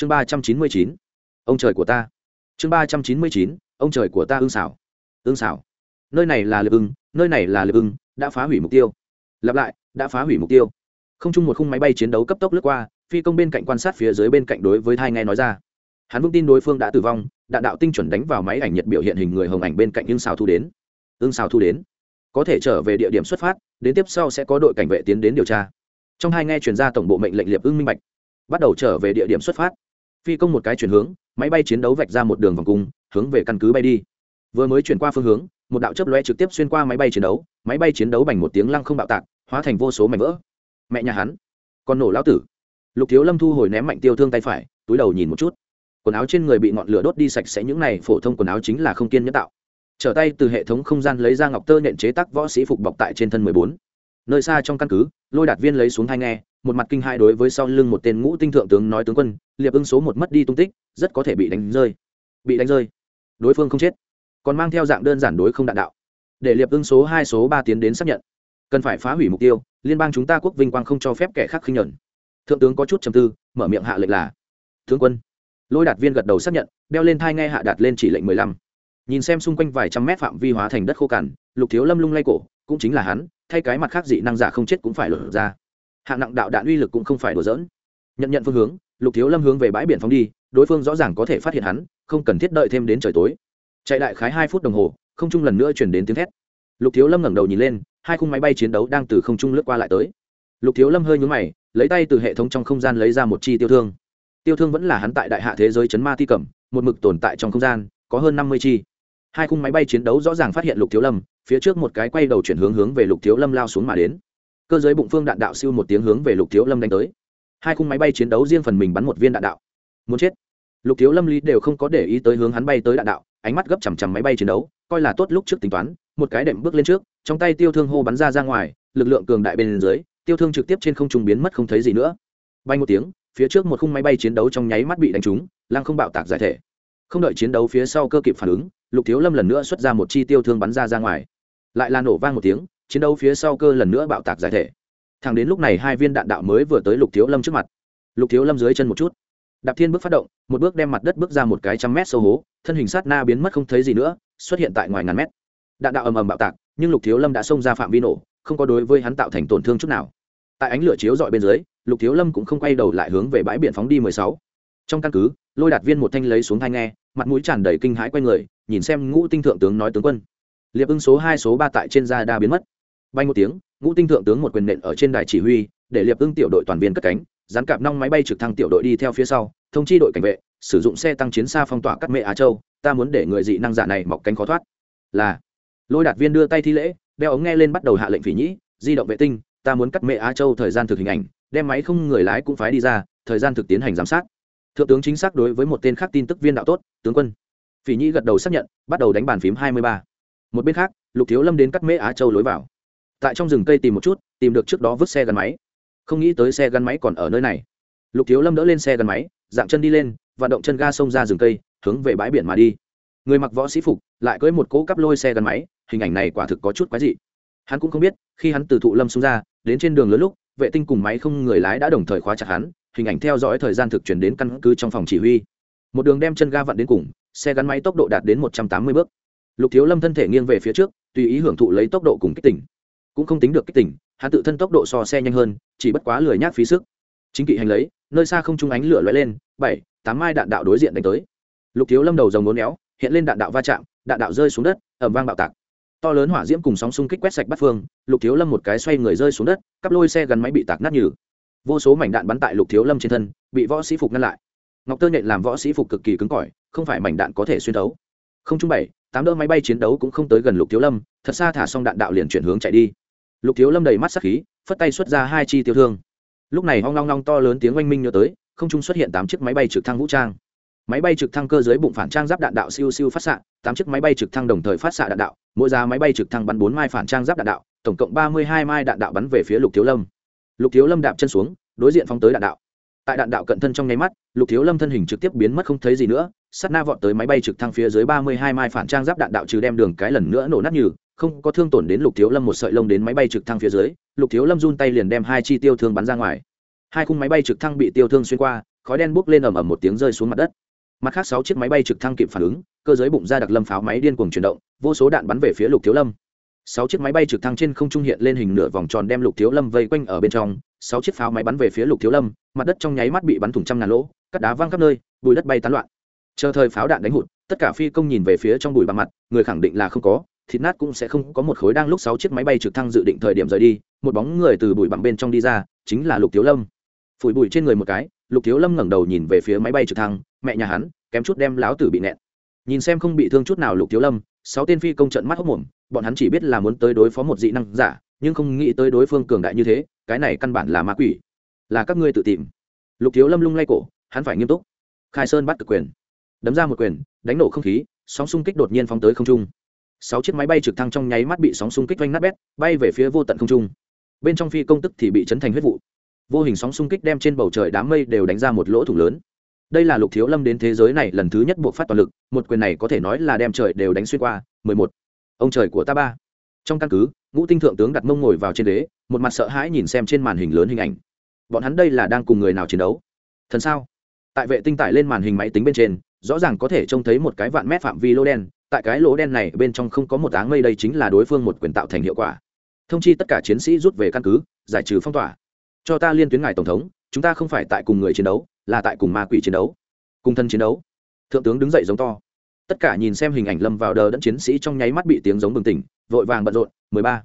chương ba trăm chín mươi chín, ông trời của ta. Chương ba trăm chín mươi chín, ông trời của ta ưng xảo. Ưng xảo. Nơi này là lực ưng, nơi này là lực ưng, đã phá hủy mục tiêu. Lặp lại, đã phá hủy mục tiêu. Không chung một khung máy bay chiến đấu cấp tốc lướt qua, phi công bên cạnh quan sát phía dưới bên cạnh đối với thai nghe nói ra. Hắn vững tin đối phương đã tử vong, đạn đạo tinh chuẩn đánh vào máy ảnh nhiệt biểu hiện hình người hồng ảnh bên cạnh ưng xào thu đến. Ưng xào thu đến. Có thể trở về địa điểm xuất phát, đến tiếp sau sẽ có đội cảnh vệ tiến đến điều tra. Trong hai nghe chuyển ra tổng bộ mệnh lệnh liệp ưng minh bạch. Bắt đầu trở về địa điểm xuất phát phi công một cái chuyển hướng, máy bay chiến đấu vạch ra một đường vòng cung, hướng về căn cứ bay đi. Vừa mới chuyển qua phương hướng, một đạo chấp loe trực tiếp xuyên qua máy bay chiến đấu, máy bay chiến đấu bành một tiếng lăng không bạo tạc, hóa thành vô số mảnh vỡ. Mẹ nhà hắn, còn nổ lão tử. Lục thiếu lâm thu hồi ném mạnh tiêu thương tay phải, túi đầu nhìn một chút. Quần áo trên người bị ngọn lửa đốt đi sạch sẽ, những này phổ thông quần áo chính là không kiên nhẫn tạo. Trở tay từ hệ thống không gian lấy ra ngọc tơ nhện chế tác võ sĩ phục bọc tại trên thân mười bốn. Nơi xa trong căn cứ, lôi đạt viên lấy xuống hai nghe một mặt kinh hai đối với sau lưng một tên ngũ tinh thượng tướng nói tướng quân, liệp ưng số một mất đi tung tích, rất có thể bị đánh rơi. Bị đánh rơi. Đối phương không chết. Còn mang theo dạng đơn giản đối không đạn đạo. Để liệp ưng số hai, số ba tiến đến xác nhận. Cần phải phá hủy mục tiêu, liên bang chúng ta quốc vinh quang không cho phép kẻ khác khinh nhuận. Thượng tướng có chút trầm tư, mở miệng hạ lệnh là, tướng quân. Lôi đạt viên gật đầu xác nhận, đeo lên thai nghe hạ đạt lên chỉ lệnh mười lăm. Nhìn xem xung quanh vài trăm mét phạm vi hóa thành đất khô cằn, lục thiếu lâm lung lay cổ, cũng chính là hắn, thay cái mặt khác dị năng giả không chết cũng phải lột ra hạng nặng đạo đạn uy lực cũng không phải đùa dỡn nhận nhận phương hướng, lục thiếu lâm hướng về bãi biển phóng đi, đối phương rõ ràng có thể phát hiện hắn, không cần thiết đợi thêm đến trời tối. Chạy đại khái hai phút đồng hồ, không trung lần nữa chuyển đến tiếng thét. Lục thiếu lâm ngẩng đầu nhìn lên, hai khung máy bay chiến đấu đang từ không trung lướt qua lại tới. Lục thiếu lâm hơi nhúng mày, lấy tay từ hệ thống trong không gian lấy ra một chi tiêu thương. Tiêu thương vẫn là hắn tại đại hạ thế giới chấn ma thi cẩm, một mực tồn tại trong không gian, có hơn năm mươi chi. Hai khung máy bay chiến đấu rõ ràng phát hiện lục thiếu lâm, phía trước một cái quay đầu chuyển hướng hướng về lục thiếu lâm lao xuống mà đến cơ giới bụng phương đạn đạo siêu một tiếng hướng về lục thiếu lâm đánh tới. Hai khung máy bay chiến đấu riêng phần mình bắn một viên đạn đạo. Muốn chết. Lục thiếu lâm lý đều không có để ý tới hướng hắn bay tới đạn đạo, ánh mắt gấp chằm chằm máy bay chiến đấu, coi là tốt lúc trước tính toán, một cái đệm bước lên trước, trong tay tiêu thương hô bắn ra ra ngoài, lực lượng cường đại bên dưới, tiêu thương trực tiếp trên không trung biến mất không thấy gì nữa. Bay một tiếng, phía trước một khung máy bay chiến đấu trong nháy mắt bị đánh trúng, lăng không bạo tạc giải thể. Không đợi chiến đấu phía sau cơ kịp phản ứng, lục thiếu lâm lần nữa xuất ra một chi tiêu thương bắn ra ra ngoài. Lại là nổ vang một tiếng chiến đấu phía sau cơ lần nữa bạo tạc giải thể. Thẳng đến lúc này hai viên đạn đạo mới vừa tới lục thiếu lâm trước mặt. Lục thiếu lâm dưới chân một chút. Đạp thiên bước phát động, một bước đem mặt đất bước ra một cái trăm mét sâu hố, thân hình sát na biến mất không thấy gì nữa, xuất hiện tại ngoài ngàn mét. Đạn đạo ầm ầm bạo tạc, nhưng lục thiếu lâm đã xông ra phạm vi nổ, không có đối với hắn tạo thành tổn thương chút nào. Tại ánh lửa chiếu dọi bên dưới, lục thiếu lâm cũng không quay đầu lại hướng về bãi biển phóng đi mười sáu. Trong căn cứ, lôi đạt viên một thanh lấy xuống thanh nghe, mặt mũi tràn đầy kinh hãi quay người, nhìn xem ngũ tinh thượng tướng nói tướng quân. Liệp ưng số hai, số ba tại trên da đa biến mất bay một tiếng, ngũ tinh thượng tướng một quyền nện ở trên đài chỉ huy, để liệp ưng tiểu đội toàn viên cất cánh, dán cạp nong máy bay trực thăng tiểu đội đi theo phía sau, thông chi đội cảnh vệ, sử dụng xe tăng chiến xa phong tỏa cắt mệ á châu, ta muốn để người dị năng giả này mọc cánh khó thoát. Là. Lôi đạt viên đưa tay thi lễ, đeo ống nghe lên bắt đầu hạ lệnh phỉ nhĩ, di động vệ tinh, ta muốn cắt mệ á châu thời gian thực hình ảnh, đem máy không người lái cũng phái đi ra, thời gian thực tiến hành giám sát. Thượng tướng chính xác đối với một tên khác tin tức viên đạo tốt, tướng quân. Phỉ nhĩ gật đầu xác nhận, bắt đầu đánh bàn phím hai mươi ba. Một bên khác, lục thiếu lâm đến cắt mễ á châu lối vào tại trong rừng cây tìm một chút, tìm được trước đó vứt xe gắn máy. Không nghĩ tới xe gắn máy còn ở nơi này. Lục thiếu lâm đỡ lên xe gắn máy, dạng chân đi lên và động chân ga xông ra rừng cây, hướng về bãi biển mà đi. Người mặc võ sĩ phục, lại cưới một cỗ cắp lôi xe gắn máy, hình ảnh này quả thực có chút quái dị. Hắn cũng không biết, khi hắn từ thụ lâm xông ra, đến trên đường lớn lúc, vệ tinh cùng máy không người lái đã đồng thời khóa chặt hắn, hình ảnh theo dõi thời gian thực chuyển đến căn cứ trong phòng chỉ huy. Một đường đem chân ga vặn đến cùng, xe gắn máy tốc độ đạt đến một trăm tám mươi bước. Lục thiếu lâm thân thể nghiêng về phía trước, tùy ý hưởng thụ lấy tốc độ cùng kích tỉnh cũng không tính được kích tỉnh hắn tự thân tốc độ so xe nhanh hơn, chỉ bất quá lười nhác phí sức. Chính kỵ hành lấy, nơi xa không trung ánh lửa lóe lên, bảy, tám mai đạn đạo đối diện đánh tới. Lục thiếu lâm đầu dòng ngốn éo, hiện lên đạn đạo va chạm, đạn đạo rơi xuống đất ẩm vang bạo tạc. To lớn hỏa diễm cùng sóng xung kích quét sạch bắt phương, lục thiếu lâm một cái xoay người rơi xuống đất, cắp lôi xe gắn máy bị tạc nát nhừ. Vô số mảnh đạn bắn tại lục thiếu lâm trên thân, bị võ sĩ phục ngăn lại. Ngọc tơ nhện làm võ sĩ phục cực kỳ cứng cỏi, không phải mảnh đạn có thể xuyên thấu. Không trung bảy, tám đỡ máy bay chiến đấu cũng không tới gần lục thiếu lâm, thật xa thả xong đạn đạo liền chuyển hướng chạy đi lục thiếu lâm đầy mắt sắc khí, phất tay xuất ra hai chi tiêu thương. Lúc này hoang long long to lớn tiếng oanh minh nhớ tới, không trung xuất hiện tám chiếc máy bay trực thăng vũ trang. Máy bay trực thăng cơ giới bụng phản trang giáp đạn đạo siêu siêu phát xạ, tám chiếc máy bay trực thăng đồng thời phát xạ đạn đạo, mỗi giá máy bay trực thăng bắn bốn mai phản trang giáp đạn đạo, tổng cộng ba mươi hai mai đạn đạo bắn về phía lục thiếu lâm. Lục thiếu lâm đạp chân xuống, đối diện phóng tới đạn đạo. Tại đạn đạo cận thân trong nháy mắt, lục thiếu lâm thân hình trực tiếp biến mất không thấy gì nữa sắt na vọt tới máy bay trực thăng phía dưới ba mươi hai mai phản trang giáp đạn đạo trừ đem đường cái lần nữa nổ nát nhừ không có thương tổn đến lục thiếu lâm một sợi lông đến máy bay trực thăng phía dưới, lục thiếu lâm run tay liền đem hai chi tiêu thương bắn ra ngoài. Hai khung máy bay trực thăng bị tiêu thương xuyên qua, khói đen bốc lên ầm ầm một tiếng rơi xuống mặt đất. Mặt khác sáu chiếc máy bay trực thăng kịp phản ứng, cơ giới bụng ra đặc lâm pháo máy điên cuồng chuyển động, vô số đạn bắn về phía lục thiếu lâm. Sáu chiếc máy bay trực thăng trên không trung hiện lên hình nửa vòng tròn đem lục thiếu lâm vây quanh ở bên trong, sáu chiếc pháo máy bắn về phía lục thiếu lâm, mặt đất trong nháy mắt bị bắn thủng trăm ngàn lỗ, cắt đá văng khắp nơi, bùi đất bay tán loạn. Chờ thời pháo đạn đánh hụt, tất cả phi công nhìn về phía trong bụi bằng mặt, người khẳng định là không có thịt nát cũng sẽ không có một khối đang lúc sáu chiếc máy bay trực thăng dự định thời điểm rời đi, một bóng người từ bụi bặm bên trong đi ra, chính là lục thiếu lâm. Phủi bụi trên người một cái, lục thiếu lâm ngẩng đầu nhìn về phía máy bay trực thăng, mẹ nhà hắn, kém chút đem láo tử bị nẹn nhìn xem không bị thương chút nào lục thiếu lâm, sáu tên phi công trận mắt hốc mồm, bọn hắn chỉ biết là muốn tới đối phó một dị năng giả, nhưng không nghĩ tới đối phương cường đại như thế, cái này căn bản là ma quỷ. Là các ngươi tự tìm. Lục thiếu lâm lung lay cổ, hắn phải nghiêm túc. Khai sơn bắt cực quyền. Đấm ra một quyền, đánh nổ không khí, sóng xung kích đột nhiên phóng tới không trung sáu chiếc máy bay trực thăng trong nháy mắt bị sóng xung kích vanh nát bét, bay về phía vô tận không trung. Bên trong phi công tức thì bị chấn thành huyết vụ. Vô hình sóng xung kích đem trên bầu trời đám mây đều đánh ra một lỗ thủng lớn. Đây là lục thiếu lâm đến thế giới này lần thứ nhất buộc phát toàn lực, một quyền này có thể nói là đem trời đều đánh xuyên qua. Mười một. Ông trời của ta ba. Trong căn cứ, ngũ tinh thượng tướng đặt mông ngồi vào trên đế một mặt sợ hãi nhìn xem trên màn hình lớn hình ảnh. Bọn hắn đây là đang cùng người nào chiến đấu? Thần sao? Tại vệ tinh tải lên màn hình máy tính bên trên, rõ ràng có thể trông thấy một cái vạn mét phạm vi lô đen tại cái lỗ đen này bên trong không có một áng mây, đây chính là đối phương một quyền tạo thành hiệu quả. Thông chi tất cả chiến sĩ rút về căn cứ, giải trừ phong tỏa. Cho ta liên tuyến ngài tổng thống, chúng ta không phải tại cùng người chiến đấu, là tại cùng ma quỷ chiến đấu, cùng thân chiến đấu. Thượng tướng đứng dậy giống to. Tất cả nhìn xem hình ảnh lâm vào đờ đẫn chiến sĩ trong nháy mắt bị tiếng giống bừng tỉnh, vội vàng bận rộn, mười ba.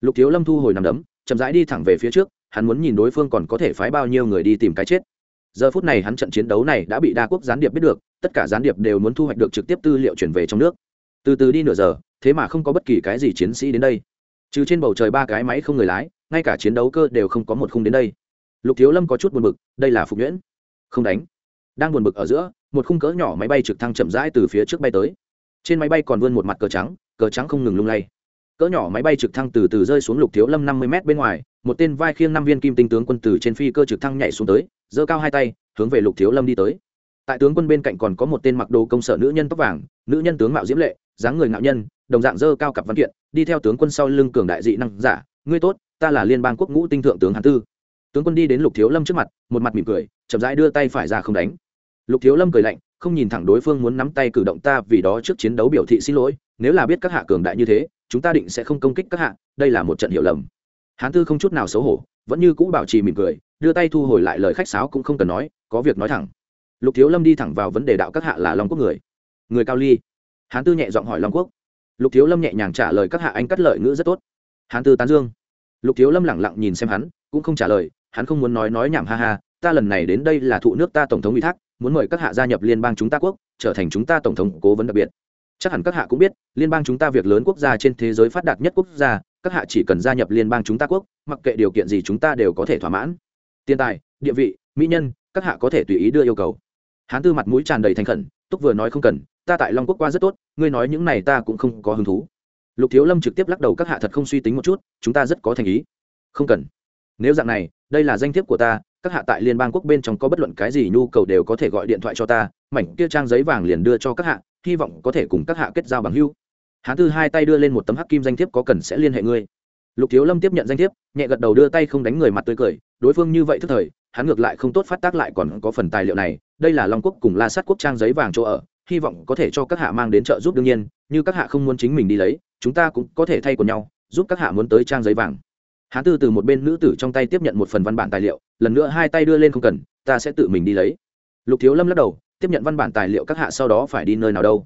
Lục thiếu lâm thu hồi nằm đấm, chậm rãi đi thẳng về phía trước, hắn muốn nhìn đối phương còn có thể phái bao nhiêu người đi tìm cái chết. Giờ phút này hắn trận chiến đấu này đã bị đa quốc gián điệp biết được, tất cả gián điệp đều muốn thu hoạch được trực tiếp tư liệu chuyển về trong nước từ từ đi nửa giờ, thế mà không có bất kỳ cái gì chiến sĩ đến đây. Trừ trên bầu trời ba cái máy không người lái, ngay cả chiến đấu cơ đều không có một khung đến đây. Lục thiếu lâm có chút buồn bực, đây là phục nhuyễn không đánh. Đang buồn bực ở giữa, một khung cỡ nhỏ máy bay trực thăng chậm rãi từ phía trước bay tới. Trên máy bay còn vươn một mặt cờ trắng cờ trắng không ngừng lung lay. Cỡ nhỏ máy bay trực thăng từ từ rơi xuống lục thiếu lâm năm mươi m bên ngoài, một tên vai khiêng năm viên kim tinh tướng quân từ trên phi cơ trực thăng nhảy xuống tới, giơ cao hai tay, hướng về lục thiếu lâm đi tới. Tại tướng quân bên cạnh còn có một tên mặc đồ công sở nữ nhân tóc vàng, nữ nhân tướng mạo diễm lệ dáng người ngạo nhân, đồng dạng dơ cao cặp văn kiện, đi theo tướng quân sau lưng cường đại dị năng giả, ngươi tốt, ta là liên bang quốc ngũ tinh thượng tướng hàn tư. Tướng quân đi đến lục thiếu lâm trước mặt, một mặt mỉm cười, chậm rãi đưa tay phải ra không đánh. Lục thiếu lâm cười lạnh, không nhìn thẳng đối phương muốn nắm tay cử động ta vì đó trước chiến đấu biểu thị xin lỗi, nếu là biết các hạ cường đại như thế, chúng ta định sẽ không công kích các hạ, đây là một trận hiểu lầm. Hán tư không chút nào xấu hổ, vẫn như cũ bảo trì mỉm cười, đưa tay thu hồi lại lời khách sáo cũng không cần nói, có việc nói thẳng. Lục thiếu lâm đi thẳng vào vấn đề đạo các hạ là long quốc người. Người cao ly hán tư nhẹ giọng hỏi long quốc. Lục thiếu lâm nhẹ nhàng trả lời các hạ anh cắt lợi ngữ rất tốt. Hán tư tán dương. Lục thiếu lâm lẳng lặng nhìn xem hắn, cũng không trả lời, hắn không muốn nói nói nhảm ha ha, ta lần này đến đây là thụ nước ta tổng thống ủy thác, muốn mời các hạ gia nhập liên bang chúng ta quốc, trở thành chúng ta tổng thống cố vấn đặc biệt. Chắc hẳn các hạ cũng biết, liên bang chúng ta việc lớn quốc gia trên thế giới phát đạt nhất quốc gia, các hạ chỉ cần gia nhập liên bang chúng ta quốc, mặc kệ điều kiện gì chúng ta đều có thể thỏa mãn. Tiền tài, địa vị, mỹ nhân, các hạ có thể tùy ý đưa yêu cầu. Hán tư mặt mũi tràn đầy thành khẩn, túc vừa nói không cần ta tại long quốc qua rất tốt, ngươi nói những này ta cũng không có hứng thú. Lục thiếu lâm trực tiếp lắc đầu các hạ thật không suy tính một chút, chúng ta rất có thành ý. Không cần. Nếu dạng này, đây là danh thiếp của ta, các hạ tại liên bang quốc bên trong có bất luận cái gì nhu cầu đều có thể gọi điện thoại cho ta, mảnh kia trang giấy vàng liền đưa cho các hạ, hy vọng có thể cùng các hạ kết giao bằng hưu hán tư hai tay đưa lên một tấm hắc kim danh thiếp có cần sẽ liên hệ ngươi. Lục thiếu lâm tiếp nhận danh thiếp, nhẹ gật đầu đưa tay không đánh người mặt tươi cười, đối phương như vậy thức thời, hắn ngược lại không tốt phát tác lại còn có phần tài liệu này, đây là long quốc cùng la sát quốc trang giấy vàng chỗ ở hy vọng có thể cho các hạ mang đến trợ giúp đương nhiên, như các hạ không muốn chính mình đi lấy, chúng ta cũng có thể thay của nhau, giúp các hạ muốn tới trang giấy vàng. Hán tư từ một bên nữ tử trong tay tiếp nhận một phần văn bản tài liệu, lần nữa hai tay đưa lên không cần, ta sẽ tự mình đi lấy. Lục thiếu lâm lắc đầu, tiếp nhận văn bản tài liệu các hạ sau đó phải đi nơi nào đâu.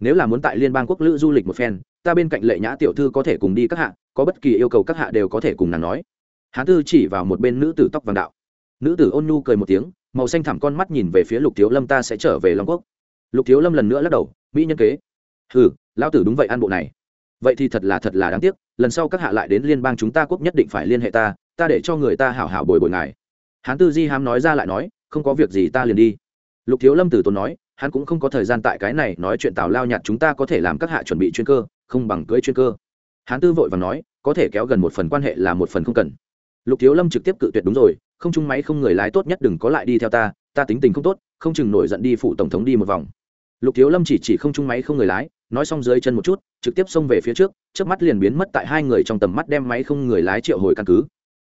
Nếu là muốn tại liên bang quốc lữ du lịch một phen, ta bên cạnh lệ nhã tiểu thư có thể cùng đi các hạ, có bất kỳ yêu cầu các hạ đều có thể cùng nàng nói. Hán tư chỉ vào một bên nữ tử tóc vàng đạo. Nữ tử ôn nhu cười một tiếng, màu xanh thẳm con mắt nhìn về phía lục thiếu lâm, ta sẽ trở về long quốc lục thiếu lâm lần nữa lắc đầu, mỹ nhân kế. Hừ, lão tử đúng vậy an bộ này. Vậy thì thật là thật là đáng tiếc, lần sau các hạ lại đến liên bang chúng ta quốc nhất định phải liên hệ ta ta để cho người ta hảo hảo bồi bồi ngài. Hán tư di hám nói ra lại nói, không có việc gì ta liền đi. Lục thiếu lâm tử tốn nói, hắn cũng không có thời gian tại cái này nói chuyện tào lao nhạt chúng ta có thể làm các hạ chuẩn bị chuyên cơ, không bằng cưới chuyên cơ. Hán tư vội và nói, có thể kéo gần một phần quan hệ là một phần không cần. Lục thiếu lâm trực tiếp cự tuyệt, đúng rồi, không chung máy không người lái tốt nhất đừng có lại đi theo ta ta tính tình không tốt, không chừng nổi giận đi phụ tổng thống đi một vòng lục thiếu lâm chỉ chỉ không trung máy không người lái, nói xong dưới chân một chút, trực tiếp xông về phía trước trước mắt liền biến mất tại hai người trong tầm mắt đem máy không người lái triệu hồi căn cứ.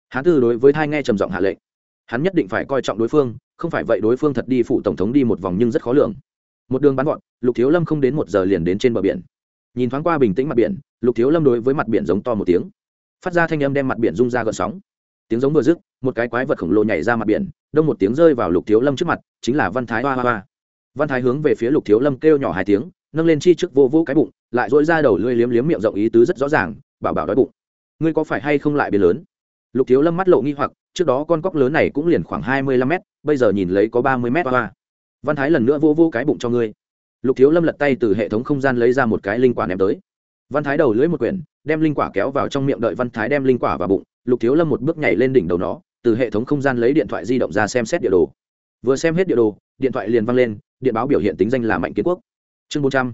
Hán tư đối với hai nghe trầm giọng hạ lệnh. Hắn nhất định phải coi trọng đối phương, không phải vậy đối phương thật đi phụ tổng thống đi một vòng nhưng rất khó lường. Một đường bắn gọn lục thiếu lâm không đến một giờ liền đến trên bờ biển. Nhìn thoáng qua bình tĩnh mặt biển, lục thiếu lâm đối với mặt biển giống to một tiếng. Phát ra thanh âm đem mặt biển rung ra gợn sóng. Tiếng giống vừa dứt, một cái quái vật khổng lồ nhảy ra mặt biển, đông một tiếng rơi vào lục thiếu lâm trước mặt, chính là văn thái hoa hoa hoa văn thái hướng về phía lục thiếu lâm kêu nhỏ hai tiếng, nâng lên chi trước vô vũ cái bụng, lại dỗi ra đầu lưỡi liếm liếm miệng rộng ý tứ rất rõ ràng, bảo bảo đói bụng. Ngươi có phải hay không lại biến lớn? Lục thiếu lâm mắt lộ nghi hoặc, trước đó con cóc lớn này cũng liền khoảng hai mươi lăm mét, bây giờ nhìn lấy có ba mươi mét hoa. Văn thái lần nữa vô vô cái bụng cho ngươi. Lục thiếu lâm lật tay từ hệ thống không gian lấy ra một cái linh quả ném tới. Văn thái đầu lưỡi một quyển, đem linh quả kéo vào trong miệng đợi văn thái đem linh quả vào bụng, lục thiếu lâm một bước nhảy lên đỉnh đầu nó, từ hệ thống không gian lấy điện thoại di động ra xem xét địa đồ vừa xem hết địa đồ, điện thoại liền văng lên, điện báo biểu hiện tính danh là mạnh kiến quốc. Chương bốn trăm,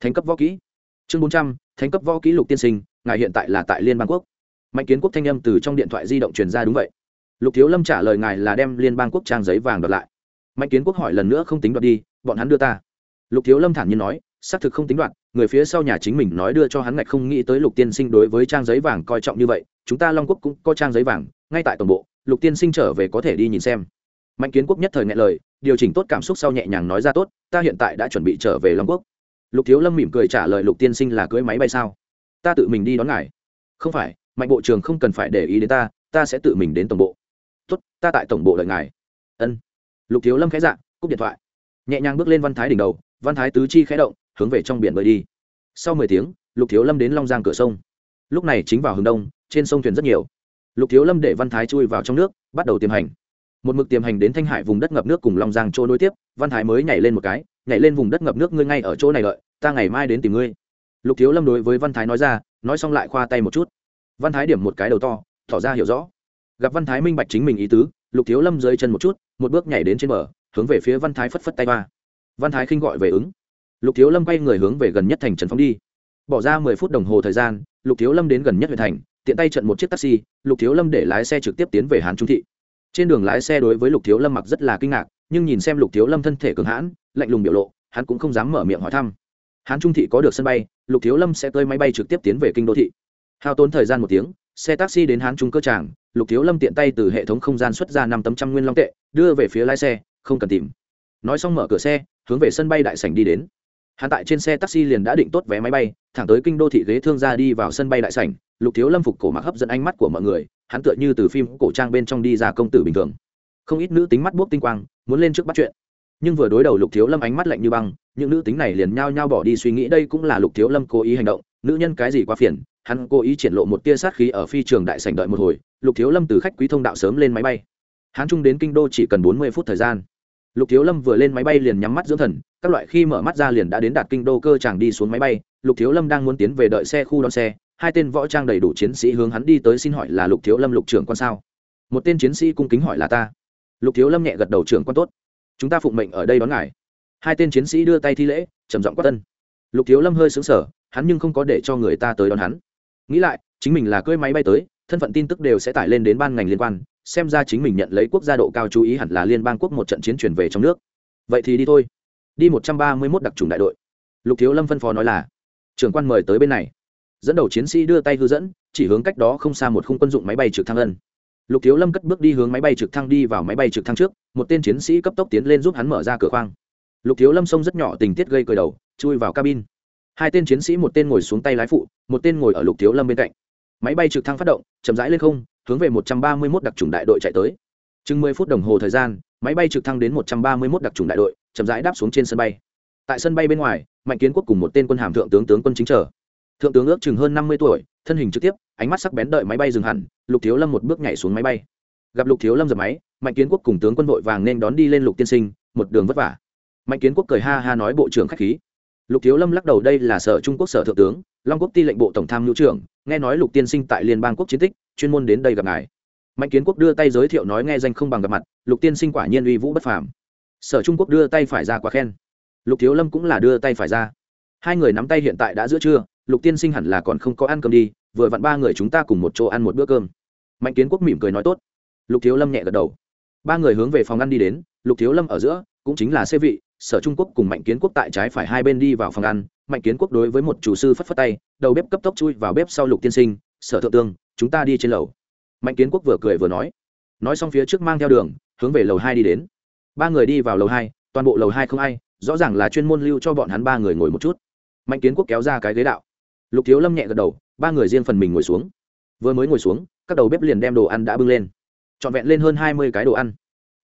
thánh cấp võ kỹ. Chương bốn trăm, thánh cấp võ kỹ lục tiên sinh, ngài hiện tại là tại liên bang quốc. Mạnh kiến quốc thanh âm từ trong điện thoại di động truyền ra đúng vậy. Lục thiếu lâm trả lời ngài là đem liên bang quốc trang giấy vàng đoạt lại. Mạnh kiến quốc hỏi lần nữa không tính đoạt đi, bọn hắn đưa ta. Lục thiếu lâm thản nhiên nói, xác thực không tính đoạt, người phía sau nhà chính mình nói đưa cho hắn ngạch không nghĩ tới lục tiên sinh đối với trang giấy vàng coi trọng như vậy, chúng ta long quốc cũng có trang giấy vàng, ngay tại tổng bộ, lục tiên sinh trở về có thể đi nhìn xem mạnh kiến quốc nhất thời nghe lời, điều chỉnh tốt cảm xúc sau nhẹ nhàng nói ra tốt, ta hiện tại đã chuẩn bị trở về long quốc. Lục thiếu lâm mỉm cười trả lời lục tiên sinh là cưới máy bay sao? Ta tự mình đi đón ngài. Không phải, mạnh bộ trưởng không cần phải để ý đến ta ta sẽ tự mình đến tổng bộ. Tốt, ta tại tổng bộ đợi ngài. Ân. Lục thiếu lâm khẽ dạ cúp điện thoại. Nhẹ nhàng bước lên văn thái đỉnh đầu, văn thái tứ chi khẽ động, hướng về trong biển bơi đi. Sau mười tiếng, lục thiếu lâm đến long giang cửa sông. Lúc này chính vào hướng đông, trên sông thuyền rất nhiều. Lục thiếu lâm để văn thái chui vào trong nước, bắt đầu tiềm hành một mực tiềm hành đến thanh hải vùng đất ngập nước cùng long giang chỗ nối tiếp, văn thái mới nhảy lên một cái, nhảy lên vùng đất ngập nước ngươi ngay ở chỗ này đợi, ta ngày mai đến tìm ngươi. Lục thiếu lâm đối với văn thái nói ra, nói xong lại khoa tay một chút. Văn thái điểm một cái đầu to, tỏ ra hiểu rõ. Gặp văn thái minh bạch chính mình ý tứ, lục thiếu lâm dưới chân một chút, một bước nhảy đến trên bờ, hướng về phía văn thái phất phất tay qua văn thái khinh gọi về ứng. Lục thiếu lâm quay người hướng về gần nhất thành trần phóng đi. Bỏ ra mười phút đồng hồ thời gian, lục thiếu lâm đến gần nhất huyện thành, tiện tay trận một chiếc taxi, lục thiếu lâm để lái xe trực tiếp tiến về hán trung thị trên đường lái xe đối với lục thiếu lâm mặc rất là kinh ngạc, nhưng nhìn xem lục thiếu lâm thân thể cường hãn, lạnh lùng biểu lộ, hắn cũng không dám mở miệng hỏi thăm. Hắn trung thị có được sân bay, lục thiếu lâm sẽ tới máy bay trực tiếp tiến về kinh đô thị. Hao tốn thời gian một tiếng, xe taxi đến hán trung cơ tràng, lục thiếu lâm tiện tay từ hệ thống không gian xuất ra năm tấm trăm nguyên long tệ, đưa về phía lái xe, không cần tìm. Nói xong mở cửa xe, hướng về sân bay đại sảnh đi đến hắn tại trên xe taxi liền đã định tốt vé máy bay, thẳng tới kinh đô thị ghế thương gia đi vào sân bay đại sảnh, lục thiếu lâm phục cổ mặc hấp dẫn ánh mắt của mọi người, hắn tựa như từ phim cổ trang bên trong đi ra công tử bình thường. Không ít nữ tính mắt buốc tinh quang, muốn lên trước bắt chuyện. Nhưng vừa đối đầu lục thiếu lâm ánh mắt lạnh như băng, những nữ tính này liền nhao nhao bỏ đi suy nghĩ, đây cũng là lục thiếu lâm cố ý hành động, nữ nhân cái gì quá phiền, hắn cố ý triển lộ một tia sát khí ở phi trường đại sảnh đợi một hồi, lục thiếu lâm từ khách quý thông đạo sớm lên máy bay. Hắn trung đến kinh đô chỉ cần bốn mươi phút thời gian. Lục thiếu lâm vừa lên máy bay liền nhắm mắt dưỡng thần các loại khi mở mắt ra liền đã đến đạt kinh đô cơ chàng đi xuống máy bay, lục thiếu lâm đang muốn tiến về đợi xe khu đón xe, hai tên võ trang đầy đủ chiến sĩ hướng hắn đi tới xin hỏi là lục thiếu lâm lục trưởng quan sao? Một tên chiến sĩ cung kính hỏi là ta. Lục thiếu lâm nhẹ gật đầu trưởng quan tốt. Chúng ta phụng mệnh ở đây đón ngài. Hai tên chiến sĩ đưa tay thi lễ, trầm giọng quát tân. Lục thiếu lâm hơi xứng sở hắn nhưng không có để cho người ta tới đón hắn. Nghĩ lại, chính mình là cưỡi máy bay tới, thân phận tin tức đều sẽ tải lên đến ban ngành liên quan, xem ra chính mình nhận lấy quốc gia độ cao chú ý hẳn là liên bang quốc một trận chiến chuyển về trong nước. Vậy thì đi thôi đi một trăm ba mươi mốt đặc trùng đại đội. Lục thiếu lâm phân phó nói là, trưởng quan mời tới bên này. Dẫn đầu chiến sĩ đưa tay hư dẫn, chỉ hướng cách đó không xa một khung quân dụng máy bay trực thăng ân. Lục thiếu lâm cất bước đi hướng máy bay trực thăng đi vào máy bay trực thăng trước, một tên chiến sĩ cấp tốc tiến lên giúp hắn mở ra cửa khoang. Lục thiếu lâm xông rất nhỏ tình tiết gây cười đầu, chui vào cabin. Hai tên chiến sĩ một tên ngồi xuống tay lái phụ, một tên ngồi ở lục thiếu lâm bên cạnh. Máy bay trực thăng phát động, chậm rãi lên không, hướng về một trăm ba mươi 131 đặc trùng đại đội chạy tới. Chừng mười phút đồng hồ thời gian, máy bay trực thăng đến một trăm ba mươi 131 đặc trùng đại đội chậm rãi đáp xuống trên sân bay. Tại sân bay bên ngoài, mạnh kiến quốc cùng một tên quân hàm thượng tướng tướng quân chính trở thượng tướng ước chừng hơn năm mươi tuổi, thân hình trực tiếp, ánh mắt sắc bén đợi máy bay dừng hẳn, lục thiếu lâm một bước nhảy xuống máy bay. Gặp lục thiếu lâm dập máy, mạnh kiến quốc cùng tướng quân vội vàng nên đón đi lên lục tiên sinh, một đường vất vả. Mạnh kiến quốc cười ha ha nói bộ trưởng khách khí. Lục thiếu lâm lắc đầu đây là sở trung quốc sở thượng tướng, long quốc ti lệnh bộ tổng tham lưu trưởng, nghe nói lục tiên sinh tại liên bang quốc chiến tích, chuyên môn đến đây gặp ngài. Mạnh kiến quốc đưa tay giới thiệu nói nghe danh không bằng gặp mặt, lục tiên sinh quả nhiên uy vũ bất phàm sở trung quốc đưa tay phải ra quá khen. Lục thiếu lâm cũng là đưa tay phải ra. Hai người nắm tay hiện tại đã giữa trưa, lục tiên sinh hẳn là còn không có ăn cơm đi, vừa vặn ba người chúng ta cùng một chỗ ăn một bữa cơm. Mạnh kiến quốc mỉm cười nói tốt. Lục thiếu lâm nhẹ gật đầu. Ba người hướng về phòng ăn đi đến, lục thiếu lâm ở giữa, cũng chính là xe vị, sở trung quốc cùng mạnh kiến quốc tại trái phải hai bên đi vào phòng ăn. Mạnh kiến quốc đối với một chủ sư phất phất tay, đầu bếp cấp tốc chui vào bếp sau lục tiên sinh, sở thượng tương, chúng ta đi trên lầu. Mạnh kiến quốc vừa cười vừa nói. Nói xong phía trước mang theo đường, hướng về lầu hai đi đến ba người đi vào lầu hai, toàn bộ lầu hai không ai, rõ ràng là chuyên môn lưu cho bọn hắn ba người ngồi một chút. Mạnh kiến quốc kéo ra cái ghế đạo. Lục thiếu lâm nhẹ gật đầu, ba người riêng phần mình ngồi xuống. Vừa mới ngồi xuống, các đầu bếp liền đem đồ ăn đã bưng lên. Trọn vẹn lên hơn hai mươi cái đồ ăn.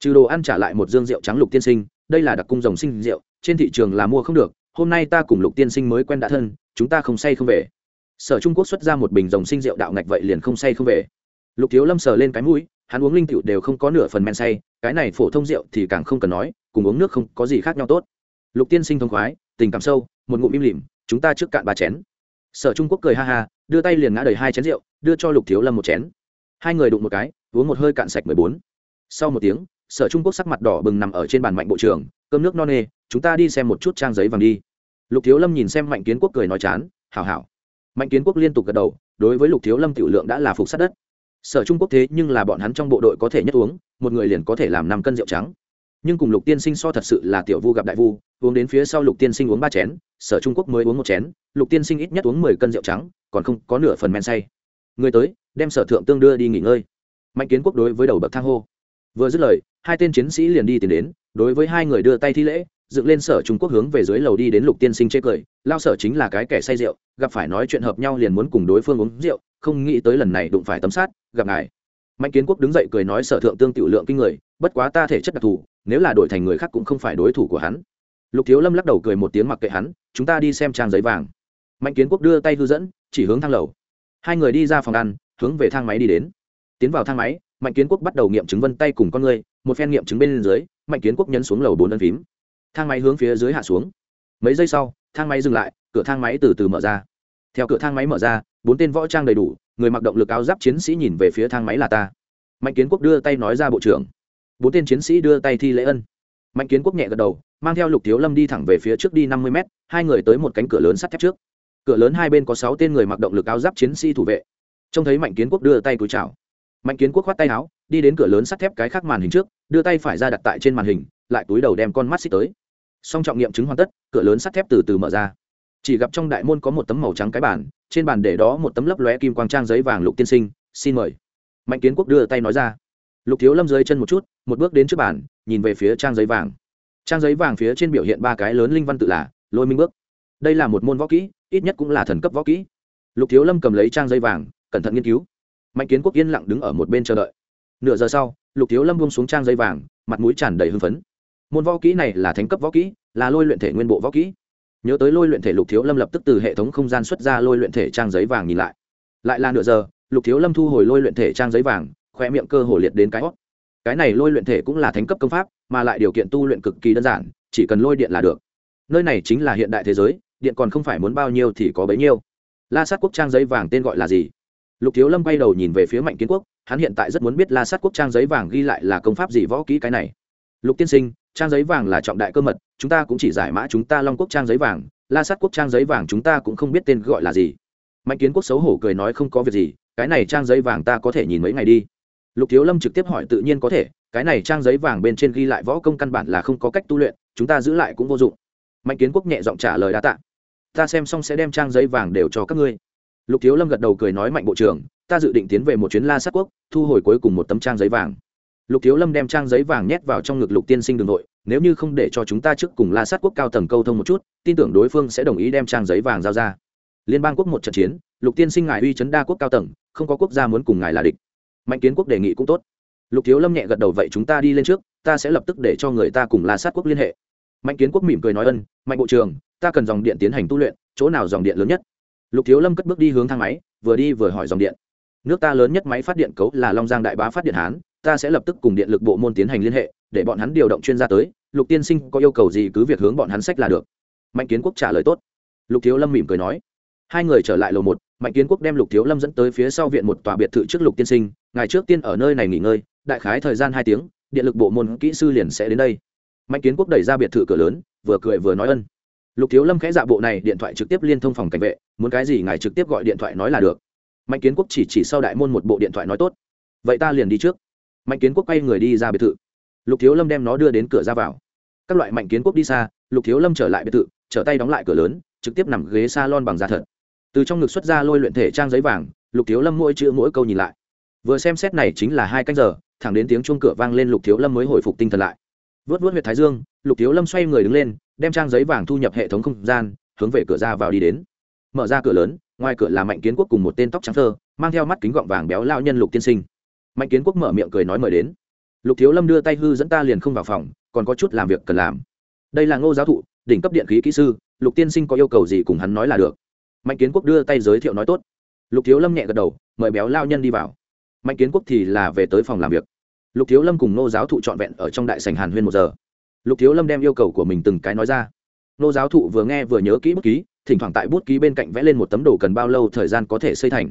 Trừ đồ ăn trả lại một dương rượu trắng lục tiên sinh, đây là đặc cung rồng sinh rượu, trên thị trường là mua không được, hôm nay ta cùng lục tiên sinh mới quen đã thân, chúng ta không say không về. Sở trung quốc xuất ra một bình rồng sinh rượu đạo ngạch vậy liền không say không về. Lục thiếu lâm sờ lên cái mũi hắn uống linh tiểu đều không có nửa phần men say, cái này phổ thông rượu thì càng không cần nói, cùng uống nước không có gì khác nhau tốt. Lục tiên sinh thông khoái, tình cảm sâu, một ngụm im lìm, chúng ta trước cạn ba chén. Sở trung quốc cười ha ha, đưa tay liền ngã đầy hai chén rượu, đưa cho lục thiếu lâm một chén. Hai người đụng một cái, uống một hơi cạn sạch mười bốn. Sau một tiếng, sở trung quốc sắc mặt đỏ bừng nằm ở trên bàn mạnh bộ trưởng, cơm nước non nê, chúng ta đi xem một chút trang giấy vàng đi. Lục thiếu lâm nhìn xem mạnh kiến quốc cười nói chán, hảo hảo. Mạnh kiến quốc liên tục gật đầu, đối với lục thiếu lâm tiểu lượng đã là phục sát đất sở trung quốc thế nhưng là bọn hắn trong bộ đội có thể nhất uống, một người liền có thể làm năm cân rượu trắng. Nhưng cùng lục tiên sinh so thật sự là tiểu vu gặp đại vu, uống đến phía sau lục tiên sinh uống ba chén, sở trung quốc mới uống một chén, lục tiên sinh ít nhất uống mười cân rượu trắng, còn không có nửa phần men say. Người tới, đem sở thượng tương đưa đi nghỉ ngơi. Mạnh kiến quốc đối với đầu bậc thang hô. Vừa dứt lời, hai tên chiến sĩ liền đi tìm đến, đối với hai người đưa tay thi lễ, dựng lên sở trung quốc hướng về dưới lầu đi đến lục tiên sinh chê cười, lao sở chính là cái kẻ say rượu, gặp phải nói chuyện hợp nhau liền muốn cùng đối phương uống rượu không nghĩ tới lần này đụng phải tấm sát, gặp ngài. Mạnh kiến quốc đứng dậy cười nói sở thượng tương tiểu lượng kinh người, bất quá ta thể chất đặc thù, nếu là đổi thành người khác cũng không phải đối thủ của hắn. Lục thiếu lâm lắc đầu cười một tiếng mặc kệ hắn, chúng ta đi xem trang giấy vàng. Mạnh kiến quốc đưa tay hư dẫn, chỉ hướng thang lầu. Hai người đi ra phòng ăn, hướng về thang máy đi đến. Tiến vào thang máy, mạnh kiến quốc bắt đầu nghiệm chứng vân tay cùng con người, một phen nghiệm chứng bên dưới, mạnh kiến quốc nhấn xuống lầu bốn ân phím. Thang máy hướng phía dưới hạ xuống. Mấy giây sau, thang máy dừng lại, cửa thang máy từ từ mở ra. Theo cửa thang máy mở ra bốn tên võ trang đầy đủ, người mặc động lực áo giáp chiến sĩ nhìn về phía thang máy là ta. Mạnh kiến quốc đưa tay nói ra bộ trưởng. Bốn tên chiến sĩ đưa tay thi lễ ân. Mạnh kiến quốc nhẹ gật đầu, mang theo lục thiếu lâm đi thẳng về phía trước đi năm mươi mét, hai người tới một cánh cửa lớn sắt thép trước. Cửa lớn hai bên có sáu tên người mặc động lực áo giáp chiến sĩ thủ vệ. Trông thấy mạnh kiến quốc đưa tay cúi chào. Mạnh kiến quốc khoát tay áo, đi đến cửa lớn sắt thép cái khác màn hình trước, đưa tay phải ra đặt tại trên màn hình, lại túi đầu đem con mắt xích tới. Song trọng nghiệm chứng hoàn tất, cửa lớn sắt thép từ từ mở ra chỉ gặp trong đại môn có một tấm màu trắng cái bản trên bàn để đó một tấm lấp lóe kim quang trang giấy vàng lục tiên sinh, xin mời. Mạnh kiến quốc đưa tay nói ra. Lục thiếu lâm dưới chân một chút, một bước đến trước bàn, nhìn về phía trang giấy vàng. Trang giấy vàng phía trên biểu hiện ba cái lớn linh văn tự là lôi minh bước. Đây là một môn võ kỹ, ít nhất cũng là thần cấp võ kỹ. Lục thiếu lâm cầm lấy trang giấy vàng, cẩn thận nghiên cứu. Mạnh kiến quốc yên lặng đứng ở một bên chờ đợi. Nửa giờ sau, lục thiếu lâm buông xuống trang giấy vàng, mặt mũi tràn đầy hưng phấn. Môn võ kỹ này là thánh cấp võ kỹ, là lôi luyện thể nguyên bộ võ kỹ nhớ tới lôi luyện thể lục thiếu lâm lập tức từ hệ thống không gian xuất ra lôi luyện thể trang giấy vàng nhìn lại. Lại là nửa giờ, lục thiếu lâm thu hồi lôi luyện thể trang giấy vàng, khoe miệng cơ hồ liệt đến cái hót. Cái này lôi luyện thể cũng là thánh cấp công pháp, mà lại điều kiện tu luyện cực kỳ đơn giản, chỉ cần lôi điện là được. Nơi này chính là hiện đại thế giới, điện còn không phải muốn bao nhiêu thì có bấy nhiêu. La sát quốc trang giấy vàng tên gọi là gì? Lục thiếu lâm bay đầu nhìn về phía mạnh kiến quốc, hắn hiện tại rất muốn biết la sát quốc trang giấy vàng ghi lại là công pháp gì võ kỹ cái này. Lục tiên sinh trang giấy vàng là trọng đại cơ mật, chúng ta cũng chỉ giải mã chúng ta long quốc trang giấy vàng, la sát quốc trang giấy vàng chúng ta cũng không biết tên gọi là gì. Mạnh kiến quốc xấu hổ cười nói không có việc gì, cái này trang giấy vàng ta có thể nhìn mấy ngày đi. Lục thiếu lâm trực tiếp hỏi tự nhiên có thể, cái này trang giấy vàng bên trên ghi lại võ công căn bản là không có cách tu luyện, chúng ta giữ lại cũng vô dụng. Mạnh kiến quốc nhẹ giọng trả lời đa t ạ ta xem xong sẽ đem trang giấy vàng đều cho các ngươi. Lục thiếu lâm gật đầu cười nói mạnh bộ trưởng, ta dự định tiến về một chuyến la sát quốc, thu hồi cuối cùng một tấm trang giấy vàng lục thiếu lâm đem trang giấy vàng nhét vào trong ngực lục tiên sinh đường nội, nếu như không để cho chúng ta trước cùng la sát quốc cao tầng câu thông một chút, tin tưởng đối phương sẽ đồng ý đem trang giấy vàng giao ra. Liên bang quốc một trận chiến, lục tiên sinh ngài uy chấn đa quốc cao tầng, không có quốc gia muốn cùng ngài là địch. Mạnh kiến quốc đề nghị cũng tốt. Lục thiếu lâm nhẹ gật đầu, vậy chúng ta đi lên trước, ta sẽ lập tức để cho người ta cùng la sát quốc liên hệ. Mạnh kiến quốc mỉm cười nói, ân, mạnh bộ trưởng, ta cần dòng điện tiến hành tu luyện, chỗ nào dòng điện lớn nhất? Lục thiếu lâm cất bước đi hướng thang máy, vừa đi vừa hỏi dòng điện. Nước ta lớn nhất máy phát điện cấu là long giang đại bá phát điện hán ta sẽ lập tức cùng điện lực bộ môn tiến hành liên hệ, để bọn hắn điều động chuyên gia tới. Lục tiên sinh có yêu cầu gì cứ việc hướng bọn hắn sách là được. Mạnh kiến quốc trả lời tốt. Lục thiếu lâm mỉm cười nói. Hai người trở lại lầu một, mạnh kiến quốc đem lục thiếu lâm dẫn tới phía sau viện một tòa biệt thự trước lục tiên sinh. Ngày trước tiên ở nơi này nghỉ ngơi, đại khái thời gian hai tiếng, điện lực bộ môn kỹ sư liền sẽ đến đây. Mạnh kiến quốc đẩy ra biệt thự cửa lớn, vừa cười vừa nói ân. Lục thiếu lâm khẽ dạ bộ này, điện thoại trực tiếp liên thông phòng cảnh vệ, muốn cái gì ngài trực tiếp gọi điện thoại nói là được. Mạnh kiến quốc chỉ chỉ sau đại môn một bộ điện thoại nói tốt. Vậy ta liền đi trước mạnh kiến quốc quay người đi ra biệt thự. Lục thiếu lâm đem nó đưa đến cửa ra vào. Các loại mạnh kiến quốc đi xa, lục thiếu lâm trở lại biệt thự, trở tay đóng lại cửa lớn, trực tiếp nằm ghế s a lon bằng da thật. Từ trong ngực xuất ra lôi luyện thể trang giấy vàng, lục thiếu lâm mỗi chữ mỗi câu nhìn lại. Vừa xem xét này chính là hai canh giờ, thẳng đến tiếng chuông cửa vang lên lục thiếu lâm mới hồi phục tinh thần lại. Vớt vớt huyệt thái dương, lục thiếu lâm xoay người đứng lên, đem trang giấy vàng thu nhập hệ thống không gian, hướng về cửa ra vào đi đến. Mở ra cửa lớn, ngoài cửa là mạnh kiến quốc cùng một tên tóc trắng thơ, mang theo mắt kính gọng vàng béo lao nhân lục tiên sinh mạnh kiến quốc mở miệng cười nói mời đến. Lục thiếu lâm đưa tay hư dẫn ta liền không vào phòng, còn có chút làm việc cần làm. Đây là ngô giáo thụ, đỉnh cấp điện khí kỹ sư, lục tiên sinh có yêu cầu gì cùng hắn nói là được. Mạnh kiến quốc đưa tay giới thiệu nói tốt. Lục thiếu lâm nhẹ gật đầu, mời béo lao nhân đi vào. Mạnh kiến quốc thì là về tới phòng làm việc. Lục thiếu lâm cùng Ngô giáo thụ trọn vẹn ở trong đại sành hàn huyên một giờ. Lục thiếu lâm đem yêu cầu của mình từng cái nói ra. Ngô giáo thụ vừa nghe vừa nhớ kỹ bút ký, thỉnh thoảng tại bút ký bên cạnh vẽ lên một tấm đồ cần bao lâu thời gian có thể xây thành.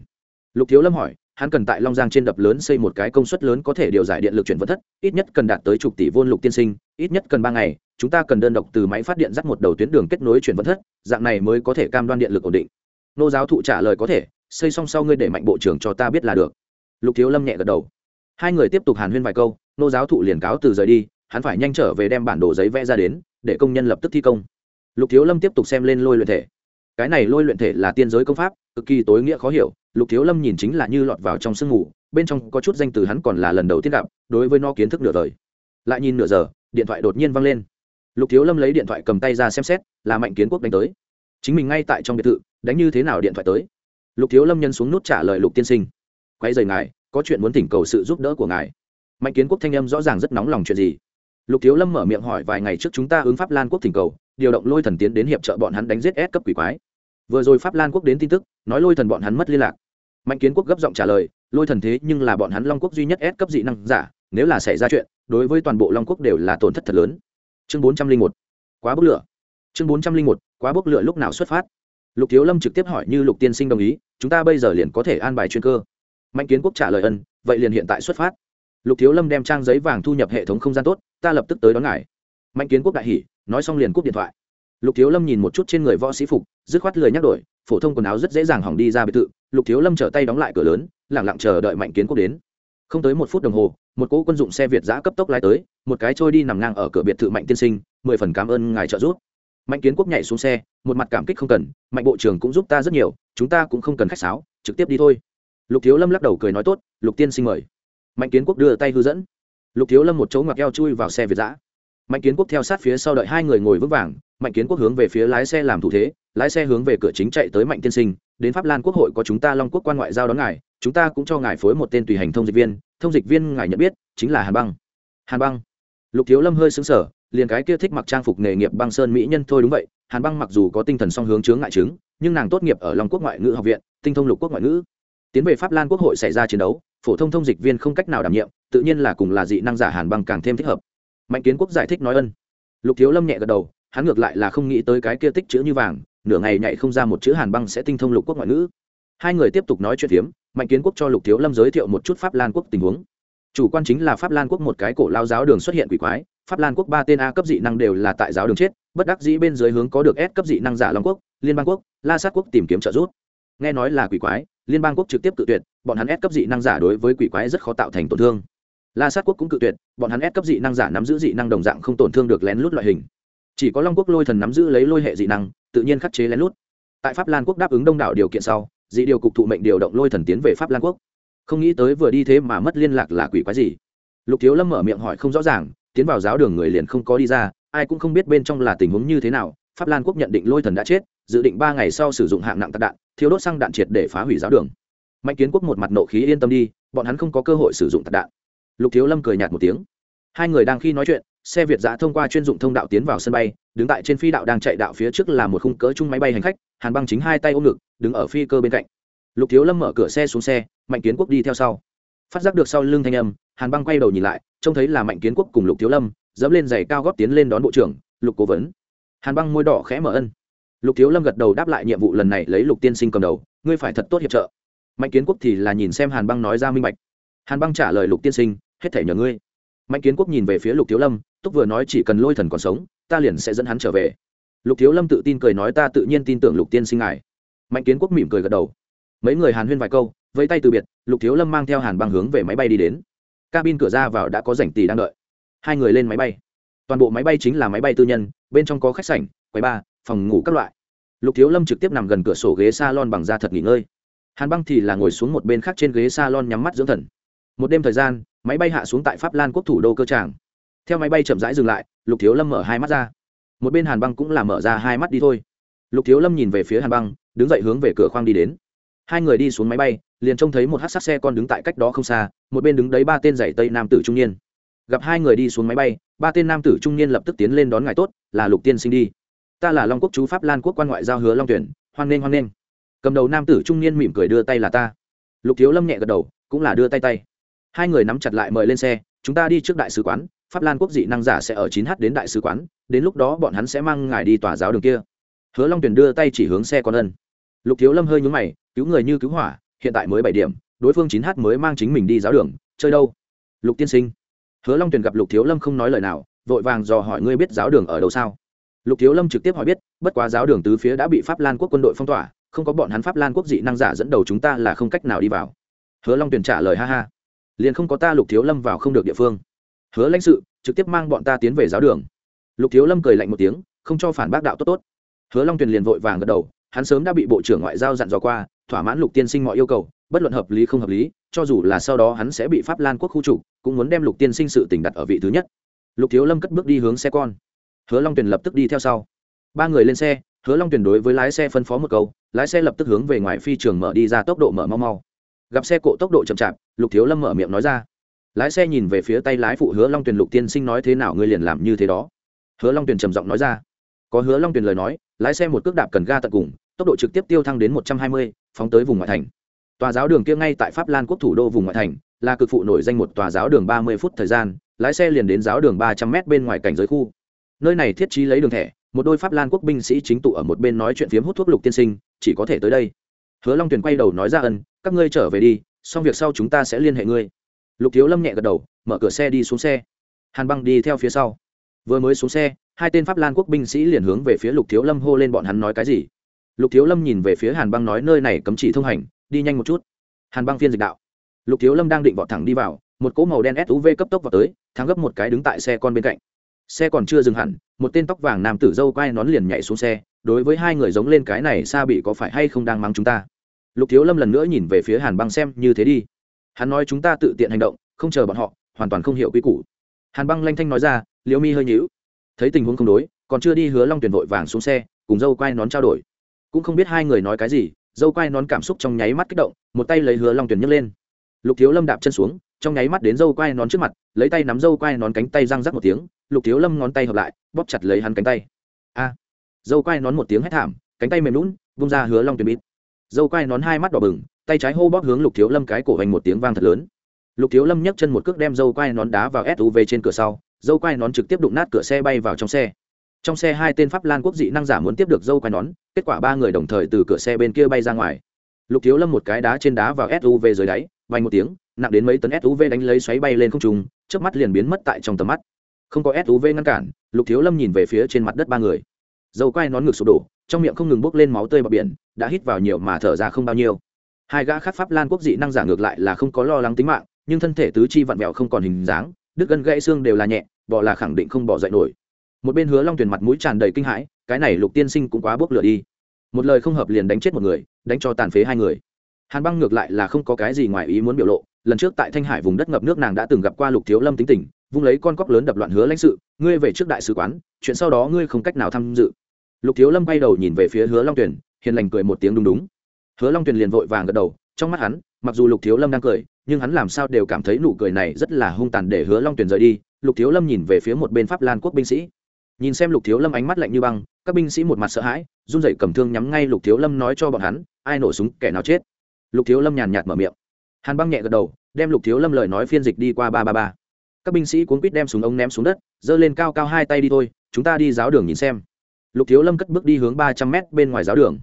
Lục thiếu lâm hỏi hắn cần tại long giang trên đập lớn xây một cái công suất lớn có thể điều giải điện lực chuyển vận thất, ít nhất cần đạt tới chục tỷ vôn lục tiên sinh, ít nhất cần ba ngày, chúng ta cần đơn độc từ máy phát điện dắt một đầu tuyến đường kết nối chuyển vận thất, dạng này mới có thể cam đoan điện lực ổn định. Nô giáo thụ trả lời có thể, xây xong sau ngươi để mạnh bộ trưởng cho ta biết là được. Lục thiếu lâm nhẹ gật đầu. Hai người tiếp tục hàn huyên vài câu, nô giáo thụ liền cáo từ rời đi, hắn phải nhanh trở về đem bản đồ giấy vẽ ra đến, để công nhân lập tức thi công. Lục thiếu lâm tiếp tục xem lên lôi luyện thể. Cái này lôi luyện thể là tiên giới công pháp, cực kỳ tối nghĩa khó hiểu lục thiếu lâm nhìn chính là như lọt vào trong sương mù, bên trong có chút danh từ hắn còn là lần đầu tiên gặp, đối với nó kiến thức nửa đời. Lại nhìn nửa giờ, điện thoại đột nhiên văng lên. Lục thiếu lâm lấy điện thoại cầm tay ra xem xét, là mạnh kiến quốc đánh tới. Chính mình ngay tại trong biệt thự, đánh như thế nào điện thoại tới? Lục thiếu lâm nhân xuống nút trả lời lục tiên sinh. Quay rời ngài, có chuyện muốn thỉnh cầu sự giúp đỡ của ngài. Mạnh kiến quốc thanh âm rõ ràng rất nóng lòng chuyện gì. Lục thiếu lâm mở miệng hỏi vài ngày trước chúng ta ứng pháp lan quốc thỉnh cầu, điều động lôi thần tiến đến hiệp trợ bọn hắn đánh giết ép cấp quỷ quái vừa rồi pháp lan quốc đến tin tức, nói lôi thần bọn hắn mất liên lạc. Mạnh kiến quốc gấp giọng trả lời, lôi thần thế nhưng là bọn hắn long quốc duy nhất ép cấp dị năng giả, nếu là xảy ra chuyện, đối với toàn bộ long quốc đều là tổn thất thật lớn. Chương bốn trăm linh một, quá bốc lửa. Chương bốn trăm linh một, quá bốc lửa lúc nào xuất phát? Lục thiếu lâm trực tiếp hỏi như lục tiên sinh đồng ý, chúng ta bây giờ liền có thể an bài chuyên cơ. Mạnh kiến quốc trả lời ân, vậy liền hiện tại xuất phát. Lục thiếu lâm đem trang giấy vàng thu nhập hệ thống không gian tốt, ta lập tức tới đón ngài. Mạnh kiến quốc đại hỉ, nói xong liền cúp điện thoại lục thiếu lâm nhìn một chút trên người võ sĩ phục, dứt khoát lười nhắc đổi, phổ thông quần áo rất dễ dàng hỏng đi ra biệt thự. Lục thiếu lâm trở tay đóng lại cửa lớn, lẳng lặng chờ đợi mạnh kiến quốc đến. Không tới một phút đồng hồ, một cỗ quân dụng xe việt giã cấp tốc lái tới, một cái trôi đi nằm ngang ở cửa biệt thự mạnh tiên sinh, mười phần cảm ơn ngài trợ giúp. Mạnh kiến quốc nhảy xuống xe, một mặt cảm kích không cần, mạnh bộ trưởng cũng giúp ta rất nhiều, chúng ta cũng không cần khách sáo, trực tiếp đi thôi. Lục thiếu lâm lắc đầu cười nói tốt, lục tiên sinh mời. Mạnh kiến quốc đưa tay hư dẫn. Lục thiếu lâm một chỗ ngoặc eo chui vào xe việt giã mạnh kiến quốc theo sát phía sau đợi hai người ngồi vững vàng, mạnh kiến quốc hướng về phía lái xe làm thủ thế, lái xe hướng về cửa chính chạy tới mạnh tiên sinh, đến pháp lan quốc hội có chúng ta long quốc quan ngoại giao đón ngài, chúng ta cũng cho ngài phối một tên tùy hành thông dịch viên, thông dịch viên ngài nhận biết, chính là hàn băng. Hàn băng? Lục thiếu lâm hơi xứng sở liền cái kia thích mặc trang phục nghề nghiệp băng sơn mỹ nhân thôi đúng vậy, hàn băng mặc dù có tinh thần song hướng chướng ngại chứng, nhưng nàng tốt nghiệp ở long quốc ngoại ngữ học viện, tinh thông lục quốc ngoại ngữ. Tiến về pháp lan quốc hội xảy ra chiến đấu, phổ thông thông dịch viên không cách nào đảm nhiệm, tự nhiên là cùng là dị năng giả hàn băng càng thêm thích hợp mạnh kiến quốc giải thích nói ân. Lục thiếu lâm nhẹ gật đầu, hắn ngược lại là không nghĩ tới cái kia tích chữ như vàng, nửa ngày nhảy không ra một chữ hàn băng sẽ tinh thông lục quốc ngoại ngữ. Hai người tiếp tục nói chuyện phiếm, mạnh kiến quốc cho lục thiếu lâm giới thiệu một chút pháp lan quốc tình huống. Chủ quan chính là pháp lan quốc một cái cổ lao giáo đường xuất hiện quỷ quái, pháp lan quốc ba tên a cấp dị năng đều là tại giáo đường chết, bất đắc dĩ bên dưới hướng có được s cấp dị năng giả long quốc, liên bang quốc, la sát quốc tìm kiếm trợ giúp. Nghe nói là quỷ quái, liên bang quốc trực tiếp cự tuyệt, bọn hắn s cấp dị năng giả đối với quỷ quái rất khó tạo thành tổn thương la sát quốc cũng cự tuyệt, bọn hắn ép cấp dị năng giả nắm giữ dị năng đồng dạng không tổn thương được lén lút loại hình. Chỉ có long quốc lôi thần nắm giữ lấy lôi hệ dị năng, tự nhiên khắc chế lén lút. Tại pháp lan quốc đáp ứng đông đảo điều kiện sau, dị điều cục thụ mệnh điều động lôi thần tiến về pháp lan quốc. Không nghĩ tới vừa đi thế mà mất liên lạc là quỷ quái gì. Lục thiếu lâm mở miệng hỏi không rõ ràng, tiến vào giáo đường người liền không có đi ra, ai cũng không biết bên trong là tình huống như thế nào. Pháp lan quốc nhận định lôi thần đã chết, dự định ba ngày sau sử dụng hạng nặng tạc đạn thiếu đốt xăng đạn triệt để phá hủy giáo đường. Mạnh kiến quốc một mặt nộ khí yên tâm đi, bọn hắn không có cơ hội sử dụng tạc đạn lục thiếu lâm cười nhạt một tiếng. Hai người đang khi nói chuyện, xe việt giã thông qua chuyên dụng thông đạo tiến vào sân bay, đứng tại trên phi đạo đang chạy đạo phía trước là một khung cỡ chung máy bay hành khách, hàn băng chính hai tay ôm ngực, đứng ở phi cơ bên cạnh. Lục thiếu lâm mở cửa xe xuống xe, mạnh kiến quốc đi theo sau. Phát giác được sau lưng thanh âm, hàn băng quay đầu nhìn lại, trông thấy là mạnh kiến quốc cùng lục thiếu lâm, dẫm lên giày cao góp tiến lên đón bộ trưởng, lục cố vấn. Hàn băng môi đỏ khẽ mở ân. Lục thiếu lâm gật đầu đáp lại nhiệm vụ lần này lấy lục tiên sinh cầm đầu, ngươi phải thật tốt hiệp trợ. Mạnh kiến quốc thì là nhìn xem hàn băng nói ra minh bạch. Hàn băng trả lời lục tiên sinh hết thể nhờ ngươi. Mạnh kiến quốc nhìn về phía lục thiếu lâm, túc vừa nói chỉ cần lôi thần còn sống, ta liền sẽ dẫn hắn trở về. Lục thiếu lâm tự tin cười nói ta tự nhiên tin tưởng lục tiên sinh ngài. Mạnh kiến quốc mỉm cười gật đầu. Mấy người hàn huyên vài câu, vẫy tay từ biệt, lục thiếu lâm mang theo hàn bằng hướng về máy bay đi đến. Cabin cửa ra vào đã có rảnh tỷ đang đợi. Hai người lên máy bay. Toàn bộ máy bay chính là máy bay tư nhân, bên trong có khách sảnh, quầy bar, phòng ngủ các loại. Lục thiếu lâm trực tiếp nằm gần cửa sổ ghế s a lon bằng da thật nghỉ ngơi. Hàn băng thì là ngồi xuống một bên khác trên ghế s a lon nhắm mắt dưỡng thần. Một đêm thời gian máy bay hạ xuống tại pháp lan quốc thủ đô cơ tràng. Theo máy bay chậm rãi dừng lại, lục thiếu lâm mở hai mắt ra. Một bên hàn băng cũng là mở ra hai mắt đi thôi. Lục thiếu lâm nhìn về phía hàn băng, đứng dậy hướng về cửa khoang đi đến. Hai người đi xuống máy bay, liền trông thấy một hát sát xe con đứng tại cách đó không xa, một bên đứng đấy ba tên giày tây nam tử trung niên. Gặp hai người đi xuống máy bay, ba tên nam tử trung niên lập tức tiến lên đón ngài tốt, là lục tiên sinh đi. Ta là long quốc chú pháp lan quốc quan ngoại giao hứa long tuyển, hoan nghênh hoan nghênh. Cầm đầu nam tử trung niên mỉm cười đưa tay là ta. Lục thiếu lâm nhẹ gật đầu, cũng là đưa tay tay hai người nắm chặt lại mời lên xe, chúng ta đi trước đại sứ quán, pháp lan quốc dị năng giả sẽ ở chín h đến đại sứ quán, đến lúc đó bọn hắn sẽ mang ngài đi tòa giáo đường kia. Hứa long tuyền đưa tay chỉ hướng xe con ân. Lục thiếu lâm hơi nhúng mày, cứu người như cứu hỏa, hiện tại mới bảy điểm, đối phương chín h mới mang chính mình đi giáo đường, chơi đâu? Lục tiên sinh. Hứa long tuyền gặp lục thiếu lâm không nói lời nào, vội vàng dò hỏi, ngươi biết giáo đường ở đâu sao? Lục thiếu lâm trực tiếp hỏi biết, bất quá giáo đường tứ phía đã bị pháp lan quốc quân đội phong tỏa, không có bọn hắn pháp lan quốc dị năng giả dẫn đầu chúng ta là không cách nào đi vào. Hứa long tuyền trả lời, ha ha liền không có ta lục thiếu lâm vào không được địa phương. Hứa lãnh sự, trực tiếp mang bọn ta tiến về giáo đường. Lục thiếu lâm cười lạnh một tiếng, không cho phản bác đạo tốt tốt. Hứa long tuyền liền vội vàng gật đầu, hắn sớm đã bị bộ trưởng ngoại giao dặn dò qua, thỏa mãn lục tiên sinh mọi yêu cầu, bất luận hợp lý không hợp lý, cho dù là sau đó hắn sẽ bị pháp lan quốc khu trục, cũng muốn đem lục tiên sinh sự tỉnh đặt ở vị thứ nhất. Lục thiếu lâm cất bước đi hướng xe con. Hứa long tuyền lập tức đi theo sau. Ba người lên xe, hứa long tuyền đối với lái xe phân phó một câu, lái xe lập tức hướng về ngoài phi trường mở đi ra tốc độ mở mau mau gặp xe cộ tốc độ chậm chạp, lục thiếu lâm mở miệng nói ra. Lái xe nhìn về phía tay lái phụ hứa long tuyền lục tiên sinh nói thế nào ngươi liền làm như thế đó. Hứa long tuyền trầm giọng nói ra. Có hứa long tuyền lời nói, lái xe một cước đạp cần ga tận cùng, tốc độ trực tiếp tiêu thăng đến một trăm hai mươi, phóng tới vùng ngoại thành. Tòa giáo đường kia ngay tại pháp lan quốc thủ đô vùng ngoại thành, là cực phụ nổi danh một tòa giáo đường ba mươi phút thời gian, lái xe liền đến giáo đường ba trăm m bên ngoài cảnh giới khu. Nơi này thiết trí lấy đường thẻ, một đôi pháp lan quốc binh sĩ chính tụ ở một bên nói chuyện phiếm hút thuốc lục tiên sinh, chỉ có thể tới đây hứa long tuyền quay đầu nói ra ân, các ngươi trở về đi, xong việc sau chúng ta sẽ liên hệ ngươi. Lục thiếu lâm nhẹ gật đầu, mở cửa xe đi xuống xe. Hàn băng đi theo phía sau. Vừa mới xuống xe, hai tên pháp lan quốc binh sĩ liền hướng về phía lục thiếu lâm hô lên bọn hắn nói cái gì. Lục thiếu lâm nhìn về phía hàn băng nói, nơi này cấm chỉ thông hành, đi nhanh một chút. Hàn băng phiên dịch đạo. Lục thiếu lâm đang định vọt thẳng đi vào, một cỗ màu đen suv cấp tốc vào tới thắng gấp một cái đứng tại xe con bên cạnh. Xe còn chưa dừng hẳn, một tên tóc vàng nam tử dâu quai nón liền nhảy xuống xe, đối với hai người giống lên cái này xa bị có phải hay không đang mắng chúng ta? Lục thiếu lâm lần nữa nhìn về phía hàn băng xem như thế đi. Hắn nói chúng ta tự tiện hành động, không chờ bọn họ, hoàn toàn không hiểu quy củ. Hàn băng lanh thanh nói ra, liễu mi hơi nhíu. Thấy tình huống không đối, còn chưa đi hứa long tuyển vội vàng xuống xe, cùng dâu quai nón trao đổi. Cũng không biết hai người nói cái gì, dâu quai nón cảm xúc trong nháy mắt kích động, một tay lấy hứa long tuyển nhấc lên. Lục thiếu lâm đạp chân xuống, trong nháy mắt đến dâu quai nón trước mặt, lấy tay nắm dâu quai nón cánh tay răng rắc một tiếng, lục thiếu lâm ngón tay hợp lại, bóp chặt lấy hắn cánh tay. A. Dâu quai nón một tiếng hét thảm, cánh tay mềm lún vung ra hứa long tuyển bít dâu quai nón hai mắt đỏ bừng, tay trái hô bóp hướng lục thiếu lâm cái cổ hành một tiếng vang thật lớn. Lục thiếu lâm nhấc chân một cước đem dâu quai nón đá vào suv trên cửa sau, dâu quai nón trực tiếp đụng nát cửa xe bay vào trong xe. Trong xe hai tên pháp lan quốc dị năng giả muốn tiếp được dâu quai nón, kết quả ba người đồng thời từ cửa xe bên kia bay ra ngoài. Lục thiếu lâm một cái đá trên đá vào suv dưới đáy vay một tiếng, nặng đến mấy tấn suv đánh lấy xoáy bay lên không trùng trước mắt liền biến mất tại trong tầm mắt. Không có suv ngăn cản, lục thiếu lâm nhìn về phía trên mặt đất ba người dầu quai nón ngực sụp đổ, trong miệng không ngừng bốc lên máu tươi bọc biển, đã hít vào nhiều mà thở ra không bao nhiêu. Hai gã khác pháp lan quốc dị năng giả ngược lại là không có lo lắng tính mạng, nhưng thân thể tứ chi vặn vẹo không còn hình dáng, đứt gân gãy xương đều là nhẹ bỏ là khẳng định không bỏ dậy nổi. Một bên hứa long tuyển mặt mũi tràn đầy kinh hãi, cái này lục tiên sinh cũng quá bốc lửa đi. Một lời không hợp liền đánh chết một người, đánh cho tàn phế hai người. Hàn băng ngược lại là không có cái gì ngoài ý muốn biểu lộ, lần trước tại thanh hải vùng đất ngập nước nàng đã từng gặp qua lục thiếu lâm tính tình, vung lấy con cóc lớn đập loạn hứa lãnh sự, ngươi về trước đại sứ quán, chuyện sau đó ngươi không cách nào tham dự lục thiếu lâm bay đầu nhìn về phía hứa long tuyền, hiền lành cười một tiếng đúng đúng. Hứa long tuyền liền vội vàng gật đầu, trong mắt hắn, mặc dù lục thiếu lâm đang cười, nhưng hắn làm sao đều cảm thấy nụ cười này rất là hung tàn để hứa long tuyền rời đi. Lục thiếu lâm nhìn về phía một bên pháp lan quốc binh sĩ. Nhìn xem lục thiếu lâm ánh mắt lạnh như băng, các binh sĩ một mặt sợ hãi, run rẩy cầm thương nhắm ngay lục thiếu lâm nói cho bọn hắn, ai nổ súng, kẻ nào chết? Lục thiếu lâm nhàn nhạt mở miệng. Hàn băng nhẹ gật đầu, đem lục thiếu lâm lời nói phiên dịch đi qua ba ba ba. Các binh sĩ cuốn quýt đem súng ống ném xuống đất, giơ lên cao cao hai tay đi thôi, chúng ta đi giáo đường nhìn xem lục thiếu lâm cất bước đi hướng ba trăm mét bên ngoài giáo đường.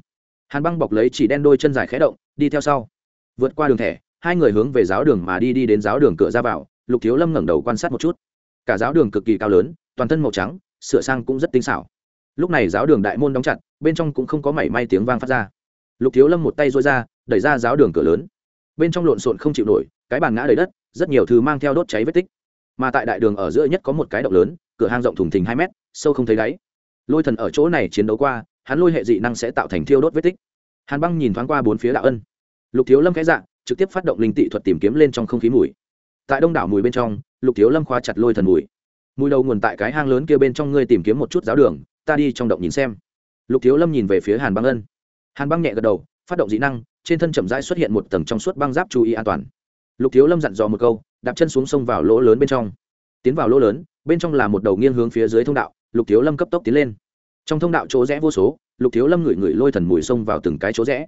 Hàn băng bọc lấy chỉ đen đôi chân dài khẽ động, đi theo sau. Vượt qua đường thẻ, hai người hướng về giáo đường mà đi đi đến giáo đường cửa ra vào, lục thiếu lâm ngẩng đầu quan sát một chút. Cả giáo đường cực kỳ cao lớn, toàn thân màu trắng, sửa sang cũng rất tinh xảo. Lúc này giáo đường đại môn đóng chặt, bên trong cũng không có mảy may tiếng vang phát ra. Lục thiếu lâm một tay dối ra, đẩy ra giáo đường cửa lớn. Bên trong lộn xộn không chịu nổi, cái bàn ngã đầy đất, rất nhiều thứ mang theo đốt cháy vết tích. Mà tại đại đường ở giữa nhất có một cái động lớn, cửa hang rộng thùng thình hai mét, sâu không thấy đáy lôi thần ở chỗ này chiến đấu qua, hắn lôi hệ dị năng sẽ tạo thành thiêu đốt vết tích. Hàn băng nhìn thoáng qua bốn phía đạo ân. Lục thiếu lâm cái dạng trực tiếp phát động linh tị thuật tìm kiếm lên trong không khí mùi. Tại đông đảo mùi bên trong, lục thiếu lâm khóa chặt lôi thần mùi. Mùi đầu nguồn tại cái hang lớn kia bên trong ngươi tìm kiếm một chút giáo đường, ta đi trong động nhìn xem. Lục thiếu lâm nhìn về phía hàn băng ân. Hàn băng nhẹ gật đầu, phát động dị năng, trên thân chậm rãi xuất hiện một tầng trong suốt băng giáp chú ý an toàn. Lục thiếu lâm dặn dò một câu, đạp chân xuống sông vào lỗ lớn bên trong. Tiến vào lỗ lớn, bên trong là một đầu nghiêng hướng phía dưới thông đạo lục thiếu lâm cấp tốc tiến lên trong thông đạo chỗ rẽ vô số lục thiếu lâm ngửi ngửi lôi thần mùi sông vào từng cái chỗ rẽ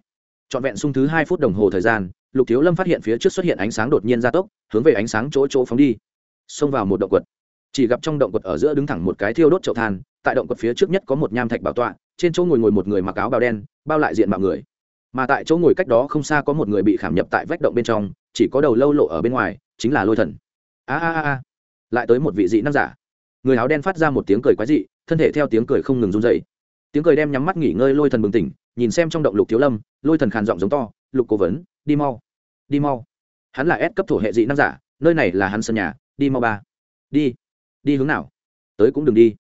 trọn vẹn sung thứ hai phút đồng hồ thời gian lục thiếu lâm phát hiện phía trước xuất hiện ánh sáng đột nhiên gia tốc hướng về ánh sáng chỗ chỗ phóng đi xông vào một động quật chỉ gặp trong động quật ở giữa đứng thẳng một cái thiêu đốt chậu than tại động quật phía trước nhất có một nham thạch bảo tọa trên chỗ ngồi ngồi một người mặc áo bào đen bao lại diện mạo người mà tại chỗ ngồi cách đó không xa có một người bị khảm nhập tại vách động bên trong chỉ có đầu lâu lộ ở bên ngoài chính là lôi thần a a a a lại tới một vị dị năng giả người áo đen phát ra một tiếng cười quái dị, thân thể theo tiếng cười không ngừng run dậy tiếng cười đem nhắm mắt nghỉ ngơi lôi thần bừng tỉnh, nhìn xem trong động lục thiếu lâm, lôi thần khàn giọng giống to, lục cố vấn, đi mau đi mau. Hắn là ép cấp thổ hệ dị năng giả, nơi này là hắn sân nhà, đi mau ba. Đi đi hướng nào? Tới cũng đừng đi.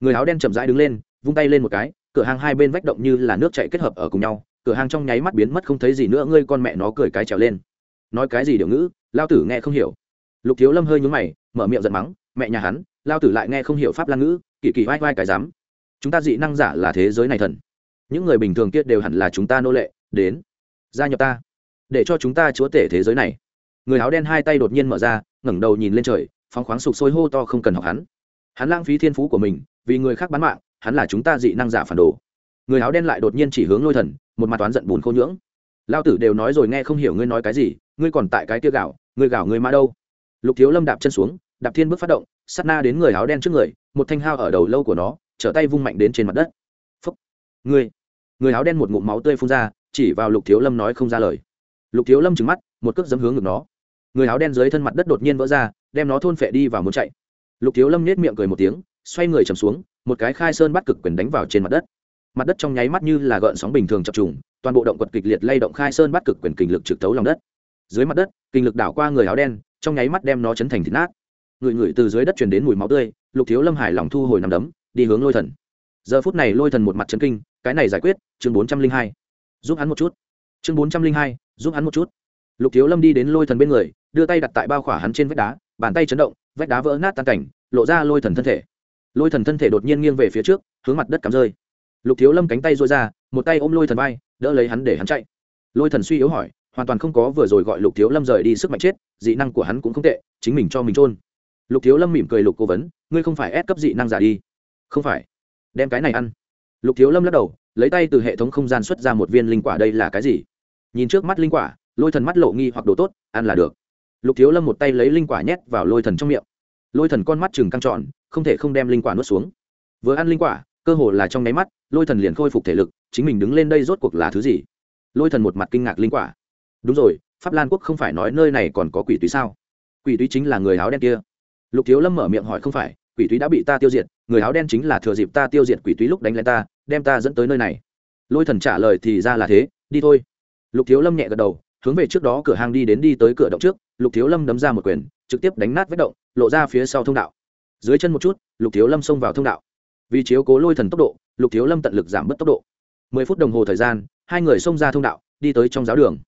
Người áo đen chậm rãi đứng lên, vung tay lên một cái, cửa hàng hai bên vách động như là nước chạy kết hợp ở cùng nhau, cửa hàng trong nháy mắt biến mất không thấy gì nữa, ngươi con mẹ nó cười cái trèo lên. Nói cái gì điều ngữ, lao tử nghe không hiểu. Lục thiếu lâm hơi nhúng mày, mở miệng giận mắng, mẹ nhà hắn lao tử lại nghe không hiểu pháp lan ngữ, kỳ kỳ vai vai cái dám chúng ta dị năng giả là thế giới này thần. Những người bình thường kia đều hẳn là chúng ta nô lệ, đến, gia nhập ta, để cho chúng ta chúa tể thế giới này. Người áo đen hai tay đột nhiên mở ra, ngẩng đầu nhìn lên trời, phóng khoáng sục sôi hô to không cần học hắn. Hắn lãng phí thiên phú của mình, vì người khác bán mạng, hắn là chúng ta dị năng giả phản đồ. Người áo đen lại đột nhiên chỉ hướng lôi thần, một mặt toán giận bùn khô nhưỡng. Lao tử đều nói rồi nghe không hiểu ngươi nói cái gì, ngươi còn tại cái kia gạo, ngươi gạo ngươi mã đâu? Lục thiếu lâm đạp chân xuống, đạp thiên bước phát động sát na đến người áo đen trước người, một thanh hao ở đầu lâu của nó, trở tay vung mạnh đến trên mặt đất. Phúc. Ngươi. Người áo đen một ngụm máu tươi phun ra, chỉ vào lục thiếu lâm nói không ra lời. Lục thiếu lâm trừng mắt, một cước dấm hướng ngực nó. Người áo đen dưới thân mặt đất đột nhiên vỡ ra, đem nó thôn phệ đi và muốn chạy. Lục thiếu lâm nết miệng cười một tiếng, xoay người chầm xuống, một cái khai sơn bắt cực quyền đánh vào trên mặt đất. Mặt đất trong nháy mắt như là gợn sóng bình thường chập trùng, toàn bộ động quật kịch liệt lay động khai sơn bắt cực quyền kình lực trực tấu lòng đất. Dưới mặt đất, kinh lực đảo qua người áo đen, trong nháy mắt đem nó chấn thành thịt nát người người từ dưới đất truyền đến mùi máu tươi, lục thiếu lâm hải lòng thu hồi nằm đấm, đi hướng lôi thần. Giờ phút này lôi thần một mặt chấn kinh, cái này giải quyết, chương bốn trăm linh hai. Giúp hắn một chút. Chương bốn trăm linh hai, giúp hắn một chút. Lục thiếu lâm đi đến lôi thần bên người, đưa tay đặt tại bao khỏa hắn trên vách đá, bàn tay chấn động, vách đá vỡ nát tan cảnh, lộ ra lôi thần thân thể. Lôi thần thân thể đột nhiên nghiêng về phía trước, hướng mặt đất cắm rơi. Lục thiếu lâm cánh tay dôi ra, một tay ôm lôi thần vai, đỡ lấy hắn để hắn chạy. Lôi thần suy yếu hỏi, hoàn toàn không có vừa rồi gọi lục thiếu lâm rời đi sức mạnh chết, dị năng của hắn cũng không tệ, chính mình cho mình trôn lục thiếu lâm mỉm cười lục cố vấn, ngươi không phải ép cấp dị năng giả đi? Không phải. Đem cái này ăn. Lục thiếu lâm lắc đầu, lấy tay từ hệ thống không gian xuất ra một viên linh quả đây là cái gì? Nhìn trước mắt linh quả, lôi thần mắt lộ nghi hoặc đồ tốt, ăn là được. Lục thiếu lâm một tay lấy linh quả nhét vào lôi thần trong miệng. Lôi thần con mắt chừng căng trọn không thể không đem linh quả nuốt xuống. Vừa ăn linh quả, cơ hồ là trong nháy mắt, lôi thần liền khôi phục thể lực, chính mình đứng lên đây rốt cuộc là thứ gì? Lôi thần một mặt kinh ngạc linh quả. Đúng rồi, pháp lan quốc không phải nói nơi này còn có quỷ túy sao? Quỷ túy chính là người áo đen kia lục thiếu lâm mở miệng hỏi không phải, quỷ túy đã bị ta tiêu diệt, người áo đen chính là thừa dịp ta tiêu diệt quỷ túy lúc đánh lên ta, đem ta dẫn tới nơi này. Lôi thần trả lời thì ra là thế, đi thôi. Lục thiếu lâm nhẹ gật đầu, hướng về trước đó cửa hang đi đến đi tới cửa động trước, lục thiếu lâm đấm ra một quyền, trực tiếp đánh nát vết động, lộ ra phía sau thông đạo. Dưới chân một chút, lục thiếu lâm xông vào thông đạo. Vì chiếu cố lôi thần tốc độ, lục thiếu lâm tận lực giảm bớt tốc độ. Mười phút đồng hồ thời gian, hai người xông ra thông đạo, đi tới trong giáo đường.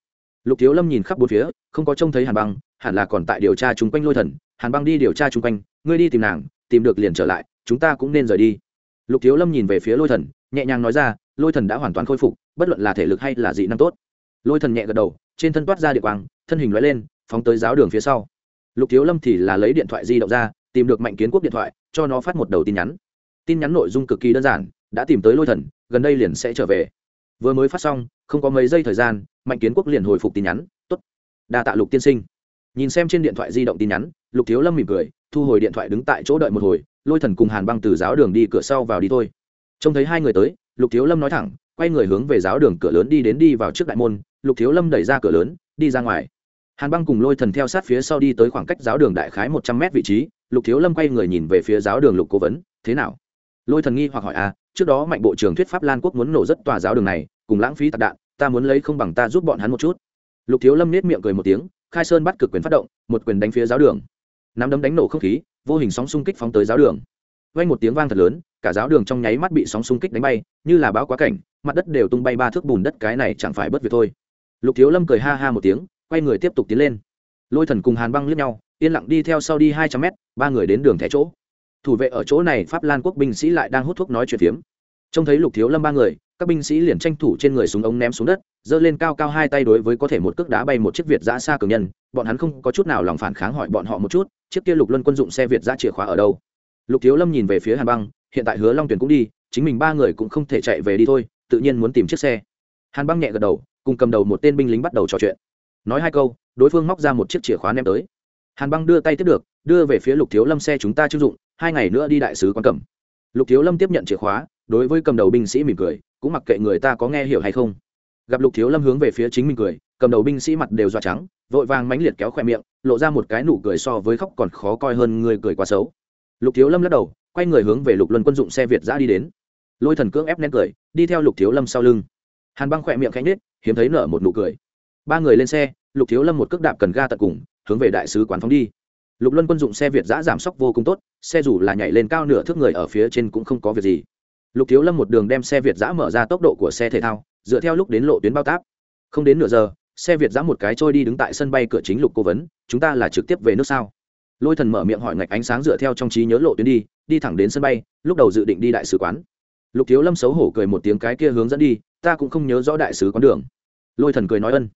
Lục thiếu lâm nhìn khắp bốn phía, không có trông thấy hàn băng, hẳn là còn tại điều tra chung quanh lôi thần hàn băng đi điều tra chung quanh, ngươi đi tìm nàng, tìm được liền trở lại, chúng ta cũng nên rời đi. Lục thiếu lâm nhìn về phía lôi thần, nhẹ nhàng nói ra, lôi thần đã hoàn toàn khôi phục, bất luận là thể lực hay là dị năng tốt. Lôi thần nhẹ gật đầu, trên thân toát ra địa quang, thân hình loại lên, phóng tới giáo đường phía sau. Lục thiếu lâm thì là lấy điện thoại di động ra, tìm được mạnh kiến quốc điện thoại, cho nó phát một đầu tin nhắn. Tin nhắn nội dung cực kỳ đơn giản, đã tìm tới lôi thần, gần đây liền sẽ trở về. Vừa mới phát xong, không có mấy giây thời gian, mạnh kiến quốc liền hồi phục tin nhắn t ố t đa tạ lục tiên sinh nhìn xem trên điện thoại di động tin nhắn, lục thiếu lâm mỉm cười, thu hồi điện thoại đứng tại chỗ đợi một hồi, lôi thần cùng hàn băng từ giáo đường đi cửa sau vào đi thôi. Trông thấy hai người tới, lục thiếu lâm nói thẳng, quay người hướng về giáo đường cửa lớn đi đến đi vào trước đại môn, lục thiếu lâm đẩy ra cửa lớn, đi ra ngoài. Hàn băng cùng lôi thần theo sát phía sau đi tới khoảng cách giáo đường đại khái một trăm mét vị trí, lục thiếu lâm quay người nhìn về phía giáo đường lục cố vấn, thế nào? Lôi thần nghi hoặc hỏi à trước đó mạnh bộ trưởng thuyết pháp lan quốc muốn nổ rất tòa giáo đường này, cùng lãng phí tạc đạn, ta muốn lấy không bằng ta giúp bọn hắn một chút lục thiếu lâm nết miệng cười một tiếng, khai sơn bắt cực quyền phát động, một quyền đánh phía giáo đường. Nắm đấm đánh nổ không khí, vô hình sóng xung kích phóng tới giáo đường. Vang một tiếng vang thật lớn, cả giáo đường trong nháy mắt bị sóng xung kích đánh bay, như là bão quá cảnh, mặt đất đều tung bay ba thước bùn đất, cái này chẳng phải bất việc thôi. Lục thiếu lâm cười ha ha một tiếng, quay người tiếp tục tiến lên. Lôi thần cùng hàn băng liếc nhau, yên lặng đi theo sau đi hai trăm mét, ba người đến đường thẻ chỗ. Thủ vệ ở chỗ này, pháp lan quốc binh sĩ lại đang hút thuốc nói chuyện phiếm. Trông thấy lục thiếu lâm ba người các binh sĩ liền tranh thủ trên người súng ống ném xuống đất, giơ lên cao cao hai tay đối với có thể một cước đá bay một chiếc việt giã xa cường nhân, bọn hắn không có chút nào lòng phản kháng hỏi bọn họ một chút, chiếc kia lục luân quân dụng xe việt giã chìa khóa ở đâu? Lục thiếu lâm nhìn về phía hàn băng, hiện tại hứa long tuyển cũng đi, chính mình ba người cũng không thể chạy về đi thôi, tự nhiên muốn tìm chiếc xe. Hàn băng nhẹ gật đầu, cùng cầm đầu một tên binh lính bắt đầu trò chuyện. Nói hai câu, đối phương móc ra một chiếc chìa khóa ném tới. Hàn băng đưa tay tiếp được, đưa về phía lục thiếu lâm xe chúng ta chưng dụng, hai ngày nữa đi đại sứ quan cẩm lục thiếu lâm tiếp nhận chìa khóa đối với cầm đầu binh sĩ mỉm cười, cũng mặc kệ người ta có nghe hiểu hay không. Gặp lục thiếu lâm hướng về phía chính mình cười, cầm đầu binh sĩ mặt đều dọa trắng, vội vàng mãnh liệt kéo khoe miệng, lộ ra một cái nụ cười so với khóc còn khó coi hơn người cười quá xấu. Lục thiếu lâm lắc đầu, quay người hướng về lục luân quân dụng xe việt giã đi đến. Lôi thần cưỡng ép nén cười, đi theo lục thiếu lâm sau lưng. Hàn băng khỏe miệng khẽ nết hiếm thấy nở một nụ cười. Ba người lên xe, lục thiếu lâm một cước đạp cần ga tận cùng, hướng về đại sứ quán phóng đi. Lục luân quân dụng xe việt giã giảm sốc vô cùng tốt, xe dù là nhảy lên cao nửa thước người ở phía trên cũng không có việc gì lục thiếu lâm một đường đem xe việt giã mở ra tốc độ của xe thể thao, dựa theo lúc đến lộ tuyến bao táp. Không đến nửa giờ, xe việt giã một cái trôi đi đứng tại sân bay cửa chính lục cố vấn, chúng ta là trực tiếp về nước sao? Lôi thần mở miệng hỏi ngạch ánh sáng dựa theo trong trí nhớ lộ tuyến đi đi thẳng đến sân bay, lúc đầu dự định đi đại sứ quán. Lục thiếu lâm xấu hổ cười một tiếng cái kia hướng dẫn đi, ta cũng không nhớ rõ đại sứ quán đường. Lôi thần cười nói ân.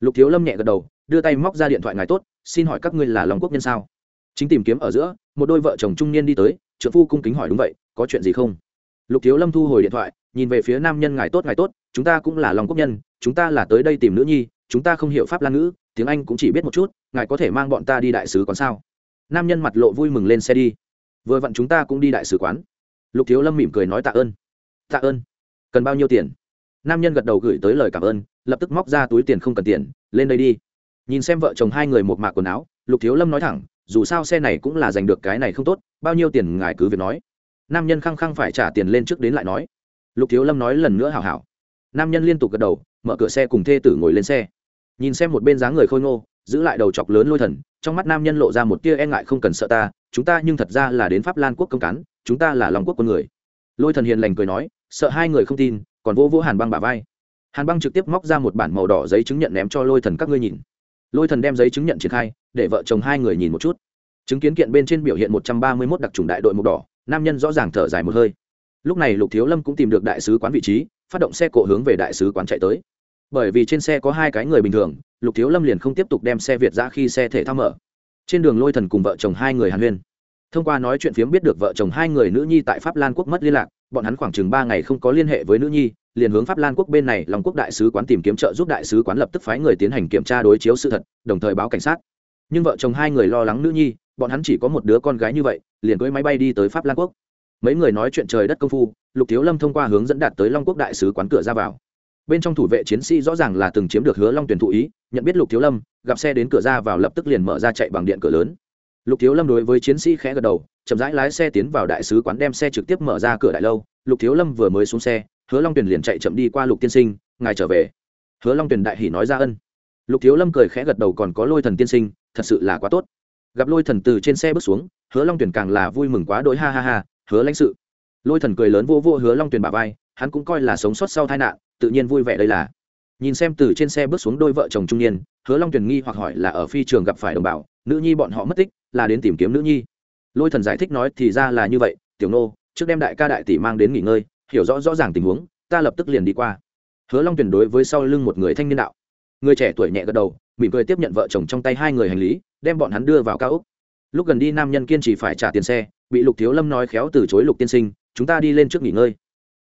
Lục thiếu lâm nhẹ gật đầu, đưa tay móc ra điện thoại, ngài tốt, xin hỏi các ngươi là lòng quốc nhân sao? Chính tìm kiếm ở giữa, một đôi vợ chồng trung niên đi tới trợ phu cung kính hỏi đúng vậy, có chuyện gì không? Lục thiếu lâm thu hồi điện thoại, nhìn về phía nam nhân, ngài tốt ngài tốt, chúng ta cũng là lòng quốc nhân, chúng ta là tới đây tìm nữ nhi, chúng ta không hiểu pháp lan ngữ, tiếng anh cũng chỉ biết một chút, ngài có thể mang bọn ta đi đại sứ quán sao? Nam nhân mặt lộ vui mừng lên xe đi. Vừa vặn chúng ta cũng đi đại sứ quán. Lục thiếu lâm mỉm cười nói, tạ ơn tạ ơn, cần bao nhiêu tiền? Nam nhân gật đầu gửi tới lời cảm ơn, lập tức móc ra túi tiền không cần tiền, lên đây đi. Nhìn xem vợ chồng hai người một mạc quần áo, lục thiếu lâm nói thẳng, dù sao xe này cũng là giành được cái này không tốt, bao nhiêu tiền ngài cứ việc nói nam nhân khăng khăng phải trả tiền lên trước đến lại nói. Lục thiếu lâm nói lần nữa hảo hảo. Nam nhân liên tục gật đầu, mở cửa xe cùng thê tử ngồi lên xe. Nhìn xem một bên dáng người khôi ngô, giữ lại đầu chọc lớn lôi thần, trong mắt nam nhân lộ ra một tia e ngại không cần sợ ta, chúng ta nhưng thật ra là đến pháp lan quốc công cán, chúng ta là lòng quốc con người. Lôi thần hiền lành cười nói, sợ hai người không tin, còn vô vô hàn băng bà vai. Hàn băng trực tiếp móc ra một bản màu đỏ giấy chứng nhận ném cho lôi thần các ngươi nhìn. Lôi thần đem giấy chứng nhận triển khai, để vợ chồng hai người nhìn một chút. Chứng kiến kiện bên trên biểu hiện một trăm ba mươi mốt đặc trùng đại đội màu đỏ nam nhân rõ ràng thở dài một hơi. Lúc này lục thiếu lâm cũng tìm được đại sứ quán vị trí, phát động xe cộ hướng về đại sứ quán chạy tới. Bởi vì trên xe có hai cái người bình thường, lục thiếu lâm liền không tiếp tục đem xe việt ra khi xe thể thao mở. Trên đường lôi thần cùng vợ chồng hai người hàn huyên. Thông qua nói chuyện phiếm biết được vợ chồng hai người nữ nhi tại pháp lan quốc mất liên lạc, bọn hắn khoảng chừng ba ngày không có liên hệ với nữ nhi, liền hướng pháp lan quốc bên này lòng quốc đại sứ quán tìm kiếm trợ giúp đại sứ quán lập tức phái người tiến hành kiểm tra đối chiếu sự thật, đồng thời báo cảnh sát. Nhưng vợ chồng hai người lo lắng nữ nhi bọn hắn chỉ có một đứa con gái như vậy, liền cưới máy bay đi tới pháp lan quốc. Mấy người nói chuyện trời đất công phu, lục thiếu lâm thông qua hướng dẫn đạt tới long quốc đại sứ quán cửa ra vào. Bên trong thủ vệ chiến sĩ rõ ràng là từng chiếm được hứa long tuyển thụ ý, nhận biết lục thiếu lâm, gặp xe đến cửa ra vào lập tức liền mở ra chạy bằng điện cửa lớn. Lục thiếu lâm đối với chiến sĩ khẽ gật đầu, chậm rãi lái xe tiến vào đại sứ quán đem xe trực tiếp mở ra cửa đại lâu. Lục thiếu lâm vừa mới xuống xe, hứa long tuyển liền chạy chậm đi qua lục tiên sinh, ngài trở về. Hứa long tuyển đại hỉ nói ra ân. Lục thiếu lâm cười khẽ gật đầu, còn có lôi thần tiên sinh, thật sự là quá tốt gặp lôi thần từ trên xe bước xuống, hứa long tuyển càng là vui mừng quá đỗi, ha ha ha, hứa lãnh sự. Lôi thần cười lớn vô vô hứa long tuyển bà vai, hắn cũng coi là sống sót sau tai nạn, tự nhiên vui vẻ đây là. Nhìn xem từ trên xe bước xuống đôi vợ chồng trung niên, hứa long tuyển nghi hoặc hỏi là ở phi trường gặp phải đồng bào, nữ nhi bọn họ mất tích, là đến tìm kiếm nữ nhi. Lôi thần giải thích nói thì ra là như vậy, tiểu nô, trước đem đại ca đại tỷ mang đến nghỉ ngơi, hiểu rõ rõ ràng tình huống, ta lập tức liền đi qua. Hứa long tuyển đối với sau lưng một người thanh niên đạo. Người trẻ tuổi nhẹ gật đầu mỉm cười tiếp nhận vợ chồng trong tay hai người hành lý, đem bọn hắn đưa vào cao úc lúc gần đi, nam nhân kiên trì phải trả tiền xe, bị lục thiếu lâm nói khéo từ chối lục tiên sinh, chúng ta đi lên trước nghỉ ngơi.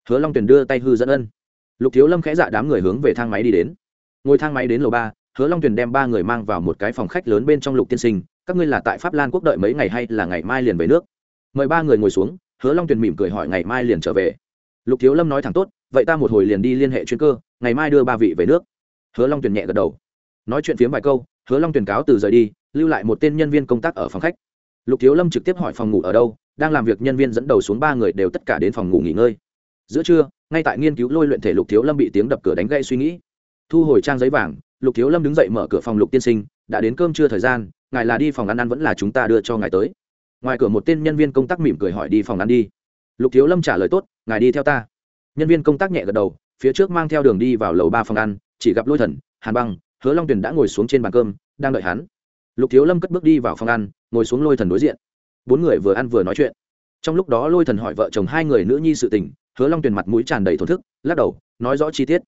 Hứa long Tuyền đưa tay hư dẫn ân. Lục thiếu lâm khẽ dạ đám người hướng về thang máy đi đến. Ngồi thang máy đến lầu ba, hứa long Tuyền đem ba người mang vào một cái phòng khách lớn bên trong lục tiên sinh, các ngươi là tại pháp lan quốc đợi mấy ngày hay là ngày mai liền về nước? Mời ba người ngồi xuống, hứa long Tuyền mỉm cười hỏi, ngày mai liền trở về? Lục thiếu lâm nói thẳng tốt, vậy ta một hồi liền đi liên hệ chuyên cơ, ngày mai đưa ba vị về nước. Hứa long Tuyền nhẹ gật đầu nói chuyện phiếm vài câu, hứa long tuyển cáo từ rời đi, lưu lại một tên nhân viên công tác ở phòng khách. Lục thiếu lâm trực tiếp hỏi phòng ngủ ở đâu, đang làm việc nhân viên dẫn đầu xuống ba người đều tất cả đến phòng ngủ nghỉ ngơi. Giữa trưa, ngay tại nghiên cứu lôi luyện thể lục thiếu lâm bị tiếng đập cửa đánh gây suy nghĩ. Thu hồi trang giấy vàng, lục thiếu lâm đứng dậy mở cửa phòng lục tiên sinh, đã đến cơm trưa thời gian, ngài là đi phòng ăn ăn vẫn là chúng ta đưa cho ngài tới. Ngoài cửa một tên nhân viên công tác mỉm cười hỏi đi phòng ăn đi. Lục thiếu lâm trả lời tốt, ngài đi theo ta. Nhân viên công tác nhẹ gật đầu, phía trước mang theo đường đi vào lầu ba phòng ăn, chỉ gặp lôi thần, hàn băng hứa long tuyền đã ngồi xuống trên bàn cơm, đang đợi hắn. Lục thiếu lâm cất bước đi vào phòng ăn, ngồi xuống lôi thần đối diện. Bốn người vừa ăn vừa nói chuyện. Trong lúc đó lôi thần hỏi vợ chồng hai người nữ nhi sự tình, hứa long tuyền mặt mũi tràn đầy thổn thức, lắc đầu, nói rõ chi tiết.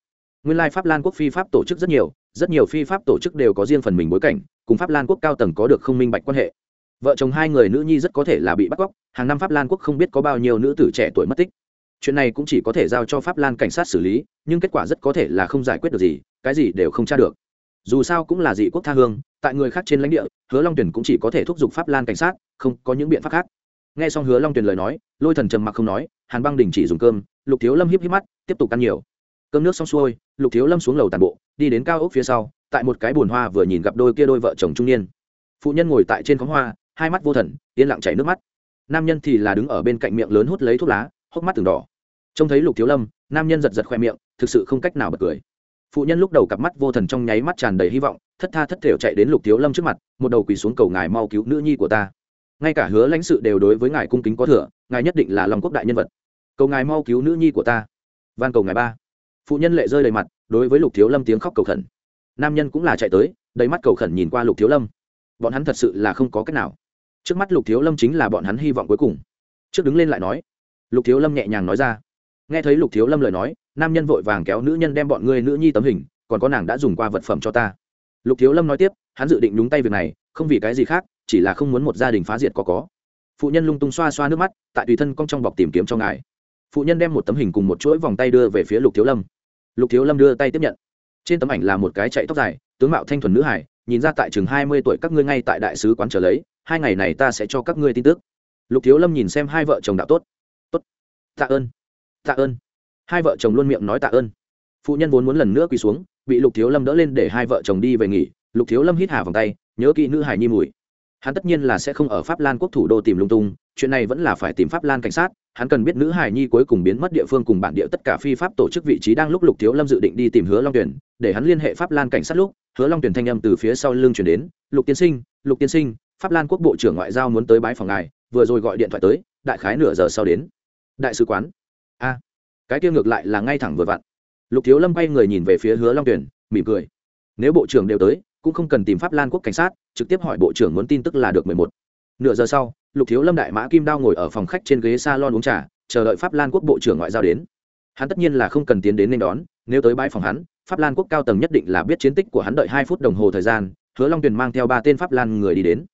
Nguyên lai pháp lan quốc phi pháp tổ chức rất nhiều rất nhiều phi pháp tổ chức đều có riêng phần mình bối cảnh, cùng pháp lan quốc cao tầng có được không minh bạch quan hệ. Vợ chồng hai người nữ nhi rất có thể là bị bắt cóc, hàng năm pháp lan quốc không biết có bao nhiêu nữ tử trẻ tuổi mất tích. Chuyện này cũng chỉ có thể giao cho pháp lan cảnh sát xử lý, nhưng kết quả rất có thể là không giải quyết được gì, cái gì đều không tra được dù sao cũng là dị quốc tha hương, tại người khác trên lãnh địa, hứa long tuyển cũng chỉ có thể thúc giục pháp lan cảnh sát, không có những biện pháp khác. Nghe xong hứa long tuyển lời nói, lôi thần trầm mặc không nói, hàn băng đình chỉ dùng cơm, lục thiếu lâm híp híp mắt, tiếp tục ăn nhiều. Cơm nước xong xuôi, lục thiếu lâm xuống lầu tàn bộ, đi đến cao ốc phía sau, tại một cái bồn hoa vừa nhìn gặp đôi kia đôi vợ chồng trung niên. Phụ nhân ngồi tại trên khóm hoa, hai mắt vô thần, yên lặng chảy nước mắt. Nam nhân thì là đứng ở bên cạnh miệng lớn hút lấy thuốc lá, hốc mắt từng đỏ. Trông thấy lục thiếu lâm, nam nhân giật giật khoe miệng, thực sự không cách nào bật cười phụ nhân lúc đầu cặp mắt vô thần trong nháy mắt tràn đầy hy vọng, thất tha thất thểu chạy đến lục thiếu lâm trước mặt, một đầu quỳ xuống cầu ngài mau cứu nữ nhi của ta. Ngay cả hứa lãnh sự đều đối với ngài cung kính có thừa, ngài nhất định là lòng quốc đại nhân vật. Cầu ngài mau cứu nữ nhi của ta. Van cầu ngài ba. Phụ nhân lệ rơi đầy mặt, đối với lục thiếu lâm tiếng khóc cầu khẩn. Nam nhân cũng là chạy tới, đầy mắt cầu khẩn nhìn qua lục thiếu lâm. Bọn hắn thật sự là không có cách nào. Trước mắt lục thiếu lâm chính là bọn hắn hy vọng cuối cùng. Trước đứng lên lại nói. Lục thiếu lâm nhẹ nhàng nói ra. Nghe thấy lục thiếu lâm lời nói nam nhân vội vàng kéo nữ nhân đem bọn ngươi nữ nhi tấm hình, còn có nàng đã dùng qua vật phẩm cho ta. Lục thiếu lâm nói tiếp, hắn dự định đúng tay việc này, không vì cái gì khác, chỉ là không muốn một gia đình phá diệt có có. Phụ nhân lung tung xoa xoa nước mắt, tại tùy thân cong trong bọc tìm kiếm cho ngài. Phụ nhân đem một tấm hình cùng một chuỗi vòng tay đưa về phía lục thiếu lâm. Lục thiếu lâm đưa tay tiếp nhận. Trên tấm ảnh là một cái chạy tóc dài, tướng mạo thanh thuần nữ hải, nhìn ra tại chừng hai mươi tuổi các ngươi ngay tại đại sứ quán trở lấy, hai ngày này ta sẽ cho các ngươi tin tức. Lục thiếu lâm nhìn xem hai vợ chồng đạo tốt. Tốt. Tạ ơn. Tạ ơn hai vợ chồng luôn miệng nói tạ ơn. Phụ nhân vốn muốn lần nữa quỳ xuống, bị lục thiếu lâm đỡ lên để hai vợ chồng đi về nghỉ. Lục thiếu lâm hít hà vòng tay, nhớ kỹ nữ hải nhi mùi. Hắn tất nhiên là sẽ không ở pháp lan quốc thủ đô tìm lung tung, chuyện này vẫn là phải tìm pháp lan cảnh sát. Hắn cần biết nữ hải nhi cuối cùng biến mất địa phương cùng bản địa tất cả phi pháp tổ chức vị trí đang lúc lục thiếu lâm dự định đi tìm hứa long tuyển để hắn liên hệ pháp lan cảnh sát lúc, hứa long tuyển thanh âm từ phía sau lưng chuyển đến. Lục tiên sinh, lục tiên sinh, pháp lan quốc bộ trưởng ngoại giao muốn tới bái phòng ngài, vừa rồi gọi điện thoại tới, đại khái nửa giờ sau đến. Đại sứ quán. A cái kia ngược lại là ngay thẳng vừa vặn. Lục thiếu lâm bay người nhìn về phía hứa long tuyển mỉm cười. Nếu bộ trưởng đều tới, cũng không cần tìm pháp lan quốc cảnh sát, trực tiếp hỏi bộ trưởng muốn tin tức là được mười một. Nửa giờ sau, lục thiếu lâm đại mã kim đao ngồi ở phòng khách trên ghế s a lon uống trà, chờ đợi pháp lan quốc bộ trưởng ngoại giao đến. Hắn tất nhiên là không cần tiến đến nên đón, nếu tới bãi phòng hắn, pháp lan quốc cao tầng nhất định là biết chiến tích của hắn đợi hai phút đồng hồ thời gian, hứa long tuyền mang theo ba tên pháp lan người đi đến.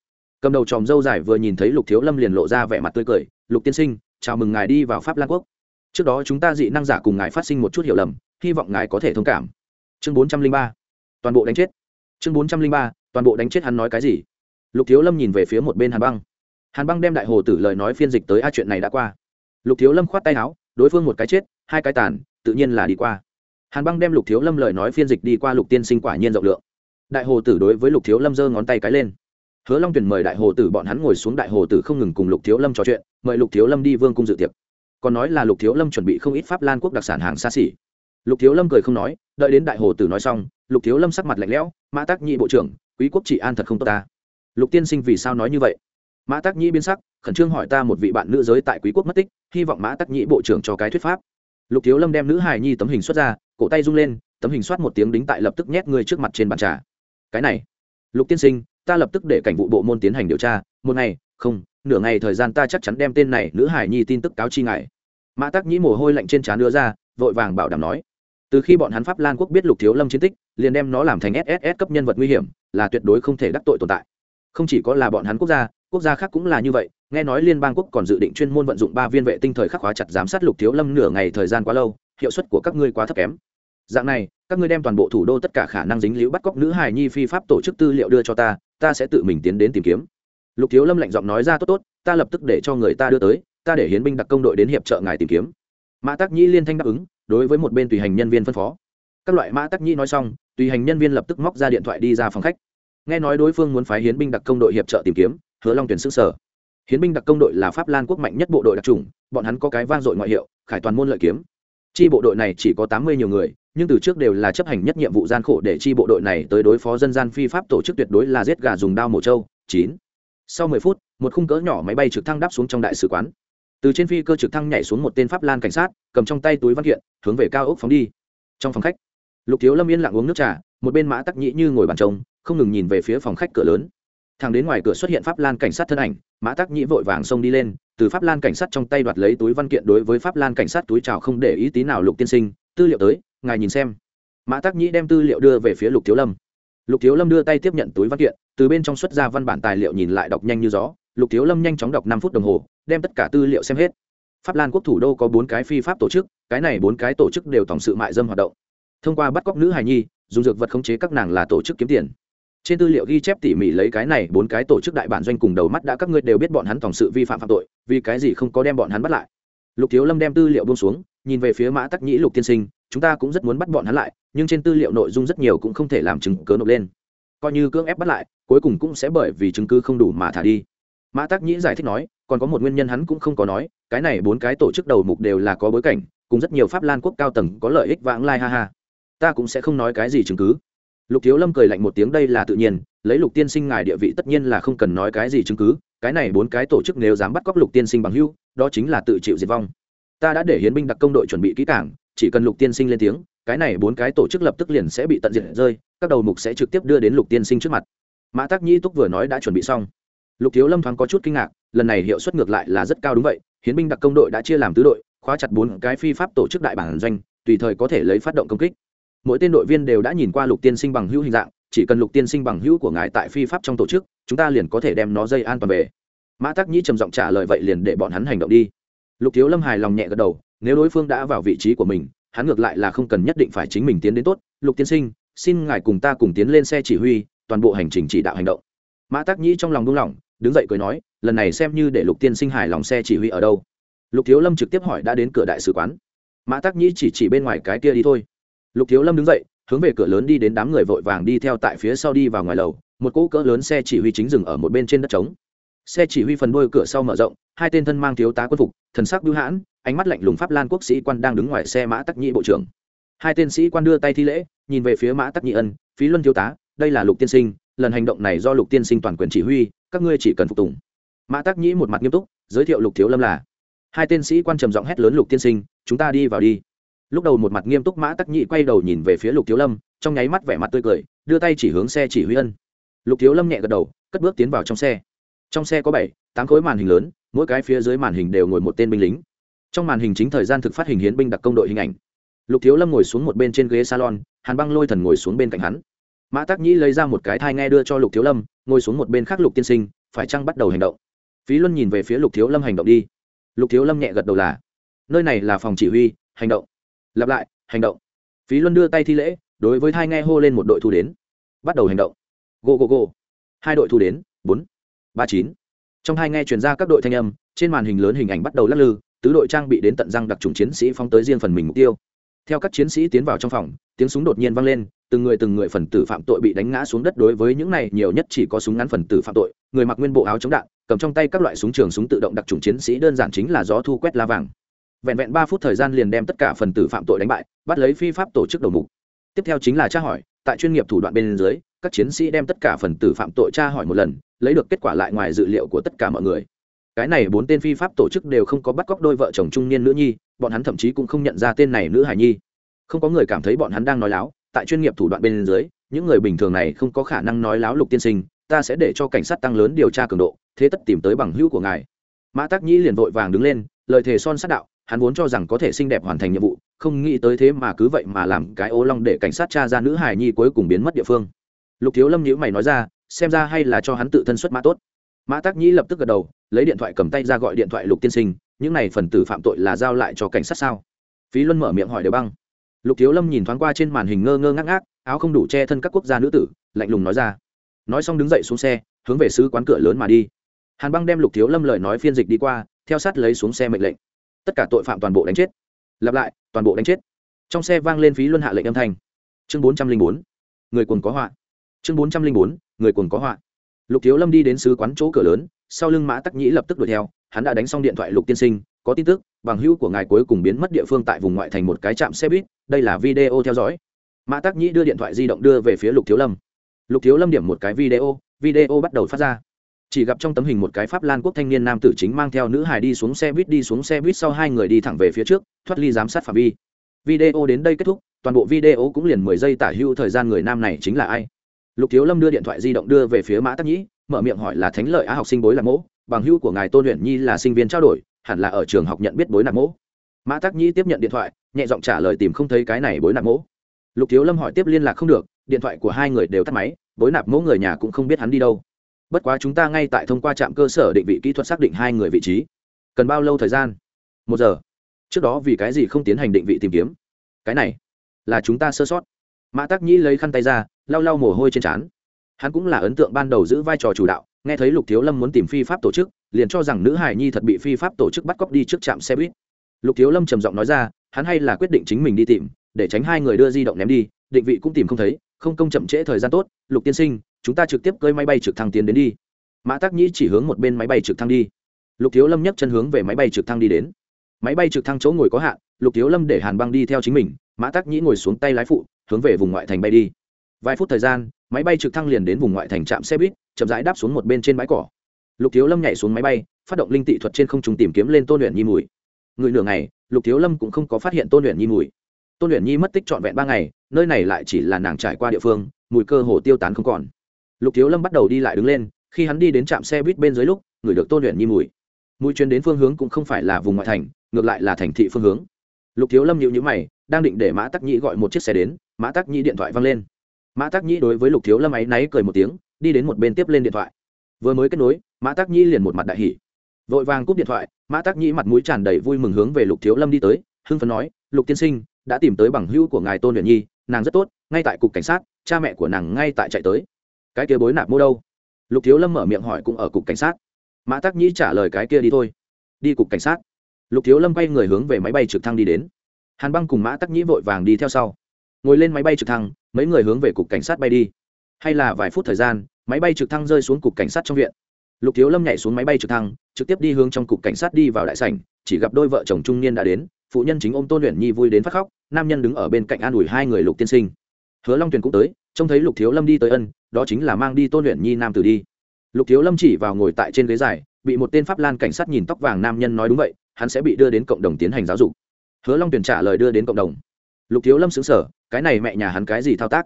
Cầm đầu tròm dâu dài vừa nhìn thấy lục thiếu lâm liền lộ ra vẻ mặt tươi cười, lục tiên sinh, chào mừng ngài đi vào pháp lan quốc trước đó chúng ta dị năng giả cùng ngài phát sinh một chút hiểu lầm, hy vọng ngài có thể thông cảm. Chương bốn trăm linh ba, toàn bộ đánh chết. Chương bốn trăm linh ba, toàn bộ đánh chết hắn nói cái gì? Lục thiếu lâm nhìn về phía một bên hàn băng. Hàn băng đem đại hồ tử lời nói phiên dịch tới, a, chuyện này đã qua. Lục thiếu lâm khoát tay áo, đối phương một cái chết, hai cái tàn, tự nhiên là đi qua. Hàn băng đem lục thiếu lâm lời nói phiên dịch đi qua lục tiên sinh quả nhiên rộng lượng. Đại hồ tử đối với lục thiếu lâm giơ ngón tay cái lên. Hứa long tuyển mời đại hồ tử bọn hắn ngồi xuống, đại hồ tử không ngừng cùng lục thiếu lâm trò chuyện, mời lục thiếu lâm đi vương cung dự tiệc còn nói là lục thiếu lâm chuẩn bị không ít pháp lan quốc đặc sản hàng xa xỉ. Lục thiếu lâm cười không nói, đợi đến đại hồ tử nói xong, lục thiếu lâm sắc mặt lạnh lẽo, mã tác nhị bộ trưởng, quý quốc trị an thật không tốt ta. Lục tiên sinh vì sao nói như vậy? Mã tác nhị biên sắc, khẩn trương hỏi ta một vị bạn nữ giới tại quý quốc mất tích, hy vọng mã tác nhị bộ trưởng cho cái thuyết pháp. Lục thiếu lâm đem nữ hài nhi tấm hình xuất ra, cổ tay rung lên, tấm hình soát một tiếng đính tại lập tức nhét người trước mặt trên bàn trà. Cái này, lục tiên sinh, ta lập tức để cảnh vụ bộ môn tiến hành điều tra, một ngày, không nửa ngày thời gian ta chắc chắn đem tên này nữ hải nhi tin tức cáo chi ngài. Mã tắc nhĩ mồ hôi lạnh trên trán đưa ra, vội vàng bảo đảm nói. Từ khi bọn hắn pháp lan quốc biết lục thiếu lâm chiến tích, liền đem nó làm thành sss cấp nhân vật nguy hiểm, là tuyệt đối không thể đắc tội tồn tại. Không chỉ có là bọn hắn quốc gia quốc gia khác cũng là như vậy. Nghe nói liên bang quốc còn dự định chuyên môn vận dụng ba viên vệ tinh thời khắc hóa chặt giám sát lục thiếu lâm nửa ngày thời gian quá lâu, hiệu suất của các ngươi quá thấp kém. Dạng này, các ngươi đem toàn bộ thủ đô tất cả khả năng dính liễu bắt cóc nữ hài nhi phi pháp tổ chức tư liệu đưa cho ta ta sẽ tự mình tiến đến tìm kiếm lục thiếu lâm lạnh giọng nói ra, tốt tốt, ta lập tức để cho người ta đưa tới, ta để hiến binh đặc công đội đến hiệp trợ ngài tìm kiếm. Mã tắc nhĩ liên thanh đáp ứng, đối với một bên tùy hành nhân viên phân phó. Các loại mã tắc nhĩ nói xong, tùy hành nhân viên lập tức móc ra điện thoại đi ra phòng khách. Nghe nói đối phương muốn phái hiến binh đặc công đội hiệp trợ tìm kiếm, hứa long tuyển xứ sở. Hiến binh đặc công đội là pháp lan quốc mạnh nhất bộ đội đặc trùng bọn hắn có cái vang dội ngoại hiệu, khải toàn môn lợi kiếm. Chi bộ đội này chỉ có tám mươi nhiều người, nhưng từ trước đều là chấp hành nhất nhiệm vụ gian khổ để chi bộ đội này tới đối phó dân gian phi pháp tổ chức tuyệt đối là giết gà dùng đao mổ trâu. Chín sau mười phút, một khung cỡ nhỏ máy bay trực thăng đáp xuống trong đại sứ quán. Từ trên phi cơ trực thăng nhảy xuống một tên pháp lan cảnh sát, cầm trong tay túi văn kiện, hướng về cao ốc phóng đi. Trong phòng khách, lục thiếu lâm yên lặng uống nước trà, một bên mã tắc nhĩ như ngồi bàn trông, không ngừng nhìn về phía phòng khách cửa lớn. Thằng đến ngoài cửa xuất hiện pháp lan cảnh sát thân ảnh, mã tắc nhĩ vội vàng xông đi lên, từ pháp lan cảnh sát trong tay đoạt lấy túi văn kiện đối với pháp lan cảnh sát túi trào không để ý tí nào lục tiên sinh, tư liệu tới, ngài nhìn xem. Mã tắc nhĩ đem tư liệu đưa về phía lục thiếu lâm. Lục thiếu lâm đưa tay tiếp nhận túi văn kiện từ bên trong xuất ra văn bản tài liệu nhìn lại đọc nhanh như gió, lục thiếu lâm nhanh chóng đọc năm phút đồng hồ, đem tất cả tư liệu xem hết. Pháp lan quốc thủ đô có bốn cái phi pháp tổ chức, cái này bốn cái tổ chức đều tổng sự mại dâm hoạt động. Thông qua bắt cóc nữ hài nhi, dùng dược vật khống chế các nàng là tổ chức kiếm tiền. Trên tư liệu ghi chép tỉ mỉ lấy cái này bốn cái tổ chức đại bản doanh cùng đầu mắt đã các ngươi đều biết bọn hắn tổng sự vi phạm phạm tội, vì cái gì không có đem bọn hắn bắt lại? Lục thiếu lâm đem tư liệu buông xuống, nhìn về phía mã tắc nhĩ lục tiên sinh, chúng ta cũng rất muốn bắt bọn hắn lại, nhưng trên tư liệu nội dung rất nhiều cũng không thể làm chứng cớ nộp lên. Coi như cưỡng ép bắt lại cuối cùng cũng sẽ bởi vì chứng cứ không đủ mà thả đi. Mã tắc nhĩ giải thích nói, còn có một nguyên nhân hắn cũng không có nói, cái này bốn cái tổ chức đầu mục đều là có bối cảnh, cùng rất nhiều pháp lan quốc cao tầng có lợi ích vãng lai ha ha. Ta cũng sẽ không nói cái gì chứng cứ. Lục thiếu lâm cười lạnh một tiếng, đây là tự nhiên, lấy lục tiên sinh ngài địa vị tất nhiên là không cần nói cái gì chứng cứ, cái này bốn cái tổ chức nếu dám bắt cóc lục tiên sinh bằng hưu, đó chính là tự chịu diệt vong. Ta đã để hiến binh đặc công đội chuẩn bị kỹ cảng chỉ cần lục tiên sinh lên tiếng, cái này bốn cái tổ chức lập tức liền sẽ bị tận diệt rơi, các đầu mục sẽ trực tiếp đưa đến lục tiên sinh trước mặt mã tác nhĩ túc vừa nói đã chuẩn bị xong. Lục thiếu lâm thoáng có chút kinh ngạc, lần này hiệu suất ngược lại là rất cao đúng vậy, hiến binh đặc công đội đã chia làm tứ đội, khóa chặt bốn cái phi pháp tổ chức đại bản doanh, tùy thời có thể lấy phát động công kích. Mỗi tên đội viên đều đã nhìn qua lục tiên sinh bằng hữu hình dạng, chỉ cần lục tiên sinh bằng hữu của ngài tại phi pháp trong tổ chức, chúng ta liền có thể đem nó dây an toàn về. Mã tắc nhĩ trầm giọng trả lời vậy liền để bọn hắn hành động đi. Lục thiếu lâm hài lòng nhẹ gật đầu, nếu đối phương đã vào vị trí của mình, hắn ngược lại là không cần nhất định phải chính mình tiến đến tốt. Lục tiên sinh, xin ngài cùng ta cùng tiến lên xe chỉ huy toàn bộ hành trình chỉ đạo hành động. Mã tắc nhĩ trong lòng đung lòng đứng dậy cười nói, lần này xem như để lục tiên sinh hài lòng xe chỉ huy ở đâu. Lục thiếu lâm trực tiếp hỏi đã đến cửa đại sứ quán. Mã tắc nhĩ chỉ chỉ bên ngoài cái kia đi thôi. Lục thiếu lâm đứng dậy, hướng về cửa lớn đi đến đám người vội vàng đi theo tại phía sau đi vào ngoài lầu, một cỗ cỡ lớn xe chỉ huy chính dừng ở một bên trên đất trống. Xe chỉ huy phần đôi cửa sau mở rộng, hai tên thân mang thiếu tá quân phục, thần sắc bưu hãn, ánh mắt lạnh lùng pháp lan quốc sĩ quan đang đứng ngoài xe mã tắc Nhĩ bộ trưởng. Hai tên sĩ quan đưa tay thi lễ, nhìn về phía mã tắc Nhĩ ân, phí luân thiếu tá đây là lục tiên sinh, lần hành động này do lục tiên sinh toàn quyền chỉ huy, các ngươi chỉ cần phục tùng. Mã tắc nhĩ một mặt nghiêm túc, giới thiệu lục thiếu lâm là, hai tên sĩ quan trầm giọng hét lớn lục tiên sinh, chúng ta đi vào đi. Lúc đầu một mặt nghiêm túc mã tắc nhị quay đầu nhìn về phía lục thiếu lâm, trong nháy mắt vẻ mặt tươi cười, đưa tay chỉ hướng xe chỉ huy ân. Lục thiếu lâm nhẹ gật đầu, cất bước tiến vào trong xe. Trong xe có bảy, tám khối màn hình lớn, mỗi cái phía dưới màn hình đều ngồi một tên binh lính. Trong màn hình chính thời gian thực phát hình hiến binh đặc công đội hình ảnh. Lục thiếu lâm ngồi xuống một bên trên ghế salon, hàn băng lôi thần ngồi xuống bên cạnh hắn mã tác nhĩ lấy ra một cái thai nghe đưa cho lục thiếu lâm, ngồi xuống một bên khác lục tiên sinh, phải chăng bắt đầu hành động? Phí luân nhìn về phía lục thiếu lâm hành động đi. Lục thiếu lâm nhẹ gật đầu là, nơi này là phòng chỉ huy, hành động. Lặp lại, hành động. Phí luân đưa tay thi lễ, đối với thai nghe hô lên một đội thu đến. Bắt đầu hành động. Go go go hai đội thu đến, bốn, ba chín. Trong hai nghe chuyển ra các đội thanh âm, trên màn hình lớn hình ảnh bắt đầu lắc lư, tứ đội trang bị đến tận răng đặc trùng chiến sĩ phóng tới riêng phần mình mục tiêu. Theo các chiến sĩ tiến vào trong phòng, tiếng súng đột nhiên vang lên từng người từng người phần tử phạm tội bị đánh ngã xuống đất đối với những này nhiều nhất chỉ có súng ngắn phần tử phạm tội, người mặc nguyên bộ áo chống đạn, cầm trong tay các loại súng trường súng tự động đặc trùng chiến sĩ đơn giản chính là gió thu quét la vàng. Vẹn vẹn ba phút thời gian liền đem tất cả phần tử phạm tội đánh bại, bắt lấy phi pháp tổ chức đầu mục. Tiếp theo chính là tra hỏi, tại chuyên nghiệp thủ đoạn bên dưới, các chiến sĩ đem tất cả phần tử phạm tội tra hỏi một lần, lấy được kết quả lại ngoài dự liệu của tất cả mọi người. Cái này bốn tên phi pháp tổ chức đều không có bắt cóc đôi vợ chồng trung niên nữ nhi, bọn hắn thậm chí cũng không nhận ra tên này nữ hải nhi. Không có người cảm thấy bọn hắn đang nói láo tại chuyên nghiệp thủ đoạn bên dưới, những người bình thường này không có khả năng nói láo lục tiên sinh, ta sẽ để cho cảnh sát tăng lớn điều tra cường độ, thế tất tìm tới bằng hữu của ngài. Mã tác nhĩ liền vội vàng đứng lên, lời thề son sát đạo, hắn vốn cho rằng có thể xinh đẹp hoàn thành nhiệm vụ, không nghĩ tới thế mà cứ vậy mà làm cái ô long để cảnh sát tra ra nữ hài nhi cuối cùng biến mất địa phương. Lục thiếu lâm nhữ mày nói ra, xem ra hay là cho hắn tự thân xuất mã tốt. Mã tác nhĩ lập tức gật đầu, lấy điện thoại cầm tay ra gọi điện thoại lục tiên sinh, những này phần tử phạm tội là giao lại cho cảnh sát sao? Phí luân mở miệng hỏi đều băng lục thiếu lâm nhìn thoáng qua trên màn hình ngơ ngơ ngác ngác, áo không đủ che thân các quốc gia nữ tử, lạnh lùng nói ra. Nói xong đứng dậy xuống xe, hướng về sứ quán cửa lớn mà đi. Hàn băng đem lục thiếu lâm lời nói phiên dịch đi qua, theo sát lấy xuống xe mệnh lệnh. Tất cả tội phạm toàn bộ đánh chết. Lặp lại, toàn bộ đánh chết. Trong xe vang lên phí luân hạ lệnh âm thanh. Chương bốn trăm linh bốn, người quần có họa. Chương bốn trăm linh bốn, người quần có họa. Lục thiếu lâm đi đến sứ quán chỗ cửa lớn, sau lưng mã tắc nhĩ lập tức đuổi theo, hắn đã đánh xong điện thoại lục tiên sinh có tin tức, bằng hữu của ngài cuối cùng biến mất địa phương tại vùng ngoại thành một cái trạm xe buýt, đây là video theo dõi. Mã tắc nhĩ đưa điện thoại di động đưa về phía lục thiếu lâm. Lục thiếu lâm điểm một cái video video bắt đầu phát ra. Chỉ gặp trong tấm hình một cái pháp lan quốc thanh niên nam tử chính mang theo nữ hài đi xuống xe buýt, đi xuống xe buýt sau hai người đi thẳng về phía trước, thoát ly giám sát phạm vi. Video đến đây kết thúc, toàn bộ video cũng liền mười giây tả hưu thời gian người nam này chính là ai. Lục thiếu lâm đưa điện thoại di động đưa về phía mã tắc nhĩ, mở miệng hỏi là thánh lợi á học sinh bối là mẫu, bằng hữu của ngài tôn luyện nhi là sinh viên trao đổi hẳn là ở trường học nhận biết bối nạp mỗ. Mã tắc nhĩ tiếp nhận điện thoại, nhẹ giọng trả lời tìm không thấy cái này bối nạp mỗ. Lục thiếu lâm hỏi tiếp liên lạc không được, điện thoại của hai người đều tắt máy, bối nạp mỗ người nhà cũng không biết hắn đi đâu. Bất quá chúng ta ngay tại thông qua trạm cơ sở định vị kỹ thuật xác định hai người vị trí. Cần bao lâu thời gian? Một giờ. Trước đó vì cái gì không tiến hành định vị tìm kiếm? Cái này là chúng ta sơ sót. Mã tắc nhĩ lấy khăn tay ra, lau lau mồ hôi trên trán. Hắn cũng là ấn tượng ban đầu giữ vai trò chủ đạo, nghe thấy lục thiếu lâm muốn tìm phi pháp tổ chức liền cho rằng nữ hải nhi thật bị phi pháp tổ chức bắt cóc đi trước trạm xe buýt. Lục thiếu lâm trầm giọng nói ra, hắn hay là quyết định chính mình đi tìm, để tránh hai người đưa di động ném đi, định vị cũng tìm không thấy, không công chậm trễ thời gian tốt, lục tiên sinh, chúng ta trực tiếp cơi máy bay trực thăng tiến đến đi. Mã tắc nhĩ chỉ hướng một bên máy bay trực thăng đi. Lục thiếu lâm nhấc chân hướng về máy bay trực thăng đi đến. Máy bay trực thăng chỗ ngồi có hạn, lục thiếu lâm để hàn băng đi theo chính mình, mã tắc nhĩ ngồi xuống tay lái phụ, hướng về vùng ngoại thành bay đi. Vài phút thời gian, máy bay trực thăng liền đến vùng ngoại thành trạm xe buýt, chậm rãi đáp xuống một bên trên bãi cỏ lục thiếu lâm nhảy xuống máy bay, phát động linh tị thuật trên không trùng tìm kiếm lên tôn luyện nhi mùi. Người nửa ngày, lục thiếu lâm cũng không có phát hiện tôn luyện nhi mùi. Tôn luyện nhi mất tích trọn vẹn ba ngày, nơi này lại chỉ là nàng trải qua địa phương, mùi cơ hồ tiêu tán không còn. Lục thiếu lâm bắt đầu đi lại đứng lên, khi hắn đi đến trạm xe buýt bên dưới lúc, người được tôn luyện nhi mùi. Mùi chuyến đến phương hướng cũng không phải là vùng ngoại thành, ngược lại là thành thị phương hướng. Lục thiếu lâm nhịu nhữ mày, đang định để mã tắc nhĩ gọi một chiếc xe đến, mã tắc nhĩ điện thoại văng lên. Mã tắc nhĩ đối với lục thiếu lâm áy náy cười một tiếng, đi đến một bên tiếp lên điện thoại vừa mới kết nối, mã tắc nhĩ liền một mặt đại hỉ. Vội vàng cúp điện thoại, mã tắc nhĩ mặt mũi tràn đầy vui mừng hướng về lục thiếu lâm đi tới, hưng phấn nói, lục tiên sinh, đã tìm tới bằng hữu của ngài tôn luyện nhi, nàng rất tốt, ngay tại cục cảnh sát, cha mẹ của nàng ngay tại chạy tới. Cái kia bối nạp mua đâu? Lục thiếu lâm mở miệng hỏi cũng ở cục cảnh sát. Mã tắc nhĩ trả lời cái kia đi thôi. Đi cục cảnh sát. Lục thiếu lâm quay người hướng về máy bay trực thăng đi đến. Hàn băng cùng mã tắc nhĩ vội vàng đi theo sau. Ngồi lên máy bay trực thăng, mấy người hướng về cục cảnh sát bay đi. Hay là vài phút thời gian máy bay trực thăng rơi xuống cục cảnh sát trong viện. Lục thiếu lâm nhảy xuống máy bay trực thăng, trực tiếp đi hướng trong cục cảnh sát đi vào đại sảnh, chỉ gặp đôi vợ chồng trung niên đã đến, phụ nhân chính ôm tôn luyện nhi vui đến phát khóc, nam nhân đứng ở bên cạnh an ủi hai người lục tiên sinh. Hứa long tuyền cũng tới, trông thấy lục thiếu lâm đi tới ân, đó chính là mang đi tôn luyện nhi nam tử đi. Lục thiếu lâm chỉ vào ngồi tại trên ghế dài, bị một tên pháp lan cảnh sát nhìn tóc vàng nam nhân nói đúng vậy, hắn sẽ bị đưa đến cộng đồng tiến hành giáo dục. Hứa long tuyển trả lời đưa đến cộng đồng. Lục thiếu lâm xứng sở cái này mẹ nhà hắn cái gì thao tác?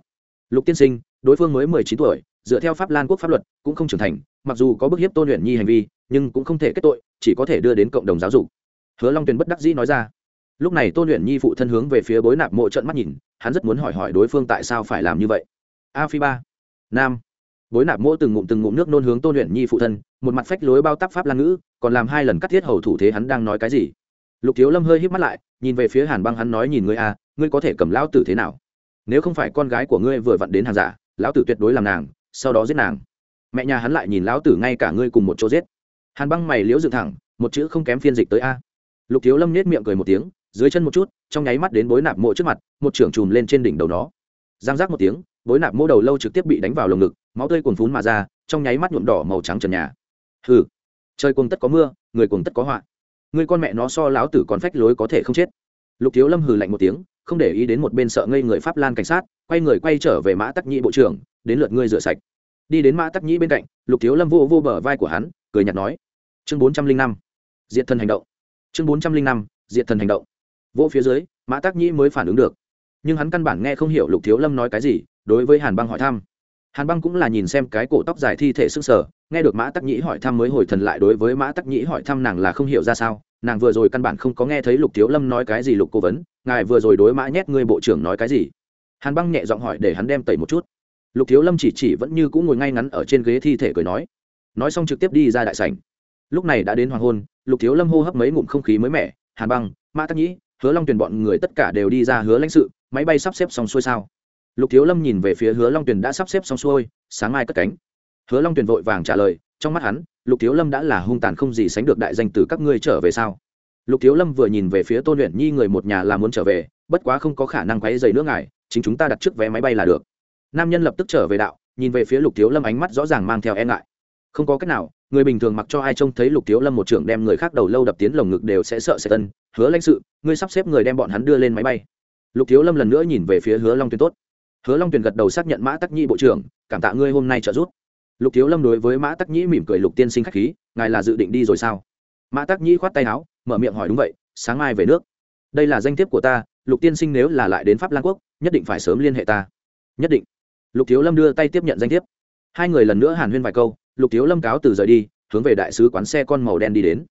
Lục tiên sinh, đối phương mới mười chín tuổi dựa theo pháp lan quốc pháp luật, cũng không trưởng thành, mặc dù có bức hiếp tôn luyện nhi hành vi, nhưng cũng không thể kết tội, chỉ có thể đưa đến cộng đồng giáo dục. Hứa long tuyền bất đắc dĩ nói ra. Lúc này tôn luyện nhi phụ thân hướng về phía bối nạp mộ trận mắt nhìn, hắn rất muốn hỏi hỏi đối phương tại sao phải làm như vậy. A phi ba. Nam. Bối nạp mộ từng ngụm từng ngụm nước nôn hướng tôn luyện nhi phụ thân, một mặt phách lối bao tắc pháp lan ngữ, còn làm hai lần cắt thiết hầu thủ thế hắn đang nói cái gì. Lục thiếu lâm hơi híp mắt lại, nhìn về phía hàn băng hắn nói nhìn ngươi a ngươi có thể cầm lão tử thế nào? Nếu không phải con gái của ngươi vừa vặn đến hàng giả, lão tử tuyệt đối làm nàng sau đó giết nàng. Mẹ nhà hắn lại nhìn lão tử ngay cả ngươi cùng một chỗ giết. Hàn băng mày liễu dựng thẳng, một chữ không kém phiên dịch tới a. Lục thiếu lâm nết miệng cười một tiếng, dưới chân một chút, trong nháy mắt đến bối nạp mộ trước mặt, một trưởng chùm lên trên đỉnh đầu nó. Giang giác một tiếng, bối nạp mô đầu lâu trực tiếp bị đánh vào lồng ngực, máu tươi cuồn phún mà ra, trong nháy mắt nhuộm đỏ màu trắng trần nhà. Hừ, trời cuồng tất có mưa, người cuồng tất có họa. Người con mẹ nó so láo tử còn phách lối có thể không chết. Lục thiếu lâm hừ lạnh một tiếng, không để ý đến một bên sợ ngây người pháp lan cảnh sát, quay người quay trở về mã tắc nhị bộ trưởng đến lượt ngươi rửa sạch. Đi đến mã tắc nhĩ bên cạnh, lục thiếu lâm vô vô bờ vai của hắn, cười nhạt nói, chương bốn trăm linh năm diện thần hành động. Chương bốn trăm linh năm diện thần hành động. Vô phía dưới, mã tắc nhĩ mới phản ứng được. Nhưng hắn căn bản nghe không hiểu lục thiếu lâm nói cái gì, đối với hàn băng hỏi thăm. Hàn băng cũng là nhìn xem cái cổ tóc dài thi thể sức sở nghe được mã tắc nhĩ hỏi thăm mới hồi thần lại đối với mã tắc nhĩ hỏi thăm nàng là không hiểu ra sao, nàng vừa rồi căn bản không có nghe thấy lục thiếu lâm nói cái gì lục cố vấn, ngài vừa rồi đối mã nhét ngươi bộ trưởng nói cái gì? Hàn băng nhẹ giọng hỏi để hắn đem tẩy một chút lục thiếu lâm chỉ chỉ vẫn như cũng ngồi ngay ngắn ở trên ghế thi thể cười nói. Nói xong trực tiếp đi ra đại sảnh. Lúc này đã đến hoàng hôn, lục thiếu lâm hô hấp mấy ngụm không khí mới mẻ, hàn băng, mã tắc nhĩ, hứa long tuyển bọn người tất cả đều đi ra hứa lãnh sự, máy bay sắp xếp xong xuôi sao? Lục thiếu lâm nhìn về phía hứa long tuyền đã sắp xếp xong xuôi, sáng mai cất cánh. Hứa long tuyền vội vàng trả lời, trong mắt hắn, lục thiếu lâm đã là hung tàn không gì sánh được đại danh từ các ngươi trở về sao? Lục thiếu lâm vừa nhìn về phía tôn luyện nhi người một nhà là muốn trở về, bất quá không có khả năng quáy dày nước ngài, chính chúng ta đặt trước vé máy bay là được nam nhân lập tức trở về đạo, nhìn về phía lục thiếu lâm ánh mắt rõ ràng mang theo e ngại. Không có cách nào, người bình thường mặc cho ai trông thấy lục thiếu lâm một trưởng đem người khác đầu lâu đập tiến lồng ngực đều sẽ sợ sẽ tân hứa lãnh sự, ngươi sắp xếp người đem bọn hắn đưa lên máy bay. Lục thiếu lâm lần nữa nhìn về phía hứa long Tuyền tốt. Hứa long tuyền gật đầu xác nhận mã tắc nhi bộ trưởng, cảm tạ ngươi hôm nay trợ giúp. Lục thiếu lâm đối với mã tắc nhĩ mỉm cười, lục tiên sinh k h á c h khí, ngài là dự định đi rồi sao? Mã tắc nhĩ khoát tay áo, mở miệng hỏi, đúng vậy, sáng mai về nước. Đây là danh thiếp của ta, lục tiên sinh nếu là lại đến pháp lan quốc, nhất định phải sớm liên hệ ta. Nhất định lục thiếu lâm đưa tay tiếp nhận danh thiếp. Hai người lần nữa hàn huyên vài câu, lục thiếu lâm cáo từ rời đi, hướng về đại sứ quán xe con màu đen đi đến.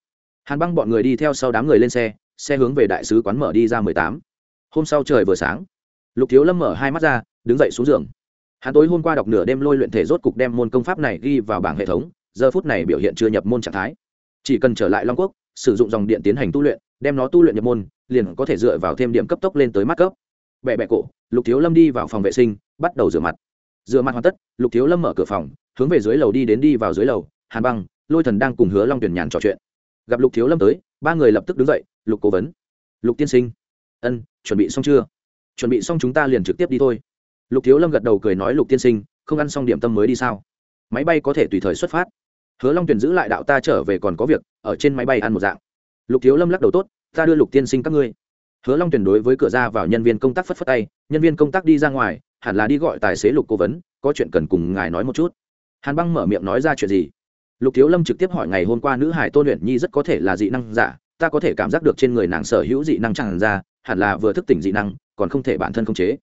Hàn băng bọn người đi theo sau đám người lên xe xe hướng về đại sứ quán mở đi ra mười tám. Hôm sau trời vừa sáng, lục thiếu lâm mở hai mắt ra, đứng dậy xuống giường. Hắn tối hôm qua đọc nửa đêm lôi luyện thể rốt cục đem môn công pháp này ghi vào bảng hệ thống, giờ phút này biểu hiện chưa nhập môn trạng thái. Chỉ cần trở lại long quốc, sử dụng dòng điện tiến hành tu luyện, đem nó tu luyện nhập môn, liền có thể dựa vào thêm điểm cấp tốc lên tới mắt cấp. Bẹ bẹ cổ, lục thiếu lâm đi vào phòng vệ sinh, bắt đầu rửa mặt dựa mặt hoàn tất, lục thiếu lâm mở cửa phòng, hướng về dưới lầu đi đến đi vào dưới lầu, hàn băng, lôi thần đang cùng hứa long tuyển nhàn trò chuyện. Gặp lục thiếu lâm tới, ba người lập tức đứng dậy, lục cố vấn, lục tiên sinh. Ân, chuẩn bị xong chưa? Chuẩn bị xong chúng ta liền trực tiếp đi thôi. Lục thiếu lâm gật đầu cười nói, lục tiên sinh, không ăn xong điểm tâm mới đi sao? Máy bay có thể tùy thời xuất phát. Hứa long tuyển giữ lại đạo ta trở về còn có việc, ở trên máy bay ăn một dạng. Lục thiếu lâm lắc đầu tốt, ta đưa lục tiên sinh các ngươi. Hứa long tuyển đối với cửa ra vào nhân viên công tác phất phất tay, nhân viên công tác đi ra ngoài hẳn là đi gọi tài xế lục cố vấn, có chuyện cần cùng ngài nói một chút. Hàn băng mở miệng nói ra chuyện gì? Lục thiếu lâm trực tiếp hỏi ngày hôm qua nữ hải tôn luyện nhi rất có thể là dị năng giả, ta có thể cảm giác được trên người nàng sở hữu dị năng chẳng ra, hẳn là vừa thức tỉnh dị năng, còn không thể bản thân khống chế.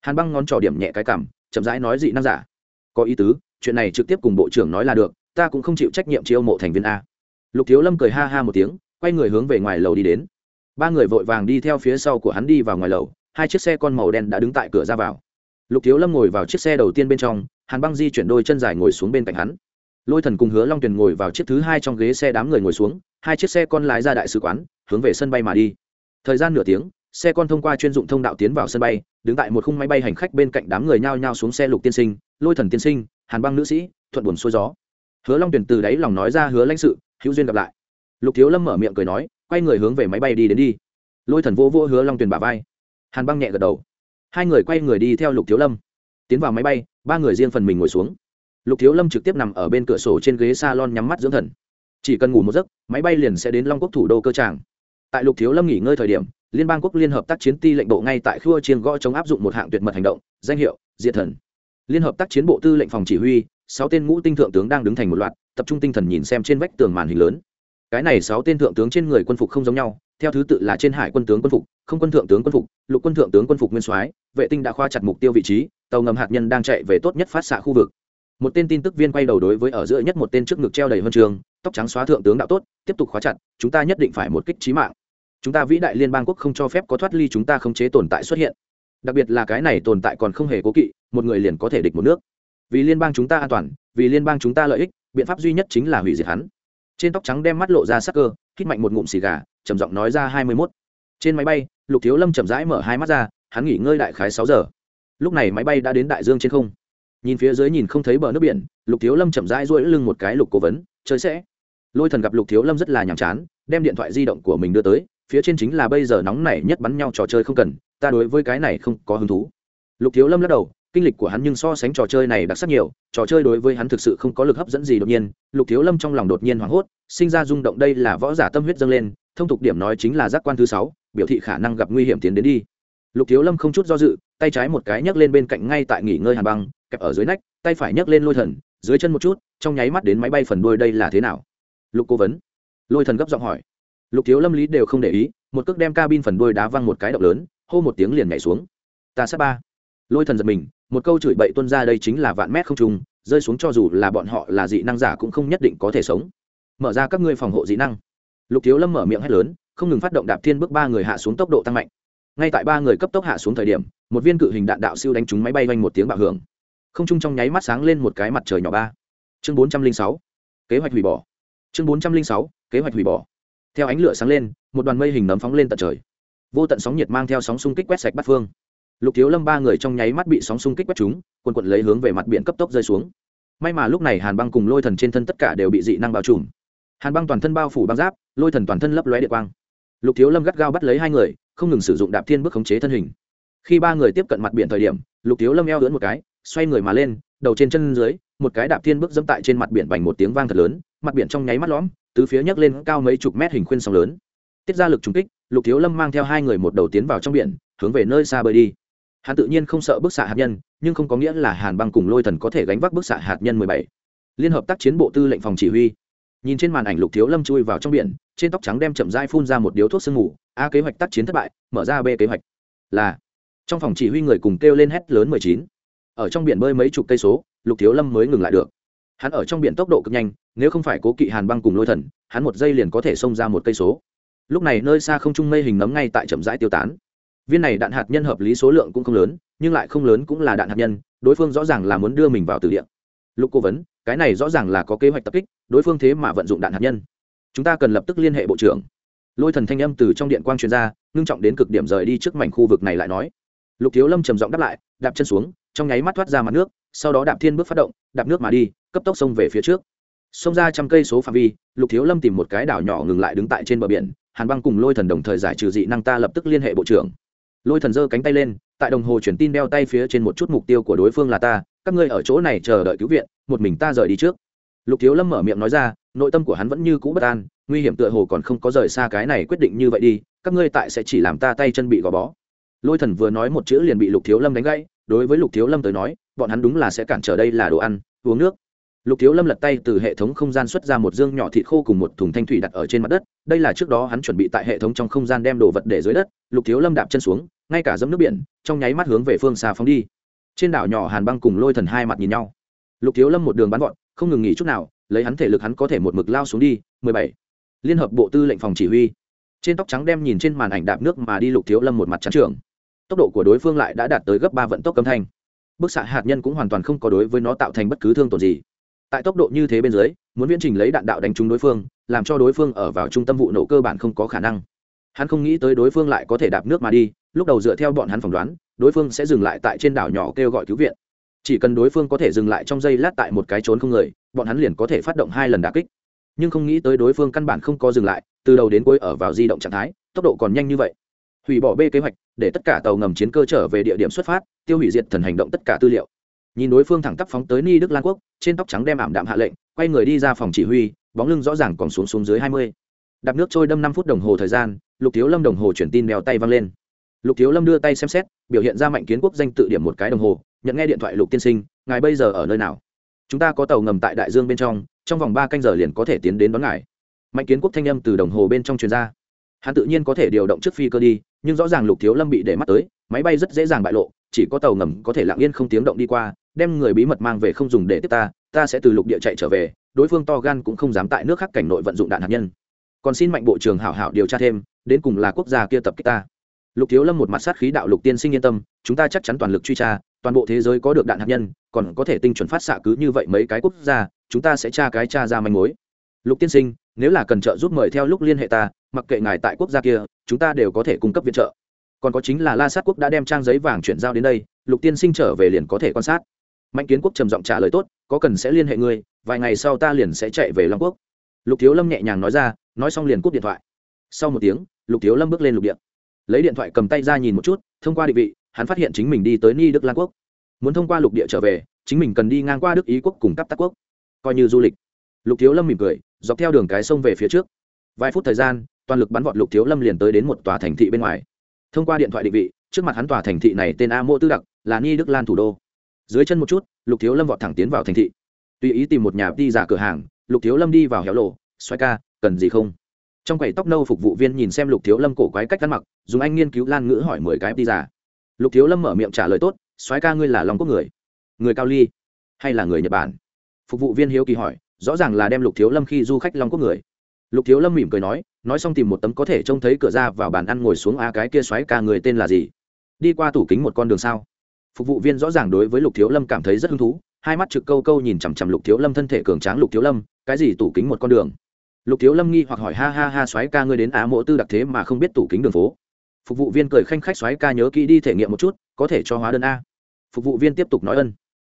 Hàn băng ngón trỏ điểm nhẹ cái cảm chậm rãi nói dị năng giả. Có ý tứ, chuyện này trực tiếp cùng bộ trưởng nói là được, ta cũng không chịu trách nhiệm chiêu mộ thành viên a. Lục thiếu lâm cười ha ha một tiếng, quay người hướng về ngoài lầu đi đến. Ba người vội vàng đi theo phía sau của hắn đi vào ngoài lầu, hai chiếc xe con màu đen đã đứng tại cửa ra vào lục thiếu lâm ngồi vào chiếc xe đầu tiên bên trong, hàn băng di chuyển đôi chân dài ngồi xuống bên cạnh hắn. Lôi thần cùng hứa long tuyền ngồi vào chiếc thứ hai trong ghế xe đám người ngồi xuống, hai chiếc xe con lái ra đại sứ quán, hướng về sân bay mà đi. Thời gian nửa tiếng, xe con thông qua chuyên dụng thông đạo tiến vào sân bay, đứng tại một khung máy bay hành khách bên cạnh đám người nhao nhao xuống xe lục tiên sinh, lôi thần tiên sinh, hàn băng nữ sĩ, thuận buồn xuôi gió. Hứa long tuyền từ đáy lòng nói ra hứa lãnh sự, hữu duyên gặp lại. Lục thiếu lâm mở miệng cười nói, quay người hướng về máy bay đi đến đi. Lôi thần vô vô hứa long tuyền bà vai. Hàn băng nhẹ gật đầu hai người quay người đi theo lục thiếu lâm. Tiến vào máy bay, ba người riêng phần mình ngồi xuống. Lục thiếu lâm trực tiếp nằm ở bên cửa sổ trên ghế s a lon nhắm mắt dưỡng thần. Chỉ cần ngủ một giấc, máy bay liền sẽ đến long quốc thủ đô cơ tràng. Tại lục thiếu lâm nghỉ ngơi thời điểm, liên bang quốc liên hợp tác chiến ti lệnh bộ ngay tại khua chiên gõ chống áp dụng một hạng tuyệt mật hành động, danh hiệu, diệt thần. Liên hợp tác chiến bộ tư lệnh phòng chỉ huy, sáu tên ngũ tinh thượng tướng đang đứng thành một loạt, tập trung tinh thần nhìn xem trên vách tường màn hình lớn. Cái này sáu tên thượng tướng trên người quân phục không giống nhau theo thứ tự là trên hải quân tướng quân phục, không quân thượng tướng quân phục, lục quân thượng tướng quân phục nguyên soái, vệ tinh đã khoa chặt mục tiêu vị trí, tàu ngầm hạt nhân đang chạy về tốt nhất phát xạ khu vực. Một tên tin tức viên quay đầu đối với ở giữa nhất một tên trước ngực treo đầy huân trường, tóc trắng xóa thượng tướng đạo tốt, tiếp tục khóa chặt, chúng ta nhất định phải một kích trí mạng. Chúng ta vĩ đại liên bang quốc không cho phép có thoát ly chúng ta không chế tồn tại xuất hiện. Đặc biệt là cái này tồn tại còn không hề cố kỵ, một người liền có thể địch một nước. Vì liên bang chúng ta an toàn, vì liên bang chúng ta lợi ích, biện pháp duy nhất chính là hủy diệt hắn. Trên tóc trắng đem mắt lộ ra sắc cơ, hít mạnh một ngụm xì gà trầm giọng nói ra hai mươi mốt. Trên máy bay, lục thiếu lâm chậm rãi mở hai mắt ra, hắn nghỉ ngơi đại khái sáu giờ. Lúc này máy bay đã đến đại dương trên không. Nhìn phía dưới nhìn không thấy bờ nước biển, lục thiếu lâm chậm rãi duỗi lưng một cái lục cố vấn chơi sẽ. Lôi thần gặp lục thiếu lâm rất là nhàm chán, đem điện thoại di động của mình đưa tới, phía trên chính là bây giờ nóng nảy nhất bắn nhau trò chơi không cần, ta đối với cái này không có hứng thú. Lục thiếu lâm lắc đầu, kinh lịch của hắn nhưng so sánh trò chơi này đặc sắc nhiều, trò chơi đối với hắn thực sự không có lực hấp dẫn gì đột nhiên, lục thiếu lâm trong lòng đột nhiên hoảng hốt, sinh ra rung động đây là võ giả tâm huyết dâng lên thông tục điểm nói chính là giác quan thứ sáu, biểu thị khả năng gặp nguy hiểm tiến đến đi. Lục thiếu lâm không chút do dự, tay trái một cái nhấc lên bên cạnh ngay tại nghỉ ngơi hàn băng, kẹp ở dưới nách, tay phải nhấc lên lôi thần, dưới chân một chút, trong nháy mắt đến máy bay phần đuôi đây là thế nào? Lục cố vấn. Lôi thần gấp giọng hỏi. Lục thiếu lâm lý đều không để ý, một cước đem cabin phần đuôi đá văng một cái động lớn, hô một tiếng liền nhảy xuống. Ta sát ba. Lôi thần giật mình, một câu chửi bậy tuân ra đây chính là vạn mét không trùng, rơi xuống cho dù là bọn họ là dị năng giả cũng không nhất định có thể sống. Mở ra các ngươi phòng hộ dị năng lục thiếu lâm mở miệng hét lớn, không ngừng phát động đạp thiên bước ba người hạ xuống tốc độ tăng mạnh. Ngay tại ba người cấp tốc hạ xuống thời điểm, một viên cự hình đạn đạo siêu đánh trúng máy bay vanh một tiếng bạo hưởng. Không trung trong nháy mắt sáng lên một cái mặt trời nhỏ ba. Chương bốn trăm linh sáu, kế hoạch hủy bỏ. Chương bốn trăm linh sáu, kế hoạch hủy bỏ. Theo ánh lửa sáng lên, một đoàn mây hình nấm phóng lên tận trời. Vô tận sóng nhiệt mang theo sóng xung kích quét sạch bắt phương. Lục thiếu lâm ba người trong nháy mắt bị sóng xung kích quét chúng quần quận lấy hướng về mặt biển cấp tốc rơi xuống. May mà lúc này hàn băng cùng lôi thần trên thân tất cả đều bị dị năng bao trùm. Hàn băng toàn thân bao phủ băng giáp lôi thần toàn thân lấp lóe địa quang. Lục thiếu lâm gắt gao bắt lấy hai người, không ngừng sử dụng đạp thiên bước khống chế thân hình. Khi ba người tiếp cận mặt biển thời điểm, lục thiếu lâm eo lưỡn một cái, xoay người mà lên, đầu trên chân dưới, một cái đạp thiên bước dẫm tại trên mặt biển bành một tiếng vang thật lớn, mặt biển trong nháy mắt lõm, tứ phía nhấc lên cao mấy chục mét hình khuyên sóng lớn. Tiết ra lực trùng kích, lục thiếu lâm mang theo hai người một đầu tiến vào trong biển, hướng về nơi xa bơi đi. Hắn tự nhiên không sợ bức xạ hạt nhân, nhưng không có nghĩa là hàn băng cùng lôi thần có thể gánh vác bức xạ hạt nhân mười bảy. Liên hợp tác chiến bộ tư lệnh phòng chỉ huy. Nhìn trên màn ảnh, lục thiếu lâm chui vào trong biển trên tóc trắng đem chậm dai phun ra một điếu thuốc sương ngủ a kế hoạch tác chiến thất bại, mở ra b kế hoạch. Là, trong phòng chỉ huy người cùng kêu lên hét lớn mười chín. Ở trong biển bơi mấy chục cây số, lục thiếu lâm mới ngừng lại được. Hắn ở trong biển tốc độ cực nhanh, nếu không phải cố kỵ hàn băng cùng lôi thần, hắn một giây liền có thể xông ra một cây số. Lúc này nơi xa không trung mây hình nấm ngay tại chậm rãi tiêu tán. Viên này đạn hạt nhân hợp lý số lượng cũng không lớn, nhưng lại không lớn cũng là đạn hạt nhân, đối phương rõ ràng là muốn đưa mình vào từ địa. Lục cố vấn, cái này rõ ràng là có kế hoạch tập kích, đối phương thế mà vận dụng đạn hạt nhân chúng ta cần lập tức liên hệ bộ trưởng. Lôi thần thanh âm từ trong điện quang truyền ra, ngưng trọng đến cực điểm rời đi trước mảnh khu vực này lại nói. Lục thiếu lâm trầm giọng đáp lại, đạp chân xuống, trong nháy mắt thoát ra mặt nước, sau đó đạp thiên bước phát động, đạp nước mà đi, cấp tốc sông về phía trước. Xông ra trăm cây số phạm vi, lục thiếu lâm tìm một cái đảo nhỏ ngừng lại đứng tại trên bờ biển, hàn băng cùng lôi thần đồng thời giải trừ dị năng ta lập tức liên hệ bộ trưởng. Lôi thần giơ cánh tay lên, tại đồng hồ chuyển tin đeo tay phía trên một chút mục tiêu của đối phương là ta, các ngươi ở chỗ này chờ đợi cứu viện, một mình ta rời đi trước lục thiếu lâm mở miệng nói ra, nội tâm của hắn vẫn như cũ bất an, nguy hiểm tựa hồ còn không có rời xa cái này quyết định như vậy đi, các ngươi tại sẽ chỉ làm ta tay chân bị gò bó. Lôi thần vừa nói một chữ liền bị lục thiếu lâm đánh gãy, đối với lục thiếu lâm tới nói, bọn hắn đúng là sẽ cản trở đây là đồ ăn, uống nước. Lục thiếu lâm lật tay từ hệ thống không gian xuất ra một dương nhỏ thịt khô cùng một thùng thanh thủy đặt ở trên mặt đất, đây là trước đó hắn chuẩn bị tại hệ thống trong không gian đem đồ vật để dưới đất, lục thiếu lâm đạp chân xuống, ngay cả dẫm nước biển, trong nháy mắt hướng về phương xa phóng đi. Trên đảo nhỏ hàn băng cùng lôi thần hai mặt nhìn nhau. Lục thiếu lâm một đường bắn gọn không ngừng nghỉ chút nào, lấy hắn thể lực hắn có thể một mực lao xuống đi 17. liên hợp bộ tư lệnh phòng chỉ huy. Trên tóc trắng đem nhìn trên màn ảnh đạp nước mà đi lục thiếu lâm một mặt trắng trường tốc độ của đối phương lại đã đạt tới gấp ba vận tốc cấm thanh. Bức xạ hạt nhân cũng hoàn toàn không có đối với nó tạo thành bất cứ thương tổn gì. Tại tốc độ như thế bên dưới, muốn viễn trình lấy đạn đạo đánh trúng đối phương, làm cho đối phương ở vào trung tâm vụ nổ cơ bản không có khả năng. Hắn không nghĩ tới đối phương lại có thể đạp nước mà đi, lúc đầu dựa theo bọn hắn phỏng đoán, đối phương sẽ dừng lại tại trên đảo nhỏ kêu gọi cứu viện chỉ cần đối phương có thể dừng lại trong giây lát tại một cái trốn không người, bọn hắn liền có thể phát động hai lần đà kích. Nhưng không nghĩ tới đối phương căn bản không có dừng lại, từ đầu đến cuối ở vào di động trạng thái, tốc độ còn nhanh như vậy. Hủy bỏ b kế hoạch, để tất cả tàu ngầm chiến cơ trở về địa điểm xuất phát, tiêu hủy diệt thần hành động tất cả tư liệu. Nhìn đối phương thẳng tắp phóng tới ni đức lan quốc, trên tóc trắng đem ảm đạm hạ lệnh, quay người đi ra phòng chỉ huy, bóng lưng rõ ràng còn xuống xuống dưới hai mươi. Đạp nước trôi đâm năm phút đồng hồ thời gian, lục thiếu lâm đồng hồ chuyển tin đèo tay văng lên. Lục thiếu lâm đưa tay xem xét, biểu hiện ra mạnh kiến quốc danh tự điểm một cái đồng hồ nhận nghe điện thoại lục tiên sinh, ngài bây giờ ở nơi nào? Chúng ta có tàu ngầm tại đại dương bên trong trong vòng ba canh giờ liền có thể tiến đến đón ngài. Mạnh kiến quốc thanh âm từ đồng hồ bên trong truyền ra. Hắn tự nhiên có thể điều động trước phi cơ đi, nhưng rõ ràng lục thiếu lâm bị để mắt tới, máy bay rất dễ dàng bại lộ, chỉ có tàu ngầm có thể lặng yên không tiếng động đi qua, đem người bí mật mang về không dùng để tiếp ta ta sẽ từ lục địa chạy trở về, đối phương to gan cũng không dám tại nước khác cảnh nội vận dụng đạn hạt nhân. Còn xin mạnh bộ trưởng hảo hảo điều tra thêm, đến cùng là quốc gia kia tập kích ta. Lục thiếu lâm một mặt sát khí đạo lục tiên sinh yên tâm, chúng ta chắc chắn toàn lực truy tra toàn bộ thế giới có được đạn hạt nhân, còn có thể tinh chuẩn phát xạ cứ như vậy mấy cái quốc gia, chúng ta sẽ tra cái tra ra manh mối. Lục tiên sinh, nếu là cần trợ giúp mời theo lúc liên hệ ta, mặc kệ ngài tại quốc gia kia, chúng ta đều có thể cung cấp viện trợ. Còn có chính là la sát quốc đã đem trang giấy vàng chuyển giao đến đây, lục tiên sinh trở về liền có thể quan sát. Mạnh kiến quốc trầm giọng trả lời tốt, có cần sẽ liên hệ ngươi, vài ngày sau ta liền sẽ chạy về long quốc. Lục thiếu lâm nhẹ nhàng nói ra, nói xong liền cúp điện thoại. Sau một tiếng, lục thiếu lâm bước lên lục điện lấy điện thoại cầm tay ra nhìn một chút, thông qua định vị hắn phát hiện chính mình đi tới ni đức lan quốc. Muốn thông qua lục địa trở về, chính mình cần đi ngang qua đức ý quốc cùng cấp tắc quốc. Coi như du lịch. Lục thiếu lâm mỉm cười, dọc theo đường cái sông về phía trước. Vài phút thời gian, toàn lực bắn vọt lục thiếu lâm liền tới đến một tòa thành thị bên ngoài. Thông qua điện thoại định vị, trước mặt hắn tòa thành thị này tên a mô tư đặc, là ni đức lan thủ đô. Dưới chân một chút, lục thiếu lâm vọt thẳng tiến vào thành thị. Tùy ý tìm một nhà đi giả cửa hàng, lục thiếu lâm đi vào héo lộ xoay ca, cần gì không? Trong quầy tóc nâu phục vụ viên nhìn xem lục thiếu lâm cổ quái cách ăn mặc, dùng anh nghiên cứu lan ngữ hỏi mười cái đi giả lục thiếu lâm mở miệng trả lời tốt xoáy ca ngươi là long quốc người người cao ly hay là người nhật bản? Phục vụ viên hiếu kỳ hỏi, rõ ràng là đem lục thiếu lâm khi du khách long quốc người. Lục thiếu lâm mỉm cười nói nói xong tìm một tấm có thể trông thấy cửa ra vào bàn ăn ngồi xuống, a, cái kia xoáy ca người tên là gì? Đi qua tủ kính một con đường sao? Phục vụ viên rõ ràng đối với lục thiếu lâm cảm thấy rất hứng thú, hai mắt trực câu câu nhìn chằm chằm lục thiếu lâm thân thể cường tráng lục thiếu lâm, cái gì tủ kính một con đường? Lục thiếu lâm nghi hoặc hỏi, ha ha ha xoáy ca ngươi đến á mộ tư đặc thế mà không biết tủ kính đường phố phục vụ viên cười khanh khách xoáy ca nhớ kỹ đi thể nghiệm một chút, có thể cho hóa đơn a. Phục vụ viên tiếp tục nói ân.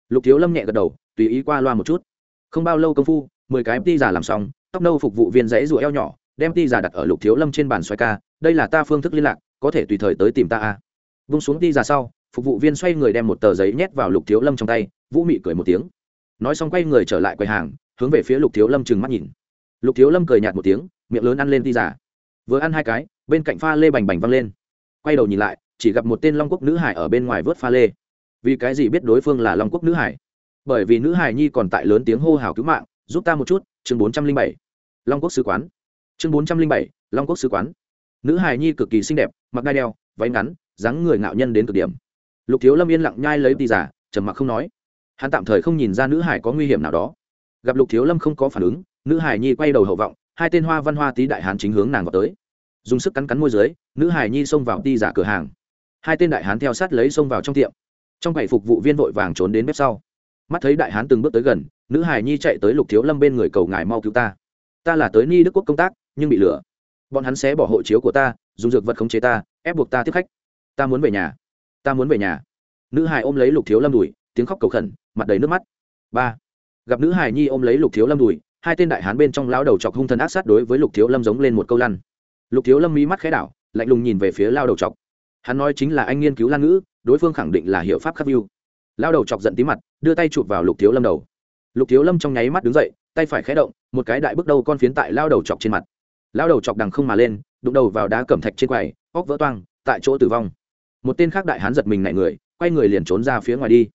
Lục thiếu lâm nhẹ gật đầu, tùy ý qua loa một chút. Không bao lâu công phu, mười cái ti giả làm xong, tóc nâu phục vụ viên dãy rụa eo nhỏ, đem ti giả đặt ở lục thiếu lâm trên bàn xoáy ca, đây là ta phương thức liên lạc, có thể tùy thời tới tìm ta a. Vung xuống ti giả sau, phục vụ viên xoay người đem một tờ giấy nhét vào lục thiếu lâm trong tay, vũ mị cười một tiếng. Nói xong quay người trở lại quầy hàng, hướng về phía lục thiếu lâm trừng mắt nhìn. Lục thiếu lâm cười nhạt một tiếng, miệng lớn ăn lên ti giả. Vừa ăn hai cái, bên cạnh pha lê bành bành văng lên quay đầu nhìn lại, chỉ gặp một tên long quốc nữ hải ở bên ngoài vớt pha lê. Vì cái gì biết đối phương là long quốc nữ hải? Bởi vì nữ hải nhi còn tại lớn tiếng hô hào cứu mạng, giúp ta một chút, chương bốn trăm linh bảy. Long quốc sứ quán. Chương bốn trăm linh bảy, long quốc sứ quán. Nữ hải nhi cực kỳ xinh đẹp, mặc đai đeo, váy ngắn, dáng người ngạo nhân đến cực điểm. Lục thiếu lâm yên lặng nhai lấy đi giả, trầm mặc không nói. Hắn tạm thời không nhìn ra nữ hải có nguy hiểm nào đó. Gặp lục thiếu lâm không có phản ứng, nữ hải nhi quay đầu hậu vọng, hai tên hoa văn hoa tý đại hán chính hướng nàng vào tới dùng sức cắn cắn môi dưới, nữ hải nhi xông vào ti giả cửa hàng. Hai tên đại hán theo sát lấy xông vào trong tiệm. Trong ngày phục vụ viên vội vàng trốn đến bếp sau. Mắt thấy đại hán từng bước tới gần, nữ hải nhi chạy tới lục thiếu lâm bên người cầu ngài mau cứu ta. Ta là tới ni đức quốc công tác, nhưng bị lừa. Bọn hắn sẽ bỏ hộ chiếu của ta, dùng dược vật khống chế ta, ép buộc ta tiếp khách. Ta muốn về nhà. Ta muốn về nhà. Nữ hải ôm lấy lục thiếu lâm đùi, tiếng khóc cầu khẩn, mặt đầy nước mắt. Ba. Gặp nữ hải nhi ôm lấy lục thiếu lâm đùi, hai tên đại hán bên trong lao đầu chọc hung thần ác sát đối với lục thiếu lâm giống lên một câu lăn lục thiếu lâm mí mắt khẽ đảo, lạnh lùng nhìn về phía lao đầu chọc. Hắn nói chính là anh nghiên cứu lan ngữ, đối phương khẳng định là hiệu pháp khắc view. Lao đầu chọc giận tí mặt, đưa tay chụp vào lục thiếu lâm đầu. Lục thiếu lâm trong nháy mắt đứng dậy, tay phải khé động, một cái đại bước đầu con phiến tại lao đầu chọc trên mặt. Lao đầu chọc đằng không mà lên, đụng đầu vào đá cẩm thạch trên quầy, óc vỡ toang, tại chỗ tử vong. Một tên khác đại hán giật mình nảy người, quay người liền trốn ra phía ngoài đi.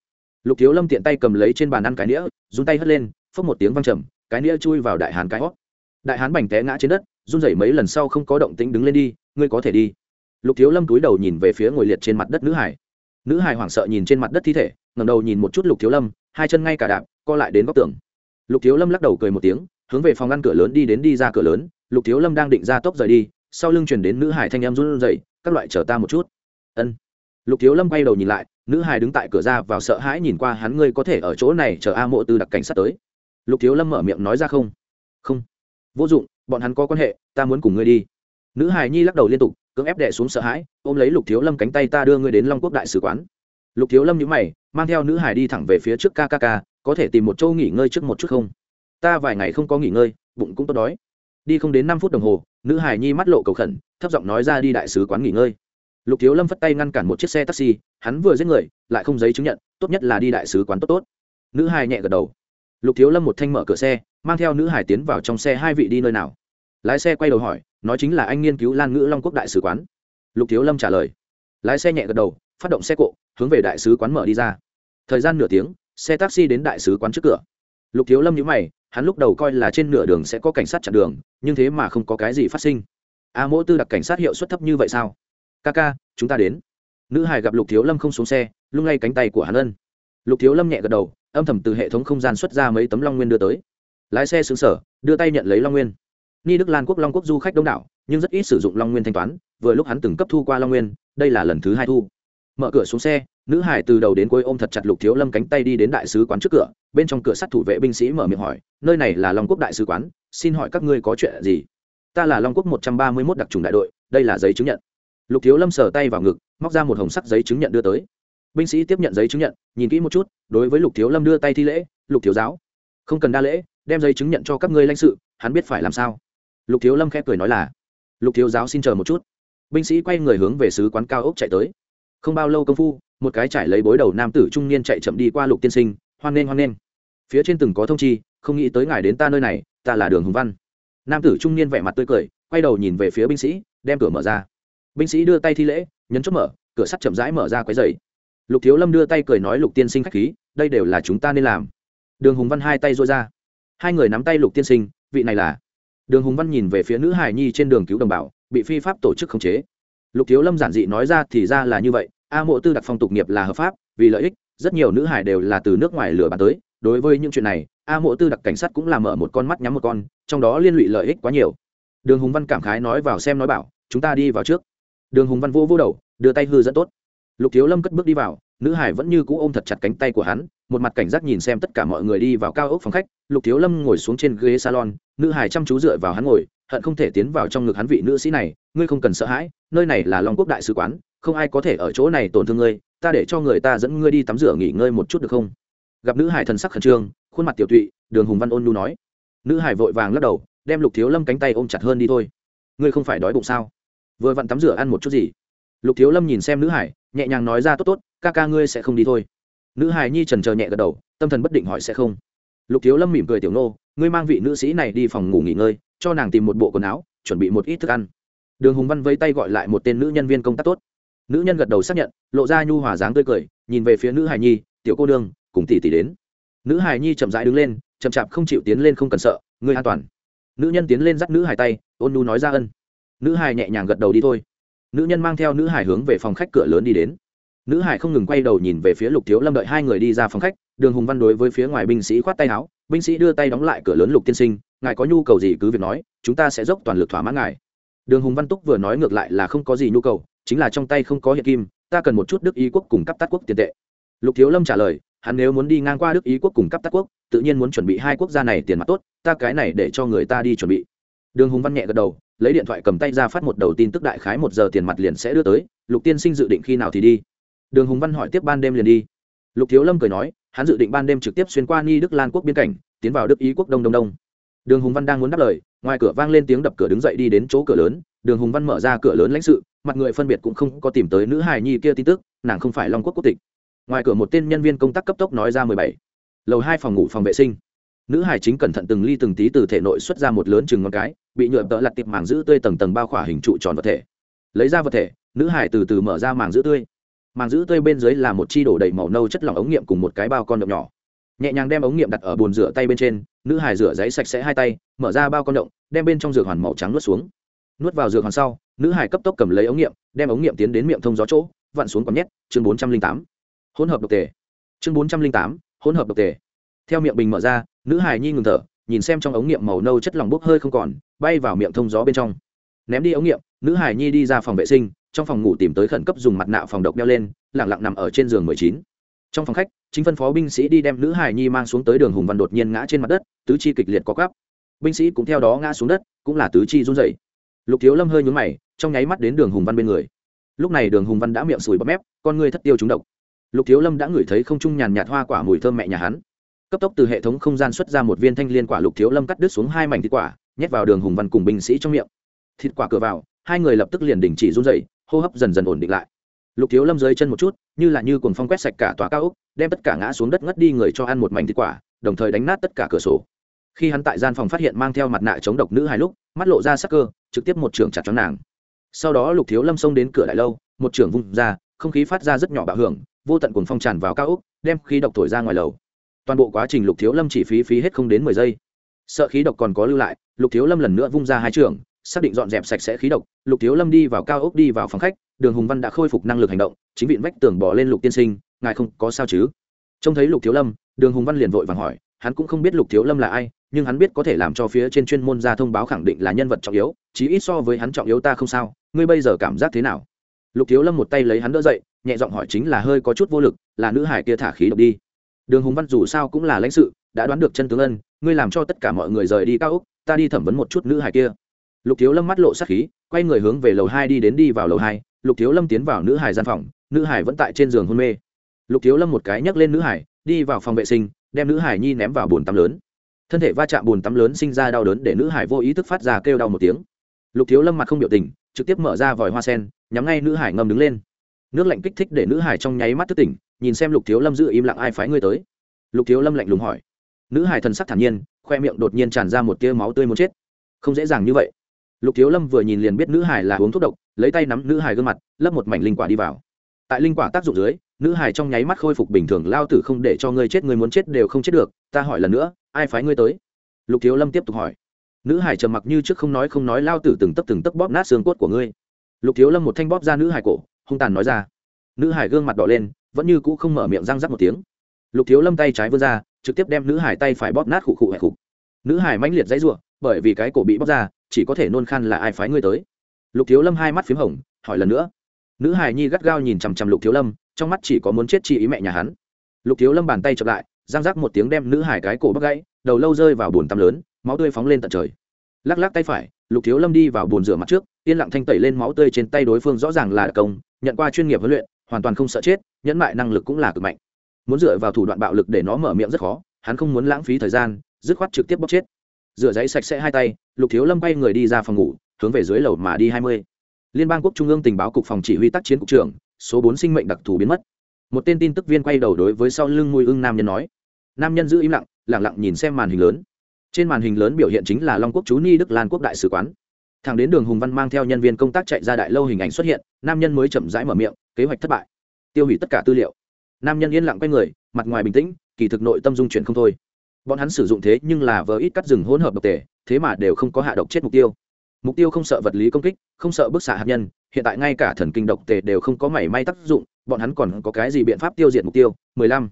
Lục thiếu lâm tiện tay cầm lấy trên bàn ăn cái nĩa dùng tay hất lên, phốc một tiếng văng trầm, cái nĩa chui vào đại hán cái hót. Đại hán bành té ngã trên đất run rẩy mấy lần sau không có động tĩnh đứng lên đi, ngươi có thể đi. Lục thiếu lâm túi đầu nhìn về phía ngồi liệt trên mặt đất nữ hải nữ hải hoảng sợ nhìn trên mặt đất thi thể ngầm đầu nhìn một chút lục thiếu lâm, hai chân ngay cả đạp, co lại đến góc tường. Lục thiếu lâm lắc đầu cười một tiếng, hướng về phòng ngăn cửa lớn đi đến đi ra cửa lớn, lục thiếu lâm đang định ra tốc rời đi, sau lưng chuyển đến nữ hải thanh em run rẩy, các loại chờ ta một chút. Ân. Lục thiếu lâm quay đầu nhìn lại, nữ hải đứng tại cửa ra vào sợ hãi nhìn qua hắn, ngươi có thể ở chỗ này chờ a mộ tư đặc cảnh sát tới. Lục thiếu lâm mở miệng nói ra, không. Không vô dụng, bọn hắn có quan hệ, ta muốn cùng ngươi đi. Nữ hải nhi lắc đầu liên tục, cưỡng ép đệ xuống sợ hãi, ôm lấy lục thiếu lâm cánh tay ta đưa ngươi đến long quốc đại sứ quán. Lục thiếu lâm nhữ mày, mang theo nữ hải đi thẳng về phía trước kkk có thể tìm một chỗ nghỉ ngơi trước một chút không? Ta vài ngày không có nghỉ ngơi, bụng cũng tốt đói. Đi không đến năm phút đồng hồ, nữ hải nhi mắt lộ cầu khẩn, thấp giọng nói ra đi đại sứ quán nghỉ ngơi. Lục thiếu lâm phất tay ngăn cản một chiếc xe taxi, hắn vừa giết người, lại không giấy chứng nhận, tốt nhất là đi đại sứ quán tốt tốt. Nữ hải nhẹ gật đầu. Lục thiếu lâm một thanh mở cửa xe mang theo nữ hải tiến vào trong xe hai vị đi nơi nào? Lái xe quay đầu hỏi, nói chính là anh nghiên cứu lan ngữ long quốc đại sứ quán. Lục thiếu lâm trả lời. Lái xe nhẹ gật đầu, phát động xe cộ, hướng về đại sứ quán mở đi ra. Thời gian nửa tiếng, xe taxi đến đại sứ quán trước cửa. Lục thiếu lâm nhữ mày, hắn lúc đầu coi là trên nửa đường sẽ có cảnh sát chặn đường, nhưng thế mà không có cái gì phát sinh. A mỗ tư đặc cảnh sát hiệu suất thấp như vậy sao? Ca ca, chúng ta đến. Nữ hải gặp lục thiếu lâm không xuống xe, lung lay cánh tay của hắn ân. Lục thiếu lâm nhẹ gật đầu, âm thầm từ hệ thống không gian xuất ra mấy tấm long nguyên đưa tới lái xe xứng sở, đưa tay nhận lấy long nguyên. Ni đức lan quốc long quốc du khách đông đảo, nhưng rất ít sử dụng long nguyên thanh toán, vừa lúc hắn từng cấp thu qua long nguyên, đây là lần thứ hai thu. Mở cửa xuống xe, nữ hải từ đầu đến cuối ôm thật chặt lục thiếu lâm cánh tay đi đến đại sứ quán trước cửa, bên trong cửa sắt thủ vệ binh sĩ mở miệng hỏi, nơi này là long quốc đại sứ quán, xin hỏi các ngươi có chuyện gì? Ta là long quốc một trăm ba mươi mốt đặc trùng đại đội, đây là giấy chứng nhận. Lục thiếu lâm sờ tay vào ngực, móc ra một hồng sắc giấy chứng nhận đưa tới. Binh sĩ tiếp nhận giấy chứng nhận, nhìn kỹ một chút, đối với lục thiếu lâm đưa tay thi lễ, lục thiếu giáo, không cần đa lễ đem giấy chứng nhận cho các ngươi lãnh sự, hắn biết phải làm sao. Lục thiếu lâm khẽ cười nói là, lục thiếu giáo xin chờ một chút. Binh sĩ quay người hướng về sứ quán cao ốc chạy tới. Không bao lâu công phu, một cái trải lấy bối đầu nam tử trung niên chạy chậm đi qua lục tiên sinh, hoan nghênh hoan nghênh. Phía trên từng có thông chi, không nghĩ tới ngài đến ta nơi này, ta là đường hùng văn. Nam tử trung niên vẻ mặt tươi cười, quay đầu nhìn về phía binh sĩ, đem cửa mở ra. Binh sĩ đưa tay thi lễ, nhấn chốt mở, cửa sắt chậm rãi mở ra quấy dày lục thiếu lâm đưa tay cười nói, lục tiên sinh k h á c h khí, đây đều là chúng ta nên làm. Đường hùng văn hai tay dôi ra hai người nắm tay lục tiên sinh, vị này là? Đường hùng văn nhìn về phía nữ hải nhi trên đường cứu đồng bào, bị phi pháp tổ chức khống chế. Lục thiếu lâm giản dị nói ra thì ra là như vậy, a mộ tư đặc phong tục nghiệp là hợp pháp, vì lợi ích, rất nhiều nữ hải đều là từ nước ngoài lừa bán tới. Đối với những chuyện này, a mộ tư đặc cảnh sát cũng làm mở một con mắt nhắm một con, trong đó liên lụy lợi ích quá nhiều. Đường hùng văn cảm khái nói vào xem nói bảo, chúng ta đi vào trước. Đường hùng văn vô vô đầu, đưa tay hư dẫn tốt. Lục thiếu lâm cất bước đi vào nữ hải vẫn như cũ ôm thật chặt cánh tay của hắn, một mặt cảnh giác nhìn xem tất cả mọi người đi vào cao ốc phòng khách, lục thiếu lâm ngồi xuống trên ghế salon, nữ hải chăm chú dựa vào hắn ngồi, hận không thể tiến vào trong ngực hắn vị nữ sĩ này, ngươi không cần sợ hãi, nơi này là long quốc đại sứ quán, không ai có thể ở chỗ này tổn thương ngươi, ta để cho người ta dẫn ngươi đi tắm rửa nghỉ ngơi một chút được không? Gặp nữ hải thần sắc khẩn trương, khuôn mặt tiểu tụy, đường hùng văn ôn nhu nói. Nữ hải vội vàng lắc đầu, đem lục thiếu lâm cánh tay ôm chặt hơn đi thôi. Ngươi không phải đói bụng sao? Vừa vặn tắm rửa ăn một chút gì? Lục thiếu lâm nhìn xem nữ hải, nhẹ nhàng nói ra, tốt tốt, ca ca ngươi sẽ không đi thôi. Nữ hải nhi trần chờ nhẹ gật đầu, tâm thần bất định hỏi sẽ không. Lục thiếu lâm mỉm cười, tiểu nô, ngươi mang vị nữ sĩ này đi phòng ngủ nghỉ ngơi, cho nàng tìm một bộ quần áo, chuẩn bị một ít thức ăn. Đường hùng văn vây tay gọi lại một tên nữ nhân viên công tác tốt. Nữ nhân gật đầu xác nhận, lộ ra nhu hòa dáng tươi cười, nhìn về phía nữ hải nhi, tiểu cô đương cùng tỷ tỷ đến. Nữ hải nhi chậm rãi đứng lên, chậm chạp không chịu tiến lên không cần sợ, ngươi an toàn. Nữ nhân tiến lên dắt nữ hải tay, ôn nhu nói ra ân. Nữ hải nhẹ nhàng gật đầu đi thôi nữ nhân mang theo nữ hải hướng về phòng khách cửa lớn đi đến. Nữ hải không ngừng quay đầu nhìn về phía lục thiếu lâm đợi hai người đi ra phòng khách, đường hùng văn đối với phía ngoài binh sĩ khoát tay áo, binh sĩ đưa tay đóng lại cửa lớn lục tiên sinh, ngài có nhu cầu gì cứ việc nói, chúng ta sẽ dốc toàn lực thỏa mãn ngài. Đường hùng văn túc vừa nói ngược lại là không có gì nhu cầu, chính là trong tay không có hiện kim, ta cần một chút đức ý quốc cùng cấp tát quốc tiền tệ. Lục thiếu lâm trả lời, hắn nếu muốn đi ngang qua đức ý quốc cùng cấp tát quốc, tự nhiên muốn chuẩn bị hai quốc gia này tiền mặt tốt, ta cái này để cho người ta đi chuẩn bị. Đường hùng văn nhẹ gật đầu lấy điện thoại cầm tay ra phát một đầu tin tức đại khái một giờ tiền mặt liền sẽ đưa tới, lục tiên sinh dự định khi nào thì đi? Đường hùng văn hỏi tiếp ban đêm liền đi. Lục thiếu lâm cười nói, hắn dự định ban đêm trực tiếp xuyên qua ni đức lan quốc biên cảnh, tiến vào đức ý quốc đông đông đông. Đường hùng văn đang muốn đáp lời, ngoài cửa vang lên tiếng đập cửa đứng dậy đi đến chỗ cửa lớn, đường hùng văn mở ra cửa lớn lãnh sự, mặt người phân biệt cũng không có tìm tới nữ hài nhi kia tin tức, nàng không phải long quốc quốc tịch. Ngoài cửa một tên nhân viên công tác cấp tốc nói ra mười bảy. Lầu hai phòng ngủ phòng vệ sinh nữ hải chính cẩn thận từng ly từng tí từ thể nội xuất ra một lớn chừng ngón cái, bị nhựa tợ lặt tiệp màng giữ tươi tầng tầng bao khỏa hình trụ tròn vật thể. Lấy ra vật thể, nữ hải từ từ mở ra màng giữ tươi. Màng giữ tươi bên dưới là một chi đổ đầy màu nâu chất lỏng ống nghiệm cùng một cái bao con động nhỏ. Nhẹ nhàng đem ống nghiệm đặt ở bồn rửa tay bên trên, nữ hải rửa giấy sạch sẽ hai tay, mở ra bao con động, đem bên trong dược hoàn màu trắng nuốt xuống. Nuốt vào dược hoàn sau, nữ hải cấp tốc cầm lấy ống nghiệm, đem ống nghiệm tiến đến miệng thông gió chỗ, vặn xuống còn nhét, chương bốn trăm linh tám. Hỗn hợp độc tề chương bốn trăm linh tám, hỗn hợp độc tề theo miệng bình mở ra nữ hải nhi ngừng thở, nhìn xem trong ống nghiệm màu nâu chất lỏng bốc hơi không còn, bay vào miệng thông gió bên trong. Ném đi ống nghiệm, nữ hải nhi đi ra phòng vệ sinh, trong phòng ngủ tìm tới khẩn cấp dùng mặt nạ phòng độc đeo lên, lẳng lặng nằm ở trên giường mười chín. Trong phòng khách, chính phân phó binh sĩ đi đem nữ hải nhi mang xuống tới đường hùng văn đột nhiên ngã trên mặt đất, tứ chi kịch liệt có gắp binh sĩ cũng theo đó ngã xuống đất, cũng là tứ chi run rẩy. lục thiếu lâm hơi nhún mày, trong nháy mắt đến đường hùng văn bên người. Lúc này đường hùng văn đã miệng sùi bắp mép, con người thất tiêu trúng độc. Lục thiếu lâm đã ngửi thấy không trung nhàn nhạt hoa quả mùi thơm mẹ nhà hắn cấp tốc từ hệ thống không gian xuất ra một viên thanh liên quả lục thiếu lâm cắt đứt xuống hai mảnh thịt quả, nhét vào đường hùng văn cùng binh sĩ trong miệng. Thịt quả cửa vào, hai người lập tức liền đình chỉ run dậy hô hấp dần dần ổn định lại. Lục thiếu lâm dưới chân một chút, như là như cuồng phong quét sạch cả tòa cao ốc, đem tất cả ngã xuống đất ngất đi người cho ăn một mảnh thịt quả, đồng thời đánh nát tất cả cửa sổ. Khi hắn tại gian phòng phát hiện mang theo mặt nạ chống độc nữ hai lúc, mắt lộ ra sắc cơ, trực tiếp một trường chặt cho nàng. Sau đó lục thiếu lâm xông đến cửa đại lâu, một trường vung ra, không khí phát ra rất nhỏ bạo hưởng, vô tận cuồng phong tràn vào cao ốc, đem khí độc thổi ra ngoài lầu toàn bộ quá trình lục thiếu lâm chỉ phí phí hết không đến mười giây. Sợ khí độc còn có lưu lại, lục thiếu lâm lần nữa vung ra hai trường, xác định dọn dẹp sạch sẽ khí độc, lục thiếu lâm đi vào cao ốc đi vào phòng khách, đường hùng văn đã khôi phục năng lực hành động, chính vịn vách tường bỏ lên lục tiên sinh, ngài không có sao chứ? Trông thấy lục thiếu lâm, đường hùng văn liền vội vàng hỏi, hắn cũng không biết lục thiếu lâm là ai, nhưng hắn biết có thể làm cho phía trên chuyên môn ra thông báo khẳng định là nhân vật trọng yếu, chí ít so với hắn trọng yếu ta không sao, ngươi bây giờ cảm giác thế nào? Lục thiếu lâm một tay lấy hắn đỡ dậy, nhẹ giọng hỏi chính là hơi có chút vô lực, là nữ hải kia thả khí độc đi đường hùng văn dù sao cũng là lãnh sự, đã đoán được chân tướng ân, ngươi làm cho tất cả mọi người rời đi cao úc ta đi thẩm vấn một chút nữ hải kia. Lục thiếu lâm mắt lộ sắc khí, quay người hướng về lầu hai đi đến đi vào lầu hai, lục thiếu lâm tiến vào nữ hải gian phòng, nữ hải vẫn tại trên giường hôn mê. Lục thiếu lâm một cái nhấc lên nữ hải đi vào phòng vệ sinh, đem nữ hải nhi ném vào bồn tắm lớn. Thân thể va chạm bồn tắm lớn sinh ra đau đớn để nữ hải vô ý thức phát ra kêu đau một tiếng. Lục thiếu lâm mặt không biểu tình, trực tiếp mở ra vòi hoa sen, nhắm ngay nữ hải ngâm đứng lên. Nước lạnh kích thích để nữ hải trong nháy mắt thức tỉnh nhìn xem lục thiếu lâm giữ im lặng ai phái ngươi tới. Lục thiếu lâm lạnh lùng hỏi. Nữ hải thần sắc thản nhiên, khoe miệng đột nhiên tràn ra một tia máu tươi muốn chết. Không dễ dàng như vậy. Lục thiếu lâm vừa nhìn liền biết nữ hải là uống thuốc độc, lấy tay nắm nữ hải gương mặt, lấp một mảnh linh quả đi vào. Tại linh quả tác dụng dưới, nữ hải trong nháy mắt khôi phục bình thường, lao tử không để cho ngươi chết, ngươi muốn chết đều không chết được, ta hỏi lần nữa, ai phái ngươi tới? Lục thiếu lâm tiếp tục hỏi. Nữ hải trầm mặc như trước không nói không nói, lao tử từng tấc từng tấc bóp nát xương cốt của ngươi. Lục thiếu lâm một thanh bóp ra nữ hải cổ, hung tàn nói ra. Nữ hải gương mặt đỏ lên vẫn như cũ không mở miệng răng rắc một tiếng. Lục thiếu lâm tay trái vươn ra, trực tiếp đem nữ hải tay phải bóp nát khụ khụ hẹ khục. Nữ hải mãnh liệt dãy r u ộ bởi vì cái cổ bị bóp ra, chỉ có thể nôn khan là ai phái ngươi tới. Lục thiếu lâm hai mắt p h í m hồng, hỏi lần nữa. Nữ hải nhi gắt gao nhìn chằm chằm lục thiếu lâm, trong mắt chỉ có muốn chết chi ý mẹ nhà hắn. Lục thiếu lâm bàn tay chậm lại giang rác một tiếng đem nữ hải cái cổ bóp gãy, đầu lâu rơi vào bồn tắm lớn, máu tươi phóng lên tận trời. Lắc lắc tay phải, lục thiếu lâm đi vào bồn rửa mặt trước, yên lặng thanh tẩy lên máu tươi trên tay đối phương rõ ràng là công, nhận qua chuyên nghiệp huấn luyện hoàn toàn không sợ chết, nhẫn mại năng lực cũng là cực mạnh. Muốn dựa vào thủ đoạn bạo lực để nó mở miệng rất khó, hắn không muốn lãng phí thời gian, dứt khoát trực tiếp bóc chết. Rửa giấy sạch sẽ hai tay, lục thiếu lâm bay người đi ra phòng ngủ, hướng về dưới lầu mà đi hai mươi. Liên bang quốc trung ương tình báo cục phòng chỉ huy tác chiến cục trưởng, số bốn sinh mệnh đặc thù biến mất. Một tên tin tức viên quay đầu đối với sau lưng mùi ưng nam nhân nói. Nam nhân giữ im lặng lẳng lặng nhìn xem màn hình lớn. Trên màn hình lớn biểu hiện chính là long quốc chú ni đức lan quốc đại sứ quán thằng đến đường hùng văn mang theo nhân viên công tác chạy ra đại lâu hình ảnh xuất hiện, nam nhân mới chậm rãi mở miệng, kế hoạch thất bại. Tiêu hủy tất cả tư liệu. Nam nhân yên lặng quay người, mặt ngoài bình tĩnh, kỳ thực nội tâm dung chuyển không thôi. Bọn hắn sử dụng thế nhưng là vờ ít cắt rừng hỗn hợp độc tề, thế mà đều không có hạ độc chết mục tiêu. Mục tiêu không sợ vật lý công kích, không sợ bức xạ hạt nhân, hiện tại ngay cả thần kinh độc tề đều không có mảy may tác dụng, bọn hắn còn có cái gì biện pháp tiêu diệt mục tiêu? 15.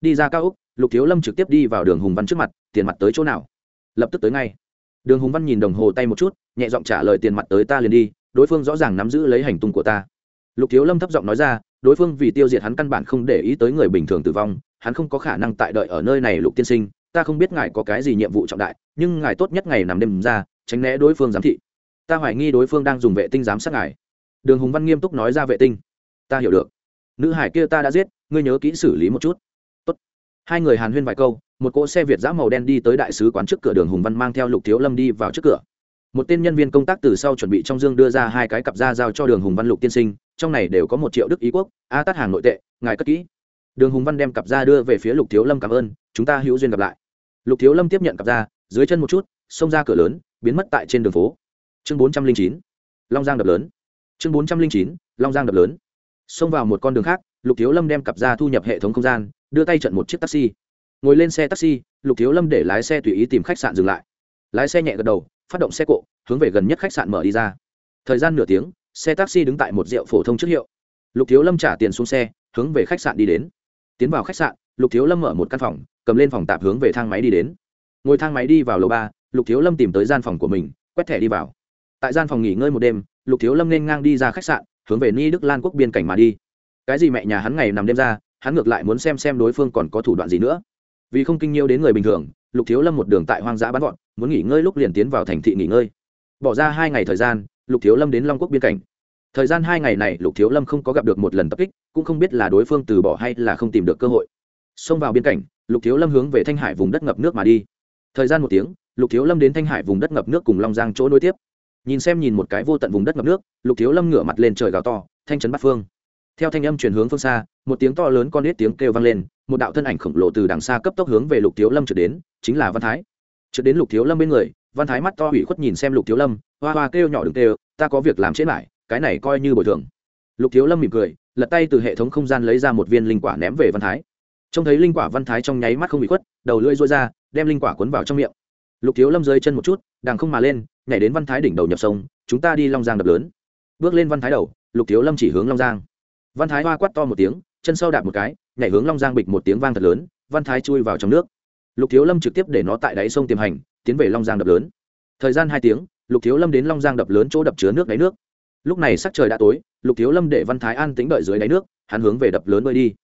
đi ra cao úc, lục thiếu lâm trực tiếp đi vào đường hùng văn trước mặt, tiền mặt tới chỗ nào? Lập tức tới ngay đường hùng văn nhìn đồng hồ tay một chút, nhẹ giọng trả lời tiền mặt tới ta liền đi, đối phương rõ ràng nắm giữ lấy hành tung của ta. Lục thiếu lâm thấp giọng nói ra, đối phương vì tiêu diệt hắn căn bản không để ý tới người bình thường tử vong, hắn không có khả năng tại đợi ở nơi này lục tiên sinh, ta không biết ngài có cái gì nhiệm vụ trọng đại, nhưng ngài tốt nhất ngày nằm đêm ra, tránh né đối phương giám thị. Ta hoài nghi đối phương đang dùng vệ tinh giám sát ngài. Đường hùng văn nghiêm túc nói ra vệ tinh. Ta hiểu được. Nữ hải kia ta đã giết, ngươi nhớ kỹ xử lý một chút. Tốt. hai người hàn huyên vài câu một cỗ xe việt giã màu đen đi tới đại sứ quán trước cửa đường hùng văn mang theo lục thiếu lâm đi vào trước cửa. Một tên nhân viên công tác từ sau chuẩn bị trong dương đưa ra hai cái cặp da giao cho đường hùng văn lục tiên sinh, trong này đều có một triệu đức ý quốc, a tắt hàng nội tệ, ngài cất kỹ. Đường hùng văn đem cặp da đưa về phía lục thiếu lâm cảm ơn, chúng ta hữu duyên gặp lại. Lục thiếu lâm tiếp nhận cặp da, dưới chân một chút, xông ra cửa lớn, biến mất tại trên đường phố. Chương bốn trăm linh chín, long giang đập lớn. Chương bốn trăm linh chín, long giang đập lớn. Xông vào một con đường khác, lục thiếu lâm đem cặp da thu nhập hệ thống không gian, đưa tay trận một chiếc taxi ngồi lên xe taxi, lục thiếu lâm để lái xe tùy ý tìm khách sạn dừng lại. Lái xe nhẹ gật đầu, phát động xe cộ, hướng về gần nhất khách sạn mở đi ra. Thời gian nửa tiếng, xe taxi đứng tại một rượu phổ thông trước hiệu. Lục thiếu lâm trả tiền xuống xe, hướng về khách sạn đi đến. Tiến vào khách sạn, lục thiếu lâm mở một căn phòng, cầm lên phòng tạp hướng về thang máy đi đến. Ngồi thang máy đi vào lầu ba, lục thiếu lâm tìm tới gian phòng của mình, quét thẻ đi vào. Tại gian phòng nghỉ ngơi một đêm, lục thiếu lâm nên ngang đi ra khách sạn, hướng về ni đức lan quốc biên cảnh mà đi. Cái gì mẹ nhà hắn ngày nằm đêm ra, hắn ngược lại muốn xem xem đối phương còn có thủ đoạn gì nữa vì không kinh nhiêu đến người bình thường, lục thiếu lâm một đường tại hoang dã bắn gọn muốn nghỉ ngơi lúc liền tiến vào thành thị nghỉ ngơi. Bỏ ra hai ngày thời gian, lục thiếu lâm đến long quốc biên cảnh. Thời gian hai ngày này, lục thiếu lâm không có gặp được một lần tập kích, cũng không biết là đối phương từ bỏ hay là không tìm được cơ hội. Xông vào biên cảnh, lục thiếu lâm hướng về thanh hải vùng đất ngập nước mà đi. Thời gian một tiếng, lục thiếu lâm đến thanh hải vùng đất ngập nước cùng long giang chỗ nối tiếp. Nhìn xem nhìn một cái vô tận vùng đất ngập nước, lục thiếu lâm ngửa mặt lên trời gào to, thanh trấn bát phương theo thanh âm chuyển hướng phương xa, một tiếng to lớn con nết tiếng kêu vang lên, một đạo thân ảnh khổng lồ từ đằng xa cấp tốc hướng về lục thiếu lâm trượt đến, chính là văn thái. Trượt đến lục thiếu lâm bên người, văn thái mắt to hủy khuất nhìn xem lục thiếu lâm, hoa hoa kêu nhỏ đừng kêu, ta có việc làm chết lại, cái này coi như bồi thường. Lục thiếu lâm mỉm cười, lật tay từ hệ thống không gian lấy ra một viên linh quả ném về văn thái. Trông thấy linh quả văn thái trong nháy mắt không bị khuất, đầu lưỡi rối ra, đem linh quả cuốn vào trong miệng. Lục thiếu lâm rơi chân một chút, đằng không mà lên, nhảy đến văn thái đỉnh đầu nhập sông, chúng ta đi long giang đập lớn. Bước lên văn thái đầu, lục thiếu lâm chỉ hướng long giang văn thái hoa quát to một tiếng, chân sâu đạp một cái, nhảy hướng long giang bịch một tiếng vang thật lớn, văn thái chui vào trong nước. Lục thiếu lâm trực tiếp để nó tại đáy sông tiềm hành, tiến về long giang đập lớn. Thời gian hai tiếng, lục thiếu lâm đến long giang đập lớn chỗ đập chứa nước đáy nước. Lúc này sắc trời đã tối, lục thiếu lâm để văn thái an tính đợi dưới đáy nước, hắn hướng về đập lớn bơi đi.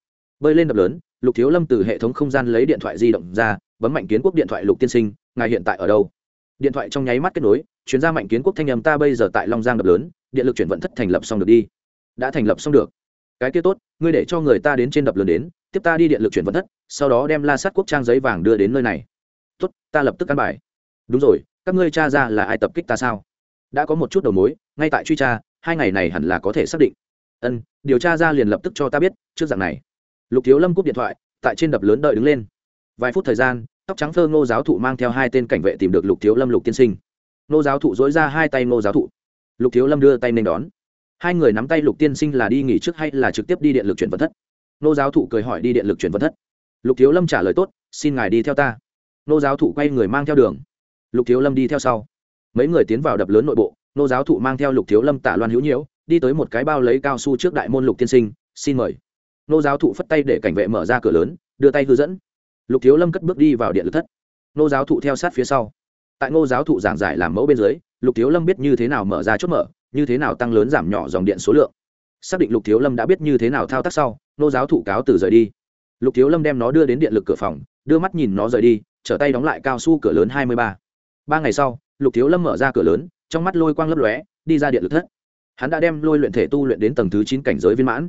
Bơi lên đập lớn, lục thiếu lâm từ hệ thống không gian lấy điện thoại di động ra, bấm mạnh kiến quốc điện thoại lục tiên sinh, ngài hiện tại ở đâu? Điện thoại trong nháy mắt kết nối, chuyên gia mạnh kiến quốc thanh âm ta bây giờ tại long giang đập lớn, điện lực chuyển vận thất thành lập xong được đi. Đã thành lập xong được cái kia tốt, ngươi để cho người ta đến trên đập lớn đến, tiếp ta đi điện lực chuyển vận thất, sau đó đem la sát quốc trang giấy vàng đưa đến nơi này. Tốt, ta lập tức căn bài. Đúng rồi, các ngươi cha ra là ai tập kích ta sao? Đã có một chút đầu mối, ngay tại truy tra, hai ngày này hẳn là có thể xác định. Ân, điều tra ra liền lập tức cho ta biết, trước dạng này. Lục thiếu lâm cúp điện thoại, tại trên đập lớn đợi đứng lên. Vài phút thời gian, tóc trắng thơ ngô giáo thụ mang theo hai tên cảnh vệ tìm được lục thiếu lâm lục tiên sinh. Ngô giáo thụ dối ra hai tay ngô giáo thụ. Lục thiếu lâm đưa tay nên đón hai người nắm tay lục tiên sinh là đi nghỉ trước hay là trực tiếp đi điện lực chuyển vật thất? Nô giáo thụ cười hỏi đi điện lực chuyển vật thất. Lục thiếu lâm trả lời tốt, xin ngài đi theo ta. Nô giáo thụ quay người mang theo đường. Lục thiếu lâm đi theo sau. Mấy người tiến vào đập lớn nội bộ, nô giáo thụ mang theo lục thiếu lâm tả loan hữu nhiễu, đi tới một cái bao lấy cao su trước đại môn lục tiên sinh, xin mời. Nô giáo thụ phất tay để cảnh vệ mở ra cửa lớn, đưa tay hư dẫn. Lục thiếu lâm cất bước đi vào điện lực thất. Nô giáo thụ theo sát phía sau. Tại ngô giáo thụ giảng giải làm mẫu bên dưới, lục thiếu lâm biết như thế nào mở ra chốt mở như thế nào tăng lớn giảm nhỏ dòng điện số lượng. Xác định lục thiếu lâm đã biết như thế nào thao tác sau, nô giáo thụ cáo từ rời đi. Lục thiếu lâm đem nó đưa đến điện lực cửa phòng, đưa mắt nhìn nó rời đi, trở tay đóng lại cao su cửa lớn hai mươi ba. Ba ngày sau, lục thiếu lâm mở ra cửa lớn, trong mắt lôi quang lấp lóe, đi ra điện lực thất. Hắn đã đem lôi luyện thể tu luyện đến tầng thứ chín cảnh giới viên mãn.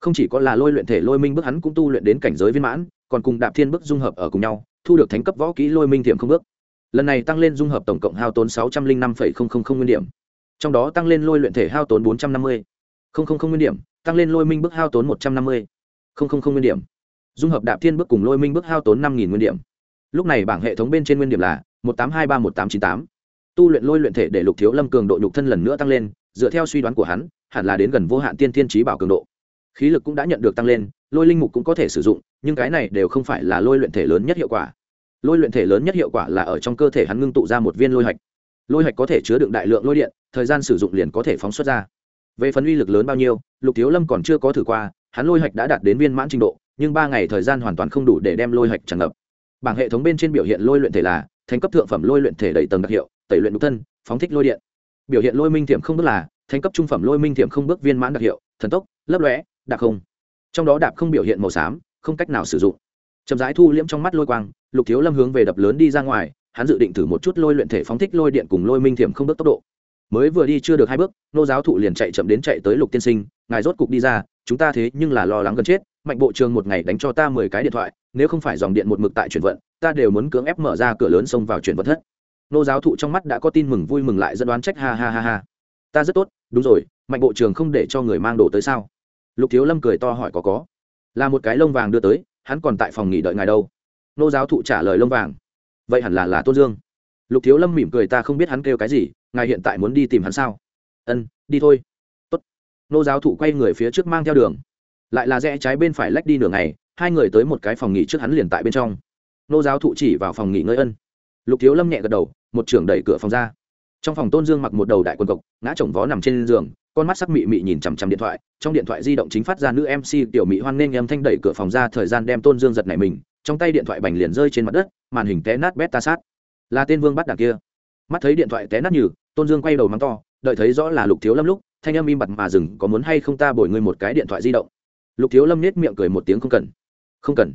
Không chỉ có là lôi luyện thể lôi minh bước hắn cũng tu luyện đến cảnh giới viên mãn, còn cùng đạp thiên bước dung hợp ở cùng nhau, thu được thánh cấp võ kỹ lôi minh thiệm không bước. Lần này tăng lên dung hợp tổng cộng hao tốn sáu trăm linh năm nguyên điểm trong đó tăng lên lôi luyện thể hao tốn bốn trăm năm mươi. Nguyên điểm, tăng lên lôi minh bước hao tốn một trăm năm mươi. Nguyên điểm. Dung hợp đạp thiên bước cùng lôi minh bước hao tốn năm nguyên điểm. Lúc này bảng hệ thống bên trên nguyên điểm là một tám hai ba một tám chín tám. Tu luyện lôi luyện thể để lục thiếu lâm cường độ nhục thân lần nữa tăng lên, dựa theo suy đoán của hắn, hẳn là đến gần vô hạn tiên thiên trí bảo cường độ. Khí lực cũng đã nhận được tăng lên, lôi linh mục cũng có thể sử dụng, nhưng cái này đều không phải là lôi luyện thể lớn nhất hiệu quả. Lôi luyện thể lớn nhất hiệu quả là ở trong cơ thể hắn ngưng tụ ra một viên lôi hạch lôi hạch có thể chứa đựng đại lượng lôi điện, thời gian sử dụng liền có thể phóng xuất ra. Về phần uy lực lớn bao nhiêu, lục thiếu lâm còn chưa có thử qua, hắn lôi hạch đã đạt đến viên mãn trình độ, nhưng ba ngày thời gian hoàn toàn không đủ để đem lôi hạch tràn ngập. Bảng hệ thống bên trên biểu hiện lôi luyện thể là thành cấp thượng phẩm lôi luyện thể đầy tầng đặc hiệu, tẩy luyện đục thân, phóng thích lôi điện. Biểu hiện lôi minh thiểm không bước là thành cấp trung phẩm lôi minh thiểm không bước viên mãn đặc hiệu, thần tốc, lấp lóe, đạp không. Trong đó đạp không biểu hiện màu xám, không cách nào sử dụng. Chậm rãi thu liễm trong mắt lôi quang, lục thiếu lâm hướng về đập lớn đi ra ngoài hắn dự định thử một chút lôi luyện thể phóng thích lôi điện cùng lôi minh thiểm không bước tốc độ. Mới vừa đi chưa được hai bước, nô giáo thụ liền chạy chậm đến chạy tới lục tiên sinh, ngài rốt cục đi ra, chúng ta thế nhưng là lo lắng gần chết, mạnh bộ trường một ngày đánh cho ta mười cái điện thoại, nếu không phải dòng điện một mực tại chuyển vận, ta đều muốn cưỡng ép mở ra cửa lớn xông vào chuyển vận thất. Nô giáo thụ trong mắt đã có tin mừng vui mừng lại dẫn đoán trách, ha ha ha ha. Ta rất tốt, đúng rồi, mạnh bộ trường không để cho người mang đồ tới sao? Lục thiếu lâm cười to hỏi, có có. Là một cái lông vàng đưa tới, hắn còn tại phòng nghỉ đợi ngài đâu? Nô giáo thụ trả lời lông vàng vậy hẳn là là tôn dương lục thiếu lâm mỉm cười ta không biết hắn kêu cái gì ngài hiện tại muốn đi tìm hắn sao ân đi thôi Tốt. nô giáo thụ quay người phía trước mang theo đường lại là rẽ trái bên phải lách đi nửa ngày hai người tới một cái phòng nghỉ trước hắn liền tại bên trong nô giáo thụ chỉ vào phòng nghỉ ngơi ân lục thiếu lâm nhẹ gật đầu một trưởng đẩy cửa phòng ra trong phòng tôn dương mặc một đầu đại quần cộc ngã chồng vó nằm trên giường con mắt sắc mị mị nhìn chằm chằm điện thoại trong điện thoại di động chính phát ra nữ mc tiểu mị hoan nghênh âm thanh đẩy cửa phòng ra thời gian đem tôn dương giật này mình trong tay điện thoại bành liền rơi trên mặt đất, màn hình té nát bét ta sát. Là tên vương bắt đảng kia. Mắt thấy điện thoại té nát nhừ, tôn dương quay đầu mắng to, đợi thấy rõ là lục thiếu lâm lúc, thanh âm im bặt mà dừng, có muốn hay không ta bồi ngươi một cái điện thoại di động. Lục thiếu lâm nết miệng cười một tiếng không cần. Không cần.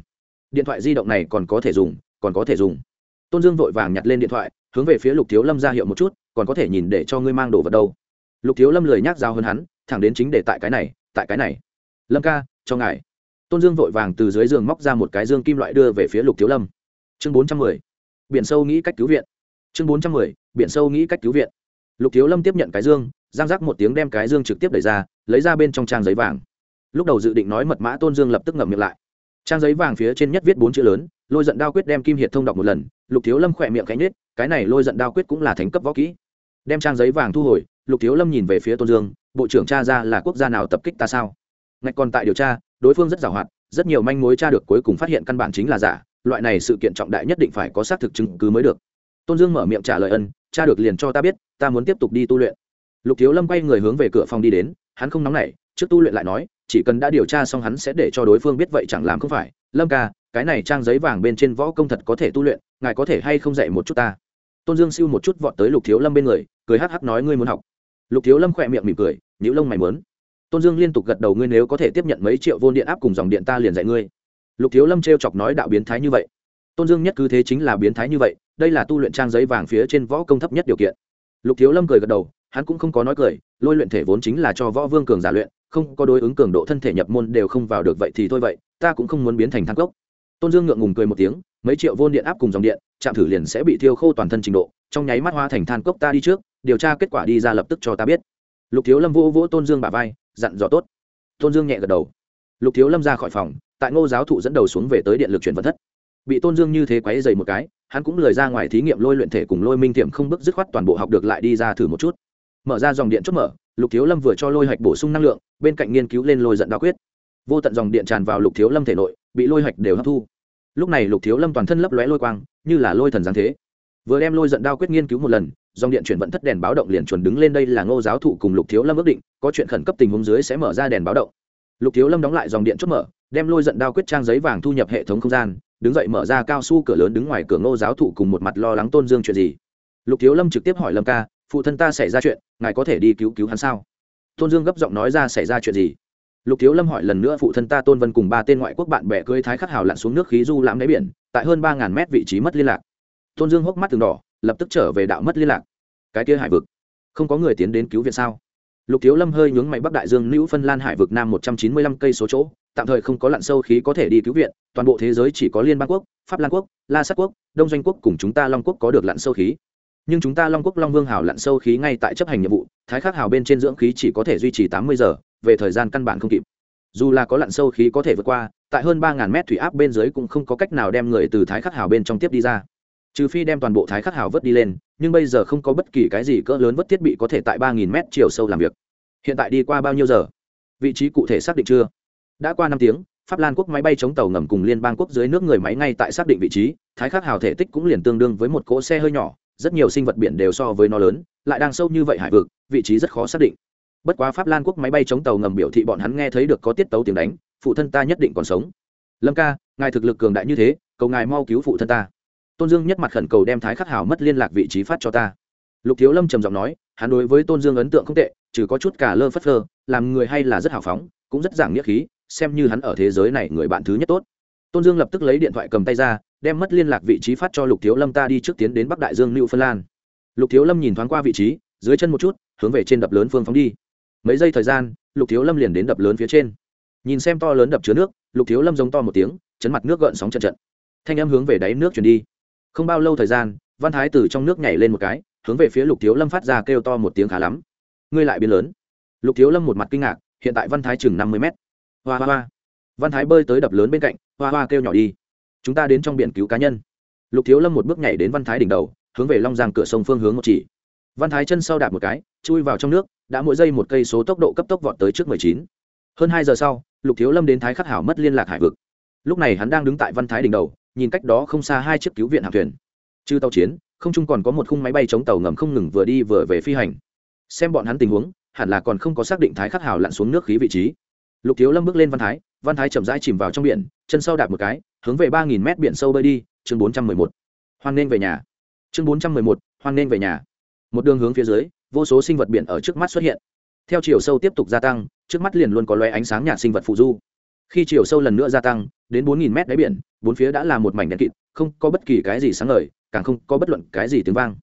Điện thoại di động này còn có thể dùng, còn có thể dùng. Tôn dương vội vàng nhặt lên điện thoại, hướng về phía lục thiếu lâm ra hiệu một chút, còn có thể nhìn để cho ngươi mang đồ vật đâu. Lục thiếu lâm lười nhác giao hơn hắn, thẳng đến chính để tại cái này, tại cái này. Lâm ca, cho ngài tôn dương vội vàng từ dưới giường móc ra một cái dương kim loại đưa về phía lục thiếu lâm. Chương bốn trăm mười, biển sâu nghĩ cách cứu viện. Chương bốn trăm mười, biển sâu nghĩ cách cứu viện. Lục thiếu lâm tiếp nhận cái dương, giang rắc một tiếng đem cái dương trực tiếp đẩy ra, lấy ra bên trong trang giấy vàng. Lúc đầu dự định nói mật mã tôn dương lập tức ngậm miệng lại. Trang giấy vàng phía trên nhất viết bốn chữ lớn, lôi giận đao quyết đem kim hiệt thông đọc một lần. Lục thiếu lâm khỏe miệng cánh nết cái này lôi giận đao quyết cũng là thành cấp võ kỹ. Đem trang giấy vàng thu hồi, lục thiếu lâm nhìn về phía tôn dương, bộ trưởng cha ra là quốc gia nào tập kích ta sao? Ngạch còn tại điều tra, đối phương rất giàu hoạt rất nhiều manh mối tra được cuối cùng phát hiện căn bản chính là giả, loại này sự kiện trọng đại nhất định phải có xác thực chứng cứ mới được. Tôn dương mở miệng trả lời ân, cha được liền cho ta biết, ta muốn tiếp tục đi tu luyện. Lục thiếu lâm quay người hướng về cửa phòng đi đến, hắn không nóng nảy, trước tu luyện lại nói, chỉ cần đã điều tra xong hắn sẽ để cho đối phương biết vậy chẳng làm không phải. Lâm ca, cái này trang giấy vàng bên trên võ công thật có thể tu luyện, ngài có thể hay không dạy một chút ta? Tôn dương siêu một chút vọt tới lục thiếu lâm bên người, cười hắc hắc nói, ngươi muốn học. Lục thiếu lâm khỏe miệng mỉm cười nhữ lông mày mớn tôn dương liên tục gật đầu, ngươi nếu có thể tiếp nhận mấy triệu vôn điện áp cùng dòng điện ta liền dạy ngươi. Lục thiếu lâm t chọc nói, đạo biến thái như vậy. Tôn dương nhất cứ thế chính là biến thái như vậy, đây là tu luyện trang giấy vàng phía trên võ công thấp nhất điều kiện. Lục thiếu lâm cười gật đầu, hắn cũng không có nói cười, lôi luyện thể vốn chính là cho võ vương cường giả luyện, không có đối ứng cường độ thân thể nhập môn đều không vào được vậy thì thôi vậy, ta cũng không muốn biến thành thang cốc. Tôn dương ngượng ngùng cười một tiếng, mấy triệu vôn điện áp cùng dòng điện, chạm thử liền sẽ bị thiêu khô toàn thân trình độ, trong nháy mắt hoa thành than cốc ta đi trước, điều tra kết quả đi ra lập tức cho ta biết. Lục thiếu lâm vỗ vỗ tôn dương bà vai dặn dò tốt. Tôn dương nhẹ gật đầu. Lục thiếu lâm ra khỏi phòng, tại ngô giáo thụ dẫn đầu xuống về tới điện lực chuyển vận thất. Bị tôn dương như thế quáy dày một cái, hắn cũng lời ra ngoài thí nghiệm lôi luyện thể cùng lôi minh thiệm không bước dứt khoát toàn bộ học được lại đi ra thử một chút. Mở ra dòng điện chốt mở, lục thiếu lâm vừa cho lôi hạch bổ sung năng lượng, bên cạnh nghiên cứu lên lôi giận đa quyết. Vô tận dòng điện tràn vào lục thiếu lâm thể nội, bị lôi hạch đều hấp thu. Lúc này lục thiếu lâm toàn thân lấp lóe lôi quang, như là lôi thần giáng thế vừa đem lôi giận đao quyết nghiên cứu một lần, dòng điện chuyển vận thất đèn báo động liền chuẩn đứng lên đây là ngô giáo thụ cùng lục thiếu lâm ước định, có chuyện khẩn cấp tình huống dưới sẽ mở ra đèn báo động. Lục thiếu lâm đóng lại dòng điện chốt mở, đem lôi giận đao quyết trang giấy vàng thu nhập hệ thống không gian, đứng dậy mở ra cao su cửa lớn đứng ngoài cửa ngô giáo thụ cùng một mặt lo lắng tôn dương chuyện gì. Lục thiếu lâm trực tiếp hỏi lâm ca, phụ thân ta xảy ra chuyện, ngài có thể đi cứu cứu hắn sao? Tôn dương gấp giọng nói ra xảy ra chuyện gì? Lục thiếu lâm hỏi lần nữa phụ thân ta tôn vân cùng ba tên ngoại quốc bạn bè cưới thái khắc hào lặn xuống nước khí du lãm đáy biển, tại hơn ba ngàn mét vị trí mất liên lạc tôn dương hốc mắt từng đỏ, lập tức trở về đạo mất liên lạc. Cái kia hải vực, không có người tiến đến cứu viện sao? Lục thiếu lâm hơi nhướng mày bắc đại dương nữ phân lan hải vực nam một trăm chín mươi lăm cây số chỗ, tạm thời không có lặn sâu khí có thể đi cứu viện, toàn bộ thế giới chỉ có liên bang quốc, pháp lan quốc, la sát quốc, đông doanh quốc cùng chúng ta long quốc có được lặn sâu khí. Nhưng chúng ta long quốc long vương hào lặn sâu khí ngay tại chấp hành nhiệm vụ, thái khắc hào bên trên dưỡng khí chỉ có thể duy trì tám mươi giờ, về thời gian căn bản không kịp. Dù là có lặn sâu khí có thể vượt qua, tại hơn ba ngàn mét thủy áp bên dưới cũng không có cách nào đem người từ thái khắc hào bên trong tiếp đi ra trừ phi đem toàn bộ thái khắc hào vớt đi lên, nhưng bây giờ không có bất kỳ cái gì cỡ lớn vớt thiết bị có thể tại ba nghìn mét chiều sâu làm việc. Hiện tại đi qua bao nhiêu giờ? Vị trí cụ thể xác định chưa? Đã qua năm tiếng, pháp lan quốc máy bay chống tàu ngầm cùng liên bang quốc dưới nước người máy ngay tại xác định vị trí, thái khắc hào thể tích cũng liền tương đương với một cỗ xe hơi nhỏ, rất nhiều sinh vật biển đều so với nó lớn, lại đang sâu như vậy hải vực, vị trí rất khó xác định. Bất quá pháp lan quốc máy bay chống tàu ngầm biểu thị bọn hắn nghe thấy được có tiết tấu tiếng đánh, phụ thân ta nhất định còn sống. Lâm ca, ngài thực lực cường đại như thế, cầu ngài mau cứu phụ thân ta tôn dương nhất mặt khẩn cầu đem thái khắc hảo mất liên lạc vị trí phát cho ta. Lục thiếu lâm trầm giọng nói, hắn đối với tôn dương ấn tượng không tệ, trừ có chút cả lơ phất phơ, làm người hay là rất hào phóng, cũng rất giảng nghĩa khí, xem như hắn ở thế giới này người bạn thứ nhất tốt. Tôn dương lập tức lấy điện thoại cầm tay ra, đem mất liên lạc vị trí phát cho lục thiếu lâm ta đi trước tiến đến bắc đại dương lưu phân lan. Lục thiếu lâm nhìn thoáng qua vị trí, dưới chân một chút, hướng về trên đập lớn phương phóng đi. Mấy giây thời gian, lục thiếu lâm liền đến đập lớn phía trên. Nhìn xem to lớn đập chứa nước, lục thiếu lâm giống to một tiếng, chấn mặt nước gợn sóng trận trận. Thanh âm hướng về đáy nước chuyển đi không bao lâu thời gian, văn thái từ trong nước nhảy lên một cái, hướng về phía lục thiếu lâm phát ra kêu to một tiếng khá lắm. Ngươi lại biến lớn. Lục thiếu lâm một mặt kinh ngạc, hiện tại văn thái chừng năm mươi mét. Hoa hoa hoa. Văn thái bơi tới đập lớn bên cạnh, hoa hoa kêu nhỏ đi. Chúng ta đến trong biển cứu cá nhân. Lục thiếu lâm một bước nhảy đến văn thái đỉnh đầu, hướng về long giang cửa sông phương hướng một chỉ. Văn thái chân sau đạp một cái, chui vào trong nước, đã mỗi giây một cây số tốc độ cấp tốc vọt tới trước mười chín. Hơn hai giờ sau, lục thiếu lâm đến thái khắc hảo mất liên lạc hải vực. Lúc này hắn đang đứng tại văn thái đỉnh đầu nhìn cách đó không xa hai chiếc cứu viện hạm thuyền. Trừ tàu chiến, không chung còn có một khung máy bay chống tàu ngầm không ngừng vừa đi vừa về phi hành. Xem bọn hắn tình huống, hẳn là còn không có xác định thái khắc hào lặn xuống nước khí vị trí. Lục thiếu lâm bước lên văn thái văn thái chậm rãi chìm vào trong biển, chân sâu đạp một cái, hướng về ba nghìn mét biển sâu bơi đi, chương bốn trăm mười một. Hoan nên về nhà. Chương bốn trăm mười một, hoan nên về nhà. Một đường hướng phía dưới, vô số sinh vật biển ở trước mắt xuất hiện. Theo chiều sâu tiếp tục gia tăng, trước mắt liền luôn có loé ánh sáng nhạt sinh vật phụ du. Khi chiều sâu lần nữa gia tăng đến bốn nghìn mét đáy biển, bốn phía đã là một mảnh đen kịt, không có bất kỳ cái gì sáng ngời, càng không có bất luận cái gì tiếng vang.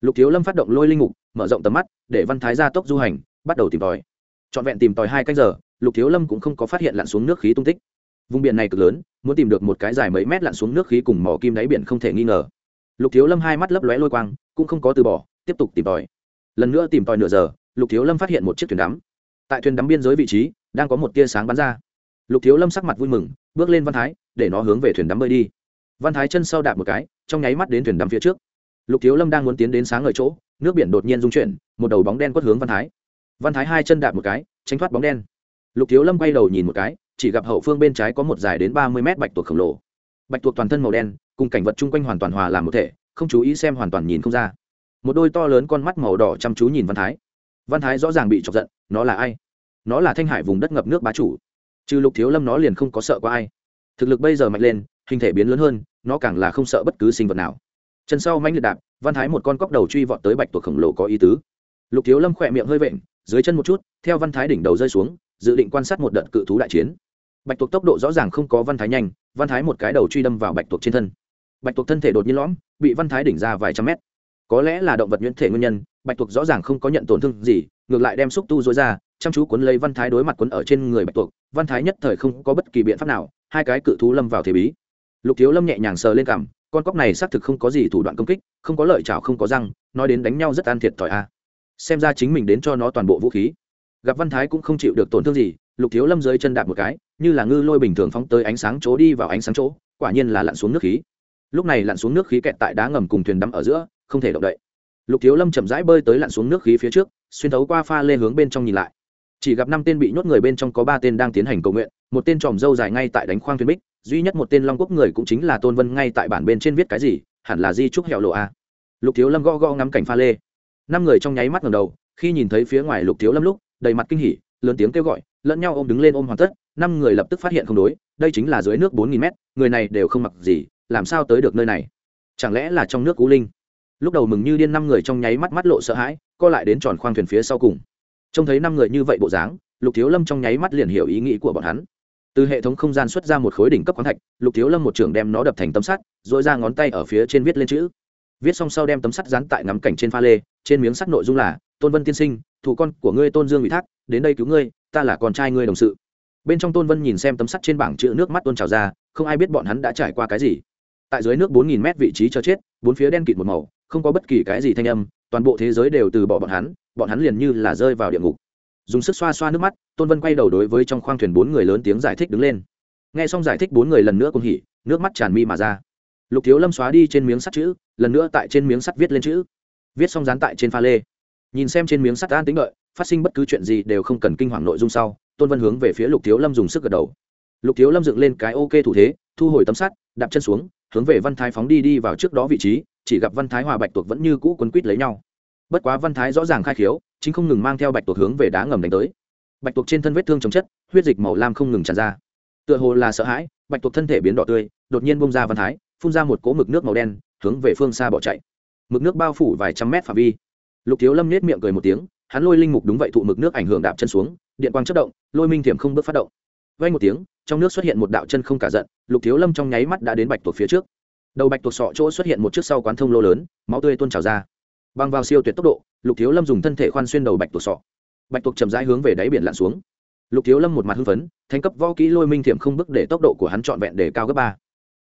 Lục thiếu lâm phát động lôi linh mục, mở rộng tầm mắt, để văn thái gia tốc du hành, bắt đầu tìm tòi. Trọn vẹn tìm tòi hai canh giờ, lục thiếu lâm cũng không có phát hiện lặn xuống nước khí tung tích. Vùng biển này cực lớn, muốn tìm được một cái dài mấy mét lặn xuống nước khí cùng mỏ kim đáy biển không thể nghi ngờ. Lục thiếu lâm hai mắt lấp lóe lôi quang, cũng không có từ bỏ, tiếp tục tìm tòi. Lần nữa tìm tòi nửa giờ, lục thiếu lâm phát hiện một chiếc thuyền đắm. Tại thuyền đắm biên giới vị trí, đang có một tia sáng bắn ra lục thiếu lâm sắc mặt vui mừng, bước lên văn thái, để nó hướng về thuyền đắm bơi đi. Văn thái chân sau đạp một cái, trong nháy mắt đến thuyền đắm phía trước. Lục thiếu lâm đang muốn tiến đến sáng ngời chỗ, nước biển đột nhiên rung chuyển, một đầu bóng đen quất hướng văn thái. Văn thái hai chân đạp một cái, tránh thoát bóng đen. Lục thiếu lâm quay đầu nhìn một cái, chỉ gặp hậu phương bên trái có một dài đến ba mươi mét bạch tuộc khổng lồ. Bạch tuộc toàn thân màu đen, cùng cảnh vật chung quanh hoàn toàn hòa làm một thể, không chú ý xem hoàn toàn nhìn không ra. Một đôi to lớn con mắt màu đỏ chăm chú nhìn văn thái. Văn thái rõ ràng bị chọc giận, nó là ai? Nó là thanh hải vùng đất ngập nước bá chủ trừ lục thiếu lâm nó liền không có sợ có ai. Thực lực bây giờ mạnh lên, hình thể biến lớn hơn, nó càng là không sợ bất cứ sinh vật nào. Chân sau manh liệt đạp, văn thái một con cóc đầu truy vọt tới bạch tuộc khổng lồ có ý tứ. Lục thiếu lâm khỏe miệng hơi vện, dưới chân một chút, theo văn thái đỉnh đầu rơi xuống, dự định quan sát một đợt cự thú đại chiến. Bạch tuộc tốc độ rõ ràng không có văn thái nhanh, văn thái một cái đầu truy đâm vào bạch tuộc trên thân. Bạch tuộc thân thể đột nhiên lõm, bị văn thái đỉnh ra vài trăm mét. Có lẽ là động vật nhuyễn thể nguyên nhân, bạch tuộc rõ ràng không có nhận tổn thương gì, ngược lại đem xúc tu dối ra, chăm chú cuốn lấy văn thái đối mặt cuốn ở trên người bạch tuộc văn thái nhất thời không có bất kỳ biện pháp nào, hai cái cự thú lâm vào thế bí. Lục thiếu lâm nhẹ nhàng sờ lên cằm, con cóc này xác thực không có gì thủ đoạn công kích, không có lợi chảo, không có răng, nói đến đánh nhau rất an thiệt thòi a. Xem ra chính mình đến cho nó toàn bộ vũ khí. Gặp văn thái cũng không chịu được tổn thương gì, lục thiếu lâm dưới chân đạp một cái, như là ngư lôi bình thường phóng tới ánh sáng chỗ đi vào ánh sáng chỗ, quả nhiên là lặn xuống nước khí. Lúc này lặn xuống nước khí kẹt tại đá ngầm cùng thuyền đắm ở giữa, không thể động đậy. Lục thiếu lâm chậm rãi bơi tới lặn xuống nước khí phía trước, xuyên thấu qua pha lê hướng bên trong nhìn lại chỉ gặp năm tên bị nhốt người bên trong có ba tên đang tiến hành cầu nguyện, một tên tròm dâu dài ngay tại đánh khoang thuyền bích, duy nhất một tên long quốc người cũng chính là tôn vân ngay tại bản bên trên viết cái gì, hẳn là di trúc hẹo lộ a. Lục thiếu lâm gõ gõ ngắm cảnh pha lê. Năm người trong nháy mắt ngầm đầu, khi nhìn thấy phía ngoài lục thiếu lâm lúc, đầy mặt kinh hỉ, lớn tiếng kêu gọi, lẫn nhau ôm đứng lên ôm hoàn tất, năm người lập tức phát hiện không đối, đây chính là dưới nước bốn nghìn mét, người này đều không mặc gì, làm sao tới được nơi này? Chẳng lẽ là trong nước cú linh? Lúc đầu mừng như điên năm người trong nháy mắt mắt lộ sợ hãi, co lại đến tròn khoang thuyền phía sau cùng trông thấy năm người như vậy bộ dáng, lục thiếu lâm trong nháy mắt liền hiểu ý nghĩ của bọn hắn. Từ hệ thống không gian xuất ra một khối đỉnh cấp khoáng thạch, lục thiếu lâm một trưởng đem nó đập thành tấm sắt dội ra ngón tay ở phía trên viết lên chữ. Viết xong sau đem tấm sắt dán tại ngắm cảnh trên pha lê, trên miếng sắt nội dung là, tôn vân tiên sinh, thủ con của ngươi tôn dương ủy thác, đến đây cứu ngươi, ta là con trai ngươi đồng sự. Bên trong tôn vân nhìn xem tấm sắt trên bảng chữ nước mắt tôn trào ra, không ai biết bọn hắn đã trải qua cái gì. Tại dưới nước bốn nghìn mét vị trí cho chết, bốn phía đen kịt một màu, không có bất kỳ cái gì thanh âm, toàn bộ thế giới đều từ bỏ bọn hắn bọn hắn liền như là rơi vào địa ngục. Dùng sức xoa xoa nước mắt, tôn vân quay đầu đối với trong khoang thuyền bốn người lớn tiếng giải thích đứng lên. Nghe xong giải thích bốn người lần nữa cùng hỉ, nước mắt tràn mi mà ra. Lục thiếu lâm xóa đi trên miếng sắt chữ, lần nữa tại trên miếng sắt viết lên chữ. Viết xong dán tại trên pha lê. Nhìn xem trên miếng sắt an tính đợi, phát sinh bất cứ chuyện gì đều không cần kinh hoàng nội dung sau, tôn vân hướng về phía lục thiếu lâm dùng sức gật đầu. Lục thiếu lâm dựng lên cái ok thủ thế, thu hồi tấm sắt, đạp chân xuống, hướng về văn thái phóng đi đi vào trước đó vị trí, chỉ gặp văn thái hòa bạch tuộc vẫn như cũ quấn quýt lấy nhau bất quá văn thái rõ ràng khai khiếu, chính không ngừng mang theo bạch tuộc hướng về đá ngầm đánh tới. Bạch tuộc trên thân vết thương chống chất, huyết dịch màu lam không ngừng tràn ra. Tựa hồ là sợ hãi, bạch tuộc thân thể biến đỏ tươi, đột nhiên bông ra văn thái, phun ra một cỗ mực nước màu đen, hướng về phương xa bỏ chạy. Mực nước bao phủ vài trăm mét phạm vi. Lục thiếu lâm nết miệng cười một tiếng, hắn lôi linh mục đúng vậy thụ mực nước ảnh hưởng đạp chân xuống, điện quang chất động, lôi minh thiểm không bước phát động. Vay một tiếng, trong nước xuất hiện một đạo chân không cả giận, lục thiếu lâm trong nháy mắt đã đến bạch tuộc phía trước. Đầu bạch tuộc sọ chỗ xuất hiện một chiếc sau quán thông lô lớn, máu tươi tuôn trào ra băng vào siêu tuyệt tốc độ, lục thiếu lâm dùng thân thể khoan xuyên đầu bạch tuộc sọ. Bạch tuộc chậm rãi hướng về đáy biển lặn xuống. Lục thiếu lâm một mặt hưng phấn thành cấp võ kỹ lôi minh thiểm không bước để tốc độ của hắn trọn vẹn để cao gấp ba.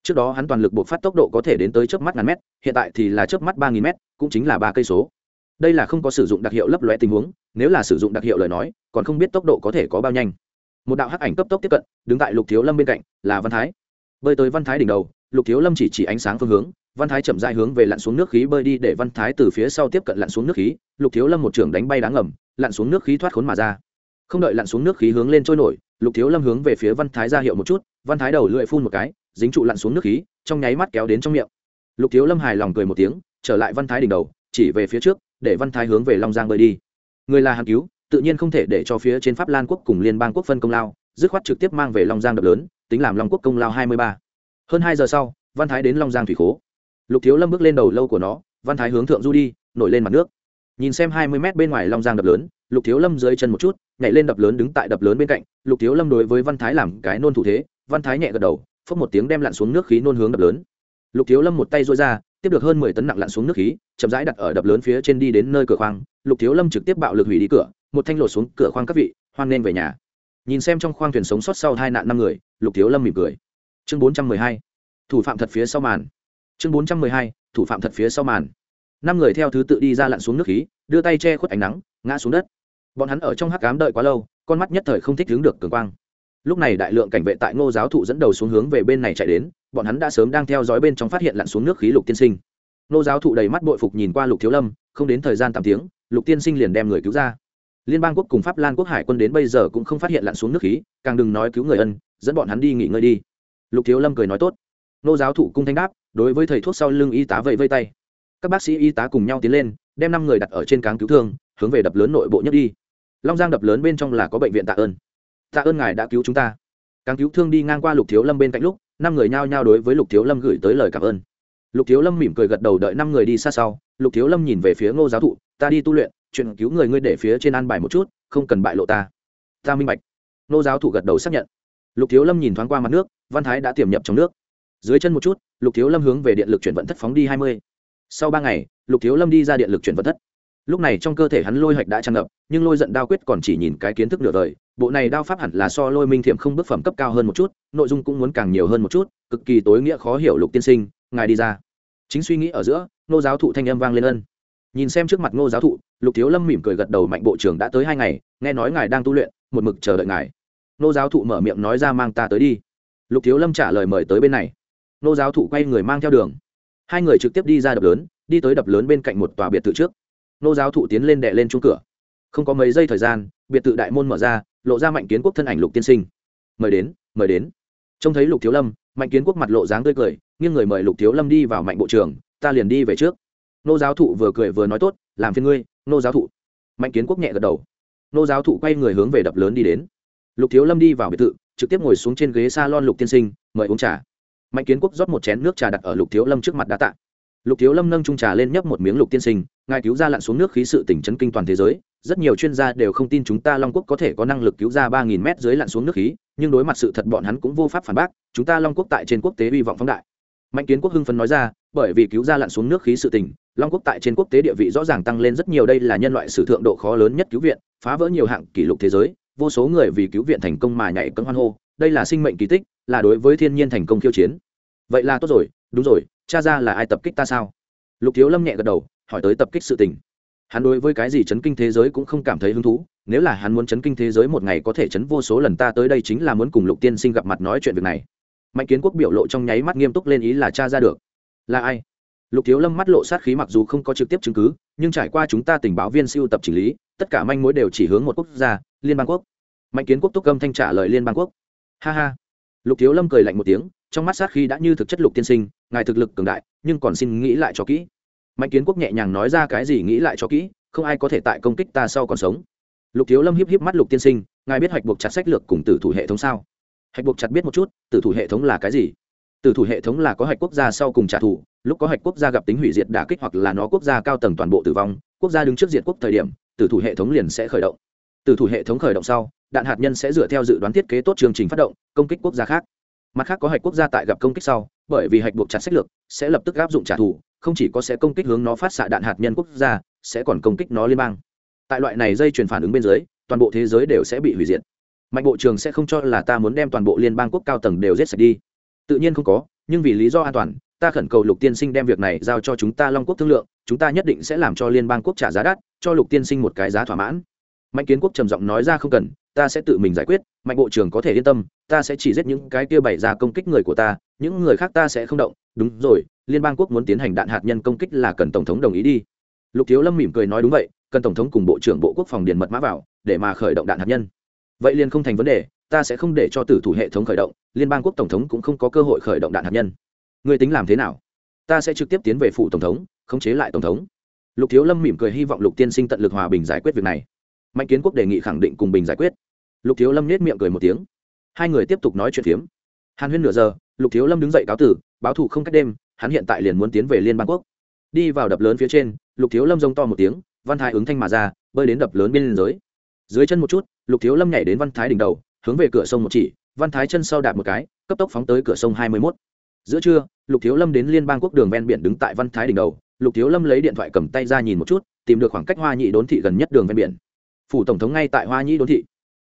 Trước đó hắn toàn lực buộc phát tốc độ có thể đến tới chớp mắt ngàn mét, hiện tại thì là chớp mắt ba nghìn mét, cũng chính là ba cây số. Đây là không có sử dụng đặc hiệu lấp lóe tình huống, nếu là sử dụng đặc hiệu lời nói, còn không biết tốc độ có thể có bao nhanh. Một đạo hắc ảnh cấp tốc tiếp cận, đứng tại lục thiếu lâm bên cạnh, là văn thái. Bơi tới văn thái đỉnh đầu, lục thiếu lâm chỉ chỉ ánh sáng phương hướng văn thái chậm dại hướng về lặn xuống nước khí bơi đi để văn thái từ phía sau tiếp cận lặn xuống nước khí, lục thiếu lâm một trưởng đánh bay đáng ngầm, lặn xuống nước khí thoát khốn mà ra. Không đợi lặn xuống nước khí hướng lên trôi nổi, lục thiếu lâm hướng về phía văn thái ra hiệu một chút, văn thái đầu lưỡi phun một cái, dính trụ lặn xuống nước khí, trong nháy mắt kéo đến trong miệng. Lục thiếu lâm hài lòng cười một tiếng, trở lại văn thái đỉnh đầu, chỉ về phía trước, để văn thái hướng về long giang bơi đi. Người là hàn cứu, tự nhiên không thể để cho phía trên pháp lan quốc cùng liên bang quốc phân công lao, dứt khoát trực tiếp mang về long giang đập lớn, tính làm long quốc công lao hai mươi ba. Hơn hai giờ sau, văn thái đến long giang thủy khố lục thiếu lâm bước lên đầu lâu của nó, văn thái hướng thượng du đi, nổi lên mặt nước. Nhìn xem hai mươi mét bên ngoài long giang đập lớn, lục thiếu lâm dưới chân một chút, nhảy lên đập lớn đứng tại đập lớn bên cạnh. Lục thiếu lâm đối với văn thái làm cái nôn thủ thế, văn thái nhẹ gật đầu, phốc một tiếng đem lặn xuống nước khí nôn hướng đập lớn. Lục thiếu lâm một tay dôi ra, tiếp được hơn mười tấn nặng lặn xuống nước khí, chậm rãi đặt ở đập lớn phía trên đi đến nơi cửa khoang. Lục thiếu lâm trực tiếp bạo lực hủy đi cửa, một thanh lột xuống cửa khoang các vị, hoan nên về nhà. Nhìn xem trong khoang thuyền sống sót sau hai nạn năm người, lục thiếu lâm mỉm cười. Chương bốn trăm mười hai. Thủ phạm thật phía sau màn chương bốn trăm mười hai, thủ phạm thật phía sau màn. Năm người theo thứ tự đi ra lặn xuống nước khí, đưa tay che khuất ánh nắng, ngã xuống đất. Bọn hắn ở trong hắc cám đợi quá lâu, con mắt nhất thời không thích ứng được cường quang. Lúc này đại lượng cảnh vệ tại ngô giáo thụ dẫn đầu xuống hướng về bên này chạy đến, bọn hắn đã sớm đang theo dõi bên trong phát hiện lặn xuống nước khí lục tiên sinh. Ngô giáo thụ đầy mắt bội phục nhìn qua lục thiếu lâm, không đến thời gian tạm tiếng, lục tiên sinh liền đem người cứu ra. Liên bang quốc cùng pháp lan quốc hải quân đến bây giờ cũng không phát hiện lặn xuống nước khí, càng đừng nói cứu người ân, dẫn bọn hắn đi nghỉ ngơi đi. Lục thiếu lâm cười nói tốt. Nô giáo thụ cung thanh đáp đối với thầy thuốc sau lưng y tá vẫy vây tay. Các bác sĩ y tá cùng nhau tiến lên, đem năm người đặt ở trên cáng cứu thương, hướng về đập lớn nội bộ nhất đi. Long giang đập lớn bên trong là có bệnh viện tạ ơn. Tạ ơn ngài đã cứu chúng ta. Cáng cứu thương đi ngang qua lục thiếu lâm bên cạnh lúc, năm người nhao nhao đối với lục thiếu lâm gửi tới lời cảm ơn. Lục thiếu lâm mỉm cười gật đầu đợi năm người đi xa sau, lục thiếu lâm nhìn về phía ngô giáo thụ, ta đi tu luyện, chuyện cứu người ngươi để phía trên an bài một chút, không cần bại lộ ta. Ta minh bạch. Ngô giáo thụ gật đầu xác nhận. Lục thiếu lâm nhìn thoáng qua mặt nước, văn thái đã tiềm nhập trong nước dưới chân một chút, lục thiếu lâm hướng về điện lực chuyển vận thất phóng đi hai mươi. Sau ba ngày, lục thiếu lâm đi ra điện lực chuyển vận thất. Lúc này trong cơ thể hắn lôi hạch đã tràn ngập, nhưng lôi giận đao quyết còn chỉ nhìn cái kiến thức nửa đời. Bộ này đao pháp hẳn là so lôi minh thiệm không bước phẩm cấp cao hơn một chút, nội dung cũng muốn càng nhiều hơn một chút, cực kỳ tối nghĩa khó hiểu lục tiên sinh, ngài đi ra. Chính suy nghĩ ở giữa nô giáo thụ thanh âm vang lên ân. Nhìn xem trước mặt ngô giáo thụ, lục thiếu lâm mỉm cười gật đầu mạnh bộ trưởng đã tới hai ngày, nghe nói ngài đang tu luyện, một mực chờ đợi ngài. Nô giáo thụ mở miệng nói ra mang ta tới đi. Lục thiếu lâm trả lời mời tới bên này nô giáo thụ quay người mang theo đường. Hai người trực tiếp đi ra đập lớn, đi tới đập lớn bên cạnh một tòa biệt thự trước. Nô giáo thụ tiến lên đệ lên chung cửa. Không có mấy giây thời gian, biệt thự đại môn mở ra, lộ ra mạnh kiến quốc thân ảnh lục tiên sinh. Mời đến mời đến. Trông thấy lục thiếu lâm, mạnh kiến quốc mặt lộ dáng tươi cười, nghiêng người mời lục thiếu lâm đi vào mạnh bộ trưởng, ta liền đi về trước. Nô giáo thụ vừa cười vừa nói tốt, làm phiên ngươi, nô giáo thụ. Mạnh kiến quốc nhẹ gật đầu. Nô giáo thụ quay người hướng về đập lớn đi đến. Lục thiếu lâm đi vào biệt thự, trực tiếp ngồi xuống trên ghế s a lon lục tiên sinh, mời uống trà mạnh kiến quốc rót một chén nước trà đặt ở lục thiếu lâm trước mặt đá tạ. Lục thiếu lâm nâng trung trà lên nhấp một miếng lục tiên sinh, ngài cứu ra lặn xuống nước khí sự tỉnh chấn kinh toàn thế giới, rất nhiều chuyên gia đều không tin chúng ta long quốc có thể có năng lực cứu ra ba nghìn mét dưới lặn xuống nước khí, nhưng đối mặt sự thật bọn hắn cũng vô pháp phản bác, chúng ta long quốc tại trên quốc tế hy vọng phóng đại. Mạnh kiến quốc hưng phấn nói ra, bởi vì cứu ra lặn xuống nước khí sự tỉnh, long quốc tại trên quốc tế địa vị rõ ràng tăng lên rất nhiều đây là nhân loại sử thượng độ khó lớn nhất cứu viện, phá vỡ nhiều hạng kỷ lục thế giới, vô số người vì cứu viện thành công mà nhảy cấm hoan hô, đây là sinh mệnh kỳ tích, là đối với thiên nhiên thành công khiêu chiến vậy là tốt rồi, đúng rồi, cha ra là ai tập kích ta sao? Lục thiếu lâm nhẹ gật đầu, hỏi tới tập kích sự tình. Hắn đối với cái gì chấn kinh thế giới cũng không cảm thấy hứng thú, nếu là hắn muốn chấn kinh thế giới một ngày có thể chấn vô số lần ta tới đây chính là muốn cùng lục tiên sinh gặp mặt nói chuyện việc này. Mạnh kiến quốc biểu lộ trong nháy mắt nghiêm túc lên ý là cha ra được. Là ai? Lục thiếu lâm mắt lộ sát khí mặc dù không có trực tiếp chứng cứ, nhưng trải qua chúng ta tình báo viên siêu tập chỉnh lý, tất cả manh mối đều chỉ hướng một quốc gia, liên bang quốc. Mạnh kiến quốc túc âm thanh trả lời liên bang quốc. Ha ha. Lục thiếu lâm cười lạnh một tiếng trong mắt sát khi đã như thực chất lục tiên sinh, ngài thực lực cường đại, nhưng còn xin nghĩ lại cho kỹ. Mạnh kiến quốc nhẹ nhàng nói ra cái gì nghĩ lại cho kỹ, không ai có thể tại công kích ta sau còn sống. Lục thiếu lâm híp híp mắt lục tiên sinh, ngài biết hoạch buộc chặt sách lược cùng tử thủ hệ thống sao? Hạch buộc chặt biết một chút, tử thủ hệ thống là cái gì? Tử thủ hệ thống là có hạch quốc gia sau cùng trả thù, lúc có hạch quốc gia gặp tính hủy diệt đả kích hoặc là nó quốc gia cao tầng toàn bộ tử vong, quốc gia đứng trước diện quốc thời điểm, tử thủ hệ thống liền sẽ khởi động. Tử thủ hệ thống khởi động sau, đạn hạt nhân sẽ dựa theo dự đoán thiết kế tốt chương trình phát động, công kích quốc gia khác mặt khác có hạch quốc gia tại gặp công kích sau, bởi vì hạch buộc chặt sách lược, sẽ lập tức áp dụng trả thù, không chỉ có sẽ công kích hướng nó phát xạ đạn hạt nhân quốc gia, sẽ còn công kích nó liên bang. Tại loại này dây chuyển phản ứng bên dưới, toàn bộ thế giới đều sẽ bị hủy diệt. Mạnh bộ trường sẽ không cho là ta muốn đem toàn bộ liên bang quốc cao tầng đều giết sạch đi. Tự nhiên không có, nhưng vì lý do an toàn, ta khẩn cầu lục tiên sinh đem việc này giao cho chúng ta long quốc thương lượng, chúng ta nhất định sẽ làm cho liên bang quốc trả giá đắt, cho lục tiên sinh một cái giá thỏa mãn. Mạnh kiến quốc trầm giọng nói ra không cần ta sẽ tự mình giải quyết, mạnh bộ trưởng có thể yên tâm, ta sẽ chỉ giết những cái kia bày ra công kích người của ta, những người khác ta sẽ không động. Đúng rồi, liên bang quốc muốn tiến hành đạn hạt nhân công kích là cần tổng thống đồng ý đi. Lục thiếu lâm mỉm cười nói đúng vậy, cần tổng thống cùng bộ trưởng bộ quốc phòng điền mật mã vào, để mà khởi động đạn hạt nhân. Vậy liền không thành vấn đề, ta sẽ không để cho tử thủ hệ thống khởi động, liên bang quốc tổng thống cũng không có cơ hội khởi động đạn hạt nhân. Người tính làm thế nào? Ta sẽ trực tiếp tiến về phủ tổng thống, khống chế lại tổng thống. Lục thiếu lâm mỉm cười hy vọng lục tiên sinh tận lực hòa bình giải quyết việc này. Mạnh kiến quốc đề nghị khẳng định cùng bình giải quyết lục thiếu lâm nết miệng cười một tiếng. Hai người tiếp tục nói chuyện phiếm. Hàn huyên nửa giờ, lục thiếu lâm đứng dậy cáo tử, báo thù không cách đêm, hắn hiện tại liền muốn tiến về liên bang quốc. Đi vào đập lớn phía trên, lục thiếu lâm rông to một tiếng, văn thái ứng thanh mà ra, bơi đến đập lớn bên liên giới dưới chân một chút, lục thiếu lâm nhảy đến văn thái đỉnh đầu, hướng về cửa sông một chỉ, văn thái chân sau đạp một cái, cấp tốc phóng tới cửa sông hai mươi mốt. Giữa trưa, lục thiếu lâm đến liên bang quốc đường ven biển đứng tại văn thái đỉnh đầu, lục thiếu lâm lấy điện thoại cầm tay ra nhìn một chút, tìm được khoảng cách hoa nhị đốn thị gần nhất đường ven biển. Phủ tổng thống ngay tại hoa nhị đốn thị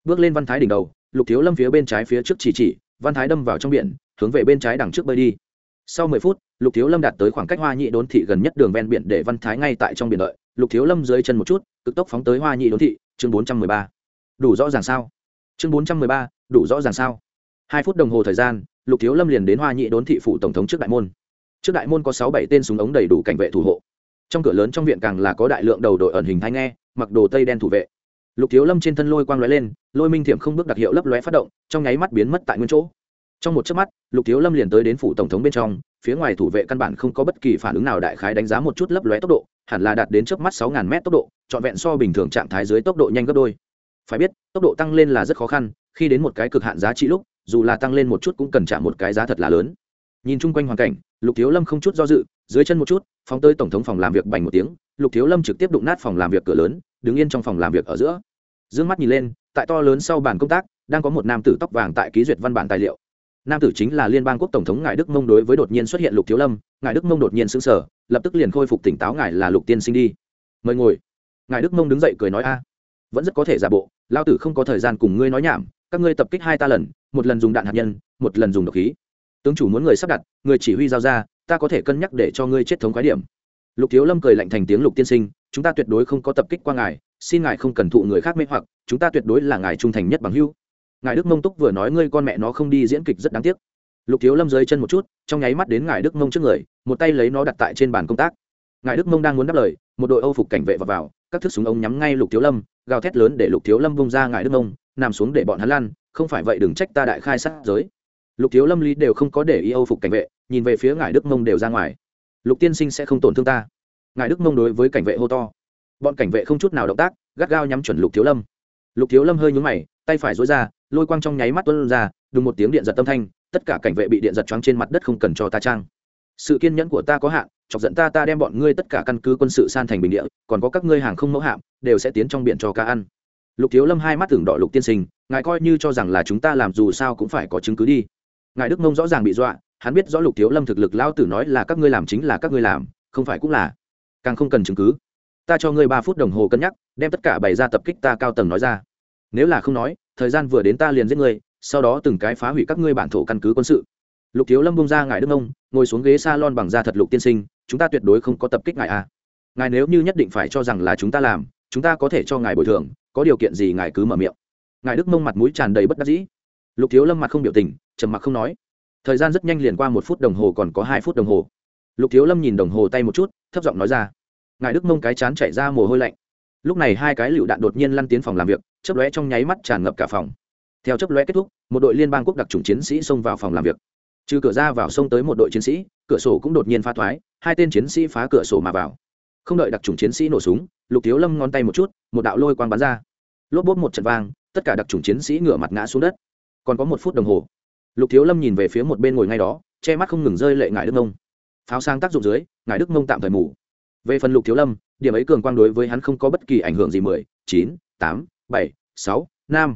bước lên văn thái đỉnh đầu, lục thiếu lâm phía bên trái phía trước chỉ chỉ, văn thái đâm vào trong biển, hướng về bên trái đằng trước bơi đi. Sau mười phút, lục thiếu lâm đạt tới khoảng cách hoa nhị đốn thị gần nhất đường ven biển để văn thái ngay tại trong biển đợi. Lục thiếu lâm dưới chân một chút, cực tốc phóng tới hoa nhị đốn thị, chương bốn trăm mười ba. Đủ rõ ràng sao? Chương bốn trăm mười ba, đủ rõ ràng sao? Hai phút đồng hồ thời gian, lục thiếu lâm liền đến hoa nhị đốn thị phủ tổng thống trước đại môn. Trước đại môn có sáu bảy tên súng ống đầy đủ cảnh vệ thủ hộ. Trong cửa lớn trong viện càng là có đại lượng đầu đội ẩn hình thanh nghe, mặc đồ tây đen thủ vệ lục thiếu lâm trên thân lôi quang lóe lên, lôi minh thiệm không bước đặc hiệu lấp lóe phát động, trong nháy mắt biến mất tại nguyên chỗ. Trong một chớp mắt, lục thiếu lâm liền tới đến phủ tổng thống bên trong, phía ngoài thủ vệ căn bản không có bất kỳ phản ứng nào đại khái đánh giá một chút lấp lóe tốc độ, hẳn là đạt đến chớp mắt sáu ngàn mét tốc độ, trọn vẹn so bình thường trạng thái dưới tốc độ nhanh gấp đôi. Phải biết, tốc độ tăng lên là rất khó khăn, khi đến một cái cực hạn giá trị lúc, dù là tăng lên một chút cũng cần trả một cái giá thật là lớn. Nhìn chung quanh hoàn cảnh, lục thiếu lâm không chút do dự dưới chân một chút, phóng tới tổng thống phòng làm việc bành một tiếng, lục thiếu lâm trực tiếp đụng nát phòng làm việc cửa lớn, đứng yên trong phòng làm việc ở giữa. D ư ơ n g mắt nhìn lên, tại to lớn sau bàn công tác, đang có một nam tử tóc vàng tại ký duyệt văn bản tài liệu. Nam tử chính là liên bang quốc tổng thống ngài đức mông đối với đột nhiên xuất hiện lục thiếu lâm, ngài đức mông đột nhiên xứng sở lập tức liền khôi phục tỉnh táo ngài là lục tiên sinh đi. Mời ngồi. Ngài đức mông đứng dậy cười nói, a, vẫn rất có thể giả bộ, lao tử không có thời gian cùng ngươi nói nhảm, các ngươi tập kích hai ta lần, một lần dùng đạn hạt nhân, một lần dùng độc khí. Tướng chủ muốn người sắp đặt, người chỉ huy giao ra ta có thể cân nhắc để cho ngươi chết thống khái điểm. Lục thiếu lâm cười lạnh thành tiếng lục tiên sinh chúng ta tuyệt đối không có tập kích qua ngài xin ngài không cần thụ người khác mê hoặc chúng ta tuyệt đối là ngài trung thành nhất bằng hưu ngài đức mông túc vừa nói ngươi con mẹ nó không đi diễn kịch rất đáng tiếc. Lục thiếu lâm rơi chân một chút trong nháy mắt đến ngài đức mông trước người một tay lấy nó đặt tại trên bàn công tác. Ngài đức mông đang muốn đáp lời một đội âu phục cảnh vệ vào, vào các thước súng ống nhắm ngay lục thiếu lâm gào thét lớn để lục thiếu lâm bông ra ngài đức mông nằm xuống để bọn hắn lăn không phải vậy đừng trách ta đại khai sát giới. Lục thiếu lâm lý đều không có để ý âu phục cảnh vệ nhìn về phía ngài đức mông đều ra ngoài. Lục tiên sinh sẽ không tổn thương ta. Ngài đức mông đối với cảnh vệ hô to. Bọn cảnh vệ không chút nào động tác, gắt gao nhắm chuẩn lục thiếu lâm. Lục thiếu lâm hơi nhúng mày, tay phải dối ra, lôi quang trong nháy mắt tuân ra, đùng một tiếng điện giật tâm thanh, tất cả cảnh vệ bị điện giật choáng trên mặt đất không cần cho ta trang. Sự kiên nhẫn của ta có hạn, chọc giận ta ta đem bọn ngươi tất cả căn cứ quân sự san thành bình địa, còn có các ngươi hàng không mẫu hạm, đều sẽ tiến trong biển cho ca ăn. Lục thiếu lâm hai mắt tưởng đỏ lục tiên sinh, ngài coi như cho rằng là chúng ta làm dù sao cũng phải có chứng cứ đi. Ngài đức mông rõ ràng bị dọa hắn biết rõ lục thiếu lâm thực lực lao tử nói là các ngươi làm chính là các ngươi làm, không phải cũng là. Càng không cần chứng cứ. Ta cho ngươi ba phút đồng hồ cân nhắc, đem tất cả bày ra tập kích ta cao tầng nói ra. Nếu là không nói, thời gian vừa đến ta liền giết ngươi, sau đó từng cái phá hủy các ngươi bản thổ căn cứ quân sự. Lục thiếu lâm bông ra ngài đức ông ngồi xuống ghế s a lon bằng da thật lục tiên sinh, chúng ta tuyệt đối không có tập kích ngài à. ngài nếu như nhất định phải cho rằng là chúng ta làm, chúng ta có thể cho ngài bồi thường, có điều kiện gì ngài cứ mở miệng. Ngài đức mông mặt mũi tràn đầy bất đắc dĩ. Lục thiếu lâm mặt không biểu tình, trầm mặc không nói thời gian rất nhanh liền qua một phút đồng hồ còn có hai phút đồng hồ. Lục thiếu lâm nhìn đồng hồ tay một chút, thấp giọng nói ra, ngài đức mông cái chán chạy ra mồ hôi lạnh. Lúc này hai cái lựu đạn đột nhiên lăn tiến phòng làm việc chấp lóe trong nháy mắt tràn ngập cả phòng. Theo chấp lóe kết thúc, một đội liên bang quốc đặc trùng chiến sĩ xông vào phòng làm việc. Trừ cửa ra vào xông tới một đội chiến sĩ, cửa sổ cũng đột nhiên phá thoái, hai tên chiến sĩ phá cửa sổ mà vào. Không đợi đặc trùng chiến sĩ nổ súng, lục thiếu lâm ngón tay một chút, một đạo lôi quang bắn ra. Lốp bốp một trận vang, tất cả đặc trùng chiến sĩ ngửa mặt ngã xuống đất. Còn có một phút đồng hồ lục thiếu lâm nhìn về phía một bên ngồi ngay đó, che mắt không ngừng rơi lệ ngài đức mông. Pháo sang tác dụng dưới ngài đức mông tạm thời mù. Về phần lục thiếu lâm, điểm ấy cường quang đối với hắn không có bất kỳ ảnh hưởng gì mười, chín, tám, bảy, sáu, năm.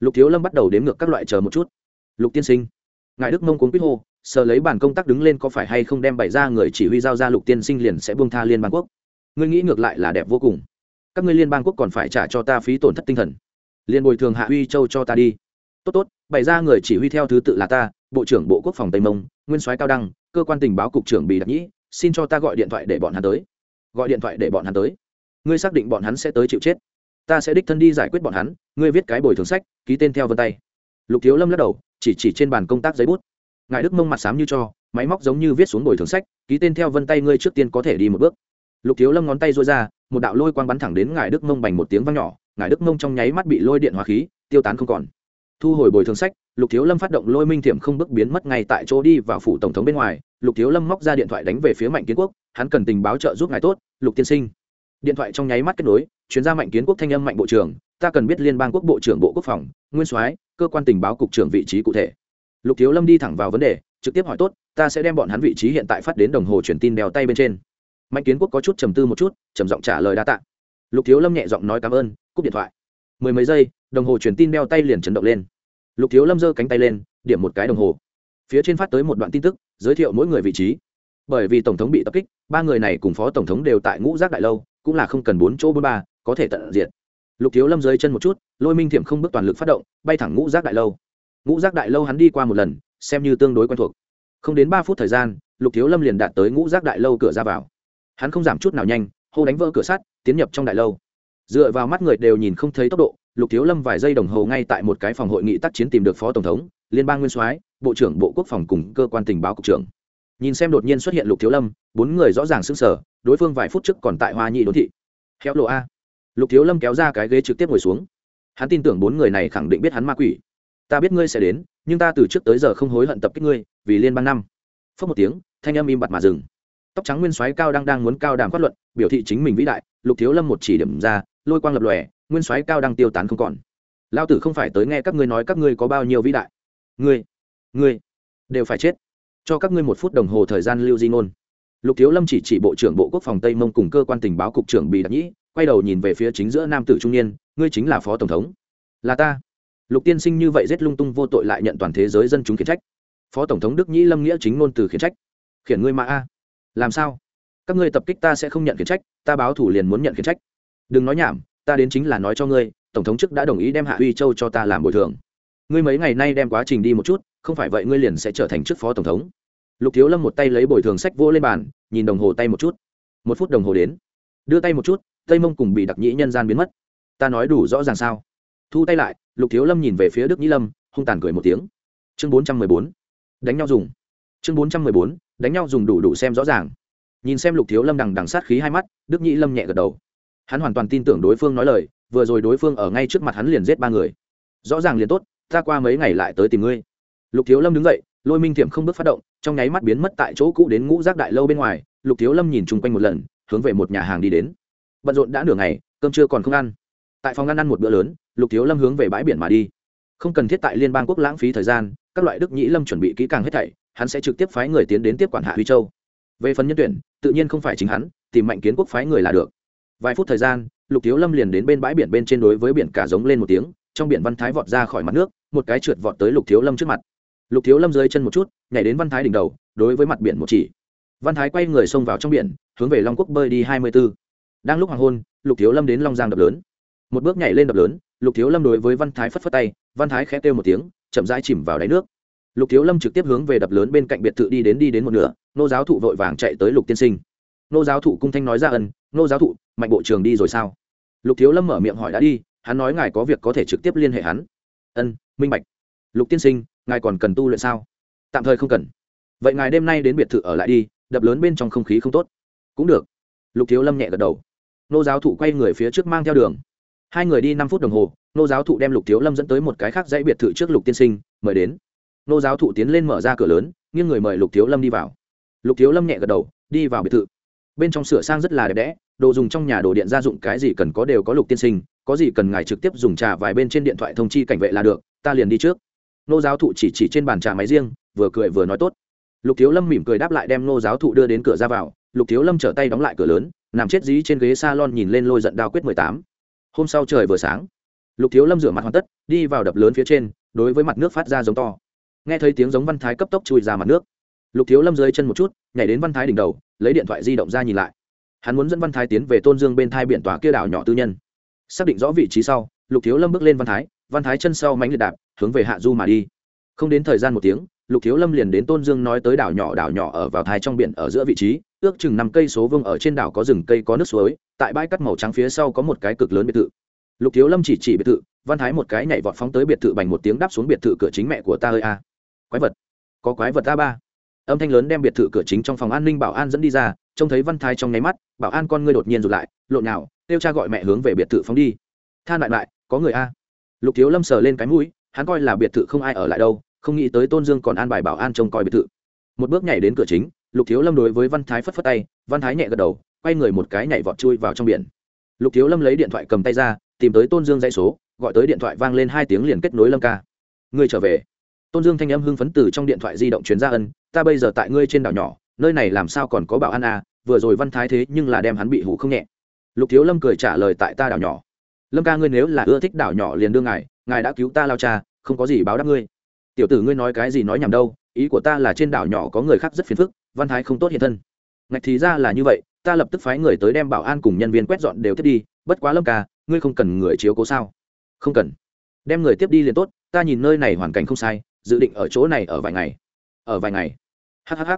Lục thiếu lâm bắt đầu đếm ngược các loại chờ một chút. Lục tiên sinh. Ngài đức mông cuốn quýt hô sờ lấy bản công tác đứng lên có phải hay không đem bày ra người chỉ huy giao ra lục tiên sinh liền sẽ buông tha liên bang quốc. Ngươi nghĩ ngược lại là đẹp vô cùng. Các ngươi liên bang quốc còn phải trả cho ta phí tổn thất tinh thần. Liền bồi thường hạ huy châu cho ta đi tốt tốt, bày ra người chỉ huy theo thứ tự là ta, bộ trưởng bộ quốc phòng tây mông, nguyên soái cao đăng, cơ quan tình báo cục trưởng bì đặc nhĩ, xin cho ta gọi điện thoại để bọn hắn tới. Gọi điện thoại để bọn hắn tới. Ngươi xác định bọn hắn sẽ tới chịu chết. Ta sẽ đích thân đi giải quyết bọn hắn, ngươi viết cái bồi thường sách, ký tên theo vân tay. Lục thiếu lâm lắc đầu, chỉ chỉ trên bàn công tác giấy bút. Ngài đức mông mặt xám như cho, máy móc giống như viết xuống bồi thường sách, ký tên theo vân tay ngươi trước tiên có thể đi một bước. Lục thiếu lâm ngón tay rối ra, một đạo lôi quang bắn thẳng đến ngài đức mông bành một tiếng vang nhỏ, ngài đức mông trong nháy mắt bị lôi điện hóa khí, tiêu tán không còn thu hồi bồi thường sách, lục thiếu lâm phát động lôi minh thiểm không bước biến mất ngay tại chỗ đi vào phủ tổng thống bên ngoài. Lục thiếu lâm móc ra điện thoại đánh về phía mạnh kiến quốc, hắn cần tình báo trợ giúp ngài tốt, lục tiên sinh. Điện thoại trong nháy mắt kết nối, chuyên gia mạnh kiến quốc thanh âm mạnh bộ trưởng, ta cần biết liên bang quốc bộ trưởng bộ quốc phòng, nguyên soái, cơ quan tình báo cục trưởng vị trí cụ thể. Lục thiếu lâm đi thẳng vào vấn đề, trực tiếp hỏi tốt, ta sẽ đem bọn hắn vị trí hiện tại phát đến đồng hồ truyền tin đèo tay bên trên. Mạnh kiến quốc có chút trầm tư một chút, trầm giọng trả lời đa tạ. Lục thiếu lâm nhẹ giọng nói cảm ơn, cúp điện thoại. Mười mấy giây đồng hồ truyền tin đeo tay liền chấn động lên. Lục thiếu lâm giơ cánh tay lên, điểm một cái đồng hồ. Phía trên phát tới một đoạn tin tức, giới thiệu mỗi người vị trí. Bởi vì tổng thống bị tập kích, ba người này cùng phó tổng thống đều tại ngũ giác đại lâu, cũng là không cần bốn chỗ bốn ba, có thể tận diện lục thiếu lâm dưới chân một chút, lôi minh thiểm không bước toàn lực phát động, bay thẳng ngũ giác đại lâu. Ngũ giác đại lâu hắn đi qua một lần, xem như tương đối quen thuộc. Không đến ba phút thời gian, lục thiếu lâm liền đạt tới ngũ giác đại lâu cửa ra vào. Hắn không giảm chút nào nhanh, hô đánh vỡ cửa sắt, tiến nhập trong đại lâu. Dựa vào mắt người đều nhìn không thấy tốc độ lục thiếu lâm vài giây đồng hồ ngay tại một cái phòng hội nghị tác chiến tìm được phó tổng thống, liên bang nguyên soái, bộ trưởng bộ quốc phòng cùng cơ quan tình báo cục trưởng. Nhìn xem đột nhiên xuất hiện lục thiếu lâm, bốn người rõ ràng xứng sở đối phương vài phút trước còn tại hoa nhị đốn thị. Khéo lộ a. Lục thiếu lâm kéo ra cái ghế trực tiếp ngồi xuống. Hắn tin tưởng bốn người này khẳng định biết hắn ma quỷ. Ta biết ngươi sẽ đến, nhưng ta từ trước tới giờ không hối hận tập kích ngươi, vì liên bang năm. Phớt một tiếng, thanh âm im bặt mà dừng. Tóc trắng nguyên soái cao đang đang muốn cao đàm phát luận, biểu thị chính mình vĩ đại, lục thiếu lâm một chỉ điểm ra, lôi quang lập lòe nguyên soái cao đang tiêu tán không còn. Lao tử không phải tới nghe các ngươi nói các ngươi có bao nhiêu vĩ đại. Ngươi ngươi đều phải chết. Cho các ngươi một phút đồng hồ thời gian lưu di ngôn. Lục thiếu lâm chỉ chỉ bộ trưởng bộ quốc phòng tây mông cùng cơ quan tình báo cục trưởng bị đặc nhĩ, quay đầu nhìn về phía chính giữa nam tử trung niên, ngươi chính là phó tổng thống. Là ta. Lục tiên sinh như vậy giết lung tung vô tội lại nhận toàn thế giới dân chúng khiển trách. Phó tổng thống đức nhĩ lâm nghĩa chính ngôn từ khiển trách. Khiển ngươi mà a. Làm sao? Các ngươi tập kích ta sẽ không nhận khiển trách, ta báo thủ liền muốn nhận khiển trách. Đừng nói nhảm ta đến chính là nói cho ngươi, tổng thống chức đã đồng ý đem hạ uy châu cho ta làm bồi thường. Ngươi mấy ngày nay đem quá trình đi một chút, không phải vậy ngươi liền sẽ trở thành chức phó tổng thống. Lục thiếu lâm một tay lấy bồi thường sách vô lên bàn, nhìn đồng hồ tay một chút. Một phút đồng hồ đến. Đưa tay một chút, tây mông cùng bị đặc nhĩ nhân gian biến mất. Ta nói đủ rõ ràng sao? Thu tay lại, lục thiếu lâm nhìn về phía đức nhĩ lâm, hung tàn cười một tiếng. Chương bốn trăm mười bốn. Đánh nhau dùng. Chương bốn trăm mười bốn. Đánh nhau dùng đủ đủ xem rõ ràng. Nhìn xem lục thiếu lâm đằng đằng sát khí hai mắt, đức nhĩ lâm nhẹ gật đầu hắn hoàn toàn tin tưởng đối phương nói lời, vừa rồi đối phương ở ngay trước mặt hắn liền giết ba người. Rõ ràng liền tốt, ta qua mấy ngày lại tới tìm ngươi. Lục thiếu lâm đứng dậy, lôi minh thiểm không bước phát động, trong nháy mắt biến mất tại chỗ cũ đến ngũ giác đại lâu bên ngoài, lục thiếu lâm nhìn chung quanh một lần, hướng về một nhà hàng đi đến. Bận rộn đã nửa ngày, cơm trưa còn không ăn. Tại phòng ăn ăn một bữa lớn, lục thiếu lâm hướng về bãi biển mà đi. Không cần thiết tại liên bang quốc lãng phí thời gian, các loại đức nhĩ lâm chuẩn bị kỹ càng hết thảy, hắn sẽ trực tiếp phái người tiến đến tiếp quản hạ huy châu. Về phần nhân tuyển, tự nhiên không phải chính hắn, tìm mạnh kiến quốc phái người là được vài phút thời gian, lục thiếu lâm liền đến bên bãi biển bên trên đối với biển cả giống lên một tiếng, trong biển văn thái vọt ra khỏi mặt nước, một cái trượt vọt tới lục thiếu lâm trước mặt. Lục thiếu lâm rơi chân một chút, nhảy đến văn thái đỉnh đầu, đối với mặt biển một chỉ. Văn thái quay người xông vào trong biển, hướng về long quốc bơi đi hai mươi b ố đang lúc hoàng hôn, lục thiếu lâm đến long giang đập lớn. Một bước nhảy lên đập lớn, lục thiếu lâm đối với văn thái phất phất tay, văn thái khẽ kêu một tiếng, chậm rãi chìm vào đáy nước. Lục thiếu lâm trực tiếp hướng về đập lớn bên cạnh biệt thự đi đến đi đến một nửa, nô giáo thụ vội vàng chạy tới lục tiên sinh. Nô giáo thụ cung thanh nói ra ân nô giáo thụ, mạnh bộ trường đi rồi sao? Lục thiếu lâm mở miệng hỏi đã đi, hắn nói ngài có việc có thể trực tiếp liên hệ hắn. Ân, minh bạch. Lục tiên sinh, ngài còn cần tu luyện sao? Tạm thời không cần. Vậy ngài đêm nay đến biệt thự ở lại đi, đập lớn bên trong không khí không tốt. Cũng được. Lục thiếu lâm nhẹ gật đầu. Nô giáo thụ quay người phía trước mang theo đường. Hai người đi năm phút đồng hồ nô giáo thụ đem lục thiếu lâm dẫn tới một cái khác dãy biệt thự trước lục tiên sinh, mời đến. Nô giáo thụ tiến lên mở ra cửa lớn, nghiêng người mời lục thiếu lâm đi vào. Lục thiếu lâm nhẹ gật đầu, đi vào biệt thự bên trong sửa sang rất là đẹp đẽ, đồ dùng trong nhà đồ điện gia dụng cái gì cần có đều có lục tiên sinh, có gì cần ngài trực tiếp dùng trà vài bên trên điện thoại thông chi cảnh vệ là được, ta liền đi trước. Nô giáo thụ chỉ chỉ trên bàn trà máy riêng, vừa cười vừa nói tốt. Lục thiếu lâm mỉm cười đáp lại đem nô giáo thụ đưa đến cửa ra vào, lục thiếu lâm trở tay đóng lại cửa lớn, nằm chết dí trên ghế s a lon nhìn lên lôi giận đao quyết mười tám. Hôm sau trời vừa sáng, lục thiếu lâm rửa mặt hoàn tất, đi vào đập lớn phía trên, đối với mặt nước phát ra giống to. Nghe thấy tiếng giống văn thái cấp tốc chui ra mặt nước lục thiếu lâm dưới chân một chút, nhảy đến văn thái đỉnh đầu, lấy điện thoại di động ra nhìn lại. Hắn muốn dẫn văn thái tiến về tôn dương bên thai biển tòa kia đảo nhỏ tư nhân. Xác định rõ vị trí sau, lục thiếu lâm bước lên văn thái văn thái chân sau mánh liệt đạp, hướng về hạ du mà đi. Không đến thời gian một tiếng, lục thiếu lâm liền đến tôn dương nói tới đảo nhỏ đảo nhỏ ở vào thái trong biển ở giữa vị trí, ước chừng năm cây số vương ở trên đảo có rừng cây, có nước suối, tại bãi cắt màu trắng phía sau có một cái cực lớn biệt thự. Lục thiếu lâm chỉ chỉ biệt thự, văn thái một cái nhảy vọt phóng tới biệt thự bành một tiếng đáp xuống biệt thự cửa chính mẹ của ta ơi a. Quái vật. Có quái vật a ba âm thanh lớn đem biệt thự cửa chính trong phòng an ninh bảo an dẫn đi ra, trông thấy văn thái trong nháy mắt, bảo an con ngươi đột nhiên rụt lại, lộn nào kêu cha gọi mẹ hướng về biệt thự phóng đi. Than lại lại, có người a. Lục thiếu lâm sờ lên cái mũi, hắn coi là biệt thự không ai ở lại đâu, không nghĩ tới tôn dương còn an bài bảo an trông coi biệt thự. Một bước nhảy đến cửa chính, lục thiếu lâm đối với văn thái phất phất tay, văn thái nhẹ gật đầu, quay người một cái nhảy vọt chui vào trong biển. Lục thiếu lâm lấy điện thoại cầm tay ra, tìm tới tôn dương dãy số, gọi tới điện thoại vang lên hai tiếng liền kết nối lâm ca. Ngươi trở về tôn dương thanh âm hưng phấn từ trong điện thoại di động chuyến ra ân, ta bây giờ tại ngươi trên đảo nhỏ, nơi này làm sao còn có bảo an à vừa rồi văn thái thế nhưng là đem hắn bị hủ không nhẹ. Lục thiếu lâm cười trả lời tại ta đảo nhỏ. Lâm ca ngươi nếu là ưa thích đảo nhỏ liền đương ngài ngài đã cứu ta lao cha, không có gì báo đáp ngươi. Tiểu tử ngươi nói cái gì nói nhầm đâu, ý của ta là trên đảo nhỏ có người khác rất phiền phức, văn thái không tốt hiện thân. Ngạch thì ra là như vậy, ta lập tức phái người tới đem bảo an cùng nhân viên quét dọn đều tiếp đi, bất quá lâm ca, ngươi không cần người chiếu cố sao? Không cần. Đem người tiếp đi liền tốt, ta nhìn nơi này hoàn cảnh không sai dự định ở chỗ này ở vài ngày. Ở vài ngày. Hhh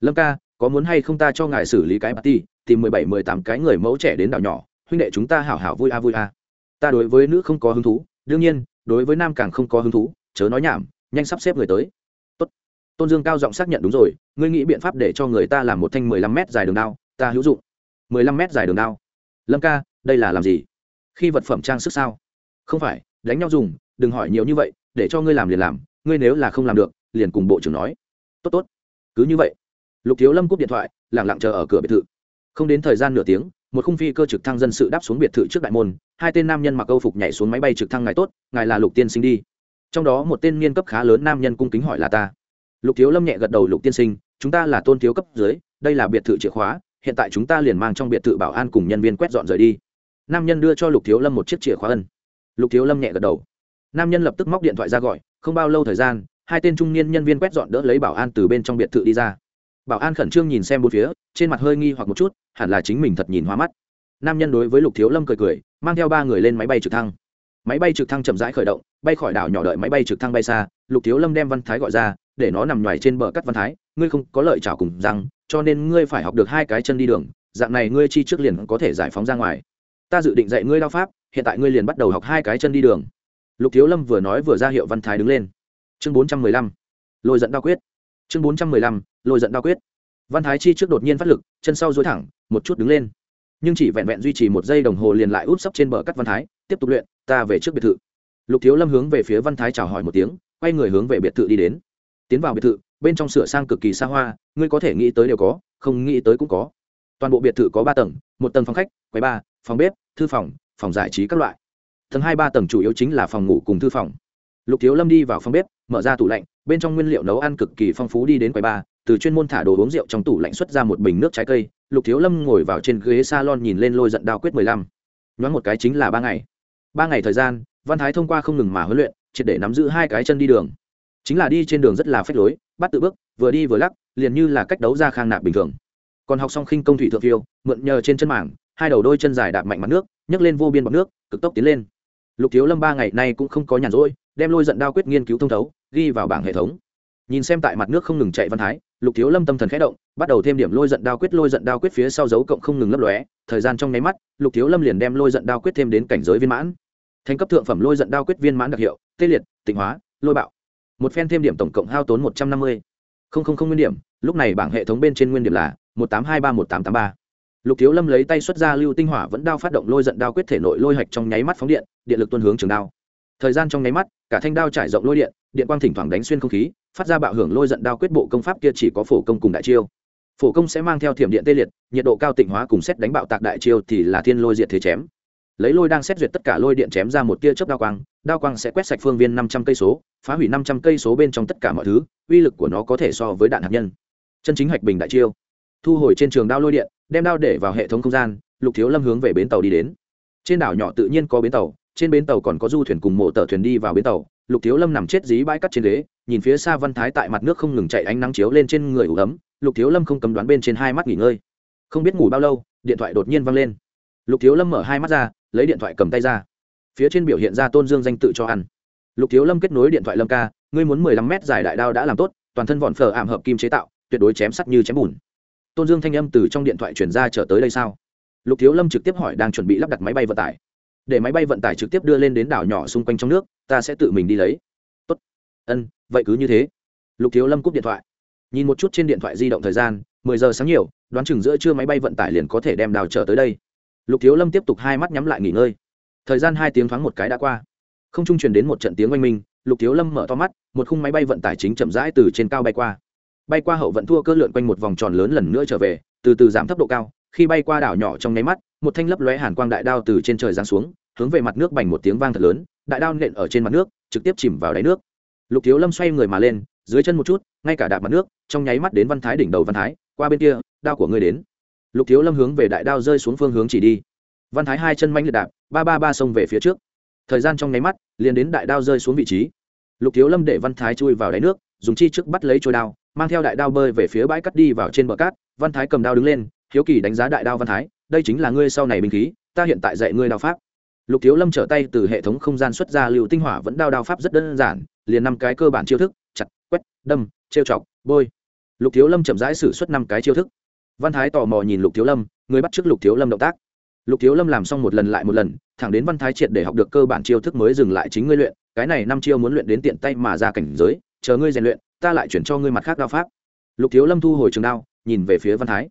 lâm ca, có muốn hay không ta cho ngài xử lý cái bà ti tìm mười bảy, mười tám cái người mẫu trẻ đến đảo nhỏ, huynh đệ chúng ta hảo hảo vui a vui a. Ta đối với nữ không có hứng thú, đương nhiên, đối với nam càng không có hứng thú, chớ nói nhảm, nhanh sắp xếp người tới. Tốt. tôn dương cao giọng xác nhận đúng rồi, ngươi nghĩ biện pháp để cho người ta làm một thanh mười lăm m dài đường đao, ta hữu dụng. Mười lăm m dài đường đao. Lâm ca, đây là làm gì? Khi vật phẩm trang sức sao? Không phải, đánh nhau dùng, đừng hỏi nhiều như vậy, để cho ngươi làm liền làm ngươi nếu là không làm được, liền cùng bộ trưởng nói. Tốt tốt. Cứ như vậy. Lục thiếu lâm cúp điện thoại lẳng lặng chờ ở cửa biệt thự. Không đến thời gian nửa tiếng, một khung phi cơ trực thăng dân sự đáp xuống biệt thự trước đại môn, hai tên nam nhân mặc âu phục nhảy xuống máy bay trực thăng, ngài tốt, ngài là lục tiên sinh đi. Trong đó một tên niên cấp khá lớn nam nhân cung kính hỏi là ta. Lục thiếu lâm nhẹ gật đầu, lục tiên sinh, chúng ta là tôn thiếu cấp dưới, đây là biệt thự chìa khóa, hiện tại chúng ta liền mang trong biệt thự bảo an cùng nhân viên quét dọn rời đi. Nam nhân đưa cho lục thiếu lâm một chiếc chìa khóa ân. Lục thiếu lâm nhẹ gật đầu. Nam nhân lập tức móc điện thoại ra gọi không bao lâu thời gian hai tên trung niên nhân viên quét dọn đỡ lấy bảo an từ bên trong biệt thự đi ra. Bảo an khẩn trương nhìn xem bốn phía trên mặt hơi nghi hoặc một chút hẳn là chính mình thật nhìn hoa mắt. Nam nhân đối với lục thiếu lâm cười cười mang theo ba người lên máy bay trực thăng. Máy bay trực thăng chậm rãi khởi động bay khỏi đảo nhỏ đợi máy bay trực thăng bay xa lục thiếu lâm đem văn thái gọi ra để nó nằm ngoài trên bờ cắt văn thái ngươi không có lợi trào cùng rằng, cho nên ngươi phải học được hai cái chân đi đường dạng này ngươi chi trước liền có thể giải phóng ra ngoài. Ta dự định dạy ngươi đao pháp hiện tại ngươi liền bắt đầu học hai cái chân đi đường lục thiếu lâm vừa nói vừa ra hiệu văn thái đứng lên. Chương bốn trăm mười lăm, lôi dẫn đao quyết. Chương bốn trăm mười lăm, lôi dẫn đao quyết. Văn thái chi trước đột nhiên phát lực, chân sau dối thẳng, một chút đứng lên. Nhưng chỉ vẹn vẹn duy trì một giây đồng hồ liền lại úp sấp trên bờ cắt văn thái, tiếp tục luyện, ta về trước biệt thự. Lục thiếu lâm hướng về phía văn thái chào hỏi một tiếng, quay người hướng về biệt thự đi đến. Tiến vào biệt thự, bên trong sửa sang cực kỳ xa hoa, ngươi có thể nghĩ tới đều có, không nghĩ tới cũng có. Toàn bộ biệt thự có ba tầng, một tầng phòng khách, quầy ba phòng bếp, thư phòng phòng giải trí các loại tầng hai ba tầng chủ yếu chính là phòng ngủ cùng thư phòng. Lục thiếu lâm đi vào phòng bếp, mở ra tủ lạnh, bên trong nguyên liệu nấu ăn cực kỳ phong phú đi đến quầy ba, từ chuyên môn thả đồ uống rượu trong tủ lạnh xuất ra một bình nước trái cây, lục thiếu lâm ngồi vào trên ghế salon nhìn lên lôi giận đao quyết mười lăm. Nhoáng một cái chính là ba ngày. Ba ngày thời gian, văn thái thông qua không ngừng mà huấn luyện, triệt để nắm giữ hai cái chân đi đường. Chính là đi trên đường rất là phách lối, bắt tự bước, vừa đi vừa lắc, liền như là cách đấu ra khang nạp bình thường. Còn học xong khinh công thủy thượng phiêu, mượn nhờ trên chân mảng hai đầu đôi chân dài đạp mạnh mặt nước, nhấc lên vô biên bọc nước, cực tốc tiến lên lục thiếu lâm ba ngày nay cũng không có nhàn rỗi, đem lôi giận đao quyết nghiên cứu thông thấu, ghi vào bảng hệ thống. Nhìn xem tại mặt nước không ngừng chạy văn thái, lục thiếu lâm tâm thần khẽ động, bắt đầu thêm điểm lôi giận đao quyết, lôi giận đao quyết phía sau dấu cộng không ngừng lấp lóe, thời gian trong nháy mắt, lục thiếu lâm liền đem lôi giận đao quyết thêm đến cảnh giới viên mãn. Thành cấp thượng phẩm lôi giận đao quyết viên mãn đặc hiệu, tê liệt, tịnh hóa, lôi bạo. Một phen thêm điểm tổng cộng hao tốn một trăm năm mươi. Không không không nguyên điểm, lúc này bảng hệ thống bên trên nguyên điểm là một tám hai ba một tám tám ba lục thiếu lâm lấy tay xuất ra lưu tinh hỏa vẫn đao phát động lôi giận đao quyết thể nội lôi hạch trong nháy mắt phóng điện điện lực tuân hướng trường đao. Thời gian trong nháy mắt, cả thanh đao trải rộng lôi điện điện quang thỉnh thoảng đánh xuyên không khí, phát ra bạo hưởng lôi giận đao quyết bộ công pháp kia chỉ có phổ công cùng đại chiêu. Phổ công sẽ mang theo thiểm điện tê liệt, nhiệt độ cao tịnh hóa cùng xét đánh bạo tạc đại chiêu thì là thiên lôi diệt thế chém. Lấy lôi đang xét duyệt tất cả lôi điện chém ra một tia chớp đao quang đao quang sẽ quét sạch phương viên năm trăm cây số, phá hủy năm trăm cây số bên trong tất cả mọi thứ, uy lực của nó có thể so với đạn hạt nhân. Chân chính hạch bình đại chiêu thu hồi trên trường đao lôi điện, đem đao để vào hệ thống không gian, lục thiếu lâm hướng về bến tàu đi đến. Trên đảo nhỏ tự nhiên có bến tàu, trên bến tàu còn có du thuyền cùng mộ tờ thuyền đi vào bến tàu, lục thiếu lâm nằm chết dí bãi cắt trên ghế, nhìn phía xa văn thái tại mặt nước không ngừng chạy ánh nắng chiếu lên trên người ủ ấm, lục thiếu lâm không cầm đoán bên trên hai mắt nghỉ ngơi. Không biết ngủ bao lâu, điện thoại đột nhiên văng lên. Lục thiếu lâm mở hai mắt ra, lấy điện thoại cầm tay ra. Phía trên biểu hiện ra tôn dương danh tự cho ăn. Lục thiếu lâm kết nối điện thoại lâm ca, ngươi muốn mười lăm mét dài đại đao đã làm tốt, toàn thân vọn phở ảm hợp kim chế tạo, tuyệt đối chém sắt như chém bùn tôn dương thanh âm từ trong điện thoại chuyển ra trở tới đây sao? Lục thiếu lâm trực tiếp hỏi đang chuẩn bị lắp đặt máy bay vận tải. Để máy bay vận tải trực tiếp đưa lên đến đảo nhỏ xung quanh trong nước, ta sẽ tự mình đi lấy. Tốt. Ân, vậy cứ như thế. Lục thiếu lâm cúp điện thoại. Nhìn một chút trên điện thoại di động thời gian, mười giờ sáng nhiều, đoán chừng giữa trưa máy bay vận tải liền có thể đem đào trở tới đây. Lục thiếu lâm tiếp tục hai mắt nhắm lại nghỉ ngơi. Thời gian hai tiếng thoáng một cái đã qua. Không trung truyền đến một trận tiếng oanh minh, lục thiếu lâm mở to mắt, một khung máy bay vận tải chính chậm rãi từ trên cao bay qua bay qua hậu vận thua cơ lượn quanh một vòng tròn lớn lần nữa trở về, từ từ giảm thấp độ cao, khi bay qua đảo nhỏ trong nháy mắt, một thanh lấp lóe hàn quang đại đao từ trên trời giáng xuống, hướng về mặt nước bành một tiếng vang thật lớn, đại đao nện ở trên mặt nước, trực tiếp chìm vào đáy nước. Lục thiếu lâm xoay người mà lên, dưới chân một chút, ngay cả đạp mặt nước, trong nháy mắt đến văn thái đỉnh đầu văn thái, qua bên kia, đao của ngươi đến. Lục thiếu lâm hướng về đại đao rơi xuống phương hướng chỉ đi. Văn thái hai chân manh liệt đạp, ba ba ba xông về phía trước. Thời gian trong nháy mắt, liền đến đại đao rơi xuống vị trí. Lục thiếu lâm để văn thái chui vào đáy nước, dùng chi trước bắt lấy trôi đao mang theo đại đao bơi về phía bãi cắt đi vào trên bờ cát, văn thái cầm đao đứng lên, hiếu kỳ đánh giá đại đao văn thái, đây chính là ngươi sau này binh khí, ta hiện tại dạy ngươi đao pháp. Lục thiếu lâm trở tay từ hệ thống không gian xuất ra liệu tinh hỏa vẫn đao đao pháp rất đơn giản, liền năm cái cơ bản chiêu thức, chặt, quét, đâm, trêu chọc, bôi. Lục thiếu lâm chậm rãi xử suất năm cái chiêu thức. Văn thái tò mò nhìn lục thiếu lâm, người bắt trước lục thiếu lâm động tác. Lục thiếu lâm làm xong một lần lại một lần, thẳng đến văn thái triệt để học được cơ bản chiêu thức mới dừng lại chính ngươi luyện, cái này năm chiêu muốn luyện đến tiện tay mà ra cảnh giới chờ ngươi rèn luyện, ta lại chuyển cho ngươi mặt khác đao pháp. Lục thiếu lâm thu hồi trường đao, nhìn về phía văn thái.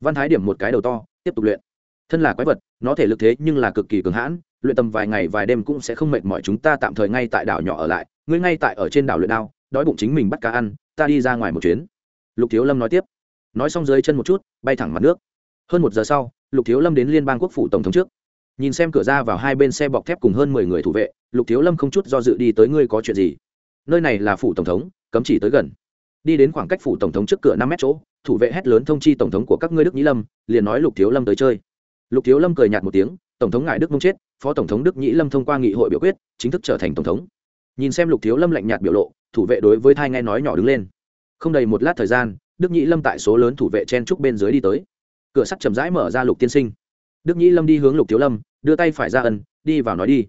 Văn thái điểm một cái đầu to, tiếp tục luyện. Thân là quái vật, nó thể lực thế nhưng là cực kỳ cường hãn, luyện tầm vài ngày vài đêm cũng sẽ không mệt mỏi chúng ta tạm thời ngay tại đảo nhỏ ở lại, ngươi ngay tại ở trên đảo luyện đao, đói bụng chính mình bắt cá ăn, ta đi ra ngoài một chuyến. Lục thiếu lâm nói tiếp. Nói xong dưới chân một chút, bay thẳng mặt nước. Hơn một giờ sau, lục thiếu lâm đến liên bang quốc phủ tổng thống trước. Nhìn xem cửa ra vào hai bên xe bọc thép cùng hơn mười người thủ vệ, lục thiếu lâm không chút do dự đi tới, ngươi có chuyện gì? Nơi này là phủ tổng thống, cấm chỉ tới gần. Đi đến khoảng cách phủ tổng thống trước cửa năm mét chỗ, thủ vệ hét lớn thông chi tổng thống của các ngươi đức nhĩ lâm, liền nói lục thiếu lâm tới chơi. Lục thiếu lâm cười nhạt một tiếng, tổng thống ngài đức mông chết, phó tổng thống đức nhĩ lâm thông qua nghị hội biểu quyết, chính thức trở thành tổng thống. Nhìn xem lục thiếu lâm lạnh nhạt biểu lộ, thủ vệ đối với thai nghe nói nhỏ đứng lên. Không đầy một lát thời gian, đức nhĩ lâm tại số lớn thủ vệ chen trúc bên dưới đi tới. Cửa sắt chầm rãi mở ra lục tiên sinh. Đức nhĩ lâm đi hướng lục thiếu lâm, đưa tay phải ra ân, đi vào nói đi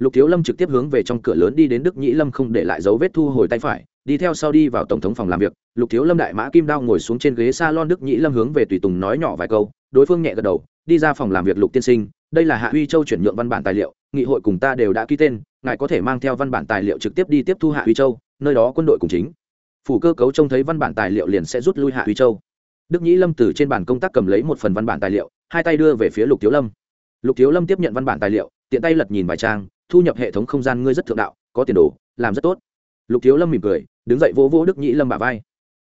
lục thiếu lâm trực tiếp hướng về trong cửa lớn đi đến đức nhĩ lâm không để lại dấu vết thu hồi tay phải, đi theo sau đi vào tổng thống phòng làm việc. Lục thiếu lâm đại mã kim đao ngồi xuống trên ghế s a lon đức nhĩ lâm hướng về tùy tùng nói nhỏ vài câu, đối phương nhẹ gật đầu, đi ra phòng làm việc lục tiên sinh, đây là hạ huy châu chuyển nhượng văn bản tài liệu, nghị hội cùng ta đều đã ký tên, ngài có thể mang theo văn bản tài liệu trực tiếp đi tiếp thu hạ huy châu, nơi đó quân đội cùng chính phủ cơ cấu trông thấy văn bản tài liệu liền sẽ rút lui hạ huy châu. Đức nhĩ lâm từ trên bản công tác cầm lấy một phần văn bản tài liệu, hai tay đưa về phía lục thiếu lâm. Lục thiếu lâm tiếp nhận văn bản tài liệu, tiện tay lật nhìn vài trang thu nhập hệ thống không gian ngươi rất thượng đạo, có tiền đồ, làm rất tốt. Lục thiếu lâm mỉm cười, đứng dậy vỗ vỗ đức nhĩ lâm bả vai.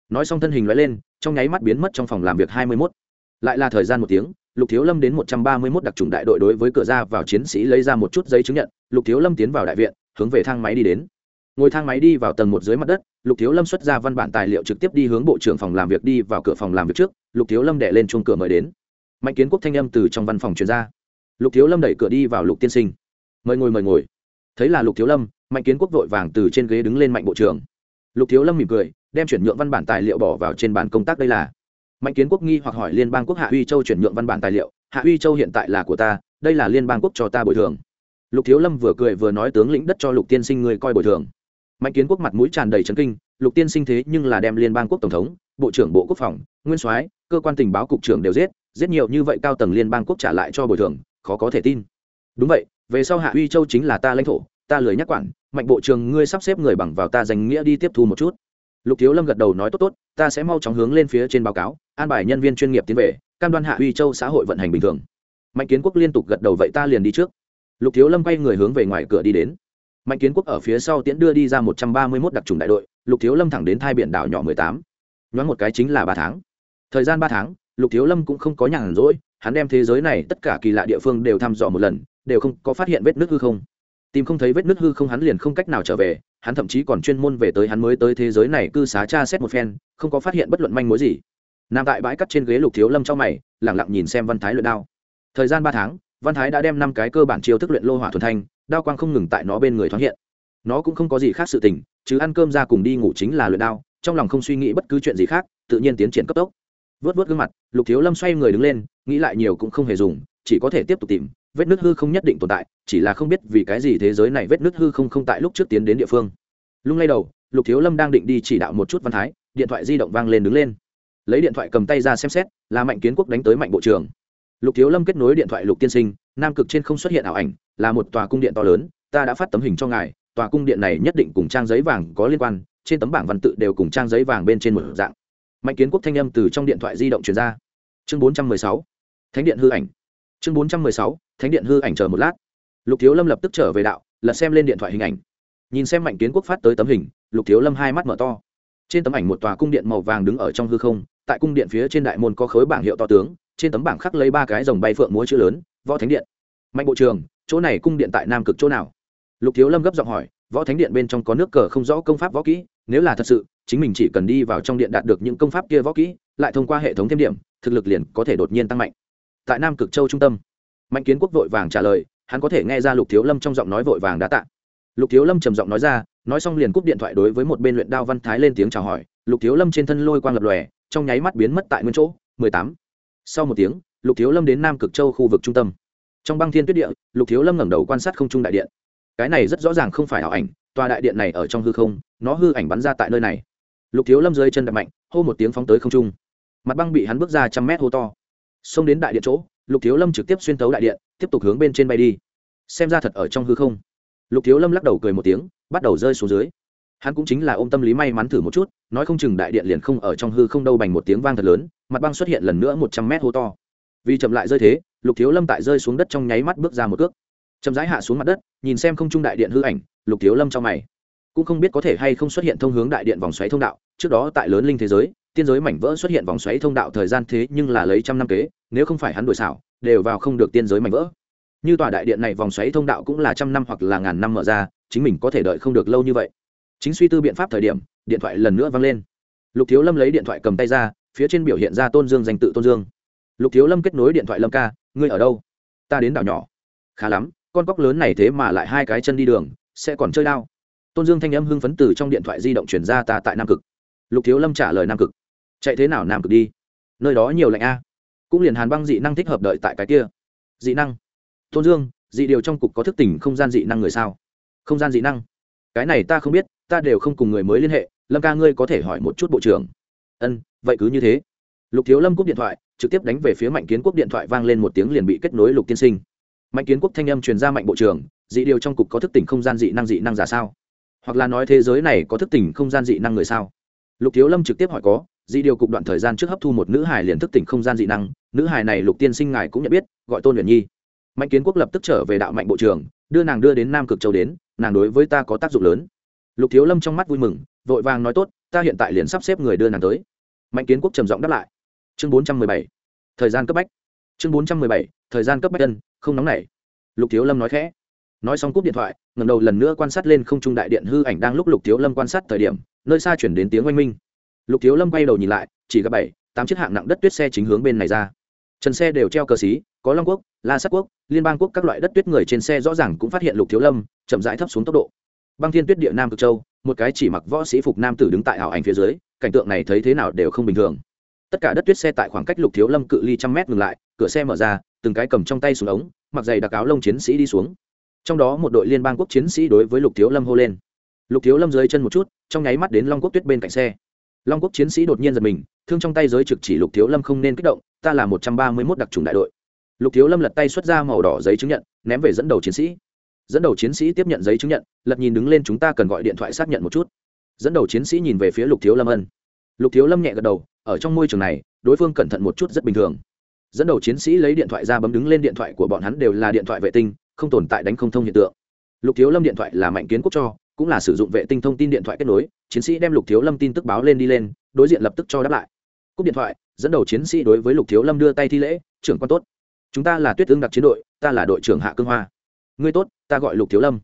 Nói xong thân hình loại lên, trong nháy mắt biến mất trong phòng làm việc hai mươi mốt. Lại là thời gian một tiếng, lục thiếu lâm đến một trăm ba mươi mốt đặc trùng đại đội đối với cửa ra vào chiến sĩ lấy ra một chút giấy chứng nhận, lục thiếu lâm tiến vào đại viện, hướng về thang máy đi đến. Ngồi thang máy đi vào tầng một dưới mặt đất, lục thiếu lâm xuất ra văn bản tài liệu trực tiếp đi hướng bộ trưởng phòng làm việc đi vào cửa phòng làm việc trước, lục thiếu lâm đệ lên chuông cửa mời đến. Mạnh kiến quốc thanh âm từ trong văn phòng truyền ra. Lục thiếu lâm đẩy cửa đi vào lục tiên sinh mời ngồi mời ngồi. Thấy là lục thiếu lâm, mạnh kiến quốc vội vàng từ trên ghế đứng lên mạnh bộ trưởng. Lục thiếu lâm mỉm cười, đem chuyển nhượng văn bản tài liệu bỏ vào trên bàn công tác đây là. Mạnh kiến quốc nghi hoặc hỏi liên bang quốc hạ huy châu chuyển nhượng văn bản tài liệu, hạ huy châu hiện tại là của ta, đây là liên bang quốc cho ta bồi thường. Lục thiếu lâm vừa cười vừa nói tướng lĩnh đất cho lục tiên sinh người coi bồi thường. Mạnh kiến quốc mặt mũi tràn đầy trấn kinh, lục tiên sinh thế nhưng là đem liên bang quốc tổng thống, bộ trưởng bộ quốc phòng, nguyên soái, cơ quan tình báo cục trưởng đều giết giết nhiều như vậy cao tầng liên bang quốc trả lại cho bồi thường, khó có thể tin. Đúng vậy về sau hạ Uy châu chính là ta lãnh thổ, ta lười nhắc quản, mạnh bộ trưởng ngươi sắp xếp người bằng vào ta danh nghĩa đi tiếp thu một chút. Lục thiếu lâm gật đầu nói tốt tốt, ta sẽ mau chóng hướng lên phía trên báo cáo, an bài nhân viên chuyên nghiệp tiến về, cam đoan hạ Uy châu xã hội vận hành bình thường. Mạnh kiến quốc liên tục gật đầu vậy ta liền đi trước. Lục thiếu lâm quay người hướng về ngoài cửa đi đến. Mạnh kiến quốc ở phía sau tiễn đưa đi ra một trăm ba mươi mốt đặc trùng đại đội, lục thiếu lâm thẳng đến thai biển đảo nhỏ mười tám. Nhoáng một cái chính là ba tháng. Thời gian ba tháng, lục thiếu lâm cũng không có nhàn rỗi, hắn đem thế giới này tất cả kỳ lạ địa phương đều thăm dò một lần đều không có phát hiện vết nước hư không. Tìm không thấy vết nước hư không hắn liền không cách nào trở về, hắn thậm chí còn chuyên môn về tới hắn mới tới thế giới này cư xá tra xét một phen, không có phát hiện bất luận manh mối gì. Nằm tại bãi cắt trên ghế lục thiếu lâm trong mày lẳng lặng nhìn xem văn thái luyện đao. Thời gian ba tháng, văn thái đã đem năm cái cơ bản chiêu thức luyện lô hỏa thuần thanh, đao quang không ngừng tại nó bên người thoáng hiện. Nó cũng không có gì khác sự tình, chứ ăn cơm ra cùng đi ngủ chính là luyện đao, trong lòng không suy nghĩ bất cứ chuyện gì khác, tự nhiên tiến triển cấp tốc. Vớt vớt gương mặt, lục thiếu lâm xoay người đứng lên, nghĩ lại nhiều cũng không hề dùng, chỉ có thể tiếp tục tìm vết nứt hư không nhất định tồn tại, chỉ là không biết vì cái gì thế giới này vết nứt hư không không tại lúc trước tiến đến địa phương. Lung lay đầu, lục thiếu lâm đang định đi chỉ đạo một chút văn thái, điện thoại di động vang lên đứng lên. Lấy điện thoại cầm tay ra xem xét, là mạnh kiến quốc đánh tới mạnh bộ trưởng. Lục thiếu lâm kết nối điện thoại lục tiên sinh, nam cực trên không xuất hiện ảo ảnh, là một tòa cung điện to lớn, ta đã phát tấm hình cho ngài, tòa cung điện này nhất định cùng trang giấy vàng có liên quan, trên tấm bảng văn tự đều cùng trang giấy vàng bên trên một dạng. Mạnh kiến quốc thanh âm từ trong điện thoại di động truyền ra. Chương bốn trăm mười sáu. Thánh điện hư ảnh chương bốn trăm mười sáu, thánh điện hư ảnh chờ một lát. Lục thiếu lâm lập tức trở về đạo, lật xem lên điện thoại hình ảnh. Nhìn xem mạnh kiến quốc phát tới tấm hình, lục thiếu lâm hai mắt mở to. Trên tấm ảnh một tòa cung điện màu vàng đứng ở trong hư không, tại cung điện phía trên đại môn có khối bảng hiệu to tướng, trên tấm bảng khắc lấy ba cái dòng bay phượng múa chữ lớn, võ thánh điện. Mạnh bộ trường, chỗ này cung điện tại nam cực chỗ nào? Lục thiếu lâm gấp giọng hỏi, võ thánh điện bên trong có nước cờ không rõ công pháp võ kỹ, nếu là thật sự, chính mình chỉ cần đi vào trong điện đạt được những công pháp kia võ kỹ, lại thông qua hệ thống thêm điểm, thực lực liền có thể đột nhiên tăng mạnh tại nam cực châu trung tâm. Mạnh kiến quốc vội vàng trả lời, hắn có thể nghe ra lục thiếu lâm trong giọng nói vội vàng đã tạ. Lục thiếu lâm trầm giọng nói ra, nói xong liền cúp điện thoại đối với một bên luyện đao văn thái lên tiếng chào hỏi. Lục thiếu lâm trên thân lôi quang lập lòe, trong nháy mắt biến mất tại nguyên chỗ, mười tám. Sau một tiếng, lục thiếu lâm đến nam cực châu khu vực trung tâm. Trong băng thiên tuyết địa, lục thiếu lâm ngẩng đầu quan sát không trung đại điện. Cái này rất rõ ràng không phải ảo ảnh, tòa đại điện này ở trong hư không, nó hư ảnh bắn ra tại nơi này. Lục thiếu lâm rơi chân đập mạnh, hô một tiếng phóng tới không trung. Mặt băng bị hắn bước ra trăm mét hô to xông đến đại điện chỗ, lục thiếu lâm trực tiếp xuyên tấu đại điện, tiếp tục hướng bên trên bay đi. Xem ra thật ở trong hư không. Lục thiếu lâm lắc đầu cười một tiếng, bắt đầu rơi xuống dưới. Hắn cũng chính là ôm tâm lý may mắn thử một chút, nói không chừng đại điện liền không ở trong hư không đâu bành một tiếng vang thật lớn, mặt băng xuất hiện lần nữa một trăm mét hô to. Vì chậm lại rơi thế, lục thiếu lâm tại rơi xuống đất trong nháy mắt bước ra một cước. Chậm rãi hạ xuống mặt đất, nhìn xem không trung đại điện hư ảnh, lục thiếu lâm trong mày. Cũng không biết có thể hay không xuất hiện thông hướng đại điện vòng xoáy thông đạo, trước đó tại lớn linh thế giới tiên giới mảnh vỡ xuất hiện vòng xoáy thông đạo thời gian thế nhưng là lấy trăm năm kế, nếu không phải hắn đổi xảo, đều vào không được tiên giới mảnh vỡ. Như tòa đại điện này vòng xoáy thông đạo cũng là trăm năm hoặc là ngàn năm mở ra, chính mình có thể đợi không được lâu như vậy. Chính suy tư biện pháp thời điểm, điện thoại lần nữa vang lên. Lục thiếu lâm lấy điện thoại cầm tay ra, phía trên biểu hiện ra tôn dương danh tự tôn dương. Lục thiếu lâm kết nối điện thoại lâm ca, ngươi ở đâu? Ta đến đảo nhỏ. Khá lắm, con cóc lớn này thế mà lại hai cái chân đi đường, sẽ còn chơi đao. Tôn dương thanh âm hưng phấn từ trong điện thoại di động chuyển ra ta tại nam cực lục thiếu lâm trả lời nam cực. Chạy thế nào nam cực đi? Nơi đó nhiều lạnh a. Cũng liền hàn băng dị năng thích hợp đợi tại cái kia. Dị năng. Tôn dương, dị điều trong cục có thức tỉnh không gian dị năng người sao? Không gian dị năng. Cái này ta không biết, ta đều không cùng người mới liên hệ. Lâm ca ngươi có thể hỏi một chút bộ trưởng. Ân, vậy cứ như thế. Lục thiếu lâm cúp điện thoại, trực tiếp đánh về phía mạnh kiến quốc điện thoại vang lên một tiếng liền bị kết nối lục tiên sinh. Mạnh kiến quốc thanh âm truyền ra mạnh bộ trưởng, dị điều trong cục có thức tỉnh không gian dị năng dị năng giả sao? Hoặc là nói thế giới này có thức tỉnh không gian dị năng người sao? Lục thiếu lâm trực tiếp hỏi có, dị điều cục đoạn thời gian trước hấp thu một nữ hài liền thức tỉnh không gian dị năng, nữ hài này lục tiên sinh ngài cũng nhận biết, gọi tôn luyện nhi. Mạnh kiến quốc lập tức trở về đạo mạnh bộ trưởng, đưa nàng đưa đến nam cực châu đến, nàng đối với ta có tác dụng lớn. Lục thiếu lâm trong mắt vui mừng, vội vàng nói tốt, ta hiện tại liền sắp xếp người đưa nàng tới. Mạnh kiến quốc trầm giọng đáp lại. Chương bốn trăm mười bảy, thời gian cấp bách. Chương bốn trăm mười bảy, thời gian cấp bách tân không nóng nảy. Lục thiếu lâm nói khẽ. Nói xong cúp điện thoại ngầm đầu lần nữa quan sát lên không trung đại điện hư ảnh đang lúc lục thiếu lâm quan sát thời điểm nơi xa chuyển đến tiếng oanh minh. Lục thiếu lâm quay đầu nhìn lại, chỉ gặp bảy, tám chiếc hạng nặng đất tuyết xe chính hướng bên này ra. Trần xe đều treo cờ xí, có long quốc, la sắc quốc, liên bang quốc các loại đất tuyết người trên xe rõ ràng cũng phát hiện lục thiếu lâm, chậm rãi thấp xuống tốc độ. Băng thiên tuyết địa nam cực châu, một cái chỉ mặc võ sĩ phục nam tử đứng tại ảo ảnh phía dưới, cảnh tượng này thấy thế nào đều không bình thường. Tất cả đất tuyết xe tại khoảng cách lục thiếu lâm cự ly trăm mét ngừng lại, cửa xe mở ra, từng cái cầm trong tay xuống ống, mặc giày đặc áo lông chiến sĩ đi xuống. Trong đó một đội liên bang quốc chiến sĩ đối với lục thiếu lâm hô lên lục thiếu lâm dưới chân một chút, trong nháy mắt đến long quốc tuyết bên cạnh xe. Long quốc chiến sĩ đột nhiên giật mình, thương trong tay giới trực chỉ lục thiếu lâm không nên kích động, ta là một trăm ba mươi mốt đặc trùng đại đội. Lục thiếu lâm lật tay xuất ra màu đỏ giấy chứng nhận, ném về dẫn đầu chiến sĩ. Dẫn đầu chiến sĩ tiếp nhận giấy chứng nhận, lật nhìn đứng lên chúng ta cần gọi điện thoại xác nhận một chút. Dẫn đầu chiến sĩ nhìn về phía lục thiếu lâm ân. Lục thiếu lâm nhẹ gật đầu, ở trong môi trường này, đối phương cẩn thận một chút rất bình thường. Dẫn đầu chiến sĩ lấy điện thoại ra bấm đứng lên điện thoại của bọn hắn đều là điện thoại vệ tinh, không tồn tại đánh không thông hiện tượng. Lục thiếu lâm điện thoại là mạnh kiến quốc cho cũng là sử dụng vệ tinh thông tin điện thoại kết nối, chiến sĩ đem lục thiếu lâm tin tức báo lên đi lên, đối diện lập tức cho đáp lại. Cúp điện thoại, dẫn đầu chiến sĩ đối với lục thiếu lâm đưa tay thi lễ, trưởng quan tốt, chúng ta là tuyết tương đặc chiến đội, ta là đội trưởng hạ cương hoa. Ngươi tốt, ta gọi lục thiếu lâm.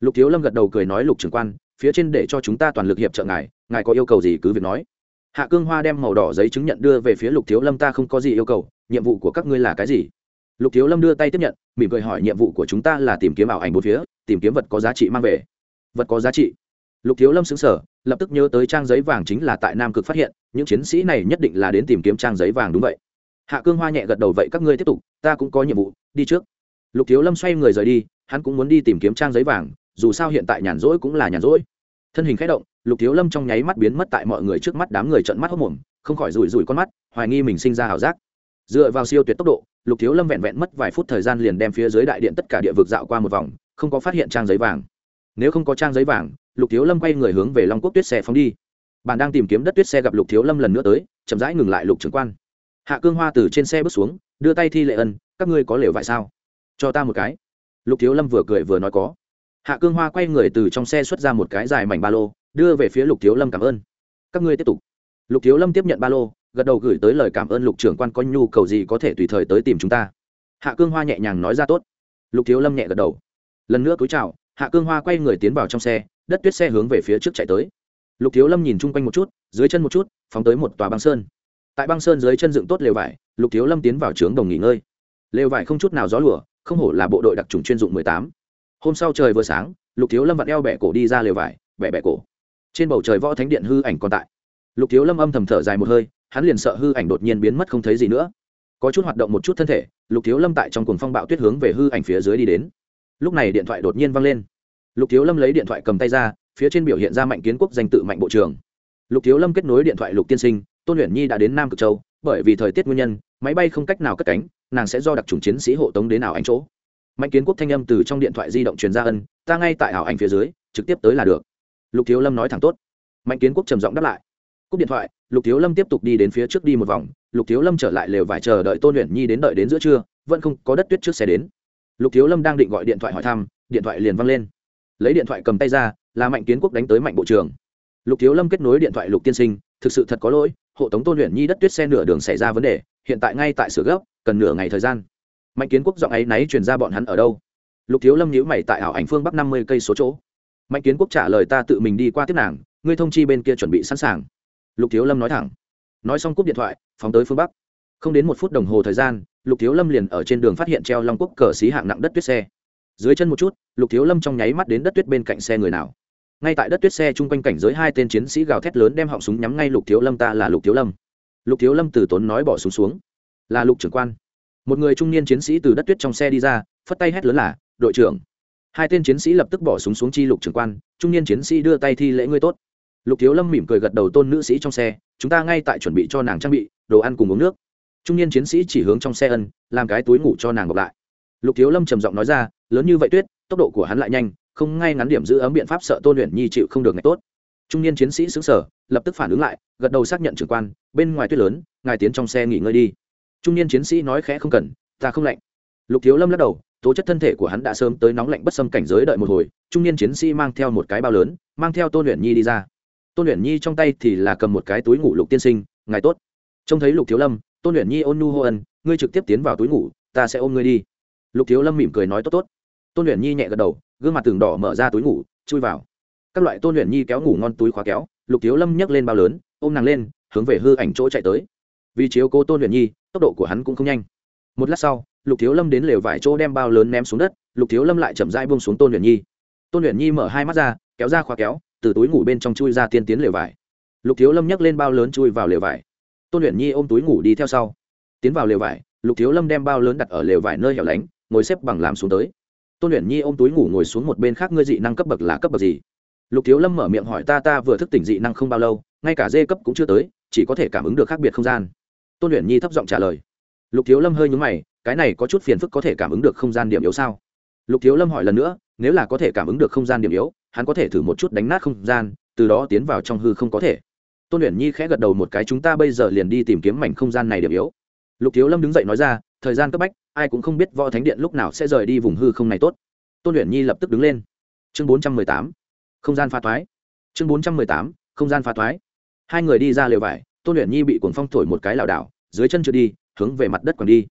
Lục thiếu lâm gật đầu cười nói, lục trưởng quan, phía trên để cho chúng ta toàn lực hiệp trợ ngài ngài có yêu cầu gì cứ việc nói. Hạ cương hoa đem màu đỏ giấy chứng nhận đưa về phía lục thiếu lâm, ta không có gì yêu cầu, nhiệm vụ của các ngươi là cái gì? Lục thiếu lâm đưa tay tiếp nhận, mỉm cười hỏi, nhiệm vụ của chúng ta là tìm kiếm ảo ảnh bốn phía, tìm kiếm vật có giá trị mang về vật có giá trị. Lục thiếu lâm xứng sở lập tức nhớ tới trang giấy vàng chính là tại nam cực phát hiện, những chiến sĩ này nhất định là đến tìm kiếm trang giấy vàng đúng vậy. Hạ cương hoa nhẹ gật đầu, vậy các ngươi tiếp tục, ta cũng có nhiệm vụ, đi trước. Lục thiếu lâm xoay người rời đi, hắn cũng muốn đi tìm kiếm trang giấy vàng, dù sao hiện tại nhàn rỗi cũng là nhàn rỗi. Thân hình k h ẽ động, lục thiếu lâm trong nháy mắt biến mất tại mọi người trước mắt đám người trận mắt hốc mồm, không khỏi rủi rủi con mắt, hoài nghi mình sinh ra ảo giác. Dựa vào siêu tuyệt tốc độ, lục thiếu lâm vẹn vẹn mất vài phút thời gian liền đem phía dưới đại điện tất cả địa vực dạo qua một vòng, không có phát hiện trang giấy vàng nếu không có trang giấy vàng, lục thiếu lâm quay người hướng về long quốc tuyết xe phóng đi. Bạn đang tìm kiếm đất tuyết xe gặp lục thiếu lâm lần nữa tới, chậm rãi ngừng lại lục trưởng quan. Hạ cương hoa từ trên xe bước xuống, đưa tay thi lệ ân, các ngươi có lều vải sao? Cho ta một cái. Lục thiếu lâm vừa cười vừa nói có. Hạ cương hoa quay người từ trong xe xuất ra một cái dài mảnh ba lô, đưa về phía lục thiếu lâm cảm ơn. Các ngươi tiếp tục. Lục thiếu lâm tiếp nhận ba lô, gật đầu gửi tới lời cảm ơn lục trưởng quan có nhu cầu gì có thể tùy thời tới tìm chúng ta. Hạ cương hoa nhẹ nhàng nói ra tốt. Lục thiếu lâm nhẹ gật đầu. Lần nữa cúi chào hạ cương hoa quay người tiến vào trong xe, đất tuyết xe hướng về phía trước chạy tới. Lục thiếu lâm nhìn chung quanh một chút, dưới chân một chút, phóng tới một tòa băng sơn. Tại băng sơn dưới chân dựng tốt lều vải, lục thiếu lâm tiến vào trướng đồng nghỉ ngơi. Lều vải không chút nào gió lửa không hổ là bộ đội đặc trùng chuyên dụng mười tám. Hôm sau trời vừa sáng, lục thiếu lâm vặn eo bẻ cổ đi ra lều vải, bẻ bẻ cổ. Trên bầu trời võ thánh điện hư ảnh còn tại. Lục thiếu lâm âm thầm thở dài một hơi, hắn liền sợ hư ảnh đột nhiên biến mất không thấy gì nữa. Có chút hoạt động một chút thân thể, lục thiếu lâm tại trong cuồng phong bạo tuyết hướng về hư ảnh phía dưới đi đến lúc này điện thoại đột nhiên văng lên. Lục thiếu lâm lấy điện thoại cầm tay ra, phía trên biểu hiện ra mạnh kiến quốc danh tự mạnh bộ trưởng. Lục thiếu lâm kết nối điện thoại lục tiên sinh, tôn luyện nhi đã đến nam cực châu, bởi vì thời tiết nguyên nhân, máy bay không cách nào cất cánh, nàng sẽ do đặc trùng chiến sĩ hộ tống đến ảo ảnh chỗ. Mạnh kiến quốc thanh âm từ trong điện thoại di động truyền ra ân, ta ngay tại ảo ảnh phía dưới, trực tiếp tới là được. Lục thiếu lâm nói thẳng tốt. Mạnh kiến quốc trầm giọng đáp lại. Cúp điện thoại, lục thiếu lâm tiếp tục đi đến phía trước đi một vòng. Lục thiếu lâm trở lại lều vải chờ đợi tôn luyện nhi đến đợi đến giữa trưa, vẫn không có đất tuyết trước xe đến lục thiếu lâm đang định gọi điện thoại hỏi thăm, điện thoại liền văng lên. Lấy điện thoại cầm tay ra, là mạnh kiến quốc đánh tới mạnh bộ trưởng. Lục thiếu lâm kết nối điện thoại lục tiên sinh, thực sự thật có lỗi, hộ tống tôn luyện nhi đất tuyết xe nửa đường xảy ra vấn đề, hiện tại ngay tại sửa gấp, cần nửa ngày thời gian. Mạnh kiến quốc giọng ấy náy truyền ra bọn hắn ở đâu? Lục thiếu lâm nhíu mày tại ảo ảnh phương bắc năm mươi cây số chỗ. Mạnh kiến quốc trả lời ta tự mình đi qua tiếp nàng, ngươi thông chi bên kia chuẩn bị sẵn sàng. Lục thiếu lâm nói thẳng. Nói xong cúp điện thoại, phóng tới phương bắc không đến một phút đồng hồ thời gian, lục thiếu lâm liền ở trên đường phát hiện treo long quốc cờ xí hạng nặng đất tuyết xe. Dưới chân một chút, lục thiếu lâm trong nháy mắt đến đất tuyết bên cạnh xe người nào. Ngay tại đất tuyết xe chung quanh cảnh giới hai tên chiến sĩ gào thét lớn đem họng súng nhắm ngay lục thiếu lâm, ta là lục thiếu lâm. Lục thiếu lâm từ tốn nói bỏ súng xuống. Là lục trưởng quan. Một người trung niên chiến sĩ từ đất tuyết trong xe đi ra, phất tay hét lớn là, đội trưởng. Hai tên chiến sĩ lập tức bỏ súng xuống chi lục trưởng quan, trung niên chiến sĩ đưa tay thi lễ ngươi tốt. Lục thiếu lâm mỉm cười gật đầu tôn nữ sĩ trong xe, chúng ta ngay tại chuẩn bị cho nàng trang bị, đồ ăn cùng uống nước trung niên chiến sĩ chỉ hướng trong xe ân, làm cái túi ngủ cho nàng ngọc lại. Lục thiếu lâm trầm giọng nói ra, lớn như vậy tuyết, tốc độ của hắn lại nhanh, không ngay ngắn điểm giữ ấm biện pháp sợ tôn luyện nhi chịu không được ngày tốt. Trung niên chiến sĩ xứng sở lập tức phản ứng lại, gật đầu xác nhận trưởng quan, bên ngoài tuyết lớn, ngài tiến trong xe nghỉ ngơi đi. Trung niên chiến sĩ nói khẽ không cần, ta không lạnh. Lục thiếu lâm lắc đầu, tố chất thân thể của hắn đã sớm tới nóng lạnh bất xâm cảnh giới đợi một hồi, trung niên chiến sĩ mang theo một cái bao lớn, mang theo tôn luyện nhi đi ra. Tôn luyện nhi trong tay thì là cầm một cái túi ngủ lục tiên sinh, ngài tốt. Trông thấy lục thiếu lâm tôn luyện nhi ôn nu hô ân, ngươi trực tiếp tiến vào túi ngủ, ta sẽ ôm ngươi đi. Lục thiếu lâm mỉm cười nói, tốt tốt. Tôn luyện nhi nhẹ gật đầu, gương mặt tường đỏ mở ra túi ngủ, chui vào. Các loại tôn luyện nhi kéo ngủ ngon túi khóa kéo, lục thiếu lâm nhấc lên bao lớn, ôm nàng lên, hướng về hư ảnh chỗ chạy tới. Vì chiếu cô tôn luyện nhi, tốc độ của hắn cũng không nhanh. Một lát sau, lục thiếu lâm đến lều vải chỗ đem bao lớn ném xuống đất, lục thiếu lâm lại chậm rãi buông xuống tôn luyện nhi. Tôn luyện nhi mở hai mắt ra, kéo ra khóa kéo, từ túi ngủ bên trong chui ra tiên tiến lều vải. Lục thiếu lâm nhấc lên bao lớn chui vào lều vải tôn luyện nhi ôm túi ngủ đi theo sau. Tiến vào lều vải, lục thiếu lâm đem bao lớn đặt ở lều vải nơi hẻo lánh, ngồi xếp bằng làm xuống tới. Tôn luyện nhi ôm túi ngủ ngồi xuống một bên khác, ngươi dị năng cấp bậc là cấp bậc gì? Lục thiếu lâm mở miệng hỏi, ta ta vừa thức tỉnh dị năng không bao lâu, ngay cả dê cấp cũng chưa tới, chỉ có thể cảm ứng được khác biệt không gian. Tôn luyện nhi thấp giọng trả lời. Lục thiếu lâm hơi nhúng mày, cái này có chút phiền phức có thể cảm ứng được không gian điểm yếu sao? Lục thiếu lâm hỏi lần nữa, nếu là có thể cảm ứng được không gian điểm yếu, hắn có thể thử một chút đánh nát không gian, từ đó tiến vào trong hư không có thể tôn luyện nhi khẽ gật đầu một cái, chúng ta bây giờ liền đi tìm kiếm mảnh không gian này điểm yếu. Lục thiếu lâm đứng dậy nói ra, thời gian cấp bách, ai cũng không biết võ thánh điện lúc nào sẽ rời đi vùng hư không này tốt. Tôn luyện nhi lập tức đứng lên. Chương bốn trăm mười tám, không gian pha thoái. Chương bốn trăm mười tám, không gian pha thoái. Hai người đi ra lều vải, tôn luyện nhi bị cuồng phong thổi một cái lảo đảo, dưới chân trượt đi, hướng về mặt đất còn đi.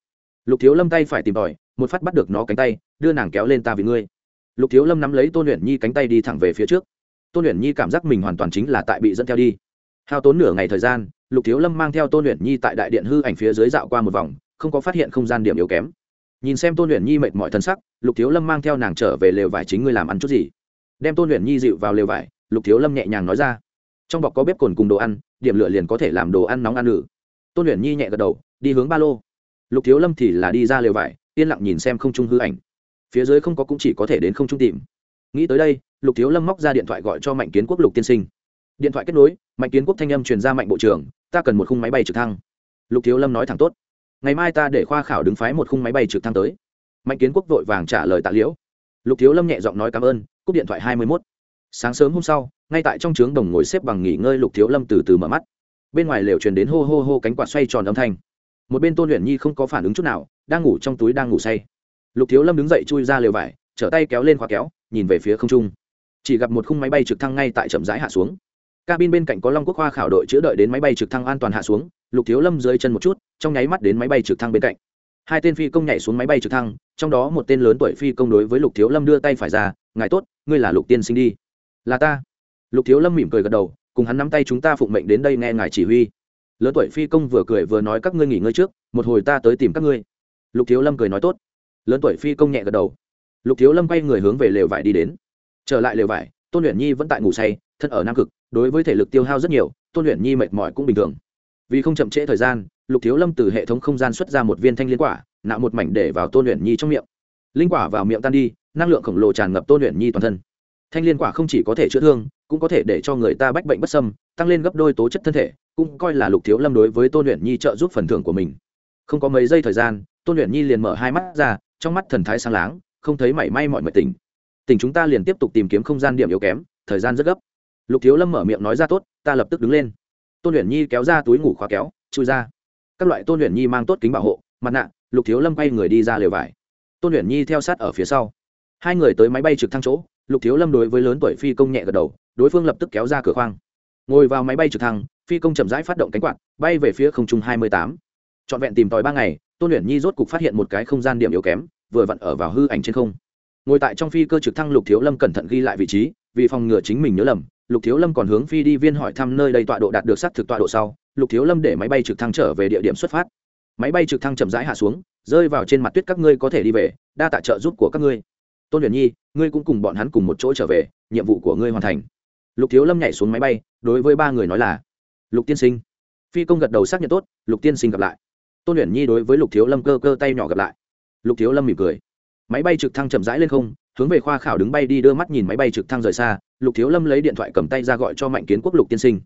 Lục thiếu lâm tay phải tìm tòi, một phát bắt được nó cánh tay, đưa nàng kéo lên ta vì ngươi. Lục thiếu lâm nắm lấy tôn luyện nhi cánh tay đi thẳng về phía trước. Tôn luyện nhi cảm giác mình hoàn toàn chính là tại bị dẫn theo đi hao tốn nửa ngày thời gian, lục thiếu lâm mang theo tôn luyện nhi tại đại điện hư ảnh phía dưới dạo qua một vòng, không có phát hiện không gian điểm yếu kém. Nhìn xem tôn luyện nhi mệt mỏi thân sắc, lục thiếu lâm mang theo nàng trở về lều vải chính ngươi làm ăn chút gì. Đem tôn luyện nhi dịu vào lều vải, lục thiếu lâm nhẹ nhàng nói ra. Trong bọc có bếp cồn cùng đồ ăn, điểm lửa liền có thể làm đồ ăn nóng ăn lử tôn luyện nhi nhẹ gật đầu, đi hướng ba lô. Lục thiếu lâm thì là đi ra lều vải, yên lặng nhìn xem không trung hư ảnh. Phía dưới không có cũng chỉ có thể đến không trung tìm. Nghĩ tới đây, lục thiếu lâm móc ra điện thoại gọi cho mạnh kiến quốc lục tiên sinh điện thoại kết nối, mạnh kiến quốc thanh âm truyền ra mạnh bộ trưởng, ta cần một khung máy bay trực thăng. Lục thiếu lâm nói thẳng tốt, ngày mai ta để khoa khảo đứng phái một khung máy bay trực thăng tới. Mạnh kiến quốc vội vàng trả lời tạ liễu. Lục thiếu lâm nhẹ giọng nói cảm ơn, cúp điện thoại hai mươi mốt. Sáng sớm hôm sau, ngay tại trong trướng đồng ngồi xếp bằng nghỉ ngơi, lục thiếu lâm từ từ mở mắt. Bên ngoài lều truyền đến hô hô hô cánh quạt xoay tròn âm thanh. Một bên tôn luyện nhi không có phản ứng chút nào, đang ngủ trong túi đang ngủ say. Lục thiếu lâm đứng dậy chui ra lều vải, trở tay kéo lên khóa kéo, nhìn về phía không trung. Chỉ gặp một khung máy bay trực thăng ngay tại chậm rãi hạ xuống cabin bên cạnh có long quốc khoa khảo đội chữa đợi đến máy bay trực thăng an toàn hạ xuống, lục thiếu lâm dưới chân một chút, trong nháy mắt đến máy bay trực thăng bên cạnh. Hai tên phi công nhảy xuống máy bay trực thăng, trong đó một tên lớn tuổi phi công đối với lục thiếu lâm đưa tay phải ra, ngài tốt, ngươi là lục tiên sinh đi. Là ta. Lục thiếu lâm mỉm cười gật đầu, cùng hắn nắm tay chúng ta phụng mệnh đến đây nghe ngài chỉ huy. Lớn tuổi phi công vừa cười vừa nói, các ngươi nghỉ ngơi trước, một hồi ta tới tìm các ngươi. Lục thiếu lâm cười nói, tốt. Lớn tuổi phi công nhẹ gật đầu. Lục thiếu lâm quay người hướng về lều vải đi đến. Trở lại lều vải, tôn luyện nhi vẫn tại ngủ say thân ở nam cực, đối với thể lực tiêu hao rất nhiều, tôn luyện nhi mệt mỏi cũng bình thường. Vì không chậm trễ thời gian, lục thiếu lâm từ hệ thống không gian xuất ra một viên thanh liên quả, nạo một mảnh để vào tôn luyện nhi trong miệng. Linh quả vào miệng tan đi, năng lượng khổng lồ tràn ngập tôn luyện nhi toàn thân. Thanh liên quả không chỉ có thể chữa thương, cũng có thể để cho người ta bách bệnh bất sâm tăng lên gấp đôi tố chất thân thể, cũng coi là lục thiếu lâm đối với tôn luyện nhi trợ giúp phần thưởng của mình. Không có mấy giây thời gian, tôn luyện nhi liền mở hai mắt ra, trong mắt thần thái sáng láng, không thấy mảy may mọi mệt tình tình chúng ta liền tiếp tục tìm kiếm không gian điểm yếu kém, thời gian rất gấp lục thiếu lâm mở miệng nói ra tốt, ta lập tức đứng lên. Tôn luyện nhi kéo ra túi ngủ khóa kéo, chui ra. Các loại tôn luyện nhi mang tốt kính bảo hộ, mặt nạ, lục thiếu lâm quay người đi ra lều vải. Tôn luyện nhi theo sát ở phía sau. Hai người tới máy bay trực thăng chỗ, lục thiếu lâm đối với lớn tuổi phi công nhẹ gật đầu, đối phương lập tức kéo ra cửa khoang. Ngồi vào máy bay trực thăng, phi công chậm rãi phát động cánh quạt, bay về phía không trung hai mươi tám. Trọn vẹn tìm tòi ba ngày, tôn luyện nhi rốt cục phát hiện một cái không gian điểm yếu kém, vừa vặn ở vào hư ảnh trên không. Ngồi tại trong phi cơ trực thăng, lục thiếu lâm cẩn thận ghi lại vị trí, vì phòng ngừa chính mình nhớ lầm lục thiếu lâm còn hướng phi đi viên hỏi thăm nơi đây tọa độ đạt được xác thực tọa độ sau, lục thiếu lâm để máy bay trực thăng trở về địa điểm xuất phát. Máy bay trực thăng chậm rãi hạ xuống, rơi vào trên mặt tuyết các ngươi có thể đi về, đa tạ trợ giúp của các ngươi. Tôn huyền nhi, ngươi cũng cùng bọn hắn cùng một chỗ trở về, nhiệm vụ của ngươi hoàn thành. Lục thiếu lâm nhảy xuống máy bay, đối với ba người nói là, lục tiên sinh. Phi công gật đầu xác nhận tốt, lục tiên sinh gặp lại. Tôn huyền nhi đối với lục thiếu lâm cơ cơ tay nhỏ gặp lại. Lục thiếu lâm mỉm cười. Máy bay trực thăng chậm rãi lên không, hướng về khoa khảo đứng bay đi đưa mắt nhìn máy bay trực thăng rời xa lục thiếu lâm lấy điện thoại cầm tay ra gọi cho mạnh kiến quốc lục tiên sinh.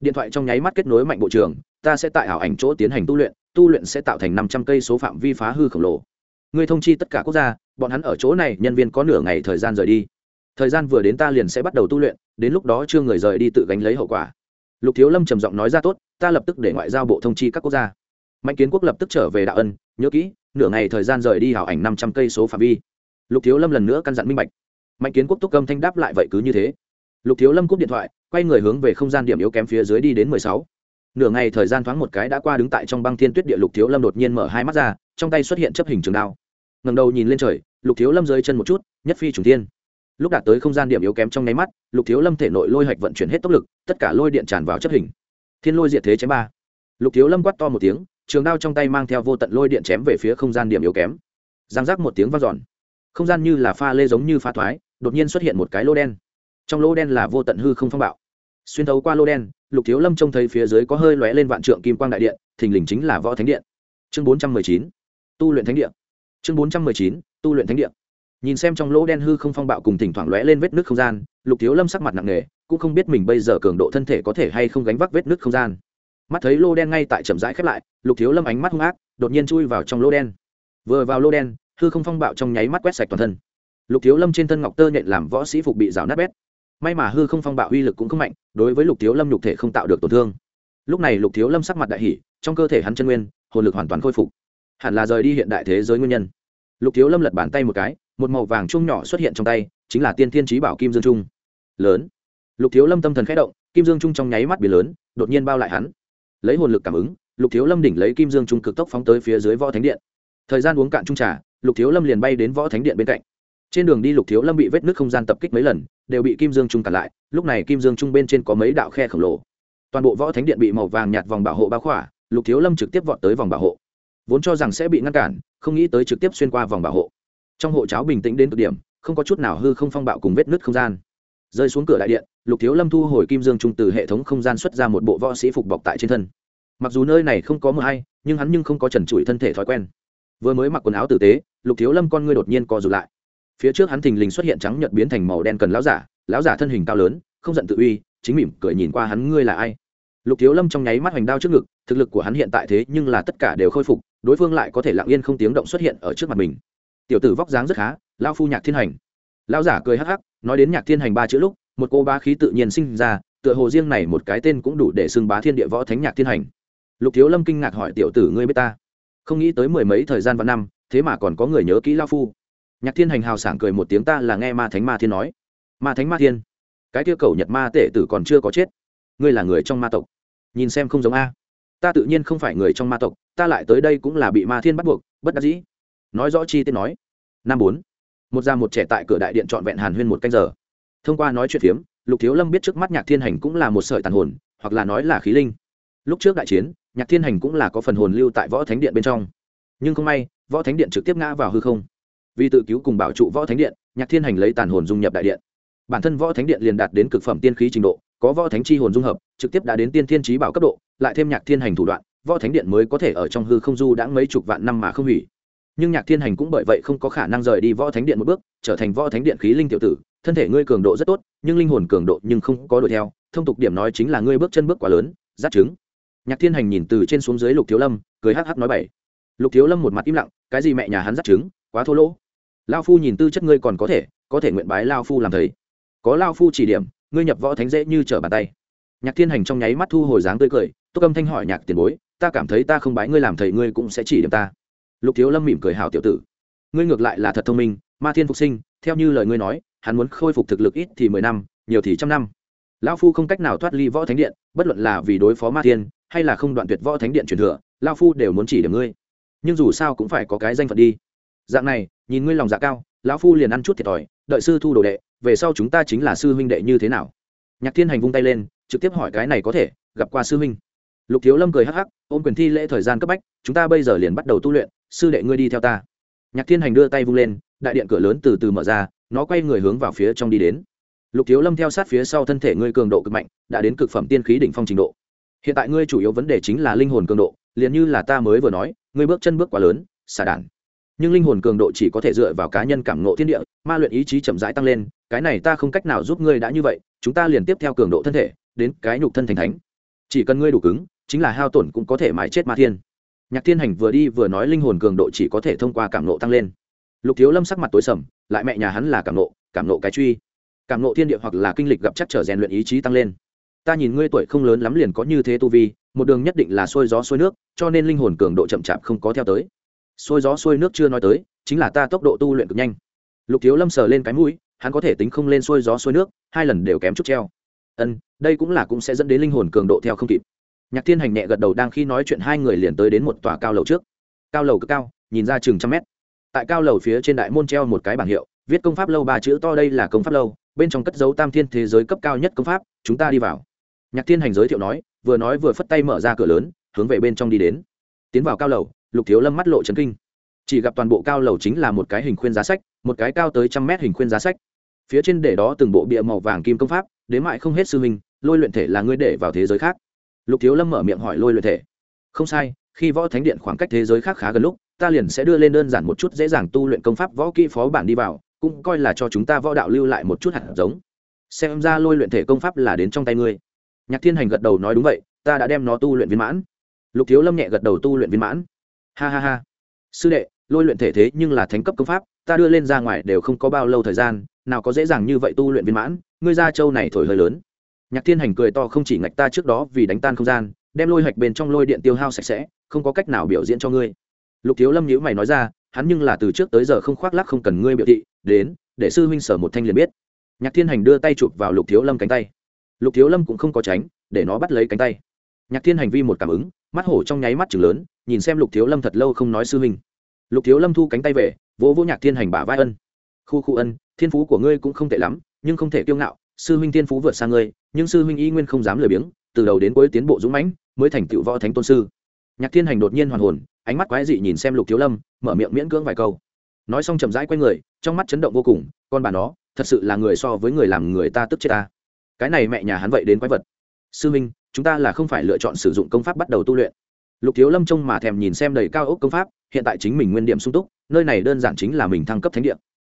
Điện thoại trong nháy mắt kết nối mạnh bộ trưởng, ta sẽ tại ảo ảnh chỗ tiến hành tu luyện tu luyện sẽ tạo thành năm trăm cây số phạm vi phá hư khổng lồ. Người thông chi tất cả quốc gia, bọn hắn ở chỗ này, nhân viên có nửa ngày thời gian rời đi. Thời gian vừa đến ta liền sẽ bắt đầu tu luyện, đến lúc đó chưa người rời đi tự gánh lấy hậu quả. Lục thiếu lâm trầm giọng nói ra tốt, ta lập tức để ngoại giao bộ thông chi các quốc gia. Mạnh kiến quốc lập tức trở về đạo ân, nhớ kỹ, nửa ngày thời gian rời đi hảo ảnh năm trăm cây số phạm vi. Lục thiếu lâm lần nữa căn dặn minh bạch mạnh kiến quốc túc cầm thanh đáp lại vậy cứ như thế. Lục thiếu lâm cúp điện thoại, quay người hướng về không gian điểm yếu kém phía dưới đi đến mười sáu. Nửa ngày thời gian thoáng một cái đã qua đứng tại trong băng thiên tuyết địa lục thiếu lâm đột nhiên mở hai mắt ra, trong tay xuất hiện chấp hình trường đao. Ngầm đầu nhìn lên trời, lục thiếu lâm rơi chân một chút, nhất phi trùng thiên. Lúc đạt tới không gian điểm yếu kém trong nháy mắt, lục thiếu lâm thể nội lôi hạch vận chuyển hết tốc lực, tất cả lôi điện tràn vào chấp hình. Thiên lôi diệt thế chém ba. Lục thiếu lâm quát to một tiếng, trường đao trong tay mang theo vô tận lôi điện chém về phía không gian điểm yếu kém. Giang giác một tiếng v a n không gian như là pha lê giống như pha thoái đột nhiên xuất hiện một cái lô đen. Trong lô đen là vô tận hư không phong bạo. Xuyên thấu qua lô đen, lục thiếu lâm trông thấy phía dưới có hơi lóe lên vạn trượng kim quang đại điện, thình lình chính là võ thánh điện. Chương bốn trăm mười chín, tu luyện thánh điện chương bốn trăm mười chín, tu luyện thánh điện nhìn xem trong lỗ đen hư không phong bạo cùng thỉnh thoảng lóe lên vết nước không gian, lục thiếu lâm sắc mặt nặng nề, cũng không biết mình bây giờ cường độ thân thể có thể hay không gánh vác vết nước không gian. Mắt thấy lô đen ngay tại chậm rãi khép lại, lục thiếu lâm ánh mắt hung ác, đột nhiên chui vào trong lô đen. Vừa vào lô đen, hư không phong bạo trong nháy mắt quét sạch toàn thân lục thiếu lâm trên thân ngọc tơ nhện làm võ sĩ phục bị rào nát bét. May mà hư không phong bạo uy lực cũng không mạnh, đối với lục thiếu lâm nhục thể không tạo được tổn thương. Lúc này lục thiếu lâm sắc mặt đại hỷ trong cơ thể hắn chân nguyên, hồn lực hoàn toàn khôi phục. Hẳn là rời đi hiện đại thế giới nguyên nhân. Lục thiếu lâm lật bàn tay một cái, một màu vàng chung nhỏ xuất hiện trong tay, chính là tiên thiên trí bảo kim dương trung. Lớn. Lục thiếu lâm tâm thần k h ẽ động, kim dương trung trong nháy mắt biển lớn, đột nhiên bao lại hắn. Lấy hồn lực cảm ứng, lục thiếu lâm đỉnh lấy kim dương trung cực tốc phóng tới phía dưới võ thánh điện. Thời gian uống cạn trung trà, lục thiếu lâm liền bay đến võ thánh điện bên cạnh trên đường đi lục thiếu lâm bị vết nước không gian tập kích mấy lần, đều bị kim dương trung cản lại, lúc này kim dương trung bên trên có mấy đạo khe khổng lồ. Toàn bộ võ thánh điện bị màu vàng nhạt vòng bảo hộ bao khỏa, lục thiếu lâm trực tiếp vọt tới vòng bảo hộ. Vốn cho rằng sẽ bị ngăn cản, không nghĩ tới trực tiếp xuyên qua vòng bảo hộ. Trong hộ cháo bình tĩnh đến cực điểm, không có chút nào hư không phong bạo cùng vết nứt không gian. Rơi xuống cửa đại điện, lục thiếu lâm thu hồi kim dương trung từ hệ thống không gian xuất ra một bộ võ sĩ phục bọc tại trên thân. Mặc dù nơi này không có mưa hay, nhưng hắn nhưng không có trần trụi thân thể thói quen. Vừa mới mặc quần áo tử tế, lục thiếu lâm con ngươi đột nhiên co rụt lại phía trước hắn thình lình xuất hiện trắng nhợt biến thành màu đen cần lão giả lão giả thân hình cao lớn, không giận tự uy, chính mỉm cười nhìn qua hắn, ngươi là ai? Lục thiếu lâm trong nháy mắt hoành đao trước ngực, thực lực của hắn hiện tại thế nhưng là tất cả đều khôi phục, đối phương lại có thể lặng yên không tiếng động xuất hiện ở trước mặt mình. Tiểu tử vóc dáng rất khá lao phu nhạc thiên hành. Lão giả cười hắc hắc, nói đến nhạc thiên hành ba chữ lúc, một cô ba khí tự nhiên sinh ra, tựa hồ riêng này một cái tên cũng đủ để xưng bá thiên địa võ thánh nhạc thiên hành. Lục thiếu lâm kinh ngạc hỏi, tiểu tử ngươi biết ta? Không nghĩ tới mười mấy thời gian và năm, thế mà còn có người nhớ kỹ lao phu nhạc thiên hành hào sảng cười một tiếng ta là nghe ma thánh ma thiên nói. Ma thánh ma thiên? Cái kia cầu nhật ma tể tử còn chưa có chết. Ngươi là người trong ma tộc. Nhìn xem không giống a. Ta tự nhiên không phải người trong ma tộc, ta lại tới đây cũng là bị ma thiên bắt buộc, bất đắc dĩ. Nói rõ chi tiết nói. Năm bốn. Một già một trẻ tại cửa đại điện trọn vẹn hàn huyên một canh giờ. Thông qua nói chuyện phiếm, lục thiếu lâm biết trước mắt nhạc thiên hành cũng là một sợi tàn hồn, hoặc là nói là khí linh. Lúc trước đại chiến, nhạc thiên hành cũng là có phần hồn lưu tại võ thánh điện bên trong. Nhưng không may, võ thánh điện trực tiếp ngã vào hư không vì tự cứu cùng bảo trụ võ thánh điện, nhạc thiên hành lấy tàn hồn dung nhập đại điện. Bản thân võ thánh điện liền đạt đến cực phẩm tiên khí trình độ, có võ thánh chi hồn dung hợp, trực tiếp đã đến tiên thiên trí bảo cấp độ, lại thêm nhạc thiên hành thủ đoạn, võ thánh điện mới có thể ở trong hư không du đã mấy chục vạn năm mà không hủy. Nhưng nhạc thiên hành cũng bởi vậy không có khả năng rời đi võ thánh điện một bước, trở thành võ thánh điện khí linh tiểu tử, thân thể ngươi cường độ rất tốt, nhưng linh hồn cường độ nhưng không có đuổi theo, thông tục điểm nói chính là ngươi bước chân bước quá lớn giáp chứng nhạc thiên hành nhìn từ trên xuống dưới lục thiếu lâm, cười hắc hắc nói bảy lục thiếu lâm một mặt im lặng, cái gì mẹ nhà hắn giáp chứng quá thô lỗ lao phu nhìn tư chất ngươi còn có thể có thể nguyện bái lao phu làm thầy. Có lao phu chỉ điểm, ngươi nhập võ thánh dễ như trở bàn tay. Nhạc thiên hành trong nháy mắt thu hồi dáng tươi cười, tô âm thanh hỏi nhạc tiền bối, ta cảm thấy ta không bái ngươi làm thầy, ngươi cũng sẽ chỉ điểm ta. Lục thiếu lâm mỉm cười hào tiểu tử, ngươi ngược lại là thật thông minh, ma thiên phục sinh, theo như lời ngươi nói, hắn muốn khôi phục thực lực ít thì mười năm, nhiều thì trăm năm. Lao phu không cách nào thoát ly võ thánh điện, bất luận là vì đối phó ma thiên, hay là không đoạn tuyệt võ thánh điện truyền thừa, lao phu đều muốn chỉ điểm ngươi. Nhưng dù sao cũng phải có cái danh phận đi. Dạng này nhìn ngươi lòng dạ cao, lão phu liền ăn chút thiệt thòi, đợi sư thu đồ đệ, về sau chúng ta chính là sư huynh đệ như thế nào? Nhạc thiên hành vung tay lên, trực tiếp hỏi cái này có thể, gặp qua sư huynh. Lục thiếu lâm cười hắc hắc, ôm quyền thi lễ thời gian cấp bách, chúng ta bây giờ liền bắt đầu tu luyện, sư đệ ngươi đi theo ta. Nhạc thiên hành đưa tay vung lên, đại điện cửa lớn từ từ mở ra, nó quay người hướng vào phía trong đi đến. Lục thiếu lâm theo sát phía sau thân thể ngươi cường độ cực mạnh, đã đến cực phẩm tiên khí đỉnh phong trình độ. Hiện tại ngươi chủ yếu vấn đề chính là linh hồn cường độ, liền như là ta mới vừa nói, ngươi bước chân bước quá lớn xả đản nhưng linh hồn cường độ chỉ có thể dựa vào cá nhân cảm ngộ thiên địa, ma luyện ý chí chậm rãi tăng lên, cái này ta không cách nào giúp ngươi đã như vậy, chúng ta liền tiếp theo cường độ thân thể, đến cái nhục thân thành thánh. Chỉ cần ngươi đủ cứng, chính là hao tổn cũng có thể mãi chết ma thiên. Nhạc thiên hành vừa đi vừa nói linh hồn cường độ chỉ có thể thông qua cảm nộ tăng lên. Lục thiếu lâm sắc mặt tối sầm, lại mẹ nhà hắn là cảm nộ cảm nộ cái truy. Cảm nộ thiên địa hoặc là kinh lịch gặp chắc trở rèn luyện ý chí tăng lên. Ta nhìn ngươi tuổi không lớn lắm liền có như thế tu vi, một đường nhất định là xuôi gió xuôi nước, cho nên linh hồn cường độ chậm chạp không có theo tới xuôi gió xuôi nước chưa nói tới, chính là ta tốc độ tu luyện cực nhanh. Lục thiếu lâm sờ lên cái mũi, hắn có thể tính không lên xuôi gió xuôi nước, hai lần đều kém chút treo. Ân, đây cũng là cũng sẽ dẫn đến linh hồn cường độ theo không kịp. Nhạc thiên hành nhẹ gật đầu đang khi nói chuyện hai người liền tới đến một tòa cao lầu trước. Cao lầu cực cao, nhìn ra chừng trăm mét. Tại cao lầu phía trên đại môn treo một cái bảng hiệu, viết công pháp lâu ba chữ to đây là công pháp lâu, bên trong cất dấu tam thiên thế giới cấp cao nhất công pháp, chúng ta đi vào. Nhạc thiên hành giới thiệu nói, vừa nói vừa phất tay mở ra cửa lớn, hướng về bên trong đi đến. Tiến vào cao lầu lục thiếu lâm mắt lộ trấn kinh. Chỉ gặp toàn bộ cao lầu chính là một cái hình khuyên giá sách một cái cao tới trăm mét hình khuyên giá sách. Phía trên để đó từng bộ bịa màu vàng kim công pháp đến mại không hết sư hình, lôi luyện thể là ngươi để vào thế giới khác. Lục thiếu lâm mở miệng hỏi lôi luyện thể. Không sai khi võ thánh điện khoảng cách thế giới khác khá gần lúc ta liền sẽ đưa lên đơn giản một chút dễ dàng tu luyện công pháp võ kỹ phó bản đi vào cũng coi là cho chúng ta võ đạo lưu lại một chút hạt giống. Xem ra lôi luyện thể công pháp là đến trong tay ngươi. Nhạc thiên hành gật đầu nói đúng vậy ta đã đem nó tu luyện viên mãn. Lục thiếu lâm nhẹ gật đầu tu luyện viên mãn ha ha ha. Sư đệ, lôi luyện thể thế nhưng là thánh cấp công pháp, ta đưa lên ra ngoài đều không có bao lâu thời gian, nào có dễ dàng như vậy tu luyện viên mãn, ngươi ra châu này thổi hơi lớn. Nhạc thiên hành cười to không chỉ ngạch ta trước đó vì đánh tan không gian, đem lôi hạch bên trong lôi điện tiêu hao sạch sẽ, không có cách nào biểu diễn cho ngươi. Lục thiếu lâm nhữ mày nói ra, hắn nhưng là từ trước tới giờ không khoác lắc không cần ngươi biểu thị, đến, để sư huynh sở một thanh liền biết. Nhạc thiên hành đưa tay chụp vào lục thiếu lâm cánh tay. Lục thiếu lâm cũng không có tránh, để nó bắt lấy cánh tay. Nhạc thiên hành vi một cảm ứng, mắt hổ trong nháy mắt chừng lớn nhìn xem lục thiếu lâm thật lâu không nói sư huynh. Lục thiếu lâm thu cánh tay về, vỗ vỗ nhạc thiên hành bả vai ân. Khu khu ân, thiên phú của ngươi cũng không tệ lắm, nhưng không thể kiêu ngạo, sư huynh thiên phú vượt sang ngươi, nhưng sư huynh y nguyên không dám lười biếng, từ đầu đến cuối tiến bộ dũng mãnh, mới thành tựu võ thánh tôn sư. Nhạc thiên hành đột nhiên hoàn hồn, ánh mắt quái dị nhìn xem lục thiếu lâm, mở miệng miễn cưỡng vài câu. Nói xong chậm rãi q u a y người, trong mắt chấn động vô cùng, con bà nó, thật sự là người so với người làm người ta tức chết ta. Cái này mẹ nhà hắn vậy đến quái vật. Sư minh chúng ta là không phải lựa chọn sử dụng công pháp bắt đầu tu luyện lục thiếu lâm trông mà thèm nhìn xem đầy cao ốc công pháp, hiện tại chính mình nguyên điểm sung túc, nơi này đơn giản chính là mình thăng cấp thánh địa.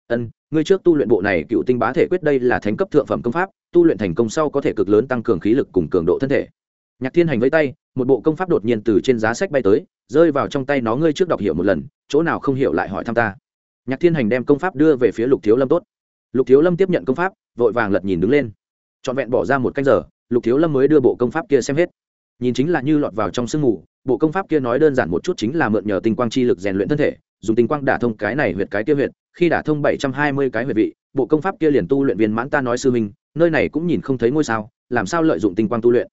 Ân, ngươi trước tu luyện bộ này cựu tinh bá thể quyết đây là thánh cấp thượng phẩm công pháp, tu luyện thành công sau có thể cực lớn tăng cường khí lực cùng cường độ thân thể. Nhạc thiên hành với tay, một bộ công pháp đột nhiên từ trên giá sách bay tới, rơi vào trong tay nó ngươi trước đọc hiểu một lần, chỗ nào không hiểu lại hỏi thăm ta. Nhạc thiên hành đem công pháp đưa về phía lục thiếu lâm tốt. Lục thiếu lâm tiếp nhận công pháp, vội vàng lật nhìn đứng lên. Trọn vẹn bỏ ra một canh giờ, lục thiếu lâm mới đưa bộ công pháp kia xem hết nhìn chính là như lọt vào trong sương mù, bộ công pháp kia nói đơn giản một chút chính là mượn nhờ tinh quang chi lực rèn luyện thân thể, dùng tinh quang đả thông cái này huyệt cái kia huyệt, khi đả thông bảy trăm hai mươi cái huyệt vị, bộ công pháp kia liền tu luyện viên mãn ta nói sư minh nơi này cũng nhìn không thấy ngôi sao, làm sao lợi dụng tinh quang tu luyện?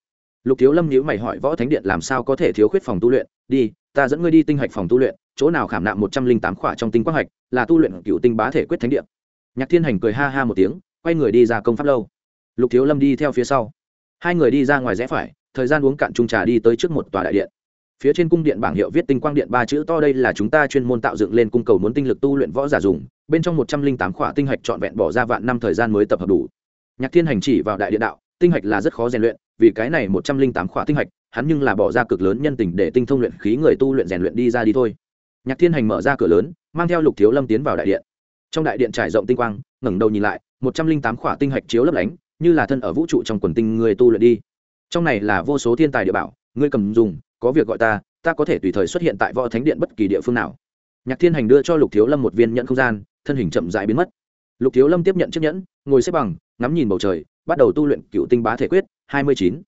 Lục thiếu lâm nhíu mày hỏi võ thánh điện làm sao có thể thiếu khuyết phòng tu luyện? Đi, ta dẫn ngươi đi tinh hạch phòng tu luyện, chỗ nào khảm nạm một trăm linh tám khỏa trong tinh quang hạch, là tu luyện cựu tinh bá thể quyết thánh điện nhạc thiên hành cười ha ha một tiếng, quay người đi ra công pháp lâu. Lục thiếu lâm đi theo phía sau. Hai người đi ra ngoài rẽ phải thời gian uống cạn chung trà đi tới trước một tòa đại điện. Phía trên cung điện bảng hiệu viết tinh quang điện ba chữ to đây là chúng ta chuyên môn tạo dựng lên cung cầu muốn tinh lực tu luyện võ giả dùng, bên trong một trăm linh tám khỏa tinh hạch trọn vẹn bỏ ra vạn năm thời gian mới tập hợp đủ. Nhạc thiên hành chỉ vào đại điện đạo, tinh hạch là rất khó rèn luyện, vì cái này một trăm linh tám khỏa tinh hạch, hắn nhưng là bỏ ra cực lớn nhân tình để tinh thông luyện khí người tu luyện rèn luyện đi ra đi thôi. Nhạc thiên hành mở ra cửa lớn, mang theo lục thiếu lâm tiến vào đại điện. Trong đại điện trải rộng tinh quang, ngẩng đầu nhìn lại, một trăm linh tám khỏa tinh hạch chiếu lấp lánh, như là thân ở vũ trụ trong quần tinh người tu luyện đi trong này là vô số thiên tài địa bảo, ngươi cầm dùng, có việc gọi ta ta có thể tùy thời xuất hiện tại võ thánh điện bất kỳ địa phương nào. Nhạc thiên hành đưa cho lục thiếu lâm một viên nhận không gian, thân hình chậm dãi biến mất. Lục thiếu lâm tiếp nhận chiếc nhẫn, ngồi xếp bằng, ngắm nhìn bầu trời, bắt đầu tu luyện cựu tinh bá thể quyết, hai mươi chín.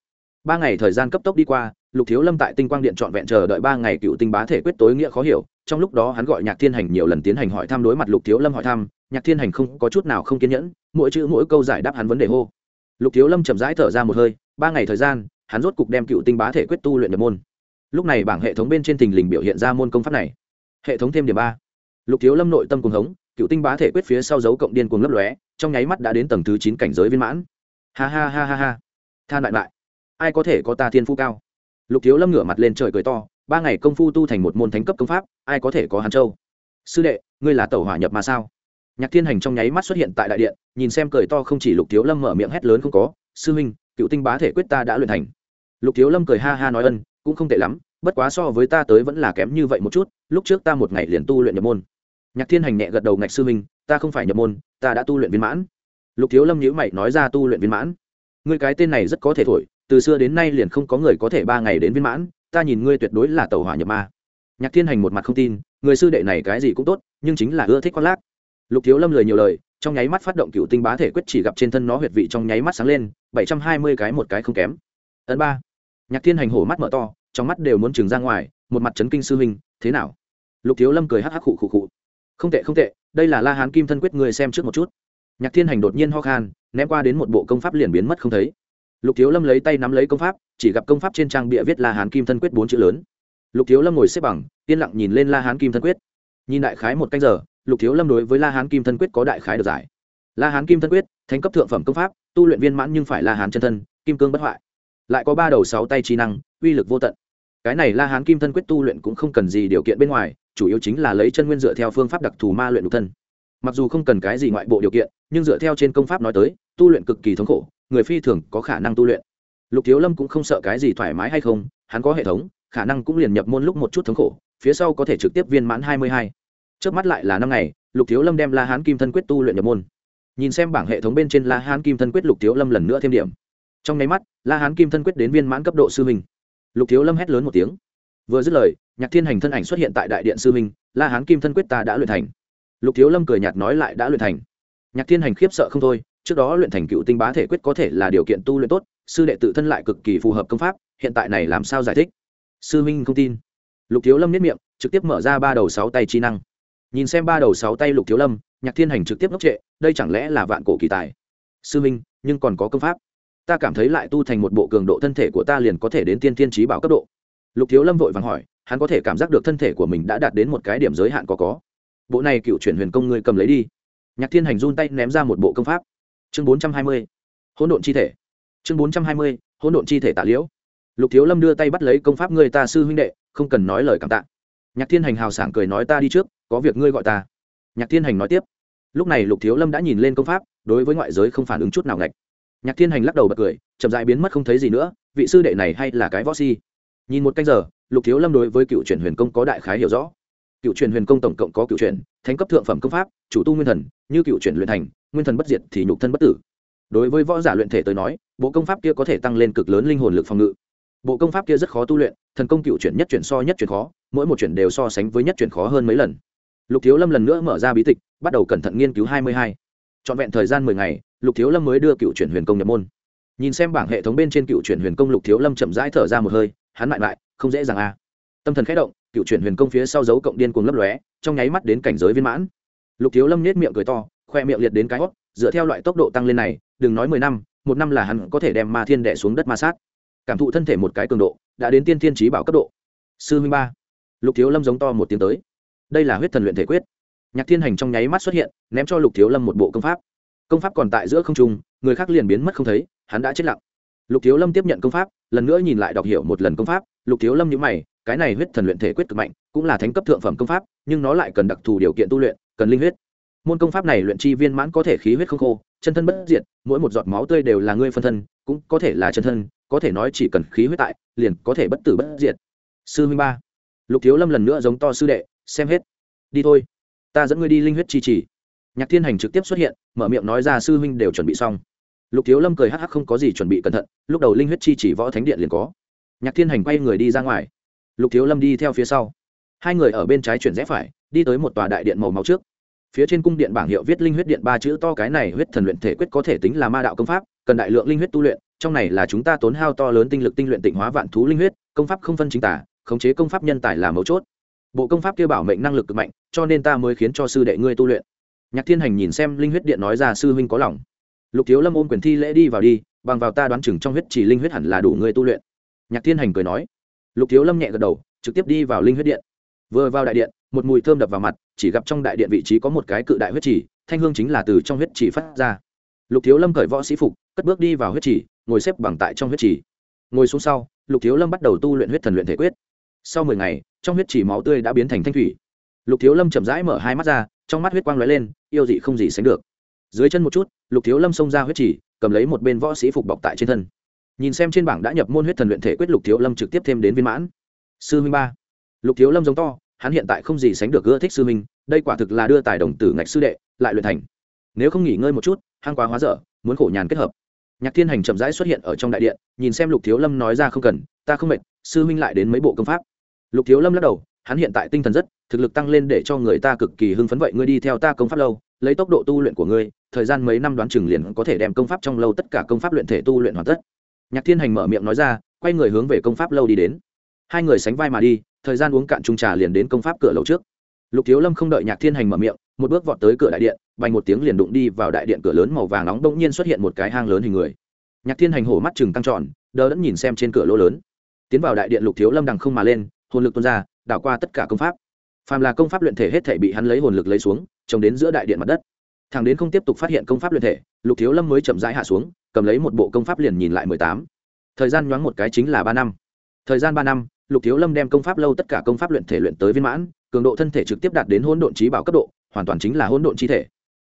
Ba ngày thời gian cấp tốc đi qua, lục thiếu lâm tại tinh quang điện trọn vẹn chờ đợi ba ngày cựu tinh bá thể quyết tối nghĩa khó hiểu, trong lúc đó hắn gọi nhạc thiên hành nhiều lần tiến hành hỏi thăm đối mặt lục thiếu lâm hỏi thăm, nhạc thiên hành không có chút nào không kiên nhẫn, mỗi chữ mỗi câu giải đáp hắn vấn đề hô. Lục thiếu lâm chậm rãi thở ra một hơi ba ngày thời gian, hắn rốt cục đem cựu tinh bá thể quyết tu luyện nhập môn. Lúc này bảng hệ thống bên trên thình lình biểu hiện ra môn công pháp này. Hệ thống thêm điểm ba. Lục thiếu lâm nội tâm cùng hống, cựu tinh bá thể quyết phía sau dấu cộng điên cuồng lấp lóe, trong nháy mắt đã đến tầng thứ chín cảnh giới viên mãn. Ha ha ha ha ha. Than lại lại ai có thể có ta thiên phú cao? Lục thiếu lâm ngửa mặt lên trời cười to, ba ngày công phu tu thành một môn thánh cấp công pháp, ai có thể có hàn châu? Sư đệ, ngươi là tẩu hỏa nhập mà sao? Nhạc thiên hành trong nháy mắt xuất hiện tại đại điện, nhìn xem cười to không chỉ lục thiếu lâm mở miệng hét lớn không có, sư huynh cựu tinh bá thể quyết ta đã luyện thành. Lục thiếu lâm cười ha ha nói ân, cũng không tệ lắm, bất quá so với ta tới vẫn là kém như vậy một chút, lúc trước ta một ngày liền tu luyện nhập môn. Nhạc thiên hành nhẹ gật đầu ngạch sư minh ta không phải nhập môn, ta đã tu luyện viên mãn. Lục thiếu lâm nhữ mày nói ra tu luyện viên mãn. Ngươi cái tên này rất có thể thổi, từ xưa đến nay liền không có người có thể ba ngày đến viên mãn, ta nhìn ngươi tuyệt đối là tàu hỏa nhập ma. Nhạc thiên hành một mặt không tin, người sư đệ này cái gì cũng tốt, nhưng chính là ưa thích con lác. Lục thiếu lâm lời nhiều lời trong nháy mắt phát động cựu tinh bá thể quyết chỉ gặp trên thân nó huyệt vị trong nháy mắt sáng lên, bảy trăm hai mươi cái một cái không kém. Ấn ba. Nhạc thiên hành hổ mắt mở to, trong mắt đều muốn trừng ra ngoài, một mặt chấn kinh sư huynh, thế nào? Lục thiếu lâm cười hắc hắc khụ khụ khụ. Không tệ không tệ, đây là la hán kim thân quyết người xem trước một chút. Nhạc thiên hành đột nhiên ho khan, ném qua đến một bộ công pháp liền biến mất không thấy. Lục thiếu lâm lấy tay nắm lấy công pháp, chỉ gặp công pháp trên trang bịa viết la hán kim thân quyết bốn chữ lớn. Lục thiếu lâm ngồi xếp bằng, yên lặng nhìn lên la hán kim thân quyết. Nhìn đại khái một canh giờ lục thiếu lâm đối với la hán kim thân quyết có đại khái được giải la hán kim thân quyết thành cấp thượng phẩm công pháp tu luyện viên mãn nhưng phải la hán chân thân kim cương bất hoại lại có ba đầu sáu tay trí năng uy lực vô tận cái này la hán kim thân quyết tu luyện cũng không cần gì điều kiện bên ngoài chủ yếu chính là lấy chân nguyên dựa theo phương pháp đặc thù ma luyện lục thân mặc dù không cần cái gì ngoại bộ điều kiện nhưng dựa theo trên công pháp nói tới tu luyện cực kỳ thống khổ người phi thường có khả năng tu luyện lục thiếu lâm cũng không sợ cái gì thoải mái hay không hắn có hệ thống khả năng cũng liền nhập môn lúc một chút thống khổ phía sau có thể trực tiếp viên mãn hai mươi hai trước mắt lại là năm ngày, lục thiếu lâm đem la hán kim thân quyết tu luyện nhập môn. Nhìn xem bảng hệ thống bên trên la hán kim thân quyết lục thiếu lâm lần nữa thêm điểm. Trong nháy mắt, la hán kim thân quyết đến viên mãn cấp độ sư minh lục thiếu lâm hét lớn một tiếng. Vừa dứt lời, nhạc thiên hành thân ảnh xuất hiện tại đại điện sư minh la hán kim thân quyết ta đã luyện thành. Lục thiếu lâm cười nhạt nói lại đã luyện thành. Nhạc thiên hành khiếp sợ không thôi, trước đó luyện thành cựu tinh bá thể quyết có thể là điều kiện tu luyện tốt, sư đệ tự thân lại cực kỳ phù hợp công pháp, hiện tại này làm sao giải thích? Sư minh không tin. Lục thiếu lâm nhất miệng, trực tiếp mở ra ba đầu sáu tay chi năng nhìn xem ba đầu sáu tay lục thiếu lâm, nhạc thiên hành trực tiếp ngốc trệ, đây chẳng lẽ là vạn cổ kỳ tài? Sư minh, nhưng còn có công pháp. Ta cảm thấy lại tu thành một bộ cường độ thân thể của ta liền có thể đến tiên tiên trí bảo cấp độ. Lục thiếu lâm vội vàng hỏi, hắn có thể cảm giác được thân thể của mình đã đạt đến một cái điểm giới hạn có có. Bộ này cựu chuyển huyền công ngươi cầm lấy đi. Nhạc thiên hành run tay ném ra một bộ công pháp. Chương bốn trăm hai mươi, hỗn độn chi thể. Chương bốn trăm hai mươi, hỗn độn chi thể tạ liễu. Lục thiếu lâm đưa tay bắt lấy công pháp ngươi ta sư huynh đệ, không cần nói lời cảm tạ. Nhạc thiên hành hào sảng cười nói ta đi trước có việc ngươi gọi ta. Nhạc thiên hành nói tiếp. Lúc này lục thiếu lâm đã nhìn lên công pháp, đối với ngoại giới không phản ứng chút nào ngạch. Nhạc thiên hành lắc đầu bật cười, chậm dại biến mất không thấy gì nữa, vị sư đệ này hay là cái võ si. Nhìn một canh giờ, lục thiếu lâm đối với cựu truyền huyền công có đại khái hiểu rõ. Cựu truyền huyền công tổng cộng có cựu truyền, thánh cấp thượng phẩm công pháp, chủ tu nguyên thần, như cựu truyền luyện thành, nguyên thần bất diệt thì nhục thân bất tử. Đối với võ giả luyện thể tới nói, bộ công pháp kia có thể tăng lên cực lớn linh hồn lực phòng ngự. Bộ công pháp kia rất khó tu luyện, thần công cựu chuyển nhất chuyển so nhất chuyển khó, mỗi một chuyển đều so sánh với nhất chuyển khó hơn mấy lần lục thiếu lâm lần nữa mở ra bí tịch, bắt đầu cẩn thận nghiên cứu hai mươi hai. Trọn vẹn thời gian mười ngày, lục thiếu lâm mới đưa cựu chuyển huyền công nhập môn. Nhìn xem bảng hệ thống bên trên cựu chuyển huyền công, lục thiếu lâm chậm rãi thở ra một hơi, hắn lại lại, không dễ dàng a à. tâm thần khẽ động, cựu chuyển huyền công phía sau dấu cộng điên cuồng lấp lóe, trong nháy mắt đến cảnh giới viên mãn. Lục thiếu lâm nết miệng cười to, khoe miệng liệt đến cái hót dựa theo loại tốc độ tăng lên này, đừng nói mười năm, một năm là hắn có thể đem ma thiên đẻ xuống đất ma sát. Cảm thụ thân thể một cái cường độ, đã đến tiên thiên trí bảo cấp độ. Sư Minh ba. Lục thiếu lâm giống to một tiếng tới đây là huyết thần luyện thể quyết. Nhạc thiên hành trong nháy mắt xuất hiện, ném cho lục thiếu lâm một bộ công pháp. Công pháp còn tại giữa không trung, người khác liền biến mất không thấy, hắn đã chết lặng. Lục thiếu lâm tiếp nhận công pháp, lần nữa nhìn lại đọc hiểu một lần công pháp, lục thiếu lâm nhữ mày, cái này huyết thần luyện thể quyết cực mạnh, cũng là thánh cấp thượng phẩm công pháp, nhưng nó lại cần đặc thù điều kiện tu luyện, cần linh huyết. Môn công pháp này luyện chi viên mãn có thể khí huyết không khô, chân thân bất diệt, mỗi một giọt máu tươi đều là ngươi phân thân, cũng có thể là chân thân, có thể nói chỉ cần khí huyết tại, liền có thể bất tử bất diệt. Sư huynh ba. Lục thiếu lâm lần nữa giống to sư đệ xem hết. Đi thôi. Ta dẫn ngươi đi linh huyết chi trì nhạc thiên hành trực tiếp xuất hiện, mở miệng nói ra sư huynh đều chuẩn bị xong. Lục thiếu lâm cười hắc hắc không có gì chuẩn bị cẩn thận, lúc đầu linh huyết chi chỉ võ thánh điện liền có. Nhạc thiên hành quay người đi ra ngoài. Lục thiếu lâm đi theo phía sau. Hai người ở bên trái chuyển rẽ phải, đi tới một tòa đại điện màu máu trước. Phía trên cung điện bảng hiệu viết linh huyết điện ba chữ to, cái này huyết thần luyện thể quyết có thể tính là ma đạo công pháp, cần đại lượng linh huyết tu luyện, trong này là chúng ta tốn hao to lớn tinh lực tinh luyện tịnh hóa vạn thú linh huyết, công pháp không phân chính tả, khống chế công pháp nhân tài là mấu chốt bộ công pháp kia bảo mệnh năng lực cực mạnh, cho nên ta mới khiến cho sư đệ ngươi tu luyện. Nhạc thiên hành nhìn xem linh huyết điện nói ra, sư huynh có lòng. Lục thiếu lâm ôm quyền thi lễ đi vào đi, bằng vào ta đoán chừng trong huyết chỉ linh huyết hẳn là đủ ngươi tu luyện. Nhạc thiên hành cười nói. Lục thiếu lâm nhẹ gật đầu, trực tiếp đi vào linh huyết điện. Vừa vào đại điện, một mùi thơm đập vào mặt, chỉ gặp trong đại điện vị trí có một cái cự đại huyết chỉ, thanh hương chính là từ trong huyết chỉ phát ra. Lục thiếu lâm cởi võ sĩ phục, cất bước đi vào huyết chỉ, ngồi xếp bằng tại trong huyết chỉ. Ngồi xuống sau, lục thiếu lâm bắt đầu tu luyện huyết thần luyện thể quyết sau mười ngày, trong huyết chỉ máu tươi đã biến thành thanh thủy. Lục thiếu lâm chậm rãi mở hai mắt ra, trong mắt huyết quang lóe lên, yêu dị không gì sánh được. Dưới chân một chút, lục thiếu lâm xông ra huyết chỉ, cầm lấy một bên võ sĩ phục bọc tại trên thân. Nhìn xem trên bảng đã nhập môn huyết thần luyện thể quyết lục thiếu lâm trực tiếp thêm đến viên mãn. Sư minh ba. Lục thiếu lâm giống to, hắn hiện tại không gì sánh được ưa thích sư minh, đây quả thực là đưa tài đồng tử ngạch sư đệ, lại luyện thành. Nếu không nghỉ ngơi một chút, hang quá hóa dở, muốn khổ nhàn kết hợp. Nhạc thiên hành chậm rãi xuất hiện ở trong đại điện, nhìn xem lục thiếu lâm nói ra không cần, ta không mệt, sư minh lại đến mấy bộ công pháp lục thiếu lâm lắc đầu, hắn hiện tại tinh thần rất, thực lực tăng lên để cho người ta cực kỳ hưng phấn vậy, ngươi đi theo ta công pháp lâu, lấy tốc độ tu luyện của ngươi, thời gian mấy năm đoán chừng liền có thể đem công pháp trong lâu tất cả công pháp luyện thể tu luyện hoàn tất. Nhạc thiên hành mở miệng nói ra, quay người hướng về công pháp lâu đi đến. Hai người sánh vai mà đi, thời gian uống cạn trung trà liền đến công pháp cửa lầu trước. Lục thiếu lâm không đợi nhạc thiên hành mở miệng, một bước vọt tới cửa đại điện bành một tiếng liền đụng đi vào đại điện cửa lớn màu vàng nóng bỗng nhiên xuất hiện một cái hang lớn hình người. Nhạc thiên hành hổ mắt chừng tăng tròn, đờ đẫn nhìn xem trên cửa lỗ lớn. Tiến vào đại điện lục thiếu lâm đằng không mà lên hồn lực tuôn ra, đảo qua tất cả công pháp. Phàm là công pháp luyện thể hết thể bị hắn lấy hồn lực lấy xuống, trồng đến giữa đại điện mặt đất. Thằng đến không tiếp tục phát hiện công pháp luyện thể, lục thiếu lâm mới chậm rãi hạ xuống, cầm lấy một bộ công pháp liền nhìn lại mười tám. Thời gian nhoáng một cái chính là ba năm. Thời gian ba năm, lục thiếu lâm đem công pháp lâu tất cả công pháp luyện thể luyện tới viên mãn, cường độ thân thể trực tiếp đạt đến hỗn độn trí bảo cấp độ, hoàn toàn chính là hỗn độn chi thể.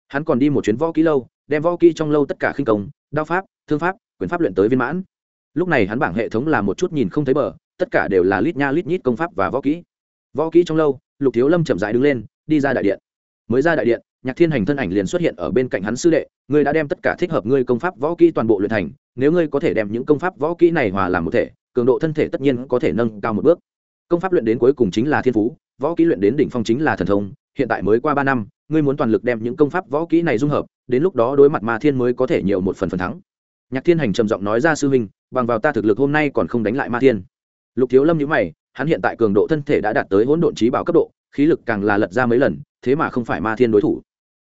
Hắn còn đi một chuyến võ kỹ lâu, đem võ kỹ trong lâu tất cả khinh công, đao pháp, thương pháp, quyền pháp luyện tới viên mãn. Lúc này hắn bảng hệ thống là một chút nhìn không thấy bờ tất cả đều là lít nha lít nhít công pháp và võ kỹ. Võ kỹ trong lâu, lục thiếu lâm chậm dại đứng lên, đi ra đại điện. Mới ra đại điện, nhạc thiên hành thân ảnh liền xuất hiện ở bên cạnh hắn sư đệ, ngươi đã đem tất cả thích hợp ngươi công pháp võ kỹ toàn bộ luyện thành, nếu ngươi có thể đem những công pháp võ kỹ này hòa làm một thể, cường độ thân thể tất nhiên có thể nâng cao một bước. Công pháp luyện đến cuối cùng chính là thiên phú, võ kỹ luyện đến đỉnh phong chính là thần thông, hiện tại mới qua ba năm, ngươi muốn toàn lực đem những công pháp võ kỹ này dung hợp, đến lúc đó đối mặt ma thiên mới có thể nhiều một phần phần thắng. Nhạc thiên hành trầm giọng nói ra, sư huynh, bằng vào ta thực lực hôm nay còn không đánh lại ma thiên lục thiếu lâm nhữ mày, hắn hiện tại cường độ thân thể đã đạt tới hỗn độn trí bảo cấp độ, khí lực càng là lật ra mấy lần, thế mà không phải ma thiên đối thủ.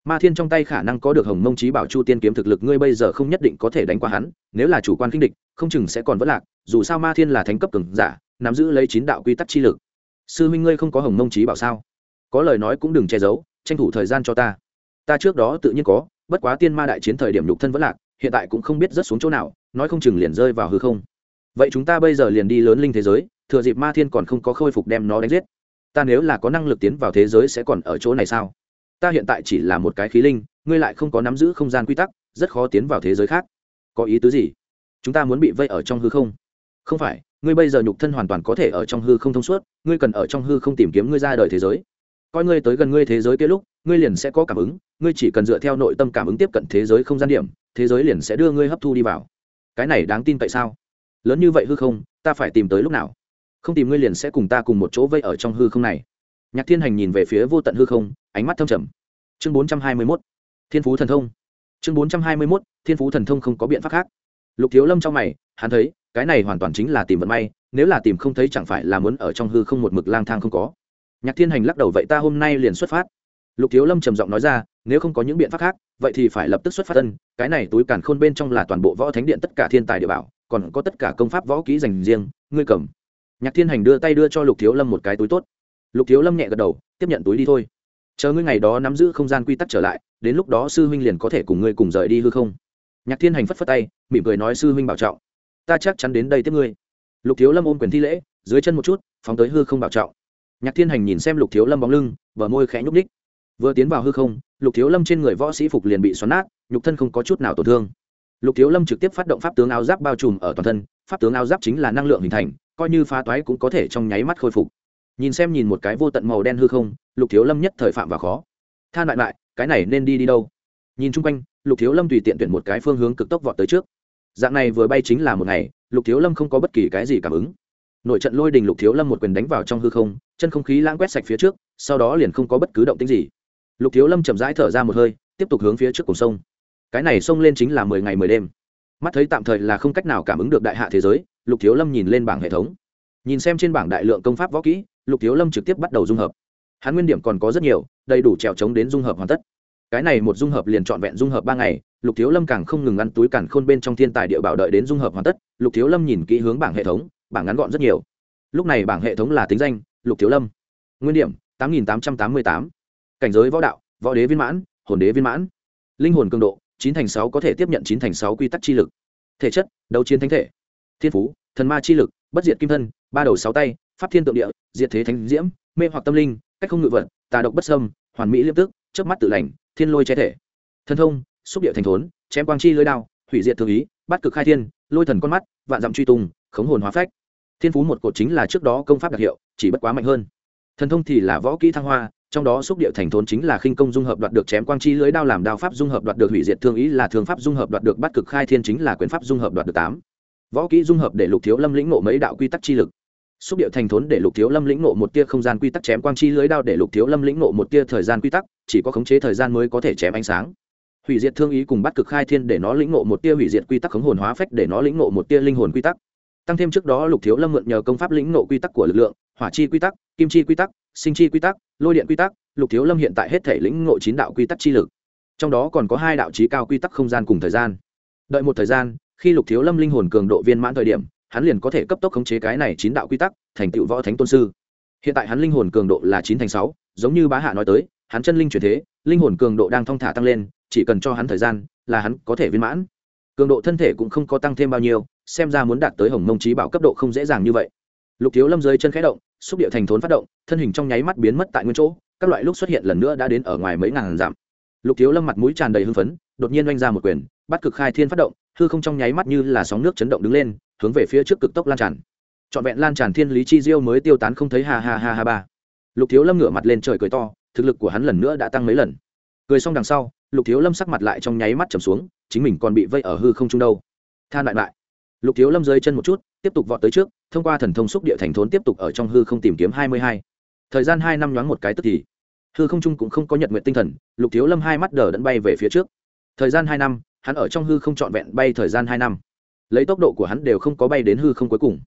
Ma thiên trong tay khả năng có được hồng mông trí bảo chu tiên kiếm thực lực ngươi bây giờ không nhất định có thể đánh qua hắn, nếu là chủ quan kinh địch, không chừng sẽ còn vất lạc, dù sao ma thiên là thánh cấp cường giả, nắm giữ lấy chín đạo quy tắc chi lực. Sư huynh ngươi không có hồng mông trí bảo sao? Có lời nói cũng đừng che giấu, tranh thủ thời gian cho ta. Ta trước đó tự nhiên có, bất quá tiên ma đại chiến thời điểm nhục thân vẫn lạc, hiện tại cũng không biết rớt xuống chỗ nào, nói không chừng liền rơi vào hư không vậy chúng ta bây giờ liền đi lớn linh thế giới, thừa dịp ma thiên còn không có khôi phục đem nó đánh giết. Ta nếu là có năng lực tiến vào thế giới sẽ còn ở chỗ này sao? Ta hiện tại chỉ là một cái khí linh, ngươi lại không có nắm giữ không gian quy tắc, rất khó tiến vào thế giới khác. Có ý tứ gì? Chúng ta muốn bị vây ở trong hư không? Không phải, ngươi bây giờ nhục thân hoàn toàn có thể ở trong hư không thông suốt, ngươi cần ở trong hư không tìm kiếm ngươi ra đời thế giới. Coi ngươi tới gần ngươi thế giới kia lúc, ngươi liền sẽ có cảm ứng, ngươi chỉ cần dựa theo nội tâm cảm ứng tiếp cận thế giới không gian điểm, thế giới liền sẽ đưa ngươi hấp thu đi vào. Cái này đáng tin tại sao? Lớn như vậy hư không, ta phải tìm tới lúc nào? Không tìm ngươi liền sẽ cùng ta cùng một chỗ vây ở trong hư không này. Nhạc thiên hành nhìn về phía vô tận hư không, ánh mắt thâm trầm. Chương bốn trăm hai mươi mốt, thiên phú thần thông. Chương bốn trăm hai mươi mốt, thiên phú thần thông không có biện pháp khác. Lục thiếu lâm trong mày, hắn thấy, cái này hoàn toàn chính là tìm vận may, nếu là tìm không thấy chẳng phải là muốn ở trong hư không một mực lang thang không có. Nhạc thiên hành lắc đầu vậy ta hôm nay liền xuất phát. Lục thiếu lâm trầm giọng nói ra, nếu không có những biện pháp khác, vậy thì phải lập tức xuất phát tân cái này túi càn khôn bên trong là toàn bộ võ thánh điện tất cả thiên tài địa bảo còn có tất cả công pháp võ kỹ dành riêng, ngươi cầm. Nhạc thiên hành đưa tay đưa cho lục thiếu lâm một cái túi tốt. Lục thiếu lâm nhẹ gật đầu, tiếp nhận túi đi thôi. Chờ ngươi ngày đó nắm giữ không gian quy tắc trở lại, đến lúc đó sư huynh liền có thể cùng ngươi cùng rời đi hư không. Nhạc thiên hành phất phất tay, mỉm cười nói sư huynh bảo trọng. Ta chắc chắn đến đây tiếp ngươi. Lục thiếu lâm ôm quyền thi lễ, dưới chân một chút, phóng tới hư không bảo trọng. Nhạc thiên hành nhìn xem lục thiếu lâm bóng lưng, bờ môi khẽ nhúc ních vừa tiến vào hư không, lục thiếu lâm trên người võ sĩ phục liền bị xoắn nát, nhục thân không có chút nào tổn thương lục thiếu lâm trực tiếp phát động pháp tướng áo giáp bao trùm ở toàn thân, pháp tướng áo giáp chính là năng lượng hình thành, coi như phá toái cũng có thể trong nháy mắt khôi phục. Nhìn xem nhìn một cái vô tận màu đen hư không, lục thiếu lâm nhất thời phạm và khó. Than lại lại cái này nên đi đi đâu? Nhìn chung quanh, lục thiếu lâm tùy tiện tuyển một cái phương hướng cực tốc vọt tới trước. Dạng này vừa bay chính là một ngày, lục thiếu lâm không có bất kỳ cái gì cảm ứng. Nội trận lôi đình lục thiếu lâm một quyền đánh vào trong hư không, chân không khí lãng quét sạch phía trước, sau đó liền không có bất cứ động tính gì. Lục thiếu lâm chậm rãi thở ra một hơi, tiếp tục hướng phía trước cùng sông cái này xông lên chính là mười ngày mười đêm. Mắt thấy tạm thời là không cách nào cảm ứng được đại hạ thế giới, lục thiếu lâm nhìn lên bảng hệ thống. Nhìn xem trên bảng đại lượng công pháp võ kỹ, lục thiếu lâm trực tiếp bắt đầu dung hợp. Hắn nguyên điểm còn có rất nhiều, đầy đủ trèo trống đến dung hợp hoàn tất. Cái này một dung hợp liền trọn vẹn dung hợp ba ngày, lục thiếu lâm càng không ngừng ngăn túi cản khôn bên trong thiên tài địa bảo đợi đến dung hợp hoàn tất, lục thiếu lâm nhìn kỹ hướng bảng hệ thống, bảng ngắn gọn rất nhiều. Lúc này bảng hệ thống là tính danh, lục thiếu lâm. Nguyên điểm, tám nghìn tám trăm tám mươi tám. Cảnh giới võ đạo, võ đế viên mãn, hồn đế viên mãn. Linh hồn cường độ chín thành sáu có thể tiếp nhận chín thành sáu quy tắc chi lực. Thể chất, đấu chiến thánh thể. Thiên phú, thần ma chi lực, bất diệt kim thân, ba đầu sáu tay, pháp thiên tượng địa, diệt thế thánh diễm, mê hoặc tâm linh, cách không ngự vật, tà độc bất sâm hoàn mỹ liêm tức trước mắt tự lành, thiên lôi che thể. Thân thông, xúc địa thành thốn, chém quang chi lưới đao, hủy diệt thương ý, bắt cực khai thiên, lôi thần con mắt, vạn dặm truy tùng khống hồn hóa phách. Thiên phú một cột chính là trước đó công pháp đặc hiệu, chỉ bất quá mạnh hơn thần thông thì là võ kỹ thăng hoa, trong đó xúc địa thành thốn chính là khinh công dung hợp đoạt được chém quang chi lưới đao làm đao pháp dung hợp đoạt được hủy diệt thương ý là thương pháp dung hợp đoạt được bắt cực khai thiên chính là quyền pháp dung hợp đoạt được tám. Võ kỹ dung hợp để lục thiếu lâm lĩnh ngộ mấy đạo quy tắc chi lực. Xúc địa thành thốn để lục thiếu lâm lĩnh ngộ một tia không gian quy tắc chém quang chi lưới đao để lục thiếu lâm lĩnh ngộ một tia thời gian quy tắc, chỉ có khống chế thời gian mới có thể chém ánh sáng. Hủy diệt thương ý cùng bắt cực khai thiên để nó lĩnh ngộ một tia hủy diệt quy tắc khống hồn hóa phách để nó lĩnh ngộ một tia linh hồn quy tắc tăng thêm trước đó lục thiếu lâm mượn nhờ công pháp lĩnh nộ quy tắc của lực lượng, hỏa chi quy tắc, kim chi quy tắc, sinh chi quy tắc, lôi điện quy tắc, lục thiếu lâm hiện tại hết thể lĩnh ngộ chín đạo quy tắc chi lực. Trong đó còn có hai đạo trí cao quy tắc không gian cùng thời gian. Đợi một thời gian, khi lục thiếu lâm linh hồn cường độ viên mãn thời điểm, hắn liền có thể cấp tốc khống chế cái này chín đạo quy tắc, thành tựu võ thánh tôn sư. Hiện tại hắn linh hồn cường độ là chín thành sáu, giống như bá hạ nói tới, hắn chân linh chuyển thế, linh hồn cường độ đang thong thả tăng lên, chỉ cần cho hắn thời gian là hắn có thể viên mãn. Cường độ thân thể cũng không có tăng thêm bao nhiêu xem ra muốn đạt tới hồng mông trí bảo cấp độ không dễ dàng như vậy. Lục thiếu lâm dưới chân khẽ động, xúc địa thành thốn phát động, thân hình trong nháy mắt biến mất tại nguyên chỗ, các loại lúc xuất hiện lần nữa đã đến ở ngoài mấy ngàn dặm. Lục thiếu lâm mặt mũi tràn đầy hưng phấn, đột nhiên oanh ra một quyền, bắt cực khai thiên phát động, hư không trong nháy mắt như là sóng nước chấn động đứng lên, hướng về phía trước cực tốc lan tràn. Trọn vẹn lan tràn thiên lý chi diêu mới tiêu tán không thấy ha ha ha ha ba. Lục thiếu lâm ngửa mặt lên trời cười to, thực lực của hắn lần nữa đã tăng mấy lần. Cười xong đằng sau, lục thiếu lâm sắc mặt lại trong nháy mắt trầm xuống, chính mình còn bị vây ở hư không trung đâu. Than lại lại lục thiếu lâm dưới chân một chút, tiếp tục vọt tới trước, thông qua thần thông xúc địa thành thốn tiếp tục ở trong hư không tìm kiếm hai mươi hai. Thời gian hai năm nhoáng một cái tức thì, hư không trung cũng không có nhận nguyện tinh thần, lục thiếu lâm hai mắt đờ đẫn bay về phía trước. Thời gian hai năm, hắn ở trong hư không trọn vẹn bay thời gian hai năm. Lấy tốc độ của hắn đều không có bay đến hư không cuối cùng.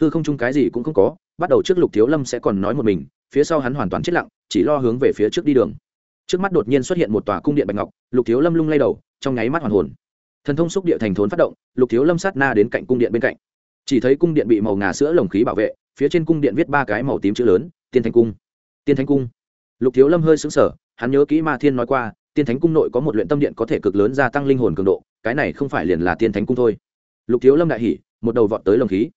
Hư không chung cái gì cũng không có, bắt đầu trước lục thiếu lâm sẽ còn nói một mình, phía sau hắn hoàn toàn chết lặng, chỉ lo hướng về phía trước đi đường. Trước mắt đột nhiên xuất hiện một tòa cung điện bạch ngọc, lục thiếu lâm lung lay đầu, trong nháy mắt hoàn hồn thần thông xúc địa thành thốn phát động, lục thiếu lâm sát na đến cạnh cung điện bên cạnh. Chỉ thấy cung điện bị màu ngà sữa lồng khí bảo vệ, phía trên cung điện viết ba cái màu tím chữ lớn, tiên thánh cung. Tiên thánh cung. Lục thiếu lâm hơi xứng sở hắn nhớ kỹ ma thiên nói qua, tiên thánh cung nội có một luyện tâm điện có thể cực lớn gia tăng linh hồn cường độ, cái này không phải liền là tiên thánh cung thôi. Lục thiếu lâm đại hỉ, một đầu vọt tới lồng khí.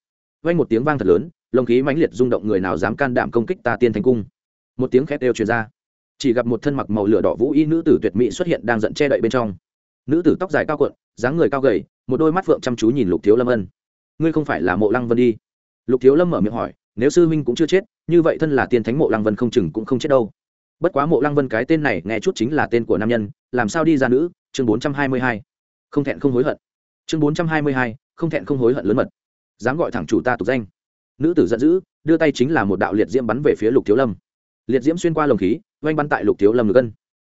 Vang một tiếng vang thật lớn, lồng khí mãnh liệt rung động người nào dám can đảm công kích ta tiên thánh cung. Một tiếng khét đều truyền ra. Chỉ gặp một thân mặc màu lửa đỏ vũ y nữ tử tuyệt mỹ xuất hiện đang giận che đậy bên trong. Nữ tử tóc dài cao cuộn dáng người cao gầy, một đôi mắt phượng chăm chú nhìn lục thiếu lâm ân. Ngươi không phải là mộ lăng vân đi? Lục thiếu lâm mở miệng hỏi, nếu sư huynh cũng chưa chết, như vậy thân là tiên thánh mộ lăng vân không chừng cũng không chết đâu. Bất quá mộ lăng vân cái tên này nghe chút chính là tên của nam nhân, làm sao đi ra nữ? Chương bốn trăm hai mươi hai. Không thẹn không hối hận. Chương bốn trăm hai mươi hai, không thẹn không hối hận lớn mật. Dám gọi thẳng chủ ta tục danh. Nữ tử giận dữ, đưa tay chính là một đạo liệt diễm bắn về phía lục thiếu lâm. Liệt diễm xuyên qua lồng khí, oanh bắn tại lục thiếu lâm ngực gân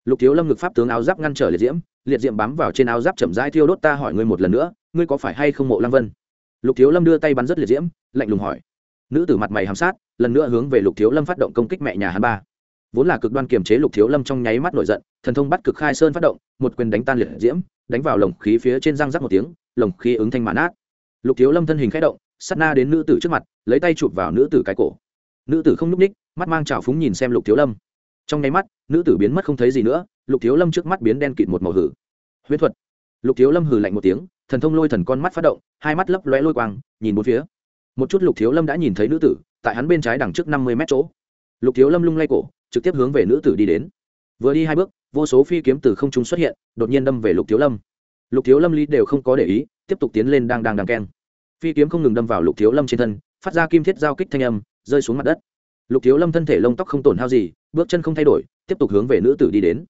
lục thiếu lâm ngực pháp tướng áo giáp ngăn trở liệt diễm liệt Diệm bám vào trên áo giáp chậm rãi thiêu đốt ta hỏi ngươi một lần nữa, ngươi có phải hay không mộ lăng vân? Lục thiếu lâm đưa tay bắn rất liệt diễm, lạnh lùng hỏi. Nữ tử mặt mày hàm sát, lần nữa hướng về lục thiếu lâm phát động công kích mẹ nhà hắn ba. Vốn là cực đoan kiềm chế lục thiếu lâm trong nháy mắt nổi giận, thần thông bắt cực khai sơn phát động, một quyền đánh tan liệt diễm, đánh vào lồng khí phía trên răng rắc một tiếng, lồng khí ứng thanh mãn át lục thiếu lâm thân hình khẽ động, sát na đến nữ tử trước mặt, lấy tay chụp vào nữ tử cái cổ. Nữ tử không n ú c ních mắt mang trào phúng nhìn xem lục thiếu lâm. Trong nháy mắt, nữ tử biến mất không thấy gì nữa lục thiếu lâm trước mắt biến đen kịt một màu hử. Huyết thuật. Lục thiếu lâm hử lạnh một tiếng, thần thông lôi thần con mắt phát động, hai mắt lấp lóe lôi quang, nhìn bốn phía. Một chút lục thiếu lâm đã nhìn thấy nữ tử, tại hắn bên trái đằng trước năm mươi mét chỗ. Lục thiếu lâm lung lay cổ, trực tiếp hướng về nữ tử đi đến. Vừa đi hai bước, vô số phi kiếm từ không trung xuất hiện, đột nhiên đâm về lục thiếu lâm. Lục thiếu lâm lý đều không có để ý, tiếp tục tiến lên đang đang đang keng. Phi kiếm không ngừng đâm vào lục thiếu lâm trên thân, phát ra kim thiết giao kích thanh âm, rơi xuống mặt đất. Lục thiếu lâm thân thể lông tóc không tổn hao gì, bước chân không thay đổi, tiếp tục hướng về nữ tử đi đến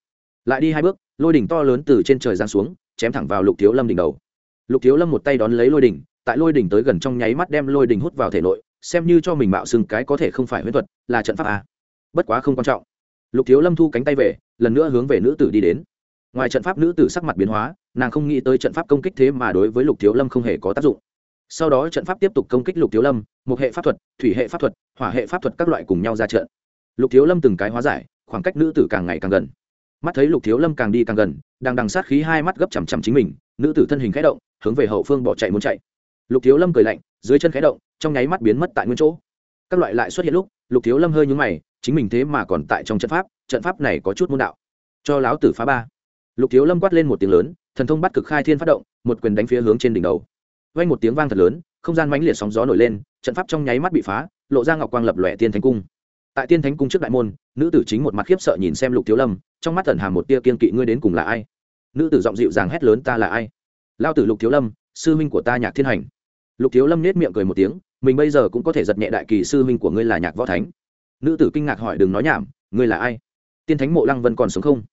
lại đi hai bước, lôi đỉnh to lớn từ trên trời giáng xuống, chém thẳng vào lục thiếu lâm đỉnh đầu. Lục thiếu lâm một tay đón lấy lôi đỉnh, tại lôi đỉnh tới gần trong nháy mắt đem lôi đỉnh hút vào thể nội, xem như cho mình mạo xưng cái có thể không phải huyễn thuật, là trận pháp à. bất quá không quan trọng. Lục thiếu lâm thu cánh tay về, lần nữa hướng về nữ tử đi đến. Ngoài trận pháp nữ tử sắc mặt biến hóa, nàng không nghĩ tới trận pháp công kích thế mà đối với lục thiếu lâm không hề có tác dụng. Sau đó trận pháp tiếp tục công kích lục thiếu lâm, một hệ pháp thuật, thủy hệ pháp thuật, hỏa hệ pháp thuật các loại cùng nhau ra trận. Lục thiếu lâm từng cái hóa giải, khoảng cách nữ tử càng ngày càng gần mắt thấy lục thiếu lâm càng đi càng gần, đang đằng sát khí hai mắt gấp chằm chằm chính mình, nữ tử thân hình khẽ động, hướng về hậu phương bỏ chạy muốn chạy. Lục thiếu lâm cười lạnh, dưới chân khẽ động, trong nháy mắt biến mất tại nguyên chỗ. Các loại lại xuất hiện lúc, lục thiếu lâm hơi nhúng mày, chính mình thế mà còn tại trong trận pháp trận pháp này có chút môn đạo. Cho láo tử phá ba. Lục thiếu lâm quát lên một tiếng lớn, thần thông bắt cực khai thiên phát động, một quyền đánh phía hướng trên đỉnh đầu. Vang một tiếng vang thật lớn, không gian mãnh liệt sóng gió nổi lên, trận pháp trong nháy mắt bị phá, lộ ra ngọc quang lập lòe tiên thánh cung tại tiên thánh cung trước đại môn, nữ tử chính một mặt khiếp sợ nhìn xem lục thiếu lâm, trong mắt tẩn hàm một tia kiên kỵ, ngươi đến cùng là ai? Nữ tử giọng dịu dàng hét lớn, ta là ai? Lao tử lục thiếu lâm, sư minh của ta nhạc thiên hành. Lục thiếu lâm nết miệng cười một tiếng, mình bây giờ cũng có thể giật nhẹ đại kỳ sư minh của ngươi là nhạc võ thánh. Nữ tử kinh ngạc hỏi, đừng nói nhảm, ngươi là ai? Tiên thánh mộ lăng vân còn sống không?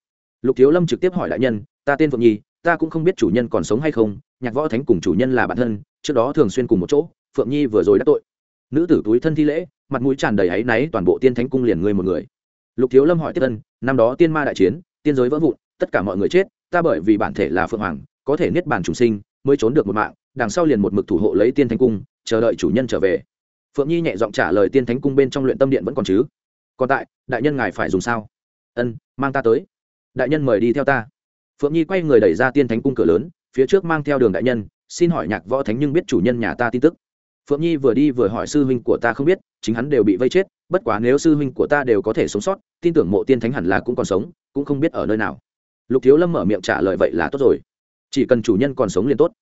Lục thiếu lâm trực tiếp hỏi đại nhân, ta tên phượng nhi, ta cũng không biết chủ nhân còn sống hay không, nhạc võ thánh cùng chủ nhân là bản thân, trước đó thường xuyên cùng một chỗ, phượng nhi vừa rồi đã tội nữ tử túi thân thi lễ, mặt mũi tràn đầy áy náy, toàn bộ tiên thánh cung liền người một người. Lục thiếu lâm hỏi tiếp tân năm đó tiên ma đại chiến, tiên giới vỡ vụn, tất cả mọi người chết, ta bởi vì bản thể là phượng hoàng, có thể niết bàn trùng sinh, mới trốn được một mạng, đằng sau liền một mực thủ hộ lấy tiên thánh cung, chờ đợi chủ nhân trở về. Phượng nhi nhẹ giọng trả lời tiên thánh cung bên trong luyện tâm điện vẫn còn chứ? Còn tại, đại nhân ngài phải dùng sao? Ân, mang ta tới. Đại nhân mời đi theo ta. Phượng nhi quay người đẩy ra tiên thánh cung cửa lớn, phía trước mang theo đường đại nhân, xin hỏi nhạc võ thánh nhưng biết chủ nhân nhà ta tin tức phượng nhi vừa đi vừa hỏi sư huynh của ta không biết, chính hắn đều bị vây chết, bất quá nếu sư huynh của ta đều có thể sống sót, tin tưởng mộ tiên thánh hẳn là cũng còn sống, cũng không biết ở nơi nào. Lục thiếu lâm mở miệng trả lời vậy là tốt rồi. Chỉ cần chủ nhân còn sống liền tốt.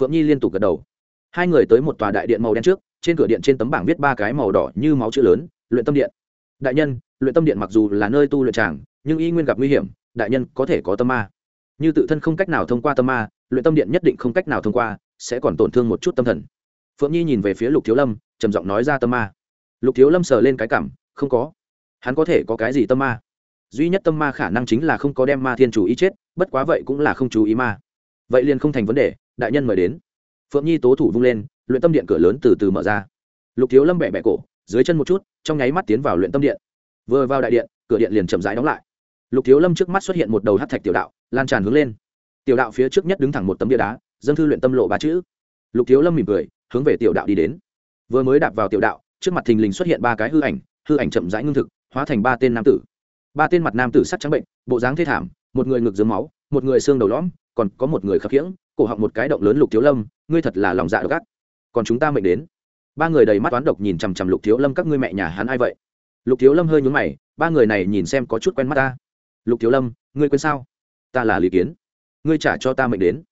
Phượng nhi liên tục gật đầu. Hai người tới một tòa đại điện màu đen trước, trên cửa điện trên tấm bảng viết ba cái màu đỏ như máu chữ lớn, luyện tâm điện. Đại nhân, luyện tâm điện mặc dù là nơi tu luyện tràng, nhưng y nguyên gặp nguy hiểm, đại nhân có thể có tâm ma. Như tự thân không cách nào thông qua tâm ma, luyện tâm điện nhất định không cách nào thông qua, sẽ còn tổn thương một chút tâm thần phượng nhi nhìn về phía lục thiếu lâm, trầm giọng nói ra tâm ma. Lục thiếu lâm sờ lên cái cảm, không có. Hắn có thể có cái gì tâm ma? Duy nhất tâm ma khả năng chính là không có đem ma thiên chủ ý chết, bất quá vậy cũng là không chú ý ma. Vậy liền không thành vấn đề, đại nhân mời đến. Phượng nhi tố thủ vung lên, luyện tâm điện cửa lớn từ từ mở ra. Lục thiếu lâm bẹ bẹ cổ, dưới chân một chút, trong nháy mắt tiến vào luyện tâm điện. Vừa vào đại điện, cửa điện liền chậm rãi đóng lại. Lục thiếu lâm trước mắt xuất hiện một đầu hát thạch tiểu đạo, lan tràn hướng lên. Tiểu đạo phía trước nhất đứng thẳng một tấm bia đá, dân thư luyện tâm lộ ba chữ. Lục thiếu lâm mỉm cười hướng về tiểu đạo đi đến. Vừa mới đạp vào tiểu đạo, trước mặt thình lình xuất hiện ba cái hư ảnh hư ảnh chậm rãi ngưng thực, hóa thành ba tên nam tử. Ba tên mặt nam tử sắc trắng bệnh, bộ dáng thê thảm, một người ngực dướng máu, một người xương đầu lõm, còn có một người khập khiễng, cổ họng một cái động lớn lục thiếu lâm, ngươi thật là lòng dạ độc ác. Còn chúng ta mệnh đến. Ba người đầy mắt toán độc nhìn chằm chằm lục thiếu lâm các ngươi mẹ nhà hắn ai vậy? Lục thiếu lâm hơi nhún mày, ba người này nhìn xem có chút quen mắt ta. Lục thiếu lâm, ngươi quên sao? Ta là lý kiến. Ngươi trả cho ta mệnh đến.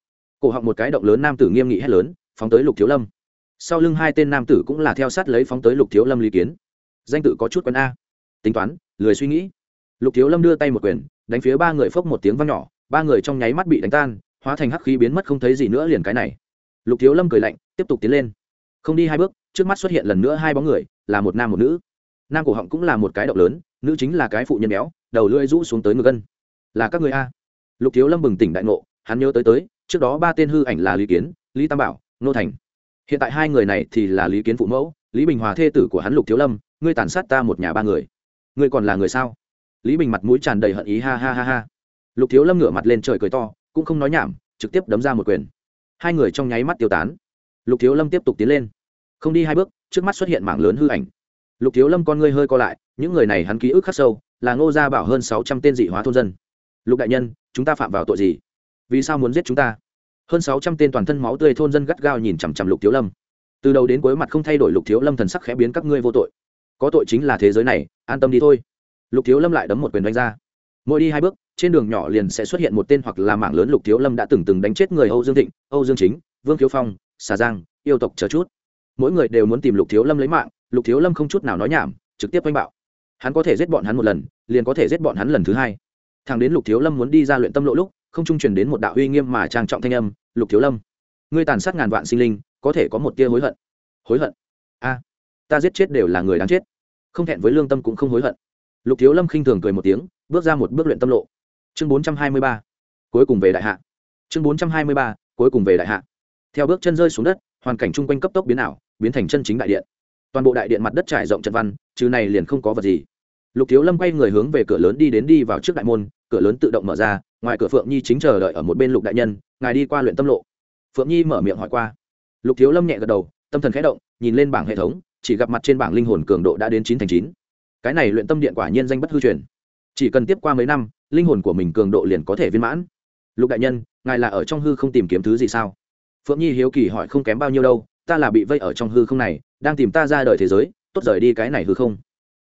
Cổ họng một cái động lớn nam tử nghiêm nghị hét lớn, phóng tới lục thiếu lâm sau lưng hai tên nam tử cũng là theo sát lấy phóng tới lục thiếu lâm lý kiến. Danh tự có chút quân a. Tính toán, lười suy nghĩ. Lục thiếu lâm đưa tay một quyền, đánh phía ba người phốc một tiếng văng nhỏ, ba người trong nháy mắt bị đánh tan, hóa thành hắc khí biến mất không thấy gì nữa liền cái này. Lục thiếu lâm cười lạnh, tiếp tục tiến lên. Không đi hai bước, trước mắt xuất hiện lần nữa hai bóng người, là một nam một nữ. Nam cổ họng cũng là một cái động lớn, nữ chính là cái phụ nhân béo, đầu lưỡi rũ xuống tới ngực gân. Là các người a. Lục thiếu lâm bừng tỉnh đại ngộ, hắn nhớ tới tới, trước đó ba tên hư ảnh là lý kiến, lý tam bảo, nô thành hiện tại hai người này thì là lý kiến phụ mẫu, lý bình hòa thê tử của hắn lục thiếu lâm, ngươi tàn sát ta một nhà ba người. Ngươi còn là người sao? Lý bình mặt mũi tràn đầy hận ý, ha ha ha ha. Lục thiếu lâm ngửa mặt lên trời cười to, cũng không nói nhảm, trực tiếp đấm ra một quyền. Hai người trong nháy mắt tiêu tán. Lục thiếu lâm tiếp tục tiến lên. Không đi hai bước, trước mắt xuất hiện mảng lớn hư ảnh. Lục thiếu lâm con ngươi hơi co lại, những người này hắn ký ức khắc sâu, là ngô gia bảo hơn sáu trăm tên dị hóa thôn dân. Lục đại nhân, chúng ta phạm vào tội gì? Vì sao muốn giết chúng ta? Hơn sáu trăm tên toàn thân máu tươi thôn dân gắt gao nhìn chằm chằm lục thiếu lâm. Từ đầu đến cuối mặt không thay đổi lục thiếu lâm thần sắc khẽ biến các ngươi vô tội. Có tội chính là thế giới này, an tâm đi thôi. Lục thiếu lâm lại đấm một quyền đánh ra. Mỗi đi hai bước, trên đường nhỏ liền sẽ xuất hiện một tên hoặc là mảng lớn lục thiếu lâm đã từng từng đánh chết người âu dương thịnh, âu dương chính, vương thiếu phong, xà giang, yêu tộc chờ chút. Mỗi người đều muốn tìm lục thiếu lâm lấy mạng, lục thiếu lâm không chút nào nói nhảm, trực tiếp oanh bạo. Hắn có thể giết bọn hắn một lần, liền có thể giết bọn hắn lần thứ hai. Thằng đến lục thiếu lâm muốn đi ra luyện tâm lộ lúc không trung truyền đến một đạo uy nghiêm mà trang trọng thanh âm, lục thiếu lâm, ngươi tàn sát ngàn vạn sinh linh, có thể có một tia hối hận. Hối hận? A, ta giết chết đều là người đáng chết. Không thẹn với lương tâm cũng không hối hận. Lục thiếu lâm khinh thường cười một tiếng, bước ra một bước luyện tâm lộ. Chương bốn trăm hai mươi ba, cuối cùng về đại hạ. Chương bốn trăm hai mươi ba, cuối cùng về đại hạ. Theo bước chân rơi xuống đất, hoàn cảnh chung quanh cấp tốc biến ảo, biến thành chân chính đại điện. Toàn bộ đại điện mặt đất trải rộng trận văn chứ này liền không có vật gì. Lục thiếu lâm quay người hướng về cửa lớn đi đến đi vào trước đại môn, cửa lớn tự động mở ra ngoài cửa phượng nhi chính chờ đợi ở một bên lục đại nhân, ngài đi qua luyện tâm lộ. Phượng nhi mở miệng hỏi qua. Lục thiếu lâm nhẹ gật đầu, tâm thần khẽ động, nhìn lên bảng hệ thống, chỉ gặp mặt trên bảng linh hồn cường độ đã đến chín thành chín. Cái này luyện tâm điện quả nhiên danh bất hư truyền. Chỉ cần tiếp qua mấy năm, linh hồn của mình cường độ liền có thể viên mãn. Lục đại nhân, ngài là ở trong hư không tìm kiếm thứ gì sao? Phượng nhi hiếu kỳ hỏi không kém bao nhiêu đâu, ta là bị vây ở trong hư không này, đang tìm ta ra đời thế giới, tốt rời đi cái này hư không.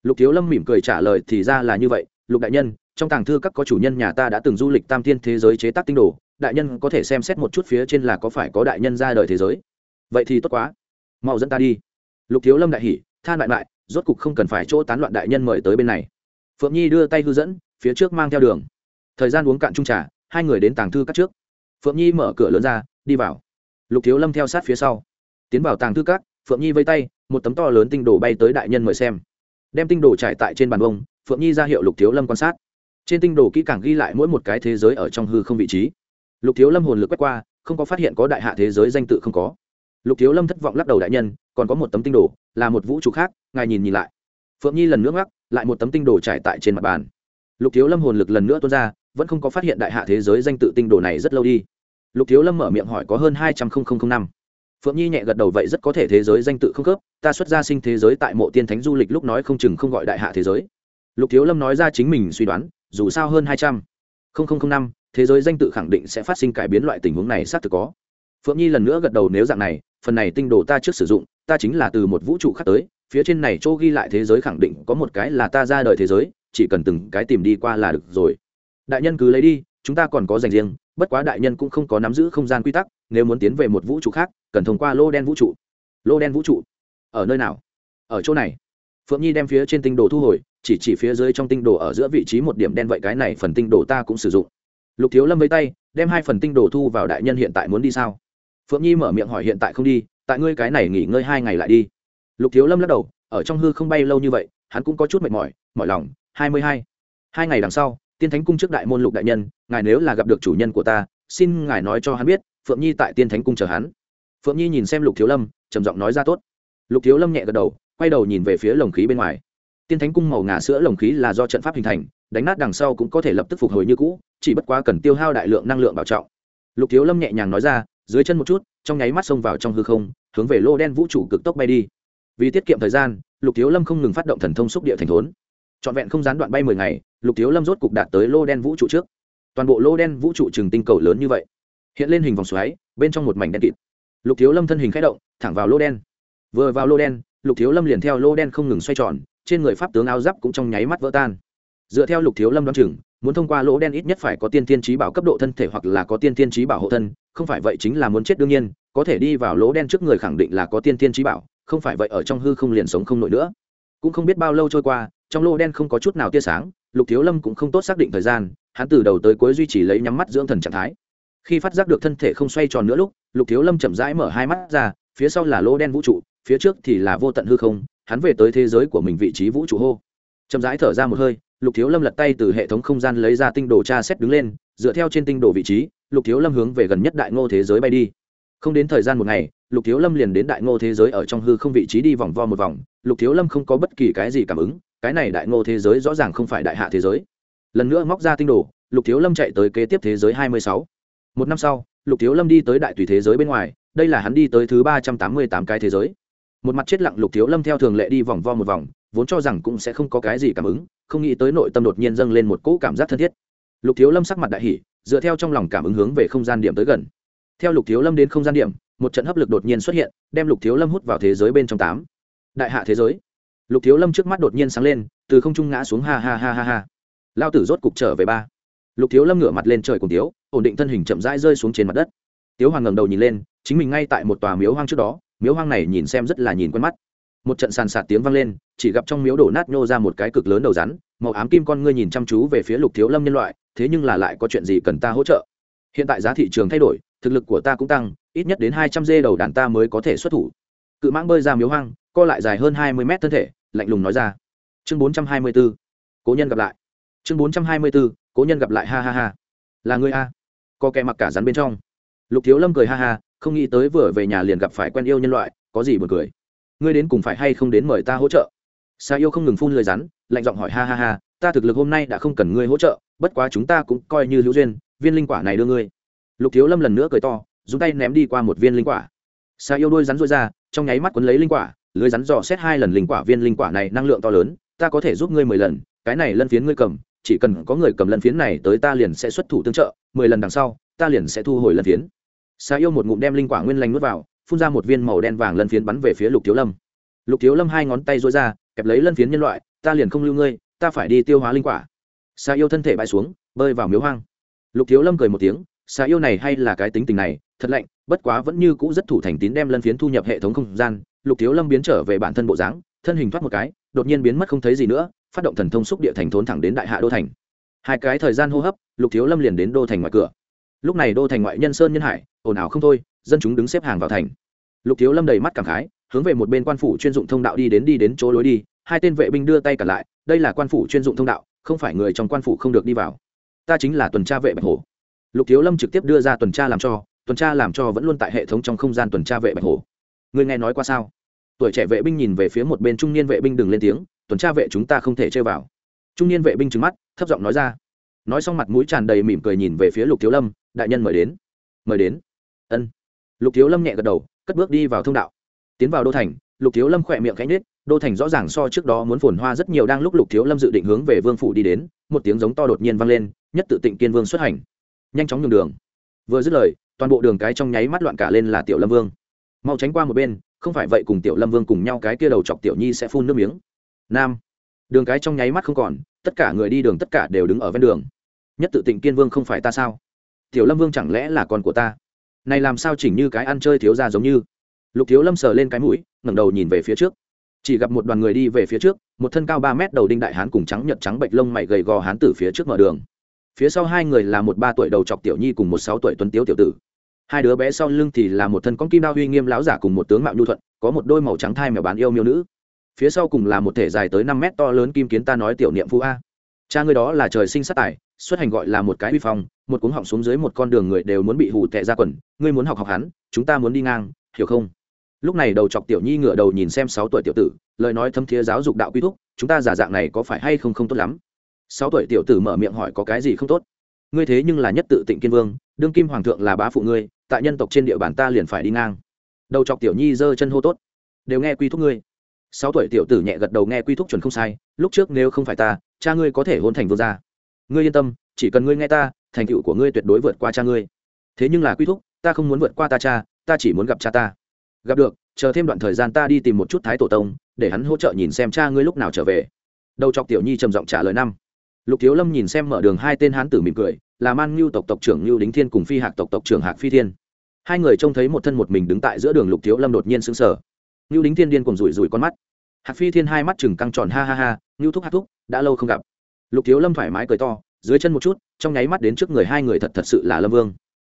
Lục thiếu lâm mỉm cười trả lời thì ra là như vậy. Lục đại nhân trong tàng thư các có chủ nhân nhà ta đã từng du lịch tam thiên thế giới chế tác tinh đồ, đại nhân có thể xem xét một chút phía trên là có phải có đại nhân ra đời thế giới. Vậy thì tốt quá. Mau dẫn ta đi. Lục thiếu lâm đại hỉ, than lại lại, rốt cục không cần phải chỗ tán loạn đại nhân mời tới bên này. Phượng nhi đưa tay hư dẫn, phía trước mang theo đường. Thời gian uống cạn trung trà, hai người đến tàng thư các trước. Phượng nhi mở cửa lớn ra, đi vào. Lục thiếu lâm theo sát phía sau. Tiến vào tàng thư các, phượng nhi vây tay, một tấm to lớn tinh đồ bay tới đại nhân mời xem. Đem tinh đồ trải tại trên bàn bông phượng nhi ra hiệu lục thiếu lâm quan sát trên tinh đồ kỹ càng ghi lại mỗi một cái thế giới ở trong hư không vị trí. Lục thiếu lâm hồn lực quét qua, không có phát hiện có đại hạ thế giới danh tự không có. Lục thiếu lâm thất vọng lắc đầu đại nhân, còn có một tấm tinh đồ, là một vũ trụ khác, ngài nhìn nhìn lại. Phượng nhi lần nữa ngắc, lại một tấm tinh đồ trải tại trên mặt bàn. Lục thiếu lâm hồn lực lần nữa tuôn ra, vẫn không có phát hiện đại hạ thế giới danh tự tinh đồ này rất lâu đi. Lục thiếu lâm mở miệng hỏi có hơn hai trăm linh năm. Phượng nhi nhẹ gật đầu vậy rất có thể thế giới danh tự không khớp, ta xuất ra sinh thế giới tại mộ tiên thánh du lịch lúc nói không chừng không gọi đại hạ thế giới. Lục thiếu lâm nói ra chính mình suy đoán dù sao hơn hai trăm. Linh năm, thế giới danh tự khẳng định sẽ phát sinh cải biến loại tình huống này xác thực có. Phượng nhi lần nữa gật đầu nếu dạng này, phần này tinh đồ ta trước sử dụng, ta chính là từ một vũ trụ khác tới, phía trên này chỗ ghi lại thế giới khẳng định có một cái là ta ra đời thế giới, chỉ cần từng cái tìm đi qua là được rồi. Đại nhân cứ lấy đi, chúng ta còn có dành riêng, bất quá đại nhân cũng không có nắm giữ không gian quy tắc, nếu muốn tiến về một vũ trụ khác, cần thông qua lô đen vũ trụ. Lô đen vũ trụ? Ở nơi nào? Ở chỗ này. Phượng nhi đem phía trên tinh đồ thu hồi chỉ chỉ phía dưới trong tinh đồ ở giữa vị trí một điểm đen vậy cái này phần tinh đồ ta cũng sử dụng. Lục thiếu lâm với tay, đem hai phần tinh đồ thu vào đại nhân hiện tại muốn đi sao? Phượng nhi mở miệng hỏi hiện tại không đi, tại ngươi cái này nghỉ ngơi hai ngày lại đi. Lục thiếu lâm lắc đầu, ở trong hư không bay lâu như vậy, hắn cũng có chút mệt mỏi mỏi lòng, hai mươi hai. Hai ngày đằng sau, tiên thánh cung trước đại môn lục đại nhân, ngài nếu là gặp được chủ nhân của ta, xin ngài nói cho hắn biết, phượng nhi tại tiên thánh cung chờ hắn. Phượng nhi nhìn xem lục thiếu lâm, trầm giọng nói ra tốt. Lục thiếu lâm nhẹ gật đầu, quay đầu nhìn về phía lồng khí bên ngoài tiên thánh cung màu ngà sữa lồng khí là do trận pháp hình thành, đánh nát đằng sau cũng có thể lập tức phục hồi như cũ, chỉ bất quá cần tiêu hao đại lượng năng lượng bảo trọng. Lục thiếu lâm nhẹ nhàng nói ra, dưới chân một chút, trong nháy mắt xông vào trong hư không, hướng về lô đen vũ trụ cực tốc bay đi. Vì tiết kiệm thời gian, lục thiếu lâm không ngừng phát động thần thông xúc địa thành thốn. Trọn vẹn không gián đoạn bay mười ngày, lục thiếu lâm rốt cục đạt tới lô đen vũ trụ trước. Toàn bộ lô đen vũ trụ chừng tinh cầu lớn như vậy, hiện lên hình vòng xoáy, bên trong một mảnh đen kịt. Lục thiếu lâm thân hình k h ẽ động, thẳng vào lô đen. Vừa vào lô đen, lục thiếu lâm liền theo lô đen không ngừng xoay tròn trên người pháp tướng áo giáp cũng trong nháy mắt vỡ tan. Dựa theo lục thiếu lâm đoán chừng, muốn thông qua lỗ đen ít nhất phải có tiên tiên trí bảo cấp độ thân thể hoặc là có tiên tiên trí bảo hộ thân, không phải vậy chính là muốn chết đương nhiên, có thể đi vào lỗ đen trước người khẳng định là có tiên tiên trí bảo, không phải vậy ở trong hư không liền sống không nổi nữa. Cũng không biết bao lâu trôi qua, trong lỗ đen không có chút nào tia sáng, lục thiếu lâm cũng không tốt xác định thời gian, hắn từ đầu tới cuối duy trì lấy nhắm mắt dưỡng thần trạng thái. Khi phát giác được thân thể không xoay tròn nữa lúc, lục thiếu lâm chậm rãi mở hai mắt ra, phía sau là lỗ đen vũ trụ, phía trước thì là vô tận hư không hắn về tới thế giới của mình vị trí vũ trụ hô. Chậm rãi thở ra một hơi, lục thiếu lâm lật tay từ hệ thống không gian lấy ra tinh đồ tra xét đứng lên, dựa theo trên tinh đồ vị trí, lục thiếu lâm hướng về gần nhất đại ngô thế giới bay đi. Không đến thời gian một ngày, lục thiếu lâm liền đến đại ngô thế giới ở trong hư không vị trí đi vòng vo một vòng, lục thiếu lâm không có bất kỳ cái gì cảm ứng, cái này đại ngô thế giới rõ ràng không phải đại hạ thế giới. Lần nữa móc ra tinh đồ, lục thiếu lâm chạy tới kế tiếp thế giới hai mươi sáu. Một năm sau, lục thiếu lâm đi tới đại tùy thế giới bên ngoài, đây là hắn đi tới thứ ba trăm tám mươi tám cái thế giới một mặt chết lặng lục thiếu lâm theo thường lệ đi vòng vo một vòng, vốn cho rằng cũng sẽ không có cái gì cảm ứng, không nghĩ tới nội tâm đột nhiên dâng lên một cỗ cảm giác thân thiết. Lục thiếu lâm sắc mặt đại hỷ dựa theo trong lòng cảm ứng hướng về không gian điểm tới gần. Theo lục thiếu lâm đến không gian điểm, một trận hấp lực đột nhiên xuất hiện, đem lục thiếu lâm hút vào thế giới bên trong tám. Đại hạ thế giới. Lục thiếu lâm trước mắt đột nhiên sáng lên, từ không trung ngã xuống ha ha ha ha ha. Lao tử rốt cục trở về ba. Lục thiếu lâm ngửa mặt lên trời cùng tiếu, ổn định thân hình chậm rãi rơi xuống trên mặt đất. Tiếu hoàng ngẩng đầu nhìn lên, chính mình ngay tại một tòa miếu hoang trước đó miếu hoang này nhìn xem rất là nhìn quen mắt. Một trận sàn sạt tiếng vang lên, chỉ gặp trong miếu đổ nát nhô ra một cái cực lớn đầu rắn, màu ám kim con ngươi nhìn chăm chú về phía lục thiếu lâm nhân loại, thế nhưng là lại có chuyện gì cần ta hỗ trợ? Hiện tại giá thị trường thay đổi, thực lực của ta cũng tăng, ít nhất đến hai trăm dê đầu đàn ta mới có thể xuất thủ. Cự mãng bơi ra miếu hoang, co lại dài hơn hai mươi mét thân thể, lạnh lùng nói ra. Chương bốn trăm hai mươi b ố cố nhân gặp lại. Chương bốn trăm hai mươi b ố cố nhân gặp lại, ha ha ha. Là người a. Co kẻ mặc cả rắn bên trong. Lục thiếu lâm cười ha ha không nghĩ tới vừa về nhà liền gặp phải quen yêu nhân loại, có gì buồn cười. Ngươi đến cùng phải hay không đến mời ta hỗ trợ? Sa yêu không ngừng phun lời rắn, lạnh giọng hỏi ha ha ha, ta thực lực hôm nay đã không cần ngươi hỗ trợ, bất quá chúng ta cũng coi như hữu duyên, viên linh quả này đưa ngươi. Lục thiếu lâm lần nữa cười to, dùng tay ném đi qua một viên linh quả. Sa yêu đôi rắn rối ra, trong nháy mắt quấn lấy linh quả, lưới rắn dò xét hai lần linh quả, viên linh quả này năng lượng to lớn, ta có thể giúp ngươi mười lần, cái này lân phiến ngươi cầm, chỉ cần có người cầm lân phiến này tới ta liền sẽ xuất thủ tương trợ, mười lần đằng sau, ta liền sẽ thu hồi lân phiến sa yêu một ngụm đem linh quả nguyên lành nuốt vào, phun ra một viên màu đen vàng lân phiến bắn về phía lục thiếu lâm. Lục thiếu lâm hai ngón tay dối ra, kẹp lấy lân phiến nhân loại, ta liền không lưu ngươi, ta phải đi tiêu hóa linh quả. Xà yêu thân thể bãi xuống, bơi vào miếu hoang. Lục thiếu lâm cười một tiếng, xà yêu này hay là cái tính tình này, thật lạnh, bất quá vẫn như cũ rất thủ thành tín đem lân phiến thu nhập hệ thống không gian. Lục thiếu lâm biến trở về bản thân bộ dáng, thân hình thoát một cái, đột nhiên biến mất không thấy gì nữa, phát động thần thông xúc địa thành thốn thẳng đến đại hạ đô thành. Hai cái thời gian hô hấp, lục thiếu lâm liền đến đô thành ngoài cửa lúc này đô thành ngoại nhân sơn nhân hải, ồn ào không thôi, dân chúng đứng xếp hàng vào thành. Lục thiếu lâm đầy mắt cảm khái, hướng về một bên quan phủ chuyên dụng thông đạo đi đến đi đến chỗ lối đi, hai tên vệ binh đưa tay cả lại, đây là quan phủ chuyên dụng thông đạo, không phải người trong quan phủ không được đi vào. Ta chính là tuần tra vệ bạch hổ. Lục thiếu lâm trực tiếp đưa ra tuần tra làm cho, tuần tra làm cho vẫn luôn tại hệ thống trong không gian tuần tra vệ bạch hổ. Người nghe nói qua sao? Tuổi trẻ vệ binh nhìn về phía một bên trung niên vệ binh đừng lên tiếng, tuần tra vệ chúng ta không thể chơi vào. Trung niên vệ binh trừng mắt, thấp giọng nói ra. Nói xong mặt mũi tràn đầy mỉm cười nhìn về phía lục thiếu lâm đại nhân mời đến. Mời đến. Ân. Lục thiếu lâm nhẹ gật đầu, cất bước đi vào thông đạo. Tiến vào đô thành, lục thiếu lâm khỏe miệng cánh nết đô thành rõ ràng so trước đó muốn phồn hoa rất nhiều đang lúc lục thiếu lâm dự định hướng về vương phủ đi đến, một tiếng giống to đột nhiên vang lên, nhất tự tịnh kiên vương xuất hành. Nhanh chóng nhường đường. Vừa dứt lời, toàn bộ đường cái trong nháy mắt loạn cả lên là tiểu lâm vương. Mau tránh qua một bên, không phải vậy cùng tiểu lâm vương cùng nhau cái kia đầu chọc tiểu nhi sẽ phun nước miếng. Nam. Đường cái trong nháy mắt không còn, tất cả người đi đường tất cả đều đứng ở ven đường. Nhất tự tịnh kiên vương không phải ta sao? Tiểu lâm vương chẳng lẽ là con của ta? Này làm sao chỉnh như cái ăn chơi thiếu ra giống như? Lục thiếu lâm sờ lên cái mũi, ngẩng đầu nhìn về phía trước. Chỉ gặp một đoàn người đi về phía trước, một thân cao ba mét đầu đinh đại hán cùng trắng nhật trắng bệnh lông mày gầy gò hán từ phía trước mở đường. Phía sau hai người là một ba tuổi đầu chọc tiểu nhi cùng một sáu tuổi tuấn tiếu tiểu tử. Hai đứa bé sau lưng thì là một thân con kim đao uy nghiêm láo giả cùng một tướng mạo nhu thuận, có một đôi màu trắng thai mèo bán yêu miêu nữ. Phía sau cùng là một thể dài tới năm mét to lớn kim kiến ta nói tiểu niệm phu a. Cha ngươi đó là trời sinh sát tài xuất hành gọi là một cái uy phong, một cuống họng xuống dưới một con đường người đều muốn bị hù tệ ra quần, ngươi muốn học học hắn, chúng ta muốn đi ngang, hiểu không? Lúc này đầu chọc tiểu nhi ngửa đầu nhìn xem sáu tuổi tiểu tử, lời nói thâm thiế giáo dục đạo quy thúc chúng ta giả dạng này có phải hay không không tốt lắm? Sáu tuổi tiểu tử mở miệng hỏi có cái gì không tốt? Ngươi thế nhưng là nhất tự tịnh kiên vương, đương kim hoàng thượng là bá phụ ngươi, tại nhân tộc trên địa bàn ta liền phải đi ngang. Đầu chọc tiểu nhi giơ chân hô tốt. Đều nghe quy thúc ngươi. Sáu tuổi tiểu tử nhẹ gật đầu nghe quy thúc chuẩn không sai, lúc trước nếu không phải ta, cha ngươi có thể hôn thành vương gia ngươi yên tâm, chỉ cần ngươi nghe ta, thành tựu của ngươi tuyệt đối vượt qua cha ngươi. Thế nhưng là quy thúc, ta không muốn vượt qua ta cha, ta chỉ muốn gặp cha ta. Gặp được, chờ thêm đoạn thời gian ta đi tìm một chút thái tổ tông, để hắn hỗ trợ nhìn xem cha ngươi lúc nào trở về. Đầu chọc tiểu nhi trầm giọng trả lời năm. Lục thiếu lâm nhìn xem mở đường hai tên hán tử mỉm cười, là man ngưu tộc tộc trưởng ngưu đính thiên cùng phi hạc tộc tộc trưởng hạc phi thiên. Hai người trông thấy một thân một mình đứng tại giữa đường lục thiếu lâm đột nhiên sững sờ. Ngưu đính thiên điên cùng rủi rủi con mắt. Hạc phi thiên hai mắt chừng căng tròn, ha ha ha ngưu thúc, hạc thúc, đã lâu không gặp lục thiếu lâm thoải mái cười to, dưới chân một chút, trong nháy mắt đến trước người hai người thật thật sự là lâm vương.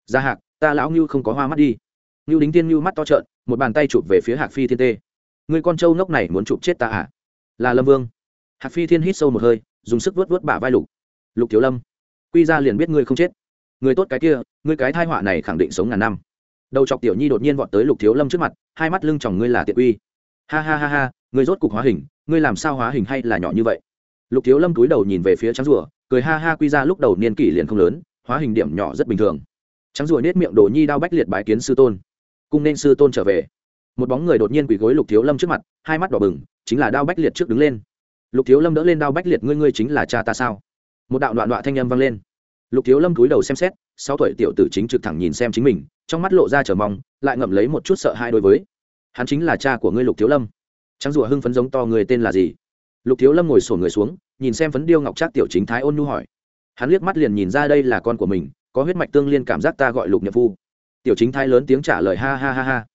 Gia hạc, ta lão ngưu không có hoa mắt đi. Ngưu đính thiên ngưu mắt to trợn, một bàn tay chụp về phía hạc phi thiên tê. Người con trâu ngốc này muốn chụp chết ta à? Là lâm vương. Hạc phi thiên hít sâu một hơi, dùng sức vớt vớt bả vai lục. Lục thiếu lâm, quy ra liền biết ngươi không chết. Người tốt cái kia, ngươi cái thai họa này khẳng định sống ngàn năm. Đầu chọc tiểu nhi đột nhiên vọt tới lục thiếu lâm trước mặt, hai mắt lưng chòng ngươi là tiện uy. Ha ha ha ha, ngươi rốt cục hóa hình, ngươi làm sao hóa hình hay là nhỏ như vậy? Lục thiếu lâm túi đầu nhìn về phía trắng rùa, cười ha ha quy ra lúc đầu niên kỷ liền không lớn, hóa hình điểm nhỏ rất bình thường. Trắng rùa nết miệng đồ nhi đao bách liệt bái kiến sư tôn. Cung nên sư tôn trở về. Một bóng người đột nhiên quỳ gối lục thiếu lâm trước mặt, hai mắt đỏ bừng, chính là đao bách liệt trước đứng lên. Lục thiếu lâm đỡ lên đao bách liệt, ngươi ngươi chính là cha ta sao? Một đạo đoạn đoạn thanh âm vang lên. Lục thiếu lâm cúi đầu xem xét, sáu tuổi tiểu tử chính trực thẳng nhìn xem chính mình, trong mắt lộ ra chờ mong, lại ngậm lấy một chút sợ hãi đối với. Hắn chính là cha của ngươi lục thiếu lâm. Trắng rùa hưng phấn giống to, người tên là gì? Lục thiếu lâm ngồi sổ người xuống, nhìn xem phấn điêu ngọc trác tiểu chính thái ôn nhu hỏi. Hắn liếc mắt liền nhìn ra đây là con của mình, có huyết mạch tương liên cảm giác ta gọi lục nhật phu. Tiểu chính thái lớn tiếng trả lời ha ha ha ha.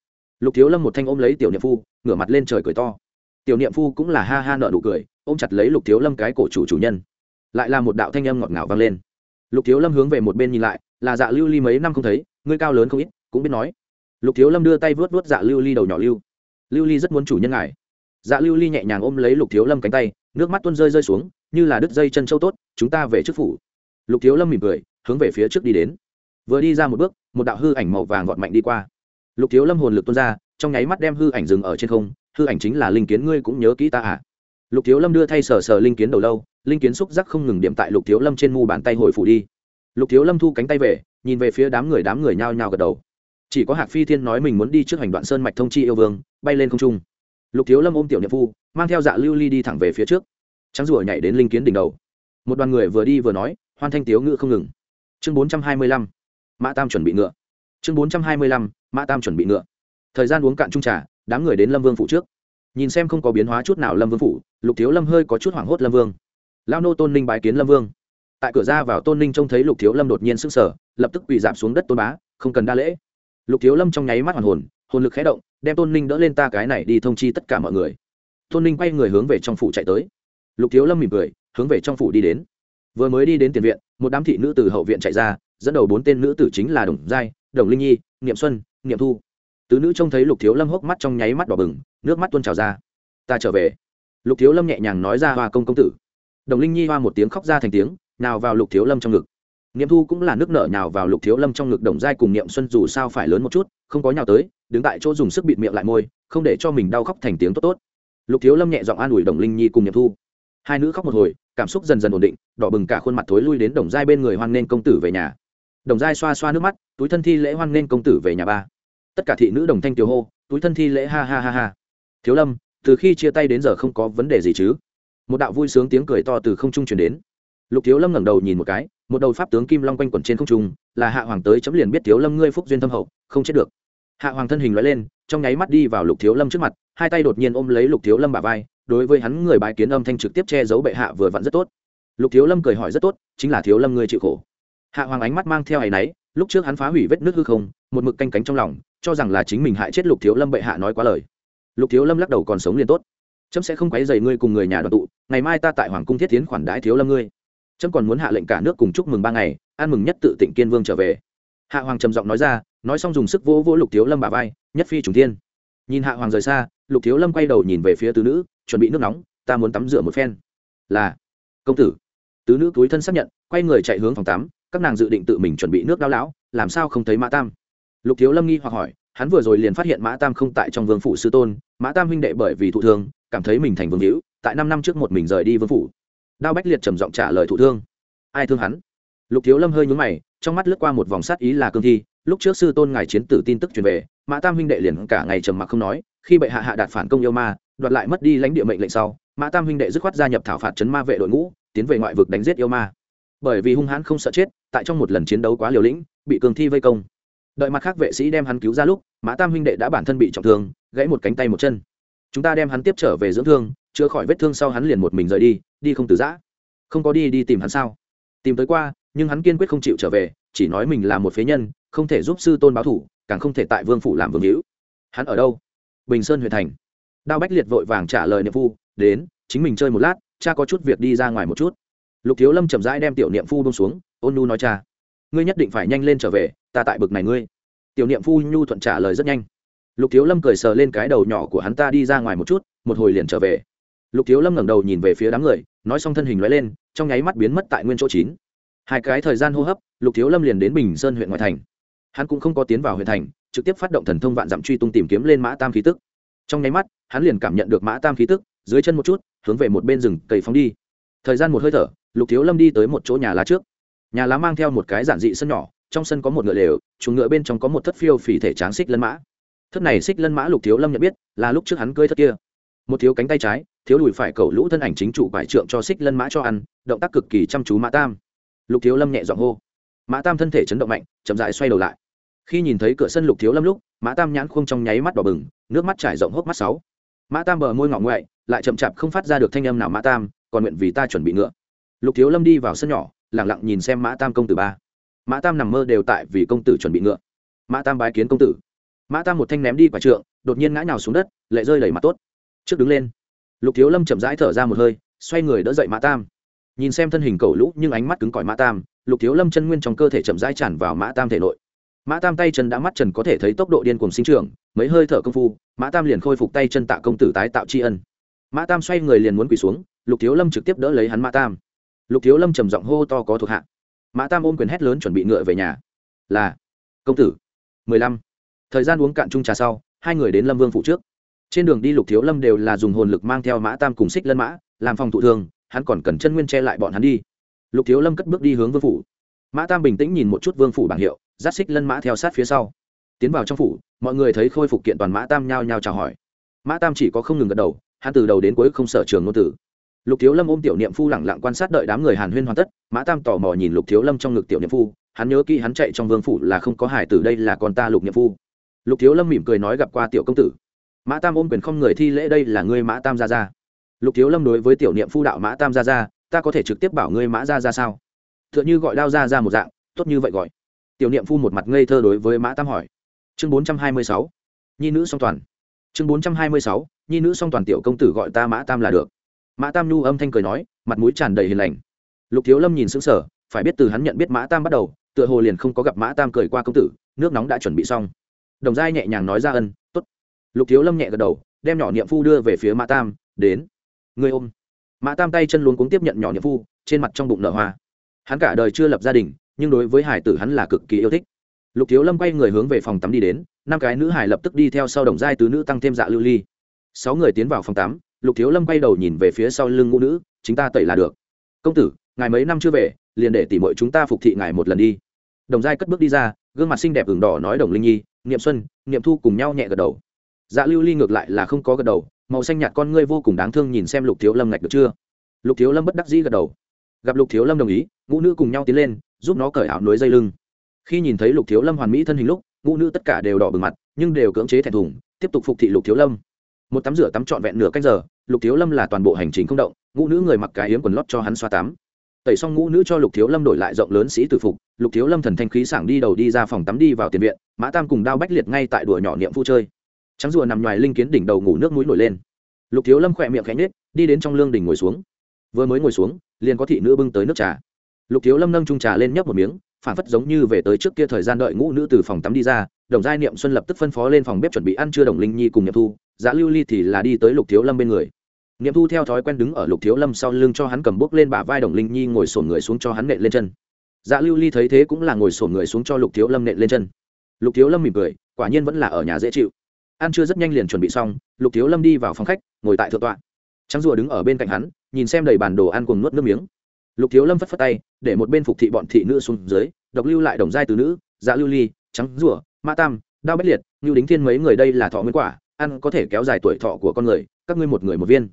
Lục thiếu lâm một thanh ôm lấy tiểu niệm phu, ngửa mặt lên trời cười to. Tiểu niệm phu cũng là ha ha nợ nụ cười, ôm chặt lấy lục thiếu lâm cái cổ chủ chủ nhân. Lại là một đạo thanh âm ngọt ngào vang lên. Lục thiếu lâm hướng về một bên nhìn lại, là dạ lưu ly mấy năm không thấy, ngươi cao lớn không ít, cũng biết nói. Lục thiếu lâm đưa tay vớt vớt dạ lưu ly đầu nhỏ lưu. Lưu ly rất muốn chủ nhân ngài dạ lưu ly nhẹ nhàng ôm lấy lục thiếu lâm cánh tay, nước mắt tuôn rơi rơi xuống, như là đứt dây chân châu tốt, chúng ta về trước phủ. Lục thiếu lâm mỉm cười, hướng về phía trước đi đến. Vừa đi ra một bước, một đạo hư ảnh màu vàng vọt mạnh đi qua. Lục thiếu lâm hồn lực tuôn ra, trong nháy mắt đem hư ảnh dừng ở trên không, hư ảnh chính là linh kiến, ngươi cũng nhớ kỹ ta à? Lục thiếu lâm đưa thay sờ sờ linh kiến đầu lâu, linh kiến xúc giác không ngừng điểm tại lục thiếu lâm trên mu bàn tay hồi phủ đi. Lục thiếu lâm thu cánh tay về, nhìn về phía đám người đám người nhao nhao gật đầu. Chỉ có hạc phi thiên nói mình muốn đi trước hành đoạn sơn mạch thông chi yêu vương, bay lên không trung lục thiếu lâm ôm tiểu niệm phu, mang theo dạ lưu ly đi thẳng về phía trước. Trắng rủa nhảy đến linh kiến đỉnh đầu. Một đoàn người vừa đi vừa nói, hoan thanh tiếu ngự không ngừng. Chương bốn trăm hai mươi lăm, mã tam chuẩn bị ngựa. Chương bốn trăm hai mươi lăm, mã tam chuẩn bị ngựa. Thời gian uống cạn trung trà, đám người đến lâm vương phủ trước. Nhìn xem không có biến hóa chút nào lâm vương phủ, lục thiếu lâm hơi có chút hoảng hốt lâm vương. Lao nô tôn ninh bái kiến lâm vương. Tại cửa ra vào tôn ninh trông thấy lục thiếu lâm đột nhiên s ư n g sở lập tức quỳ giảm xuống đất tôn bá, không cần đa lễ. Lục thiếu lâm trong nháy mắt hoàn hồn hồn lực khé động đem tôn ninh đỡ lên ta cái này đi thông chi tất cả mọi người. Tôn ninh quay người hướng về trong phủ chạy tới. Lục thiếu lâm mỉm cười, hướng về trong phủ đi đến. Vừa mới đi đến tiền viện, một đám thị nữ từ hậu viện chạy ra, dẫn đầu bốn tên nữ tử chính là đồng giai, đồng linh nhi, niệm xuân, niệm thu. Tứ nữ trông thấy lục thiếu lâm hốc mắt trong nháy mắt đỏ bừng, nước mắt tuôn trào ra. Ta trở về. Lục thiếu lâm nhẹ nhàng nói ra hoa công công tử. Đồng linh nhi hoa một tiếng khóc ra thành tiếng, nào vào lục thiếu lâm trong ngực niệm thu cũng là nước nở nhào vào lục thiếu lâm trong ngực đồng giai cùng niệm xuân, dù sao phải lớn một chút, không có nhào tới, đứng tại chỗ dùng sức bịt miệng lại môi, không để cho mình đau khóc thành tiếng tốt tốt. Lục thiếu lâm nhẹ giọng an ủi đồng linh nhi cùng niệm thu. Hai nữ khóc một hồi, cảm xúc dần dần ổn định, đỏ bừng cả khuôn mặt thối lui đến đồng giai bên người hoan nên công tử về nhà. Đồng giai xoa xoa nước mắt, túi thân thi lễ hoan nên công tử về nhà ba. Tất cả thị nữ đồng thanh tiểu hô, túi thân thi lễ ha ha ha ha. Thiếu lâm, từ khi chia tay đến giờ không có vấn đề gì chứ? Một đạo vui sướng tiếng cười to từ không trung truyền đến. Lục thiếu lâm ngẩng đầu nhìn một cái một đầu pháp tướng kim long quanh quẩn trên không trung, là hạ hoàng tới chấm liền biết thiếu lâm ngươi phúc duyên thâm hậu, không chết được. Hạ hoàng thân hình loại lên, trong nháy mắt đi vào lục thiếu lâm trước mặt, hai tay đột nhiên ôm lấy lục thiếu lâm bả vai, đối với hắn người bái kiến âm thanh trực tiếp che giấu bệ hạ vừa vặn rất tốt. Lục thiếu lâm cười hỏi rất tốt, chính là thiếu lâm ngươi chịu khổ. Hạ hoàng ánh mắt mang theo áy náy, lúc trước hắn phá hủy vết nước hư không, một mực canh cánh trong lòng, cho rằng là chính mình hại chết lục thiếu lâm bệ hạ nói quá lời. Lục thiếu lâm lắc đầu còn sống liền tốt. Chấm sẽ không quấy dày ngươi cùng người nhà đoàn tụ, ngày mai ta tại hoàng cung thiết tiến khoản đãi thiếu lâm ngươi trâm còn muốn hạ lệnh cả nước cùng chúc mừng ba ngày, ăn mừng nhất tự tịnh kiên vương trở về. Hạ hoàng trầm giọng nói ra, nói xong dùng sức vỗ vỗ lục thiếu lâm bà vai, nhất phi trùng thiên. Nhìn hạ hoàng rời xa, lục thiếu lâm quay đầu nhìn về phía tứ nữ, chuẩn bị nước nóng, ta muốn tắm rửa một phen. Là, công tử. Tứ nữ túi thân xác nhận, quay người chạy hướng phòng tắm, các nàng dự định tự mình chuẩn bị nước đau lão, làm sao không thấy mã tam? Lục thiếu lâm nghi hoặc hỏi, hắn vừa rồi liền phát hiện mã tam không tại trong vương phủ sư tôn, mã tam huynh đệ bởi vì thụ thương, cảm thấy mình thành vương hữu, tại năm năm trước một mình rời đi vương phủ đao bách liệt trầm giọng trả lời thụ thương. Ai thương hắn? Lục thiếu lâm hơi nhúng mày, trong mắt lướt qua một vòng sát ý là cương thi. Lúc trước sư tôn ngài chiến tử tin tức truyền về, mã tam huynh đệ liền cả ngày trầm mặc không nói, khi bệ hạ hạ đạt phản công yêu ma, đoạt lại mất đi lãnh địa mệnh lệnh sau, mã tam huynh đệ dứt khoát gia nhập thảo phạt chấn ma vệ đội ngũ, tiến về ngoại vực đánh giết yêu ma. Bởi vì hung hãn không sợ chết, tại trong một lần chiến đấu quá liều lĩnh, bị cường thi vây công. Đợi mặt khác vệ sĩ đem hắn cứu ra lúc, mã tam huynh đệ đã bản thân bị trọng thương, gãy một cánh tay một chân. Chúng ta đem hắn tiếp trở về dưỡng thương chữa khỏi vết thương sau hắn liền một mình rời đi đi không từ giã. Không có đi đi tìm hắn sao? Tìm tới qua, nhưng hắn kiên quyết không chịu trở về, chỉ nói mình là một phế nhân, không thể giúp sư tôn báo thủ, càng không thể tại vương phủ làm vương hữu. Hắn ở đâu? Bình sơn, huyện thành. Đao bách liệt vội vàng trả lời niệm phu, đến, chính mình chơi một lát, cha có chút việc đi ra ngoài một chút. Lục thiếu lâm chậm rãi đem tiểu niệm phu bông xuống, ôn nu nói cha, ngươi nhất định phải nhanh lên trở về, ta tại bực này ngươi. Tiểu niệm phu nhu thuận trả lời rất nhanh. Lục thiếu lâm cười sờ lên cái đầu nhỏ của hắn, ta đi ra ngoài một chút, một hồi liền trở về lục thiếu lâm ngẩng đầu nhìn về phía đám người, nói xong thân hình loại lên, trong nháy mắt biến mất tại nguyên chỗ chín. Hai cái thời gian hô hấp, lục thiếu lâm liền đến bình sơn huyện ngoại thành. Hắn cũng không có tiến vào huyện thành, trực tiếp phát động thần thông vạn dặm truy tung tìm kiếm lên mã tam khí tức. Trong nháy mắt, hắn liền cảm nhận được mã tam khí tức, dưới chân một chút, hướng về một bên rừng cây phóng đi. Thời gian một hơi thở, lục thiếu lâm đi tới một chỗ nhà lá trước. Nhà lá mang theo một cái giản dị sân nhỏ, trong sân có một ngựa lều, chuồng ngựa bên trong có một thất phiêu phỉ thể tráng xích lân mã. Thất này xích lân mã lục thiếu lâm nhận biết, là lúc trước hắn cơi thất kia. Một thiếu cánh tay trái thiếu đùi phải cầu lũ thân ảnh chính chủ quải trượng cho xích lân mã cho ăn, động tác cực kỳ chăm chú mã tam. Lục thiếu lâm nhẹ giọng hô. Mã tam thân thể chấn động mạnh, chậm dại xoay đầu lại. Khi nhìn thấy cửa sân lục thiếu lâm lúc, mã tam nhãn khung trong nháy mắt đỏ bừng, nước mắt trải rộng hốc mắt sáu. Mã tam bờ môi ngọ ngoại, lại chậm chạp không phát ra được thanh âm nào mã tam, còn nguyện vì ta chuẩn bị ngựa. Lục thiếu lâm đi vào sân nhỏ lẳng lặng nhìn xem mã tam công tử ba. Mã tam nằm mơ đều tại vì công tử chuẩn bị ngựa. Mã tam bái kiến công tử. Mã tam một thanh ném đi quả trượng, đột nhiên ngã nhào xuống đất, lệ rơi đầy mặt tốt. Trước đứng lên lục thiếu lâm chậm rãi thở ra một hơi, xoay người đỡ dậy mã tam. Nhìn xem thân hình cầu lũ nhưng ánh mắt cứng cỏi mã tam, lục thiếu lâm chân nguyên trong cơ thể chậm rãi tràn vào mã tam thể nội. Mã tam tay chân đã mắt trần có thể thấy tốc độ điên cùng sinh trưởng, mấy hơi thở công phu, mã tam liền khôi phục tay chân tạ công tử tái tạo tri ân. Mã tam xoay người liền muốn quỳ xuống, lục thiếu lâm trực tiếp đỡ lấy hắn mã tam. Lục thiếu lâm trầm giọng hô to có thuộc hạ. Mã tam ôm quyền hét lớn chuẩn bị ngựa về nhà. Là, công tử. Mười lăm. Thời gian uống cạn chung trà sau, hai người đến lâm vương phủ trước trên đường đi lục thiếu lâm đều là dùng hồn lực mang theo mã tam cùng xích lân mã, làm phòng thụ thương, hắn còn cần chân nguyên che lại bọn hắn đi. Lục thiếu lâm cất bước đi hướng vương phủ. Mã tam bình tĩnh nhìn một chút vương phủ bảng hiệu, dắt xích lân mã theo sát phía sau. Tiến vào trong phủ, mọi người thấy khôi phục kiện toàn mã tam nhao nhao chào hỏi. Mã tam chỉ có không ngừng gật đầu, hắn từ đầu đến cuối không sở trường ngôn tử. Lục thiếu lâm ôm tiểu niệm phu lẳng lặng quan sát đợi đám người hàn huyên hoàn tất, mã tam tò mò nhìn lục thiếu lâm trong ngực tiểu niệm phu, hắn nhớ kỹ hắn chạy trong vương phủ là không có hải tử, đây là con ta lục niệm phu. Lục thiếu lâm mỉm cười nói gặp qua tiểu công tử mã tam ôm quyền không người thi lễ đây là ngươi mã tam gia gia. Lục thiếu lâm đối với tiểu niệm phu đạo mã tam gia gia, ta có thể trực tiếp bảo ngươi mã gia gia sao? T h ư ợ n h ư gọi đao gia ra một dạng, tốt như vậy gọi. Tiểu niệm phu một mặt ngây thơ đối với mã tam hỏi. Chương bốn trăm hai mươi sáu. Nhi nữ song toàn. Chương bốn trăm hai mươi sáu. Nhi nữ song toàn tiểu công tử gọi ta mã tam là được. Mã tam nhu âm thanh cười nói, mặt mũi tràn đầy hiền lành. Lục thiếu lâm nhìn xứng sở phải biết từ hắn nhận biết mã tam bắt đầu, tựa hồ liền không có gặp mã tam cười qua công tử, nước nóng đã chuẩn bị xong. Đồng giai nhẹ nhàng nói ra ân lục thiếu lâm nhẹ gật đầu, đem nhỏ niệm phu đưa về phía mã tam, đến. Người ôm. Mã tam tay chân luôn cuống tiếp nhận nhỏ niệm phu, trên mặt trong bụng nở hoa. Hắn cả đời chưa lập gia đình, nhưng đối với hải tử hắn là cực kỳ yêu thích. Lục thiếu lâm quay người hướng về phòng tắm đi đến, năm cái nữ hải lập tức đi theo sau đồng giai tứ nữ tăng thêm dạ lưu ly. Sáu người tiến vào phòng tắm, lục thiếu lâm quay đầu nhìn về phía sau lưng ngũ nữ chúng ta tẩy là được. Công tử, ngài mấy năm chưa về, liền để tỉ mọi chúng ta phục thị ngài một lần đi. Đồng giai cất bước đi ra, gương mặt xinh đẹp ửng đỏ nói đồng linh nhi, niệm xuân, niệm thu cùng nhau nhẹ gật đầu dạ lưu ly ngược lại là không có gật đầu, màu xanh nhạt con ngươi vô cùng đáng thương nhìn xem lục thiếu lâm ngạch được chưa? Lục thiếu lâm bất đắc dĩ gật đầu. Gặp lục thiếu lâm đồng ý, ngũ nữ cùng nhau tiến lên, giúp nó cởi áo núi dây lưng. Khi nhìn thấy lục thiếu lâm hoàn mỹ thân hình lúc, ngũ nữ tất cả đều đỏ bừng mặt, nhưng đều cưỡng chế thẹn thùng, tiếp tục phục thị lục thiếu lâm. Một tắm rửa tắm trọn vẹn nửa cách giờ, lục thiếu lâm là toàn bộ hành trình không động, ngũ nữ người mặc cái hiếm quần lót cho hắn xoa tắm. Tẩy xong ngũ nữ cho lục thiếu lâm đổi lại rộng lớn sĩ tử phục, lục thiếu lâm thần thanh khí sảng đi đầu đi ra phòng tắm đi vào tiền viện, mã tam cùng đao bách liệt ngay tại đùa nhỏ niệm phu chơi trắng rùa nằm ngoài linh kiến đỉnh đầu ngủ nước mũi nổi lên. Lục thiếu lâm khỏe miệng khẽ nhết đi đến trong lương đỉnh ngồi xuống. Vừa mới ngồi xuống, liền có thị nữ bưng tới nước trà. Lục thiếu lâm nâng trung trà lên nhấp một miếng, phản phất giống như về tới trước kia thời gian đợi ngũ nữ từ phòng tắm đi ra, đồng giai niệm xuân lập tức phân phó lên phòng bếp chuẩn bị ăn trưa đồng linh nhi cùng niệm thu giá lưu ly thì là đi tới lục thiếu lâm bên người. Niệm thu theo thói quen đứng ở lục thiếu lâm sau lưng cho hắn cầm bốc lên bả vai đồng linh nhi ngồi sổn người xuống cho hắn nện lên chân. Dạ lưu ly thấy thế cũng là ngồi sổn người xuống cho lục thiếu lâm nện lên chân. Lục thiếu lâm mỉm cười, quả nhiên vẫn là ở nhà dễ chịu ăn chưa rất nhanh liền chuẩn bị xong, lục thiếu lâm đi vào phòng khách, ngồi tại thượng tọa. Trắng rùa đứng ở bên cạnh hắn, nhìn xem đầy bản đồ ăn cùng nuốt nước miếng. Lục thiếu lâm phất phất tay, để một bên phục thị bọn thị nữ xuống dưới, độc lưu lại đồng giai từ nữ dạ lưu ly trắng rùa, ma tam, đao bách liệt như đính thiên mấy người đây là thọ nguyên quả, ăn có thể kéo dài tuổi thọ của con người, các ngươi một người một viên.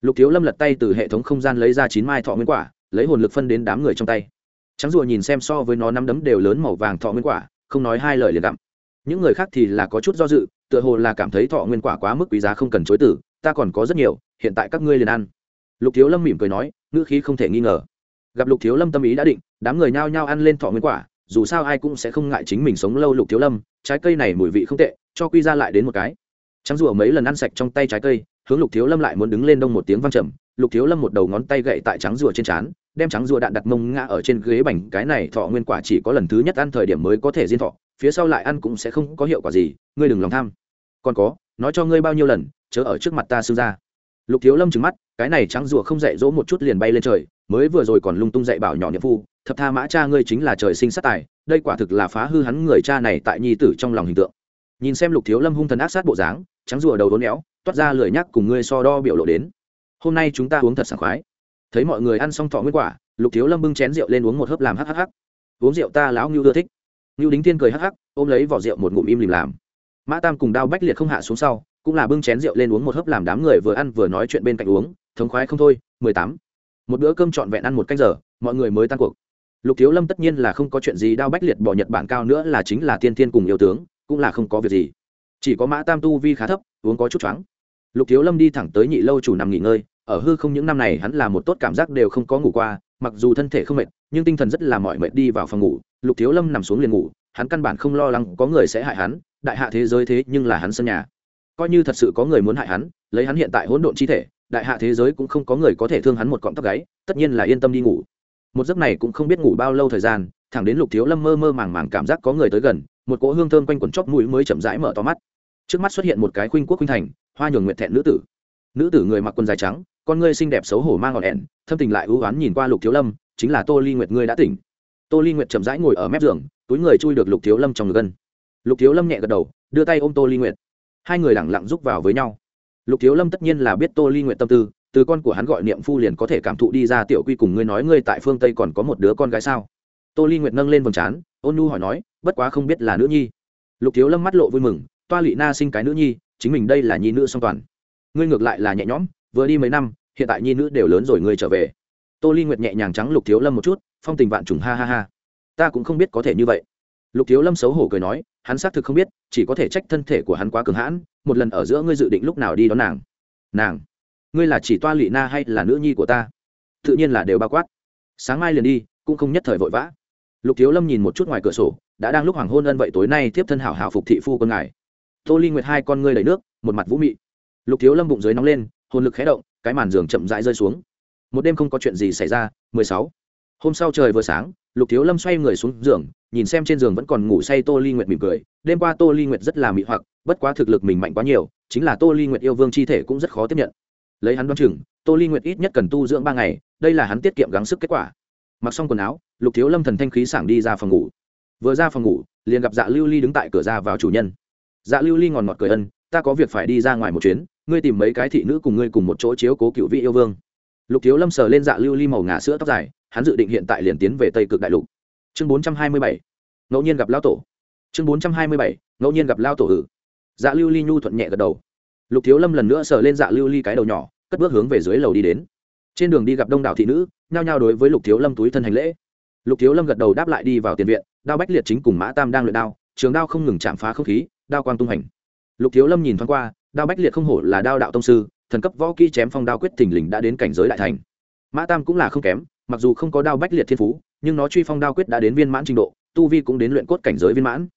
Lục thiếu lâm lật tay từ hệ thống không gian lấy ra chín mai thọ nguyên quả, lấy hồn lực phân đến đám người trong tay. Trắng rùa nhìn xem so với nó năm đấm đều lớn màu vàng thọ nguyên quả, không nói hai lời liền gặm. Những người khác thì là có chút do dự tựa hồ là cảm thấy thọ nguyên quả quá mức quý giá không cần chối tử ta còn có rất nhiều, hiện tại các ngươi liền ăn. Lục thiếu lâm mỉm cười nói, ngữ khí không thể nghi ngờ. Gặp lục thiếu lâm tâm ý đã định, đám người nhao nhao ăn lên thọ nguyên quả, dù sao ai cũng sẽ không ngại chính mình sống lâu lục thiếu lâm, trái cây này mùi vị không tệ, cho quy ra lại đến một cái. Trắng rùa mấy lần ăn sạch trong tay trái cây, hướng lục thiếu lâm lại muốn đứng lên đông một tiếng văng trầm, lục thiếu lâm một đầu ngón tay gậy tại trắng rùa trên trán, đem trắng rùa đạn đặt mông ngã ở trên ghế bành, cái này thọ nguyên quả chỉ có lần thứ nhất ăn thời điểm mới có thể diên thọ phía sau lại ăn cũng sẽ không có hiệu quả gì, ngươi đừng lòng tham. Còn có, nói cho ngươi bao nhiêu lần, chớ ở trước mặt ta xưng ra. Lục thiếu lâm trừng mắt, cái này trắng rùa không dạy dỗ một chút liền bay lên trời, mới vừa rồi còn lung tung dạy bảo nhỏ nhiệm phu, thập tha mã cha ngươi chính là trời sinh sát tài, đây quả thực là phá hư hắn người cha này tại nhi tử trong lòng hình tượng. Nhìn xem lục thiếu lâm hung thần ác sát bộ dáng, trắng rùa đầu đốn éo, toát ra lười nhắc cùng ngươi so đo biểu lộ đến. Hôm nay chúng ta uống thật sảng khoái. Thấy mọi người ăn xong thọ nguyên quả, lục thiếu lâm bưng chén rượu lên uống một hớp làm hắc hắc hắc. Uống rượu ta lão ngưu ưa thích ngưu đính thiên cười hắc hắc, ôm lấy vỏ rượu một ngụm im lìm làm. Mã tam cùng đao bách liệt không hạ xuống sau, cũng là bưng chén rượu lên uống một hớp làm đám người vừa ăn vừa nói chuyện bên cạnh uống, thống khoái không thôi, mười tám. Một bữa cơm trọn vẹn ăn một canh giờ, mọi người mới tan cuộc. Lục thiếu lâm tất nhiên là không có chuyện gì, đao bách liệt bỏ nhật bản cao nữa là chính là tiên tiên cùng yêu tướng, cũng là không có việc gì. Chỉ có mã tam tu vi khá thấp, uống có chút choáng. Lục thiếu lâm đi thẳng tới nhị lâu chủ nằm nghỉ ngơi, ở hư không những năm này hắn là một tốt cảm giác đều không có ngủ qua mặc dù thân thể không mệt, nhưng tinh thần rất là mỏi mệt đi vào phòng ngủ. Lục thiếu lâm nằm xuống liền ngủ, hắn căn bản không lo lắng có người sẽ hại hắn, đại hạ thế giới thế nhưng là hắn sân nhà. Coi như thật sự có người muốn hại hắn, lấy hắn hiện tại hỗn độn chi thể, đại hạ thế giới cũng không có người có thể thương hắn một cọng tóc gáy, tất nhiên là yên tâm đi ngủ. Một giấc này cũng không biết ngủ bao lâu thời gian, thẳng đến lục thiếu lâm mơ mơ màng màng cảm giác có người tới gần, một cỗ hương thơm quanh quần chóp mũi mới chậm rãi mở to mắt. Trước mắt xuất hiện một cái khuynh quốc khuynh thành, hoa nhường nguyện thẹn nữ tử nữ tử người mặc quần dài trắng con ngươi xinh đẹp xấu hổ mang ngọn đèn, thâm tình lại ưu oán nhìn qua lục thiếu lâm chính là tô ly nguyệt ngươi đã tỉnh. Tô ly nguyệt chậm rãi ngồi ở mép giường túi người chui được lục thiếu lâm trong ngực gân. Lục thiếu lâm nhẹ gật đầu đưa tay ôm tô ly nguyệt. Hai người lẳng lặng rúc vào với nhau. Lục thiếu lâm tất nhiên là biết tô ly nguyệt tâm tư từ con của hắn gọi niệm phu liền có thể cảm thụ đi ra tiểu quy cùng ngươi nói ngươi tại phương tây còn có một đứa con gái sao? Tô ly nguyệt nâng lên vầng trán ôn nu hỏi nói bất quá không biết là nữ nhi. Lục thiếu lâm mắt lộ vui mừng toa lị na sinh cái nữ nhi chính mình đây là nhi nữ song toàn ngươi ngược lại là nhẹ nhõm, vừa đi mấy năm, hiện tại nhi nữ đều lớn rồi ngươi trở về. Tô ly nguyệt nhẹ nhàng trắng lục thiếu lâm một chút, phong tình vạn trùng ha ha ha. Ta cũng không biết có thể như vậy. Lục thiếu lâm xấu hổ cười nói, hắn xác thực không biết, chỉ có thể trách thân thể của hắn quá cường hãn, một lần ở giữa ngươi dự định lúc nào đi đón nàng. Nàng, ngươi là chỉ toa lụy na hay là nữ nhi của ta? Tự nhiên là đều bao quát. Sáng mai liền đi, cũng không nhất thời vội vã. Lục thiếu lâm nhìn một chút ngoài cửa sổ, đã đang lúc hoàng hôn ân vậy tối nay tiếp thân hảo hảo phục thị phu con ngài. Tô ly nguyệt hai con ngươi đầy nước, một mặt vũ mị lục thiếu lâm bụng dưới nóng lên, hồn lực khé động, cái màn giường chậm rãi rơi xuống. Một đêm không có chuyện gì xảy ra, mười sáu. Hôm sau trời vừa sáng, lục thiếu lâm xoay người xuống giường, nhìn xem trên giường vẫn còn ngủ say tô ly nguyệt mỉm cười. Đêm qua tô ly nguyệt rất là mị hoặc, bất quá thực lực mình mạnh quá nhiều, chính là tô ly nguyệt yêu vương chi thể cũng rất khó tiếp nhận. Lấy hắn đoán chừng, tô ly nguyệt ít nhất cần tu dưỡng ba ngày, đây là hắn tiết kiệm gắng sức kết quả. Mặc xong quần áo, lục thiếu lâm thần thanh khí sảng đi ra phòng ngủ. Vừa ra phòng ngủ, liền gặp dạ lưu ly đứng tại cửa ra vào chủ nhân. Dạ lưu ly ngòn ngọt cười ân ta có việc phải đi ra ngoài một chuyến, ngươi tìm mấy cái thị nữ cùng ngươi cùng một chỗ chiếu cố cựu vị yêu vương. Lục thiếu lâm sờ lên dạ lưu ly màu ngà sữa tóc dài, hắn dự định hiện tại liền tiến về tây cực đại lục. Chương bốn trăm hai mươi bảy, ngẫu nhiên gặp lao tổ. Chương bốn trăm hai mươi bảy, ngẫu nhiên gặp lao tổ ử dạ lưu ly nhu thuận nhẹ gật đầu. Lục thiếu lâm lần nữa sờ lên dạ lưu ly cái đầu nhỏ, cất bước hướng về dưới lầu đi đến. Trên đường đi gặp đông đảo thị nữ, nhao nhao đối với lục thiếu lâm túi thân hành lễ. Lục thiếu lâm gật đầu đáp lại đi vào tiền viện, đao bách liệt chính cùng mã tam đang luyện đao, trường đao không ngừng chạm phá không khí, đao quang tung hành lục thiếu lâm nhìn thoáng qua, đao bách liệt không hổ là đao đạo tông sư, thần cấp võ kỹ chém phong đao quyết thình lình đã đến cảnh giới đại thành. Mã tam cũng là không kém, mặc dù không có đao bách liệt thiên phú, nhưng nó truy phong đao quyết đã đến viên mãn trình độ, tu vi cũng đến luyện cốt cảnh giới viên mãn.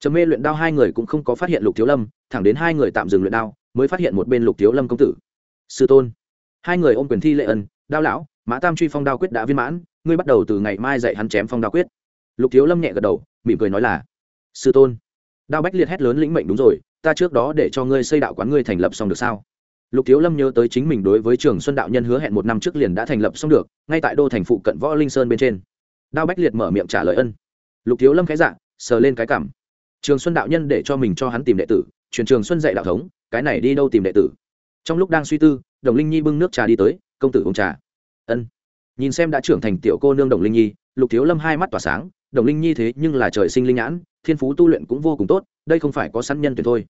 Trầm mê luyện đao hai người cũng không có phát hiện lục thiếu lâm, thẳng đến hai người tạm dừng luyện đao, mới phát hiện một bên lục thiếu lâm công tử. Sư tôn. Hai người ôm quyền thi lệ ân, đao lão, mã tam truy phong đao quyết đã viên mãn, ngươi bắt đầu từ ngày mai dạy hắn chém phong đao quyết. Lục thiếu lâm nhẹ gật đầu, mỉm cười nói là, sư tôn đao bách liệt hét lớn lĩnh mệnh đúng rồi, ta trước đó để cho ngươi xây đạo quán ngươi thành lập xong được sao? Lục thiếu lâm nhớ tới chính mình đối với trường xuân đạo nhân hứa hẹn một năm trước liền đã thành lập xong được, ngay tại đô thành phụ cận võ linh sơn bên trên. Đao bách liệt mở miệng trả lời ân. Lục thiếu lâm khẽ dạ sờ lên cái cảm. Trường xuân đạo nhân để cho mình cho hắn tìm đệ tử, truyền trường xuân dạy đạo thống, cái này đi đâu tìm đệ tử? Trong lúc đang suy tư, đồng linh nhi bưng nước trà đi tới, công tử uống trà. Ân. Nhìn xem đã trưởng thành tiểu cô nương đồng linh nhi, lục thiếu lâm hai mắt tỏa sáng, đồng linh nhi thế nhưng là trời sinh linh nhãn thiên phú tu luyện cũng vô cùng tốt, đây không phải có sẵn nhân tuyệt thôi.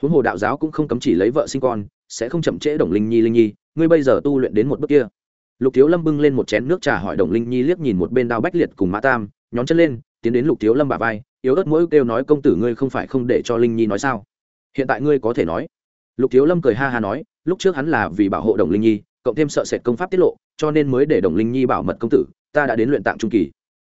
Huống hồ đạo giáo cũng không cấm chỉ lấy vợ sinh con, sẽ không chậm trễ đồng linh nhi linh nhi, ngươi bây giờ tu luyện đến một bước kia. Lục thiếu lâm bưng lên một chén nước trà hỏi đồng linh nhi liếc nhìn một bên đao bách liệt cùng mã tam, nhón chân lên, tiến đến lục thiếu lâm bà vai, yếu ớt mỗi kêu nói, công tử ngươi không phải không để cho linh nhi nói sao? Hiện tại ngươi có thể nói. Lục thiếu lâm cười ha ha nói, lúc trước hắn là vì bảo hộ đồng linh nhi, cộng thêm sợ sệt công pháp tiết lộ, cho nên mới để đồng linh nhi bảo mật công tử, ta đã đến luyện tạng trung kỳ.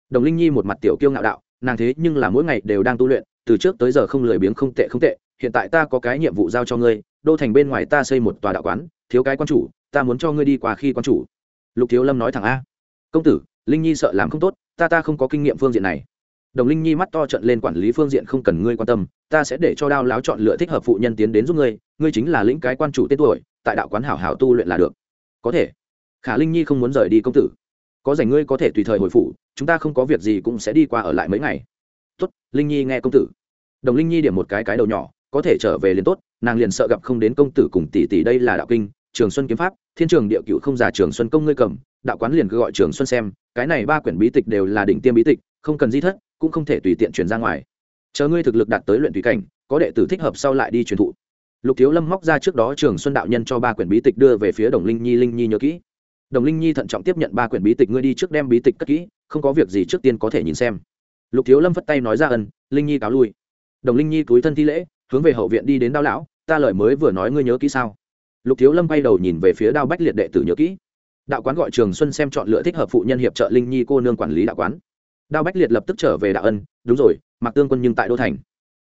Đồng linh nhi một mặt tiểu kiêu ngạo đạo nàng thế nhưng là mỗi ngày đều đang tu luyện, từ trước tới giờ không lười biếng không tệ không tệ, hiện tại ta có cái nhiệm vụ giao cho ngươi, đô thành bên ngoài ta xây một tòa đạo quán, thiếu cái quan chủ, ta muốn cho ngươi đi qua khi quan chủ. Lục thiếu lâm nói thẳng a. Công tử, linh nhi sợ làm không tốt, ta ta không có kinh nghiệm phương diện này. Đồng linh nhi mắt to trận lên quản lý phương diện không cần ngươi quan tâm, ta sẽ để cho đao láo chọn lựa thích hợp phụ nhân tiến đến giúp ngươi ngươi chính là lĩnh cái quan chủ tên tuổi, tại đạo quán hảo hảo tu luyện là được. Có thể. Khả linh nhi không muốn rời đi công tử. Có rảnh ngươi có thể tùy thời hồi phủ chúng ta không có việc gì cũng sẽ đi qua ở lại mấy ngày. Tốt, linh nhi nghe công tử. Đồng linh nhi điểm một cái cái đầu nhỏ, có thể trở về liền tốt, nàng liền sợ gặp không đến công tử cùng tỷ tỷ đây là đạo kinh, trường xuân kiếm pháp, thiên trường địa cựu không giả trường xuân công ngươi cầm, đạo quán liền cứ gọi trường xuân xem, cái này ba quyển bí tịch đều là đỉnh tiêm bí tịch, không cần di thất, cũng không thể tùy tiện chuyển ra ngoài. Chờ ngươi thực lực đạt tới luyện tùy cảnh, có đệ tử thích hợp sau lại đi truyền thụ. Lục thiếu lâm móc ra trước đó trường xuân đạo nhân cho ba quyển bí tịch đưa về phía đồng linh nhi linh nhi nhớ kỹ. Đồng linh nhi thận trọng tiếp nhận ba quyển bí tịch, ngươi đi trước đem bí tịch cất kỹ không có việc gì trước tiên có thể nhìn xem. Lục thiếu lâm phất tay nói ra ân, linh nhi cáo lui. Đồng linh nhi túi thân thi lễ, hướng về hậu viện đi đến đao lão, ta lời mới vừa nói ngươi nhớ kỹ sao? Lục thiếu lâm bay đầu nhìn về phía đao bách liệt đệ tử nhớ kỹ. Đạo quán gọi trường xuân xem chọn lựa thích hợp phụ nhân hiệp trợ linh nhi cô nương quản lý đạo quán. Đao bách liệt lập tức trở về đạo ân, đúng rồi mặc tương quân nhưng tại đô thành.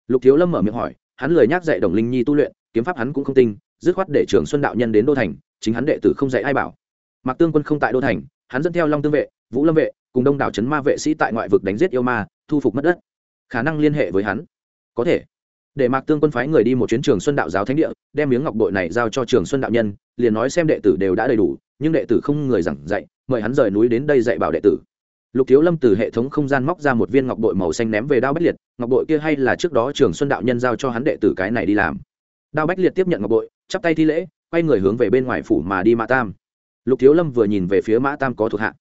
Lục thiếu lâm mở miệng hỏi, hắn lời nhắc dạy đồng linh nhi tu luyện, kiếm pháp hắn cũng không tinh, dứt khoát để trường xuân đạo nhân đến đô thành, chính hắn đệ tử không dạy ai bảo. Mặc tương quân không tại đô thành, hắn dẫn theo long tương vệ, vũ lâm vệ cùng đông đảo trấn ma vệ sĩ tại ngoại vực đánh giết yêu ma, thu phục mất đất. Khả năng liên hệ với hắn. Có thể. Để mạc tương quân phái người đi một chuyến trường xuân đạo giáo thánh địa, đem miếng ngọc bội này giao cho trường xuân đạo nhân, liền nói xem đệ tử đều đã đầy đủ, nhưng đệ tử không người giảng dạy, mời hắn rời núi đến đây dạy bảo đệ tử. Lục thiếu lâm từ hệ thống không gian móc ra một viên ngọc bội màu xanh ném về đao bách liệt, ngọc bội kia hay là trước đó trường xuân đạo nhân giao cho hắn đệ tử cái này đi làm. Đao bách liệt tiếp nhận ngọc bội, chắp tay thi lễ, quay người hướng về bên ngoài phủ mà đi mã tam. Lục thiếu lâm vừa nhìn về phía mã tam có thuộc hạ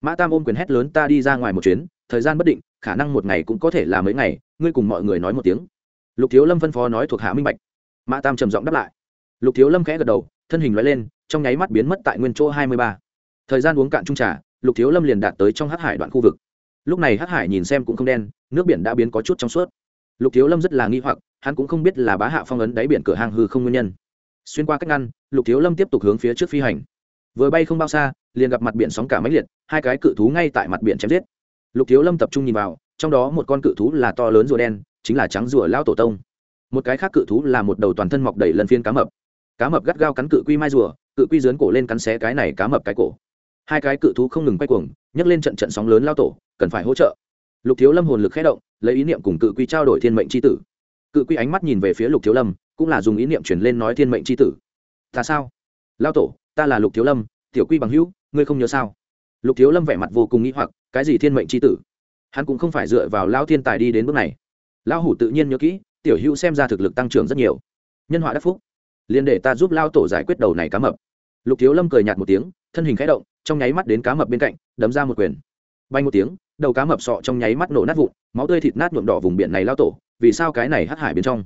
mã tam ôm quyền hét lớn, ta đi ra ngoài một chuyến, thời gian bất định, khả năng một ngày cũng có thể là mấy ngày, ngươi cùng mọi người nói một tiếng. Lục thiếu lâm phân phó nói thuộc hạ minh bạch. Mã tam trầm giọng đáp lại. Lục thiếu lâm khẽ gật đầu, thân hình loại lên, trong nháy mắt biến mất tại nguyên chỗ hai mươi ba. Thời gian uống cạn trung trà, lục thiếu lâm liền đạt tới trong hát hải đoạn khu vực. Lúc này hát hải nhìn xem cũng không đen, nước biển đã biến có chút trong suốt. Lục thiếu lâm rất là nghi hoặc, hắn cũng không biết là bá hạ phong ấn đáy biển cửa hàng hư không nguyên nhân. Xuyên qua cách ngăn, lục thiếu lâm tiếp tục hướng phía trước phi hành vừa bay không bao xa, liền gặp mặt biển sóng cả máy liệt, hai cái cự thú ngay tại mặt biển chém giết. Lục thiếu lâm tập trung nhìn vào, trong đó một con cự thú là to lớn rùa đen, chính là trắng rùa lao tổ tông. Một cái khác cự thú là một đầu toàn thân mọc đầy lần phiên cá mập. Cá mập gắt gao cắn cự quy mai rùa, cự quy dướn cổ lên cắn xé cái này cá mập cái cổ. Hai cái cự thú không ngừng quay cuồng, nhấc lên trận trận sóng lớn lao tổ, cần phải hỗ trợ. Lục thiếu lâm hồn lực khé động, lấy ý niệm cùng cự quy trao đổi thiên mệnh c h i tử. Cự quy ánh mắt nhìn về phía lục thiếu lâm, cũng là dùng ý niệm chuyển lên nói thiên mệnh c h i tử. Ta sao? Lao tổ ta là lục thiếu lâm tiểu quy bằng hữu ngươi không nhớ sao lục thiếu lâm vẻ mặt vô cùng nghĩ hoặc cái gì thiên mệnh c h i tử hắn cũng không phải dựa vào lao thiên tài đi đến bước này lao hủ tự nhiên nhớ kỹ tiểu hữu xem ra thực lực tăng trưởng rất nhiều nhân họa đắc phúc liền để ta giúp lao tổ giải quyết đầu này cá mập lục thiếu lâm cười nhạt một tiếng thân hình khẽ động trong nháy mắt đến cá mập bên cạnh đấm ra một quyền bay một tiếng đầu cá mập sọ trong nháy mắt nổ nát vụn máu tươi thịt nát nhuộm đỏ vùng biển này lao tổ vì sao cái này hắc hải bên trong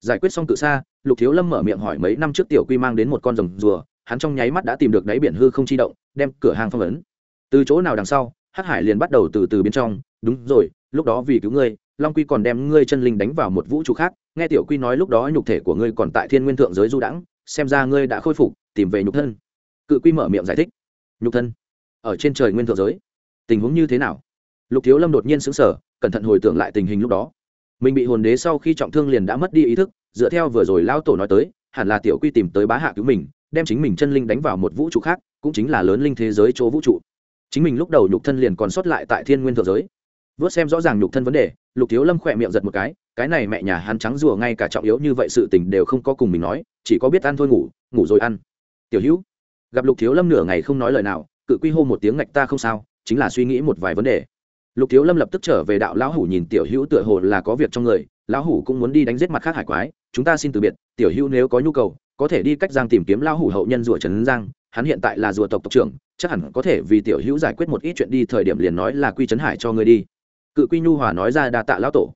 giải quyết xong cự xa lục thiếu lâm mở miệng hỏi mấy năm trước tiểu quy mang đến một con rồng rùa hắn trong nháy mắt đã tìm được đáy biển hư không chi động, đem cửa hàng phong ấn. Từ chỗ nào đằng sau, hắc hải liền bắt đầu từ từ bên trong. Đúng rồi, lúc đó vì cứu ngươi, long quy còn đem ngươi chân linh đánh vào một vũ trụ khác. Nghe tiểu quy nói lúc đó nhục thể của ngươi còn tại thiên nguyên thượng giới du đãng, xem ra ngươi đã khôi phục, tìm về nhục thân. Cự quy mở miệng giải thích. Nhục thân? Ở trên trời nguyên thượng giới? Tình huống như thế nào? Lục thiếu lâm đột nhiên xứng sở cẩn thận hồi tưởng lại tình hình lúc đó. Mình bị hồn đế sau khi trọng thương liền đã mất đi ý thức, dựa theo vừa rồi lao tổ nói tới, hẳn là tiểu quy tìm tới bá hạ cứu mình đem chính mình chân linh đánh vào một vũ trụ khác, cũng chính là lớn linh thế giới chỗ vũ trụ. Chính mình lúc đầu nhục thân liền còn sót lại tại thiên nguyên thượng giới. Vớt xem rõ ràng nhục thân vấn đề, lục thiếu lâm khỏe miệng giật một cái cái này mẹ nhà hắn trắng rùa ngay cả trọng yếu như vậy sự tình đều không có cùng mình nói, chỉ có biết ăn thôi ngủ ngủ rồi ăn. Tiểu hữu, gặp lục thiếu lâm nửa ngày không nói lời nào, cự quy hô một tiếng ngạch ta không sao, chính là suy nghĩ một vài vấn đề. Lục thiếu lâm lập tức trở về đạo lão hủ nhìn tiểu hữu tựa hồ là có việc trong người, lão hủ cũng muốn đi đánh giết mặt khác hải quái, chúng ta xin từ biệt, tiểu hữu nếu có nhu cầu có thể đi cách giang tìm kiếm lao hủ hậu nhân rùa trấn giang, hắn hiện tại là rùa tộc tộc trưởng, chắc hẳn có thể vì tiểu hữu giải quyết một ít chuyện đi, thời điểm liền nói là quy trấn hải cho ngươi đi. Cự quy nhu hòa nói ra đa tạ lao tổ.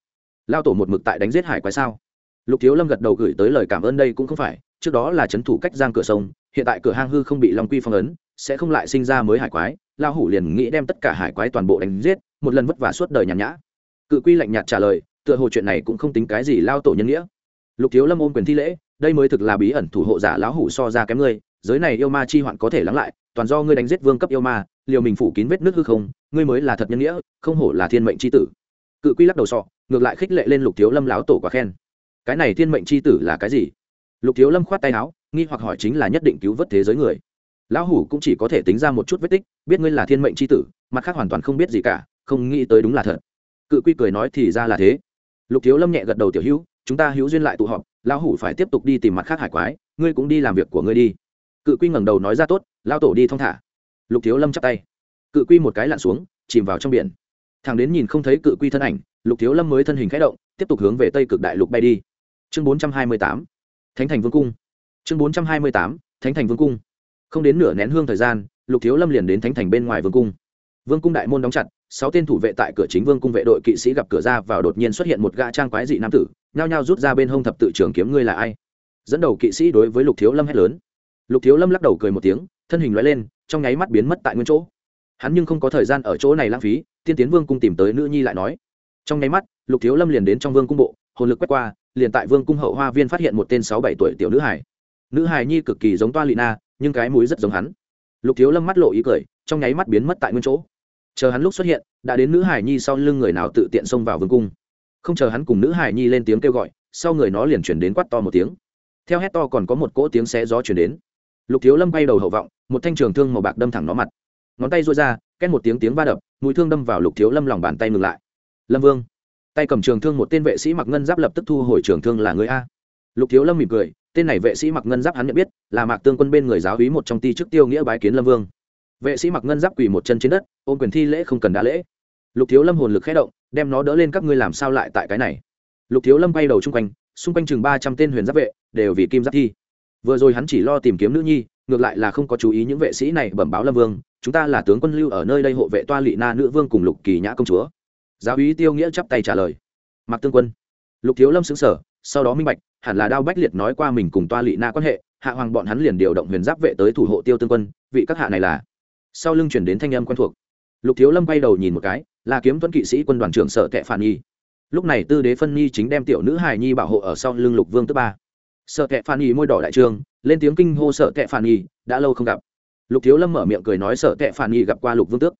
Lao tổ một mực tại đánh giết hải quái sao? Lục thiếu lâm gật đầu gửi tới lời cảm ơn đây cũng không phải, trước đó là trấn thủ cách giang cửa sông, hiện tại cửa hang hư không bị long quy phong ấn, sẽ không lại sinh ra mới hải quái. Lao hủ liền nghĩ đem tất cả hải quái toàn bộ đánh giết, một lần vất vả suốt đời nhàn nhã. Cự quy lạnh nhạt trả lời, tựa hồ chuyện này cũng không tính cái gì lao tổ nhân nghĩa lục thiếu lâm ôm quyền thi lễ, đây mới thực là bí ẩn thủ hộ giả lão hủ so ra kém ngươi, giới này yêu ma chi hoạn có thể lắng lại, toàn do ngươi đánh giết vương cấp yêu ma, liều mình phủ kín vết nước hư không, ngươi mới là thật nhân nghĩa, không hổ là thiên mệnh c h i tử. Cự quy lắc đầu sọ, ngược lại khích lệ lên lục thiếu lâm lão tổ quá khen. Cái này thiên mệnh c h i tử là cái gì? Lục thiếu lâm khoát tay áo, nghi hoặc hỏi chính là nhất định cứu vớt thế giới người. Lão hủ cũng chỉ có thể tính ra một chút vết tích, biết ngươi là thiên mệnh c h i tử, mặt khác hoàn toàn không biết gì cả, không nghĩ tới đúng là thật. Cự quy cười nói thì ra là thế. Lục thiếu lâm nhẹ gật đầu tiểu hữu chúng ta hữu duyên lại tụ họp, lão hủ phải tiếp tục đi tìm mặt khác hải quái, ngươi cũng đi làm việc của ngươi đi. Cự quy ngẩng đầu nói ra, tốt lao tổ đi thong thả. Lục thiếu lâm chắp tay. Cự quy một cái lặn xuống, chìm vào trong biển. Thằng đến nhìn không thấy cự quy thân ảnh, lục thiếu lâm mới thân hình k h ẽ động, tiếp tục hướng về tây cực đại lục bay đi. Chương bốn trăm hai mươi tám, thánh thành vương cung. Chương bốn trăm hai mươi tám, thánh thành vương cung. Không đến nửa nén hương thời gian, lục thiếu lâm liền đến thánh thành bên ngoài vương cung. Vương cung đại môn đóng chặt, sáu tên thủ vệ tại cửa chính vương cung vệ đội kỵ sĩ gặp cửa ra vào đột nhiên xuất hiện một gã trang quái dị nam tử nhao nhao rút ra bên hông thập tự trường kiếm ngươi là ai? Dẫn đầu kỵ sĩ đối với lục thiếu lâm hét lớn. Lục thiếu lâm lắc đầu cười một tiếng, thân hình loại lên, trong nháy mắt biến mất tại nguyên chỗ. Hắn nhưng không có thời gian ở chỗ này lãng phí, tiên tiến vương cung tìm tới nữ nhi lại nói. Trong nháy mắt, lục thiếu lâm liền đến trong vương cung bộ, hồn lực quét qua, liền tại vương cung hậu hoa viên phát hiện một tên sáu bảy tuổi tiểu nữ hải nữ hải nhi cực kỳ giống toa lị na, nhưng cái mũi rất giống hắn. Lục thiếu lâm mắt lộ ý cười, trong nháy mắt biến mất tại nguyên chỗ. Chờ hắn lúc xuất hiện, đã đến nữ hải nhi sau lưng người nào tự tiện xông vào vương cung không chờ hắn cùng nữ hải nhi lên tiếng kêu gọi, sau người nó liền chuyển đến quát to một tiếng. Theo hét to còn có một cỗ tiếng xé gió chuyển đến. Lục thiếu lâm bay đầu hậu vọng, một thanh trường thương màu bạc đâm thẳng nó mặt. Ngón tay rối ra, két một tiếng tiếng va đập, mũi thương đâm vào lục thiếu lâm lòng bàn tay ngừng lại. Lâm vương. Tay cầm trường thương một tên vệ sĩ mặc ngân giáp lập tức thu hồi trường thương là người a. Lục thiếu lâm mỉm cười, tên này vệ sĩ mặc ngân giáp hắn nhận biết, là mạc tương quân bên người giáo hí một trong ti chức tiêu nghĩa bái kiến lâm vương. Vệ sĩ mặc ngân giáp quỳ một chân trên đất, ôm quyền thi lễ không cần đã lễ lục thiếu lâm hồn lực khé động, đem nó đỡ lên các ngươi làm sao lại tại cái này. Lục thiếu lâm bay đầu chung quanh, xung quanh chừng ba trăm tên huyền giáp vệ, đều vì kim giáp thi. Vừa rồi hắn chỉ lo tìm kiếm nữ nhi, ngược lại là không có chú ý những vệ sĩ này bẩm báo lâm vương, chúng ta là tướng quân lưu ở nơi đây hộ vệ toa lị na nữ vương cùng lục kỳ nhã công chúa. Giáo úy tiêu nghĩa chắp tay trả lời. Mặc tương quân. Lục thiếu lâm xứng sở sau đó minh bạch, hẳn là đao bách liệt nói qua mình cùng toa lị na quan hệ, hạ hoàng bọn hắn liền điều động huyền giáp vệ tới thủ hộ tiêu tương quân, vị các hạ này là. Sau lưng chuyển đến thanh âm quen thuộc. Lục thiếu lâm bay đầu nhìn một cái là kiếm tuấn kỵ sĩ quân đoàn trưởng sở tệ phản nhi lúc này tư đế phân nhi chính đem tiểu nữ hài nhi bảo hộ ở sau lưng lục vương tức ba. Sợ tệ phản nhi môi đỏ đại trương lên tiếng kinh hô sợ tệ phản nhi đã lâu không gặp. Lục thiếu lâm mở miệng cười nói sợ tệ phản nhi gặp qua lục vương tước.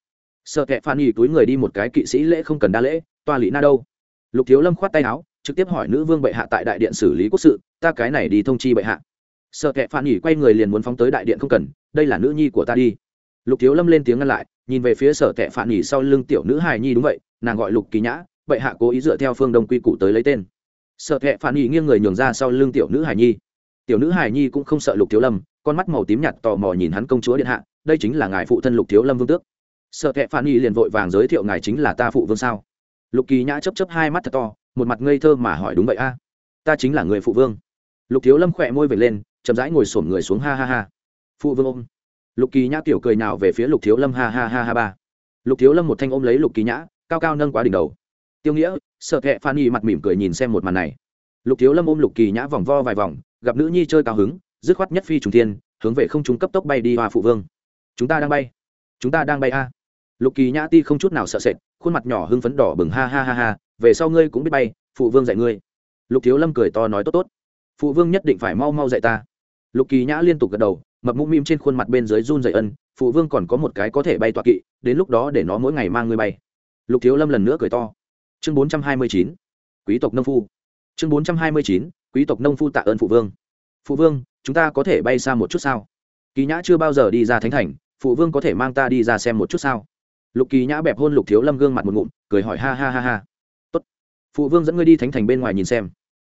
Sợ tệ phản nhi túi người đi một cái kỵ sĩ lễ không cần đa lễ, toa lị na đâu. Lục thiếu lâm khoát tay áo, trực tiếp hỏi nữ vương bệ hạ tại đại điện xử lý quốc sự, ta cái này đi thông chi bệ hạ. Sợ tệ phản nhi quay người liền muốn phóng tới đại điện không cần, đây là nữ nhi của ta đi. Lục thiếu lâm lên tiếng ngăn lại nhìn về phía sở tệ phản nhỉ sau lưng tiểu nữ hài nhi đúng vậy, nàng gọi lục kỳ nhã, vậy hạ cố ý dựa theo phương đông quy củ tới lấy tên. Sợ tệ phản nhỉ nghiêng người nhường ra sau lưng tiểu nữ hài nhi. Tiểu nữ hài nhi cũng không sợ lục thiếu lâm, con mắt màu tím nhạt tò mò nhìn hắn công chúa điện hạ, đây chính là ngài phụ thân lục thiếu lâm vương tước. Sợ kệ phản nhỉ liền vội vàng giới thiệu ngài chính là ta phụ vương sao? Lục kỳ nhã chấp chấp hai mắt thật to, một mặt ngây thơ mà hỏi đúng vậy a? Ta chính là người phụ vương. Lục thiếu lâm khỏe môi về lên, chậm rãi ngồi xổm người xuống ha ha ha. Phụ vương ôm lục kỳ nhã tiểu cười nào về phía lục thiếu lâm, ha ha ha ha ba. Lục thiếu lâm một thanh ôm lấy lục kỳ nhã, cao cao nâng quá đỉnh đầu. Tiêu nghĩa, sợ kệ phan y mặt mỉm cười nhìn xem một màn này. Lục thiếu lâm ôm lục kỳ nhã vòng vo vài vòng, gặp nữ nhi chơi cao hứng, dứt khoát nhất phi trùng thiên, hướng về không chúng cấp tốc bay đi hoa phụ vương. Chúng ta đang bay. Chúng ta đang bay a. Lục kỳ nhã ti không chút nào sợ sệt, khuôn mặt nhỏ hưng phấn đỏ bừng, ha ha ha ha, về sau ngươi cũng biết bay, phụ vương dạy ngươi. Lục thiếu lâm cười to nói tốt tốt. Phụ vương nhất định phải mau mau dạy ta. Lục kỳ nhã liên tục gật đầu mập mũm mĩm trên khuôn mặt bên dưới run rẩy ân, phụ vương còn có một cái có thể bay tọa kỵ, đến lúc đó để nó mỗi ngày mang ngươi bay. Lục thiếu lâm lần nữa cười to. Chương bốn trăm hai mươi chín, quý tộc nông phu. Chương bốn trăm hai mươi chín, quý tộc nông phu tạ ơn phụ vương. Phụ vương, chúng ta có thể bay xa một chút sao? Kỳ nhã chưa bao giờ đi ra thánh thành, phụ vương có thể mang ta đi ra xem một chút sao? Lục kỳ nhã bẹp hôn lục thiếu lâm gương mặt một ngụm, cười hỏi ha ha ha ha. Tốt. Phụ vương dẫn ngươi đi thánh thành bên ngoài nhìn xem.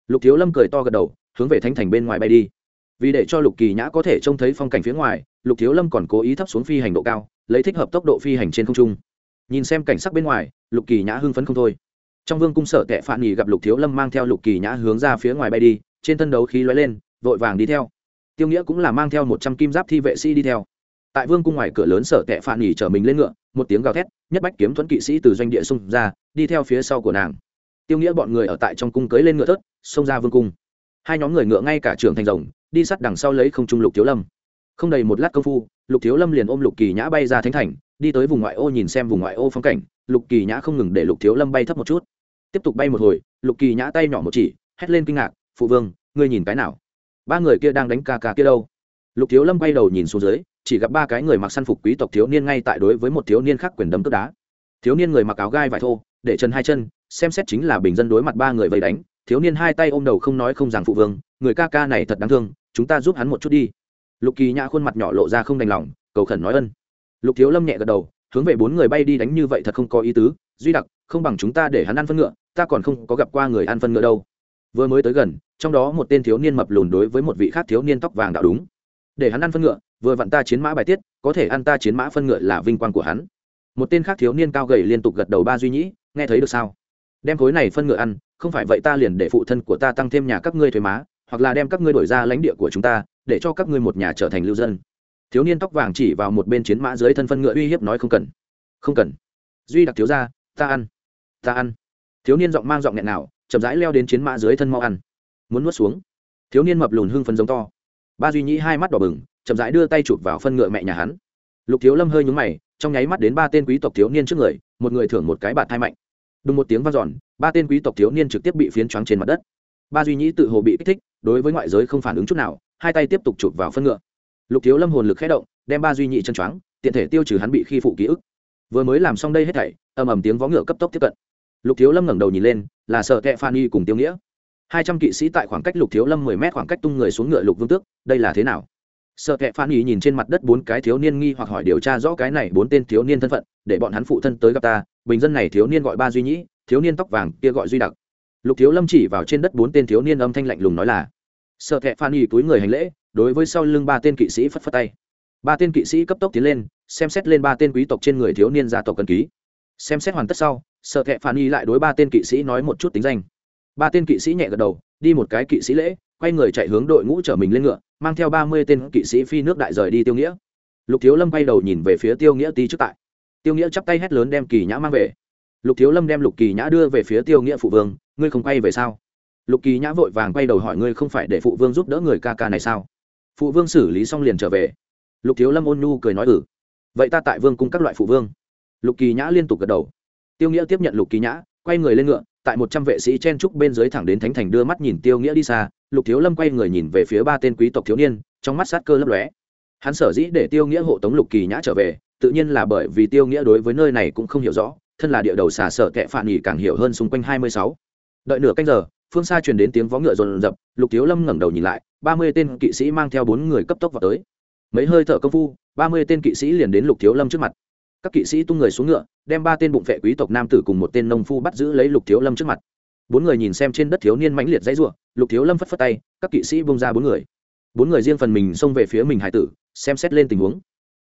Lục thiếu lâm cười to gật đầu, hướng về thánh thành bên ngoài bay đi vì để cho lục kỳ nhã có thể trông thấy phong cảnh phía ngoài, lục thiếu lâm còn cố ý thấp xuống phi hành độ cao, lấy thích hợp tốc độ phi hành trên không trung. Nhìn xem cảnh sắc bên ngoài, lục kỳ nhã hưng phấn không thôi. Trong vương cung sở tệ phản nghỉ gặp lục thiếu lâm mang theo lục kỳ nhã hướng ra phía ngoài bay đi, trên thân đấu khí lóe lên, vội vàng đi theo. Tiêu nghĩa cũng là mang theo một trăm kim giáp thi vệ sĩ đi theo. Tại vương cung ngoài cửa lớn sở tệ phản nghỉ chở mình lên ngựa, một tiếng gào thét, nhất bách kiếm thuẫn kỵ sĩ từ doanh địa xung ra, đi theo phía sau của nàng. Tiêu nghĩa bọn người ở tại trong cung cưới lên ngựa thớt, xông ra vương cung. Hai nhóm người ngựa ngay cả trưởng thành rồng đi sát đằng sau lấy không trung lục thiếu lâm. Không đầy một lát công phu, lục thiếu lâm liền ôm lục kỳ nhã bay ra thánh thành, đi tới vùng ngoại ô nhìn xem vùng ngoại ô phong cảnh, lục kỳ nhã không ngừng để lục thiếu lâm bay thấp một chút. Tiếp tục bay một hồi, lục kỳ nhã tay nhỏ một chỉ, hét lên kinh ngạc, phụ vương, ngươi nhìn cái nào? Ba người kia đang đánh ca ca kia đâu? Lục thiếu lâm bay đầu nhìn xuống dưới, chỉ gặp ba cái người mặc săn phục quý tộc thiếu niên ngay tại đối với một thiếu niên khác quyền đấm tức đá. Thiếu niên người mặc áo gai vải thô, để chân hai chân, xem xét chính là bình dân đối mặt ba người vây đánh. Thiếu niên hai tay ôm đầu không nói không rằng phụ vương, người ca ca này thật đáng thương chúng ta giúp hắn một chút đi. Lục kỳ nhã khuôn mặt nhỏ lộ ra không đành lòng, cầu khẩn nói ân. Lục thiếu lâm nhẹ gật đầu, hướng về bốn người bay đi đánh như vậy thật không có ý tứ. Duy đặc, không bằng chúng ta để hắn ăn phân ngựa, ta còn không có gặp qua người ăn phân ngựa đâu. Vừa mới tới gần, trong đó một tên thiếu niên mập lùn đối với một vị khác thiếu niên tóc vàng đạo đúng. Để hắn ăn phân ngựa, vừa vặn ta chiến mã bài tiết, có thể ăn ta chiến mã phân ngựa là vinh quang của hắn. Một tên khác thiếu niên cao gầy liên tục gật đầu ba duy nhĩ, nghe thấy được sao? Đem khối này phân ngựa ăn, không phải vậy ta liền để phụ thân của ta tăng thêm nhà các ngươi thuế má hoặc là đem các ngươi đổi ra lãnh địa của chúng ta, để cho các ngươi một nhà trở thành lưu dân. Thiếu niên tóc vàng chỉ vào một bên chiến mã dưới thân phân ngựa uy hiếp nói không cần. Không cần. Duy đặc thiếu ra ta ăn. Ta ăn. Thiếu niên giọng mang giọng nghẹn nào chậm rãi leo đến chiến mã dưới thân mau ăn. Muốn nuốt xuống. Thiếu niên mập lùn hưng phấn giống to. Ba duy nhĩ hai mắt đỏ bừng, chậm rãi đưa tay chụp vào phân ngựa mẹ nhà hắn. Lục thiếu lâm hơi nhúng mày, trong nháy mắt đến ba tên quý tộc thiếu niên trước người, một người thưởng một cái bạt thai mạnh. Đúng một tiếng v a n giòn ba tên quý tộc thiếu niên trực tiếp bị phiến choáng trên mặt đất ba duy nhĩ tự hồ bị kích thích, đối với ngoại giới không phản ứng chút nào, hai tay tiếp tục chụp vào phân ngựa. Lục thiếu lâm hồn lực khé động, đem ba duy nhị chân choáng, tiện thể tiêu trừ hắn bị khi phụ ký ức. Vừa mới làm xong đây hết thảy, ầm ầm tiếng vó ngựa cấp tốc tiếp cận. Lục thiếu lâm ngẩng đầu nhìn lên, là sợ tệ phan y cùng tiêu nghĩa. Hai trăm kỵ sĩ tại khoảng cách lục thiếu lâm mười mét khoảng cách tung người xuống ngựa lục vương tước, đây là thế nào? Sợ kệ phan y nhìn trên mặt đất bốn cái thiếu niên nghi hoặc hỏi điều tra rõ cái này bốn tên thiếu niên thân phận, để bọn hắn phụ thân tới gặp ta, bình dân này thiếu niên gọi ba duy nhĩ, thiếu niên tóc vàng kia gọi duy đặc lục thiếu lâm chỉ vào trên đất bốn tên thiếu niên âm thanh lạnh lùng nói là, sợ thẹ phan y túi người hành lễ, đối với sau lưng ba tên kỵ sĩ phất phất tay. Ba tên kỵ sĩ cấp tốc tiến lên, xem xét lên ba tên quý tộc trên người thiếu niên gia tộc cần ký. Xem xét hoàn tất sau, sợ thẹ phan y lại đối ba tên kỵ sĩ nói một chút tính danh. Ba tên kỵ sĩ nhẹ gật đầu, đi một cái kỵ sĩ lễ, quay người chạy hướng đội ngũ chở mình lên ngựa, mang theo ba mươi tên kỵ sĩ phi nước đại rời đi tiêu nghĩa. Lục thiếu lâm quay đầu nhìn về phía tiêu nghĩa ti trước tại. Tiêu nghĩa chắp tay hét lớn đem kỳ nhã mang về. Lục thiếu lâm đem lục kỳ nhã đưa về phía tiêu nghĩa phụ vương ngươi không quay về sao? Lục kỳ nhã vội vàng quay đầu hỏi ngươi không phải để phụ vương giúp đỡ người ca ca này sao? Phụ vương xử lý xong liền trở về. Lục thiếu lâm ôn nhu cười nói ừ vậy ta tại vương cung các loại phụ vương. Lục kỳ nhã liên tục gật đầu. Tiêu nghĩa tiếp nhận lục kỳ nhã, quay người lên ngựa, tại một trăm vệ sĩ chen trúc bên dưới thẳng đến thánh thành đưa mắt nhìn tiêu nghĩa đi xa, lục thiếu lâm quay người nhìn về phía ba tên quý tộc thiếu niên, trong mắt sát cơ lấp lóe. Hắn sở dĩ để tiêu nghĩa hộ tống lục kỳ nhã trở về, tự nhiên là bởi vì tiêu nghĩa đối với nơi này cũng không hiểu rõ, thân là địa đầu xà sở kệ phản nghỉ càng hiểu hơn xung quanh hai mươi sáu đợi nửa canh giờ, phương xa truyền đến tiếng vó ngựa rồn rập, lục thiếu lâm ngẩng đầu nhìn lại, ba mươi tên kỵ sĩ mang theo bốn người cấp tốc vào tới. Mấy hơi thở công phu, ba mươi tên kỵ sĩ liền đến lục thiếu lâm trước mặt. Các kỵ sĩ tung người xuống ngựa, đem ba tên bụng vệ quý tộc nam tử cùng một tên nông phu bắt giữ lấy lục thiếu lâm trước mặt. Bốn người nhìn xem trên đất thiếu niên mãnh liệt dãy r u ộ lục thiếu lâm phất phất tay, các kỵ sĩ bông ra bốn người. Bốn người riêng phần mình xông về phía mình hải tử, xem xét lên tình huống.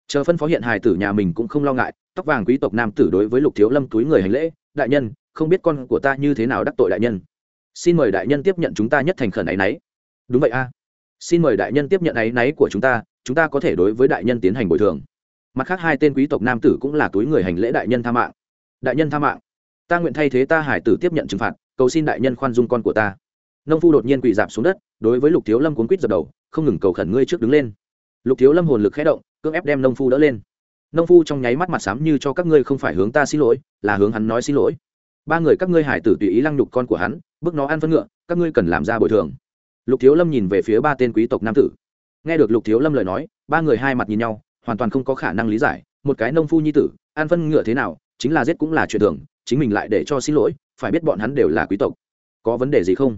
Chờ phân phó hiện hải tử nhà mình cũng không lo ngại, tóc vàng quý tộc nam tử đối với lục thiếu lâm túi người hành lễ, đại nhân không biết con của ta như thế nào đắc tội đại nhân. Xin mời đại nhân tiếp nhận chúng ta nhất thành khẩn ấ y n ấ y đúng vậy a. Xin mời đại nhân tiếp nhận ấ y n ấ y của chúng ta chúng ta có thể đối với đại nhân tiến hành bồi thường. Mặt khác hai tên quý tộc nam tử cũng là túi người hành lễ đại nhân tha mạng. Đại nhân tha mạng. Ta nguyện thay thế ta hải tử tiếp nhận trừng phạt, cầu xin đại nhân khoan dung con của ta. Nông phu đột nhiên quỳ dạp xuống đất, đối với lục thiếu lâm cuốn quýt dập đầu, không ngừng cầu khẩn ngươi trước đứng lên. Lục thiếu lâm hồn lực khé động, cưỡng ép đem nông phu đỡ lên. Nông phu trong nháy mắt mặt sám như cho các ngươi không phải hướng ta xin lỗi, là hướng hắn nói xin lỗi ba người các ngươi hải tử tùy ý lăng nhục con của hắn bước nó ăn phân ngựa, các ngươi cần làm ra bồi thường. Lục thiếu lâm nhìn về phía ba tên quý tộc nam tử. Nghe được lục thiếu lâm lời nói, ba người hai mặt nhìn nhau, hoàn toàn không có khả năng lý giải, một cái nông phu nhi tử an phân ngựa thế nào, chính là giết cũng là chuyện thường, chính mình lại để cho xin lỗi, phải biết bọn hắn đều là quý tộc. Có vấn đề gì không?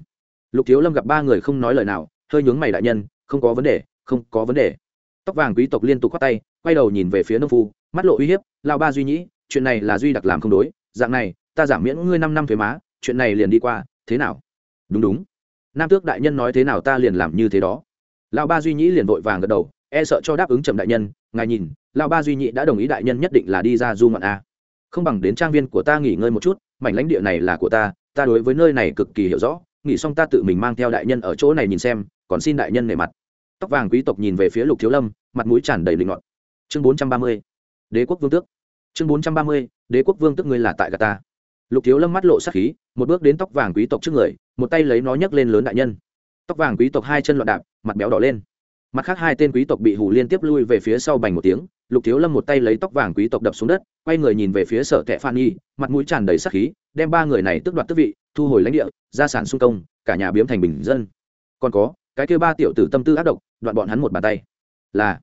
Lục thiếu lâm gặp ba người không nói lời nào, hơi nhướng mày đại nhân, không có vấn đề, không có vấn đề. Tóc vàng quý tộc liên tục khoát tay, quay đầu nhìn về phía nông phu, mắt lộ uy hiếp, lao ba duy nhĩ, chuyện này là duy đặc làm không đối, dạng này ta giảm miễn ngươi năm năm thuế má, chuyện này liền đi qua, thế nào? Đúng đúng. Nam tước đại nhân nói thế nào ta liền làm như thế đó. Lão ba duy nhĩ liền vội vàng gật đầu e sợ cho đáp ứng chậm đại nhân, ngài nhìn, lão ba duy nhĩ đã đồng ý đại nhân nhất định là đi ra du ngoạn a. Không bằng đến trang viên của ta nghỉ ngơi một chút, mảnh lãnh địa này là của ta ta đối với nơi này cực kỳ hiểu rõ, nghỉ xong ta tự mình mang theo đại nhân ở chỗ này nhìn xem, còn xin đại nhân nể mặt. Tóc vàng quý tộc nhìn về phía lục thiếu lâm, mặt mũi tràn đầy linh ngọt chương bốn trăm ba mươi, đế quốc vương tước. Chương bốn trăm ba mươi, đế quốc vương tước ngươi là tại gà ta lục thiếu lâm mắt lộ sắc khí, một bước đến tóc vàng quý tộc trước người, một tay lấy nó nhấc lên lớn đại nhân. Tóc vàng quý tộc hai chân loạn đạp, mặt béo đỏ lên. Mặt khác hai tên quý tộc bị hù liên tiếp lui về phía sau bành một tiếng, lục thiếu lâm một tay lấy tóc vàng quý tộc đập xuống đất, quay người nhìn về phía sở tệ phan nhi, mặt mũi tràn đầy sắc khí, đem ba người này tước đoạt tước vị, thu hồi lãnh địa, gia sản sung công, cả nhà biếm thành bình dân. Còn có, cái kêu ba tiểu tử tâm tư ác độc, đoạn bọn hắn một bàn tay. Là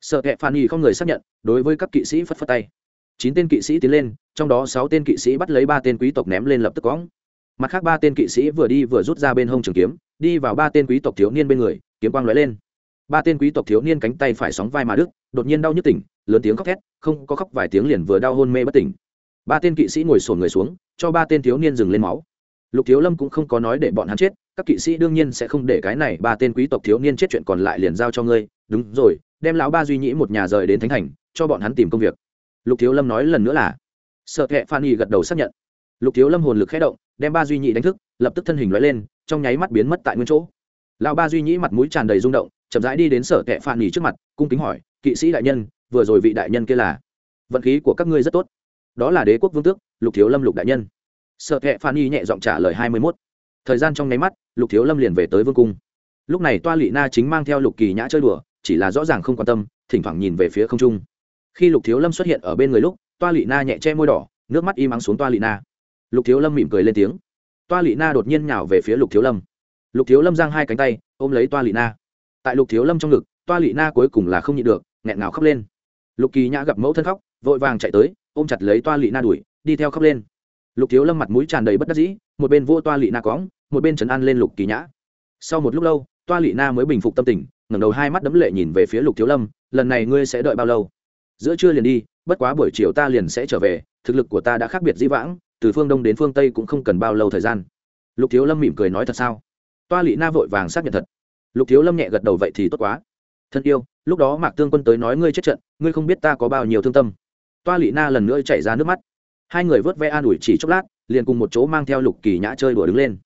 sợ tệ phan Nhi không người xác nhận, đối với các kỵ sĩ phất phất tay chín tên kỵ sĩ tiến lên, trong đó sáu tên kỵ sĩ bắt lấy ba tên quý tộc ném lên lập tức cóng mặt khác ba tên kỵ sĩ vừa đi vừa rút ra bên hông trường kiếm, đi vào ba tên quý tộc thiếu niên bên người, kiếm quang lóe lên. Ba tên quý tộc thiếu niên cánh tay phải sóng vai mà đức đột nhiên đau nhức tỉnh, lớn tiếng khóc thét, không có khóc vài tiếng liền vừa đau hôn mê bất tỉnh. Ba tên kỵ sĩ ngồi sổn người xuống, cho ba tên thiếu niên dừng lên máu. Lục thiếu lâm cũng không có nói để bọn hắn chết, các kỵ sĩ đương nhiên sẽ không để cái này ba tên quý tộc thiếu niên chết chuyện còn lại liền giao cho ngươi. Đúng rồi, đem lão ba duy nhĩ một nhà rời đến thánh thành, cho bọn hắn tìm công việc lục thiếu lâm nói lần nữa là, sợ kệ phan y gật đầu xác nhận. Lục thiếu lâm hồn lực khé động, đem ba duy Nhị đánh thức, lập tức thân hình loại lên, trong nháy mắt biến mất tại nguyên chỗ. Lão ba duy nhĩ mặt mũi tràn đầy rung động, chậm rãi đi đến sở kệ phan y trước mặt, cung kính hỏi, kỵ sĩ đại nhân, vừa rồi vị đại nhân kia là? Vận khí của các ngươi rất tốt. Đó là đế quốc vương tước, lục thiếu lâm lục đại nhân. Sợ kệ phan y nhẹ giọng trả lời hai mươi mốt. Thời gian trong nháy mắt, lục thiếu lâm liền về tới vương cung. Lúc này toa lị na chính mang theo lục kỳ nhã chơi đùa, chỉ là rõ ràng không quan tâm, thỉnh thoảng nhìn về phía không trung khi lục thiếu lâm xuất hiện ở bên người lúc, toa lị na nhẹ che môi đỏ, nước mắt im ắng xuống toa lị na. Lục thiếu lâm mỉm cười lên tiếng. Toa lị na đột nhiên nhào về phía lục thiếu lâm. Lục thiếu lâm giang hai cánh tay, ôm lấy toa lị na. Tại lục thiếu lâm trong ngực, toa lị na cuối cùng là không nhịn được, nghẹn ngào khóc lên. Lục kỳ nhã gặp mẫu thân khóc, vội vàng chạy tới, ôm chặt lấy toa lị na đuổi, đi theo khóc lên. Lục thiếu lâm mặt mũi tràn đầy bất đắc dĩ, một bên vô toa lị na cóng một bên trấn an lên lục kỳ nhã. Sau một lúc lâu, toa lị na mới bình phục tâm tình, ngẩng đầu hai mắt đấm lệ nhìn về phía lục thiếu lâm, lần này ngươi sẽ đợi bao lâu? Giữa trưa liền đi, bất quá buổi chiều ta liền sẽ trở về, thực lực của ta đã khác biệt dĩ vãng, từ phương đông đến phương tây cũng không cần bao lâu thời gian. Lục thiếu lâm mỉm cười nói thật sao? Toa lị na vội vàng xác nhận thật. Lục thiếu lâm nhẹ gật đầu vậy thì tốt quá. Thân yêu, lúc đó mạc tương quân tới nói ngươi chết trận, ngươi không biết ta có bao nhiêu thương tâm. Toa lị na lần nữa chảy ra nước mắt. Hai người vớt ve an ủi chỉ chốc lát, liền cùng một chỗ mang theo lục kỳ nhã chơi đùa đứng lên.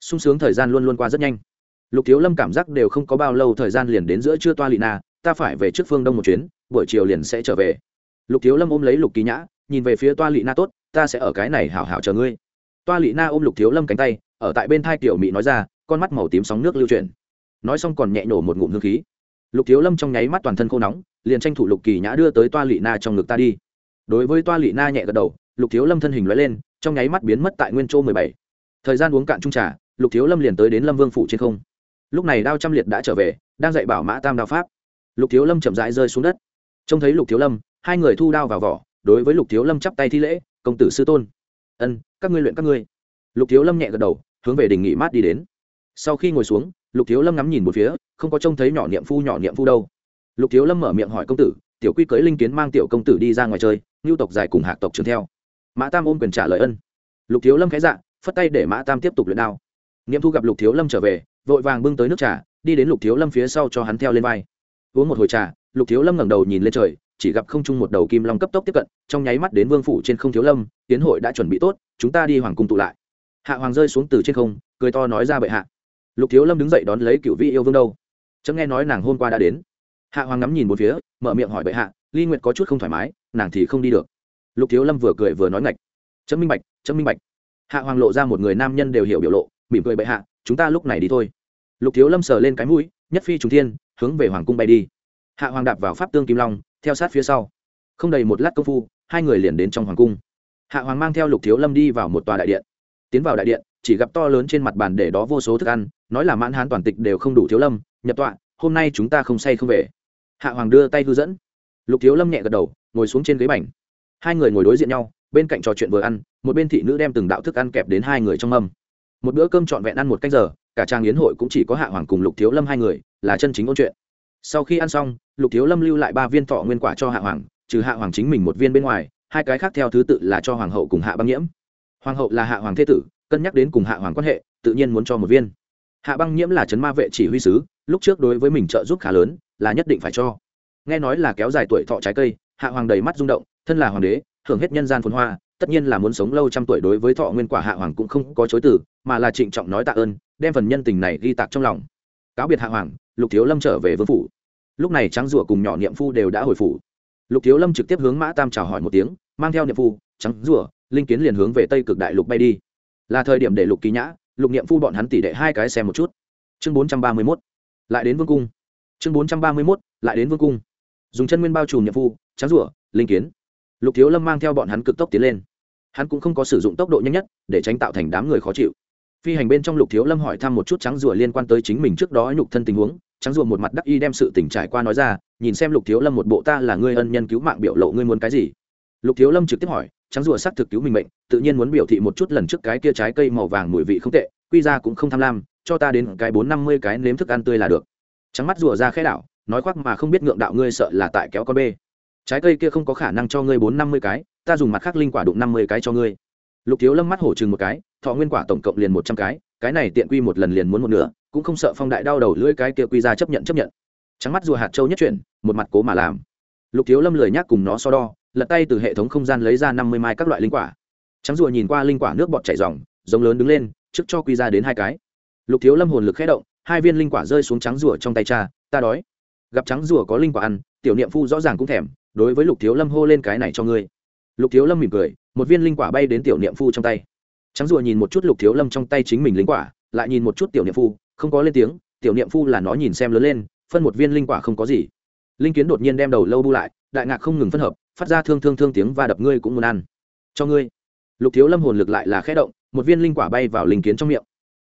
Sung sướng thời gian luôn luôn qua rất nhanh. Lục thiếu lâm cảm giác đều không có bao lâu thời gian liền đến giữa trưa toa lị na, ta phải về trước phương đông một chuyến buổi chiều liền sẽ trở về. Lục thiếu lâm ôm lấy lục kỳ nhã, nhìn về phía toa lị na tốt, ta sẽ ở cái này hảo hảo chờ ngươi. Toa lị na ôm lục thiếu lâm cánh tay, ở tại bên thai tiểu Mị nói ra, con mắt màu tím sóng nước lưu chuyển. Nói xong còn nhẹ nổ một ngụm hương khí. Lục thiếu lâm trong nháy mắt toàn thân khô nóng, liền tranh thủ lục kỳ nhã đưa tới toa lị na trong ngực ta đi. Đối với toa lị na nhẹ gật đầu, lục thiếu lâm thân hình lóe lên, trong nháy mắt biến mất tại nguyên châu mười bảy. Thời gian uống cạn trung trà, lục thiếu lâm liền tới đến lâm vương phủ trên không. Lúc này đao trăm liệt đã trở về, đang dạy bảo mã tam đao pháp. Lục thiếu lâm chậm rãi rơi xuống đất trông thấy lục thiếu lâm, hai người thu đao vào vỏ, đối với lục thiếu lâm chắp tay thi lễ, công tử sư tôn. Ân, các ngươi luyện các ngươi. Lục thiếu lâm nhẹ gật đầu, hướng về đình nghị mát đi đến. Sau khi ngồi xuống, lục thiếu lâm ngắm nhìn một phía, không có trông thấy nhỏ niệm phu nhỏ niệm phu đâu. Lục thiếu lâm mở miệng hỏi công tử, tiểu quy cưới linh kiến mang tiểu công tử đi ra ngoài chơi, ngưu tộc dài cùng hạc tộc trường theo. Mã tam ôm quyền trả lời ân. Lục thiếu lâm khẽ dạ phất tay để mã tam tiếp tục luyện đao. Niệm thu gặp lục thiếu lâm trở về, vội vàng bưng tới nước trà, đi đến lục thiếu lâm phía sau cho hắn theo lên vai. Uống một hồi trà lục thiếu lâm ngẩng đầu nhìn lên trời, chỉ gặp không trung một đầu kim long cấp tốc tiếp cận, trong nháy mắt đến vương phủ trên không thiếu lâm, tiến hội đã chuẩn bị tốt, chúng ta đi hoàng cung tụ lại. Hạ hoàng rơi xuống từ trên không, cười to nói ra bệ hạ. Lục thiếu lâm đứng dậy đón lấy cựu vị yêu vương đâu? Chấm nghe nói nàng hôm qua đã đến. Hạ hoàng ngắm nhìn một phía, mở miệng hỏi bệ hạ, ly nguyệt có chút không thoải mái, nàng thì không đi được. Lục thiếu lâm vừa cười vừa nói ngạch. Chấm minh bạch, chấm minh bạch. Hạ hoàng lộ ra một người nam nhân đều hiểu biểu lộ, mỉm cười bệ hạ, chúng ta lúc này đi thôi. Lục thiếu lâm sờ lên cái mũi, nhất phi trùng thiên, hướng về hoàng cung bay đi hạ hoàng đạp vào pháp tương kim long, theo sát phía sau. Không đầy một lát công phu, hai người liền đến trong hoàng cung. Hạ hoàng mang theo lục thiếu lâm đi vào một tòa đại điện. Tiến vào đại điện, chỉ gặp to lớn trên mặt bàn để đó vô số thức ăn, nói là mãn hán toàn tịch đều không đủ thiếu lâm, nhập tọa, hôm nay chúng ta không say không về. Hạ hoàng đưa tay hư dẫn. Lục thiếu lâm nhẹ gật đầu, ngồi xuống trên ghế bành. Hai người ngồi đối diện nhau, bên cạnh trò chuyện vừa ăn, một bên thị nữ đem từng đạo thức ăn kẹp đến hai người trong mâm. Một bữa cơm trọn vẹn ăn một cách giờ, cả trang yến hội cũng chỉ có hạ hoàng cùng lục thiếu lâm hai người, là chân chính ôn chuyện sau khi ăn xong, lục thiếu lâm lưu lại ba viên thọ nguyên quả cho hạ hoàng, trừ hạ hoàng chính mình một viên bên ngoài, hai cái khác theo thứ tự là cho hoàng hậu cùng hạ băng nhiễm. Hoàng hậu là hạ hoàng thế tử, cân nhắc đến cùng hạ hoàng quan hệ, tự nhiên muốn cho một viên. Hạ băng nhiễm là trấn ma vệ chỉ huy sứ, lúc trước đối với mình trợ giúp khá lớn, là nhất định phải cho. Nghe nói là kéo dài tuổi thọ trái cây, hạ hoàng đầy mắt rung động, thân là hoàng đế hưởng hết nhân gian phồn hoa, tất nhiên là muốn sống lâu trăm tuổi đối với thọ nguyên quả hạ hoàng cũng không có chối từ, mà là trịnh trọng nói tạ ơn, đem phần nhân tình này ghi tạc trong lòng. Cáo biệt hạ hoàng lục thiếu lâm trở về vương phủ. Lúc này trắng rủa cùng nhỏ niệm phu đều đã hồi phủ. Lục thiếu lâm trực tiếp hướng mã tam chào hỏi một tiếng, mang theo niệm phu trắng rủa linh kiến liền hướng về tây cực đại lục bay đi. Là thời điểm để lục ký nhã, lục niệm phu bọn hắn tỉ đệ hai cái xem một chút. Chương bốn trăm ba mươi mốt, lại đến vương cung. Chương bốn trăm ba mươi mốt, lại đến vương cung. Dùng chân nguyên bao trùm niệm phu trắng rủa linh kiến. Lục thiếu lâm mang theo bọn hắn cực tốc tiến lên. Hắn cũng không có sử dụng tốc độ nhanh nhất để tránh tạo thành đám người khó chịu. Phi hành bên trong lục thiếu lâm hỏi thăm một chút trắng rùa liên quan tới chính mình trước đó nhục thân tình huống trắng rùa một mặt đắc y đem sự tỉnh trải qua nói ra, nhìn xem lục thiếu lâm một bộ ta là ngươi ân nhân cứu mạng biểu lộ ngươi muốn cái gì. Lục thiếu lâm trực tiếp hỏi, trắng rùa xác thực cứu mình mệnh, tự nhiên muốn biểu thị một chút lần trước cái kia trái cây màu vàng mùi vị không tệ, quy ra cũng không tham lam, cho ta đến cái bốn năm mươi cái nếm thức ăn tươi là được. Trắng mắt rùa ra khẽ đảo, nói khoác mà không biết ngượng đạo ngươi sợ là tại kéo con bê. Trái cây kia không có khả năng cho ngươi bốn năm mươi cái, ta dùng mặt khác linh quả đụng năm mươi cái cho ngươi. Lục thiếu lâm mắt hổ chừng một cái, thọ nguyên quả tổng cộng liền một trăm cái cái này tiện quy một lần liền muốn một nửa, cũng không sợ phong đại đau đầu lưỡi cái kia quy ra chấp nhận chấp nhận. Trắng mắt rùa hạt châu nhất chuyển, một mặt cố mà làm. Lục thiếu lâm lười nhác cùng nó so đo, lật tay từ hệ thống không gian lấy ra năm mươi mai các loại linh quả. Trắng rùa nhìn qua linh quả nước bọt chảy dòng giống lớn đứng lên, trước cho quy ra đến hai cái. Lục thiếu lâm hồn lực khẽ động, hai viên linh quả rơi xuống trắng rùa trong tay cha, ta đói. Gặp trắng rùa có linh quả ăn, tiểu niệm phu rõ ràng cũng thèm, đối với lục thiếu lâm hô lên cái này cho ngươi. Lục thiếu lâm mỉm cười, một viên linh quả bay đến tiểu niệm phu trong tay trắng rùa nhìn một chút lục thiếu lâm trong tay chính mình linh quả, lại nhìn một chút tiểu niệm phu, không có lên tiếng, tiểu niệm phu là nó nhìn xem lớn lên, phân một viên linh quả không có gì. Linh kiến đột nhiên đem đầu lâu bu lại, đại ngạc không ngừng phân hợp, phát ra thương thương thương tiếng và đập ngươi cũng muốn ăn. Cho ngươi. Lục thiếu lâm hồn lực lại là khẽ động, một viên linh quả bay vào linh kiến trong miệng.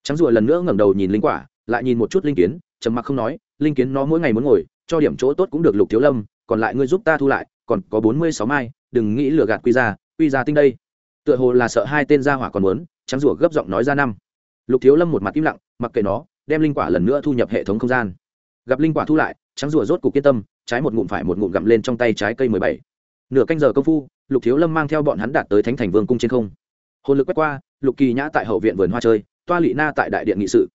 Trắng rùa lần nữa ngẩng đầu nhìn linh quả, lại nhìn một chút linh kiến, trầm mặc không nói, linh kiến nó mỗi ngày muốn ngồi, cho điểm chỗ tốt cũng được lục thiếu lâm, còn lại ngươi giúp ta thu lại, còn có bốn mươi sáu mai, đừng nghĩ lừa gạt quy ra quy ra tinh đây tựa hồ là sợ hai tên gia hỏa còn muốn, trắng rủa gấp giọng nói ra năm. Lục thiếu lâm một mặt im lặng, mặc kệ nó, đem linh quả lần nữa thu nhập hệ thống không gian. Gặp linh quả thu lại, trắng rủa rốt cục kiên tâm, trái một ngụm phải một ngụm gặm lên trong tay trái cây mười bảy. Nửa canh giờ công phu, lục thiếu lâm mang theo bọn hắn đạt tới thánh thành vương cung trên không. Hồn lực quét qua, lục kỳ nhã tại hậu viện vườn hoa chơi, toa lị na tại đại điện nghị sự.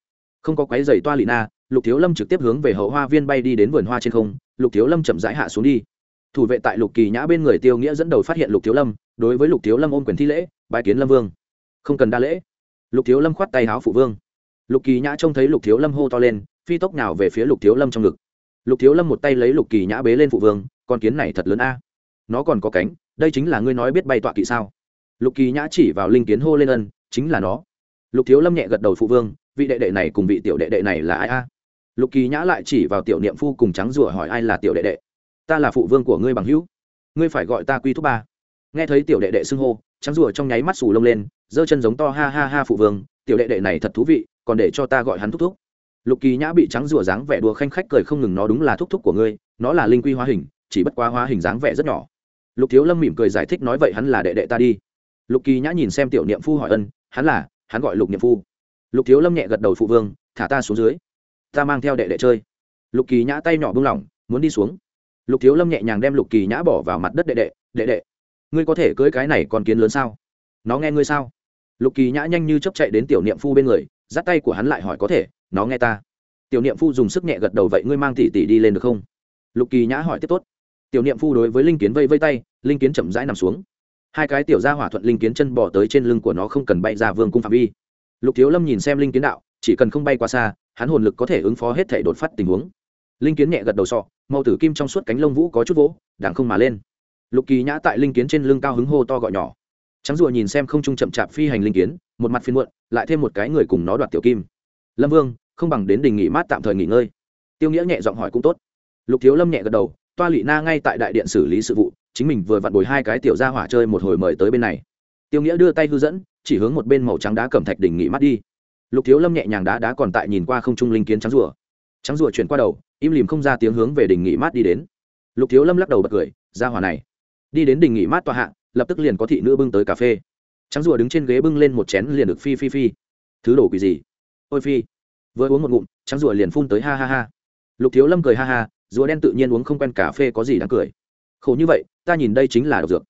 Không có quái giày toa lị na, lục thiếu lâm trực tiếp hướng về hậu hoa viên bay đi đến vườn hoa trên không, lục thiếu lâm chậm rãi hạ xuống đi. Thủ vệ tại lục kỳ nhã bên người tiêu nghĩa dẫn đầu phát hiện lục thiếu lâm đối với lục thiếu lâm ôm quyền thi lễ bài kiến lâm vương. Không cần đa lễ. Lục thiếu lâm khoát tay háo phụ vương. Lục kỳ nhã trông thấy lục thiếu lâm hô to lên, phi tốc nào về phía lục thiếu lâm trong ngực. Lục thiếu lâm một tay lấy lục kỳ nhã bế lên phụ vương, con kiến này thật lớn a. Nó còn có cánh, đây chính là ngươi nói biết bay tọa kỵ sao? Lục kỳ nhã chỉ vào linh kiến hô lên ân, chính là nó. Lục thiếu lâm nhẹ gật đầu phụ vương, vị đệ đệ này cùng vị tiểu đệ đệ này là ai a? Lục kỳ nhã lại chỉ vào tiểu niệm phu cùng trắng rủa hỏi, ai là tiểu đệ đệ? Ta là phụ vương của ngươi bằng hữu. Ngươi phải gọi ta quy thúc ba nghe thấy tiểu đệ đệ xưng hô, trắng rùa trong nháy mắt xù lông lên, giơ chân giống to ha ha ha phụ vương, tiểu đệ đệ này thật thú vị, còn để cho ta gọi hắn thúc thúc. Lục kỳ nhã bị trắng rùa dáng vẻ đùa khanh khách cười không ngừng nó đúng là thúc thúc của ngươi, nó là linh quy hóa hình, chỉ bất quá hóa hình dáng vẻ rất nhỏ. Lục thiếu lâm mỉm cười giải thích nói vậy hắn là đệ đệ ta đi. Lục kỳ nhã nhìn xem tiểu niệm phu hỏi ân, hắn là, hắn gọi lục niệm phu. Lục thiếu lâm nhẹ gật đầu phụ vương, thả ta xuống dưới. Ta mang theo đệ đệ chơi. Lục kỳ nhã tay nhỏ buông lỏng, muốn đi xuống. Lục thiếu lâm nhẹ nhàng đem lục kỳ nhã bỏ vào mặt đất đệ đệ đệ đệ ngươi có thể cưới cái này còn kiến lớn sao? Nó nghe ngươi sao? Lục kỳ nhã nhanh như chấp chạy đến tiểu niệm phu bên người dắt tay của hắn lại hỏi có thể, nó nghe ta. Tiểu niệm phu dùng sức nhẹ gật đầu, vậy ngươi mang tỷ tỷ đi lên được không? Lục kỳ nhã hỏi tiếp, tốt. Tiểu niệm phu đối với linh kiến vây vây tay, linh kiến chậm rãi nằm xuống. Hai cái tiểu ra hỏa thuận linh kiến chân bỏ tới trên lưng của nó không cần bay ra vương cung phạm vi. Lục thiếu lâm nhìn xem linh kiến đạo, chỉ cần không bay qua xa, hắn hồn lực có thể ứng phó hết thể đột phát tình huống. Linh kiến nhẹ gật đầu sọ, màu tử kim trong suốt cánh lông vũ có chút vỗ đảng không mà lên lục kỳ nhã tại linh kiến trên lưng cao hứng hô to gọi nhỏ. Trắng rùa nhìn xem không trung chậm chạp phi hành linh kiến, một mặt phiên muộn, lại thêm một cái người cùng nó đoạt tiểu kim. Lâm vương, không bằng đến đình nghỉ mát tạm thời nghỉ ngơi. Tiêu nghĩa nhẹ giọng hỏi cũng tốt. Lục thiếu lâm nhẹ gật đầu, toa lị na ngay tại đại điện xử lý sự vụ, chính mình vừa vặn bồi hai cái tiểu ra hỏa chơi một hồi mời tới bên này. Tiêu nghĩa đưa tay hư dẫn, chỉ hướng một bên màu trắng đá cẩm thạch đỉnh nghỉ mát đi. Lục thiếu lâm nhẹ nhàng đá đá còn tại nhìn qua không trung linh kiến trắng rùa trắng rùa chuyển qua đầu, im lìm không ra tiếng hướng về đình nghỉ mát đi đến. Lục thiếu lâm lắc đầu bật cười ra hỏa này đi đến đình nghỉ mát tòa hạ, lập tức liền có thị nữ bưng tới cà phê. Trắng rùa đứng trên ghế bưng lên một chén liền được phi phi phi. Thứ đồ quỷ gì? Ôi phi. Vừa uống một ngụm, trắng rùa liền phun tới ha ha ha. Lục thiếu lâm cười ha ha, rùa đen tự nhiên uống không quen cà phê có gì đáng cười. Khổ như vậy, ta nhìn đây chính là độc dược.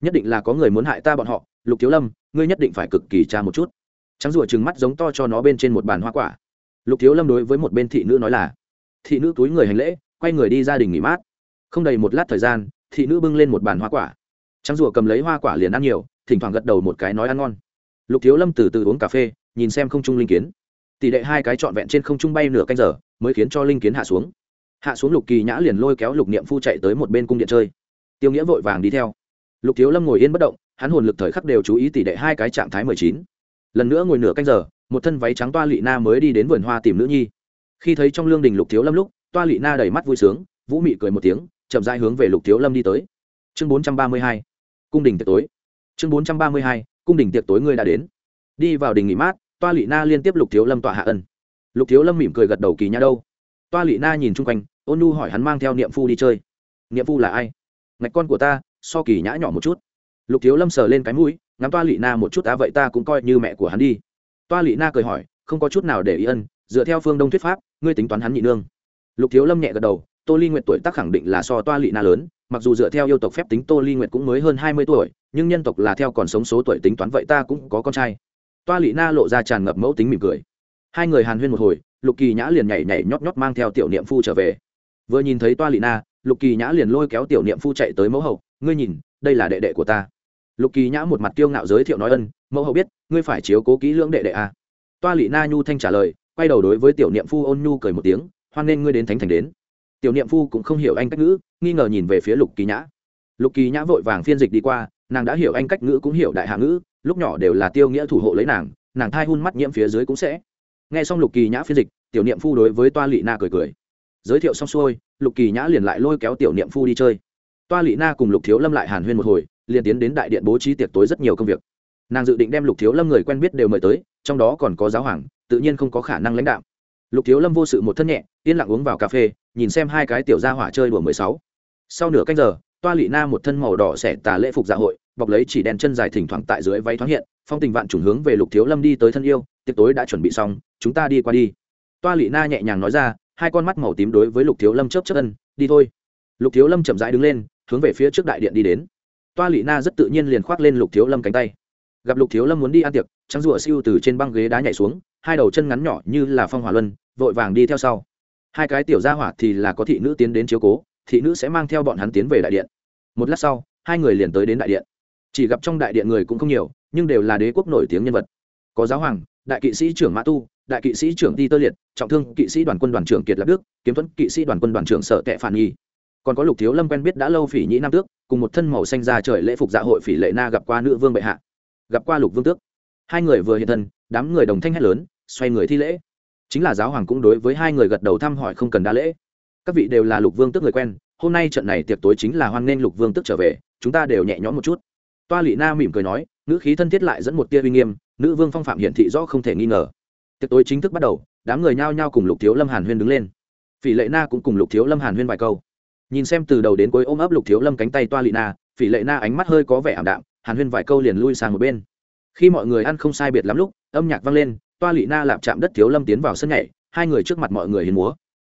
Nhất định là có người muốn hại ta bọn họ, lục thiếu lâm, ngươi nhất định phải cực kỳ tra một chút. Trắng rùa trừng mắt giống to cho nó bên trên một bàn hoa quả. Lục thiếu lâm đối với một bên thị nữ nói là, thị nữ túi người hành lễ, quay người đi gia đình nghỉ mát. Không đầy một lát thời gian thị nữ bưng lên một bàn hoa quả. Trắng rùa cầm lấy hoa quả liền ăn nhiều, thỉnh thoảng gật đầu một cái nói ăn ngon. Lục thiếu lâm từ từ uống cà phê, nhìn xem không trung linh kiến. Tỷ lệ hai cái trọn vẹn trên không trung bay nửa canh giờ, mới khiến cho linh kiến hạ xuống. Hạ xuống lục kỳ nhã liền lôi kéo lục niệm phu chạy tới một bên cung điện chơi. Tiêu nghĩa vội vàng đi theo. Lục thiếu lâm ngồi yên bất động, hắn hồn lực thời khắc đều chú ý tỷ lệ hai cái trạng thái mười chín. Lần nữa ngồi nửa canh giờ, một thân váy trắng toa lị na mới đi đến vườn hoa tìm nữ nhi. Khi thấy trong lương đình lục thiếu lâm lúc, toa lị na đầy mắt vui sướng, vũ mị cười một tiếng chậm rãi hướng về lục thiếu lâm đi tới. Chương bốn trăm ba mươi hai, cung đình tiệc tối. Chương bốn trăm ba mươi hai, cung đình tiệc tối ngươi đã đến. Đi vào đình nghỉ mát, toa lị na liên tiếp lục thiếu lâm tọa hạ ân. Lục thiếu lâm mỉm cười gật đầu kỳ nhã đâu. Toa lị na nhìn chung quanh, ôn nu hỏi hắn mang theo niệm phu đi chơi. Niệm phu là ai? Ngạch con của ta, so kỳ nhã nhỏ một chút. Lục thiếu lâm sờ lên cái mũi, ngắm toa lị na một chút, á, vậy ta cũng coi như mẹ của hắn đi. Toa lị na cười hỏi, không có chút nào để ý ân, dựa theo phương đông thuyết pháp, ngươi tính toán hắn nhị nương. Lục thiếu lâm nhẹ gật đầu tô ly nguyệt tuổi tác khẳng định là so toa lị na lớn, mặc dù dựa theo yêu tộc phép tính tô ly nguyệt cũng mới hơn hai mươi tuổi, nhưng nhân tộc là theo còn sống số tuổi tính toán vậy ta cũng có con trai. Toa lị na lộ ra tràn ngập mẫu tính mỉm cười. Hai người hàn huyên một hồi, lục kỳ nhã liền nhảy nhảy nhót nhót mang theo tiểu niệm phu trở về. Vừa nhìn thấy toa lị na, lục kỳ nhã liền lôi kéo tiểu niệm phu chạy tới mẫu hậu, ngươi nhìn, đây là đệ đệ của ta. Lục kỳ nhã một mặt kiêu ngạo giới thiệu nói ân, mẫu hậu biết, ngươi phải chiếu cố kỹ lưỡng đệ đệ a. Toa lị na nhu thanh trả lời, quay đầu đối với tiểu niệm phu ôn nhu cười một tiếng, hoan nên ngươi đến thánh thành đến tiểu niệm phu cũng không hiểu anh cách ngữ, nghi ngờ nhìn về phía lục kỳ nhã. Lục kỳ nhã vội vàng phiên dịch đi qua, nàng đã hiểu anh cách ngữ cũng hiểu đại hạ ngữ, lúc nhỏ đều là tiêu nghĩa thủ hộ lấy nàng nàng thai hun mắt nhiễm phía dưới cũng sẽ. Nghe xong lục kỳ nhã phiên dịch, tiểu niệm phu đối với toa lị na cười cười. Giới thiệu xong xuôi, lục kỳ nhã liền lại lôi kéo tiểu niệm phu đi chơi. Toa lị na cùng lục thiếu lâm lại hàn huyên một hồi, liền tiến đến đại điện bố trí tiệc tối rất nhiều công việc. Nàng dự định đem lục thiếu lâm người quen biết đều mời tới, trong đó còn có giáo hoàng, tự nhiên không có khả năng lãnh đạo lục thiếu lâm vô sự một thân nhẹ, yên lặng uống vào cà phê nhìn xem hai cái tiểu gia hỏa chơi đùa mười sáu. Sau nửa canh giờ, toa lị na một thân màu đỏ xẻ tà lễ phục dạ hội, bọc lấy chỉ đèn chân dài thỉnh thoảng tại dưới váy thoáng hiện, phong tình vạn chủng hướng về lục thiếu lâm đi tới thân yêu, tiệc tối đã chuẩn bị xong, chúng ta đi qua đi. Toa lị na nhẹ nhàng nói ra, hai con mắt màu tím đối với lục thiếu lâm chớp chớp ân, đi thôi. Lục thiếu lâm chậm rãi đứng lên, hướng về phía trước đại điện đi đến. Toa lị na rất tự nhiên liền khoác lên lục thiếu lâm cánh tay. Gặp lục thiếu lâm muốn đi ăn tiệc, trắng rụa siêu từ trên băng ghế đá nhảy xuống, hai đầu chân ngắn nhỏ như là phong hỏa luân, vội vàng đi theo sau hai cái tiểu gia hỏa thì là có thị nữ tiến đến chiếu cố, thị nữ sẽ mang theo bọn hắn tiến về đại điện. Một lát sau, hai người liền tới đến đại điện. Chỉ gặp trong đại điện người cũng không nhiều, nhưng đều là đế quốc nổi tiếng nhân vật. Có giáo hoàng, đại kỵ sĩ trưởng mã tu, đại kỵ sĩ trưởng ti tơ liệt, trọng thương kỵ sĩ đoàn quân đoàn trưởng kiệt lạc đức, kiếm thuẫn kỵ sĩ đoàn quân đoàn trưởng sở tệ phản nhi còn có lục thiếu lâm quen biết đã lâu phỉ nhĩ nam tước, cùng một thân màu xanh ra trời lễ phục dạ hội phỉ lệ na gặp qua nữ vương bệ hạ. Gặp qua lục vương tước. Hai người vừa hiện thân, đám người đồng thanh hét lớn, xoay người thi lễ chính là giáo hoàng cũng đối với hai người gật đầu thăm hỏi không cần đa lễ. Các vị đều là lục vương tước người quen, hôm nay trận này tiệc tối chính là hoan nghênh lục vương tước trở về, chúng ta đều nhẹ nhõm một chút. Toa lị na mỉm cười nói nữ khí thân thiết lại dẫn một tia uy nghiêm, nữ vương phong phạm hiển thị rõ không thể nghi ngờ. Tiệc tối chính thức bắt đầu, đám người nhao nhao cùng lục thiếu lâm hàn huyên đứng lên. Phỉ lệ na cũng cùng lục thiếu lâm hàn huyên vài câu. Nhìn xem từ đầu đến cuối ôm ấp lục thiếu lâm cánh tay toa lị na, phỉ lệ na ánh mắt hơi có vẻ ảm đạm, hàn huyên vài câu liền lui sang một bên. Khi mọi người ăn không sai biệt lắm lúc, âm nhạc vang lên toa lị na lạp chạm đất thiếu lâm tiến vào sân nhảy, hai người trước mặt mọi người hiến múa.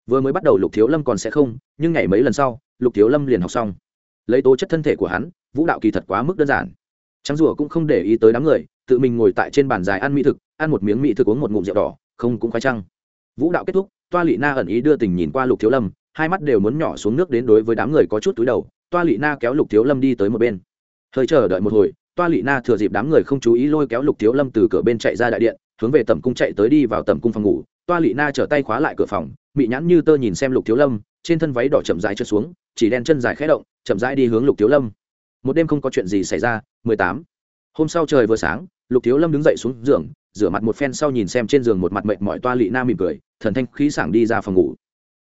Vừa mới bắt đầu lục thiếu lâm còn sẽ không, nhưng nhảy mấy lần sau, lục thiếu lâm liền học xong. Lấy tố chất thân thể của hắn, vũ đạo kỳ thật quá mức đơn giản. Trắng rùa cũng không để ý tới đám người, tự mình ngồi tại trên bàn dài ăn mỹ thực, ăn một miếng mỹ thực uống một ngụm rượu đỏ, không cũng khoái trăng. Vũ đạo kết thúc, toa lị na ẩn ý đưa tình nhìn qua lục thiếu lâm, hai mắt đều muốn nhỏ xuống nước đến đối với đám người có chút túi đầu, toa lị na kéo lục thiếu lâm đi tới một bên. Hơi chờ đợi một hồi, toa lị na thừa dịp đám người không chú ý lôi kéo lục thiếu lâm từ cửa bên chạy ra đại điện hướng về tầm cung chạy tới đi vào tầm cung phòng ngủ. Toa lị na trở tay khóa lại cửa phòng, mị nhãn như tơ nhìn xem lục thiếu lâm, trên thân váy đỏ chậm rãi trượt xuống, chỉ đen chân dài khẽ động, chậm rãi đi hướng lục thiếu lâm. Một đêm không có chuyện gì xảy ra, mười tám. Hôm sau trời vừa sáng, lục thiếu lâm đứng dậy xuống giường, rửa mặt một phen sau nhìn xem trên giường một mặt mệt mỏi toa lị na mỉm cười, thần thanh khí sảng đi ra phòng ngủ.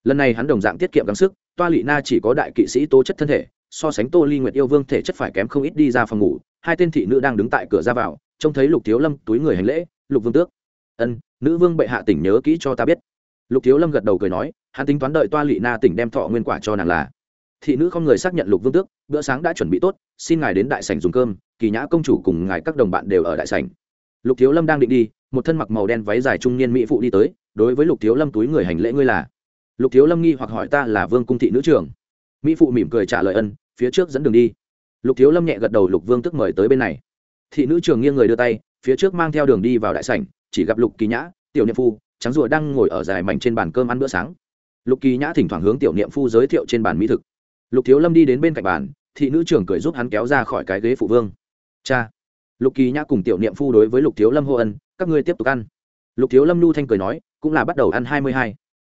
Lần này hắn đồng dạng tiết kiệm gắng sức, toa lị na chỉ có đại kỵ sĩ tố chất thân thể, so sánh tô ly nguyệt yêu vương thể chất phải kém không ít đi ra phòng ngủ. Hai tên thị nữ đang đứng tại cửa ra vào, trông thấy lục thiếu lâm túi người hành lễ lục vương tước. Ân, nữ vương bệ hạ tỉnh nhớ kỹ cho ta biết. Lục thiếu lâm gật đầu cười nói, hắn tính toán đợi toa lị na tỉnh đem thọ nguyên quả cho nàng là. Thị nữ không người xác nhận lục vương tước, bữa sáng đã chuẩn bị tốt, xin ngài đến đại sảnh dùng cơm, kỳ nhã công chủ cùng ngài các đồng bạn đều ở đại sảnh. Lục thiếu lâm đang định đi, một thân mặc màu đen váy dài trung niên mỹ phụ đi tới, đối với lục thiếu lâm túi người hành lễ ngươi là. Lục thiếu lâm nghi hoặc hỏi ta là vương cung thị nữ trưởng. Mỹ phụ mỉm cười trả lời ân, phía trước dẫn đường đi. Lục thiếu lâm nhẹ gật đầu lục vương tức mời tới bên này. Thị nữ trường nghiêng người đưa tay phía trước mang theo đường đi vào đại sảnh, chỉ gặp lục kỳ nhã, tiểu niệm phu trắng rùa đang ngồi ở dài mảnh trên bàn cơm ăn bữa sáng. Lục kỳ nhã thỉnh thoảng hướng tiểu niệm phu giới thiệu trên bàn mỹ thực. Lục thiếu lâm đi đến bên cạnh bàn, thị nữ trưởng cười giúp hắn kéo ra khỏi cái ghế phụ vương. Cha. Lục kỳ nhã cùng tiểu niệm phu đối với lục thiếu lâm hô ân, các ngươi tiếp tục ăn. Lục thiếu lâm nu thanh cười nói, cũng là bắt đầu ăn hai mươi hai.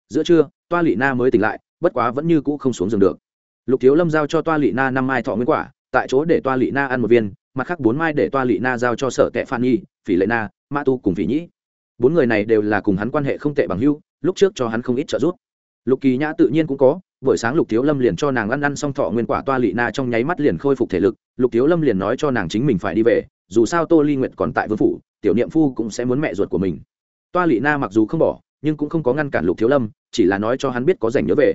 Giữa trưa, toa lị na mới tỉnh lại, bất quá vẫn như cũ không xuống giường được. Lục thiếu lâm giao cho toa lị na năm mai thọ nguyên quả, tại chỗ để toa lị na ăn một viên mặt khác bốn mai để toa lị na giao cho sở tệ phan nhi, phỉ lệ na ma tu cùng phỉ nhĩ. Bốn người này đều là cùng hắn quan hệ không tệ bằng hưu lúc trước cho hắn không ít trợ giúp. Lục kỳ nhã tự nhiên cũng có, buổi sáng lục thiếu lâm liền cho nàng ăn ăn xong thọ nguyên quả toa lị na trong nháy mắt liền khôi phục thể lực, lục thiếu lâm liền nói cho nàng chính mình phải đi về, dù sao tô ly nguyện còn tại vương phủ, tiểu niệm phu cũng sẽ muốn mẹ ruột của mình. Toa lị na mặc dù không bỏ, nhưng cũng không có ngăn cản lục thiếu lâm, chỉ là nói cho hắn biết có rảnh nhớ về.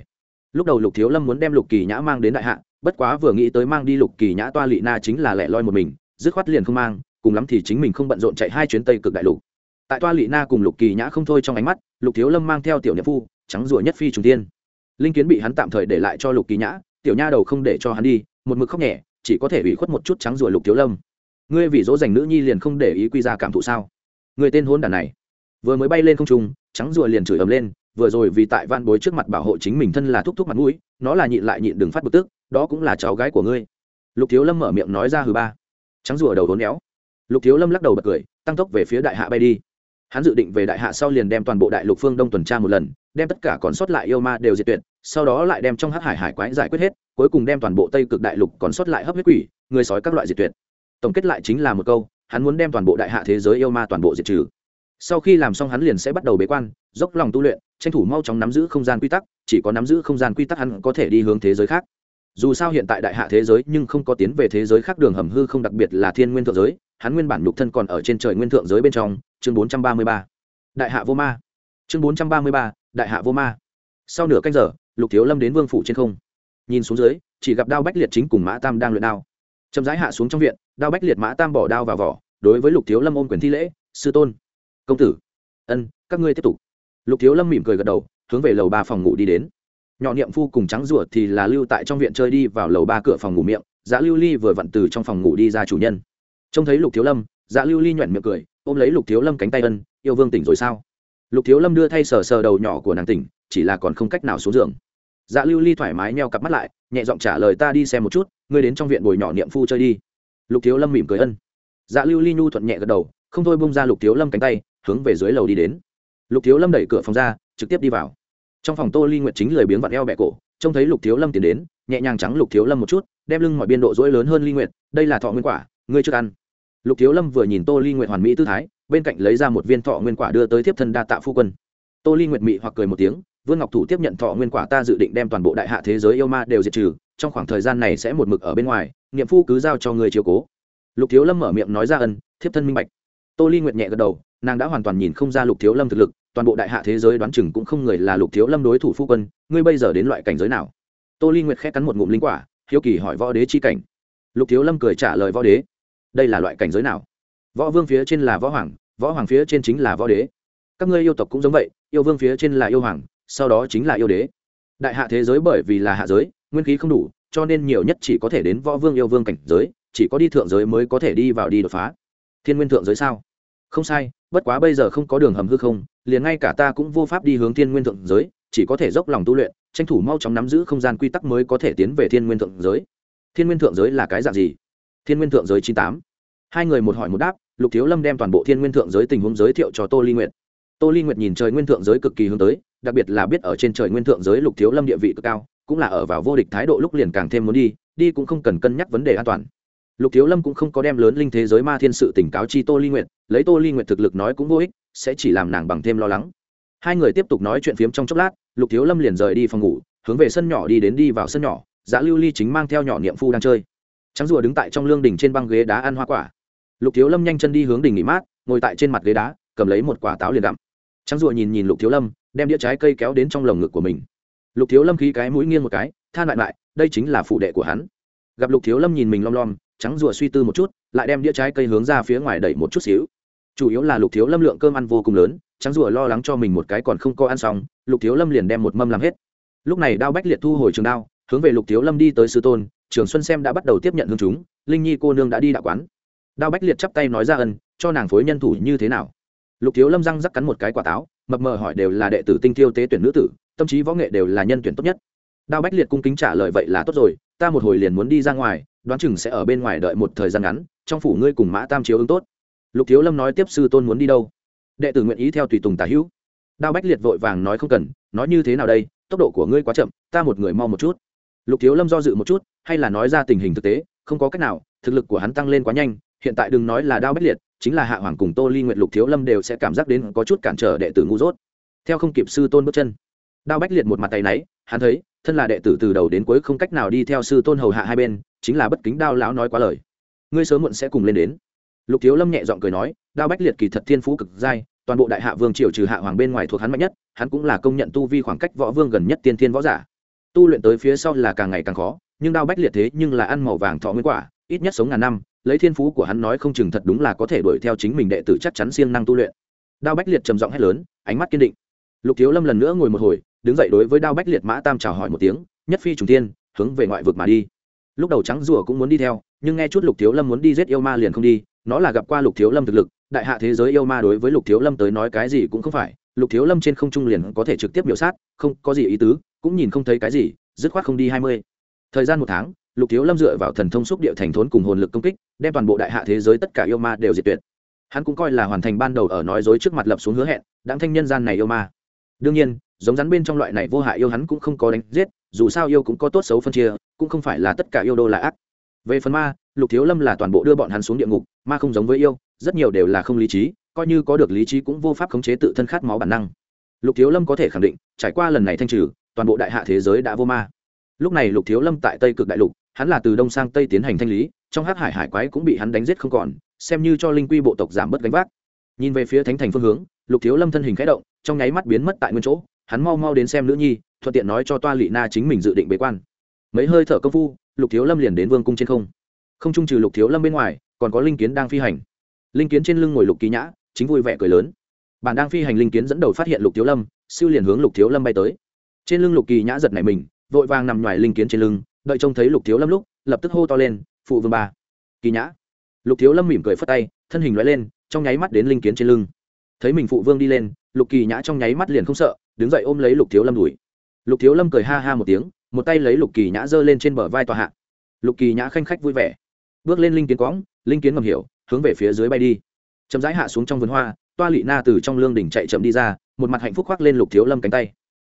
Lúc đầu lục thiếu lâm muốn đem lục kỳ nhã mang đến đại hạ bất quá vừa nghĩ tới mang đi lục kỳ nhã toa lị na chính là lẻ loi một mình, dứt khoát liền không mang, cùng lắm thì chính mình không bận rộn chạy hai chuyến tây cực đại lục. Tại toa lị na cùng lục kỳ nhã không thôi trong ánh mắt, lục thiếu lâm mang theo tiểu nhiệm phu, trắng rủa nhất phi trùng tiên linh kiến bị hắn tạm thời để lại cho lục kỳ nhã, tiểu nha đầu không để cho hắn đi, một mực khóc nhẹ, chỉ có thể ủy khuất một chút trắng rủa lục thiếu lâm. Ngươi vì dỗ dành nữ nhi liền không để ý quy ra cảm thụ sao? Người tên hôn đàn này. Vừa mới bay lên không trung, trắng rùa liền chửi ầm lên, vừa rồi vì tại van bối trước mặt bảo hộ chính mình thân là thúc thúc mặt mũi, nó là nhịn lại nhịn đừng phát bực tức đó cũng là cháu gái của ngươi. Lục thiếu lâm mở miệng nói ra hừ ba. Trắng rùa đầu đốn éo. Lục thiếu lâm lắc đầu bật cười, tăng tốc về phía đại hạ bay đi. Hắn dự định về đại hạ sau liền đem toàn bộ đại lục phương đông tuần tra một lần, đem tất cả còn sót lại yêu ma đều diệt tuyệt, sau đó lại đem trong hát hải hải quái giải quyết hết, cuối cùng đem toàn bộ tây cực đại lục còn sót lại hấp huyết quỷ, người sói các loại diệt tuyệt. Tổng kết lại chính là một câu, hắn muốn đem toàn bộ đại hạ thế giới yêu ma toàn bộ diệt trừ. Sau khi làm xong hắn liền sẽ bắt đầu bế quan, dốc lòng tu luyện, tranh thủ mau chóng nắm giữ không gian quy tắc, chỉ có nắm giữ không gian quy tắc hắn có thể đi hướng thế giới khác dù sao hiện tại đại hạ thế giới nhưng không có tiến về thế giới khác đường hầm hư không đặc biệt là thiên nguyên thượng giới, hắn nguyên bản nhục thân còn ở trên trời nguyên thượng giới bên trong, chương bốn trăm ba mươi ba. Đại hạ vô ma. Chương bốn trăm ba mươi ba, đại hạ vô ma. Sau nửa canh giờ, lục thiếu lâm đến vương phủ trên không. Nhìn xuống dưới, chỉ gặp đao bách liệt chính cùng mã tam đang luyện đao. Chậm rãi hạ xuống trong viện, đao bách liệt mã tam bỏ đao vào vỏ, đối với lục thiếu lâm ôm quyền thi lễ, sư tôn. Công tử. Ân, các ngươi tiếp tục. Lục thiếu lâm mỉm cười gật đầu, hướng về lầu ba phòng ngủ đi đến nhỏ niệm phu cùng trắng ruột thì là lưu tại trong viện chơi đi vào lầu ba cửa phòng ngủ miệng dạ lưu ly vừa vặn từ trong phòng ngủ đi ra chủ nhân. Trông thấy lục thiếu lâm dạ lưu ly nhoẻn miệng cười, ôm lấy lục thiếu lâm cánh tay ân, yêu vương tỉnh rồi sao? Lục thiếu lâm đưa thay sờ sờ đầu nhỏ của nàng tỉnh, chỉ là còn không cách nào xuống giường. Dạ lưu ly thoải mái neo cặp mắt lại, nhẹ giọng trả lời, ta đi xem một chút, ngươi đến trong viện bồi nhỏ niệm phu chơi đi. Lục thiếu lâm mỉm cười ân. Dạ lưu ly nhu thuận nhẹ gật đầu, không thôi bông ra lục thiếu lâm cánh tay, hướng về dưới lầu đi đến. Lục thiếu lâm đẩy cửa phòng ra, trực tiếp đi vào trong phòng tô ly nguyệt chính lười biếng vặn eo bẹ cổ, trông thấy lục thiếu lâm tiến đến, nhẹ nhàng trắng lục thiếu lâm một chút, đem lưng mọi biên độ dỗi lớn hơn ly nguyệt, đây là thọ nguyên quả, ngươi chưa ăn. Lục thiếu lâm vừa nhìn tô ly nguyệt hoàn mỹ tư thái, bên cạnh lấy ra một viên thọ nguyên quả đưa tới tiếp thân đa tạ phu quân. Tô ly nguyệt mị hoặc cười một tiếng, vương ngọc thủ tiếp nhận thọ nguyên quả ta dự định đem toàn bộ đại hạ thế giới yêu ma đều diệt trừ, trong khoảng thời gian này sẽ một mực ở bên ngoài niệm phu cứ giao cho người chiều cố. Lục thiếu lâm mở miệng nói ra ân, thiếp thân minh bạch. Tô ly nguyệt nhẹ gật đầu, nàng đã hoàn toàn nhìn không ra lục thiếu lâm thực lực toàn bộ đại hạ thế giới đoán chừng cũng không người là lục thiếu lâm đối thủ phu quân, ngươi bây giờ đến loại cảnh giới nào? Tô ly nguyệt khẽ cắn một ngụm linh quả, hiếu kỳ hỏi võ đế chi cảnh. Lục thiếu lâm cười trả lời võ đế, đây là loại cảnh giới nào? Võ vương phía trên là võ hoàng võ hoàng phía trên chính là võ đế. Các ngươi yêu tộc cũng giống vậy, yêu vương phía trên là yêu hoàng, sau đó chính là yêu đế. Đại hạ thế giới bởi vì là hạ giới, nguyên khí không đủ, cho nên nhiều nhất chỉ có thể đến võ vương yêu vương cảnh giới, chỉ có đi thượng giới mới có thể đi vào đi đột phá. Thiên nguyên thượng giới sao? Không sai bất quá bây giờ không có đường hầm hư không, liền ngay cả ta cũng vô pháp đi hướng thiên nguyên thượng giới, chỉ có thể dốc lòng tu luyện, tranh thủ mau chóng nắm giữ không gian quy tắc mới có thể tiến về thiên nguyên thượng giới. Thiên nguyên thượng giới là cái dạng gì? Thiên nguyên thượng giới chín tám. Hai người một hỏi một đáp, lục thiếu lâm đem toàn bộ thiên nguyên thượng giới tình huống giới thiệu cho tô ly nguyệt. Tô ly nguyệt nhìn trời nguyên thượng giới cực kỳ hướng tới, đặc biệt là biết ở trên trời nguyên thượng giới lục thiếu lâm địa vị cực cao, cũng là ở vào vô địch thái độ lúc liền càng thêm muốn đi đi cũng không cần cân nhắc vấn đề an toàn lục thiếu lâm cũng không có đem lớn linh thế giới ma thiên sự tỉnh cáo chi tô ly nguyệt, lấy tô ly nguyệt thực lực nói cũng vô ích, sẽ chỉ làm nàng bằng thêm lo lắng. Hai người tiếp tục nói chuyện phiếm trong chốc lát, lục thiếu lâm liền rời đi phòng ngủ, hướng về sân nhỏ đi đến đi vào sân nhỏ dạ lưu ly chính mang theo nhỏ niệm phu đang chơi. Trắng rùa đứng tại trong lương đỉnh trên băng ghế đá ăn hoa quả. Lục thiếu lâm nhanh chân đi hướng đỉnh nghỉ mát, ngồi tại trên mặt ghế đá, cầm lấy một quả táo liền đặm trắng rùa nhìn nhìn lục thiếu lâm, đem đĩa trái cây kéo đến trong lồng ngực của mình. Lục thiếu lâm khí cái mũi nghiêng một cái, than lại lại, đây chính là phụ đệ của hắn gặp lục thiếu lâm nhìn mình lom lom, trắng rùa suy tư một chút, lại đem đĩa trái cây hướng ra phía ngoài đẩy một chút xíu. Chủ yếu là lục thiếu lâm lượng cơm ăn vô cùng lớn, trắng rùa lo lắng cho mình một cái còn không có ăn xong, lục thiếu lâm liền đem một mâm làm hết. Lúc này đao bách liệt thu hồi trường đao, hướng về lục thiếu lâm đi tới sư tôn, trường xuân xem đã bắt đầu tiếp nhận hương chúng, linh nhi cô nương đã đi đạo quán. Đao bách liệt chắp tay nói ra ân, cho nàng phối nhân thủ như thế nào? Lục thiếu lâm răng rắc cắn một cái quả táo, mập mờ hỏi đều là đệ tử tinh thiêu tế tuyển nữ tử, tâm trí võ nghệ đều là nhân tuyển tốt nhất. Đao bách liệt cung kính trả lời vậy là tốt rồi ta một hồi liền muốn đi ra ngoài, đoán chừng sẽ ở bên ngoài đợi một thời gian ngắn, trong phủ ngươi cùng mã tam chiếu ứng tốt. Lục thiếu lâm nói tiếp sư tôn muốn đi đâu. Đệ tử nguyện ý theo tùy tùng tả hữu. Đao bách liệt vội vàng nói không cần, nói như thế nào đây, tốc độ của ngươi quá chậm, ta một người mau một chút. Lục thiếu lâm do dự một chút, hay là nói ra tình hình thực tế, không có cách nào, thực lực của hắn tăng lên quá nhanh, hiện tại đừng nói là đao bách liệt, chính là hạ hoàng cùng tô ly nguyện lục thiếu lâm đều sẽ cảm giác đến có chút cản trở đệ tử ngu dốt. Theo không kịp sư tôn bước chân, đao bách liệt một mặt tay náy hắn thấy, thân là đệ tử từ đầu đến cuối không cách nào đi theo sư tôn hầu hạ hai bên, chính là bất kính đao lão nói quá lời. Ngươi sớm muộn sẽ cùng lên đến. Lục thiếu lâm nhẹ giọng cười nói, đao bách liệt kỳ thật thiên phú cực giai, toàn bộ đại hạ vương triều trừ hạ hoàng bên ngoài thuộc hắn mạnh nhất, hắn cũng là công nhận tu vi khoảng cách võ vương gần nhất tiên thiên võ giả. Tu luyện tới phía sau là càng ngày càng khó, nhưng đao bách liệt thế nhưng là ăn màu vàng thọ nguyên quả, ít nhất sống ngàn năm, lấy thiên phú của hắn nói không chừng thật đúng là có thể đuổi theo chính mình đệ tử chắc chắn siêng năng tu luyện. Đao bách liệt trầm giọng hét lớn, ánh mắt kiên định. Lục thiếu lâm lần nữa ngồi một hồi đứng dậy đối với đao bách liệt mã tam chào hỏi một tiếng, nhất phi trùng tiên hướng về ngoại vực mà đi. Lúc đầu trắng rùa cũng muốn đi theo, nhưng nghe chút lục thiếu lâm muốn đi giết yêu ma liền không đi, nó là gặp qua lục thiếu lâm thực lực, đại hạ thế giới yêu ma đối với lục thiếu lâm tới nói cái gì cũng không phải, lục thiếu lâm trên không trung liền có thể trực tiếp biểu sát, không có gì ý tứ, cũng nhìn không thấy cái gì, dứt khoát không đi hai mươi. Thời gian một tháng, lục thiếu lâm dựa vào thần thông xúc địa thành thốn cùng hồn lực công kích, đem toàn bộ đại hạ thế giới tất cả yêu ma đều diệt tuyệt. Hắn cũng coi là hoàn thành ban đầu ở nói dối trước mặt lập xuống hứa hẹn đáng thanh nhân gian này yêu ma. Đương nhiên giống rắn bên trong loại này vô hại yêu hắn cũng không có đánh giết, dù sao yêu cũng có tốt xấu phân chia, cũng không phải là tất cả yêu đô là ác. Về phần ma, lục thiếu lâm là toàn bộ đưa bọn hắn xuống địa ngục, ma không giống với yêu, rất nhiều đều là không lý trí, coi như có được lý trí cũng vô pháp khống chế tự thân khát máu bản năng. Lục thiếu lâm có thể khẳng định, trải qua lần này thanh trừ, toàn bộ đại hạ thế giới đã vô ma. Lúc này lục thiếu lâm tại tây cực đại lục, hắn là từ đông sang tây tiến hành thanh lý, trong hát hải hải quái cũng bị hắn đánh giết không còn, xem như cho linh quy bộ tộc giảm bớt gánh vác. Nhìn về phía thánh thành phương hướng, lục thiếu lâm thân hình khẽ động, trong nháy mắt biến mất tại nguyên chỗ hắn mau mau đến xem nữ nhi, thuận tiện nói cho toa lị na chính mình dự định bế quan. Mấy hơi thở công phu, lục thiếu lâm liền đến vương cung trên không. Không trung trừ lục thiếu lâm bên ngoài, còn có linh kiến đang phi hành. Linh kiến trên lưng ngồi lục ký nhã, chính vui vẻ cười lớn. Bạn đang phi hành linh kiến dẫn đầu phát hiện lục thiếu lâm, siêu liền hướng lục thiếu lâm bay tới. Trên lưng lục kỳ nhã giật nảy mình, vội vàng nằm ngoài linh kiến trên lưng, đợi trông thấy lục thiếu lâm lúc, lập tức hô to lên, phụ vương ba kỳ nhã. Lục thiếu lâm mỉm cười phất tay, thân hình loại lên, trong nháy mắt đến linh kiến trên lưng. Thấy mình phụ vương đi lên lục kỳ nhã trong nháy mắt liền không sợ, đứng dậy ôm lấy lục thiếu lâm đuổi. Lục thiếu lâm cười ha ha một tiếng, một tay lấy lục kỳ nhã giơ lên trên bờ vai tòa hạ. Lục kỳ nhã khanh khách vui vẻ. Bước lên linh kiến quõng, linh kiến ngầm hiểu, hướng về phía dưới bay đi. Chậm rãi hạ xuống trong vườn hoa, toa lị na từ trong lương đỉnh chạy chậm đi ra, một mặt hạnh phúc khoác lên lục thiếu lâm cánh tay.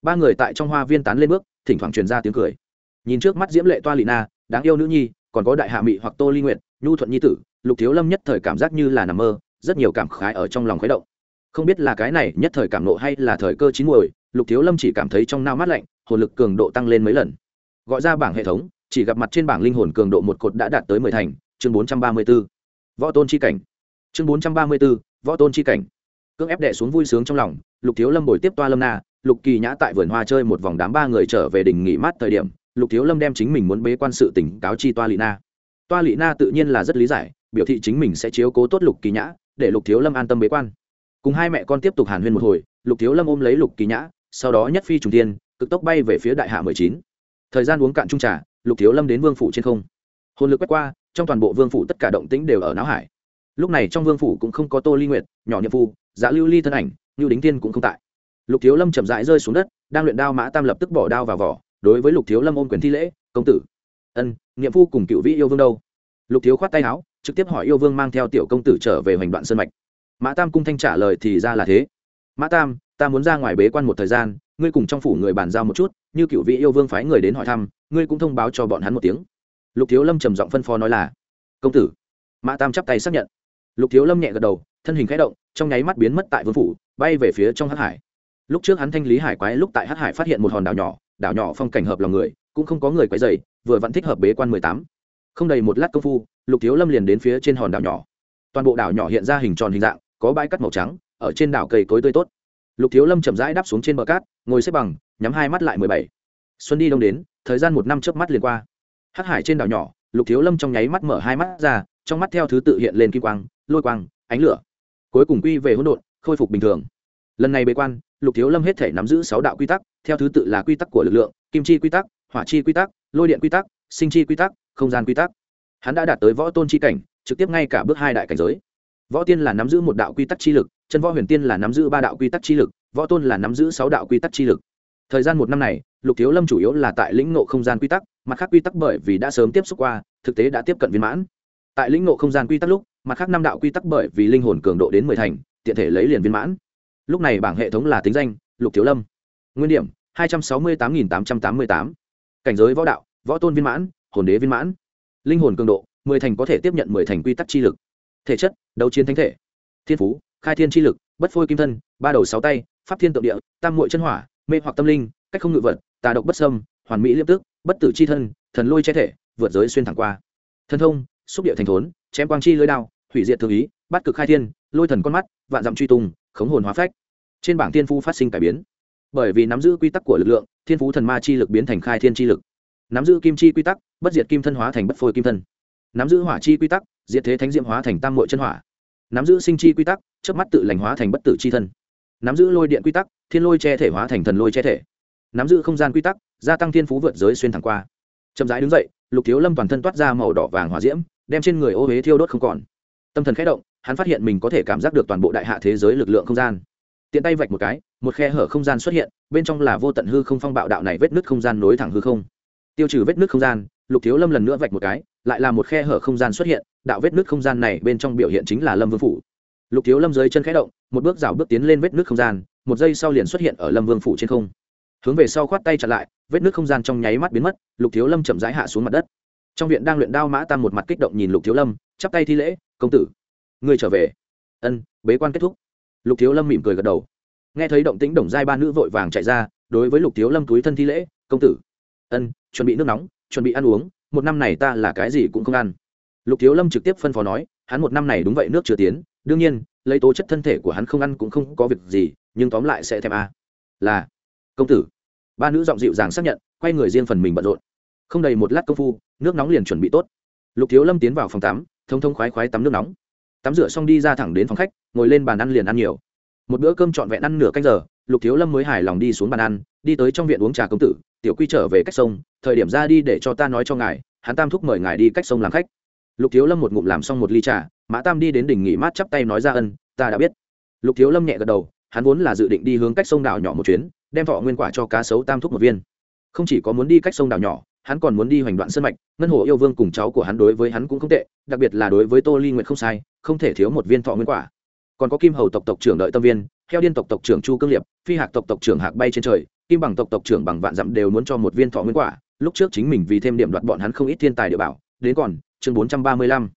Ba người tại trong hoa viên tán lên bước, thỉnh thoảng truyền ra tiếng cười. Nhìn trước mắt diễm lệ toa lị na, đáng yêu nữ nhi, còn có đại hạ mị hoặc tô ly nguyện nhu thuận nhi tử, lục thiếu lâm nhất thời cảm giác như là nằm mơ, rất nhiều cảm khái ở trong lòng khuấy động không biết là cái này nhất thời cảm nộ hay là thời cơ chín muồi, lục thiếu lâm chỉ cảm thấy trong nao mát lạnh, hồn lực cường độ tăng lên mấy lần. Gọi ra bảng hệ thống, chỉ gặp mặt trên bảng linh hồn cường độ một cột đã đạt tới mười thành, chương bốn trăm ba mươi b ố võ tôn chi cảnh. Chương bốn trăm ba mươi b ố võ tôn chi cảnh. Cưỡng ép đệ xuống vui sướng trong lòng, lục thiếu lâm bồi tiếp toa lâm na, lục kỳ nhã tại vườn hoa chơi một vòng đám ba người trở về đình nghỉ mát thời điểm, lục thiếu lâm đem chính mình muốn bế quan sự tỉnh cáo chi toa lị na. Toa lị na tự nhiên là rất lý giải, biểu thị chính mình sẽ chiếu cố tốt lục kỳ nhã, để lục thiếu lâm an tâm bế quan cùng hai mẹ con tiếp tục hàn huyên một hồi, lục thiếu lâm ôm lấy lục kỳ nhã, sau đó nhất phi trùng tiên cực tốc bay về phía đại hạ mười chín. Thời gian uống cạn trung trà, lục thiếu lâm đến vương phủ trên không. Hồn lực quét qua, trong toàn bộ vương phủ tất cả động tĩnh đều ở não hải. Lúc này trong vương phủ cũng không có tô ly nguyệt, nhỏ nhiệm phu giá lưu ly thân ảnh như đính tiên cũng không tại. Lục thiếu lâm chậm rãi rơi xuống đất, đang luyện đao mã tam lập tức bỏ đao vào vỏ, đối với lục thiếu lâm ôm quyền thi lễ, công tử. Ân, nhiệm phu cùng cựu vĩ yêu vương đâu? Lục thiếu khoát tay áo, trực tiếp hỏi yêu vương mang theo tiểu công tử trở về hoành đoạn sơn mạch mã tam cung thanh trả lời thì ra là thế. Mã tam, ta muốn ra ngoài bế quan một thời gian, ngươi cùng trong phủ người bàn giao một chút, như cựu vị yêu vương phái người đến hỏi thăm, ngươi cũng thông báo cho bọn hắn một tiếng. Lục thiếu lâm trầm giọng phân phó nói là, công tử. Mã tam chắp tay xác nhận. Lục thiếu lâm nhẹ gật đầu, thân hình k h ẽ động, trong nháy mắt biến mất tại vương phủ, bay về phía trong hát hải. Lúc trước hắn thanh lý hải quái, lúc tại hát hải phát hiện một hòn đảo nhỏ đảo nhỏ phong cảnh hợp lòng người, cũng không có người quái dày vừa vẫn thích hợp bế quan mười tám. Không đầy một lát công phu, lục thiếu lâm liền đến phía trên hòn đảo nhỏ. Toàn bộ đảo nhỏ hiện ra hình tròn hình dạng có bãi cắt màu trắng, ở trên đảo cây cối tươi tốt. Lục thiếu lâm chậm rãi đáp xuống trên bờ cát, ngồi xếp bằng, nhắm hai mắt lại mười bảy. Xuân đi đông đến, thời gian một năm trước mắt liền qua. Hắc hải trên đảo nhỏ, lục thiếu lâm trong nháy mắt mở hai mắt ra, trong mắt theo thứ tự hiện lên kim quang, lôi quang, ánh lửa. Cuối cùng quy về hỗn độn, khôi phục bình thường. Lần này bế quan, lục thiếu lâm hết thể nắm giữ sáu đạo quy tắc, theo thứ tự là quy tắc của lực lượng, kim chi quy tắc, hỏa chi quy tắc, lôi điện quy tắc, sinh chi quy tắc, không gian quy tắc. Hắn đã đạt tới võ tôn chi cảnh, trực tiếp ngay cả bước hai đại cảnh giới võ tiên là nắm giữ một đạo quy tắc chi lực chân võ huyền tiên là nắm giữ ba đạo quy tắc chi lực, võ tôn là nắm giữ sáu đạo quy tắc chi lực. Thời gian một năm này, lục thiếu lâm chủ yếu là tại lĩnh nộ không gian quy tắc, mặt khác quy tắc bởi vì đã sớm tiếp xúc qua, thực tế đã tiếp cận viên mãn. Tại lĩnh nộ không gian quy tắc lúc, mặt khác năm đạo quy tắc bởi vì linh hồn cường độ đến mười thành, tiện thể lấy liền viên mãn. Lúc này bảng hệ thống là tính danh, lục thiếu lâm. Nguyên điểm, hai trăm sáu mươi tám nghìn tám trăm tám mươi tám. Cảnh giới võ đạo, võ tôn viên mãn, hồn đế viên mãn. Linh hồn cường độ, mười thành có thể tiếp nhận mười thành quy tắc chi lực thể chất, đấu chiến thánh thể. Thiên phú, khai thiên chi lực, bất phôi kim thân, ba đầu sáu tay, pháp thiên tượng địa, tam muội chân hỏa, mê hoặc tâm linh, cách không ngự vật, tà độc bất sâm hoàn mỹ liêm tức, bất tử chi thân, thần lôi che thể, vượt giới xuyên thẳng qua. Thân thông, xúc địa thành thốn, chém quang chi lưới đao, hủy diệt thương ý, bắt cực khai thiên, lôi thần con mắt, vạn dặm truy tung, khống hồn hóa phách. Trên bảng thiên phu phát sinh cải biến. Bởi vì nắm giữ quy tắc của lực lượng, thiên phú thần ma chi lực biến thành khai thiên chi lực. Nắm giữ kim chi quy tắc, bất diệt kim thân hóa thành bất phôi kim thân. Nắm giữ hỏa chi quy tắc diệt thế thánh diệm hóa thành tam mội chân hỏa. Nắm giữ sinh chi quy tắc trước mắt tự lành hóa thành bất tử chi thân. Nắm giữ lôi điện quy tắc, thiên lôi che thể hóa thành thần lôi che thể. Nắm giữ không gian quy tắc, gia tăng thiên phú vượt giới xuyên thẳng qua. Chậm rãi đứng dậy, lục thiếu lâm toàn thân toát ra màu đỏ vàng hỏa diễm, đem trên người ô huế thiêu đốt không còn. Tâm thần khẽ động, hắn phát hiện mình có thể cảm giác được toàn bộ đại hạ thế giới lực lượng không gian. Tiện tay vạch một cái, một khe hở không gian xuất hiện, bên trong là vô tận hư không phong bạo đạo này vết nứt không gian nối thẳng hư không. Tiêu trừ vết nứt không gian lục thiếu lâm lần nữa vạch một cái, lại là một khe hở không gian xuất hiện, đạo vết nước không gian này bên trong biểu hiện chính là lâm vương phủ. Lục thiếu lâm dưới chân khẽ động, một bước rào bước tiến lên vết nước không gian, một giây sau liền xuất hiện ở lâm vương phủ trên không. Hướng về sau khoát tay chặn lại, vết nước không gian trong nháy mắt biến mất, lục thiếu lâm chậm rãi hạ xuống mặt đất. Trong viện đang luyện đao mã tam một mặt kích động nhìn lục thiếu lâm, chắp tay thi lễ, công tử, ngươi trở về. Ân, bế quan kết thúc. Lục thiếu lâm mỉm cười gật đầu. Nghe thấy động tĩnh đồng giai ba nữ vội vàng chạy ra, đối với lục thiếu lâm túi thân thi lễ, công tử, ân, chuẩn bị nước nóng chuẩn bị ăn uống, một năm này ta là cái gì cũng không ăn. Lục thiếu lâm trực tiếp phân phó nói, hắn một năm này đúng vậy nước chưa tiến, đương nhiên, lấy tố chất thân thể của hắn không ăn cũng không có việc gì, nhưng tóm lại sẽ thèm a. Là, công tử. Ba nữ giọng dịu dàng xác nhận, quay người riêng phần mình bận rộn. Không đầy một lát công phu, nước nóng liền chuẩn bị tốt. Lục thiếu lâm tiến vào phòng tắm, thông thông khoái khoái tắm nước nóng. Tắm rửa xong đi ra thẳng đến phòng khách, ngồi lên bàn ăn liền ăn nhiều. Một bữa cơm trọn vẹn ăn nửa canh giờ, lục thiếu lâm mới hài lòng đi xuống bàn ăn, đi tới trong viện uống trà công tử tiểu quy trở về cách sông, thời điểm ra đi để cho ta nói cho ngài, hắn tam thúc mời ngài đi cách sông làm khách. Lục thiếu lâm một ngụm làm xong một ly trà, mã tam đi đến đỉnh nghỉ mát chắp tay nói ra ân, ta đã biết. Lục thiếu lâm nhẹ gật đầu, hắn vốn là dự định đi hướng cách sông đảo nhỏ một chuyến, đem thọ nguyên quả cho cá sấu tam thúc một viên. Không chỉ có muốn đi cách sông đảo nhỏ, hắn còn muốn đi hoành đoạn sân mạch, ngân hồ yêu vương cùng cháu của hắn đối với hắn cũng không tệ, đặc biệt là đối với tô ly nguyện không sai, không thể thiếu một viên thọ nguyên quả. Còn có kim hầu tộc tộc trưởng đợi tâm viên theo điên tộc tộc trưởng chu cương liệp, phi hạc tộc tộc trưởng hạc bay trên trời kim bằng tộc tộc trưởng bằng vạn dặm đều muốn cho một viên thọ nguyên quả, lúc trước chính mình vì thêm điểm đoạt bọn hắn không ít thiên tài địa bảo, đến còn, chương bốn trăm ba mươi lăm,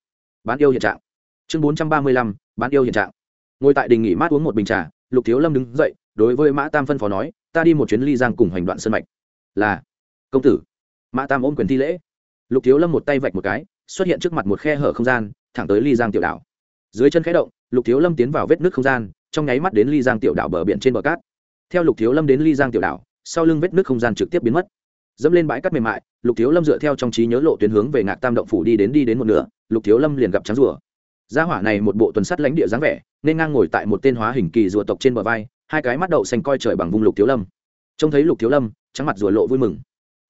bán yêu hiện trạng. Chương bốn trăm ba mươi lăm, bán yêu hiện trạng. Ngồi tại đình nghỉ mát uống một bình trà, lục thiếu lâm đứng dậy, đối với mã tam phân phó nói, ta đi một chuyến ly giang cùng hành đoạn sân mạch. Là, công tử. Mã tam ôm quyền thi lễ. Lục thiếu lâm một tay vạch một cái, xuất hiện trước mặt một khe hở không gian, thẳng tới ly giang tiểu đảo. Dưới chân khẽ động, lục thiếu lâm tiến vào vết nước không gian, trong nháy mắt đến ly giang tiểu đảo bờ biển trên bờ cát theo lục thiếu lâm đến ly giang tiểu đảo, sau lưng vết nước không gian trực tiếp biến mất. Dẫm lên bãi cát mềm mại, lục thiếu lâm dựa theo trong trí nhớ lộ tuyến hướng về ngạc tam động phủ đi đến đi đến một nửa, lục thiếu lâm liền gặp trắng rùa. Gia hỏa này một bộ tuần sắt lãnh địa dáng vẻ, nên ngang ngồi tại một tên hóa hình kỳ rùa tộc trên bờ vai, hai cái mắt đậu xanh coi trời bằng vùng lục thiếu lâm. Trông thấy lục thiếu lâm, trắng mặt rùa lộ vui mừng.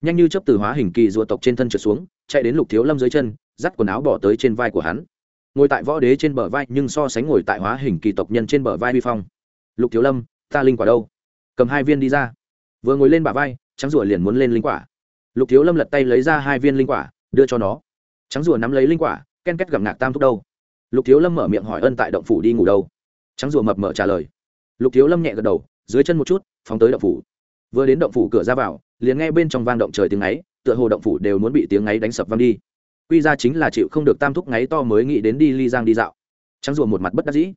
Nhanh như chấp từ hóa hình kỳ rùa tộc trên thân trượt xuống, chạy đến lục thiếu lâm dưới chân, dắt quần áo bỏ tới trên vai của hắn. Ngồi tại võ đế trên bờ vai nhưng so sánh ngồi tại hóa hình kỳ tộc nhân trên bờ vai vi phong. Lục thiếu lâm, ta linh quả đâu? Cầm hai viên đi ra. Vừa ngồi lên bả vai, trắng rùa liền muốn lên linh quả. Lục thiếu lâm lật tay lấy ra hai viên linh quả, đưa cho nó. Trắng rùa nắm lấy linh quả, ken két gặp ngạc tam thúc đâu. Lục thiếu lâm mở miệng hỏi ân tại động phủ đi ngủ đâu. Trắng rùa mập mở trả lời. Lục thiếu lâm nhẹ gật đầu, dưới chân một chút, phóng tới động phủ. Vừa đến động phủ cửa ra vào, liền nghe bên trong vang động trời tiếng ấy, tựa hồ động phủ đều muốn bị tiếng ấy đánh sập văng đi. Quy ra chính là chịu không được tam thúc ngáy to mới nghĩ đến đi ly giang đi dạo. Trắng rùa một mặt bất đắc dĩ.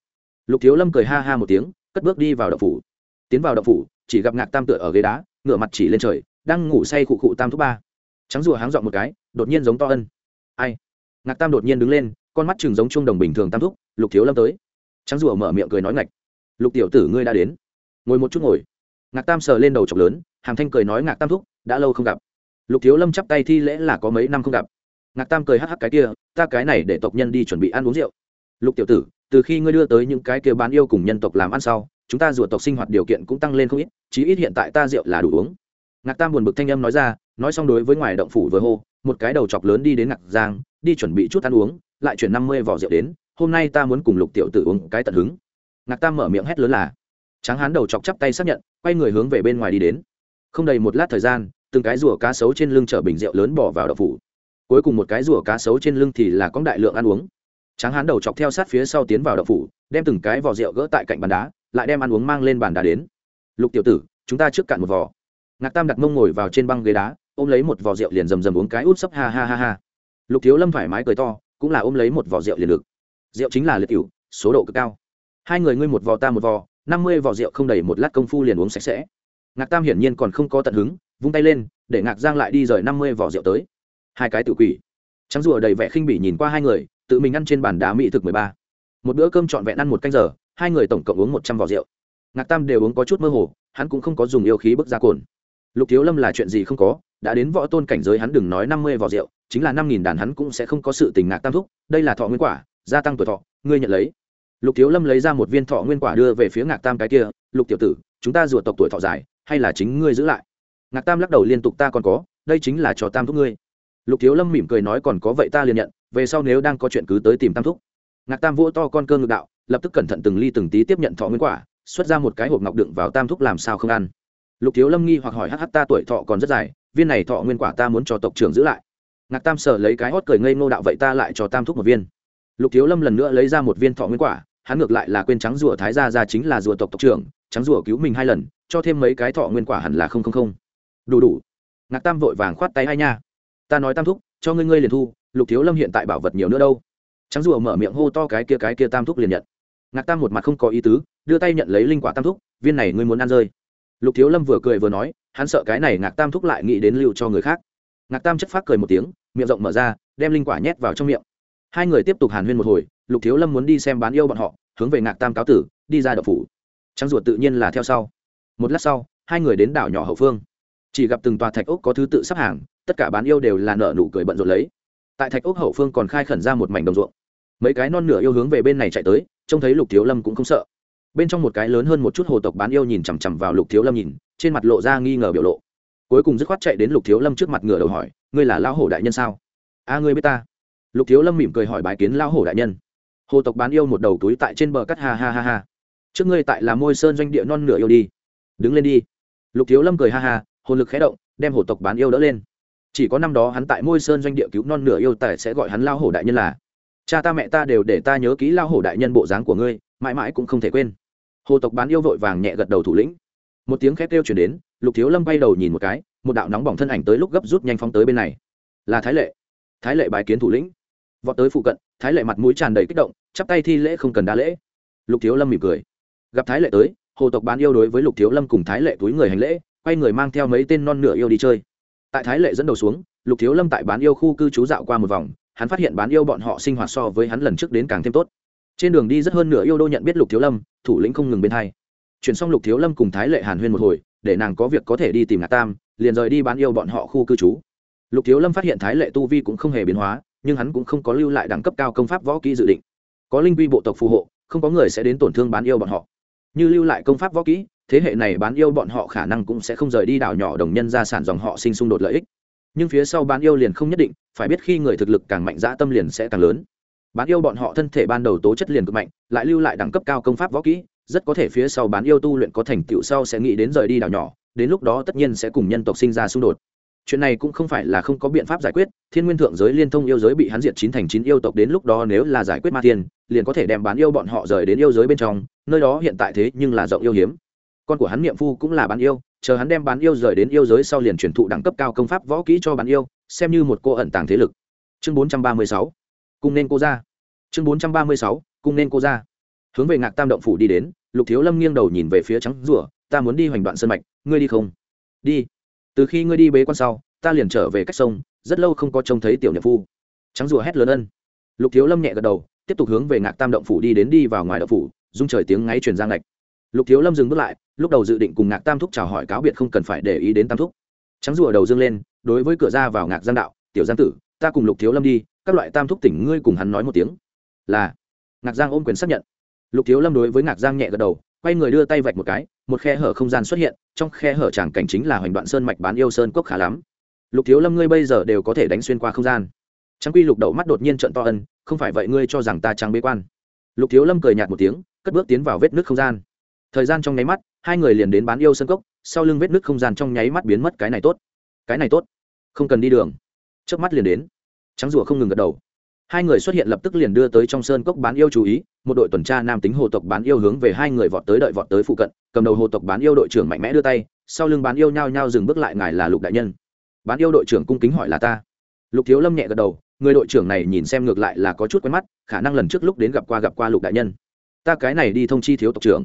Lục thiếu lâm cười ha ha một tiếng, cất bước đi vào động phủ tiến vào động phủ, chỉ gặp ngạc tam tựa ở ghế đá, ngửa mặt chỉ lên trời, đang ngủ say khụ khụ tam thúc ba. Trắng rùa háng dọn một cái, đột nhiên giống to ân. Ai? Ngạc tam đột nhiên đứng lên, con mắt chừng giống chuông đồng bình thường tam thúc, lục thiếu lâm tới. Trắng rùa mở miệng cười nói ngạch, lục tiểu tử ngươi đã đến. Ngồi một chút ngồi. Ngạc tam sờ lên đầu chọc lớn hàm thanh cười nói, ngạc tam thúc, đã lâu không gặp. Lục thiếu lâm chắp tay thi lễ là có mấy năm không gặp. Ngạc tam cười hắc hắc cái kia, ta cái này để tộc nhân đi chuẩn bị ăn uống rượu. Lục tiểu tử, từ khi ngươi đưa tới những cái kia bán yêu cùng nhân tộc làm ăn sau chúng ta ruột tộc sinh hoạt điều kiện cũng tăng lên không ít, chí ít hiện tại ta rượu là đủ uống. Ngạc tam buồn bực thanh âm nói ra, nói xong đối với ngoài động phủ vừa hô, một cái đầu chọc lớn đi đến ngạc giang, đi chuẩn bị chút ăn uống, lại chuyển năm mươi vỏ rượu đến, hôm nay ta muốn cùng lục tiểu tử uống cái tận hứng. Ngạc tam mở miệng hét lớn là, tráng hán đầu chọc chắp tay xác nhận, quay người hướng về bên ngoài đi đến. Không đầy một lát thời gian, từng cái rùa cá sấu trên lưng chở bình rượu lớn bỏ vào đậu phủ. Cuối cùng một cái rùa cá sấu trên lưng thì là có đại lượng ăn uống. Tráng hán đầu chọc theo sát phía sau tiến vào đậu phủ, đem từng cái vỏ rượu gỡ tại cạnh bàn đá lại đem ăn uống mang lên bàn đá đến. Lục tiểu tử, chúng ta trước cạn một vỏ ngạc tam đặt mông ngồi vào trên băng ghế đá, ôm lấy một vỏ rượu liền rầm rầm uống cái út sấp ha ha ha ha. Lục thiếu lâm thoải mái cười to, cũng là ôm lấy một vỏ rượu liền lực rượu chính là liệt cựu số độ cực cao. Hai người ngươi một vò ta một vò, năm mươi vỏ rượu không đầy một lát công phu liền uống sạch sẽ. Ngạc tam hiển nhiên còn không có tận hứng, vung tay lên, để ngạc giang lại đi rời năm mươi vỏ rượu tới. Hai cái tự quỷ. Trắng rùa đầy vẻ khinh bỉ nhìn qua hai người, tự mình ăn trên bàn đá mỹ thực mười ba. Một bữa cơm trọn vẹn ăn một canh giờ hai người tổng cộng uống một trăm vỏ rượu. Ngạc tam đều uống có chút mơ hồ, hắn cũng không có dùng yêu khí bức ra cồn. Lục thiếu lâm là chuyện gì không có, đã đến võ tôn cảnh giới hắn đừng nói năm mươi vỏ rượu, chính là năm nghìn đàn hắn cũng sẽ không có sự tình ngạc tam thúc, đây là thọ nguyên quả, gia tăng tuổi thọ, ngươi nhận lấy. Lục thiếu lâm lấy ra một viên thọ nguyên quả đưa về phía ngạc tam cái kia, lục tiểu tử, chúng ta rùa tộc tuổi thọ dài, hay là chính ngươi giữ lại? Ngạc tam lắc đầu liên tục, ta còn có, đây chính là cho tam thúc ngươi. Lục thiếu lâm mỉm cười nói, còn có vậy ta liền nhận, về sau nếu đang có chuyện cứ tới tìm tam thúc. Ngạc tam vỗ to con cơ ngực đạo lập tức cẩn thận từng ly từng tí tiếp nhận thọ nguyên quả, xuất ra một cái hộp ngọc đựng vào tam thúc làm sao không ăn. Lục thiếu lâm nghi hoặc hỏi hh ta tuổi thọ còn rất dài, viên này thọ nguyên quả ta muốn cho tộc trưởng giữ lại. Ngạc tam sở lấy cái hót cười ngây ngô, đạo vậy ta lại cho tam thúc một viên. Lục thiếu lâm lần nữa lấy ra một viên thọ nguyên quả, hắn ngược lại là quên trắng rùa thái gia ra chính là rùa tộc tộc trưởng, trắng rùa cứu mình hai lần, cho thêm mấy cái thọ nguyên quả hẳn là không không không. Đủ đủ. Ngạc tam vội vàng khoát tay hai nha, ta nói tam thúc, cho ngươi ngươi liền thu, lục thiếu lâm hiện tại bảo vật nhiều nữa đâu. Trắng rùa mở miệng hô to, cái kia cái kia tam thúc liền nhận ngạc tam một mặt không có ý tứ, đưa tay nhận lấy linh quả tam thúc, viên này ngươi muốn ăn rơi. Lục thiếu lâm vừa cười vừa nói, hắn sợ cái này ngạc tam thúc lại nghĩ đến lưu cho người khác. Ngạc tam chất phát cười một tiếng, miệng rộng mở ra, đem linh quả nhét vào trong miệng. Hai người tiếp tục hàn huyên một hồi, lục thiếu lâm muốn đi xem bán yêu bọn họ, hướng về ngạc tam cáo tử, đi ra đập phủ. Trắng ruột tự nhiên là theo sau. Một lát sau, hai người đến đảo nhỏ hậu phương. Chỉ gặp từng tòa thạch ốc có thứ tự sắp hàng, tất cả bán yêu đều là nợ nụ cười bận rộn lấy. Tại thạch ốc hậu phương còn khai khẩn ra một mảnh đồng ruộng mấy cái non nửa yêu hướng về bên này chạy tới, trông thấy lục thiếu lâm cũng không sợ. Bên trong một cái lớn hơn một chút hồ tộc bán yêu nhìn chằm chằm vào lục thiếu lâm nhìn, trên mặt lộ ra nghi ngờ biểu lộ. Cuối cùng dứt khoát chạy đến lục thiếu lâm trước mặt ngửa đầu hỏi, ngươi là lão hổ đại nhân sao? A, ngươi biết ta. Lục thiếu lâm mỉm cười hỏi bái kiến lão hổ đại nhân. Hồ tộc bán yêu một đầu túi tại trên bờ cắt ha ha ha ha. Trước ngươi tại là môi sơn doanh địa non nửa yêu đi. Đứng lên đi. Lục thiếu lâm cười ha ha, hồn lực khé động, đem hồ tộc bán yêu đỡ lên. Chỉ có năm đó hắn tại môi sơn doanh địa cứu non nửa yêu tài sẽ gọi hắn lao hổ đại nhân là cha ta mẹ ta đều để ta nhớ kỹ lao hổ đại nhân bộ dáng của ngươi, mãi mãi cũng không thể quên. Hồ tộc bán yêu vội vàng nhẹ gật đầu thủ lĩnh. Một tiếng khét kêu chuyển đến, lục thiếu lâm bay đầu nhìn một cái, một đạo nóng bỏng thân ảnh tới lúc gấp rút nhanh phóng tới bên này. Là thái lệ. Thái lệ bài kiến thủ lĩnh. Vọt tới phụ cận, thái lệ mặt mũi tràn đầy kích động, chắp tay thi lễ không cần đa lễ. Lục thiếu lâm mỉm cười. Gặp thái lệ tới, hồ tộc bán yêu đối với lục thiếu lâm cùng thái lệ túi người hành lễ, quay người mang theo mấy tên non nửa yêu đi chơi. Tại thái lệ dẫn đầu xuống, lục thiếu lâm tại bán yêu khu cư trú dạo qua một vòng hắn phát hiện bán yêu bọn họ sinh hoạt so với hắn lần trước đến càng thêm tốt. Trên đường đi rất hơn nửa yêu đô nhận biết lục thiếu lâm, thủ lĩnh không ngừng bên hai. Chuyển xong lục thiếu lâm cùng thái lệ hàn huyên một hồi, để nàng có việc có thể đi tìm ngạc tam, liền rời đi bán yêu bọn họ khu cư trú. Lục thiếu lâm phát hiện thái lệ tu vi cũng không hề biến hóa, nhưng hắn cũng không có lưu lại đẳng cấp cao công pháp võ kỹ dự định. Có linh vi bộ tộc phù hộ, không có người sẽ đến tổn thương bán yêu bọn họ. Như lưu lại công pháp võ kỹ, thế hệ này bán yêu bọn họ khả năng cũng sẽ không rời đi đảo nhỏ đồng nhân gia sản dòng họ sinh xung đột lợi ích. Nhưng phía sau bán yêu liền không nhất định phải biết khi người thực lực càng mạnh dã tâm liền sẽ càng lớn. Bán yêu bọn họ thân thể ban đầu tố chất liền cực mạnh, lại lưu lại đẳng cấp cao công pháp võ kỹ, rất có thể phía sau bán yêu tu luyện có thành tựu sau sẽ nghĩ đến rời đi đảo nhỏ, đến lúc đó tất nhiên sẽ cùng nhân tộc sinh ra xung đột. Chuyện này cũng không phải là không có biện pháp giải quyết, thiên nguyên thượng giới liên thông yêu giới bị hắn diệt chín thành chín yêu tộc đến lúc đó nếu là giải quyết ma tiên, liền có thể đem bán yêu bọn họ rời đến yêu giới bên trong, nơi đó hiện tại thế nhưng là rộng yêu hiếm. Con của hắn niệm phu cũng là bán yêu, chờ hắn đem bán yêu rời đến yêu giới sau liền truyền thụ đẳng cấp cao công pháp võ kỹ cho bán yêu xem như một cô ẩn tàng thế lực. Chương bốn trăm ba mươi sáu. Nên cô ra. Chương bốn trăm ba mươi sáu. Nên cô ra. Hướng về ngạc tam động phủ đi đến, lục thiếu lâm nghiêng đầu nhìn về phía trắng rủa ta muốn đi hoành đoạn sân mạch, ngươi đi không? Đi. Từ khi ngươi đi bế quan sau, ta liền trở về cách sông, rất lâu không có trông thấy tiểu nhật phu. Trắng rùa hét lớn ân. Lục thiếu lâm nhẹ gật đầu, tiếp tục hướng về ngạc tam động phủ đi đến đi vào ngoài động phủ dung trời tiếng ngáy truyền giang lệch lục thiếu lâm dừng bước lại, lúc đầu dự định cùng ngạc tam thúc chào hỏi cáo biệt không cần phải để ý đến tam thúc. Trắng rùa đầu dương lên đối với cửa ra vào ngạc giang đạo, tiểu giang tử, ta cùng lục thiếu lâm đi, các loại tam thúc tỉnh ngươi cùng hắn nói một tiếng. Là, ngạc giang ôm quyền xác nhận. Lục thiếu lâm đối với ngạc giang nhẹ gật đầu, quay người đưa tay vạch một cái, một khe hở không gian xuất hiện, trong khe hở tràng cảnh chính là hoành đoạn sơn mạch bán yêu sơn cốc khá lắm. Lục thiếu lâm ngươi bây giờ đều có thể đánh xuyên qua không gian. Trắng quy lục đậu mắt đột nhiên trận to ân, không phải vậy ngươi cho rằng ta trắng bế quan? Lục thiếu lâm cười nhạt một tiếng, cất bước tiến vào vết nước không gian. Thời gian trong nháy mắt, hai người liền đến bán yêu sơn cốc, sau lưng vết nước không gian trong nháy mắt biến mất cái này tốt. Cái này tốt không cần đi đường. Trước mắt liền đến. Trắng rùa không ngừng gật đầu. Hai người xuất hiện lập tức liền đưa tới trong sơn cốc bán yêu chú ý, một đội tuần tra nam tính hồ tộc bán yêu hướng về hai người vọt tới đợi vọt tới phụ cận, cầm đầu hồ tộc bán yêu đội trưởng mạnh mẽ đưa tay, sau lưng bán yêu nhao nhao dừng bước lại, ngài là lục đại nhân. Bán yêu đội trưởng cung kính hỏi là ta. Lục thiếu lâm nhẹ gật đầu, người đội trưởng này nhìn xem ngược lại là có chút quen mắt, khả năng lần trước lúc đến gặp qua gặp qua lục đại nhân. Ta cái này đi thông chi thiếu tộc trưởng.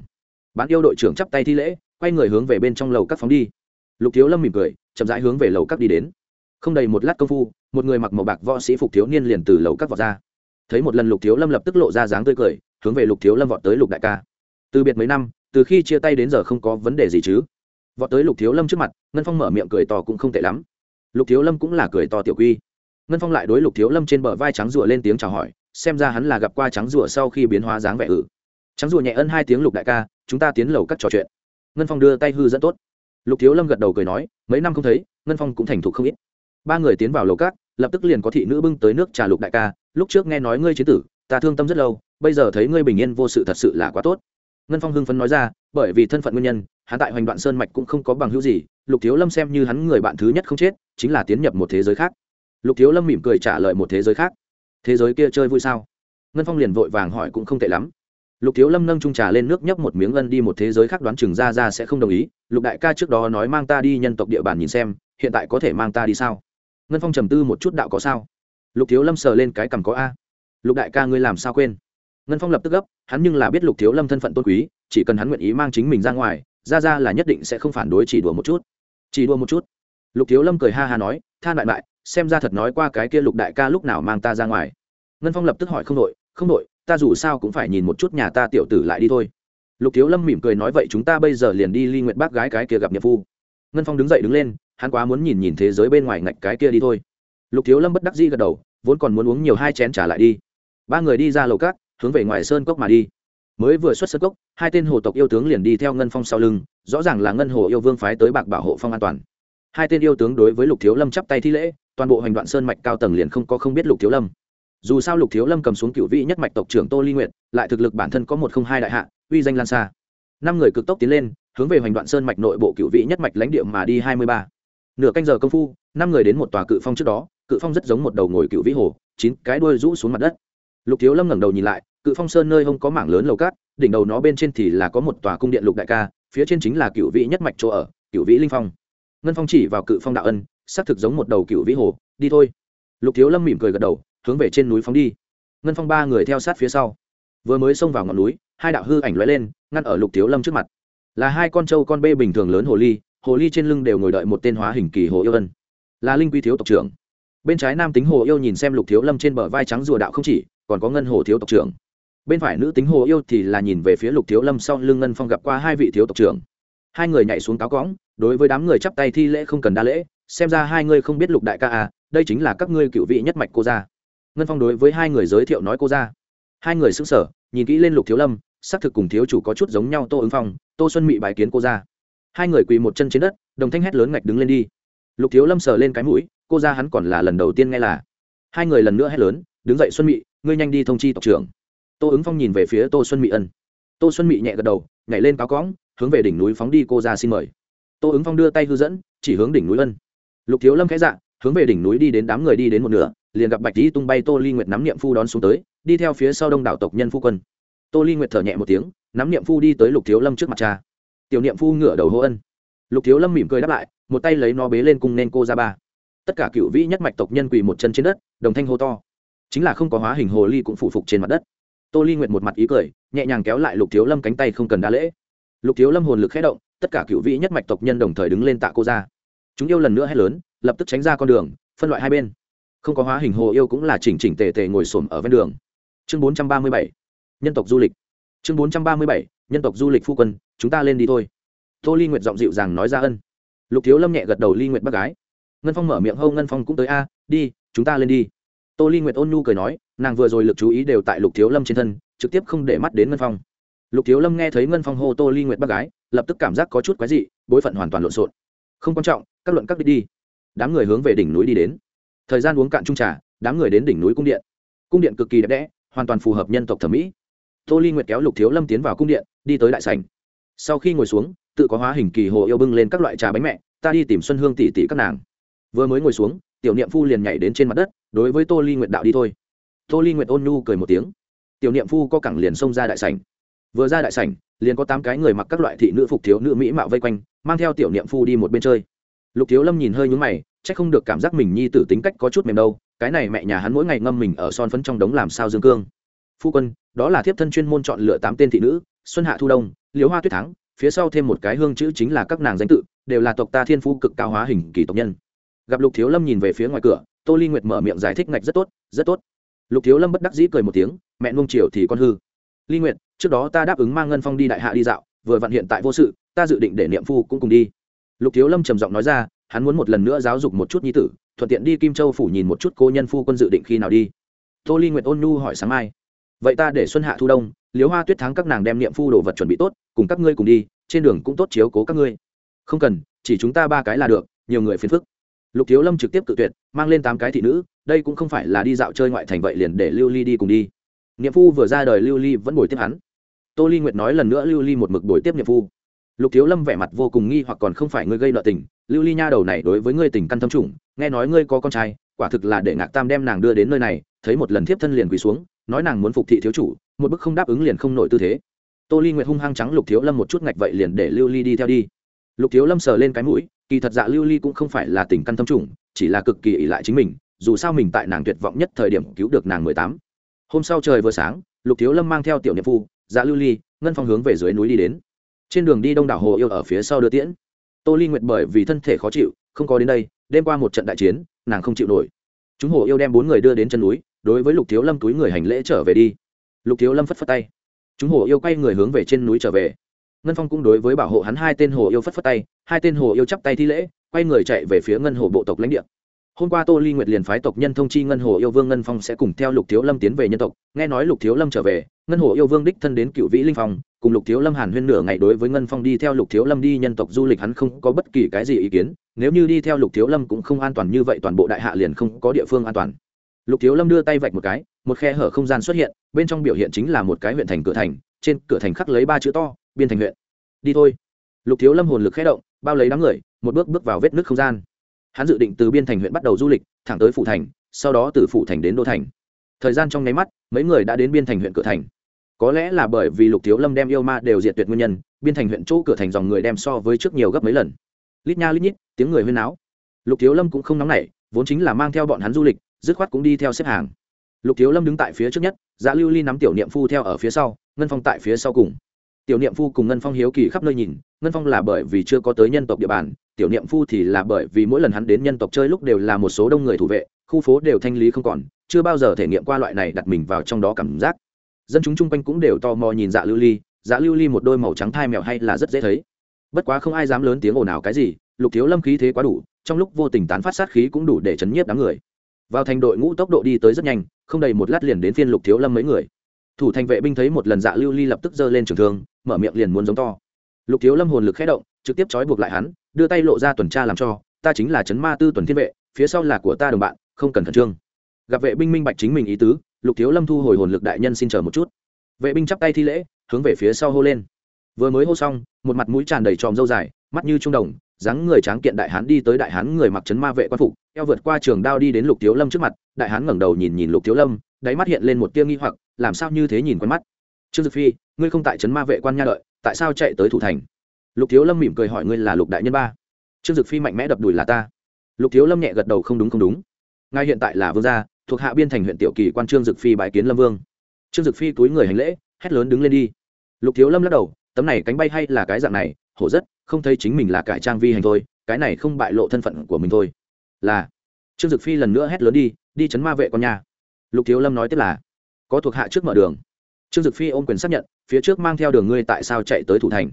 Bán yêu đội trưởng chắp tay thi lễ, quay người hướng về bên trong lầu các phóng đi. Lục thiếu lâm mỉm cười, chậm rãi hướng về lầu các đi đến không đầy một lát công phu, một người mặc màu bạc võ sĩ phục thiếu niên liền từ lầu các vọt ra. Thấy một lần lục thiếu lâm lập tức lộ ra dáng tươi cười, hướng về lục thiếu lâm vọt tới lục đại ca. Từ biệt mấy năm, từ khi chia tay đến giờ không có vấn đề gì chứ. Vọt tới lục thiếu lâm trước mặt, ngân phong mở miệng cười to cũng không tệ lắm. Lục thiếu lâm cũng là cười to tiểu quy. Ngân phong lại đối lục thiếu lâm trên bờ vai trắng rùa lên tiếng chào hỏi, xem ra hắn là gặp qua trắng rùa sau khi biến hóa dáng vẻ ử. Trắng rùa nhẹ ân hai tiếng lục đại ca, chúng ta tiến lầu các trò chuyện. Ngân phong đưa tay hư dẫn tốt. Lục thiếu lâm gật đầu cười nói, mấy năm không thấy, ngân phong cũng thành thục không ít ba người tiến vào lầu cát lập tức liền có thị nữ bưng tới nước trà lục đại ca, lúc trước nghe nói ngươi chế tử, ta thương tâm rất lâu, bây giờ thấy ngươi bình yên vô sự thật sự là quá tốt. Ngân phong hưng phấn nói ra, bởi vì thân phận nguyên nhân, hắn tại hoành đoạn sơn mạch cũng không có bằng hữu gì, lục thiếu lâm xem như hắn người bạn thứ nhất không chết, chính là tiến nhập một thế giới khác. Lục thiếu lâm mỉm cười trả lời một thế giới khác. Thế giới kia chơi vui sao? Ngân phong liền vội vàng hỏi cũng không tệ lắm. Lục thiếu lâm nâng trung trà lên nước nhấp một miếng ân đi một thế giới khác đoán chừng ra ra sẽ không đồng ý. Lục đại ca trước đó nói mang ta đi nhân tộc địa bàn nhìn xem, hiện tại có thể mang ta đi sao? Ngân phong trầm tư một chút đạo có sao? Lục thiếu lâm sờ lên cái cằm có a. Lục đại ca ngươi làm sao quên? Ngân phong lập tức gấp, hắn nhưng là biết lục thiếu lâm thân phận tôn quý, chỉ cần hắn nguyện ý mang chính mình ra ngoài, ra ra là nhất định sẽ không phản đối chỉ đùa một chút. Chỉ đùa một chút. Lục thiếu lâm cười ha ha nói than lại lại xem ra thật nói qua cái kia lục đại ca lúc nào mang ta ra ngoài. Ngân phong lập tức hỏi không đội không đội ta dù sao cũng phải nhìn một chút nhà ta tiểu tử lại đi thôi. Lục thiếu lâm mỉm cười nói, vậy chúng ta bây giờ liền đi ly nguyện bác gái cái kia gặp nhiệm phu. Ngân phong đứng dậy đứng lên hắn quá muốn nhìn nhìn thế giới bên ngoài ngạch cái kia đi thôi. Lục thiếu lâm bất đắc dĩ gật đầu, vốn còn muốn uống nhiều hai chén trả lại đi. Ba người đi ra lầu cát, hướng về ngoài sơn cốc mà đi. Mới vừa xuất sơn cốc, hai tên hồ tộc yêu tướng liền đi theo ngân phong sau lưng, rõ ràng là ngân hồ yêu vương phái tới bạc bảo hộ phong an toàn. Hai tên yêu tướng đối với lục thiếu lâm chắp tay thi lễ, toàn bộ hành đoạn sơn mạch cao tầng liền không có không biết lục thiếu lâm. Dù sao lục thiếu lâm cầm xuống cựu vị nhất mạch tộc trưởng tô ly nguyện lại thực lực bản thân có một không hai đại hạ, uy danh lan xa. Năm người cực tốc tiến lên, hướng về hoành đoạn sơn mạch nội bộ cựu vị nhất mạch lãnh địa mà đi hai mươi ba nửa canh giờ công phu, năm người đến một tòa cự phong trước đó, cự phong rất giống một đầu ngồi cựu vĩ hồ, chín cái đuôi rũ xuống mặt đất. Lục thiếu lâm ngẩng đầu nhìn lại, cự phong sơn nơi không có mảng lớn lầu cát, đỉnh đầu nó bên trên thì là có một tòa cung điện lục đại ca, phía trên chính là cựu vĩ nhất mạch chỗ ở, cựu vĩ linh phong. Ngân phong chỉ vào cự phong đạo ân, xác thực giống một đầu cựu vĩ hồ, đi thôi. Lục thiếu lâm mỉm cười gật đầu, hướng về trên núi phóng đi. Ngân phong ba người theo sát phía sau. Vừa mới xông vào ngọn núi, hai đạo hư ảnh lóe lên, ngăn ở lục thiếu lâm trước mặt. Là hai con trâu con bê bình thường lớn hồ ly hồ ly trên lưng đều ngồi đợi một tên hóa hình kỳ hồ yêu ân, là linh quy thiếu tộc trưởng. Bên trái nam tính hồ yêu nhìn xem lục thiếu lâm trên bờ vai trắng rùa đạo không chỉ, còn có ngân hồ thiếu tộc trưởng. Bên phải nữ tính hồ yêu thì là nhìn về phía lục thiếu lâm sau lưng ngân phong gặp qua hai vị thiếu tộc trưởng. Hai người nhảy xuống cáo cõng, đối với đám người chắp tay thi lễ không cần đa lễ, xem ra hai người không biết lục đại ca à đây chính là các ngươi cựu vị nhất mạch cô gia. Ngân phong đối với hai người giới thiệu nói cô gia. Hai người xứng sở nhìn kỹ lên lục thiếu lâm, xác thực cùng thiếu chủ có chút giống nhau tô ứng phong, tô xuân mị bài kiến cô gia hai người quỳ một chân trên đất, đồng thanh hét lớn ngạch đứng lên đi. Lục thiếu lâm sờ lên cái mũi, cô ra hắn còn là lần đầu tiên nghe là. Hai người lần nữa hét lớn, đứng dậy xuân mị, ngươi nhanh đi thông chi tộc trưởng. Tô ứng phong nhìn về phía tô xuân mị ân. Tô xuân mị nhẹ gật đầu, nhảy lên cáo cõng, hướng về đỉnh núi phóng đi cô ra xin mời. Tô ứng phong đưa tay hư dẫn, chỉ hướng đỉnh núi ân. Lục thiếu lâm khẽ dạ hướng về đỉnh núi đi đến đám người đi đến một nửa, liền gặp bạch tý tung bay tô ly nguyệt nắm niệm phu đón xuống tới, đi theo phía sau đông đảo tộc nhân phu quân. Tô ly nguyệt thở nhẹ một tiếng, nắm niệm phu đi tới lục thiếu lâm trước mặt cha tiểu niệm phu ngửa đầu hô ân. Lục thiếu lâm mỉm cười đáp lại, một tay lấy nó bế lên cung nên cô ra ba. Tất cả cựu vĩ nhất mạch tộc nhân quỳ một chân trên đất, đồng thanh hô to. Chính là không có hóa hình hồ ly cũng phụ phục trên mặt đất. Tô ly nguyệt một mặt ý cười, nhẹ nhàng kéo lại lục thiếu lâm cánh tay không cần đa lễ. Lục thiếu lâm hồn lực khé động, tất cả cựu vĩ nhất mạch tộc nhân đồng thời đứng lên tạ cô ra. Chúng yêu lần nữa hét lớn, lập tức tránh ra con đường, phân loại hai bên. Không có hóa hình hồ yêu cũng là chỉnh chỉnh tề tề ngồi xổm ở ven đường. Chương bốn trăm ba mươi bảy, nhân tộc du lịch. Chương bốn trăm ba mươi bảy nhân tộc du lịch phu quân, chúng ta lên đi thôi. Tô ly nguyệt giọng dịu dàng nói ra ân. Lục thiếu lâm nhẹ gật đầu ly nguyệt bác gái. Ngân phong mở miệng hâu ngân phong cũng tới a, đi, chúng ta lên đi. Tô ly nguyệt ôn nhu cười nói, nàng vừa rồi lực chú ý đều tại lục thiếu lâm trên thân, trực tiếp không để mắt đến ngân phong. Lục thiếu lâm nghe thấy ngân phong hô tô ly nguyệt bác gái, lập tức cảm giác có chút quái dị, bối phận hoàn toàn lộn xộn. Không quan trọng, các luận các đi đi. Đám người hướng về đỉnh núi đi đến. Thời gian uống cạn trung trà, đám người đến đỉnh núi cung điện. Cung điện cực kỳ đẹp đẽ, hoàn toàn phù hợp nhân tộc thẩm mỹ. Tô ly nguyệt kéo lục thiếu lâm tiến vào cung điện đi tới đại sảnh. Sau khi ngồi xuống, tự có hóa hình kỳ hồ yêu bưng lên các loại trà bánh mẹ, ta đi tìm xuân hương tỷ tỷ các nàng. Vừa mới ngồi xuống, tiểu niệm phu liền nhảy đến trên mặt đất, đối với tô ly nguyệt đạo đi thôi. Tô ly nguyệt ôn nhu cười một tiếng. Tiểu niệm phu có cẳng liền xông ra đại sảnh. Vừa ra đại sảnh, liền có tám cái người mặc các loại thị nữ phục thiếu nữ mỹ mạo vây quanh, mang theo tiểu niệm phu đi một bên chơi. Lục thiếu lâm nhìn hơi nhúng mày c h ắ c không được cảm giác mình nhi tử tính cách có chút mềm đâu, cái này mẹ nhà hắn mỗi ngày ngâm mình ở son phấn trong đống làm sao dương cương. Phu quân, đó là thiếp thân chuyên môn chọn lựa tám tên thị nữ xuân hạ thu đông, liễu hoa tuyết thắng, phía sau thêm một cái hương chữ chính là các nàng danh tự, đều là tộc ta thiên phu cực cao hóa hình kỳ tộc nhân. Gặp lục thiếu lâm nhìn về phía ngoài cửa, tô ly nguyệt mở miệng giải thích ngạch rất tốt rất tốt. Lục thiếu lâm bất đắc dĩ cười một tiếng, mẹ nung chiều thì con hư. Ly nguyện trước đó ta đáp ứng mang ngân phong đi đại hạ đi dạo, vừa vặn hiện tại vô sự, ta dự định để niệm phu cũng cùng đi. Lục thiếu lâm trầm giọng nói ra, hắn muốn một lần nữa giáo dục một chút nhi tử, thuận tiện đi kim châu phủ nhìn một chút cô nhân phu quân dự định khi nào đi. Tô ly nguyệt ôn nhu hỏi sáng mai, vậy ta để xuân hạ thu đông liếu hoa tuyết thắng các nàng đem niệm phu đồ vật chuẩn bị tốt, cùng các ngươi cùng đi, trên đường cũng tốt chiếu cố các ngươi. Không cần, chỉ chúng ta ba cái là được, nhiều người phiền phức. Lục thiếu lâm trực tiếp cự tuyệt, mang lên tám cái thị nữ, đây cũng không phải là đi dạo chơi ngoại thành vậy liền để lưu ly đi cùng đi. Niệm phu vừa ra đời lưu ly vẫn bồi tiếp hắn. Tô ly nguyệt nói lần nữa lưu ly một mực bồi tiếp niệm phu. Lục thiếu lâm vẻ mặt vô cùng nghi hoặc còn không phải ngươi gây nợ tình, lưu ly nha đầu này đối với ngươi tình căn thâm trùng, nghe nói ngươi có con trai, quả thực là để ngạc tam đem nàng đưa đến nơi này, thấy một lần thiếp thân liền quỳ xuống, nói nàng muốn phục thị thiếu chủ một bức không đáp ứng liền không nổi tư thế. Tô ly nguyệt hung hăng trắng lục thiếu lâm một chút ngạch vậy liền để lưu ly đi theo đi. Lục thiếu lâm sờ lên cái mũi, kỳ thật dạ lưu ly cũng không phải là tình căn tâm trùng, chỉ là cực kỳ ỷ lại chính mình, dù sao mình tại nàng tuyệt vọng nhất thời điểm cứu được nàng mười tám. Hôm sau trời vừa sáng, lục thiếu lâm mang theo tiểu niệm phu dạ lưu ly, ngân phong hướng về dưới núi đi đến. Trên đường đi đông đảo hồ yêu ở phía sau đưa tiễn. Tô ly nguyệt bởi vì thân thể khó chịu, không có đến đây, đêm qua một trận đại chiến, nàng không chịu nổi. Chúng hồ yêu đem bốn người đưa đến chân núi, đối với lục thiếu lâm túi người hành lễ trở về đi lục thiếu lâm phất phất tay. Chúng hồ yêu quay người hướng về trên núi trở về. Ngân phong cũng đối với bảo hộ hắn hai tên hồ yêu phất phất tay, hai tên hồ yêu chắp tay thi lễ, quay người chạy về phía ngân hồ bộ tộc lãnh địa. Hôm qua tô ly nguyệt liền phái tộc nhân thông chi ngân hồ yêu vương ngân phong sẽ cùng theo lục thiếu lâm tiến về nhân tộc. Nghe nói lục thiếu lâm trở về, ngân hồ yêu vương đích thân đến cựu vĩ linh phong, cùng lục thiếu lâm hàn huyên nửa ngày đối với ngân phong đi theo lục thiếu lâm đi nhân tộc du lịch hắn không có bất kỳ cái gì ý kiến. Nếu như đi theo lục thiếu lâm cũng không an toàn như vậy, toàn bộ đại hạ liền không có địa phương an toàn lục thiếu lâm đưa tay vạch một cái, một khe hở không gian xuất hiện, bên trong biểu hiện chính là một cái huyện thành cửa thành, trên cửa thành khắc lấy ba chữ to, biên thành huyện. Đi thôi. Lục thiếu lâm hồn lực khé động, bao lấy đám người, một bước bước vào vết nước không gian. Hắn dự định từ biên thành huyện bắt đầu du lịch, thẳng tới phủ thành, sau đó từ phủ thành đến đô thành. Thời gian trong nháy mắt, mấy người đã đến biên thành huyện cửa thành. Có lẽ là bởi vì lục thiếu lâm đem yêu ma đều diệt tuyệt nguyên nhân, biên thành huyện chỗ cửa thành dòng người đem so với trước nhiều gấp mấy lần. Lít nha lít nhít, tiếng người huyên náo. Lục thiếu lâm cũng không nóng nảy, vốn chính là mang theo bọn hắn du lịch dứt khoát cũng đi theo xếp hàng. Lục thiếu lâm đứng tại phía trước nhất dạ lưu ly nắm tiểu niệm phu theo ở phía sau, ngân phong tại phía sau cùng. Tiểu niệm phu cùng ngân phong hiếu kỳ khắp nơi nhìn, ngân phong là bởi vì chưa có tới nhân tộc địa bàn, tiểu niệm phu thì là bởi vì mỗi lần hắn đến nhân tộc chơi lúc đều là một số đông người thủ vệ, khu phố đều thanh lý không còn, chưa bao giờ thể nghiệm qua loại này đặt mình vào trong đó cảm giác. Dân chúng chung quanh cũng đều tò mò nhìn dạ lưu ly dạ lưu ly một đôi màu trắng thai mèo hay là rất dễ thấy. Bất quá không ai dám lớn tiếng ồn ào cái gì, lục thiếu lâm khí thế quá đủ, trong lúc vô tình tán phát sát khí cũng đủ để chấn nhiếp đám người vào thành đội ngũ tốc độ đi tới rất nhanh, không đầy một lát liền đến phiên lục thiếu lâm mấy người. Thủ thành vệ binh thấy một lần dạ lưu ly lập tức giơ lên trường thương, mở miệng liền muốn giống to. Lục thiếu lâm hồn lực khé động, trực tiếp trói buộc lại hắn, đưa tay lộ ra tuần tra làm cho, ta chính là trấn ma tư tuần thiên vệ, phía sau là của ta đồng bạn, không cần khẩn trương. Gặp vệ binh minh bạch chính mình ý tứ, lục thiếu lâm thu hồi hồn lực đại nhân xin chờ một chút. Vệ binh chắp tay thi lễ, hướng về phía sau hô lên. Vừa mới hô xong, một mặt mũi tràn đầy tròm dâu dài, mắt như trung đồng, dáng người tráng kiện đại hán đi tới đại hán người mặc trấn ma vệ quan phục eo vượt qua trường đao đi đến lục thiếu lâm trước mặt, đại hán ngẩng đầu nhìn nhìn lục thiếu lâm, đáy mắt hiện lên một tia nghi hoặc, làm sao như thế nhìn quen mắt? Trương dực phi, ngươi không tại trấn ma vệ quan nha lợi tại sao chạy tới thủ thành? Lục thiếu lâm mỉm cười hỏi ngươi là lục đại nhân ba. Trương dực phi mạnh mẽ đập đùi là ta. Lục thiếu lâm nhẹ gật đầu không đúng không đúng. Ngài hiện tại là vương gia, thuộc hạ biên thành huyện tiểu kỳ quan trương dực phi bãi kiến lâm vương. Trương dực phi túi người hành lễ, hét lớn đứng lên đi. Lục thiếu lâm lắc đầu, tấm này cánh bay hay là cái dạng này? Hổ rất, không thấy chính mình là cải trang vi hành thôi, cái này không bại lộ thân phận của mình thôi là, trương dực phi lần nữa hét lớn đi đi chấn ma vệ con nhà. Lục thiếu lâm nói tiếp là, có thuộc hạ trước mở đường. Trương dực phi ôm quyền xác nhận, phía trước mang theo đường ngươi tại sao chạy tới thủ thành.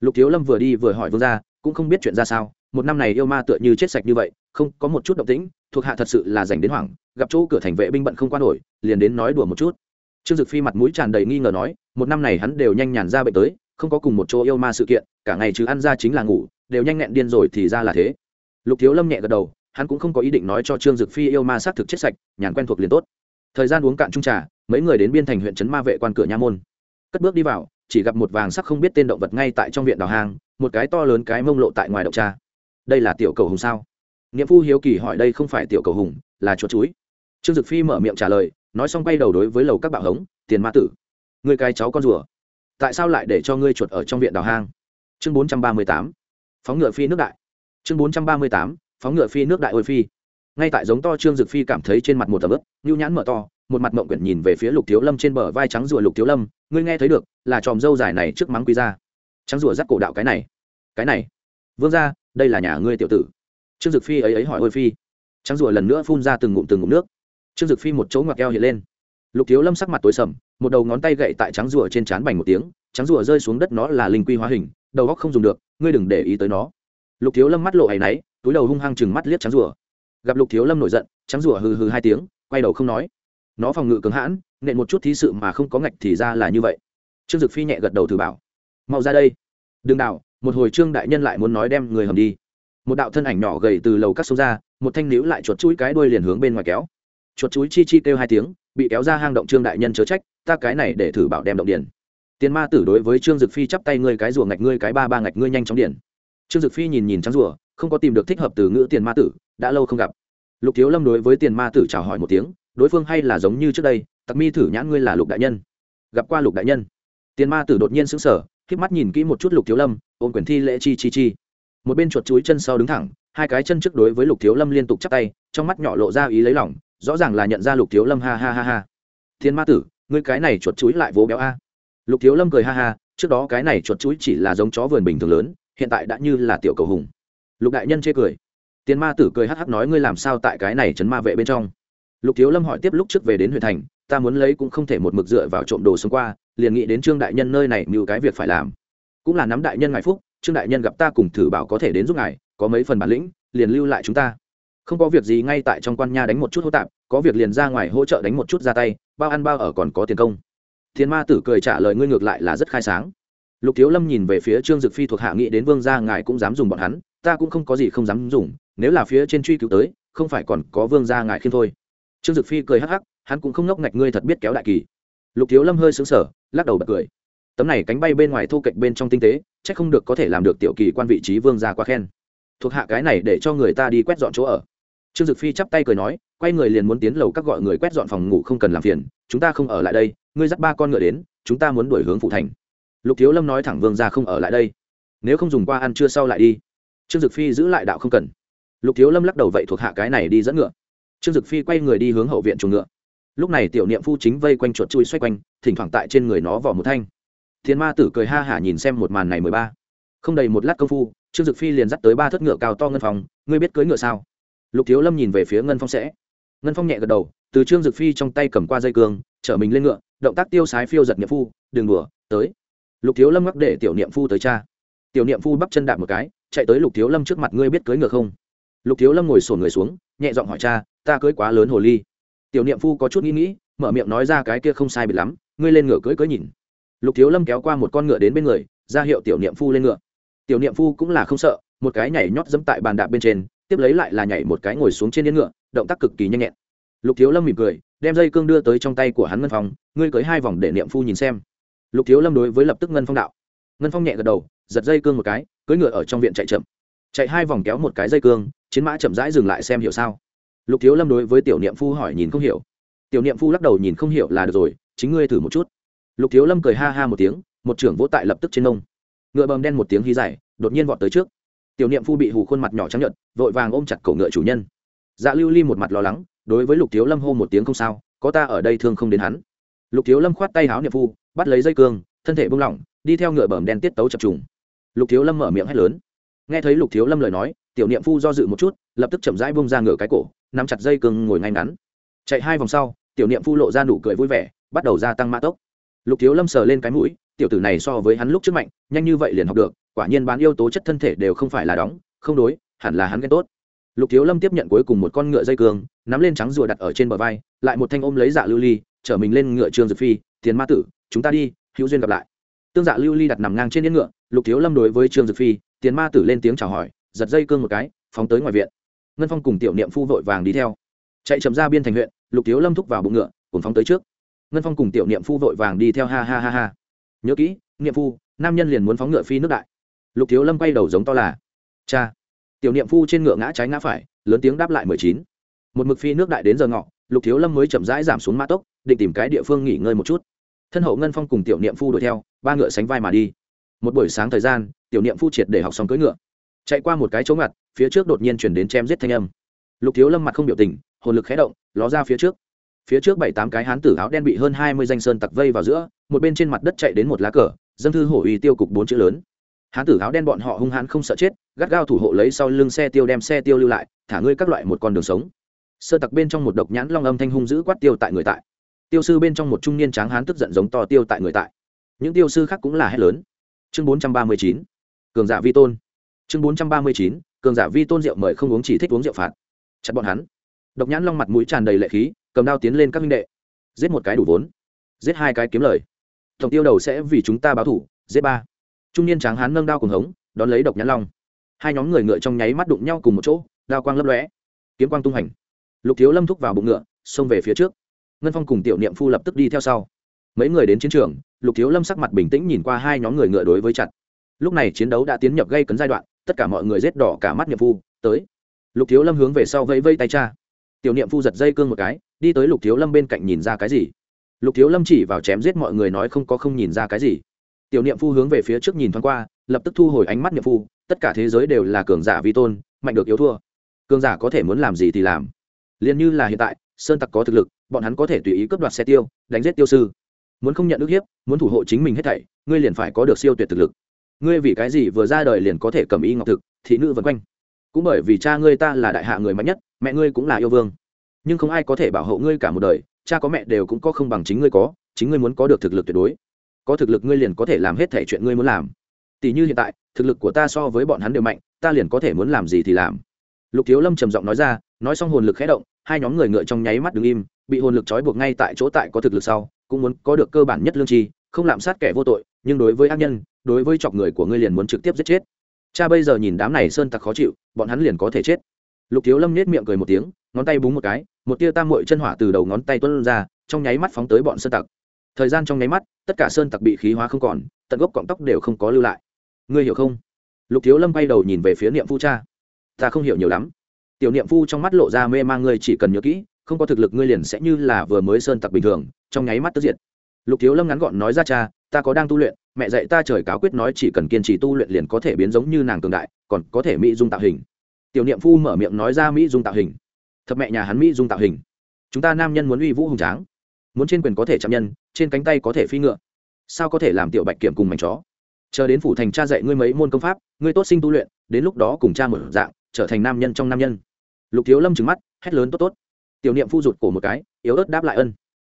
Lục thiếu lâm vừa đi vừa hỏi vương gia, cũng không biết chuyện ra sao, một năm này yêu ma tựa như chết sạch như vậy, không có một chút động tĩnh, thuộc hạ thật sự là dành đến hoảng, gặp chỗ cửa thành vệ binh bận không qua nổi, liền đến nói đùa một chút. Trương dực phi mặt mũi tràn đầy nghi ngờ nói, một năm này hắn đều nhanh nhàn ra bệnh tới, không có cùng một chỗ yêu ma sự kiện, cả ngày chứ ăn ra chính là ngủ, đều nhanh nhẹn điên rồi thì ra là thế. Lục thiếu lâm nhẹ gật đầu hắn cũng không có ý định nói cho trương dực phi yêu ma xác thực chết sạch, nhàn quen thuộc liền tốt. Thời gian uống cạn trung trà, mấy người đến biên thành huyện trấn ma vệ quan cửa nha môn. Cất bước đi vào, chỉ gặp một vàng sắc không biết tên động vật ngay tại trong viện đào hang, một cái to lớn cái mông lộ tại ngoài động cha đây là tiểu cầu hùng sao? Nghĩa phu hiếu kỳ hỏi đây không phải tiểu cầu hùng, là chuột chuối. Trương dực phi mở miệng trả lời, nói xong bay đầu đối với lầu các bạo hống, tiền ma tử người cái cháu con rùa, tại sao lại để cho ngươi chuột ở trong viện đào hang? Chương bốn trăm ba mươi tám, phóng ngựa phi nước đại. Chương bốn trăm ba mươi tám phóng ngựa phi nước đại ôi phi. Ngay tại giống to trương dực phi cảm thấy trên mặt một tầm ướp nhu nhãn mở to, một mặt mộng quyển nhìn về phía lục thiếu lâm trên bờ vai trắng rùa lục thiếu lâm, ngươi nghe thấy được, là tròm dâu dài này trước mắng quý ra. Trắng rùa dắt cổ đạo cái này cái này. Vương ra đây là nhà ngươi tiểu tử. Trương dực phi ấy ấy hỏi ôi phi. Trắng rùa lần nữa phun ra từng ngụm từng ngụm nước. Trương dực phi một chỗ ngoặc keo hiện lên. Lục thiếu lâm sắc mặt tối sầm, một đầu ngón tay gậy tại trắng rùa trên trán bành một tiếng, trắng rùa rơi xuống đất nó là linh quy hóa hình, đầu góc không dùng được, ngươi đừng để ý tới nó. Lục thiếu lâm mắt lộ hay náy túi đầu hung hăng chừng mắt liếc trắng rùa. Gặp lục thiếu lâm nổi giận, trắng rùa hừ hừ hai tiếng, quay đầu không nói. Nó phòng ngự cứng hãn, nện một chút thí sự mà không có ngạch thì ra là như vậy. Trương dực phi nhẹ gật đầu thử bảo. Mau ra đây. Đừng đảo, một hồi trương đại nhân lại muốn nói đem người hầm đi. Một đạo thân ảnh nhỏ gầy từ lầu cắt sông ra, một thanh níu lại chuột chuỗi cái đuôi liền hướng bên ngoài kéo. Chuột chuỗi chi chi kêu hai tiếng, bị kéo ra hang động trương đại nhân chớ trách, ta cái này để thử bảo đem động điển tiền ma tử đối với trương dực phi chắp tay ngươi cái rùa ngạch ngươi cái ba ba ngạch ngươi nhanh chóng điển trương dực phi nhìn nhìn trắng rùa không có tìm được thích hợp từ ngữ tiền ma tử, đã lâu không gặp. Lục thiếu lâm đối với tiền ma tử chào hỏi một tiếng, đối phương hay là giống như trước đây, tặc mi thử nhãn ngươi là lục đại nhân. Gặp qua lục đại nhân, tiền ma tử đột nhiên sững sờ k mắt nhìn kỹ một chút lục thiếu lâm, ôm quyền thi lễ chi chi chi. Một bên chuột chuối chân sau đứng thẳng, hai cái chân trước đối với lục thiếu lâm liên tục chắp tay, trong mắt nhỏ lộ ra ý lấy lỏng rõ ràng là nhận ra lục thiếu lâm ha ha ha ha. Thiên ma tử, ngươi cái này chuột chuối lại vố béo a. Lục thiếu lâm cười ha ha, trước đó cái này chuột chuối chỉ là giống chó vườn bình thường lớn, hiện tại đã như là tiểu cầu hùng lục đại nhân chê cười. Tiền ma tử cười hắc hắc nói, ngươi làm sao tại cái này chấn ma vệ bên trong? Lục thiếu lâm hỏi tiếp lúc trước về đến huyện thành, ta muốn lấy cũng không thể một mực dựa vào trộm đồ xông qua, liền nghĩ đến trương đại nhân nơi này mưu cái việc phải làm. Cũng là nắm đại nhân ngài phúc, trương đại nhân gặp ta cùng thử bảo có thể đến giúp ngài, có mấy phần bản lĩnh, liền lưu lại chúng ta. Không có việc gì ngay tại trong quan nha đánh một chút hỗ tạp, có việc liền ra ngoài hỗ trợ đánh một chút ra tay, bao ăn bao ở còn có tiền công. Thiên ma tử cười trả lời, ngươi ngược lại là rất khai sáng lục thiếu lâm nhìn về phía trương dực phi thuộc hạ nghĩ đến vương gia ngài cũng dám dùng bọn hắn, ta cũng không có gì không dám dùng, nếu là phía trên truy cứu tới, không phải còn có vương gia ngài khiêm thôi. Trương dực phi cười hắc hắc, hắn cũng không ngốc ngạch ngươi thật biết kéo đại kỳ. Lục thiếu lâm hơi xứng sở lắc đầu bật cười. Tấm này cánh bay bên ngoài thu cạnh bên trong tinh tế c h ắ c không được có thể làm được tiểu kỳ quan vị trí vương gia quá khen. Thuộc hạ cái này để cho người ta đi quét dọn chỗ ở. Trương dực phi chắp tay cười nói, quay người liền muốn tiến lầu các gọi người quét dọn phòng ngủ không cần làm phiền, chúng ta không ở lại đây, ngươi dắt ba con ngựa đến, chúng ta muốn đuổi hướng phụ thành lục thiếu lâm nói thẳng vương gia không ở lại đây. Nếu không dùng qua ăn trưa sau lại đi. Trương dực phi giữ lại đạo không cần. Lục thiếu lâm lắc đầu vậy thuộc hạ cái này đi dẫn ngựa. Trương dực phi quay người đi hướng hậu viện chuồng ngựa. Lúc này tiểu niệm phu chính vây quanh chuột chui xoay quanh, thỉnh thoảng tại trên người nó vỏ một thanh. Thiên ma tử cười ha hả nhìn xem một màn này mười ba. Không đầy một lát công phu, trương dực phi liền dắt tới ba thất ngựa cao to ngân phong ngươi biết cưỡi ngựa sao? Lục thiếu lâm nhìn về phía ngân phong sẽ. Ngân phong nhẹ gật đầu, từ trương dực phi trong tay cầm qua dây cương, chở mình lên ngựa, động tác tiêu sái phiêu giật niệm phu đường đùa, tới lục thiếu lâm ngắc để tiểu niệm phu tới cha. Tiểu niệm phu bắp chân đạp một cái, chạy tới lục thiếu lâm trước mặt, ngươi biết cưỡi ngựa không? Lục thiếu lâm ngồi sổn người xuống, nhẹ giọng hỏi cha, ta cưỡi quá lớn hồ ly. Tiểu niệm phu có chút nghĩ nghĩ, mở miệng nói ra, cái kia không sai biệt lắm, ngươi lên ngựa cưỡi cưỡi nhìn. Lục thiếu lâm kéo qua một con ngựa đến bên người, ra hiệu tiểu niệm phu lên ngựa. Tiểu niệm phu cũng là không sợ, một cái nhảy nhót dẫm tại bàn đạp bên trên, tiếp lấy lại là nhảy một cái ngồi xuống trên yên ngựa, động tác cực kỳ nhanh nhẹn. Lục thiếu lâm mỉm cười, đem dây cương đưa tới trong tay của hắn ngân phòng, ngươi cưới hai vòng để niệm phu nhìn xem lục thiếu lâm đối với lập tức ngân phong đạo. Ngân phong nhẹ gật đầu, giật dây cương một cái, cưỡi ngựa ở trong viện chạy chậm. Chạy hai vòng kéo một cái dây cương, chiến mã chậm rãi dừng lại xem hiểu sao. Lục thiếu lâm đối với tiểu niệm phu hỏi nhìn không hiểu. Tiểu niệm phu lắc đầu nhìn không hiểu là được rồi, chính ngươi thử một chút. Lục thiếu lâm cười ha ha một tiếng, một trưởng vỗ tại lập tức trên nông. Ngựa bầm đen một tiếng hí dài, đột nhiên vọt tới trước. Tiểu niệm phu bị hù khuôn mặt nhỏ trắng nhợt, vội vàng ôm chặt cổ ngựa chủ nhân. Dạ lưu ly một mặt lo lắng, đối với lục thiếu lâm hô một tiếng không sao, có ta ở đây thương không đến hắn. Lục thiếu lâm khoát tay háo niệm phu bắt lấy dây cương, thân thể bung lỏng, đi theo ngựa bầm đen tiết tấu chập trùng. Lục thiếu lâm mở miệng hét lớn. Nghe thấy lục thiếu lâm lời nói, tiểu niệm phu do dự một chút, lập tức chậm rãi bung ra ngựa cái cổ, nắm chặt dây cương ngồi ngay ngắn. Chạy hai vòng sau, tiểu niệm phu lộ ra nụ cười vui vẻ, bắt đầu gia tăng mã tốc. Lục thiếu lâm sờ lên cái mũi, tiểu tử này so với hắn lúc trước mạnh, nhanh như vậy liền học được, quả nhiên bán yêu tố chất thân thể đều không phải là đóng, không đối, hẳn là hắn ghen tốt. Lục thiếu lâm tiếp nhận cuối cùng một con ngựa dây cương, nắm lên trắng rùa đặt ở trên bờ vai, lại một thanh ôm lấy dạ lưu ly, chở mình lên ngựa trường dược phi, tiền ma tử chúng ta đi, hữu duyên gặp lại. Tương dạ lưu ly đặt nằm ngang trên yên ngựa, lục thiếu lâm đối với trương dực phi, tiền ma tử lên tiếng chào hỏi, giật dây cương một cái, phóng tới ngoài viện. Ngân phong cùng tiểu niệm phu vội vàng đi theo. Chạy chậm ra biên thành huyện, lục thiếu lâm thúc vào bụng ngựa cùng phóng tới trước. Ngân phong cùng tiểu niệm phu vội vàng đi theo, ha ha ha ha. Nhớ kỹ, niệm phu, nam nhân liền muốn phóng ngựa phi nước đại. Lục thiếu lâm quay đầu giống to là, cha. Tiểu niệm phu trên ngựa ngã trái ngã phải, lớn tiếng đáp lại mười chín. Một mực phi nước đại đến giờ ngọ, lục thiếu lâm mới chậm rãi giảm xuống mã tốc, định tìm cái địa phương nghỉ ngơi một chút thân hậu ngân phong cùng tiểu niệm phu đuổi theo, ba ngựa sánh vai mà đi. Một buổi sáng thời gian, tiểu niệm phu triệt để học xong cưỡi ngựa. Chạy qua một cái chỗ ngặt, phía trước đột nhiên chuyển đến chém giết thanh âm. Lục thiếu lâm mặt không biểu tình, hồn lực khé động, ló ra phía trước. Phía trước bảy tám cái hán tử áo đen bị hơn hai mươi danh sơn tặc vây vào giữa, một bên trên mặt đất chạy đến một lá cờ dân thư hổ uy tiêu cục bốn chữ lớn. Hán tử áo đen bọn họ hung hãn không sợ chết, gắt gao thủ hộ lấy sau lưng xe tiêu đem xe tiêu lưu lại, thả ngươi các loại một con đường sống. Sơ tặc bên trong một độc nhãn long âm thanh hung dữ quát tiêu tại người tại tiêu sư bên trong một trung niên tráng hán tức giận giống to tiêu tại người tại. Những tiêu sư khác cũng là hét lớn. Chương bốn trăm ba mươi chín, cường giả vi tôn. Chương bốn trăm ba mươi chín, cường giả vi tôn rượu mời không uống chỉ thích uống rượu phạt. Chặt bọn hắn. Độc nhãn long mặt mũi tràn đầy lệ khí, cầm đao tiến lên các minh đệ. Giết một cái đủ vốn. Giết hai cái kiếm lời. Tổng tiêu đầu sẽ vì chúng ta báo thủ, giết ba. Trung niên tráng hán nâng đao cùng hống, đón lấy độc nhãn long. Hai nhóm người ngựa trong nháy mắt đụng nhau cùng một chỗ, đao quang lấp lóe. Kiếm quang tung hành. Lục thiếu lâm thúc vào bụng ngựa, xông về phía trước ngân phong cùng tiểu niệm phu lập tức đi theo sau. Mấy người đến chiến trường, lục thiếu lâm sắc mặt bình tĩnh nhìn qua hai nhóm người ngựa đối với chặt. Lúc này chiến đấu đã tiến nhập gây cấn giai đoạn, tất cả mọi người rết đỏ cả mắt niệm phu, tới. Lục thiếu lâm hướng về sau vẫy vây tay cha. Tiểu niệm phu giật dây cương một cái, đi tới lục thiếu lâm bên cạnh nhìn ra cái gì. Lục thiếu lâm chỉ vào chém giết mọi người nói không có không nhìn ra cái gì. Tiểu niệm phu hướng về phía trước nhìn thoáng qua, lập tức thu hồi ánh mắt niệm phu, tất cả thế giới đều là cường giả vi tôn, mạnh được yếu thua. Cường giả có thể muốn làm gì thì làm. Liền như là hiện tại sơn tặc có thực lực, bọn hắn có thể tùy ý cướp đoạt xe tiêu, đánh giết tiêu sư. Muốn không nhận ức hiếp, muốn thủ hộ chính mình hết thảy, ngươi liền phải có được siêu tuyệt thực lực. Ngươi vì cái gì vừa ra đời liền có thể cầm y ngọc thực, thị nữ vân quanh. Cũng bởi vì cha ngươi ta là đại hạ người mạnh nhất, mẹ ngươi cũng là yêu vương. Nhưng không ai có thể bảo hộ ngươi cả một đời, cha có mẹ đều cũng có không bằng chính ngươi có, chính ngươi muốn có được thực lực tuyệt đối. Có thực lực ngươi liền có thể làm hết thể chuyện ngươi muốn làm. Tỷ như hiện tại, thực lực của ta so với bọn hắn đều mạnh, ta liền có thể muốn làm gì thì làm. Lục thiếu lâm trầm giọng nói ra, nói xong hồn lực khé động hai nhóm người ngựa trong nháy mắt đứng im, bị hồn lực trói buộc ngay tại chỗ tại có thực lực sau, cũng muốn có được cơ bản nhất lương tri, không lạm sát kẻ vô tội, nhưng đối với ác nhân, đối với chọc người của ngươi liền muốn trực tiếp giết chết. Cha bây giờ nhìn đám này sơn tặc khó chịu, bọn hắn liền có thể chết. Lục thiếu lâm nết miệng cười một tiếng, ngón tay búng một cái, một tia tam mội chân hỏa từ đầu ngón tay tuân ra, trong nháy mắt phóng tới bọn sơn tặc. Thời gian trong nháy mắt, tất cả sơn tặc bị khí hóa không còn, tận gốc cọng tóc đều không có lưu lại. Ngươi hiểu không? Lục thiếu lâm bay đầu nhìn về phía niệm phu cha. Ta không hiểu nhiều lắm tiểu niệm phu trong mắt lộ ra mê mang, ngươi chỉ cần nhớ kỹ, không có thực lực ngươi liền sẽ như là vừa mới sơn tặc bình thường, trong nháy mắt tức diệt. Lục thiếu lâm ngắn gọn nói ra, cha, ta có đang tu luyện, mẹ dạy ta trời cáo quyết nói chỉ cần kiên trì tu luyện liền có thể biến giống như nàng cường đại, còn có thể mỹ dung tạo hình. Tiểu niệm phu mở miệng nói ra, mỹ dung tạo hình. Thật mẹ nhà hắn mỹ dung tạo hình. Chúng ta nam nhân muốn uy vũ hùng tráng. Muốn trên quyền có thể chạm nhân, trên cánh tay có thể phi ngựa. Sao có thể làm tiểu bạch kiểm cùng mảnh chó? Chờ đến phủ thành cha dạy ngươi mấy môn công pháp, ngươi tốt sinh tu luyện, đến lúc đó cùng cha một dạng, trở thành nam nhân trong nam nhân lục thiếu lâm trừng mắt, hét lớn, tốt tốt. Tiểu niệm phu rụt cổ một cái, yếu ớt đáp lại ân.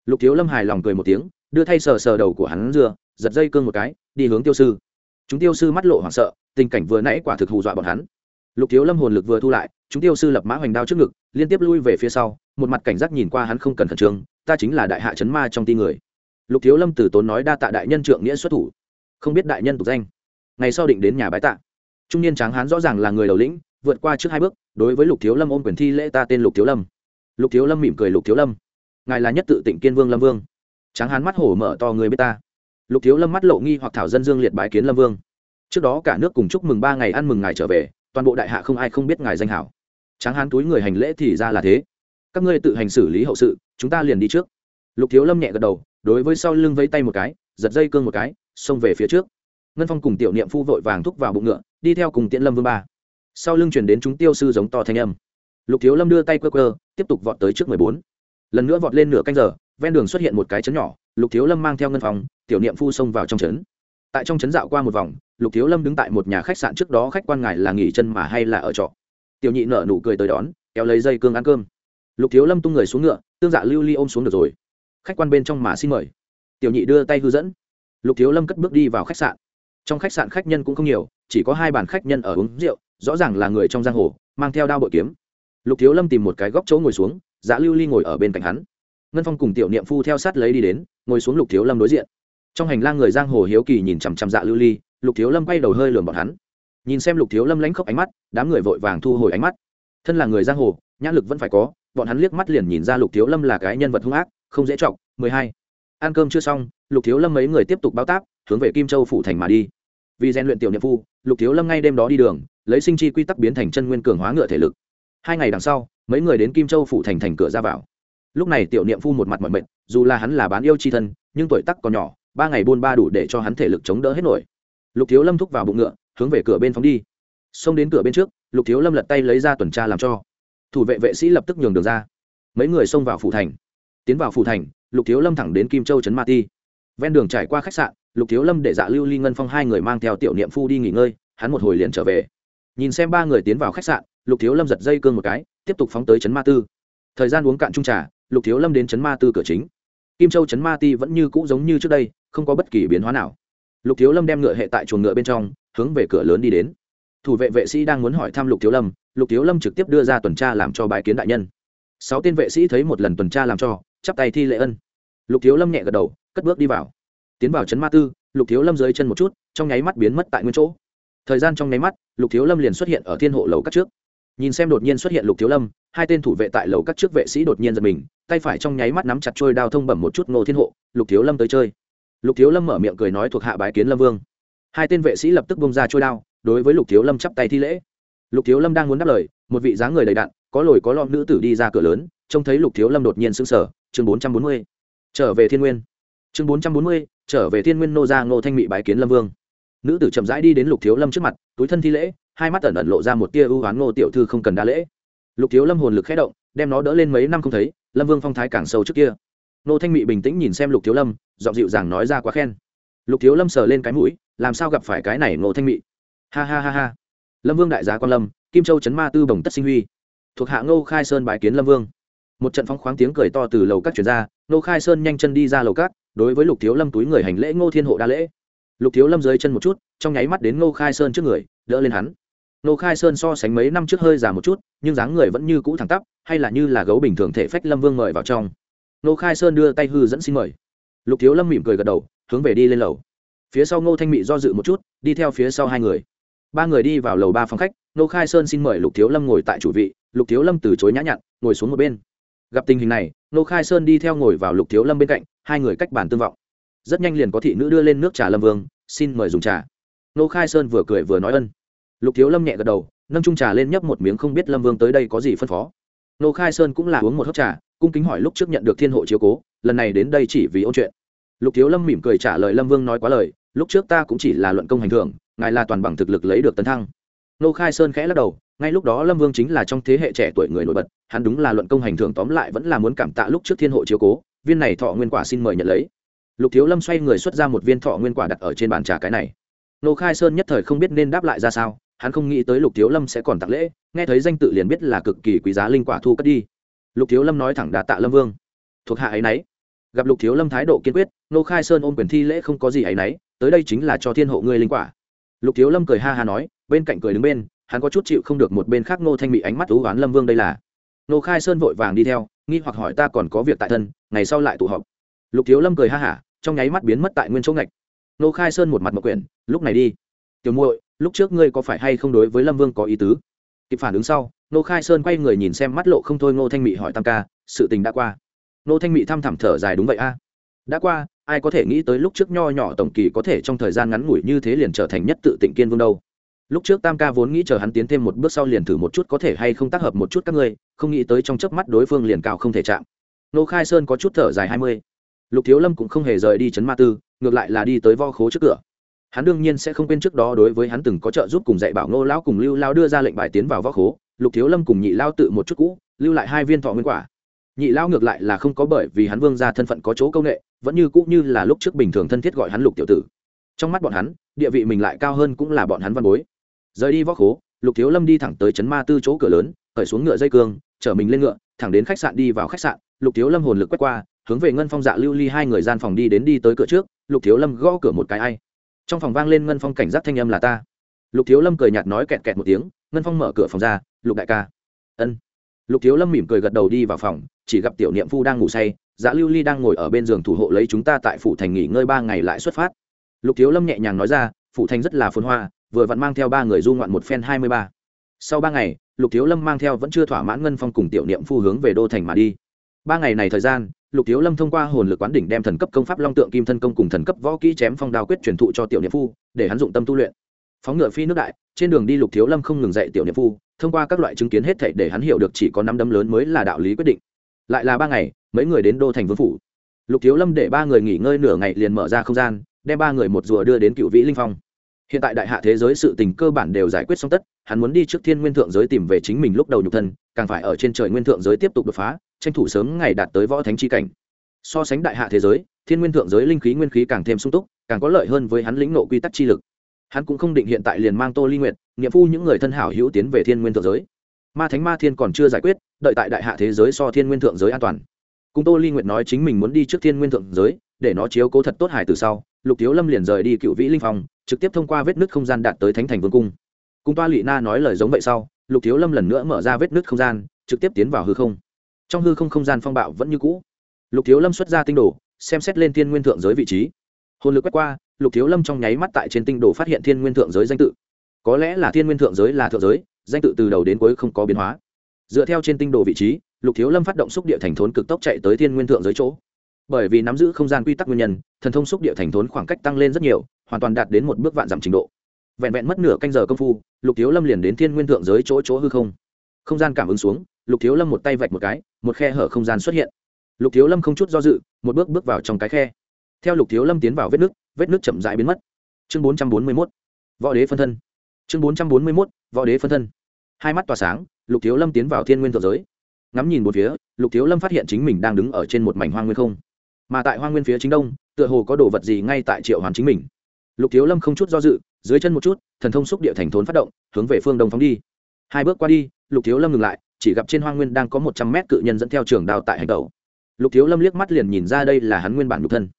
Lục thiếu lâm hài lòng cười một tiếng, đưa thay sờ sờ đầu của hắn dưa giật dây cương một cái, đi hướng tiêu sư. Chúng tiêu sư mắt lộ hoảng sợ, tình cảnh vừa nãy quả thực hù dọa bọn hắn. Lục thiếu lâm hồn lực vừa thu lại, chúng tiêu sư lập mã hoành đao trước ngực, liên tiếp lui về phía sau, một mặt cảnh giác nhìn qua hắn không cần khẩn trương, ta chính là đại hạ chấn ma trong ti người. Lục thiếu lâm từ tốn nói đa tạ đại nhân trượng nghĩa xuất thủ. Không biết đại nhân tục danh. Ngày sau định đến nhà bái tạ. Trung niên tráng hán rõ ràng là người đầu lĩnh, vượt qua trước hai bước đối với lục thiếu lâm ôm quyền thi lễ ta tên lục thiếu lâm. Lục thiếu lâm mỉm cười lục thiếu lâm. Ngài là nhất tự tỉnh kiên vương lâm vương. Tráng hán mắt hổ mở to người biết ta. Lục thiếu lâm mắt lộ nghi hoặc thảo dân dương liệt bái kiến lâm vương. Trước đó cả nước cùng chúc mừng ba ngày ăn mừng ngài trở về, toàn bộ đại hạ không ai không biết ngài danh hảo. Tráng hán túi người hành lễ thì ra là thế. Các ngươi tự hành xử lý hậu sự, chúng ta liền đi trước. Lục thiếu lâm nhẹ gật đầu, đối với sau lưng vẫy tay một cái, giật dây cương một cái, xông về phía trước. Ngân phong cùng tiểu niệm phu vội vàng thúc vào bụng ngựa, đi theo cùng tiễn lâm vương ba sau lưng chuyển đến chúng tiêu sư giống to thanh âm. Lục thiếu lâm đưa tay quơ quơ, tiếp tục vọt tới trước mười bốn. Lần nữa vọt lên nửa canh giờ, ven đường xuất hiện một cái chấn nhỏ, lục thiếu lâm mang theo ngân phòng, tiểu niệm phu xông vào trong trấn. Tại trong trấn dạo qua một vòng, lục thiếu lâm đứng tại một nhà khách sạn trước đó, khách quan ngài là nghỉ chân mà hay là ở trọ? Tiểu nhị nở nụ cười tới đón, kéo lấy dây cương ăn cơm. Lục thiếu lâm tung người xuống ngựa, tương dạ lưu ly ôm xuống được rồi. Khách quan bên trong mà xin mời. Tiểu nhị đưa tay hư dẫn. Lục thiếu lâm cất bước đi vào khách sạn. Trong khách sạn khách nhân cũng không nhiều chỉ có hai bàn khách nhân ở uống rượu, rõ ràng là người trong giang hồ, mang theo đao bội kiếm. Lục thiếu lâm tìm một cái góc chỗ ngồi xuống dạ lưu ly ngồi ở bên cạnh hắn. Ngân phong cùng tiểu niệm phu theo sát lấy đi đến, ngồi xuống lục thiếu lâm đối diện. Trong hành lang người giang hồ hiếu kỳ nhìn chằm chằm dạ lưu ly, lục thiếu lâm quay đầu hơi lườm bọn hắn. Nhìn xem lục thiếu lâm lãnh khóc ánh mắt, đám người vội vàng thu hồi ánh mắt. Thân là người giang hồ, nhãn lực vẫn phải có, bọn hắn liếc mắt liền nhìn ra lục thiếu lâm là cái nhân vật hung ác, không dễ chọc, mười hai. Ăn cơm chưa xong, lục thiếu lâm mấy người tiếp tục báo táp, hướng về kim châu phủ thành mà đi. Vì rèn luyện tiểu niệm phu lục thiếu lâm ngay đêm đó đi đường, lấy sinh chi quy tắc biến thành chân nguyên cường hóa ngựa thể lực. Hai ngày đằng sau, mấy người đến kim châu phủ thành thành cửa ra vào. Lúc này tiểu niệm phu một mặt mọi mệnh, dù là hắn là bán yêu chi thân, nhưng tuổi tắc còn nhỏ, ba ngày buôn ba đủ để cho hắn thể lực chống đỡ hết nổi. Lục thiếu lâm thúc vào bụng ngựa, hướng về cửa bên phóng đi. Xông đến cửa bên trước, lục thiếu lâm lật tay lấy ra tuần tra làm cho. Thủ vệ vệ sĩ lập tức nhường đường ra. Mấy người xông vào phủ thành. Tiến vào phủ thành, lục thiếu lâm thẳng đến kim châu trấn ma ti. Ven đường trải qua khách sạn lục thiếu lâm để dạ lưu ly ngân phong hai người mang theo tiểu niệm phu đi nghỉ ngơi, hắn một hồi liền trở về. Nhìn xem ba người tiến vào khách sạn, lục thiếu lâm giật dây cương một cái, tiếp tục phóng tới trấn ma tư. Thời gian uống cạn trung trà, lục thiếu lâm đến trấn ma tư cửa chính. Kim châu Trấn ma ti vẫn như cũ giống như trước đây, không có bất kỳ biến hóa nào. Lục thiếu lâm đem ngựa hệ tại chuồng ngựa bên trong, hướng về cửa lớn đi đến. Thủ vệ vệ sĩ đang muốn hỏi thăm lục thiếu lâm, lục thiếu lâm trực tiếp đưa ra tuần tra làm cho bài kiến đại nhân. Sáu tên vệ sĩ thấy một lần tuần tra làm cho, chắp tay thi lễ ân. Lục thiếu lâm nhẹ gật đầu, cất bước đi vào tiến vào trấn ma tư, lục thiếu lâm dưới chân một chút, trong nháy mắt biến mất tại nguyên chỗ. Thời gian trong nháy mắt, lục thiếu lâm liền xuất hiện ở thiên hộ lầu các trước. Nhìn xem đột nhiên xuất hiện lục thiếu lâm, hai tên thủ vệ tại lầu các trước vệ sĩ đột nhiên giật mình, tay phải trong nháy mắt nắm chặt trôi đao thông bẩm một chút ngô thiên hộ, lục thiếu lâm tới chơi. Lục thiếu lâm mở miệng cười nói thuộc hạ bái kiến lâm vương. Hai tên vệ sĩ lập tức bông ra trôi đao, đối với lục thiếu lâm chắp tay thi lễ. Lục thiếu lâm đang muốn đáp lời, một vị dáng người đầy đặn, có lồi có lom nữ tử đi ra cửa lớn, trông thấy lục thiếu lâm đột nhiên sững sờ. Chương bốn trăm bốn mươi, trở về thiên nguyên chương bốn trăm bốn mươi, trở về thiên nguyên nô gia ngô thanh mị bái kiến lâm vương. Nữ tử chậm rãi đi đến lục thiếu lâm trước mặt, túi thân thi lễ, hai mắt ẩn ẩn lộ ra một tia ưu ái ngô tiểu thư không cần đa lễ. Lục thiếu lâm hồn lực khẽ động, đem nó đỡ lên mấy năm không thấy, lâm vương phong thái càng sâu trước kia. Nô thanh mị bình tĩnh nhìn xem lục thiếu lâm, giọng dịu dàng nói ra quá khen. Lục thiếu lâm sờ lên cái mũi, làm sao gặp phải cái này ngô thanh mị? Ha ha ha ha. Lâm vương đại giá quan lâm, kim châu trấn ma tư bồng tất sinh huy. Thuộc hạ ngô khai sơn bái kiến lâm vương. Một trận phong khoáng tiếng cười to từ lầu các chuyển ra, ngô khai sơn nhanh chân đi ra lầu các đối với lục thiếu lâm túi người hành lễ ngô thiên hộ đa lễ. Lục thiếu lâm dưới chân một chút, trong nháy mắt đến ngô khai sơn trước người, đỡ lên hắn. Ngô khai sơn so sánh mấy năm trước hơi già một chút, nhưng dáng người vẫn như cũ thẳng tắp, hay là như là gấu bình thường thể phách lâm vương mời vào trong. Ngô khai sơn đưa tay hư dẫn xin mời. Lục thiếu lâm mỉm cười gật đầu, hướng về đi lên lầu. Phía sau ngô thanh mị do dự một chút, đi theo phía sau hai người. Ba người đi vào lầu ba phòng khách, ngô khai sơn xin mời lục thiếu lâm ngồi tại chủ vị, lục thiếu lâm từ chối nhã nhặn, ngồi xuống một bên. Gặp tình hình này, ngô khai sơn đi theo ngồi vào lục thiếu lâm bên cạnh hai người cách bàn tương vọng. Rất nhanh liền có thị nữ đưa lên nước trà lâm vương, xin mời dùng trà. Nô khai sơn vừa cười vừa nói ân. Lục thiếu lâm nhẹ gật đầu, nâng trung trà lên nhấp một miếng không biết lâm vương tới đây có gì phân phó. Nô khai sơn cũng là uống một hớp trà, cung kính hỏi lúc trước nhận được thiên hộ chiếu cố, lần này đến đây chỉ vì ôn chuyện. Lục thiếu lâm mỉm cười trả lời lâm vương nói quá lời, lúc trước ta cũng chỉ là luận công hành thưởng, ngài là toàn bằng thực lực lấy được tấn thăng. Nô khai sơn khẽ lắc đầu, ngay lúc đó lâm vương chính là trong thế hệ trẻ tuổi người nổi bật, hắn đúng là luận công hành thưởng tóm lại vẫn là muốn cảm tạ lúc trước thiên hộ chiếu cố viên này thọ nguyên quả xin mời nhận lấy. Lục thiếu lâm xoay người xuất ra một viên thọ nguyên quả đặt ở trên bàn trà cái này. Nô khai sơn nhất thời không biết nên đáp lại ra sao, hắn không nghĩ tới lục thiếu lâm sẽ còn tặng lễ, nghe thấy danh tự liền biết là cực kỳ quý giá linh quả thu cất đi. Lục thiếu lâm nói thẳng đà tạ lâm vương. Thuộc hạ ấy nấy. Gặp lục thiếu lâm thái độ kiên quyết, nô khai sơn ôm quyền thi lễ không có gì ấy nấy, tới đây chính là cho thiên hộ ngươi linh quả. Lục thiếu lâm cười ha ha nói, bên cạnh cười đứng bên, hắn có chút chịu không được một bên khác nô thanh bị ánh mắt thú oán lâm vương đây là nô khai sơn vội vàng đi theo, nghi hoặc hỏi ta còn có việc tại thân, ngày sau lại tụ họp. Lục thiếu lâm cười ha hả, trong nháy mắt biến mất tại nguyên chỗ ngạch. Nô khai sơn một mặt mộc quyển, lúc này đi. Tiểu muội, lúc trước ngươi có phải hay không đối với lâm vương có ý tứ? Kịp phản ứng sau, nô khai sơn quay người nhìn xem mắt lộ không thôi ngô thanh mị hỏi tam ca, sự tình đã qua? Nô thanh mị thăm thẳm thở dài, đúng vậy a. Đã qua, ai có thể nghĩ tới lúc trước nho nhỏ tổng kỳ có thể trong thời gian ngắn ngủi như thế liền trở thành nhất tự tịnh kiên vương đâu? Lúc trước tam ca vốn nghĩ chờ hắn tiến thêm một bước sau liền thử một chút có thể hay không tác hợp một chút các ngươi, không nghĩ tới trong chớp mắt đối phương liền cao không thể chạm. Nô khai sơn có chút thở dài hai mươi. Lục thiếu lâm cũng không hề rời đi chấn ma tư, ngược lại là đi tới vo khố trước cửa. Hắn đương nhiên sẽ không quên trước đó đối với hắn từng có trợ giúp cùng dạy bảo nô lão cùng lưu lao đưa ra lệnh bài tiến vào vo khố. Lục thiếu lâm cùng nhị lao tự một chút cũ, lưu lại hai viên thọ nguyên quả. Nhị lao ngược lại là không có bởi vì hắn vương ra thân phận có chỗ công nghệ vẫn như cũ như là lúc trước bình thường thân thiết gọi hắn lục tiểu tử. Trong mắt bọn hắn, địa vị mình lại cao hơn cũng là bọn hắn văn bối rời đi võ khố, lục thiếu lâm đi thẳng tới chấn ma tư chỗ cửa lớn, khởi xuống ngựa dây cương, chở mình lên ngựa, thẳng đến khách sạn đi vào khách sạn, lục thiếu lâm hồn lực quét qua, hướng về ngân phong dạ lưu ly hai người gian phòng đi đến đi tới cửa trước, lục thiếu lâm gõ cửa một cái ai. Trong phòng vang lên ngân phong cảnh giác thanh âm là ta. Lục thiếu lâm cười nhạt nói kẹt kẹt một tiếng, ngân phong mở cửa phòng ra, lục đại ca. Ân. Lục thiếu lâm mỉm cười gật đầu đi vào phòng, chỉ gặp tiểu niệm phu đang ngủ say dạ lưu ly đang ngồi ở bên giường thủ hộ lấy chúng ta tại phủ thành nghỉ ngơi ba ngày lại xuất phát. Lục thiếu lâm nhẹ nhàng nói ra, phủ thành rất là phồn hoa vừa vặn mang theo ba người du ngoạn một phen hai mươi ba. Sau ba ngày, lục thiếu lâm mang theo vẫn chưa thỏa mãn ngân phong cùng tiểu niệm phu hướng về đô thành mà đi. Ba ngày này thời gian, lục thiếu lâm thông qua hồn lực quán đỉnh đem thần cấp công pháp long tượng kim thân công cùng thần cấp võ kỹ chém phong đao quyết truyền thụ cho tiểu niệm phu, để hắn dụng tâm tu luyện. Phóng ngựa phi nước đại, trên đường đi lục thiếu lâm không ngừng dạy tiểu niệm phu, thông qua các loại chứng kiến hết thảy để hắn hiểu được chỉ có năm đấm lớn mới là đạo lý quyết định. Lại là ba ngày, mấy người đến đô thành vương phủ. Lục thiếu lâm để ba người nghỉ ngơi nửa ngày liền mở ra không gian, đem ba người một rùa đưa đến cựu vĩ linh phong hiện tại đại hạ thế giới sự tình cơ bản đều giải quyết xong tất, hắn muốn đi trước thiên nguyên thượng giới tìm về chính mình lúc đầu nhục thân, càng phải ở trên trời nguyên thượng giới tiếp tục đột phá, tranh thủ sớm ngày đạt tới võ thánh chi cảnh. So sánh đại hạ thế giới, thiên nguyên thượng giới linh khí nguyên khí càng thêm sung túc, càng có lợi hơn với hắn lĩnh nộ quy tắc chi lực. Hắn cũng không định hiện tại liền mang tô ly nguyện nghiệm phu những người thân hảo hữu tiến về thiên nguyên thượng giới. Ma thánh ma thiên còn chưa giải quyết, đợi tại đại hạ thế giới so thiên nguyên thượng giới an toàn. Cùng tô ly nguyện nói chính mình muốn đi trước thiên nguyên thượng giới, để nó chiếu cố thật tốt hải từ sau lục thiếu lâm liền rời đi cựu vĩ linh phong, trực tiếp thông qua vết nứt không gian đạt tới thánh thành vương cung. Cung toa Lụy na nói lời giống vậy sau, lục thiếu lâm lần nữa mở ra vết nứt không gian, trực tiếp tiến vào hư không. Trong hư không không gian phong bạo vẫn như cũ. Lục thiếu lâm xuất ra tinh đồ, xem xét lên thiên nguyên thượng giới vị trí. Hồn lực quét qua, lục thiếu lâm trong nháy mắt tại trên tinh đồ phát hiện thiên nguyên thượng giới danh tự. Có lẽ là thiên nguyên thượng giới là thượng giới, danh tự từ đầu đến cuối không có biến hóa. Dựa theo trên tinh đồ vị trí, lục thiếu lâm phát động xúc địa thành thốn cực tốc chạy tới thiên nguyên thượng giới chỗ bởi vì nắm giữ không gian quy tắc nguyên nhân, thần thông xúc địa thành thốn khoảng cách tăng lên rất nhiều, hoàn toàn đạt đến một bước vạn giảm trình độ. Vẹn vẹn mất nửa canh giờ công phu, lục thiếu lâm liền đến thiên nguyên thượng giới chỗ chỗ hư không. Không gian cảm ứng xuống, lục thiếu lâm một tay vạch một cái, một khe hở không gian xuất hiện. Lục thiếu lâm không chút do dự, một bước bước vào trong cái khe. Theo lục thiếu lâm tiến vào vết nước vết nước chậm rãi biến mất. Chương bốn trăm bốn mươi mốt, võ đế phân thân. Chương bốn trăm bốn mươi mốt, võ đế phân thân. Hai mắt tỏa sáng, lục thiếu lâm tiến vào thiên nguyên thượng giới. Ngắm nhìn một phía, lục thiếu lâm phát hiện chính mình đang đứng ở trên một mảnh hoang nguyên không mà tại hoang nguyên phía chính đông, tựa hồ có đồ vật gì ngay tại triệu hoàn chính mình. Lục thiếu lâm không chút do dự, dưới chân một chút, thần thông xúc địa thành thốn phát động, hướng về phương đông phóng đi. Hai bước qua đi, lục thiếu lâm ngừng lại, chỉ gặp trên hoang nguyên đang có một trăm mét cự nhân dẫn theo trường đào tại hành tàu lục thiếu lâm liếc mắt liền nhìn ra đây là hắn nguyên bản nhục thân.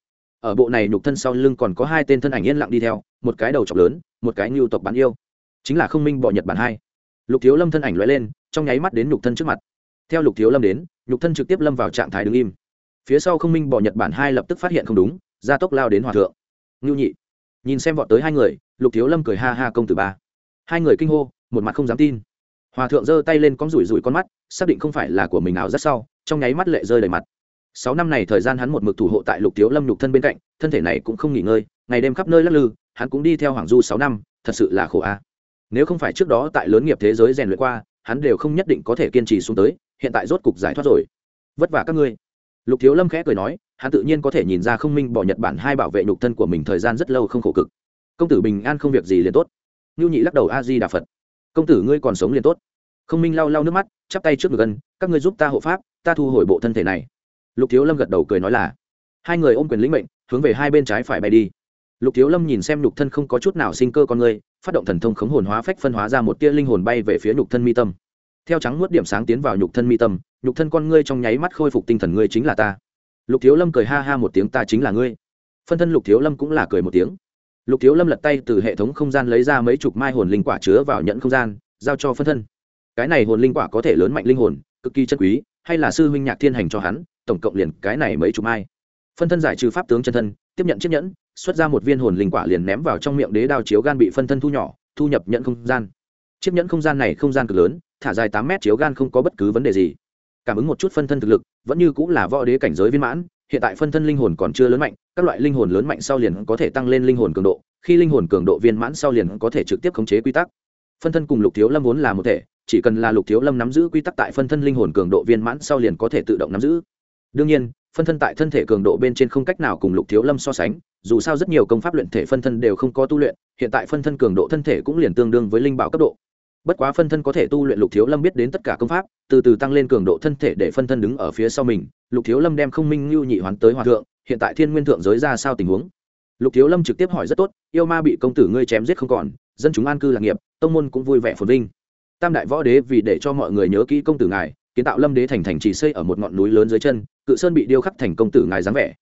Ở bộ này nhục thân sau lưng còn có hai tên thân ảnh yên lặng đi theo, một cái đầu trọc lớn, một cái ngưu tộc bán yêu. Chính là không minh bọ nhật bản hai. Lục thiếu lâm thân ảnh loại lên, trong nháy mắt đến nhục thân trước mặt. Theo lục thiếu lâm đến, nhục thân trực tiếp lâm vào trạng thái đứng im phía sau không minh bỏ nhật bản hai lập tức phát hiện không đúng, gia tốc lao đến hòa thượng. Ngưu nhị, nhìn xem vọt tới hai người, lục thiếu lâm cười ha ha công tử ba. Hai người kinh hô, một mặt không dám tin. Hòa thượng giơ tay lên con rủi rủi con mắt, xác định không phải là của mình nào rất sau, trong nháy mắt lệ rơi đầy mặt. Sáu năm này thời gian hắn một mực thủ hộ tại lục thiếu lâm nhục thân bên cạnh, thân thể này cũng không nghỉ ngơi, ngày đêm khắp nơi lắc lư, hắn cũng đi theo hoàng du sáu năm, thật sự là khổ a. Nếu không phải trước đó tại lớn nghiệp thế giới rèn luyện qua, hắn đều không nhất định có thể kiên trì xuống tới, hiện tại rốt cục giải thoát rồi. Vất vả các ngươi lục thiếu lâm khẽ cười nói, hắn tự nhiên có thể nhìn ra không minh bỏ nhật bản hai bảo vệ nhục thân của mình thời gian rất lâu không khổ cực. Công tử bình an không việc gì liền tốt. Ngưu nhị lắc đầu, a di đà phật, công tử ngươi còn sống liền tốt. Không minh lau lau nước mắt, chắp tay trước ngực gần các ngươi giúp ta hộ pháp, ta thu hồi bộ thân thể này. Lục thiếu lâm gật đầu cười nói là, hai người ôm quyền lĩnh mệnh, hướng về hai bên trái phải bay đi. Lục thiếu lâm nhìn xem nhục thân không có chút nào sinh cơ con người, phát động thần thông khống hồn hóa phách phân hóa ra một tia linh hồn bay về phía nhục thân mi tâm. Theo trắng nuốt điểm sáng tiến vào nhục thân mi tâm nhục thân con ngươi trong nháy mắt khôi phục tinh thần ngươi chính là ta. Lục thiếu lâm cười ha ha một tiếng, ta chính là ngươi. Phân thân lục thiếu lâm cũng là cười một tiếng. Lục thiếu lâm lật tay từ hệ thống không gian lấy ra mấy chục mai hồn linh quả chứa vào nhận không gian, giao cho phân thân. Cái này hồn linh quả có thể lớn mạnh linh hồn, cực kỳ chân quý, hay là sư huynh nhạc thiên hành cho hắn, tổng cộng liền cái này mấy chục mai. Phân thân giải trừ pháp tướng chân thân, tiếp nhận chiếc nhẫn, xuất ra một viên hồn linh quả liền ném vào trong miệng đế đao chiếu gan bị phân thân thu nhỏ, thu nhập nhận không gian. Chiếc nhẫn không gian này không gian cực lớn, thả dài tám mét chiếu gan không có bất cứ vấn đề gì cảm ứng một chút phân thân thực lực, vẫn như cũng là võ đế cảnh giới viên mãn, hiện tại phân thân linh hồn còn chưa lớn mạnh, các loại linh hồn lớn mạnh sau liền có thể tăng lên linh hồn cường độ, khi linh hồn cường độ viên mãn sau liền có thể trực tiếp khống chế quy tắc. Phân thân cùng lục thiếu lâm vốn là một thể, chỉ cần là lục thiếu lâm nắm giữ quy tắc tại phân thân linh hồn cường độ viên mãn sau liền có thể tự động nắm giữ. Đương nhiên, phân thân tại thân thể cường độ bên trên không cách nào cùng lục thiếu lâm so sánh, dù sao rất nhiều công pháp luyện thể phân thân đều không có tu luyện, hiện tại phân thân cường độ thân thể cũng liền tương đương với linh bảo cấp độ bất quá phân thân có thể tu luyện lục thiếu lâm biết đến tất cả công pháp, từ từ tăng lên cường độ thân thể để phân thân đứng ở phía sau mình. Lục thiếu lâm đem không minh lưu nhị hoán tới hòa thượng, hiện tại thiên nguyên thượng giới ra sao tình huống? Lục thiếu lâm trực tiếp hỏi rất tốt, yêu ma bị công tử ngươi chém giết không còn, dân chúng an cư lạc nghiệp, tông môn cũng vui vẻ phồn vinh. Tam đại võ đế vì để cho mọi người nhớ kỹ công tử ngài, kiến tạo lâm đế thành thành trì xây ở một ngọn núi lớn dưới chân, cự sơn bị điêu khắc thành công tử ngài dáng vẻ.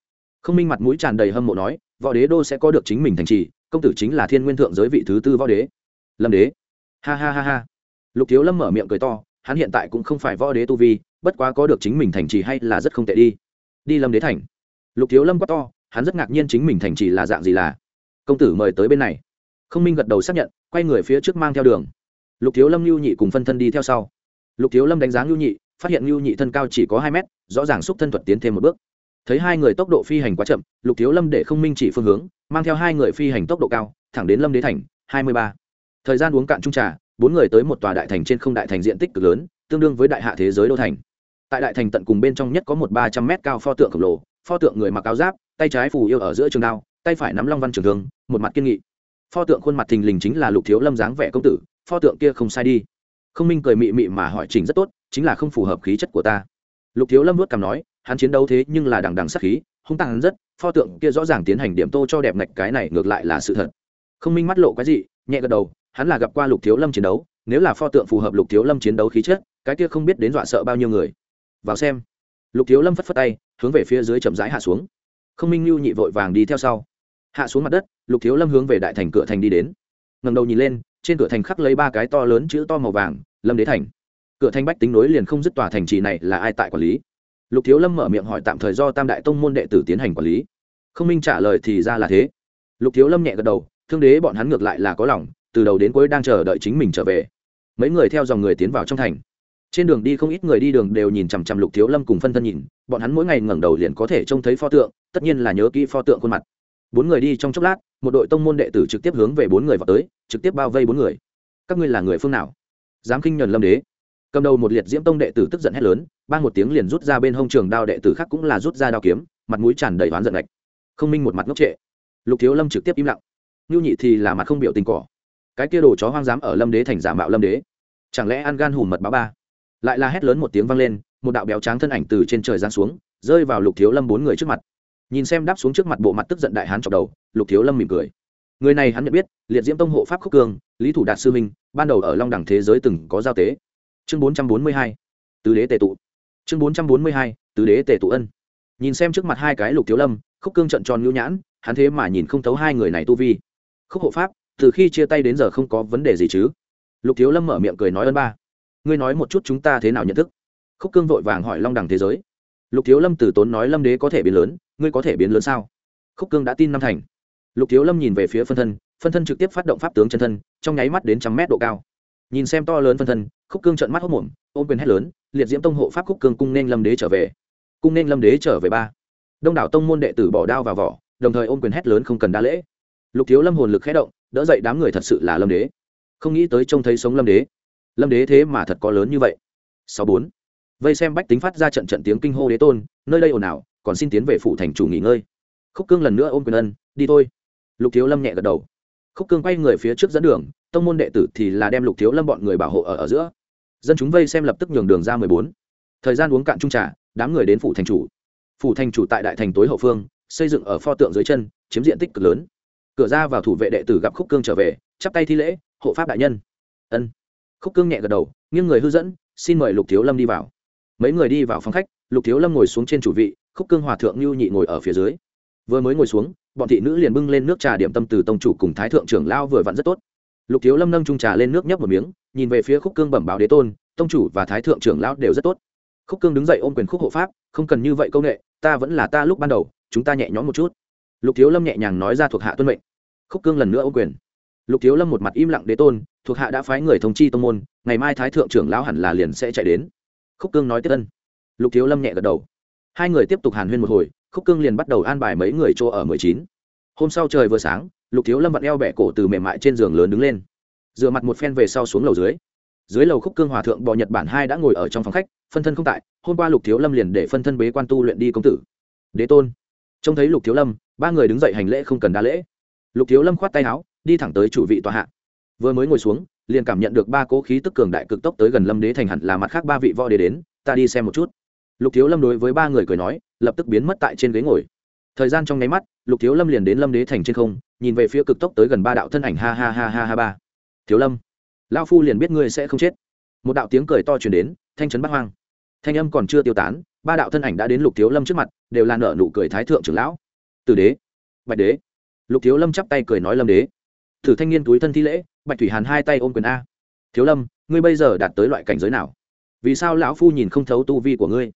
Không minh mặt mũi tràn đầy hâm mộ nói, võ đế đô sẽ có được chính mình thành trì, công tử chính là thiên nguyên thượng giới vị thứ tư võ đế. Lâm đế ha ha ha ha. Lục thiếu lâm mở miệng cười to, hắn hiện tại cũng không phải võ đế tu vi, bất quá có được chính mình thành trì hay là rất không tệ đi. Đi lâm đế thành. Lục thiếu lâm quá to, hắn rất ngạc nhiên chính mình thành trì là dạng gì là. Công tử mời tới bên này. Không minh gật đầu xác nhận, quay người phía trước mang theo đường. Lục thiếu lâm lưu nhị cùng phân thân đi theo sau. Lục thiếu lâm đánh giá lưu nhị, phát hiện lưu nhị thân cao chỉ có hai mét, rõ ràng xúc thân thuật tiến thêm một bước. Thấy hai người tốc độ phi hành quá chậm, lục thiếu lâm để không minh chỉ phương hướng, mang theo hai người phi hành tốc độ cao, thẳng đến lâm đế thành, hai mươi ba thời gian uống cạn trung trà, bốn người tới một tòa đại thành trên không đại thành diện tích cực lớn, tương đương với đại hạ thế giới đô thành. Tại đại thành tận cùng bên trong nhất có một ba trăm mét cao pho tượng khổng lồ, pho tượng người mặc áo giáp, tay trái phù yêu ở giữa trường đao, tay phải nắm long văn trường thương, một mặt kiên nghị. Pho tượng khuôn mặt thình lình chính là lục thiếu lâm dáng vẻ công tử, pho tượng kia không sai đi. Không minh cười mị mị mà hỏi trình rất tốt, chính là không phù hợp khí chất của ta. Lục thiếu lâm vớt cằm nói, hắn chiến đấu thế nhưng là đằng đằng sắc khí, hung tàn rất, pho tượng kia rõ ràng tiến hành điểm tô cho đẹp ngạch cái này ngược lại là sự thật. Không minh mắt lộ cái gì nhẹ gật đầu hắn là gặp qua lục thiếu lâm chiến đấu, nếu là pho tượng phù hợp lục thiếu lâm chiến đấu khí chất, cái kia không biết đến dọa sợ bao nhiêu người. Vào xem. Lục thiếu lâm phất phất tay, hướng về phía dưới chậm rãi hạ xuống. Không minh lưu nhị vội vàng đi theo sau. Hạ xuống mặt đất, lục thiếu lâm hướng về đại thành cửa thành đi đến. Ngầm đầu nhìn lên, trên cửa thành khắc lấy ba cái to lớn chữ to màu vàng, lâm đế thành. Cửa thành bách tính nối liền không dứt tòa thành trì này là ai tại quản lý? Lục thiếu lâm mở miệng hỏi tạm thời do tam đại tông môn đệ tử tiến hành quản lý. Không minh trả lời thì ra là thế. Lục thiếu lâm nhẹ gật đầu, thương đế bọn hắn ngược lại là có lòng từ đầu đến cuối đang chờ đợi chính mình trở về. Mấy người theo dòng người tiến vào trong thành. Trên đường đi không ít người đi đường đều nhìn chằm chằm lục thiếu lâm cùng phân thân nhìn, bọn hắn mỗi ngày ngẩng đầu liền có thể trông thấy pho tượng, tất nhiên là nhớ kỹ pho tượng khuôn mặt. Bốn người đi trong chốc lát, một đội tông môn đệ tử trực tiếp hướng về bốn người vào tới, trực tiếp bao vây bốn người. Các ngươi là người phương nào? Dám kinh nhuần lâm đế. Cầm đầu một liệt diễm tông đệ tử tức giận hét lớn ban một tiếng liền rút ra bên hông trường đao đệ tử khác cũng là rút ra đao kiếm, mặt mũi tràn đầy oán giận lạch không minh một mặt ngốc trệ. Lục thiếu lâm trực tiếp im lặng. Nhu nhị thì là mặt không biểu tình cỏ cái kia đồ chó hoang dám ở lâm đế thành giả mạo lâm đế. Chẳng lẽ ăn gan hùm mật báo ba? Lại là hét lớn một tiếng vang lên, một đạo béo tráng thân ảnh từ trên trời giáng xuống, rơi vào lục thiếu lâm bốn người trước mặt. Nhìn xem đáp xuống trước mặt bộ mặt tức giận đại hán chọc đầu, lục thiếu lâm mỉm cười. Người này hắn nhận biết, liệt diễm tông hộ pháp khúc cương lý thủ đạt sư minh ban đầu ở long đẳng thế giới từng có giao tế. Chương bốn trăm bốn mươi hai, tứ đế tề tụ. Chương bốn trăm bốn mươi hai, tứ đế tề tụ ân. Nhìn xem trước mặt hai cái lục thiếu lâm, khúc cương trận tròn nhu nhãn, hắn thế mà nhìn không thấu hai người này tu vi. Khúc hộ pháp từ khi chia tay đến giờ không có vấn đề gì chứ? Lục thiếu lâm mở miệng cười nói ơn ba. Ngươi nói một chút chúng ta thế nào nhận thức? Khúc cương vội vàng hỏi long đẳng thế giới. Lục thiếu lâm từ tốn nói lâm đế có thể biến lớn, ngươi có thể biến lớn sao? Khúc cương đã tin năm thành. Lục thiếu lâm nhìn về phía phân thân phân thân trực tiếp phát động pháp tướng chân thân, trong nháy mắt đến trăm mét độ cao. Nhìn xem to lớn phân thân, khúc cương trợn mắt hốc mồm ôm quyền hét lớn, liệt diễm tông hộ pháp khúc cương cung nên lâm đế trở về. Cung nên lâm đế trở về ba. Đông đảo tông môn đệ tử bỏ đao vào vỏ, đồng thời ôm quyền hét lớn không cần đa lễ. Lục thiếu lâm hồn lực khé động đỡ dậy đám người thật sự là lâm đế. Không nghĩ tới trông thấy sống lâm đế. Lâm đế thế mà thật có lớn như vậy. Sáu bốn. Vây xem bách tính phát ra trận trận tiếng kinh hô đế tôn, nơi đây ồn ào, còn xin tiến về phủ thành chủ nghỉ ngơi. Khúc cương lần nữa ôm quyền ân, đi thôi. Lục thiếu lâm nhẹ gật đầu. Khúc cương quay người phía trước dẫn đường, tông môn đệ tử thì là đem lục thiếu lâm bọn người bảo hộ ở ở giữa. Dân chúng vây xem lập tức nhường đường ra mười bốn. Thời gian uống cạn trung trà, đám người đến phủ thành chủ. Phủ thành chủ tại đại thành tối hậu phương, xây dựng ở pho tượng dưới chân, chiếm diện tích cực lớn cửa ra vào thủ vệ đệ tử gặp khúc cương trở về, chắp tay thi lễ, hộ pháp đại nhân. Ân. Khúc cương nhẹ gật đầu, nghiêng người hư dẫn, xin mời lục thiếu lâm đi vào. Mấy người đi vào phòng khách, lục thiếu lâm ngồi xuống trên chủ vị, khúc cương hòa thượng lưu nhị ngồi ở phía dưới. Vừa mới ngồi xuống, bọn thị nữ liền bưng lên nước trà điểm tâm từ tông chủ cùng thái thượng trưởng lao vừa vặn rất tốt. Lục thiếu lâm nâng trung trà lên nước nhấp một miếng, nhìn về phía khúc cương bẩm báo đế tôn, tông chủ và thái thượng trưởng lao đều rất tốt. Khúc cương đứng dậy ôm quyền khúc hộ pháp, không cần như vậy công nghệ ta vẫn là ta lúc ban đầu, chúng ta nhẹ nhõm một chút lục thiếu lâm nhẹ nhàng nói ra thuộc hạ tuân mệnh. Khúc cương lần nữa ô quyền. Lục thiếu lâm một mặt im lặng đế tôn, thuộc hạ đã phái người thông chi tông môn, ngày mai thái thượng trưởng lão hẳn là liền sẽ chạy đến. Khúc cương nói tiếp ân. Lục thiếu lâm nhẹ gật đầu. Hai người tiếp tục hàn huyên một hồi, khúc cương liền bắt đầu an bài mấy người chỗ ở mười chín. Hôm sau trời vừa sáng, lục thiếu lâm vặn eo bẹ cổ từ mềm mại trên giường lớn đứng lên. Dựa mặt một phen về sau xuống lầu dưới. Dưới lầu khúc cương hòa thượng bò nhật bản hai đã ngồi ở trong phòng khách, phân thân không tại, hôm qua lục thiếu lâm liền để phân thân bế quan tu luyện đi công tử. Đế tôn trông thấy lục thiếu lâm, ba người đứng dậy hành lễ không cần đa lễ. Lục thiếu lâm khoát tay áo, đi thẳng tới chủ vị tòa hạ. Vừa mới ngồi xuống, liền cảm nhận được ba cố khí tức cường đại cực tốc tới gần lâm đế thành hẳn là mặt khác ba vị võ đế đến, ta đi xem một chút. Lục thiếu lâm đối với ba người cười nói, lập tức biến mất tại trên ghế ngồi. Thời gian trong nháy mắt, lục thiếu lâm liền đến lâm đế thành trên không, nhìn về phía cực tốc tới gần ba đạo thân ảnh ha ha ha ha ha ba. Thiếu lâm lao phu liền biết ngươi sẽ không chết. Một đạo tiếng cười to chuyển đến, thanh trấn bắt hoang. Thanh âm còn chưa tiêu tán ba đạo thân ảnh đã đến lục thiếu lâm trước mặt, đều là nở nụ cười thái thượng trưởng lão. Từ đế, bạch đế. Lục thiếu lâm chắp tay cười nói lâm đế. Thử thanh niên túi thân thi lễ, bạch thủy hàn hai tay ôm quyền a. Thiếu lâm, ngươi bây giờ đạt tới loại cảnh giới nào? Vì sao lão phu nhìn không thấu tu vi của ngươi?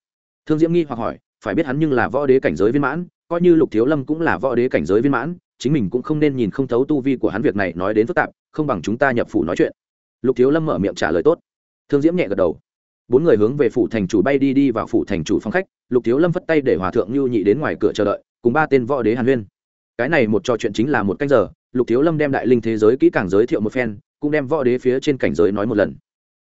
Thương diễm nghi hoặc hỏi, phải biết hắn nhưng là võ đế cảnh giới viên mãn, coi như lục thiếu lâm cũng là võ đế cảnh giới viên mãn, chính mình cũng không nên nhìn không thấu tu vi của hắn việc này nói đến phức tạp, không bằng chúng ta nhập phủ nói chuyện. Lục thiếu lâm mở miệng trả lời tốt. Thương diễm nhẹ gật đầu bốn người hướng về phủ thành chủ bay đi đi vào phủ thành chủ phong khách, lục thiếu lâm phất tay để hòa thượng lưu nhị đến ngoài cửa chờ đợi, cùng ba tên võ đế hàn huyên. Cái này một trò chuyện chính là một canh giờ, lục thiếu lâm đem đại linh thế giới kỹ càng giới thiệu một phen, cũng đem võ đế phía trên cảnh giới nói một lần.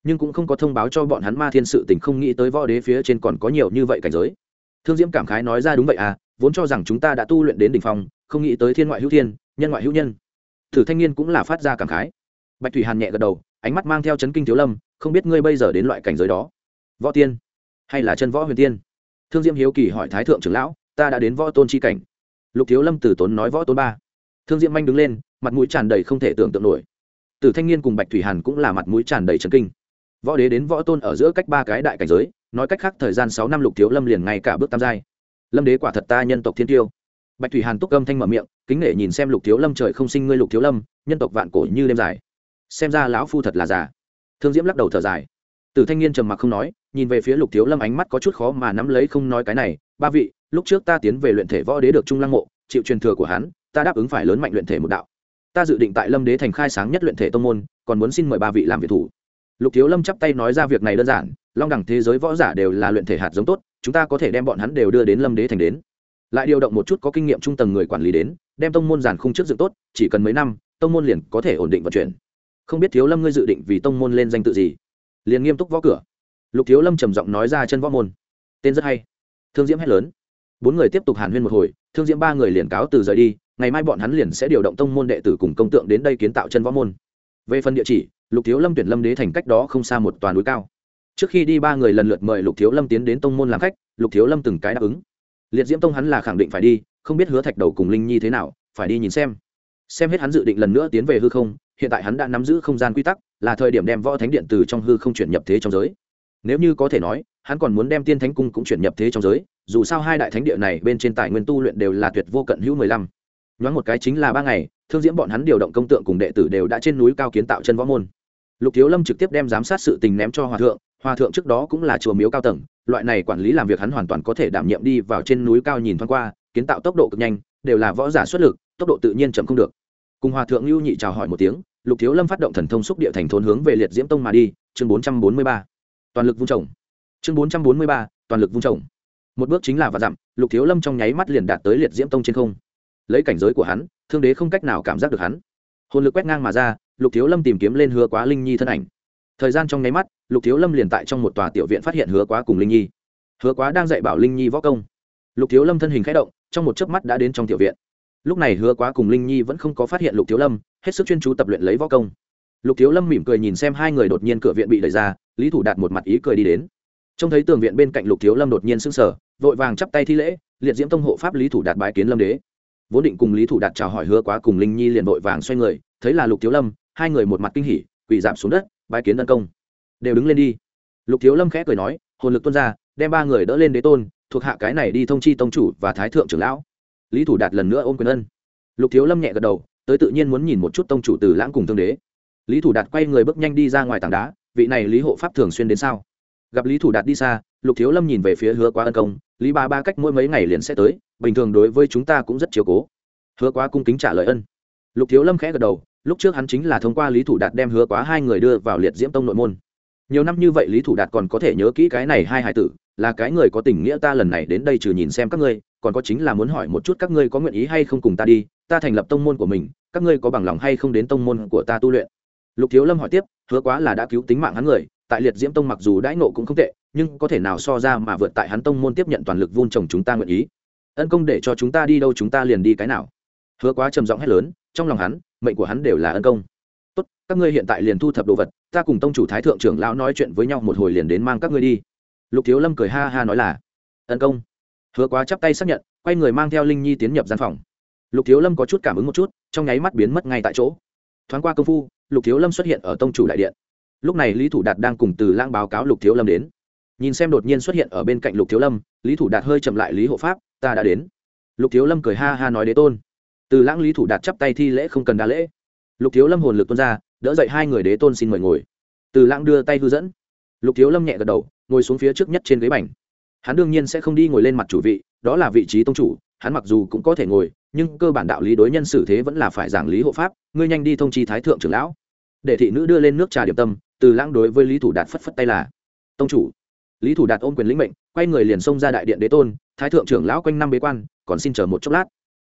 Nhưng cũng không có thông báo cho bọn hắn ma thiên sự tình, không nghĩ tới võ đế phía trên còn có nhiều như vậy cảnh giới. Thương diễm cảm khái nói ra đúng vậy à vốn cho rằng chúng ta đã tu luyện đến đ ỉ n h phong, không nghĩ tới thiên ngoại hữu thiên, nhân ngoại hữu nhân. Thử thanh niên cũng là phát ra cảm khái. Bạch thủy hàn nhẹ gật đầu, ánh mắt mang theo chấn kinh thiếu lâm, không biết ngươi bây giờ đến loại cảnh giới đó võ tiên? Hay là chân võ huyền tiên? Thương diễm hiếu kỳ hỏi thái thượng trưởng lão, ta đã đến võ tôn c h i cảnh. Lục thiếu lâm Tử tốn nói võ tôn ba. Thương diễm manh đứng lên, mặt mũi tràn đầy không thể tưởng tượng nổi. Từ thanh niên cùng bạch thủy hàn cũng là mặt mũi tràn đầy trần kinh. Võ đế đến võ tôn ở giữa cách ba cái đại cảnh giới, nói cách khác thời gian sáu năm lục thiếu lâm liền ngay cả bước tam giai. Lâm đế quả thật ta nhân tộc thiên tiêu. Bạch thủy hàn túc âm thanh mở miệng, kính nể nhìn xem lục thiếu lâm trời không sinh ngươi lục thiếu lâm, nhân tộc vạn cổ như đêm dài. Xem ra lão phu thật là già. Thương diễm lắc đầu thở dài từ thanh niên trầm mặc không nói, nhìn về phía lục thiếu lâm ánh mắt có chút khó mà nắm lấy không nói cái này, ba vị, lúc trước ta tiến về luyện thể võ đế được trung lăng mộ, chịu truyền thừa của hắn, ta đáp ứng phải lớn mạnh luyện thể một đạo. Ta dự định tại lâm đế thành khai sáng nhất luyện thể tông môn, còn muốn xin mời ba vị làm việc thủ. Lục thiếu lâm chắp tay nói ra việc này đơn giản, long đẳng thế giới võ giả đều là luyện thể hạt giống tốt, chúng ta có thể đem bọn hắn đều đưa đến lâm đế thành đến. Lại điều động một chút có kinh nghiệm trung tầng người quản lý đến, đem tông môn giàn khung trước dựng tốt, chỉ cần mấy năm, tông môn liền có thể ổn định vận chuyển. Không biết thiếu lâm ngươi dự định vì tông môn lên danh tự gì? Liền nghiêm túc võ cửa. Lục thiếu lâm trầm giọng nói ra chân võ môn. Tên rất hay. Thương diễm hét lớn. Bốn người tiếp tục hàn huyên một hồi, thương diễm ba người liền cáo từ rời đi, ngày mai bọn hắn liền sẽ điều động tông môn đệ tử cùng công tượng đến đây kiến tạo chân võ môn. Về phần địa chỉ, lục thiếu lâm tuyển lâm đế thành cách đó không xa một toàn núi cao. Trước khi đi ba người lần lượt mời lục thiếu lâm tiến đến tông môn làm khách, lục thiếu lâm từng cái đáp ứng. Liệt diễm tông hắn là khẳng định phải đi, không biết hứa thạch đầu cùng linh nhi thế nào, phải đi nhìn xem. Xem hết hắn dự định lần nữa tiến về hư không, hiện tại hắn đã nắm giữ không gian quy tắc là thời điểm đem võ thánh điện từ trong hư không chuyển nhập thế trong giới. Nếu như có thể nói, hắn còn muốn đem tiên thánh cung cũng chuyển nhập thế trong giới, dù sao hai đại thánh địa này bên trên tài nguyên tu luyện đều là tuyệt vô cận hữu mười lăm. Nhoáng một cái chính là ba ngày, thương diễm bọn hắn điều động công tượng cùng đệ tử đều đã trên núi cao kiến tạo chân võ môn. Lục thiếu lâm trực tiếp đem giám sát sự tình ném cho hòa thượng hòa thượng trước đó cũng là chùa miếu cao tầng, loại này quản lý làm việc hắn hoàn toàn có thể đảm nhiệm đi vào trên núi cao nhìn thoáng qua, kiến tạo tốc độ cực nhanh, đều là võ giả xuất lực, tốc độ tự nhiên chậm không được. Cùng hòa thượng lưu nhị chào hỏi một tiếng lục thiếu lâm phát động thần thông xúc địa thành thôn hướng về liệt diễm tông mà đi, chương bốn trăm bốn mươi ba. Toàn lực vung trồng chương bốn trăm bốn mươi ba, toàn lực vung trồng một bước chính là và dặm, lục thiếu lâm trong nháy mắt liền đạt tới liệt diễm tông trên không. Lấy cảnh giới của hắn, thương đế không cách nào cảm giác được hắn. Hồn lực quét ngang mà ra, lục thiếu lâm tìm kiếm lên hứa quá linh nhi thân ảnh. Thời gian trong nháy mắt, lục thiếu lâm liền tại trong một tòa tiểu viện phát hiện hứa quá cùng linh nhi. Hứa quá đang dạy bảo linh nhi võ công. Lục thiếu lâm thân hình k h ẽ động, trong một chớp mắt đã đến trong tiểu viện lúc này hứa quá cùng linh nhi vẫn không có phát hiện lục thiếu lâm, hết sức chuyên chú tập luyện lấy võ công. Lục thiếu lâm mỉm cười nhìn xem hai người đột nhiên cửa viện bị đẩy ra, lý thủ đạt một mặt ý cười đi đến. Trông thấy tường viện bên cạnh lục thiếu lâm đột nhiên sưng sở vội vàng chắp tay thi lễ, liệt diễm tông hộ pháp lý thủ đạt bái kiến lâm đế. Vốn định cùng lý thủ đạt chào hỏi hứa quá cùng linh nhi liền vội vàng xoay người, thấy là lục thiếu lâm, hai người một mặt kinh hỉ, quỳ dạp xuống đất, bái kiến tấn công. Đều đứng lên đi. Lục thiếu lâm khẽ cười nói, hồn lực tuôn ra, đem ba người đỡ lên đế tôn, thuộc hạ cái này đi thông chi tông chủ và thái thượng trưởng lão lý thủ đạt lần nữa ôm quyền ân. Lục thiếu lâm nhẹ gật đầu, tới tự nhiên muốn nhìn một chút tông chủ từ lãng cùng thương đế. Lý thủ đạt quay người bước nhanh đi ra ngoài tảng đá, vị này lý hộ pháp thường xuyên đến sao? Gặp lý thủ đạt đi xa, lục thiếu lâm nhìn về phía hứa quá ân công, lý ba ba cách mỗi mấy ngày liền sẽ tới, bình thường đối với chúng ta cũng rất chiều cố. Hứa quá cung kính trả lời ân. Lục thiếu lâm khẽ gật đầu, lúc trước hắn chính là thông qua lý thủ đạt đem hứa quá hai người đưa vào liệt diễm tông nội môn. Nhiều năm như vậy lý thủ đạt còn có thể nhớ kỹ cái này hai hải tử, là cái người có tình nghĩa ta lần này đến đây trừ nhìn xem các ngươi còn có chính là muốn hỏi một chút các ngươi có nguyện ý hay không cùng ta đi, ta thành lập tông môn của mình, các ngươi có bằng lòng hay không đến tông môn của ta tu luyện? Lục thiếu lâm hỏi tiếp, hứa quá là đã cứu tính mạng hắn người, tại liệt diễm tông mặc dù đãi nộ cũng không tệ, nhưng có thể nào so ra mà vượt tại hắn tông môn tiếp nhận toàn lực vun trồng chúng ta nguyện ý? Ân công để cho chúng ta đi đâu chúng ta liền đi cái nào? Hứa quá trầm giọng hét lớn, trong lòng hắn, mệnh của hắn đều là ân công. Tốt, các ngươi hiện tại liền thu thập đồ vật, ta cùng tông chủ thái thượng trưởng lão nói chuyện với nhau một hồi liền đến mang các ngươi đi. Lục thiếu lâm cười ha ha nói là, ân công hứa quá chắp tay xác nhận, quay người mang theo linh nhi tiến nhập gian phòng. Lục thiếu lâm có chút cảm ứng một chút, trong nháy mắt biến mất ngay tại chỗ. Thoáng qua công phu, lục thiếu lâm xuất hiện ở tông chủ đại điện. Lúc này lý thủ đạt đang cùng từ Lang báo cáo lục thiếu lâm đến. Nhìn xem đột nhiên xuất hiện ở bên cạnh lục thiếu lâm, lý thủ đạt hơi chậm lại lý hộ pháp, ta đã đến. Lục thiếu lâm cười ha ha nói đế tôn. Từ lãng lý thủ đạt chắp tay thi lễ không cần đa lễ. Lục thiếu lâm hồn lực tuôn ra, đỡ dậy hai người đế tôn xin mời ngồi. Từ lãng đưa tay hư dẫn. Lục thiếu lâm nhẹ gật đầu, ngồi xuống phía trước nhất trên ghế bành hắn đương nhiên sẽ không đi ngồi lên mặt chủ vị, đó là vị trí tông chủ, hắn mặc dù cũng có thể ngồi, nhưng cơ bản đạo lý đối nhân xử thế vẫn là phải giảng lý hộ pháp, ngươi nhanh đi thông chi thái thượng trưởng lão. Để thị nữ đưa lên nước trà điểm tâm, từ lãng đối với lý thủ đạt phất phất tay là, tông chủ. Lý thủ đạt ôm quyền lĩnh mệnh, quay người liền xông ra đại điện đế tôn, thái thượng trưởng lão quanh năm bế quan, còn xin chờ một chốc lát.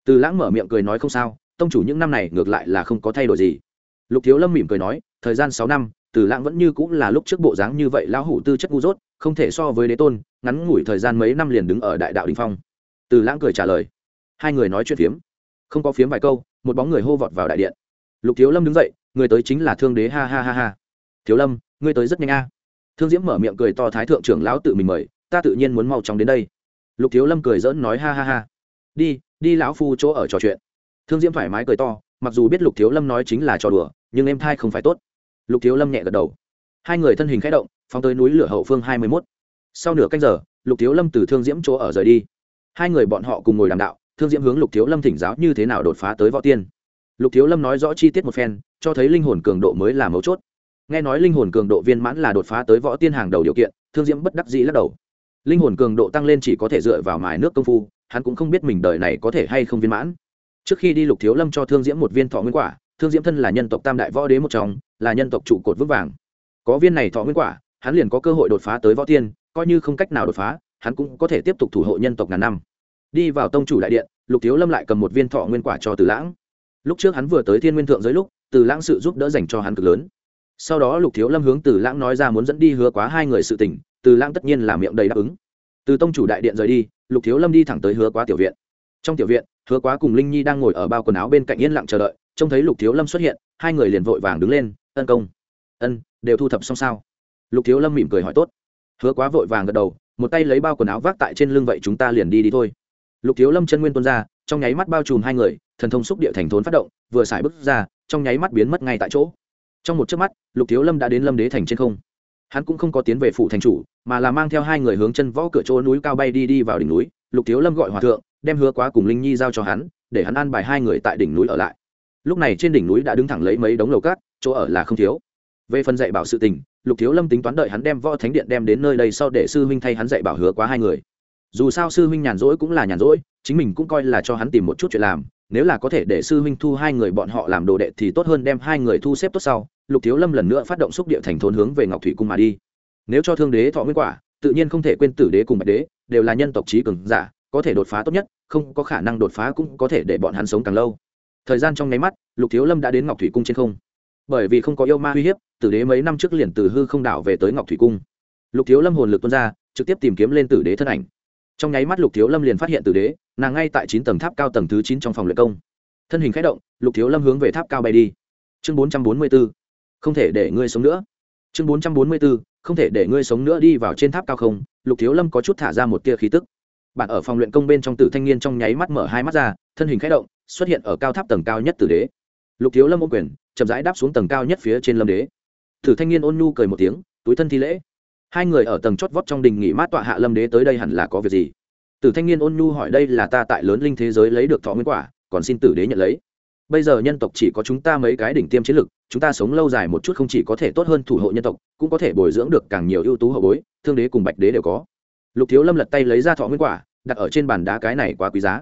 Từ lãng mở miệng cười nói không sao, tông chủ những năm này ngược lại là không có thay đổi gì. Lục thiếu lâm mỉm cười nói, thời gian sáu năm từ lãng vẫn như cũng là lúc trước bộ dáng như vậy lão hủ tư chất ngu dốt, không thể so với đế tôn, ngắn ngủi thời gian mấy năm liền đứng ở đại đạo đình phong. Từ lãng cười trả lời. Hai người nói chuyện phiếm. Không có phiếm vài câu, một bóng người hô vọt vào đại điện. Lục thiếu lâm đứng dậy, người tới chính là thương đế, ha ha ha ha. Thiếu lâm, ngươi tới rất nhanh a. Thương diễm mở miệng cười to thái thượng trưởng lão tự mình mời, ta tự nhiên muốn mau chóng đến đây. Lục thiếu lâm cười dỡn nói, ha ha ha. Đi đi lão phu chỗ ở trò chuyện. Thương diễm thoải mái cười to, mặc dù biết lục thiếu lâm nói chính là trò đùa, nhưng em thai không phải tốt lục thiếu lâm nhẹ gật đầu. Hai người thân hình k h ẽ động, phóng tới núi lửa hậu phương hai mươi mốt. Sau nửa canh giờ, lục thiếu lâm từ thương diễm chỗ ở rời đi. Hai người bọn họ cùng ngồi đàm đạo, thương diễm hướng lục thiếu lâm thỉnh giáo như thế nào đột phá tới võ tiên. Lục thiếu lâm nói rõ chi tiết một phen, cho thấy linh hồn cường độ mới là mấu chốt. Nghe nói linh hồn cường độ viên mãn là đột phá tới võ tiên hàng đầu điều kiện, thương diễm bất đắc dĩ lắc đầu. Linh hồn cường độ tăng lên chỉ có thể dựa vào mài nước công phu, hắn cũng không biết mình đời này có thể hay không viên mãn. Trước khi đi lục thiếu lâm cho thương diễm một viên thọ nguyên quả, thương diễm thân là nhân tộc tam đại võ đế một trong là nhân tộc trụ cột vững vàng. Có viên này thọ nguyên quả, hắn liền có cơ hội đột phá tới võ tiên, coi như không cách nào đột phá, hắn cũng có thể tiếp tục thủ hộ nhân tộc ngàn năm. Đi vào tông chủ đại điện, lục thiếu lâm lại cầm một viên thọ nguyên quả cho từ lãng. Lúc trước hắn vừa tới thiên nguyên thượng giới lúc, từ lãng sự giúp đỡ dành cho hắn cực lớn. Sau đó lục thiếu lâm hướng từ lãng nói ra muốn dẫn đi hứa quá hai người sự tình, từ lãng tất nhiên là miệng đầy đáp ứng. Từ tông chủ đại điện rời đi, lục thiếu lâm đi thẳng tới hứa quá tiểu viện. Trong tiểu viện, hứa quá cùng linh nhi đang ngồi ở bao quần áo bên cạnh yên lặng chờ đợi, trông thấy lục thiếu lâm xuất hiện, hai người liền vội vàng đứng lên ân công. Ân, đều thu thập xong sao? Lục thiếu lâm mỉm cười hỏi tốt. Hứa quá vội vàng gật đầu, một tay lấy bao quần áo vác tại trên lưng vậy chúng ta liền đi đi thôi. Lục thiếu lâm chân nguyên tuôn ra, trong nháy mắt bao trùm hai người, thần thông xúc địa thành thốn phát động, vừa xài bước ra, trong nháy mắt biến mất ngay tại chỗ. Trong một chớp mắt, lục thiếu lâm đã đến lâm đế thành trên không. Hắn cũng không có tiến về phủ thành chủ, mà là mang theo hai người hướng chân võ cửa chỗ núi cao bay đi đi vào đỉnh núi. Lục thiếu lâm gọi hòa thượng, đem hứa quá cùng linh nhi giao cho hắn, để hắn an bài hai người tại đỉnh núi ở lại. Lúc này trên đỉnh núi đã đứng thẳng lấy mấy đống lầu cát chỗ ở là không thiếu. Về phần dạy bảo sự tình, lục thiếu lâm tính toán đợi hắn đem võ thánh điện đem đến nơi đây sau để sư huynh thay hắn dạy bảo hứa quá hai người. Dù sao sư huynh nhàn rỗi cũng là nhàn rỗi, chính mình cũng coi là cho hắn tìm một chút chuyện làm, nếu là có thể để sư huynh thu hai người bọn họ làm đồ đệ thì tốt hơn đem hai người thu xếp tốt sau, lục thiếu lâm lần nữa phát động xúc địa thành thốn hướng về ngọc thủy cung mà đi. Nếu cho thương đế thọ nguyên quả, tự nhiên không thể quên tử đế cùng bạch đế, đều là nhân tộc trí cường giả, có thể đột phá tốt nhất, không có khả năng đột phá cũng có thể để bọn hắn sống càng lâu. Thời gian trong nháy mắt, lục thiếu lâm đã đến ngọc thủy cung trên không bởi vì không có yêu ma uy hiếp, tử đế mấy năm trước liền từ hư không đảo về tới ngọc thủy cung. Lục thiếu lâm hồn lực tuôn ra, trực tiếp tìm kiếm lên tử đế thân ảnh. Trong nháy mắt lục thiếu lâm liền phát hiện tử đế, nàng ngay tại chín tầng tháp cao tầng thứ chín trong phòng luyện công. Thân hình k h ẽ động, lục thiếu lâm hướng về tháp cao bay đi. Chương bốn trăm bốn mươi b ố không thể để ngươi sống nữa. Chương bốn trăm bốn mươi b ố không thể để ngươi sống nữa đi vào trên tháp cao không, lục thiếu lâm có chút thả ra một tia khí tức. Bạn ở phòng luyện công bên trong tử thanh niên trong nháy mắt mở hai mắt ra, thân hình k h ẽ động, xuất hiện ở cao tháp tầng cao nhất tử đế. Lục thiếu lâm ô quyền chậm rãi đáp xuống tầng cao nhất phía trên lâm đế. Tử thanh niên ôn nhu cười một tiếng, túi thân thi lễ. Hai người ở tầng chót vót trong đình nghỉ mát tọa hạ lâm đế tới đây hẳn là có việc gì? Tử thanh niên ôn nhu hỏi đây là ta tại lớn linh thế giới lấy được thọ nguyên quả, còn xin tử đế nhận lấy. Bây giờ nhân tộc chỉ có chúng ta mấy cái đỉnh tiêm chiến lực, chúng ta sống lâu dài một chút không chỉ có thể tốt hơn thủ hộ nhân tộc, cũng có thể bồi dưỡng được càng nhiều ưu tú hậu bối, thương đế cùng bạch đế đều có. Lục thiếu lâm lật tay lấy ra thọ nguyên quả, đặt ở trên bàn đá cái này quá quý giá.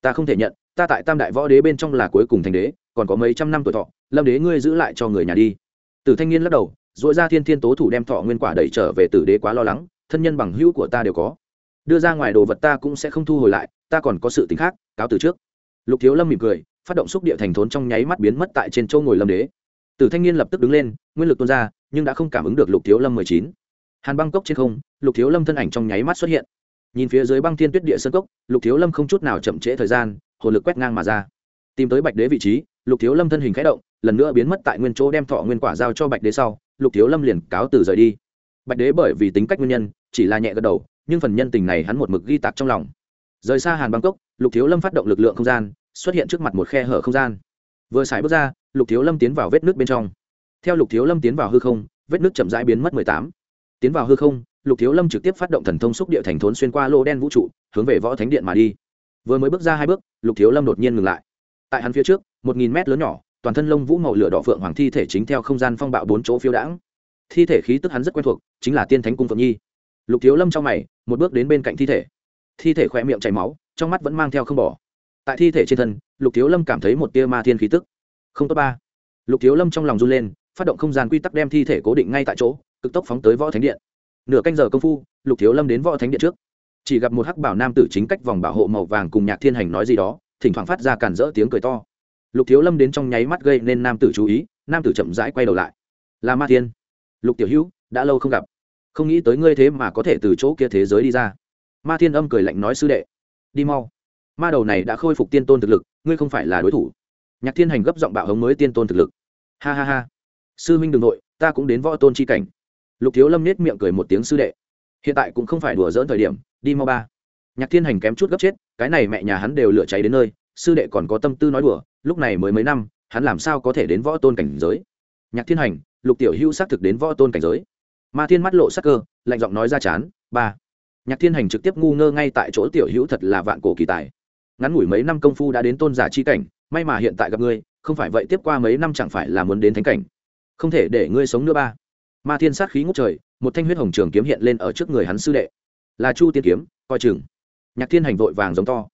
Ta không thể nhận, ta tại tam đại võ đế bên trong là cuối cùng thành đế, còn có mấy trăm năm tuổi thọ lâm đế ngươi giữ lại cho người nhà đi. Tử thanh niên lắc đầu dội ra thiên thiên tố thủ đem thọ nguyên quả đẩy trở về tử đế quá lo lắng, thân nhân bằng hữu của ta đều có. Đưa ra ngoài đồ vật ta cũng sẽ không thu hồi lại, ta còn có sự t ì n h khác, cáo từ trước. Lục thiếu lâm mỉm cười, phát động xúc địa thành thốn trong nháy mắt biến mất tại trên chỗ ngồi lâm đế. Tử thanh niên lập tức đứng lên, nguyên lực tuôn ra, nhưng đã không cảm ứng được lục thiếu lâm mười chín. Hàn băng cốc trên không, lục thiếu lâm thân ảnh trong nháy mắt xuất hiện. Nhìn phía dưới băng thiên tuyết địa sân cốc, lục thiếu lâm không chút nào chậm trễ thời gian, hồn lực quét ngang mà ra. Tìm tới bạch đế vị trí, lục thiếu lâm thân hình k h ẽ động lần nữa biến mất tại nguyên chỗ đem thọ nguyên quả giao cho bạch đế sau, lục thiếu lâm liền cáo từ rời đi. Bạch đế bởi vì tính cách nguyên nhân, chỉ là nhẹ gật đầu, nhưng phần nhân tình này hắn một mực ghi tạc trong lòng. Rời xa hàn bangkok lục thiếu lâm phát động lực lượng không gian, xuất hiện trước mặt một khe hở không gian. Vừa xài bước ra, lục thiếu lâm tiến vào vết nước bên trong. Theo lục thiếu lâm tiến vào hư không, vết nước chậm rãi biến mất mười tám. Tiến vào hư không, lục thiếu lâm trực tiếp phát động thần thông xúc địa thành thốn xuyên qua lô đen vũ trụ, hướng về võ thánh điện mà đi. Vừa mới bước ra hai bước, lục thiếu lâm đột nhiên ngừng lại. Tại hắn phía trước, một nghìn mét lớn nhỏ toàn thân lông vũ màu lửa đỏ phượng hoàng thi thể chính theo không gian phong bạo bốn chỗ phiêu đãng. Thi thể khí tức hắn rất quen thuộc, chính là tiên thánh cung phượng nhi. Lục thiếu lâm trong mày, một bước đến bên cạnh thi thể. Thi thể khỏe miệng chảy máu, trong mắt vẫn mang theo không bỏ. Tại thi thể trên thân, lục thiếu lâm cảm thấy một tia ma thiên khí tức. Không tốt ba. Lục thiếu lâm trong lòng run lên, phát động không gian quy tắc đem thi thể cố định ngay tại chỗ, cực tốc phóng tới võ thánh điện. Nửa canh giờ công phu, lục thiếu lâm đến võ thánh điện trước. Chỉ gặp một hắc bảo nam tử chính cách vòng bảo hộ màu vàng cùng nhạc thiên hành nói gì đó, thỉnh thoảng phát ra cản rỡ tiếng cười to lục thiếu lâm đến trong nháy mắt gây nên nam tử chú ý, nam tử chậm rãi quay đầu lại. Là ma thiên, lục tiểu hữu, đã lâu không gặp. Không nghĩ tới ngươi thế mà có thể từ chỗ kia thế giới đi ra. Ma thiên âm cười lạnh nói, sư đệ, đi mau. Ma đầu này đã khôi phục tiên tôn thực lực, ngươi không phải là đối thủ. Nhạc thiên hành gấp giọng bạo hống mới tiên tôn thực lực. Ha ha ha. Sư minh đ ừ n g nội, ta cũng đến võ tôn c h i cảnh. Lục thiếu lâm nết miệng cười một tiếng, sư đệ, hiện tại cũng không phải đùa dỡn thời điểm, đi mau ba. Nhạc thiên hành kém chút gấp chết, cái này mẹ nhà hắn đều lửa cháy đến nơi, sư đệ còn có tâm tư nói đùa lúc này mới mấy năm, hắn làm sao có thể đến võ tôn cảnh giới? Nhạc thiên hành, lục tiểu hữu xác thực đến võ tôn cảnh giới. Ma thiên mắt lộ sắc cơ, lạnh giọng nói ra chán, ba. Nhạc thiên hành trực tiếp ngu ngơ ngay tại chỗ tiểu hữu thật là vạn cổ kỳ tài. Ngắn ngủi mấy năm công phu đã đến tôn giả chi cảnh, may mà hiện tại gặp ngươi, không phải vậy tiếp qua mấy năm chẳng phải là muốn đến thánh cảnh. Không thể để ngươi sống nữa ba. Ma thiên sát khí ngút trời, một thanh huyết hồng trường kiếm hiện lên ở trước người hắn sư đệ. Là chu tiên kiếm, coi chừng. Nhạc thiên hành vội vàng giống to.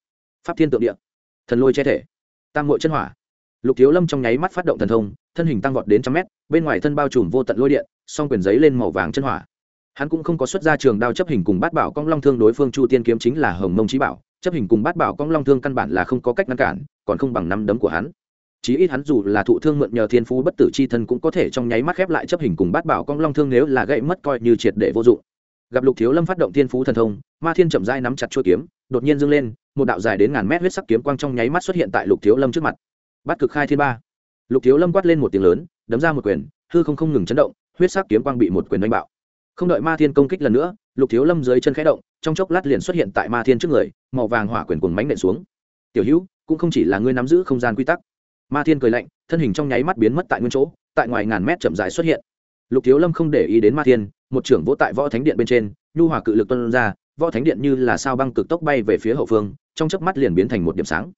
Pháp thiên tượng địa. Thần lôi che thể tam mội chân hỏa. Lục thiếu lâm trong nháy mắt phát động thần thông, thân hình tăng vọt đến trăm mét, bên ngoài thân bao trùm vô tận lôi điện, song quyền giấy lên màu vàng chân hỏa. Hắn cũng không có xuất ra trường đao chấp hình cùng bát bảo cong long thương đối phương chu tiên kiếm chính là hồng mông trí bảo, chấp hình cùng bát bảo cong long thương căn bản là không có cách ngăn cản, còn không bằng năm đấm của hắn. Chí ít hắn dù là thụ thương mượn nhờ thiên phú bất tử c h i thân cũng có thể trong nháy mắt khép lại chấp hình cùng bát bảo cong long thương nếu là gậy mất coi như triệt để vô dụng. Gặp lục thiếu lâm phát động thiên phú thần thông, ma thiên chậm dai nắm chặt chuôi kiếm đột nhiên dâng lên, một đạo dài đến ngàn mét huyết sắc kiếm quang trong nháy mắt xuất hiện tại lục thiếu lâm trước mặt. Bắt cực khai thiên ba. Lục thiếu lâm quát lên một tiếng lớn, đấm ra một quyền, hư không không ngừng chấn động, huyết sắc kiếm quang bị một quyền đánh bạo. Không đợi ma thiên công kích lần nữa, lục thiếu lâm dưới chân khẽ động, trong chốc lát liền xuất hiện tại ma thiên trước người, màu vàng hỏa quyền cùng mánh nện xuống. Tiểu hữu, cũng không chỉ là ngươi nắm giữ không gian quy tắc. Ma thiên cười lạnh, thân hình trong nháy mắt biến mất tại nguyên chỗ, tại ngoài ngàn mét chậm dài xuất hiện. Lục thiếu lâm không để ý đến ma thiên, một trưởng vỗ tại võ thánh điện bên trên, nhu hòa cự lực tuân ra võ thánh điện như là sao băng cực tốc bay về phía hậu phương, trong chớp mắt liền biến thành một điểm sáng.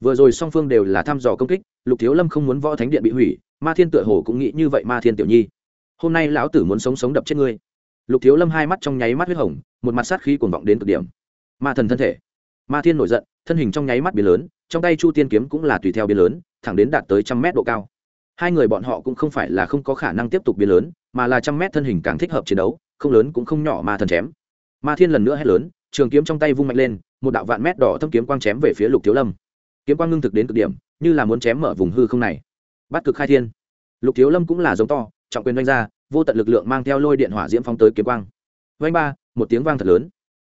Vừa rồi song phương đều là thăm dò công kích, lục thiếu lâm không muốn võ thánh điện bị hủy, ma thiên tựa hồ cũng nghĩ như vậy ma thiên tiểu nhi. Hôm nay lão tử muốn sống sống đập chết ngươi. Lục thiếu lâm hai mắt trong nháy mắt huyết hồng, một mặt sát khí cuồng vọng đến cực điểm. Ma thần thân thể. Ma thiên nổi giận, thân hình trong nháy mắt biến lớn, trong tay chu tiên kiếm cũng là tùy theo biến lớn, thẳng đến đạt tới trăm mét độ cao. Hai người bọn họ cũng không phải là không có khả năng tiếp tục biến lớn, mà là trăm mét thân hình càng thích hợp chiến đấu, không lớn cũng không nhỏ ma thần chém ma thiên lần nữa hét lớn, trường kiếm trong tay vung mạnh lên, một đạo vạn mét đỏ thâm kiếm quang chém về phía lục thiếu lâm. Kiếm quang ngưng thực đến cực điểm, như là muốn chém mở vùng hư không này. Bắt cực khai thiên. Lục thiếu lâm cũng là giống to, trọng quyền doanh ra, vô tận lực lượng mang theo lôi điện hỏa diễm phóng tới kiếm quang. Doanh ba, một tiếng vang thật lớn.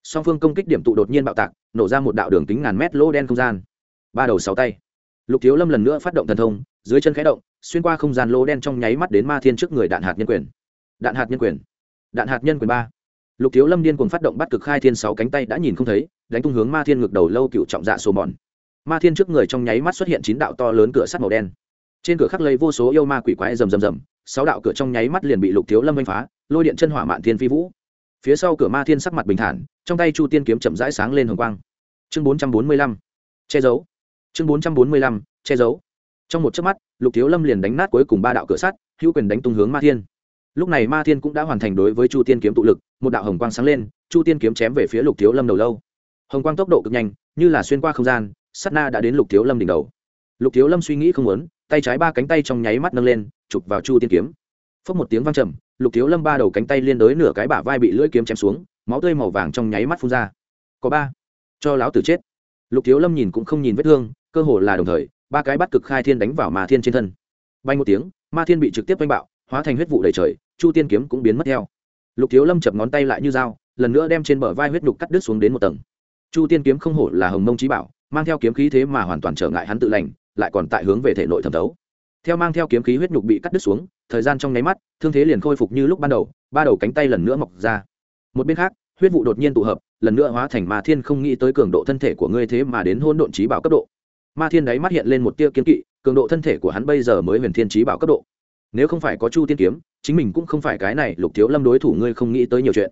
Song phương công kích điểm tụ đột nhiên bạo tạc, nổ ra một đạo đường kính ngàn mét lỗ đen không gian. Ba đầu sáu tay. Lục thiếu lâm lần nữa phát động thần thông, dưới chân khẽ động, xuyên qua không gian lỗ đen trong nháy mắt đến ma thiên trước người đạn hạt nhân quyền. Đạn hạt nhân quyền. Đạn hạt nhân quyền ba lục thiếu lâm điên cuồng phát động bắt cực khai thiên sáu cánh tay đã nhìn không thấy, đánh tung hướng ma thiên ngược đầu lâu cựu trọng dạ sổ mòn. Ma thiên trước người trong nháy mắt xuất hiện chín đạo to lớn cửa sắt màu đen. Trên cửa khắc lấy vô số yêu ma quỷ quái rầm rầm rầm, sáu đạo cửa trong nháy mắt liền bị lục thiếu lâm đánh phá, lôi điện chân hỏa mạn thiên phi vũ. Phía sau cửa ma thiên sắc mặt bình thản, trong tay chu tiên kiếm chậm rãi sáng lên hồng quang. Chương bốn trăm bốn mươi lăm, che giấu. Chương bốn trăm bốn mươi lăm, che giấu. Trong một chớp mắt, lục thiếu lâm liền đánh nát cuối cùng ba đạo cửa sắt, hữu quyền đánh tung hướng ma thiên lúc này ma thiên cũng đã hoàn thành đối với chu tiên kiếm tụ lực, một đạo hồng quang sáng lên, chu tiên kiếm chém về phía lục thiếu lâm đầu lâu. Hồng quang tốc độ cực nhanh, như là xuyên qua không gian sắt na đã đến lục thiếu lâm đỉnh đầu. Lục thiếu lâm suy nghĩ không muốn, tay trái ba cánh tay trong nháy mắt nâng lên, chụp vào chu tiên kiếm. Phốc một tiếng vang trầm, lục thiếu lâm ba đầu cánh tay liên đới nửa cái bả vai bị lưỡi kiếm chém xuống, máu tươi màu vàng trong nháy mắt phun ra. Có ba. Cho láo tử chết. Lục thiếu lâm nhìn cũng không nhìn vết thương, cơ hồ là đồng thời, ba cái bắt cực khai thiên đánh vào ma thiên trên thân. Bay một tiếng, ma thiên bị trực tiếp đánh bạo hóa thành huyết vụ đầy trời, chu tiên kiếm cũng biến mất theo. Lục thiếu lâm chập ngón tay lại như dao, lần nữa đem trên bờ vai huyết nhục cắt đứt xuống đến một tầng. Chu tiên kiếm không hổ là hồng mông trí bảo, mang theo kiếm khí thế mà hoàn toàn trở ngại hắn tự lành, lại còn tại hướng về thể nội thẩm thấu. Theo mang theo kiếm khí huyết nhục bị cắt đứt xuống, thời gian trong nháy mắt, thương thế liền khôi phục như lúc ban đầu, ba đầu cánh tay lần nữa mọc ra. Một bên khác, huyết vụ đột nhiên tụ hợp, lần nữa hóa thành ma thiên không nghĩ tới cường độ thân thể của ngươi thế mà đến hôn độn trí bảo cấp độ. Ma thiên đáy mắt hiện lên một tia kiếm kỵ, cường độ thân thể của hắn bây giờ mới huyền thiên trí bảo cấp độ nếu không phải có chu tiên kiếm, chính mình cũng không phải cái này, lục thiếu lâm đối thủ ngươi không nghĩ tới nhiều chuyện.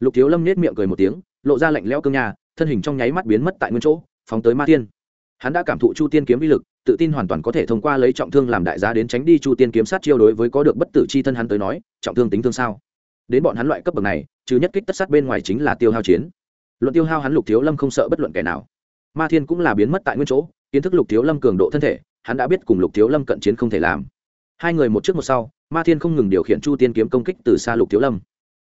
Lục thiếu lâm nết miệng cười một tiếng, lộ ra lạnh lẽo cương nhà thân hình trong nháy mắt biến mất tại nguyên chỗ, phóng tới ma thiên. Hắn đã cảm thụ chu tiên kiếm uy lực, tự tin hoàn toàn có thể thông qua lấy trọng thương làm đại giá đến tránh đi chu tiên kiếm sát chiêu đối với có được bất tử c h i thân hắn tới nói, trọng thương tính thương sao? Đến bọn hắn loại cấp bậc này chứ nhất kích tất sát bên ngoài chính là tiêu hao chiến. Luận tiêu hao hắn lục thiếu lâm không sợ bất luận kẻ nào. Ma thiên cũng là biến mất tại nguyên chỗ, kiến thức lục thiếu lâm cường độ thân thể, hắn đã biết cùng lục thiếu lâm cận chiến không thể làm hai người một trước một sau, ma thiên không ngừng điều khiển chu tiên kiếm công kích từ xa lục thiếu lâm.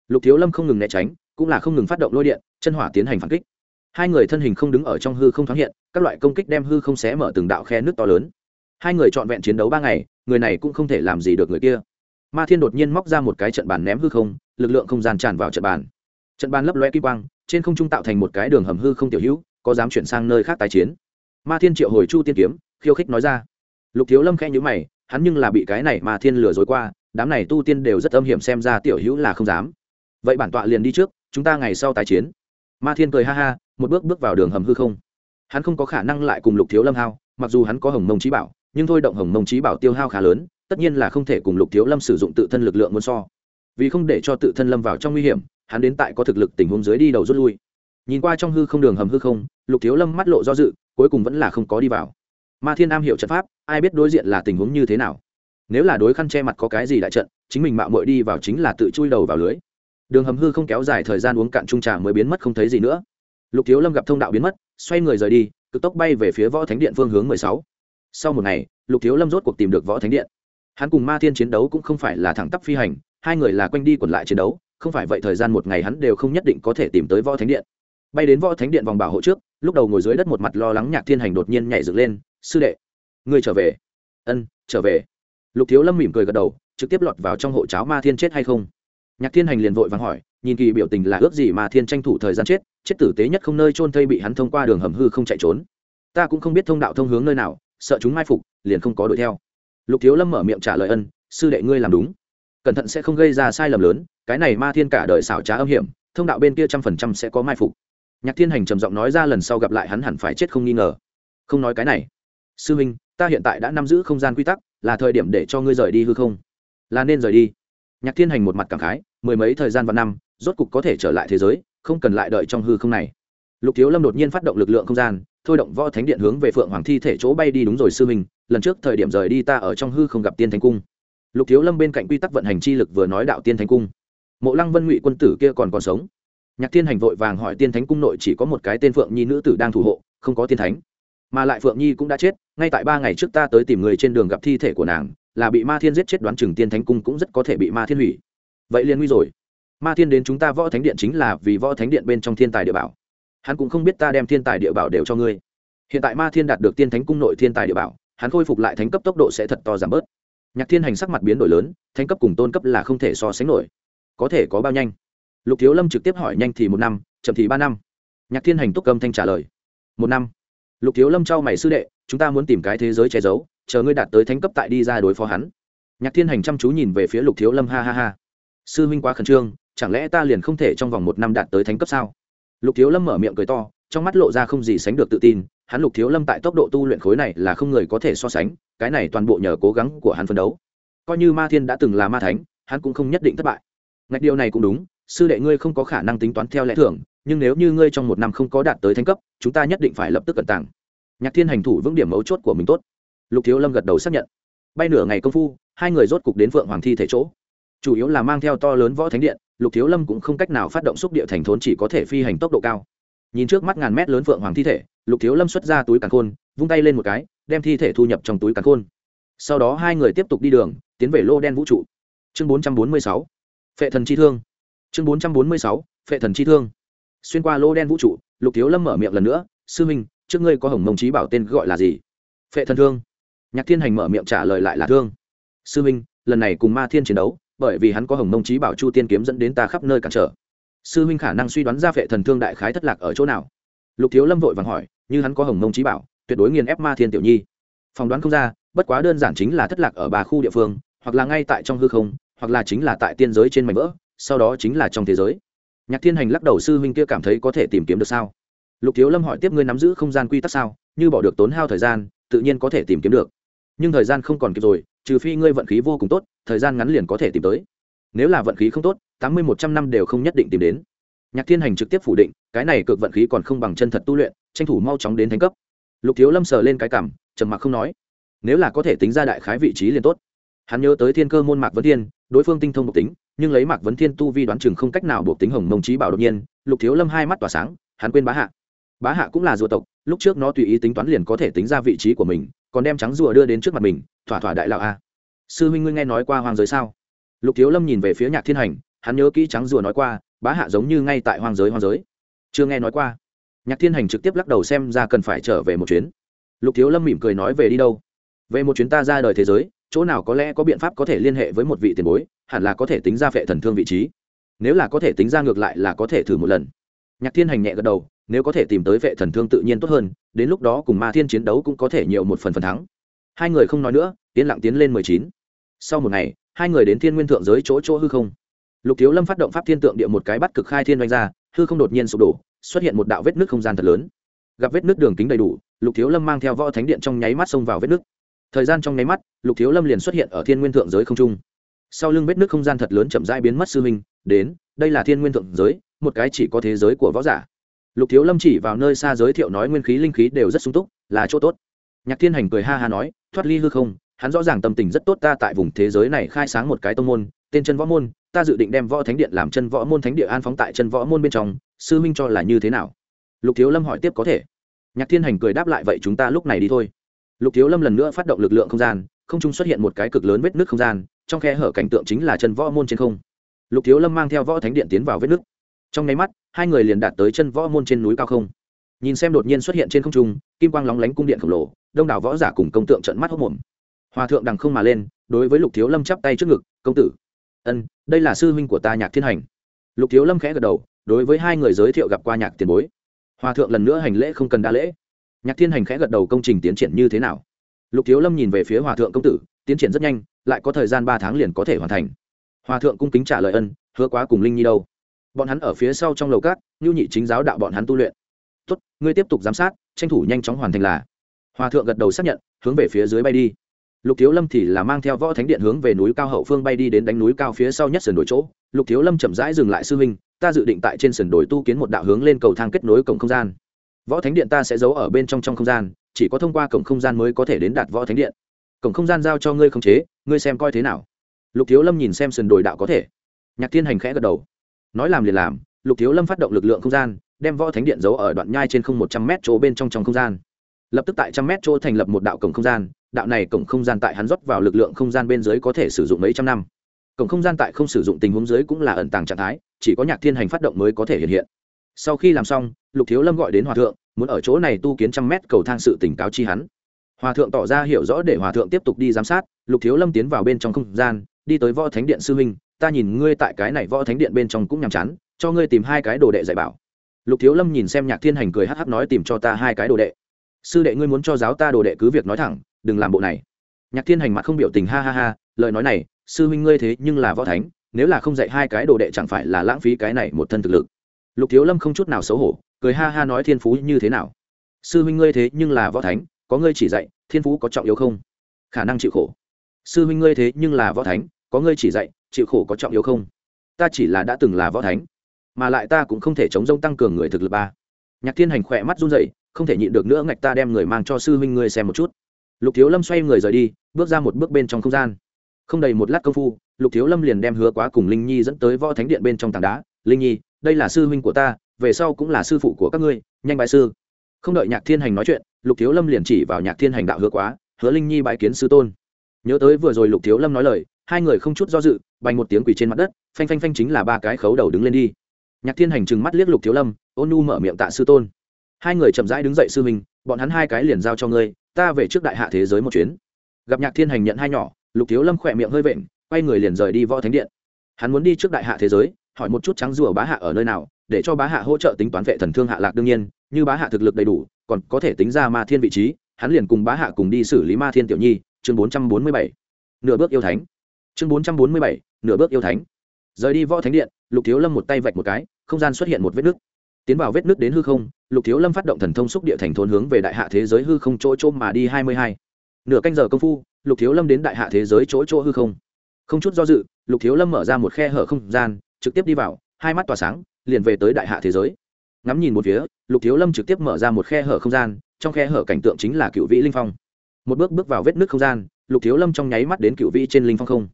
Lục thiếu lâm không ngừng né tránh, cũng là không ngừng phát động lôi điện, chân hỏa tiến hành phản kích. Hai người thân hình không đứng ở trong hư không thoáng hiện, các loại công kích đem hư không xé mở từng đạo khe nước to lớn. Hai người trọn vẹn chiến đấu ba ngày, người này cũng không thể làm gì được người kia. Ma thiên đột nhiên móc ra một cái trận bàn ném hư không, lực lượng không gian tràn vào trận bàn. Trận bàn lấp loe kim quang, trên không trung tạo thành một cái đường hầm hư không tiểu hữu, có dám chuyển sang nơi khác tái chiến. Ma thiên triệu hồi chu tiên kiếm, khiêu khích nói ra. Lục thiếu lâm khẽ nhữ mày hắn nhưng là bị cái này mà thiên lừa dối qua, đám này tu tiên đều rất âm hiểm xem ra tiểu hữu là không dám. Vậy bản tọa liền đi trước, chúng ta ngày sau tái chiến. Ma thiên cười ha ha, một bước bước vào đường hầm hư không. Hắn không có khả năng lại cùng lục thiếu lâm hao, mặc dù hắn có hồng mông trí bảo, nhưng thôi động hồng mông trí bảo tiêu hao khá lớn, tất nhiên là không thể cùng lục thiếu lâm sử dụng tự thân lực lượng muốn so. Vì không để cho tự thân lâm vào trong nguy hiểm, hắn đến tại có thực lực tình huống dưới đi đầu rút lui. Nhìn qua trong hư không đường hầm hư không, lục thiếu lâm mắt lộ do dự, cuối cùng vẫn là không có đi vào ma thiên am hiểu trận pháp, ai biết đối diện là tình huống như thế nào. Nếu là đối khăn che mặt có cái gì đại trận, chính mình mạo mội đi vào chính là tự chui đầu vào lưới. Đường hầm hư không kéo dài thời gian uống cạn trung trà mới biến mất không thấy gì nữa. Lục thiếu lâm gặp thông đạo biến mất, xoay người rời đi, cực tốc bay về phía võ thánh điện phương hướng mười sáu. Sau một ngày, lục thiếu lâm rốt cuộc tìm được võ thánh điện. Hắn cùng ma thiên chiến đấu cũng không phải là thẳng tắp phi hành, hai người là quanh đi quẩn lại chiến đấu, không phải vậy thời gian một ngày hắn đều không nhất định có thể tìm tới võ thánh điện. Bay đến võ thánh điện vòng bảo hộ trước, lúc đầu ngồi dưới đất một mặt lo lắng nhạc thiên hành đột nhiên nhảy dựng lên sư đệ, ngươi trở về. Ân, trở về. Lục thiếu lâm mỉm cười gật đầu, trực tiếp lọt vào trong hộ cháo ma thiên chết hay không? Nhạc thiên hành liền vội vàng hỏi, nhìn kỳ biểu tình là ước gì mà thiên tranh thủ thời gian chết chết tử tế nhất không nơi trôn thây bị hắn thông qua đường hầm hư không chạy trốn. Ta cũng không biết thông đạo thông hướng nơi nào, sợ chúng mai phục, liền không có đuổi theo. Lục thiếu lâm mở miệng trả lời ân, sư đệ ngươi làm đúng. Cẩn thận sẽ không gây ra sai lầm lớn, cái này ma thiên cả đời xảo trá âm hiểm, thông đạo bên kia trăm phần trăm sẽ có mai phục. Nhạc thiên hành trầm giọng nói ra lần sau gặp lại hắn hẳn phải chết không nghi ngờ. Không nói cái này sư huynh, ta hiện tại đã nắm giữ không gian quy tắc, là thời điểm để cho ngươi rời đi hư không? Là nên rời đi? Nhạc thiên hành một mặt cảm khái, mười mấy thời gian và năm, rốt cục có thể trở lại thế giới, không cần lại đợi trong hư không này. Lục thiếu lâm đột nhiên phát động lực lượng không gian, thôi động võ thánh điện hướng về phượng hoàng thi thể chỗ bay đi đúng rồi sư huynh, lần trước thời điểm rời đi ta ở trong hư không gặp tiên thánh cung. Lục thiếu lâm bên cạnh quy tắc vận hành chi lực vừa nói đạo tiên thánh cung. Mộ lăng vân ngụy quân tử kia còn còn sống. Nhạc thiên hành vội vàng hỏi tiên thánh cung nội chỉ có một cái tên phượng nhi nữ tử đang thủ hộ, không có tiên thánh mà lại phượng nhi cũng đã chết ngay tại ba ngày trước ta tới tìm người trên đường gặp thi thể của nàng là bị ma thiên giết chết đoán chừng tiên thánh cung cũng rất có thể bị ma thiên hủy vậy liền nguy rồi ma thiên đến chúng ta võ thánh điện chính là vì võ thánh điện bên trong thiên tài địa bảo hắn cũng không biết ta đem thiên tài địa bảo đều cho ngươi hiện tại ma thiên đạt được tiên thánh cung nội thiên tài địa bảo hắn khôi phục lại thánh cấp tốc độ sẽ thật to giảm bớt nhạc thiên hành sắc mặt biến đổi lớn thánh cấp cùng tôn cấp là không thể so sánh nổi có thể có bao nhanh lục thiếu lâm trực tiếp hỏi nhanh thì một năm chậm thì ba năm nhạc thiên hành túc cầm thanh trả lời một năm lục thiếu lâm trao mày sư đệ, chúng ta muốn tìm cái thế giới che giấu, chờ ngươi đạt tới thánh cấp tại đi ra đối phó hắn. Nhạc thiên hành chăm chú nhìn về phía lục thiếu lâm, ha ha ha. Sư Minh quá khẩn trương, chẳng lẽ ta liền không thể trong vòng một năm đạt tới thánh cấp sao? Lục thiếu lâm mở miệng cười to, trong mắt lộ ra không gì sánh được tự tin, hắn lục thiếu lâm tại tốc độ tu luyện khối này là không người có thể so sánh, cái này toàn bộ nhờ cố gắng của hắn phấn đấu. Coi như ma thiên đã từng là ma thánh, hắn cũng không nhất định thất bại. Ngạch điều này cũng đúng, sư đệ ngươi không có khả năng tính toán theo lẽ thường nhưng nếu như ngươi trong một năm không có đạt tới thánh cấp, chúng ta nhất định phải lập tức cẩn tàng. Nhạc thiên hành thủ vững điểm mấu chốt của mình tốt. Lục thiếu lâm gật đầu xác nhận. Bay nửa ngày công phu, hai người rốt cục đến phượng hoàng thi thể chỗ. Chủ yếu là mang theo to lớn võ thánh điện, lục thiếu lâm cũng không cách nào phát động xúc địa thành thốn chỉ có thể phi hành tốc độ cao. Nhìn trước mắt ngàn mét lớn phượng hoàng thi thể, lục thiếu lâm xuất ra túi càn khôn, vung tay lên một cái, đem thi thể thu nhập trong túi càn khôn. Sau đó hai người tiếp tục đi đường, tiến về lô đen vũ trụ. Chương bốn trăm bốn mươi sáu, phệ thần chi thương. Chương bốn trăm bốn mươi sáu, phệ thần chi thương xuyên qua lô đen vũ trụ, lục thiếu lâm mở miệng lần nữa, sư minh, trước ngươi có hồng mông trí bảo tên gọi là gì? Phệ thần thương. Nhạc thiên hành mở miệng trả lời lại là thương. Sư minh, lần này cùng ma thiên chiến đấu, bởi vì hắn có hồng mông trí bảo chu tiên kiếm dẫn đến ta khắp nơi cản trở. Sư huynh khả năng suy đoán ra phệ thần thương đại khái thất lạc ở chỗ nào? Lục thiếu lâm vội vàng hỏi, như hắn có hồng mông trí bảo, tuyệt đối nghiền ép ma thiên tiểu nhi. Phỏng đoán không ra, bất quá đơn giản chính là thất lạc ở ba khu địa phương, hoặc là ngay tại trong hư không, hoặc là chính là tại tiên giới trên mảnh vỡ, sau đó chính là trong thế giới nhạc thiên hành lắc đầu, sư huynh kia cảm thấy có thể tìm kiếm được sao? Lục thiếu lâm hỏi, tiếp ngươi nắm giữ không gian quy tắc sao? Như bỏ được tốn hao thời gian, tự nhiên có thể tìm kiếm được. Nhưng thời gian không còn kịp rồi, trừ phi ngươi vận khí vô cùng tốt, thời gian ngắn liền có thể tìm tới. Nếu là vận khí không tốt, tám mươi một trăm năm đều không nhất định tìm đến. Nhạc thiên hành trực tiếp phủ định, cái này cực vận khí còn không bằng chân thật tu luyện, tranh thủ mau chóng đến thánh cấp. Lục thiếu lâm sờ lên cái cảm, trầm mặc không nói, nếu là có thể tính ra đại khái vị trí liền tốt. Hắn nhớ tới thiên cơ môn mạc vấn thiên, đối phương tinh thông độc tính nhưng lấy mạc vấn thiên tu vi đoán chừng không cách nào buộc tính hồng mông trí bảo đột nhiên, lục thiếu lâm hai mắt tỏa sáng, hắn quên bá hạ. Bá hạ cũng là rùa tộc, lúc trước nó tùy ý tính toán liền có thể tính ra vị trí của mình, còn đem trắng rùa đưa đến trước mặt mình, thỏa thỏa đại lão a. Sư huynh ngươi nghe nói qua hoàng giới sao? Lục thiếu lâm nhìn về phía nhạc thiên hành, hắn nhớ kỹ trắng rùa nói qua, bá hạ giống như ngay tại hoàng giới hoàng giới. Chưa nghe nói qua. Nhạc thiên hành trực tiếp lắc đầu xem ra cần phải trở về một chuyến. Lục thiếu lâm mỉm cười nói về đi đâu? Về một chuyến ta ra đời thế giới chỗ nào có lẽ có biện pháp có thể liên hệ với một vị tiền bối, hẳn là có thể tính ra phệ thần thương vị trí. Nếu là có thể tính ra ngược lại là có thể thử một lần. Nhạc thiên hành nhẹ gật đầu, nếu có thể tìm tới vệ thần thương tự nhiên tốt hơn, đến lúc đó cùng ma thiên chiến đấu cũng có thể nhiều một phần phần thắng. Hai người không nói nữa tiến lặng tiến lên mười chín. Sau một ngày, hai người đến thiên nguyên thượng giới chỗ chỗ hư không. Lục thiếu lâm phát động pháp thiên tượng địa một cái bắt cực khai thiên doanh ra, hư không đột nhiên sụp đổ, xuất hiện một đạo vết nước không gian thật lớn. Gặp vết nước đường kính đầy đủ, lục thiếu lâm mang theo võ thánh điện trong nháy mắt xông vào vết nước thời gian trong nháy mắt, lục thiếu lâm liền xuất hiện ở thiên nguyên thượng giới không trung. Sau lưng vết nước không gian thật lớn chậm rãi biến mất sư huynh, đến, đây là thiên nguyên thượng giới, một cái chỉ có thế giới của võ giả. Lục thiếu lâm chỉ vào nơi xa giới thiệu nói nguyên khí, linh khí đều rất sung túc, là chỗ tốt. Nhạc thiên hành cười ha ha nói, thoát ly hư không, hắn rõ ràng tâm tình rất tốt, ta tại vùng thế giới này khai sáng một cái tông môn, tên chân võ môn, ta dự định đem võ thánh điện làm chân võ môn thánh địa an phóng tại chân võ môn bên trong, sư minh cho là như thế nào? Lục thiếu lâm hỏi tiếp có thể. Nhạc thiên hành cười đáp lại, vậy chúng ta lúc này đi thôi lục thiếu lâm lần nữa phát động lực lượng không gian, không trung xuất hiện một cái cực lớn vết nước không gian, trong khe hở cảnh tượng chính là chân võ môn trên không. Lục thiếu lâm mang theo võ thánh điện tiến vào vết nước trong nháy mắt, hai người liền đạt tới chân võ môn trên núi cao không. Nhìn xem đột nhiên xuất hiện trên không trung, kim quang lóng lánh cung điện khổng lồ, đông đảo võ giả cùng công tượng trận mắt hốc mồm hòa thượng đằng không mà lên, đối với lục thiếu lâm chắp tay trước ngực, công tử, ân, đây là sư huynh của ta nhạc thiên hành. Lục thiếu lâm khẽ gật đầu, đối với hai người giới thiệu gặp qua nhạc tiền bối. Hòa thượng lần nữa hành lễ không cần đa lễ nhạc thiên hành khẽ gật đầu công trình tiến triển như thế nào? Lục thiếu lâm nhìn về phía hòa thượng công tử, tiến triển rất nhanh, lại có thời gian ba tháng liền có thể hoàn thành. Hòa thượng cung kính trả lời ân, hứa quá cùng linh nhi đâu? Bọn hắn ở phía sau trong lầu cát nhu nhị chính giáo đạo bọn hắn tu luyện. Tốt, ngươi tiếp tục giám sát, tranh thủ nhanh chóng hoàn thành là. Hòa thượng gật đầu xác nhận, hướng về phía dưới bay đi. Lục thiếu lâm thì là mang theo võ thánh điện hướng về núi cao hậu phương bay đi đến đánh núi cao phía sau nhất sườn đồi chỗ. Lục thiếu lâm chậm rãi dừng lại sư huynh, ta dự định tại trên sườn đồi tu kiến một đạo hướng lên cầu thang kết nối cổng không gian võ thánh điện ta sẽ giấu ở bên trong trong không gian, chỉ có thông qua cổng không gian mới có thể đến đạt võ thánh điện. Cổng không gian giao cho ngươi khống chế, ngươi xem coi thế nào. Lục thiếu lâm nhìn xem sườn đồi đạo có thể. Nhạc thiên hành khẽ gật đầu. Nói làm liền làm, lục thiếu lâm phát động lực lượng không gian, đem võ thánh điện giấu ở đoạn nhai trên không một trăm mét chỗ bên trong trong không gian. Lập tức tại trăm mét chỗ thành lập một đạo cổng không gian, đạo này cổng không gian tại hắn rót vào lực lượng không gian bên dưới có thể sử dụng mấy trăm năm. Cổng không gian tại không sử dụng tình huống dưới cũng là ẩn tàng trạng thái, chỉ có nhạc thiên hành phát động mới có thể hiện hiện sau khi làm xong, lục thiếu lâm gọi đến hòa thượng, muốn ở chỗ này tu kiến trăm mét cầu thang sự tỉnh cáo chi hắn. Hòa thượng tỏ ra hiểu rõ để hòa thượng tiếp tục đi giám sát, lục thiếu lâm tiến vào bên trong không gian, đi tới võ thánh điện sư huynh, ta nhìn ngươi tại cái này võ thánh điện bên trong cũng nhàm chán, cho ngươi tìm hai cái đồ đệ dạy bảo. Lục thiếu lâm nhìn xem nhạc thiên hành cười hắc hắc nói, tìm cho ta hai cái đồ đệ. Sư đệ ngươi muốn cho giáo ta đồ đệ cứ việc nói thẳng, đừng làm bộ này. Nhạc thiên hành mặt không biểu tình ha ha ha, lời nói này, sư huynh ngươi thế nhưng là võ thánh, nếu là không dạy hai cái đồ đệ chẳng phải là lãng phí cái này một thân thực lực lục thiếu lâm không chút nào xấu hổ, cười ha ha nói thiên phú như thế nào? Sư huynh ngươi thế nhưng là võ thánh, có ngươi chỉ dạy, thiên phú có trọng yếu không? Khả năng chịu khổ. Sư huynh ngươi thế nhưng là võ thánh, có ngươi chỉ dạy, chịu khổ có trọng yếu không? Ta chỉ là đã từng là võ thánh, mà lại ta cũng không thể chống rông tăng cường người thực lực ba. Nhạc thiên hành khỏe mắt run dậy không thể nhịn được nữa ngạch ta đem người mang cho sư huynh ngươi xem một chút. Lục thiếu lâm xoay người rời đi, bước ra một bước bên trong không gian. Không đầy một lát công phu, lục thiếu lâm liền đem hứa quá cùng linh nhi dẫn tới võ thánh điện bên trong tảng đá. Linh nhi đây là sư huynh của ta, về sau cũng là sư phụ của các ngươi, nhanh bại sư. Không đợi nhạc thiên hành nói chuyện, lục thiếu lâm liền chỉ vào nhạc thiên hành đạo hứa quá, hứa linh nhi bãi kiến sư tôn. Nhớ tới vừa rồi lục thiếu lâm nói lời, hai người không chút do dự, bành một tiếng quỳ trên mặt đất, phanh phanh phanh chính là ba cái khấu đầu đứng lên đi. Nhạc thiên hành trừng mắt liếc lục thiếu lâm, ôn nu mở miệng tạ sư tôn. Hai người chậm rãi đứng dậy sư huynh, bọn hắn hai cái liền giao cho ngươi, ta về trước đại hạ thế giới một chuyến. Gặp nhạc thiên hành nhận hai nhỏ, lục thiếu lâm khỏe miệng hơi vện, quay người liền rời đi võ thánh điện. Hắn muốn đi trước đại hạ thế giới hỏi một chút trắng rùa bá hạ ở nơi nào, để cho bá hạ hỗ trợ tính toán vệ thần thương hạ lạc đương nhiên, như bá hạ thực lực đầy đủ, còn có thể tính ra ma thiên vị trí, hắn liền cùng bá hạ cùng đi xử lý ma thiên tiểu nhi, chương bốn trăm bốn mươi bảy. Nửa bước yêu thánh. Chương bốn trăm bốn mươi bảy, nửa bước yêu thánh. Rời đi võ thánh điện, lục thiếu lâm một tay vạch một cái, không gian xuất hiện một vết nứt. Tiến vào vết nứt đến hư không, lục thiếu lâm phát động thần thông xúc địa thành thôn hướng về đại hạ thế giới hư không chỗ chỗ mà đi hai mươi hai. Nửa canh giờ công phu, lục thiếu lâm đến đại hạ thế giới chỗ chỗ hư không. Không chút do dự, lục thiếu lâm mở ra một khe hở không gian trực tiếp đi vào, hai mắt tỏa sáng, liền về tới đại hạ thế giới. Ngắm nhìn một phía, lục thiếu lâm trực tiếp mở ra một khe hở không gian, trong khe hở cảnh tượng chính là cựu vĩ linh phong. Một bước bước vào vết nước không gian, lục thiếu lâm trong nháy mắt đến cựu vĩ trên linh phong không.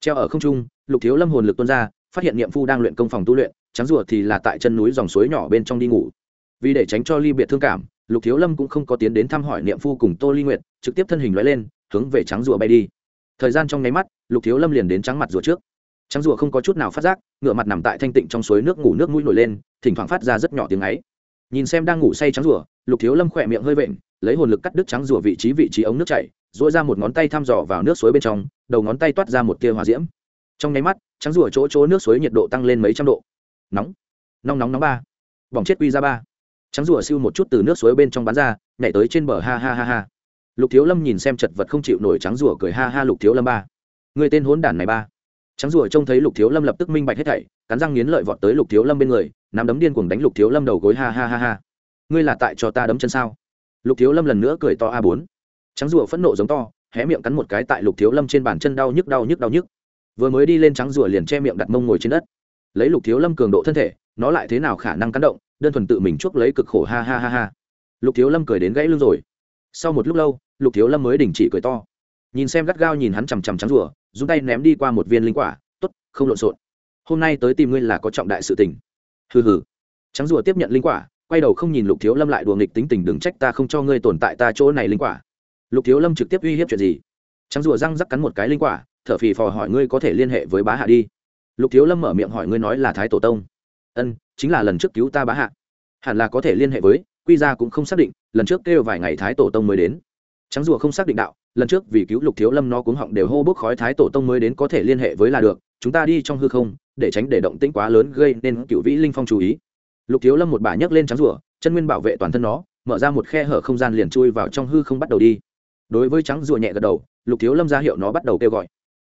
Treo ở không trung, lục thiếu lâm hồn lực tuôn ra, phát hiện niệm phu đang luyện công phòng tu luyện, trắng rùa thì là tại chân núi dòng suối nhỏ bên trong đi ngủ. Vì để tránh cho ly biệt thương cảm, lục thiếu lâm cũng không có tiến đến thăm hỏi niệm phu cùng tô ly nguyện trực tiếp thân hình loại lên, hướng về trắng rùa bay đi. Thời gian trong nháy mắt, lục thiếu lâm liền đến trắng mặt rùa trước trắng rùa không có chút nào phát giác ngựa mặt nằm tại thanh tịnh trong suối nước ngủ nước mũi nổi lên, thỉnh thoảng phát ra rất nhỏ tiếng ấy. Nhìn xem đang ngủ say trắng rùa, lục thiếu lâm khỏe miệng hơi vện, lấy hồn lực cắt đứt trắng rùa vị trí vị trí ống nước chảy dội ra một ngón tay thăm dò vào nước suối bên trong, đầu ngón tay toát ra một tia hòa diễm. Trong nháy mắt, trắng rùa chỗ chỗ nước suối nhiệt độ tăng lên mấy trăm độ. Nóng nóng nóng nóng ba. Vòng chết quy ra ba. Trắng rùa siêu một chút từ nước suối bên trong bán ra, nhảy tới trên bờ ha ha ha ha. Lục thiếu lâm nhìn xem chật vật không chịu nổi trắng rùa cười ha ha lục thiếu lâm ba. Người tên hốn đản này ba trắng rùa trông thấy lục thiếu lâm lập tức minh bạch hết thảy, cắn răng nghiến lợi vọt tới lục thiếu lâm bên người, nắm đấm điên cuồng đánh lục thiếu lâm đầu gối, ha ha ha ha. Ngươi là tại cho ta đấm chân sao? Lục thiếu lâm lần nữa cười to a bốn. Trắng rùa phẫn nộ giống to, hé miệng cắn một cái tại lục thiếu lâm trên bàn chân đau nhức đau nhức đau nhức. Vừa mới đi lên trắng rùa liền che miệng đặt mông ngồi trên đất. Lấy lục thiếu lâm cường độ thân thể, nó lại thế nào khả năng cắn động, đơn thuần tự mình chuốc lấy cực khổ, ha ha ha ha. Lục thiếu lâm cười đến gãy lưng rồi. Sau một lúc lâu, lục thiếu lâm mới đình chỉ cười to. Nhìn xem gắt gao nhìn hắn chằm chằm trắng rùa dùng tay ném đi qua một viên linh quả t ố t không lộn xộn. Hôm nay tới tìm ngươi là có trọng đại sự tình. Hừ hừ. Trắng rùa tiếp nhận linh quả, quay đầu không nhìn lục thiếu lâm lại đùa nghịch tính tình, đừng trách ta không cho ngươi tồn tại ta chỗ này linh quả. Lục thiếu lâm trực tiếp uy hiếp chuyện gì? Trắng rùa răng rắc cắn một cái linh quả t h ở phì phò hỏi ngươi có thể liên hệ với bá hạ đi. Lục thiếu lâm mở miệng hỏi ngươi nói là thái tổ tông. Ân, chính là lần trước cứu ta bá hạ. Hẳn là có thể liên hệ với, quy ra cũng không xác định, lần trước kêu vài ngày thái tổ tông mới đến. Trắng rùa không xác định đạo lần trước vì cứu lục thiếu lâm nó cuống họng đều hô bốc khói thái tổ tông mới đến có thể liên hệ với là được, chúng ta đi trong hư không, để tránh để động tĩnh quá lớn gây nên cựu vĩ linh phong chú ý. Lục thiếu lâm một bà nhấc lên trắng rủa chân nguyên bảo vệ toàn thân nó, mở ra một khe hở không gian liền chui vào trong hư không bắt đầu đi. Đối với trắng rùa nhẹ gật đầu, lục thiếu lâm ra hiệu nó bắt đầu kêu gọi.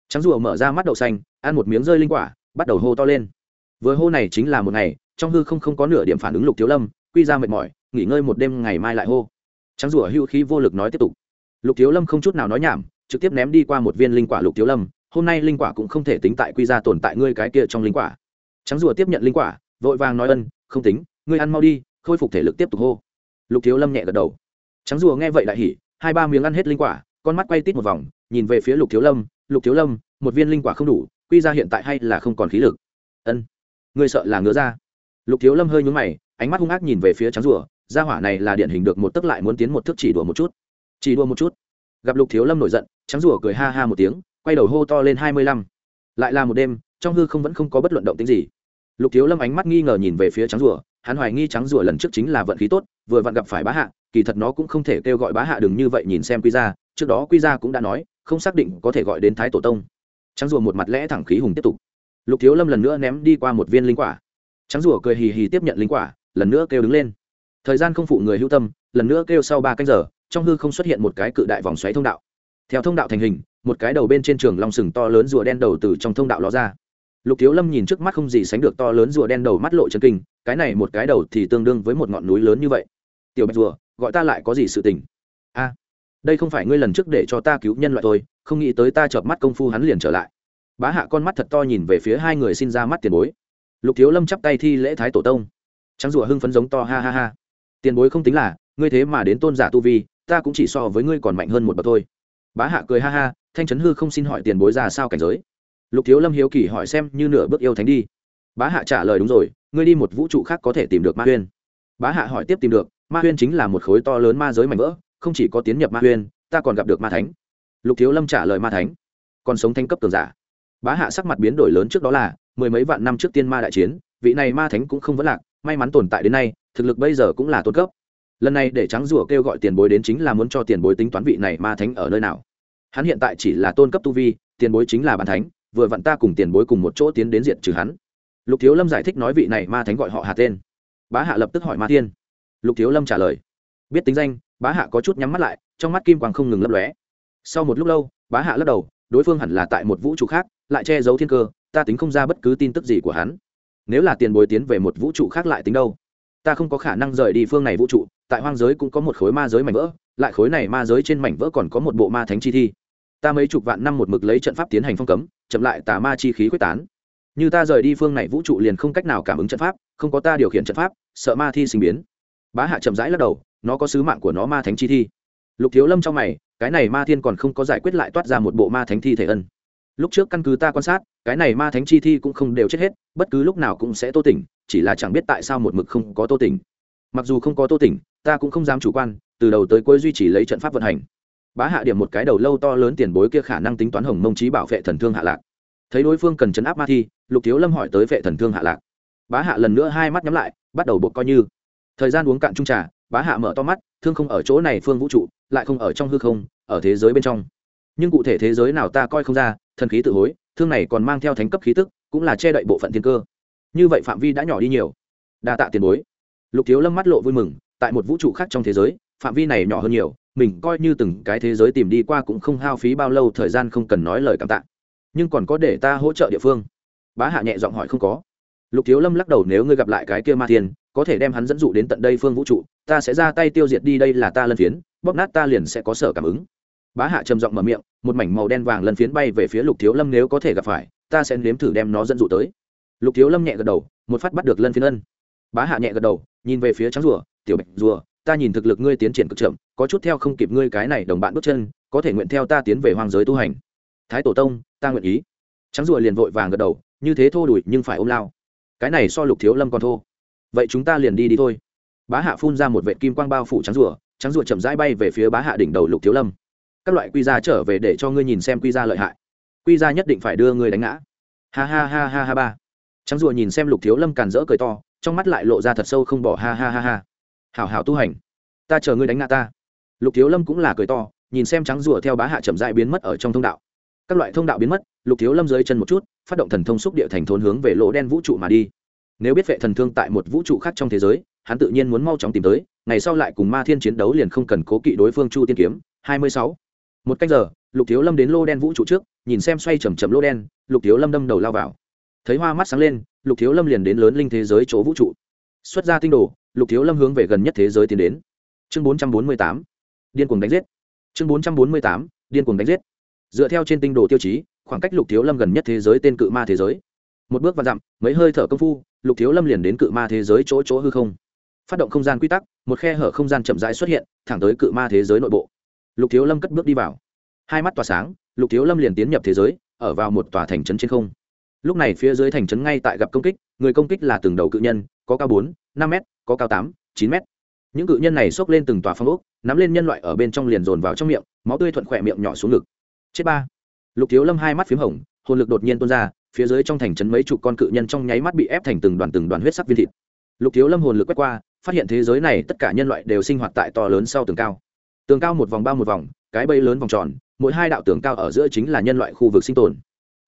Trắng rùa mở ra mắt đậu xanh, ăn một miếng rơi linh quả, bắt đầu hô to lên. Với hô này chính là một ngày, trong hư không không có nửa điểm phản ứng lục thiếu lâm, quy ra mệt mỏi, nghỉ ngơi một đêm ngày mai lại hô. Trắng rùa hưu khí vô lực nói tiếp tục lục thiếu lâm không chút nào nói nhảm, trực tiếp ném đi qua một viên linh quả lục thiếu lâm, hôm nay linh quả cũng không thể tính tại quy ra tồn tại ngươi cái kia trong linh quả. Trắng rùa tiếp nhận linh quả, vội vàng nói ân, không tính, ngươi ăn mau đi, khôi phục thể lực tiếp tục hô. Lục thiếu lâm nhẹ gật đầu. Trắng rùa nghe vậy đại hỉ, hai ba miếng ăn hết linh quả, con mắt quay tít một vòng, nhìn về phía lục thiếu lâm, lục thiếu lâm, một viên linh quả không đủ, quy ra hiện tại hay là không còn khí lực? Ân, ngươi sợ là ngứa ra lục thiếu lâm hơi nhúng mày, ánh mắt hung ác nhìn về phía trắng rùa, gia hỏa này là điển hình được một tức lại muốn tiến một thước chỉ đùa một chút chỉ đua một chút. Gặp lục thiếu lâm nổi giận, trắng rủa cười ha ha một tiếng, quay đầu hô to lên hai mươi lăm. Lại là một đêm, trong hư không vẫn không có bất luận động tính gì. Lục thiếu lâm ánh mắt nghi ngờ nhìn về phía trắng rủa hắn hoài nghi trắng rủa lần trước chính là vận khí tốt, vừa vặn gặp phải bá hạ, kỳ thật nó cũng không thể kêu gọi bá hạ đừng như vậy nhìn xem quy ra trước đó quy ra cũng đã nói, không xác định có thể gọi đến thái tổ tông. Trắng rùa một mặt lẽ thẳng khí hùng tiếp tục. Lục thiếu lâm lần nữa ném đi qua một viên linh quả. Trắng rùa cười hì hì tiếp nhận linh quả, lần nữa kêu đứng lên. Thời gian không phụ người hữu tâm, lần nữa kêu sau ba canh giờ trong hư không xuất hiện một cái cự đại vòng xoáy thông đạo. Theo thông đạo thành hình, một cái đầu bên trên trường long sừng to lớn rùa đen đầu từ trong thông đạo ló ra. Lục thiếu lâm nhìn trước mắt không gì sánh được to lớn rùa đen đầu mắt lộ chân kinh, cái này một cái đầu thì tương đương với một ngọn núi lớn như vậy. Tiểu bạch rùa, gọi ta lại có gì sự tình? A, đây không phải ngươi lần trước để cho ta cứu nhân loại thôi, không nghĩ tới ta chợp mắt công phu hắn liền trở lại. Bá hạ con mắt thật to nhìn về phía hai người xin ra mắt tiền bối. Lục thiếu lâm chắp tay thi lễ thái tổ tông. Trắng rùa hưng phấn giống to, ha ha ha. Tiền bối không tính là, ngươi thế mà đến tôn giả tu vi ta cũng chỉ so với ngươi còn mạnh hơn một bậc thôi. Bá hạ cười ha ha, thanh trấn hư không xin hỏi tiền bối ra sao cảnh giới? Lục thiếu lâm hiếu kỳ hỏi xem như nửa bước yêu thánh đi. Bá hạ trả lời đúng rồi, ngươi đi một vũ trụ khác có thể tìm được ma huyên. Bá hạ hỏi tiếp tìm được, ma huyên chính là một khối to lớn ma giới mảnh vỡ, không chỉ có tiến nhập ma huyên, ta còn gặp được ma thánh. Lục thiếu lâm trả lời ma thánh. Còn sống thanh cấp tường giả. Bá hạ sắc mặt biến đổi lớn trước đó là, mười mấy vạn năm trước tiên ma đại chiến, vị này ma thánh cũng không vấn lạc, may mắn tồn tại đến nay, thực lực bây giờ cũng là tốt cấp lần này để trắng rủa kêu gọi tiền bối đến chính là muốn cho tiền bối tính toán vị này ma thánh ở nơi nào. Hắn hiện tại chỉ là tôn cấp tu vi, tiền bối chính là bàn thánh, vừa vặn ta cùng tiền bối cùng một chỗ tiến đến diện trừ hắn. Lục thiếu lâm giải thích nói vị này ma thánh gọi họ hà tên bá hạ lập tức hỏi ma tiên. Lục thiếu lâm trả lời. Biết tính danh, bá hạ có chút nhắm mắt lại, trong mắt kim quang không ngừng lấp lóe. Sau một lúc lâu, bá hạ lắc đầu, đối phương hẳn là tại một vũ trụ khác, lại che giấu thiên cơ, ta tính không ra bất cứ tin tức gì của hắn. Nếu là tiền bối tiến về một vũ trụ khác lại tính đâu? Ta không có khả năng rời đi phương này vũ trụ tại hoang giới cũng có một khối ma giới mảnh vỡ, lại khối này ma giới trên mảnh vỡ còn có một bộ ma thánh chi thi. Ta mấy chục vạn năm một mực lấy trận pháp tiến hành phong cấm, chậm lại tà ma chi khí quyết tán. Như ta rời đi phương này vũ trụ liền không cách nào cảm ứng trận pháp, không có ta điều khiển trận pháp, sợ ma thi sinh biến. Bá hạ chậm rãi lắc đầu, nó có sứ mạng của nó ma thánh chi thi. Lục thiếu lâm trong mày, cái này ma thiên còn không có giải quyết lại toát ra một bộ ma thánh thi thể ân. Lúc trước căn cứ ta quan sát, cái này ma thánh chi thi cũng không đều chết hết, bất cứ lúc nào cũng sẽ tô tỉnh, chỉ là chẳng biết tại sao một mực không có tô tỉnh. Mặc dù không có tô tỉnh ta cũng không dám chủ quan, từ đầu tới cuối duy trì lấy trận pháp vận hành. Bá hạ điểm một cái đầu lâu to lớn tiền bối kia khả năng tính toán hồng mông trí bảo vệ thần thương hạ lạc. Thấy đối phương cần chấn áp ma thi, lục thiếu lâm hỏi tới vệ thần thương hạ lạc. Bá hạ lần nữa hai mắt nhắm lại, bắt đầu buộc coi như. Thời gian uống cạn trung trà, bá hạ mở to mắt, thương không ở chỗ này phương vũ trụ, lại không ở trong hư không, ở thế giới bên trong. Nhưng cụ thể thế giới nào ta coi không ra, thần khí tự hối, thương này còn mang theo thánh cấp khí tức, cũng là che đậy bộ phận thiên cơ. Như vậy phạm vi đã nhỏ đi nhiều. Đa tạ tiền bối. Lục thiếu lâm mắt lộ vui mừng tại một vũ trụ khác trong thế giới, phạm vi này nhỏ hơn nhiều, mình coi như từng cái thế giới tìm đi qua cũng không hao phí bao lâu, thời gian không cần nói lời cảm tạ. Nhưng còn có để ta hỗ trợ địa phương. Bá hạ nhẹ giọng hỏi không có. Lục thiếu lâm lắc đầu, nếu ngươi gặp lại cái kia ma thiên, có thể đem hắn dẫn dụ đến tận đây phương vũ trụ, ta sẽ ra tay tiêu diệt đi, đây là ta lân phiến, bóp nát ta liền sẽ có sở cảm ứng. Bá hạ trầm giọng mở miệng, một mảnh màu đen vàng lân phiến bay về phía lục thiếu lâm, nếu có thể gặp phải, ta sẽ nếm thử đem nó dẫn dụ tới. Lục thiếu lâm nhẹ gật đầu, một phát bắt được lân phiến ân. Bá hạ nhẹ gật đầu, nhìn về phía trắng rùa tiểu bạch rùa, ta nhìn thực lực ngươi tiến triển cực chậm, có chút theo không kịp ngươi cái này đồng bạn bước chân, có thể nguyện theo ta tiến về hoang giới tu hành. Thái tổ tông, ta nguyện ý. Trắng rùa liền vội vàng gật đầu, như thế thô đùi nhưng phải ôm lao. Cái này so lục thiếu lâm còn thô. Vậy chúng ta liền đi đi thôi. Bá hạ phun ra một vệ kim quang bao phủ trắng rùa trắng rùa chậm rãi bay về phía bá hạ đỉnh đầu lục thiếu lâm. Các loại quy gia trở về để cho ngươi nhìn xem quy gia lợi hại. Quy gia nhất định phải đưa ngươi đánh ngã. Ha ha ha ha ha ba. Trắng rùa nhìn xem lục thiếu lâm càn rỡ cười to, trong mắt lại lộ ra thật sâu không bỏ. Ha ha ha ha hảo hảo tu hành. Ta chờ ngươi đánh ngã ta. Lục thiếu lâm cũng là cười to, nhìn xem trắng rùa theo bá hạ chậm dại biến mất ở trong thông đạo. Các loại thông đạo biến mất, lục thiếu lâm dưới chân một chút, phát động thần thông xúc địa thành thốn hướng về lỗ đen vũ trụ mà đi. Nếu biết vệ thần thương tại một vũ trụ khác trong thế giới, hắn tự nhiên muốn mau chóng tìm tới, ngày sau lại cùng ma thiên chiến đấu liền không cần cố kỵ đối phương chu tiên kiếm, hai mươi sáu. Một cách giờ, lục thiếu lâm đến lô đen vũ trụ trước, nhìn xem xoay chầm chậm lô đen, lục thiếu lâm đâm đầu lao vào. Thấy hoa mắt sáng lên, lục thiếu lâm liền đến lớn linh thế giới chỗ vũ trụ. Xuất ra tinh đồ lục thiếu lâm hướng về gần nhất thế giới tiến đến. Chương bốn trăm bốn mươi tám, điên cuồng đánh giết. Chương bốn trăm bốn mươi tám, điên cuồng đánh giết. Dựa theo trên tinh đồ tiêu chí, khoảng cách lục thiếu lâm gần nhất thế giới tên cự ma thế giới. Một bước và dặm, mấy hơi thở công phu, lục thiếu lâm liền đến cự ma thế giới chỗ chỗ hư không. Phát động không gian quy tắc, một khe hở không gian chậm rãi xuất hiện, thẳng tới cự ma thế giới nội bộ. Lục thiếu lâm cất bước đi vào. Hai mắt tỏa sáng, lục thiếu lâm liền tiến nhập thế giới, ở vào một tòa thành trấn trên không. Lúc này phía dưới thành trấn ngay tại gặp công kích, người công kích là từng đầu cự nhân, có cao bốn, năm m có cao tám, chín mét. những cự nhân này xốc lên từng tòa phong ốc, nắm lên nhân loại ở bên trong liền dồn vào trong miệng, máu tươi thuận khỏe miệng nhỏ xuống ngực. Chết ba. Lục thiếu lâm hai mắt p h í m hồng, hồn lực đột nhiên tuôn ra, phía dưới trong thành trấn mấy chục con cự nhân trong nháy mắt bị ép thành từng đoàn từng đoàn huyết sắc viên thịt. Lục thiếu lâm hồn lực quét qua, phát hiện thế giới này tất cả nhân loại đều sinh hoạt tại to lớn sau tường cao. Tường cao một vòng bao một vòng, cái bây lớn vòng tròn, mỗi hai đạo tường cao ở giữa chính là nhân loại khu vực sinh tồn.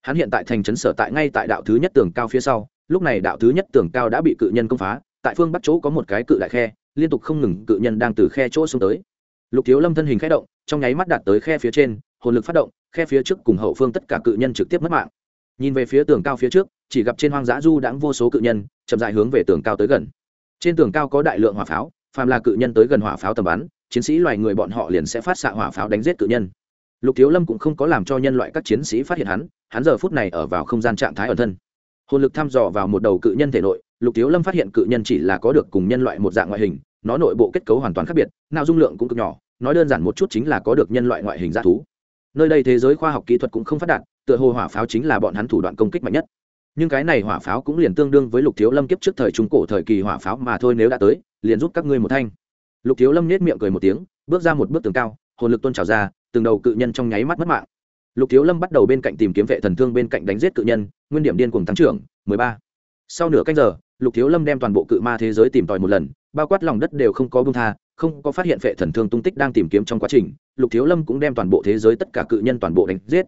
Hắn hiện tại thành trấn sở tại ngay tại đạo thứ nhất tường cao phía sau, lúc này đạo thứ nhất tường cao đã bị cự nhân công phá tại phương bắc chỗ có một cái cự đại khe, liên tục không ngừng cự nhân đang từ khe chỗ xuống tới. Lục thiếu lâm thân hình k h ẽ động, trong nháy mắt đạt tới khe phía trên, hồn lực phát động, khe phía trước cùng hậu phương tất cả cự nhân trực tiếp mất mạng. Nhìn về phía tường cao phía trước, chỉ gặp trên hoang dã du đãng vô số cự nhân, chậm dại hướng về tường cao tới gần. Trên tường cao có đại lượng hỏa pháo, phàm là cự nhân tới gần hỏa pháo tầm bắn, chiến sĩ loài người bọn họ liền sẽ phát xạ hỏa pháo đánh giết cự nhân. Lục thiếu lâm cũng không có làm cho nhân loại các chiến sĩ phát hiện hắn hắn giờ phút này ở vào không gian trạng thái ẩn thân. Hồn lực thăm dò vào một đầu cự nhân thể nội lục thiếu lâm phát hiện cự nhân chỉ là có được cùng nhân loại một dạng ngoại hình, nó nội bộ kết cấu hoàn toàn khác biệt, nào dung lượng cũng cực nhỏ, nói đơn giản một chút chính là có được nhân loại ngoại hình g thú. Nơi đây thế giới khoa học kỹ thuật cũng không phát đạt, tựa hồ hỏa pháo chính là bọn hắn thủ đoạn công kích mạnh nhất. Nhưng cái này hỏa pháo cũng liền tương đương với lục thiếu lâm kiếp trước thời trung cổ thời kỳ hỏa pháo mà thôi, nếu đã tới, liền giúp các ngươi một thanh. Lục thiếu lâm nết miệng cười một tiếng, bước ra một bước tường cao, hồn lực tôn trào ra, từng đầu cự nhân trong nháy mắt mất mạng. Lục thiếu lâm bắt đầu bên cạnh tìm kiếm vệ thần thương bên cạnh đánh giết cự nhân, nguyên điểm điên cùng tăng trưởng, mười ba. Sau nửa canh giờ lục thiếu lâm đem toàn bộ cự ma thế giới tìm tòi một lần, bao quát lòng đất đều không có bông tha, không có phát hiện vệ thần thương tung tích đang tìm kiếm trong quá trình, lục thiếu lâm cũng đem toàn bộ thế giới tất cả cự nhân toàn bộ đánh giết,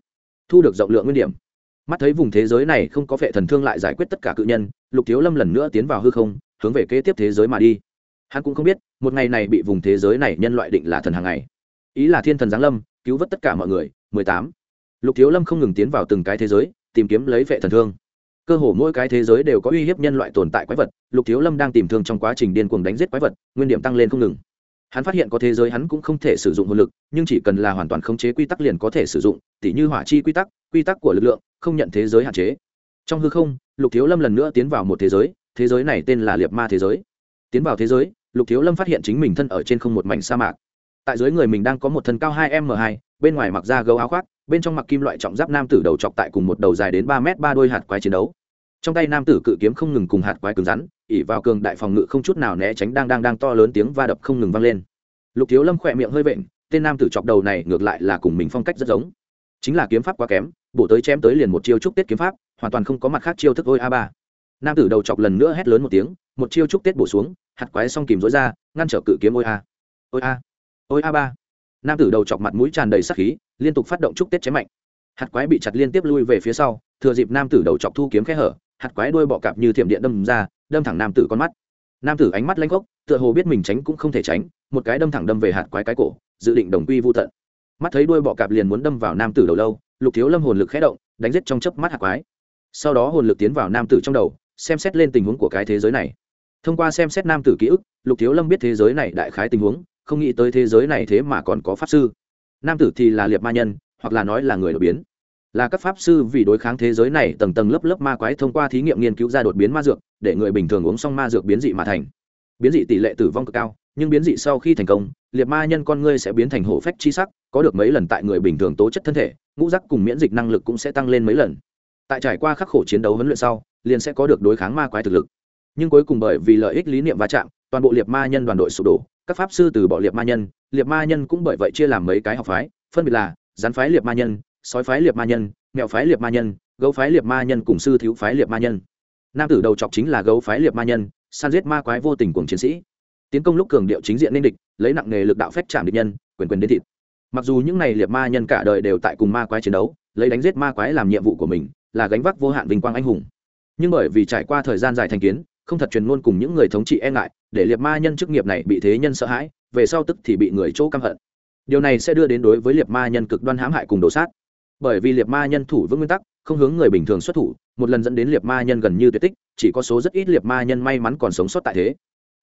thu được rộng lượng nguyên điểm. Mắt thấy vùng thế giới này không có vệ thần thương lại giải quyết tất cả cự nhân, lục thiếu lâm lần nữa tiến vào hư không, hướng về kế tiếp thế giới mà đi. Hắn cũng không biết, một ngày này bị vùng thế giới này nhân loại định là thần hàng ngày. Ý là thiên thần giáng lâm, cứu vớt tất cả mọi người, mười tám. Lục thiếu lâm không ngừng tiến vào từng cái thế giới, tìm kiếm lấy vệ thần thương cơ hồ mỗi cái thế giới đều có uy hiếp nhân loại tồn tại quái vật, lục thiếu lâm đang tìm thương trong quá trình điên cuồng đánh giết quái vật, nguyên điểm tăng lên không ngừng. Hắn phát hiện có thế giới hắn cũng không thể sử dụng hồn lực, nhưng chỉ cần là hoàn toàn khống chế quy tắc liền có thể sử dụng, tỉ như hỏa chi quy tắc quy tắc của lực lượng, không nhận thế giới hạn chế. Trong hư không, lục thiếu lâm lần nữa tiến vào một thế giới thế giới này tên là liệt ma thế giới. Tiến vào thế giới, lục thiếu lâm phát hiện chính mình thân ở trên không một mảnh sa mạc. Tại dưới người mình đang có một thân cao hai m hai, bên ngoài mặc da gấu áo khoác bên trong mặc kim loại trọng giáp nam tử đầu chọc tại cùng một đầu dài đến ba m ba đôi hạt quái chiến đấu. Trong tay nam tử cự kiếm không ngừng cùng hạt quái cứng rắn, ỉ vào cường đại phòng ngự không chút nào né tránh đang đang đang to lớn tiếng va đập không ngừng vang lên. Lục thiếu lâm khỏe miệng hơi vện, tên nam tử chọc đầu này ngược lại là cùng mình phong cách rất giống. Chính là kiếm pháp quá kém, bổ tới chém tới liền một chiêu trúc tiết kiếm pháp, hoàn toàn không có mặt khác chiêu thức ôi a ba. Nam tử đầu chọc lần nữa hét lớn một tiếng, một chiêu trúc tiết bổ xuống, hạt quái xong kìm rối ra, ngăn trở cự kiếm ôi a. Ôi a. Ôi a ba nam tử đầu chọc mặt mũi tràn đầy sắc khí, liên tục phát động chúc tiết chém mạnh. Hạt quái bị chặt liên tiếp lui về phía sau, thừa dịp nam tử đầu chọc thu kiếm khe hở, hạt quái đuôi bọ cạp như thiểm điện đâm ra, đâm thẳng nam tử con mắt. Nam tử ánh mắt lanh gốc tựa hồ biết mình tránh cũng không thể tránh, một cái đâm thẳng đâm về hạt quái cái cổ, dự định đồng quy vô tận. Mắt thấy đuôi bọ cạp liền muốn đâm vào nam tử đầu lâu, lục thiếu lâm hồn lực khé động, đánh giết trong chớp mắt hạt quái. Sau đó hồn lực tiến vào nam tử trong đầu, xem xét lên tình huống của cái thế giới này. Thông qua xem xét nam tử ký ức, lục thiếu lâm biết thế giới này đại khái tình huống không nghĩ tới thế giới này thế mà còn có pháp sư. Nam tử thì là liệt ma nhân, hoặc là nói là người đột biến. Là các pháp sư vì đối kháng thế giới này tầng tầng lớp lớp ma quái thông qua thí nghiệm nghiên cứu ra đột biến ma dược, để người bình thường uống xong ma dược biến dị mà thành. Biến dị tỷ lệ tử vong cực cao, nhưng biến dị sau khi thành công, liệt ma nhân con ngươi sẽ biến thành hổ phách chi sắc, có được mấy lần tại người bình thường tố chất thân thể, ngũ rắc cùng miễn dịch năng lực cũng sẽ tăng lên mấy lần. Tại trải qua khắc khổ chiến đấu huấn luyện sau, liền sẽ có được đối kháng ma quái thực lực. Nhưng cuối cùng bởi vì lợi ích lý niệm va chạm, toàn bộ liệt ma nhân đoàn đội sụp đổ các pháp sư từ bỏ liệt ma nhân, liệt ma nhân cũng bởi vậy chia làm mấy cái học phái, phân biệt là rắn phái liệt ma nhân, sói phái liệt ma nhân mèo phái liệt ma nhân, gấu phái liệt ma nhân cùng sư thiếu phái liệt ma nhân. Nam tử đầu chọc chính là gấu phái liệt ma nhân, săn giết ma quái vô tình cùng chiến sĩ. Tiến công lúc cường điệu chính diện nên địch, lấy nặng nghề lực đạo phách chạm địch nhân, quyền quyền đến thịt. Mặc dù những này liệt ma nhân cả đời đều tại cùng ma quái chiến đấu, lấy đánh giết ma quái làm nhiệm vụ của mình, là gánh vác vô hạn vinh quang anh hùng. Nhưng bởi vì trải qua thời gian dài thành kiến không thật truyền ngôn cùng những người thống trị e ngại, để liệt ma nhân chức nghiệp này bị thế nhân sợ hãi, về sau tức thì bị người chỗ căm hận. Điều này sẽ đưa đến đối với liệt ma nhân cực đoan hãm hại cùng đổ sát. Bởi vì liệt ma nhân thủ vững nguyên tắc, không hướng người bình thường xuất thủ, một lần dẫn đến liệt ma nhân gần như tuyệt tích, chỉ có số rất ít liệt ma nhân may mắn còn sống sót tại thế.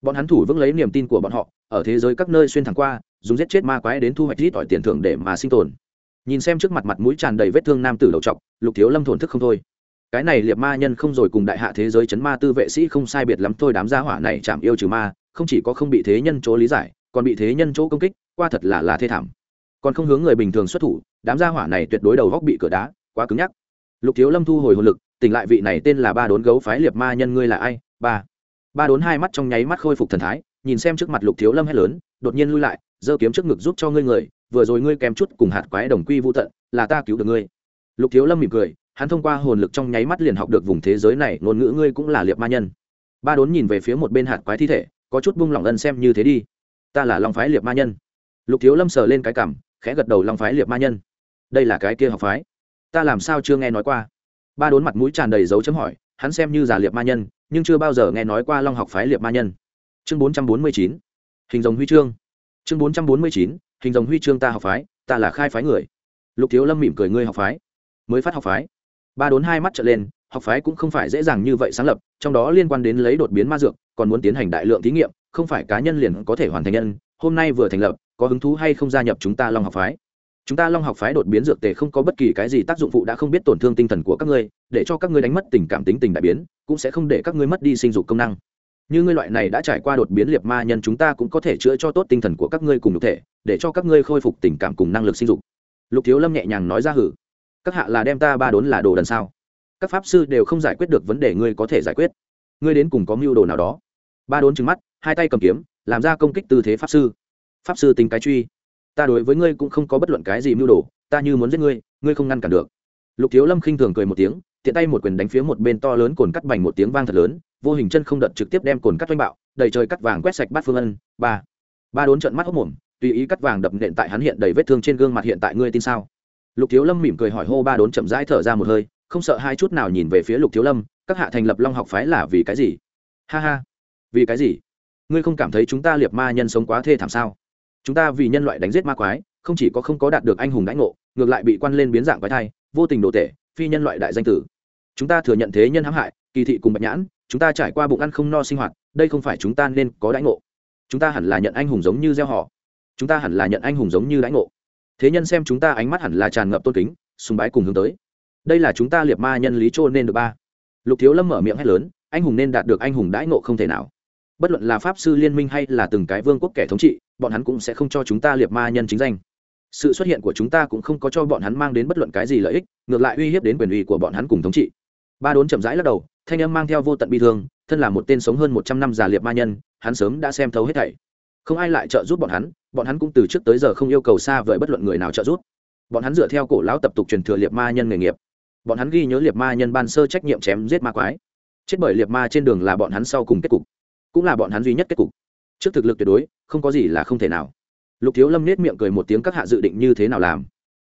Bọn hắn thủ vững lấy niềm tin của bọn họ, ở thế giới các nơi xuyên thẳng qua, dùng giết chết ma quái đến thu hoạch ít ỏi tiền thưởng để mà sinh tồn. Nhìn xem trước mặt mặt mũi tràn đầy vết thương nam tử đầu trọc, lục thiếu lâm thổn thức không thôi cái này liệt ma nhân không rồi cùng đại hạ thế giới chấn ma tư vệ sĩ không sai biệt lắm thôi, đám gia hỏa này chạm yêu trừ ma, không chỉ có không bị thế nhân chỗ lý giải, còn bị thế nhân chỗ công kích, qua thật là là thê thảm. Còn không hướng người bình thường xuất thủ, đám gia hỏa này tuyệt đối đầu góc bị cửa đá, quá cứng nhắc. Lục thiếu lâm thu hồi hồn lực, tỉnh lại vị này tên là ba đốn gấu phái liệt ma nhân ngươi là ai? Ba. Ba đốn hai mắt trong nháy mắt khôi phục thần thái, nhìn xem trước mặt lục thiếu lâm hét lớn, đột nhiên lui lại, giơ kiếm trước ngực giúp cho ngươi người, vừa rồi ngươi kèm chút cùng hạt quái đồng quy vô tận, là ta cứu được ngươi. Lục thiếu lâm mỉm cười hắn thông qua hồn lực trong nháy mắt liền học được vùng thế giới này, ngôn ngữ ngươi cũng là liệt ma nhân. Ba đốn nhìn về phía một bên hạt quái thi thể, có chút buông lỏng ân xem như thế đi. Ta là long phái liệt ma nhân. Lục thiếu lâm sờ lên cái cảm khẽ gật đầu long phái liệt ma nhân. Đây là cái kia học phái. Ta làm sao chưa nghe nói qua? Ba đốn mặt mũi tràn đầy dấu chấm hỏi, hắn xem như giả liệt ma nhân, nhưng chưa bao giờ nghe nói qua long học phái liệt ma nhân. Chương bốn trăm bốn mươi chín, hình dòng huy chương. Chương bốn trăm bốn mươi chín, hình dòng huy chương ta học phái, ta là khai phái người. Lục thiếu lâm mỉm cười, ngươi học phái. Mới phát học phái ba đốn hai mắt trở lên, học phái cũng không phải dễ dàng như vậy sáng lập, trong đó liên quan đến lấy đột biến ma dược, còn muốn tiến hành đại lượng thí nghiệm, không phải cá nhân liền có thể hoàn thành nhân, hôm nay vừa thành lập, có hứng thú hay không gia nhập chúng ta long học phái? Chúng ta long học phái đột biến dược tề không có bất kỳ cái gì tác dụng phụ đã không biết tổn thương tinh thần của các ngươi, để cho các ngươi đánh mất tình cảm tính tình đại biến, cũng sẽ không để các ngươi mất đi sinh dục công năng. Như ngươi loại này đã trải qua đột biến liệt ma nhân chúng ta cũng có thể chữa cho tốt tinh thần của các ngươi cùng nhục thể, để cho các ngươi khôi phục tình cảm cùng năng lực sinh dục. Lục thiếu lâm nhẹ nhàng nói ra hử các hạ là đem ta ba đốn là đồ đần sao? Các pháp sư đều không giải quyết được vấn đề ngươi có thể giải quyết. Ngươi đến cùng có mưu đồ nào đó? Ba đốn trứng mắt, hai tay cầm kiếm, làm ra công kích tư thế pháp sư. Pháp sư tính cái truy. Ta đối với ngươi cũng không có bất luận cái gì mưu đồ, ta như muốn giết ngươi ngươi không ngăn cản được. Lục thiếu lâm khinh thường cười một tiếng, tiện tay một quyền đánh phía một bên to lớn cồn cắt bành một tiếng vang thật lớn, vô hình chân không đợt trực tiếp đem cồn cắt oanh bạo, đầy trời cắt vàng quét sạch bát phương ân, ba. Ba đốn trận mắt hốc mồm, tùy ý cắt vàng đập nện tại hắn hiện đầy vết thương trên gương mặt hiện tại ngươi tin sao? Lục thiếu lâm mỉm cười hỏi hô ba đốn chậm rãi thở ra một hơi, không sợ hai chút nào nhìn về phía lục thiếu lâm, các hạ thành lập long học phái là vì cái gì? Ha ha, vì cái gì? Ngươi không cảm thấy chúng ta liệt ma nhân sống quá thê thảm sao? Chúng ta vì nhân loại đánh giết ma quái, không chỉ có không có đạt được anh hùng đãi ngộ, ngược lại bị quan lên biến dạng quái thai, vô tình đồ tể, phi nhân loại đại danh tử. Chúng ta thừa nhận thế nhân hãm hại, kỳ thị cùng bạch nhãn, chúng ta trải qua bụng ăn không no sinh hoạt, đây không phải chúng ta nên có đãi ngộ. Chúng ta hẳn là nhận anh hùng giống như gieo họ. Chúng ta hẳn là nhận anh hùng giống như đãi ngộ thế nhân xem chúng ta ánh mắt hẳn là tràn ngập tôn kính, sùng bái cùng hướng tới. Đây là chúng ta liệt ma nhân lý trô nên được ba. Lục thiếu lâm mở miệng hét lớn, anh hùng nên đạt được anh hùng đãi ngộ không thể nào. Bất luận là pháp sư liên minh hay là từng cái vương quốc kẻ thống trị, bọn hắn cũng sẽ không cho chúng ta liệt ma nhân chính danh. Sự xuất hiện của chúng ta cũng không có cho bọn hắn mang đến bất luận cái gì lợi ích, ngược lại uy hiếp đến quyền uy của bọn hắn cùng thống trị. Ba đốn chậm rãi lắc đầu, thanh âm mang theo vô tận bi thương, thân là một tên sống hơn một trăm năm già liệt ma nhân, hắn sớm đã xem thấu hết thảy. Không ai lại trợ giúp bọn hắn bọn hắn cũng từ trước tới giờ không yêu cầu xa vời bất luận người nào trợ giúp. Bọn hắn dựa theo cổ lão tập tục truyền thừa liệt ma nhân nghề nghiệp. Bọn hắn ghi nhớ liệt ma nhân ban sơ trách nhiệm chém giết ma quái. Chết bởi liệt ma trên đường là bọn hắn sau cùng kết cục, cũng là bọn hắn duy nhất kết cục. Trước thực lực tuyệt đối, không có gì là không thể nào. Lục thiếu lâm nết miệng cười một tiếng các hạ dự định như thế nào làm?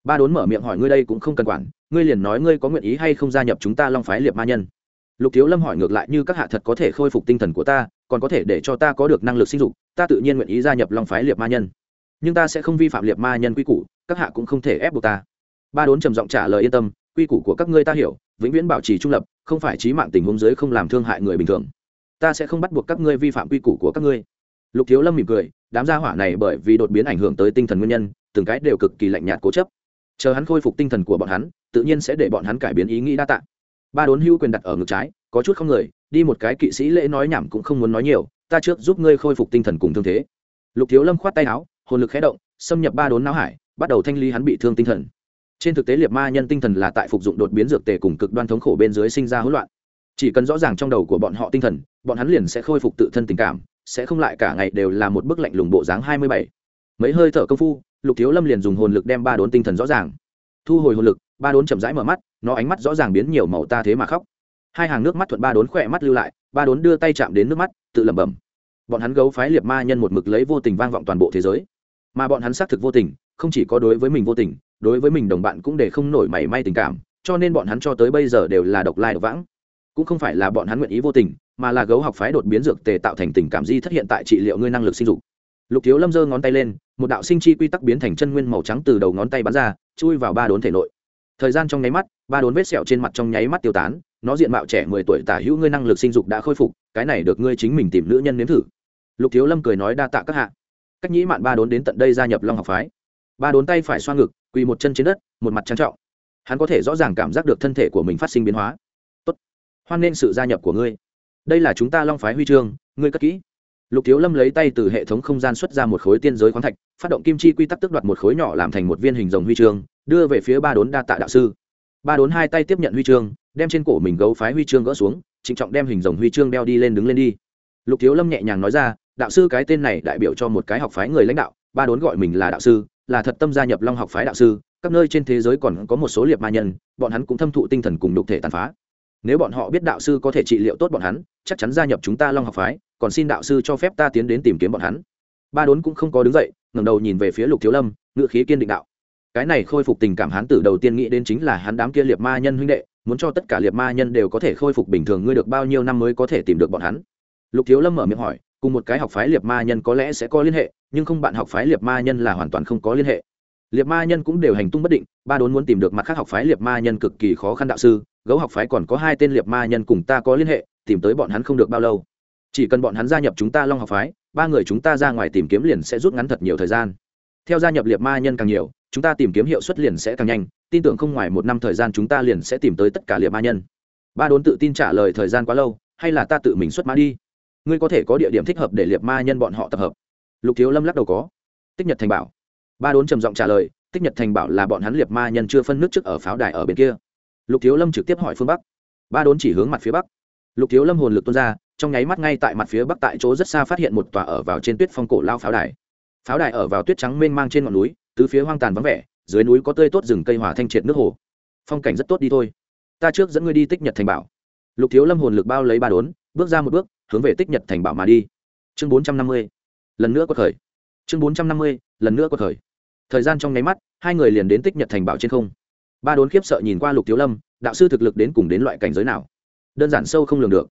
Ba đốn mở miệng hỏi ngươi đây cũng không cần quản, ngươi liền nói ngươi có nguyện ý hay không gia nhập chúng ta long phái liệt ma nhân lục thiếu lâm hỏi ngược lại như các hạ thật có thể khôi phục tinh thần của ta, còn có thể để cho ta có được năng lực sinh dục, ta tự nhiên nguyện ý gia nhập long phái liệt ma nhân. Nhưng ta sẽ không vi phạm liệt ma nhân quy củ, các hạ cũng không thể ép buộc ta. Ba đốn trầm giọng trả lời yên tâm, quy củ của các ngươi ta hiểu, vĩnh viễn bảo trì trung lập, không phải trí mạng tình huống giới không làm thương hại người bình thường. Ta sẽ không bắt buộc các ngươi vi phạm quy củ của các ngươi. Lục thiếu lâm mỉm cười, đám gia hỏa này bởi vì đột biến ảnh hưởng tới tinh thần nguyên nhân, từng cái đều cực kỳ lạnh nhạt cố chấp. Chờ hắn khôi phục tinh thần của bọn hắn, tự nhiên sẽ để bọn hắn cải biến ý nghĩ đa tạ ba đốn hưu quyền đặt ở ngực trái, có chút không người, đi một cái kỵ sĩ lễ nói nhảm cũng không muốn nói nhiều, ta trước giúp ngươi khôi phục tinh thần cùng thương thế. Lục thiếu lâm khoát tay áo, hồn lực khé động, xâm nhập ba đốn não hải, bắt đầu thanh lý hắn bị thương tinh thần. Trên thực tế liệt ma nhân tinh thần là tại phục dụng đột biến dược tề cùng cực đoan thống khổ bên dưới sinh ra hỗn loạn. Chỉ cần rõ ràng trong đầu của bọn họ tinh thần, bọn hắn liền sẽ khôi phục tự thân tình cảm, sẽ không lại cả ngày đều là một bức lạnh lùng bộ dáng hai mươi bảy. Mấy hơi thở công phu, lục thiếu lâm liền dùng hồn lực đem ba đốn tinh thần rõ ràng. Thu hồi hồn lực ba đốn chậm rãi mở mắt, nó ánh mắt rõ ràng biến nhiều màu ta thế mà khóc. Hai hàng nước mắt thuận ba đốn khỏe mắt lưu lại, ba đốn đưa tay chạm đến nước mắt, tự lẩm bẩm. Bọn hắn gấu phái liệt ma nhân một mực lấy vô tình vang vọng toàn bộ thế giới. Mà bọn hắn xác thực vô tình, không chỉ có đối với mình vô tình, đối với mình đồng bạn cũng để không nổi mảy may tình cảm, cho nên bọn hắn cho tới bây giờ đều là độc lai độc vãng. Cũng không phải là bọn hắn nguyện ý vô tình, mà là gấu học phái đột biến dược tề tạo thành tình cảm di thất hiện tại trị liệu ngươi năng lực sinh dục. Lục thiếu lâm giơ ngón tay lên, một đạo sinh chi quy tắc biến thành chân nguyên màu trắng từ đầu ngón tay bắn ra, chui vào ba đốn thể nội thời gian trong nháy mắt, ba đốn vết sẹo trên mặt trong nháy mắt tiêu tán, nó diện mạo trẻ mười tuổi tả hữu ngươi năng lực sinh dục đã khôi phục, cái này được ngươi chính mình tìm nữ nhân nếm thử. Lục thiếu lâm cười nói đa tạ các hạ. Cách nhĩ mạn ba đốn đến tận đây gia nhập long học phái. Ba đốn tay phải xoa ngực, quỳ một chân trên đất, một mặt trang trọng. Hắn có thể rõ ràng cảm giác được thân thể của mình phát sinh biến hóa. Tốt. Hoan nghênh sự gia nhập của ngươi. Đây là chúng ta long phái huy chương, ngươi cất kỹ lục thiếu lâm lấy tay từ hệ thống không gian xuất ra một khối tiên giới khoáng thạch, phát động kim chi quy tắc tức đoạt một khối nhỏ làm thành một viên hình rồng huy chương, đưa về phía ba đốn đa tạ đạo sư. Ba đốn hai tay tiếp nhận huy chương, đem trên cổ mình gấu phái huy chương gỡ xuống, trịnh trọng đem hình rồng huy chương đeo đi lên đứng lên đi. Lục thiếu lâm nhẹ nhàng nói ra, đạo sư cái tên này đại biểu cho một cái học phái người lãnh đạo, ba đốn gọi mình là đạo sư, là thật tâm gia nhập long học phái đạo sư, các nơi trên thế giới còn có một số liệt ma nhân, bọn hắn cũng thâm thụ tinh thần cùng đục thể tàn phá nếu bọn họ biết đạo sư có thể trị liệu tốt bọn hắn, chắc chắn gia nhập chúng ta long học phái, còn xin đạo sư cho phép ta tiến đến tìm kiếm bọn hắn. Ba đốn cũng không có đứng dậy, ngẩng đầu nhìn về phía lục thiếu lâm ngự khí kiên định đạo. Cái này khôi phục tình cảm hắn tử đầu tiên nghĩ đến chính là hắn đám kia liệt ma nhân huynh đệ, muốn cho tất cả liệt ma nhân đều có thể khôi phục bình thường ngươi được bao nhiêu năm mới có thể tìm được bọn hắn. Lục thiếu lâm mở miệng hỏi, cùng một cái học phái liệt ma nhân có lẽ sẽ có liên hệ, nhưng không bạn học phái liệt ma nhân là hoàn toàn không có liên hệ. Liệt ma nhân cũng đều hành tung bất định, ba đốn muốn tìm được mặt khác học phái liệt ma nhân cực kỳ khó khăn đạo sư gấu học phái còn có hai tên liệt ma nhân cùng ta có liên hệ, tìm tới bọn hắn không được bao lâu. Chỉ cần bọn hắn gia nhập chúng ta long học phái, ba người chúng ta ra ngoài tìm kiếm liền sẽ rút ngắn thật nhiều thời gian. Theo gia nhập liệt ma nhân càng nhiều, chúng ta tìm kiếm hiệu suất liền sẽ càng nhanh, tin tưởng không ngoài một năm thời gian chúng ta liền sẽ tìm tới tất cả liệt ma nhân. Ba đốn tự tin trả lời thời gian quá lâu, hay là ta tự mình xuất mã đi? Ngươi có thể có địa điểm thích hợp để liệt ma nhân bọn họ tập hợp. Lục thiếu lâm lắc đầu có. Tích nhật thành bảo. Ba đốn trầm giọng trả lời, tích nhật thành bảo là bọn hắn liệt ma nhân chưa phân nước trước ở pháo đài ở bên kia lục thiếu lâm trực tiếp hỏi phương bắc. Ba đốn chỉ hướng mặt phía bắc. Lục thiếu lâm hồn lực tuôn ra, trong nháy mắt ngay tại mặt phía bắc tại chỗ rất xa phát hiện một tòa ở vào trên tuyết phong cổ lao pháo đài. Pháo đài ở vào tuyết trắng mênh mang trên ngọn núi, tứ phía hoang tàn vắng vẻ, dưới núi có tươi tốt rừng cây hòa thanh triệt nước hồ. Phong cảnh rất tốt đi thôi. Ta trước dẫn ngươi đi tích nhật thành bảo. Lục thiếu lâm hồn lực bao lấy ba đốn, bước ra một bước, hướng về tích nhật thành bảo mà đi. Chương bốn trăm năm mươi. Lần nữa quật thời chương bốn trăm năm mươi, lần nữa quật thời thời gian trong nháy mắt, hai người liền đến tích nhật thành bảo trên không ba đốn khiếp sợ nhìn qua lục thiếu lâm, đạo sư thực lực đến cùng đến loại cảnh giới nào? Đơn giản sâu không lường được.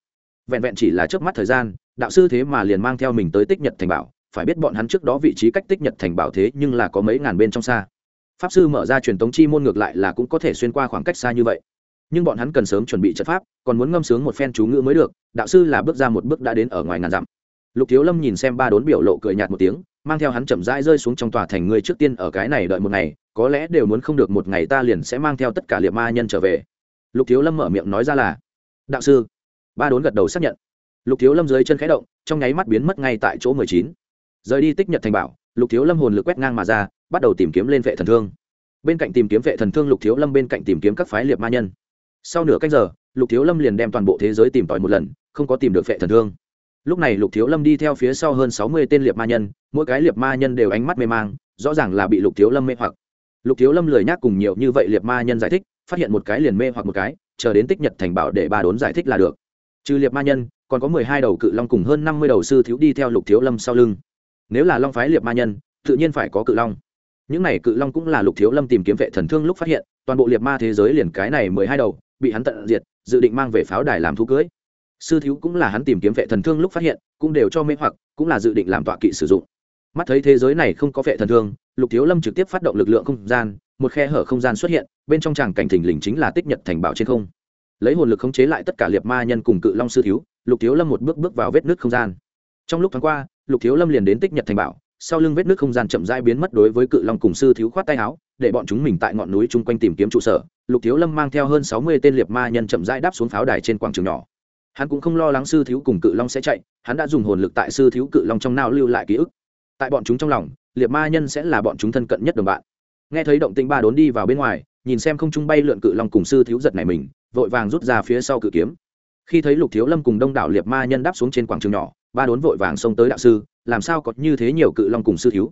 Vẹn vẹn chỉ là trước mắt thời gian, đạo sư thế mà liền mang theo mình tới tích nhật thành bảo, phải biết bọn hắn trước đó vị trí cách tích nhật thành bảo thế nhưng là có mấy ngàn bên trong xa. Pháp sư mở ra truyền tống chi môn ngược lại là cũng có thể xuyên qua khoảng cách xa như vậy. Nhưng bọn hắn cần sớm chuẩn bị trận pháp, còn muốn ngâm sướng một phen chú ngữ mới được, đạo sư là bước ra một bước đã đến ở ngoài ngàn dặm. Lục thiếu lâm nhìn xem ba đốn biểu lộ cười nhạt một tiếng mang theo hắn chậm rãi rơi xuống trong tòa thành người trước tiên ở cái này đợi một ngày, có lẽ đều muốn không được một ngày ta liền sẽ mang theo tất cả liệt ma nhân trở về. Lục thiếu lâm mở miệng nói ra là, đạo sư. Ba đốn gật đầu xác nhận. Lục thiếu lâm dưới chân khẽ động, trong nháy mắt biến mất ngay tại chỗ mười chín. Rời đi tích nhật thành bảo, lục thiếu lâm hồn lực quét ngang mà ra, bắt đầu tìm kiếm lên vệ thần thương. Bên cạnh tìm kiếm vệ thần thương lục thiếu lâm, bên cạnh tìm kiếm các phái liệt ma nhân. Sau nửa cách giờ, lục thiếu lâm liền đem toàn bộ thế giới tìm tòi một lần, không có tìm được vệ thần thương lúc này lục thiếu lâm đi theo phía sau hơn sáu mươi tên liệt ma nhân, mỗi cái liệt ma nhân đều ánh mắt mê mang, rõ ràng là bị lục thiếu lâm mê hoặc. Lục thiếu lâm lười nhác cùng nhiều như vậy liệt ma nhân giải thích, phát hiện một cái liền mê hoặc một cái, chờ đến tích nhật thành bảo để ba đốn giải thích là được. Trừ liệt ma nhân, còn có mười hai đầu cự long cùng hơn năm mươi đầu sư thiếu đi theo lục thiếu lâm sau lưng. Nếu là long phái liệt ma nhân, tự nhiên phải có cự long. Những này cự long cũng là lục thiếu lâm tìm kiếm vệ thần thương lúc phát hiện, toàn bộ liệt ma thế giới liền cái này mười hai đầu, bị hắn tận diệt, dự định mang về pháo đài làm thú cưới sư thiếu cũng là hắn tìm kiếm vệ thần thương lúc phát hiện, cũng đều cho mê hoặc, cũng là dự định làm tọa kỵ sử dụng. Mắt thấy thế giới này không có vệ thần thương, lục thiếu lâm trực tiếp phát động lực lượng không gian, một khe hở không gian xuất hiện, bên trong tràng cảnh thình lình chính là tích nhật thành bảo trên không. Lấy hồn lực khống chế lại tất cả liệt ma nhân cùng cự long sư thiếu, lục thiếu lâm một bước bước vào vết nước không gian. Trong lúc thoáng qua, lục thiếu lâm liền đến tích nhật thành bảo, sau lưng vết nước không gian chậm rãi biến mất đối với cự long cùng sư thiếu khoát tay áo, để bọn chúng mình tại ngọn núi chung quanh tìm kiếm trụ sở. Lục thiếu lâm mang theo hơn sáu mươi tên liệt ma nhân chậm rãi đáp xuống pháo đài trên quảng trường nhỏ hắn cũng không lo lắng sư thiếu cùng cự long sẽ chạy, hắn đã dùng hồn lực tại sư thiếu cự long trong nao lưu lại ký ức. Tại bọn chúng trong lòng, liệt ma nhân sẽ là bọn chúng thân cận nhất đồng bạn. Nghe thấy động tĩnh ba đốn đi vào bên ngoài, nhìn xem không trung bay lượn cự long cùng sư thiếu giật này mình, vội vàng rút ra phía sau cự kiếm. Khi thấy lục thiếu lâm cùng đông đảo liệt ma nhân đáp xuống trên quảng trường nhỏ, ba đốn vội vàng xông tới đạo sư, làm sao có như thế nhiều cự long cùng sư thiếu?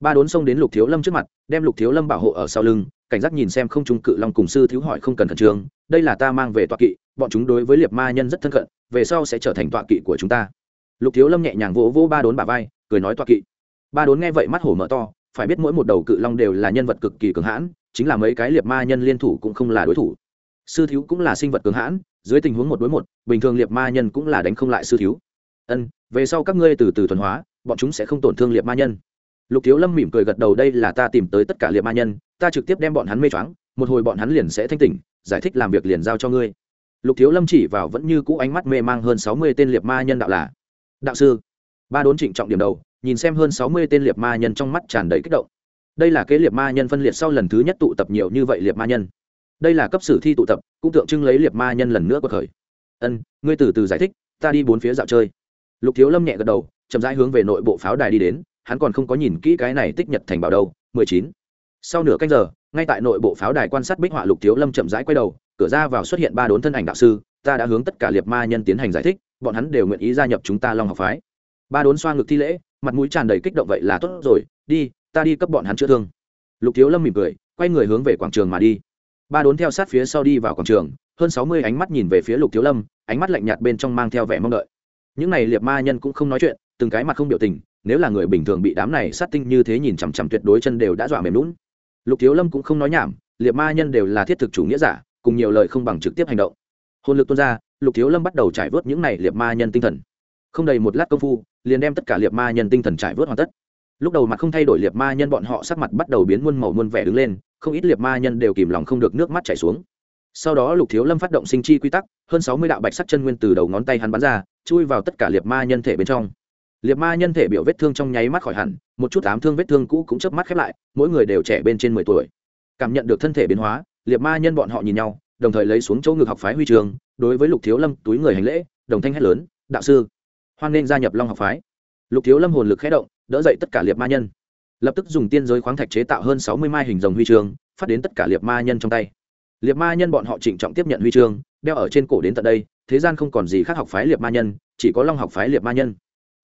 Ba đốn xông đến lục thiếu lâm trước mặt, đem lục thiếu lâm bảo hộ ở sau lưng cảnh giác nhìn xem không trung cự long cùng sư thiếu hỏi không cần khẩn trương, đây là ta mang về tọa kỵ, bọn chúng đối với liệt ma nhân rất thân cận, về sau sẽ trở thành tọa kỵ của chúng ta. Lục thiếu lâm nhẹ nhàng vỗ vỗ ba đốn bà vai, cười nói tọa kỵ. Ba đốn nghe vậy mắt hổ mở to, phải biết mỗi một đầu cự long đều là nhân vật cực kỳ cường hãn, chính là mấy cái liệt ma nhân liên thủ cũng không là đối thủ. Sư thiếu cũng là sinh vật cường hãn, dưới tình huống một đối một, bình thường liệt ma nhân cũng là đánh không lại sư thiếu. Ân, về sau các ngươi từ từ thuần hóa, bọn chúng sẽ không tổn thương liệt ma nhân lục thiếu lâm mỉm cười gật đầu, đây là ta tìm tới tất cả liệt ma nhân, ta trực tiếp đem bọn hắn mê choáng, một hồi bọn hắn liền sẽ thanh tỉnh, giải thích làm việc liền giao cho ngươi. Lục thiếu lâm chỉ vào vẫn như cũ ánh mắt mê mang hơn sáu mươi tên liệt ma nhân đạo là, đạo sư. Ba đốn trịnh trọng điểm đầu, nhìn xem hơn sáu mươi tên liệt ma nhân trong mắt tràn đầy kích động. Đây là kế liệt ma nhân phân liệt sau lần thứ nhất tụ tập nhiều như vậy liệt ma nhân. Đây là cấp sử thi tụ tập, cũng tượng trưng lấy liệt ma nhân lần nữa cuộc khởi. Ân, ngươi từ từ giải thích, ta đi bốn phía dạo chơi. Lục thiếu lâm nhẹ gật đầu, chậm rãi hướng về nội bộ pháo đài đi đến hắn còn không có nhìn kỹ cái này tích nhật thành bảo đâu, mười chín. Sau nửa canh giờ, ngay tại nội bộ pháo đài quan sát bích họa lục thiếu lâm chậm rãi quay đầu, cửa ra vào xuất hiện ba đốn thân ảnh đạo sư, ta đã hướng tất cả liệt ma nhân tiến hành giải thích, bọn hắn đều nguyện ý gia nhập chúng ta long học phái. Ba đốn xoa ngực thi lễ, mặt mũi tràn đầy kích động vậy là tốt rồi, đi, ta đi cấp bọn hắn chữa thương. Lục thiếu lâm mỉm cười, quay người hướng về quảng trường mà đi. Ba đốn theo sát phía sau đi vào quảng trường, hơn sáu mươi ánh mắt nhìn về phía lục thiếu lâm, ánh mắt lạnh nhạt bên trong mang theo vẻ mong đợi. Những này liệt ma nhân cũng không nói chuyện, từng cái mặt không biểu tình nếu là người bình thường bị đám này sát tinh như thế nhìn chằm chằm tuyệt đối chân đều đã dọa mềm lún. Lục thiếu lâm cũng không nói nhảm, liệt ma nhân đều là thiết thực chủ nghĩa giả, cùng nhiều lời không bằng trực tiếp hành động. Hồn lực tuôn ra, lục thiếu lâm bắt đầu trải vớt những này liệt ma nhân tinh thần. Không đầy một lát công phu, liền đem tất cả liệt ma nhân tinh thần trải vớt hoàn tất. Lúc đầu mặt không thay đổi liệt ma nhân bọn họ sắc mặt bắt đầu biến muôn màu muôn vẻ đứng lên, không ít liệt ma nhân đều kìm lòng không được nước mắt chảy xuống. Sau đó lục thiếu lâm phát động sinh chi quy tắc, hơn sáu mươi đạo bạch sắc chân nguyên từ đầu ngón tay hắn bắn ra, chui vào tất cả liệt ma nhân thể bên trong liệt ma nhân thể biểu vết thương trong nháy mắt khỏi hẳn, một chút ám thương vết thương cũ cũng chớp mắt khép lại, mỗi người đều trẻ bên trên mười tuổi. Cảm nhận được thân thể biến hóa liệt ma nhân bọn họ nhìn nhau, đồng thời lấy xuống chỗ ngực học phái huy trường, đối với lục thiếu lâm túi người hành lễ, đồng thanh hét lớn, đạo sư, hoan nên gia nhập long học phái. Lục thiếu lâm hồn lực khé động, đỡ dậy tất cả liệt ma nhân. Lập tức dùng tiên giới khoáng thạch chế tạo hơn sáu mươi mai hình rồng huy chương phát đến tất cả liệt ma nhân trong tay. Liệt ma nhân bọn họ trịnh trọng tiếp nhận huy chương đeo ở trên cổ đến tận đây, thế gian không còn gì khác học phái liệt ma nhân, chỉ có long học phái liệt ma nhân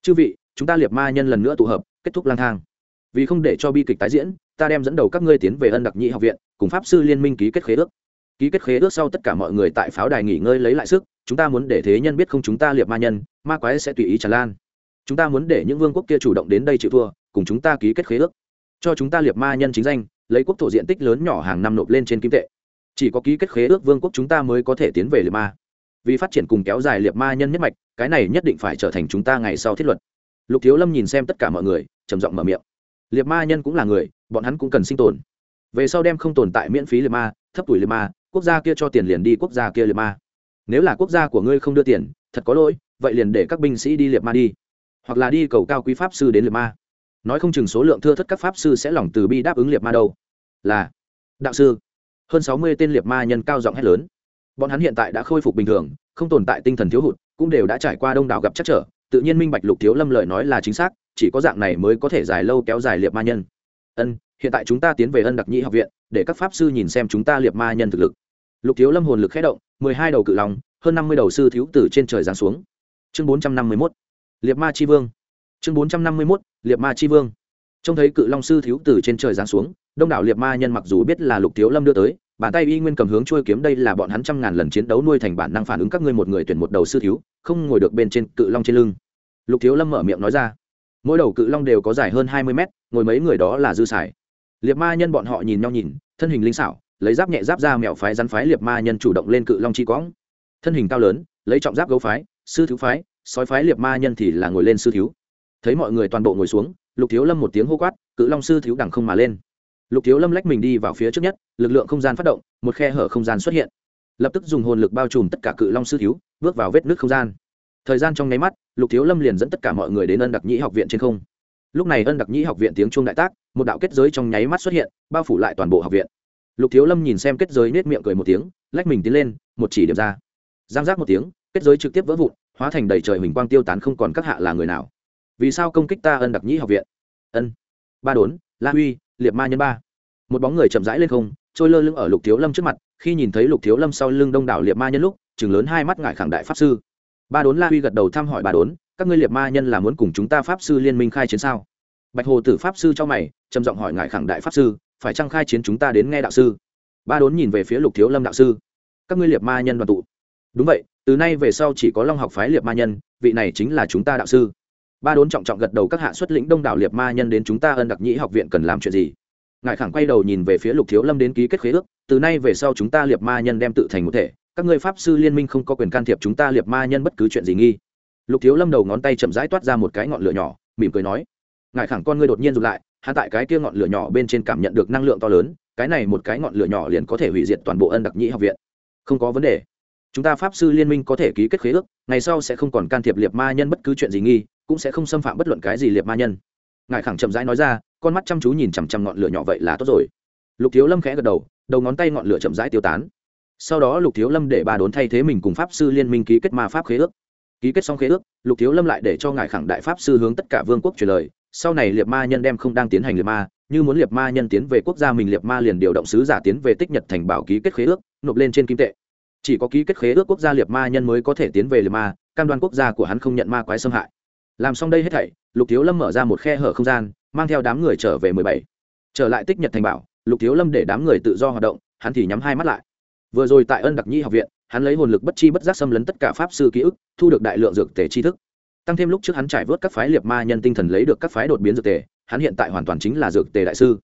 chư vị, chúng ta liệt ma nhân lần nữa tụ hợp, kết thúc lang thang. Vì không để cho bi kịch tái diễn, ta đem dẫn đầu các ngươi tiến về ân đặc nhị học viện, cùng pháp sư liên minh ký kết khế ước. Ký kết khế ước sau tất cả mọi người tại pháo đài nghỉ ngơi lấy lại sức, chúng ta muốn để thế nhân biết không chúng ta liệt ma nhân, ma quái sẽ tùy ý tràn lan. Chúng ta muốn để những vương quốc kia chủ động đến đây chịu thua, cùng chúng ta ký kết khế ước. Cho chúng ta liệt ma nhân chính danh, lấy quốc thổ diện tích lớn nhỏ hàng năm nộp lên trên kim tệ. Chỉ có ký kết khế ước vương quốc chúng ta mới có thể tiến về liệt ma vì phát triển cùng kéo dài liệt ma nhân nhất mạch, cái này nhất định phải trở thành chúng ta ngày sau thiết luật. Lục thiếu lâm nhìn xem tất cả mọi người, trầm giọng mở miệng. Liệt ma nhân cũng là người, bọn hắn cũng cần sinh tồn. Về sau đem không tồn tại miễn phí liệt ma, thấp tuổi liệt ma, quốc gia kia cho tiền liền đi quốc gia kia liệt ma. Nếu là quốc gia của ngươi không đưa tiền, thật có lỗi, vậy liền để các binh sĩ đi liệt ma đi. Hoặc là đi cầu cao quý pháp sư đến liệt ma. Nói không chừng số lượng thưa thất các pháp sư sẽ lòng từ bi đáp ứng liệt ma đâu. Là, đạo sư, hơn sáu mươi tên liệt ma nhân cao giọng hét lớn bọn hắn hiện tại đã khôi phục bình thường, không tồn tại tinh thần thiếu hụt, cũng đều đã trải qua đông đảo gặp chắc trở, tự nhiên minh bạch lục thiếu lâm lời nói là chính xác, chỉ có dạng này mới có thể dài lâu kéo dài liệt ma nhân. Ân, hiện tại chúng ta tiến về ân đặc nhĩ học viện, để các pháp sư nhìn xem chúng ta liệt ma nhân thực lực. Lục thiếu lâm hồn lực khé động, mười hai đầu cự lòng hơn năm mươi đầu sư thiếu từ trên trời giáng xuống. Chương bốn trăm năm mươi mốt liệt ma tri vương. Chương bốn trăm năm mươi mốt liệt ma tri vương. Trông thấy cự long sư thiếu từ trên trời giáng xuống, đông đảo liệt ma nhân mặc dù biết là lục thiếu lâm đưa tới bàn tay y nguyên cầm hướng trôi kiếm, đây là bọn hắn trăm ngàn lần chiến đấu nuôi thành bản năng phản ứng các ngươi một người tuyển một đầu sư thiếu, không ngồi được bên trên cự long trên lưng. Lục thiếu lâm mở miệng nói ra, mỗi đầu cự long đều có dài hơn hai mươi mét, ngồi mấy người đó là dư sải liệt ma nhân bọn họ nhìn nhau nhìn, thân hình linh xảo, lấy giáp nhẹ giáp ra mẹo phái rắn phái liệt ma nhân chủ động lên cự long chi quõng. Thân hình cao lớn, lấy trọng giáp gấu phái, sư thiếu phái, sói phái liệt ma nhân thì là ngồi lên sư thiếu. Thấy mọi người toàn bộ ngồi xuống, lục thiếu lâm một tiếng hô quát, cự long sư thiếu đẳng không mà lên lục thiếu lâm lách mình đi vào phía trước nhất, lực lượng không gian phát động, một khe hở không gian xuất hiện. Lập tức dùng hồn lực bao trùm tất cả cự long sư thiếu, bước vào vết nước không gian. Thời gian trong nháy mắt, lục thiếu lâm liền dẫn tất cả mọi người đến ân đặc nhĩ học viện trên không. Lúc này ân đặc nhĩ học viện tiếng chuông đại tác, một đạo kết giới trong nháy mắt xuất hiện, bao phủ lại toàn bộ học viện. Lục thiếu lâm nhìn xem kết giới nết miệng cười một tiếng, lách mình tiến lên, một chỉ điểm ra. Giang giác một tiếng, kết giới trực tiếp vỡ vụn, hóa thành đầy trời hình quang tiêu tán không còn các hạ là người nào. Vì sao công kích ta ân đặc nhĩ học viện? Ân. Ba đốn, la huy liệt ma nhân ba. Một bóng người chậm rãi lên không, trôi lơ lưng ở lục thiếu lâm trước mặt, khi nhìn thấy lục thiếu lâm sau lưng đông đảo liệt ma nhân lúc chừng lớn hai mắt ngại khẳng đại pháp sư. Ba đốn la huy gật đầu thăm hỏi bà đốn, các ngươi liệt ma nhân là muốn cùng chúng ta pháp sư liên minh khai chiến sao? Bạch hồ tử pháp sư cho mày, trầm giọng hỏi ngại khẳng đại pháp sư, phải chăng khai chiến chúng ta đến nghe đạo sư? Ba đốn nhìn về phía lục thiếu lâm đạo sư, các ngươi liệt ma nhân đoàn tụ. Đúng vậy, từ nay về sau chỉ có long học phái liệt ma nhân, vị này chính là chúng ta đạo sư ba đốn trọng trọng gật đầu các hạ xuất lĩnh đông đảo liệt ma nhân đến chúng ta ân đặc nhĩ học viện cần làm chuyện gì? Ngài khẳng quay đầu nhìn về phía lục thiếu lâm đến ký kết khế ước, từ nay về sau chúng ta liệt ma nhân đem tự thành một thể, các ngươi pháp sư liên minh không có quyền can thiệp chúng ta liệt ma nhân bất cứ chuyện gì nghi. Lục thiếu lâm đầu ngón tay chậm rãi toát ra một cái ngọn lửa nhỏ, mỉm cười nói, ngài khẳng con ngươi đột nhiên rụt lại, hạ tại cái kia ngọn lửa nhỏ bên trên cảm nhận được năng lượng to lớn, cái này một cái ngọn lửa nhỏ liền có thể hủy diệt toàn bộ ân đặc nhĩ học viện. Không có vấn đề. Chúng ta pháp sư liên minh có thể ký kết khế ước, ngày sau sẽ không còn can thiệp liệt ma nhân bất cứ chuyện gì nghi cũng sẽ không xâm phạm bất luận cái gì liệt ma nhân. Ngài khẳng chậm rãi nói ra, con mắt chăm chú nhìn chằm chằm ngọn lửa nhỏ vậy là tốt rồi. Lục thiếu lâm khẽ gật đầu đầu ngón tay ngọn lửa chậm rãi tiêu tán. Sau đó lục thiếu lâm để bà đốn thay thế mình cùng pháp sư liên minh ký kết ma pháp khế ước. Ký kết xong khế ước, lục thiếu lâm lại để cho ngài khẳng đại pháp sư hướng tất cả vương quốc truyền lời. Sau này liệt ma nhân đem không đang tiến hành liệt ma, như muốn liệt ma nhân tiến về quốc gia mình liệt ma liền điều động sứ giả tiến về tích nhật thành bảo ký kết khế ước, nộp lên trên kim tệ. Chỉ có ký kết khế ước quốc gia liệt ma nhân mới có thể tiến về liệt ma, cam đoan quốc gia của hắn không nhận ma quái xâm hại làm xong đây hết thảy, lục thiếu lâm mở ra một khe hở không gian, mang theo đám người trở về mười bảy. Trở lại tích nhật thành bảo, lục thiếu lâm để đám người tự do hoạt động, hắn thì nhắm hai mắt lại. Vừa rồi tại ân đặc nhi học viện, hắn lấy hồn lực bất chi bất giác xâm lấn tất cả pháp sư ký ức, thu được đại lượng dược tề tri thức. Tăng thêm lúc trước hắn trải vớt các phái liệt ma nhân tinh thần lấy được các phái đột biến dược tề, hắn hiện tại hoàn toàn chính là dược tề đại sư.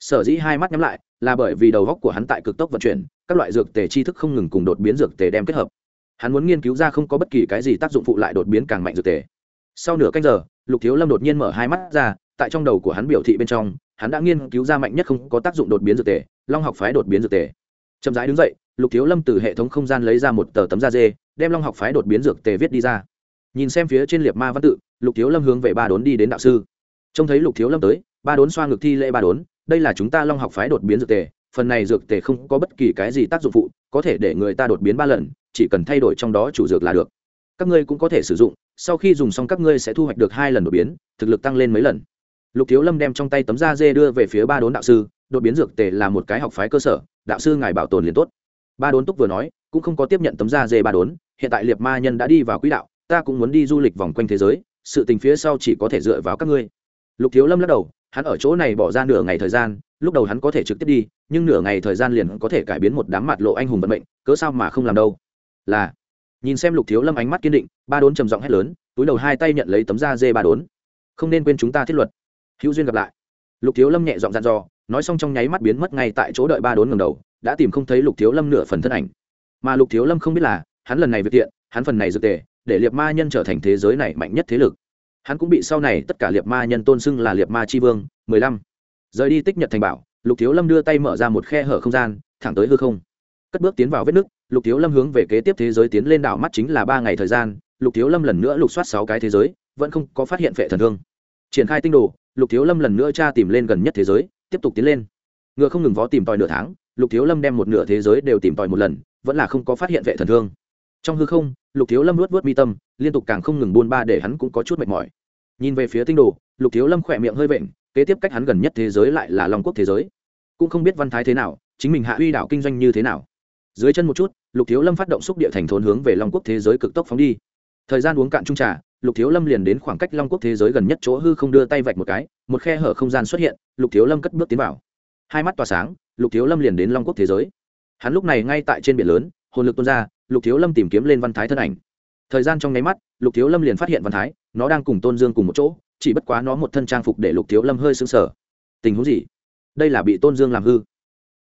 Sở dĩ hai mắt nhắm lại, là bởi vì đầu góc của hắn tại cực tốc vận chuyển, các loại dược tề tri thức không ngừng cùng đột biến dược tề đem kết hợp. Hắn muốn nghiên cứu ra không có bất kỳ cái gì tác dụng phụ lại đột biến càng mạnh dược tề sau nửa canh giờ, lục thiếu lâm đột nhiên mở hai mắt ra, tại trong đầu của hắn biểu thị bên trong, hắn đã nghiên cứu ra mạnh nhất không có tác dụng đột biến dược tề, long học phái đột biến dược tề. Chậm rãi đứng dậy, lục thiếu lâm từ hệ thống không gian lấy ra một tờ tấm da dê, đem long học phái đột biến dược tề viết đi ra. Nhìn xem phía trên liệt ma văn tự, lục thiếu lâm hướng về ba đốn đi đến đạo sư. Trông thấy lục thiếu lâm tới, ba đốn xoa ngược thi lễ ba đốn, đây là chúng ta long học phái đột biến dược tề, phần này dược tề không có bất kỳ cái gì tác dụng phụ, có thể để người ta đột biến ba lần, chỉ cần thay đổi trong đó chủ dược là được. Các ngươi cũng có thể sử dụng sau khi dùng xong các ngươi sẽ thu hoạch được hai lần đột biến, thực lực tăng lên mấy lần. Lục thiếu lâm đem trong tay tấm da dê đưa về phía ba đốn đạo sư, đột biến dược tề là một cái học phái cơ sở, đạo sư ngài bảo tồn liền tốt. Ba đốn túc vừa nói, cũng không có tiếp nhận tấm da dê ba đốn, hiện tại liệt ma nhân đã đi vào quỹ đạo, ta cũng muốn đi du lịch vòng quanh thế giới, sự tình phía sau chỉ có thể dựa vào các ngươi. Lục thiếu lâm lắc đầu, hắn ở chỗ này bỏ ra nửa ngày thời gian, lúc đầu hắn có thể trực tiếp đi, nhưng nửa ngày thời gian liền có thể cải biến một đám mặt lộ anh hùng vận mệnh, cớ sao mà không làm đâu? Là nhìn xem lục thiếu lâm ánh mắt kiên định, ba đốn trầm giọng hét lớn, túi đầu hai tay nhận lấy tấm da dê ba đốn. Không nên quên chúng ta thiết luật. Hữu duyên gặp lại. Lục thiếu lâm nhẹ giọng dặn dò, nói xong trong nháy mắt biến mất ngay tại chỗ đợi ba đốn ngầm đầu, đã tìm không thấy lục thiếu lâm nửa phần thân ảnh. Mà lục thiếu lâm không biết là, hắn lần này việc tiện, hắn phần này dược tề, để liệt ma nhân trở thành thế giới này mạnh nhất thế lực. Hắn cũng bị sau này tất cả liệt ma nhân tôn xưng là liệt ma tri vương, mười lăm. Rời đi tích nhật thành bảo, lục thiếu lâm đưa tay mở ra một khe hở không gian, thẳng tới hư không. Cất bước tiến vào vết nước lục thiếu lâm hướng về kế tiếp thế giới tiến lên đảo mắt chính là ba ngày thời gian, lục thiếu lâm lần nữa lục soát sáu cái thế giới, vẫn không có phát hiện vệ thần thương triển khai tinh đồ, lục thiếu lâm lần nữa tra tìm lên gần nhất thế giới, tiếp tục tiến lên. Ngựa không ngừng vó tìm tòi nửa tháng, lục thiếu lâm đem một nửa thế giới đều tìm tòi một lần, vẫn là không có phát hiện vệ thần thương trong hư không, lục thiếu lâm luốt vớt mi tâm, liên tục càng không ngừng buôn ba để hắn cũng có chút mệt mỏi. Nhìn về phía tinh đồ, lục thiếu lâm khỏe miệng hơi vện, kế tiếp cách hắn gần nhất thế giới lại là long quốc thế giới. Cũng không biết văn thái thế nào, chính mình hạ uy đảo kinh doanh như thế nào dưới chân một chút, lục thiếu lâm phát động xúc địa thành thốn hướng về long quốc thế giới cực tốc phóng đi. Thời gian uống cạn trung trà, lục thiếu lâm liền đến khoảng cách long quốc thế giới gần nhất chỗ hư không đưa tay vạch một cái, một khe hở không gian xuất hiện, lục thiếu lâm cất bước tiến vào. Hai mắt tỏa sáng, lục thiếu lâm liền đến long quốc thế giới. Hắn lúc này ngay tại trên biển lớn, hồn lực tuôn ra, lục thiếu lâm tìm kiếm lên văn thái thân ảnh. Thời gian trong nháy mắt, lục thiếu lâm liền phát hiện văn thái, nó đang cùng tôn dương cùng một chỗ, chỉ bất quá nó một thân trang phục để lục thiếu lâm hơi sững sờ. Tình huống gì? Đây là bị tôn dương làm hư.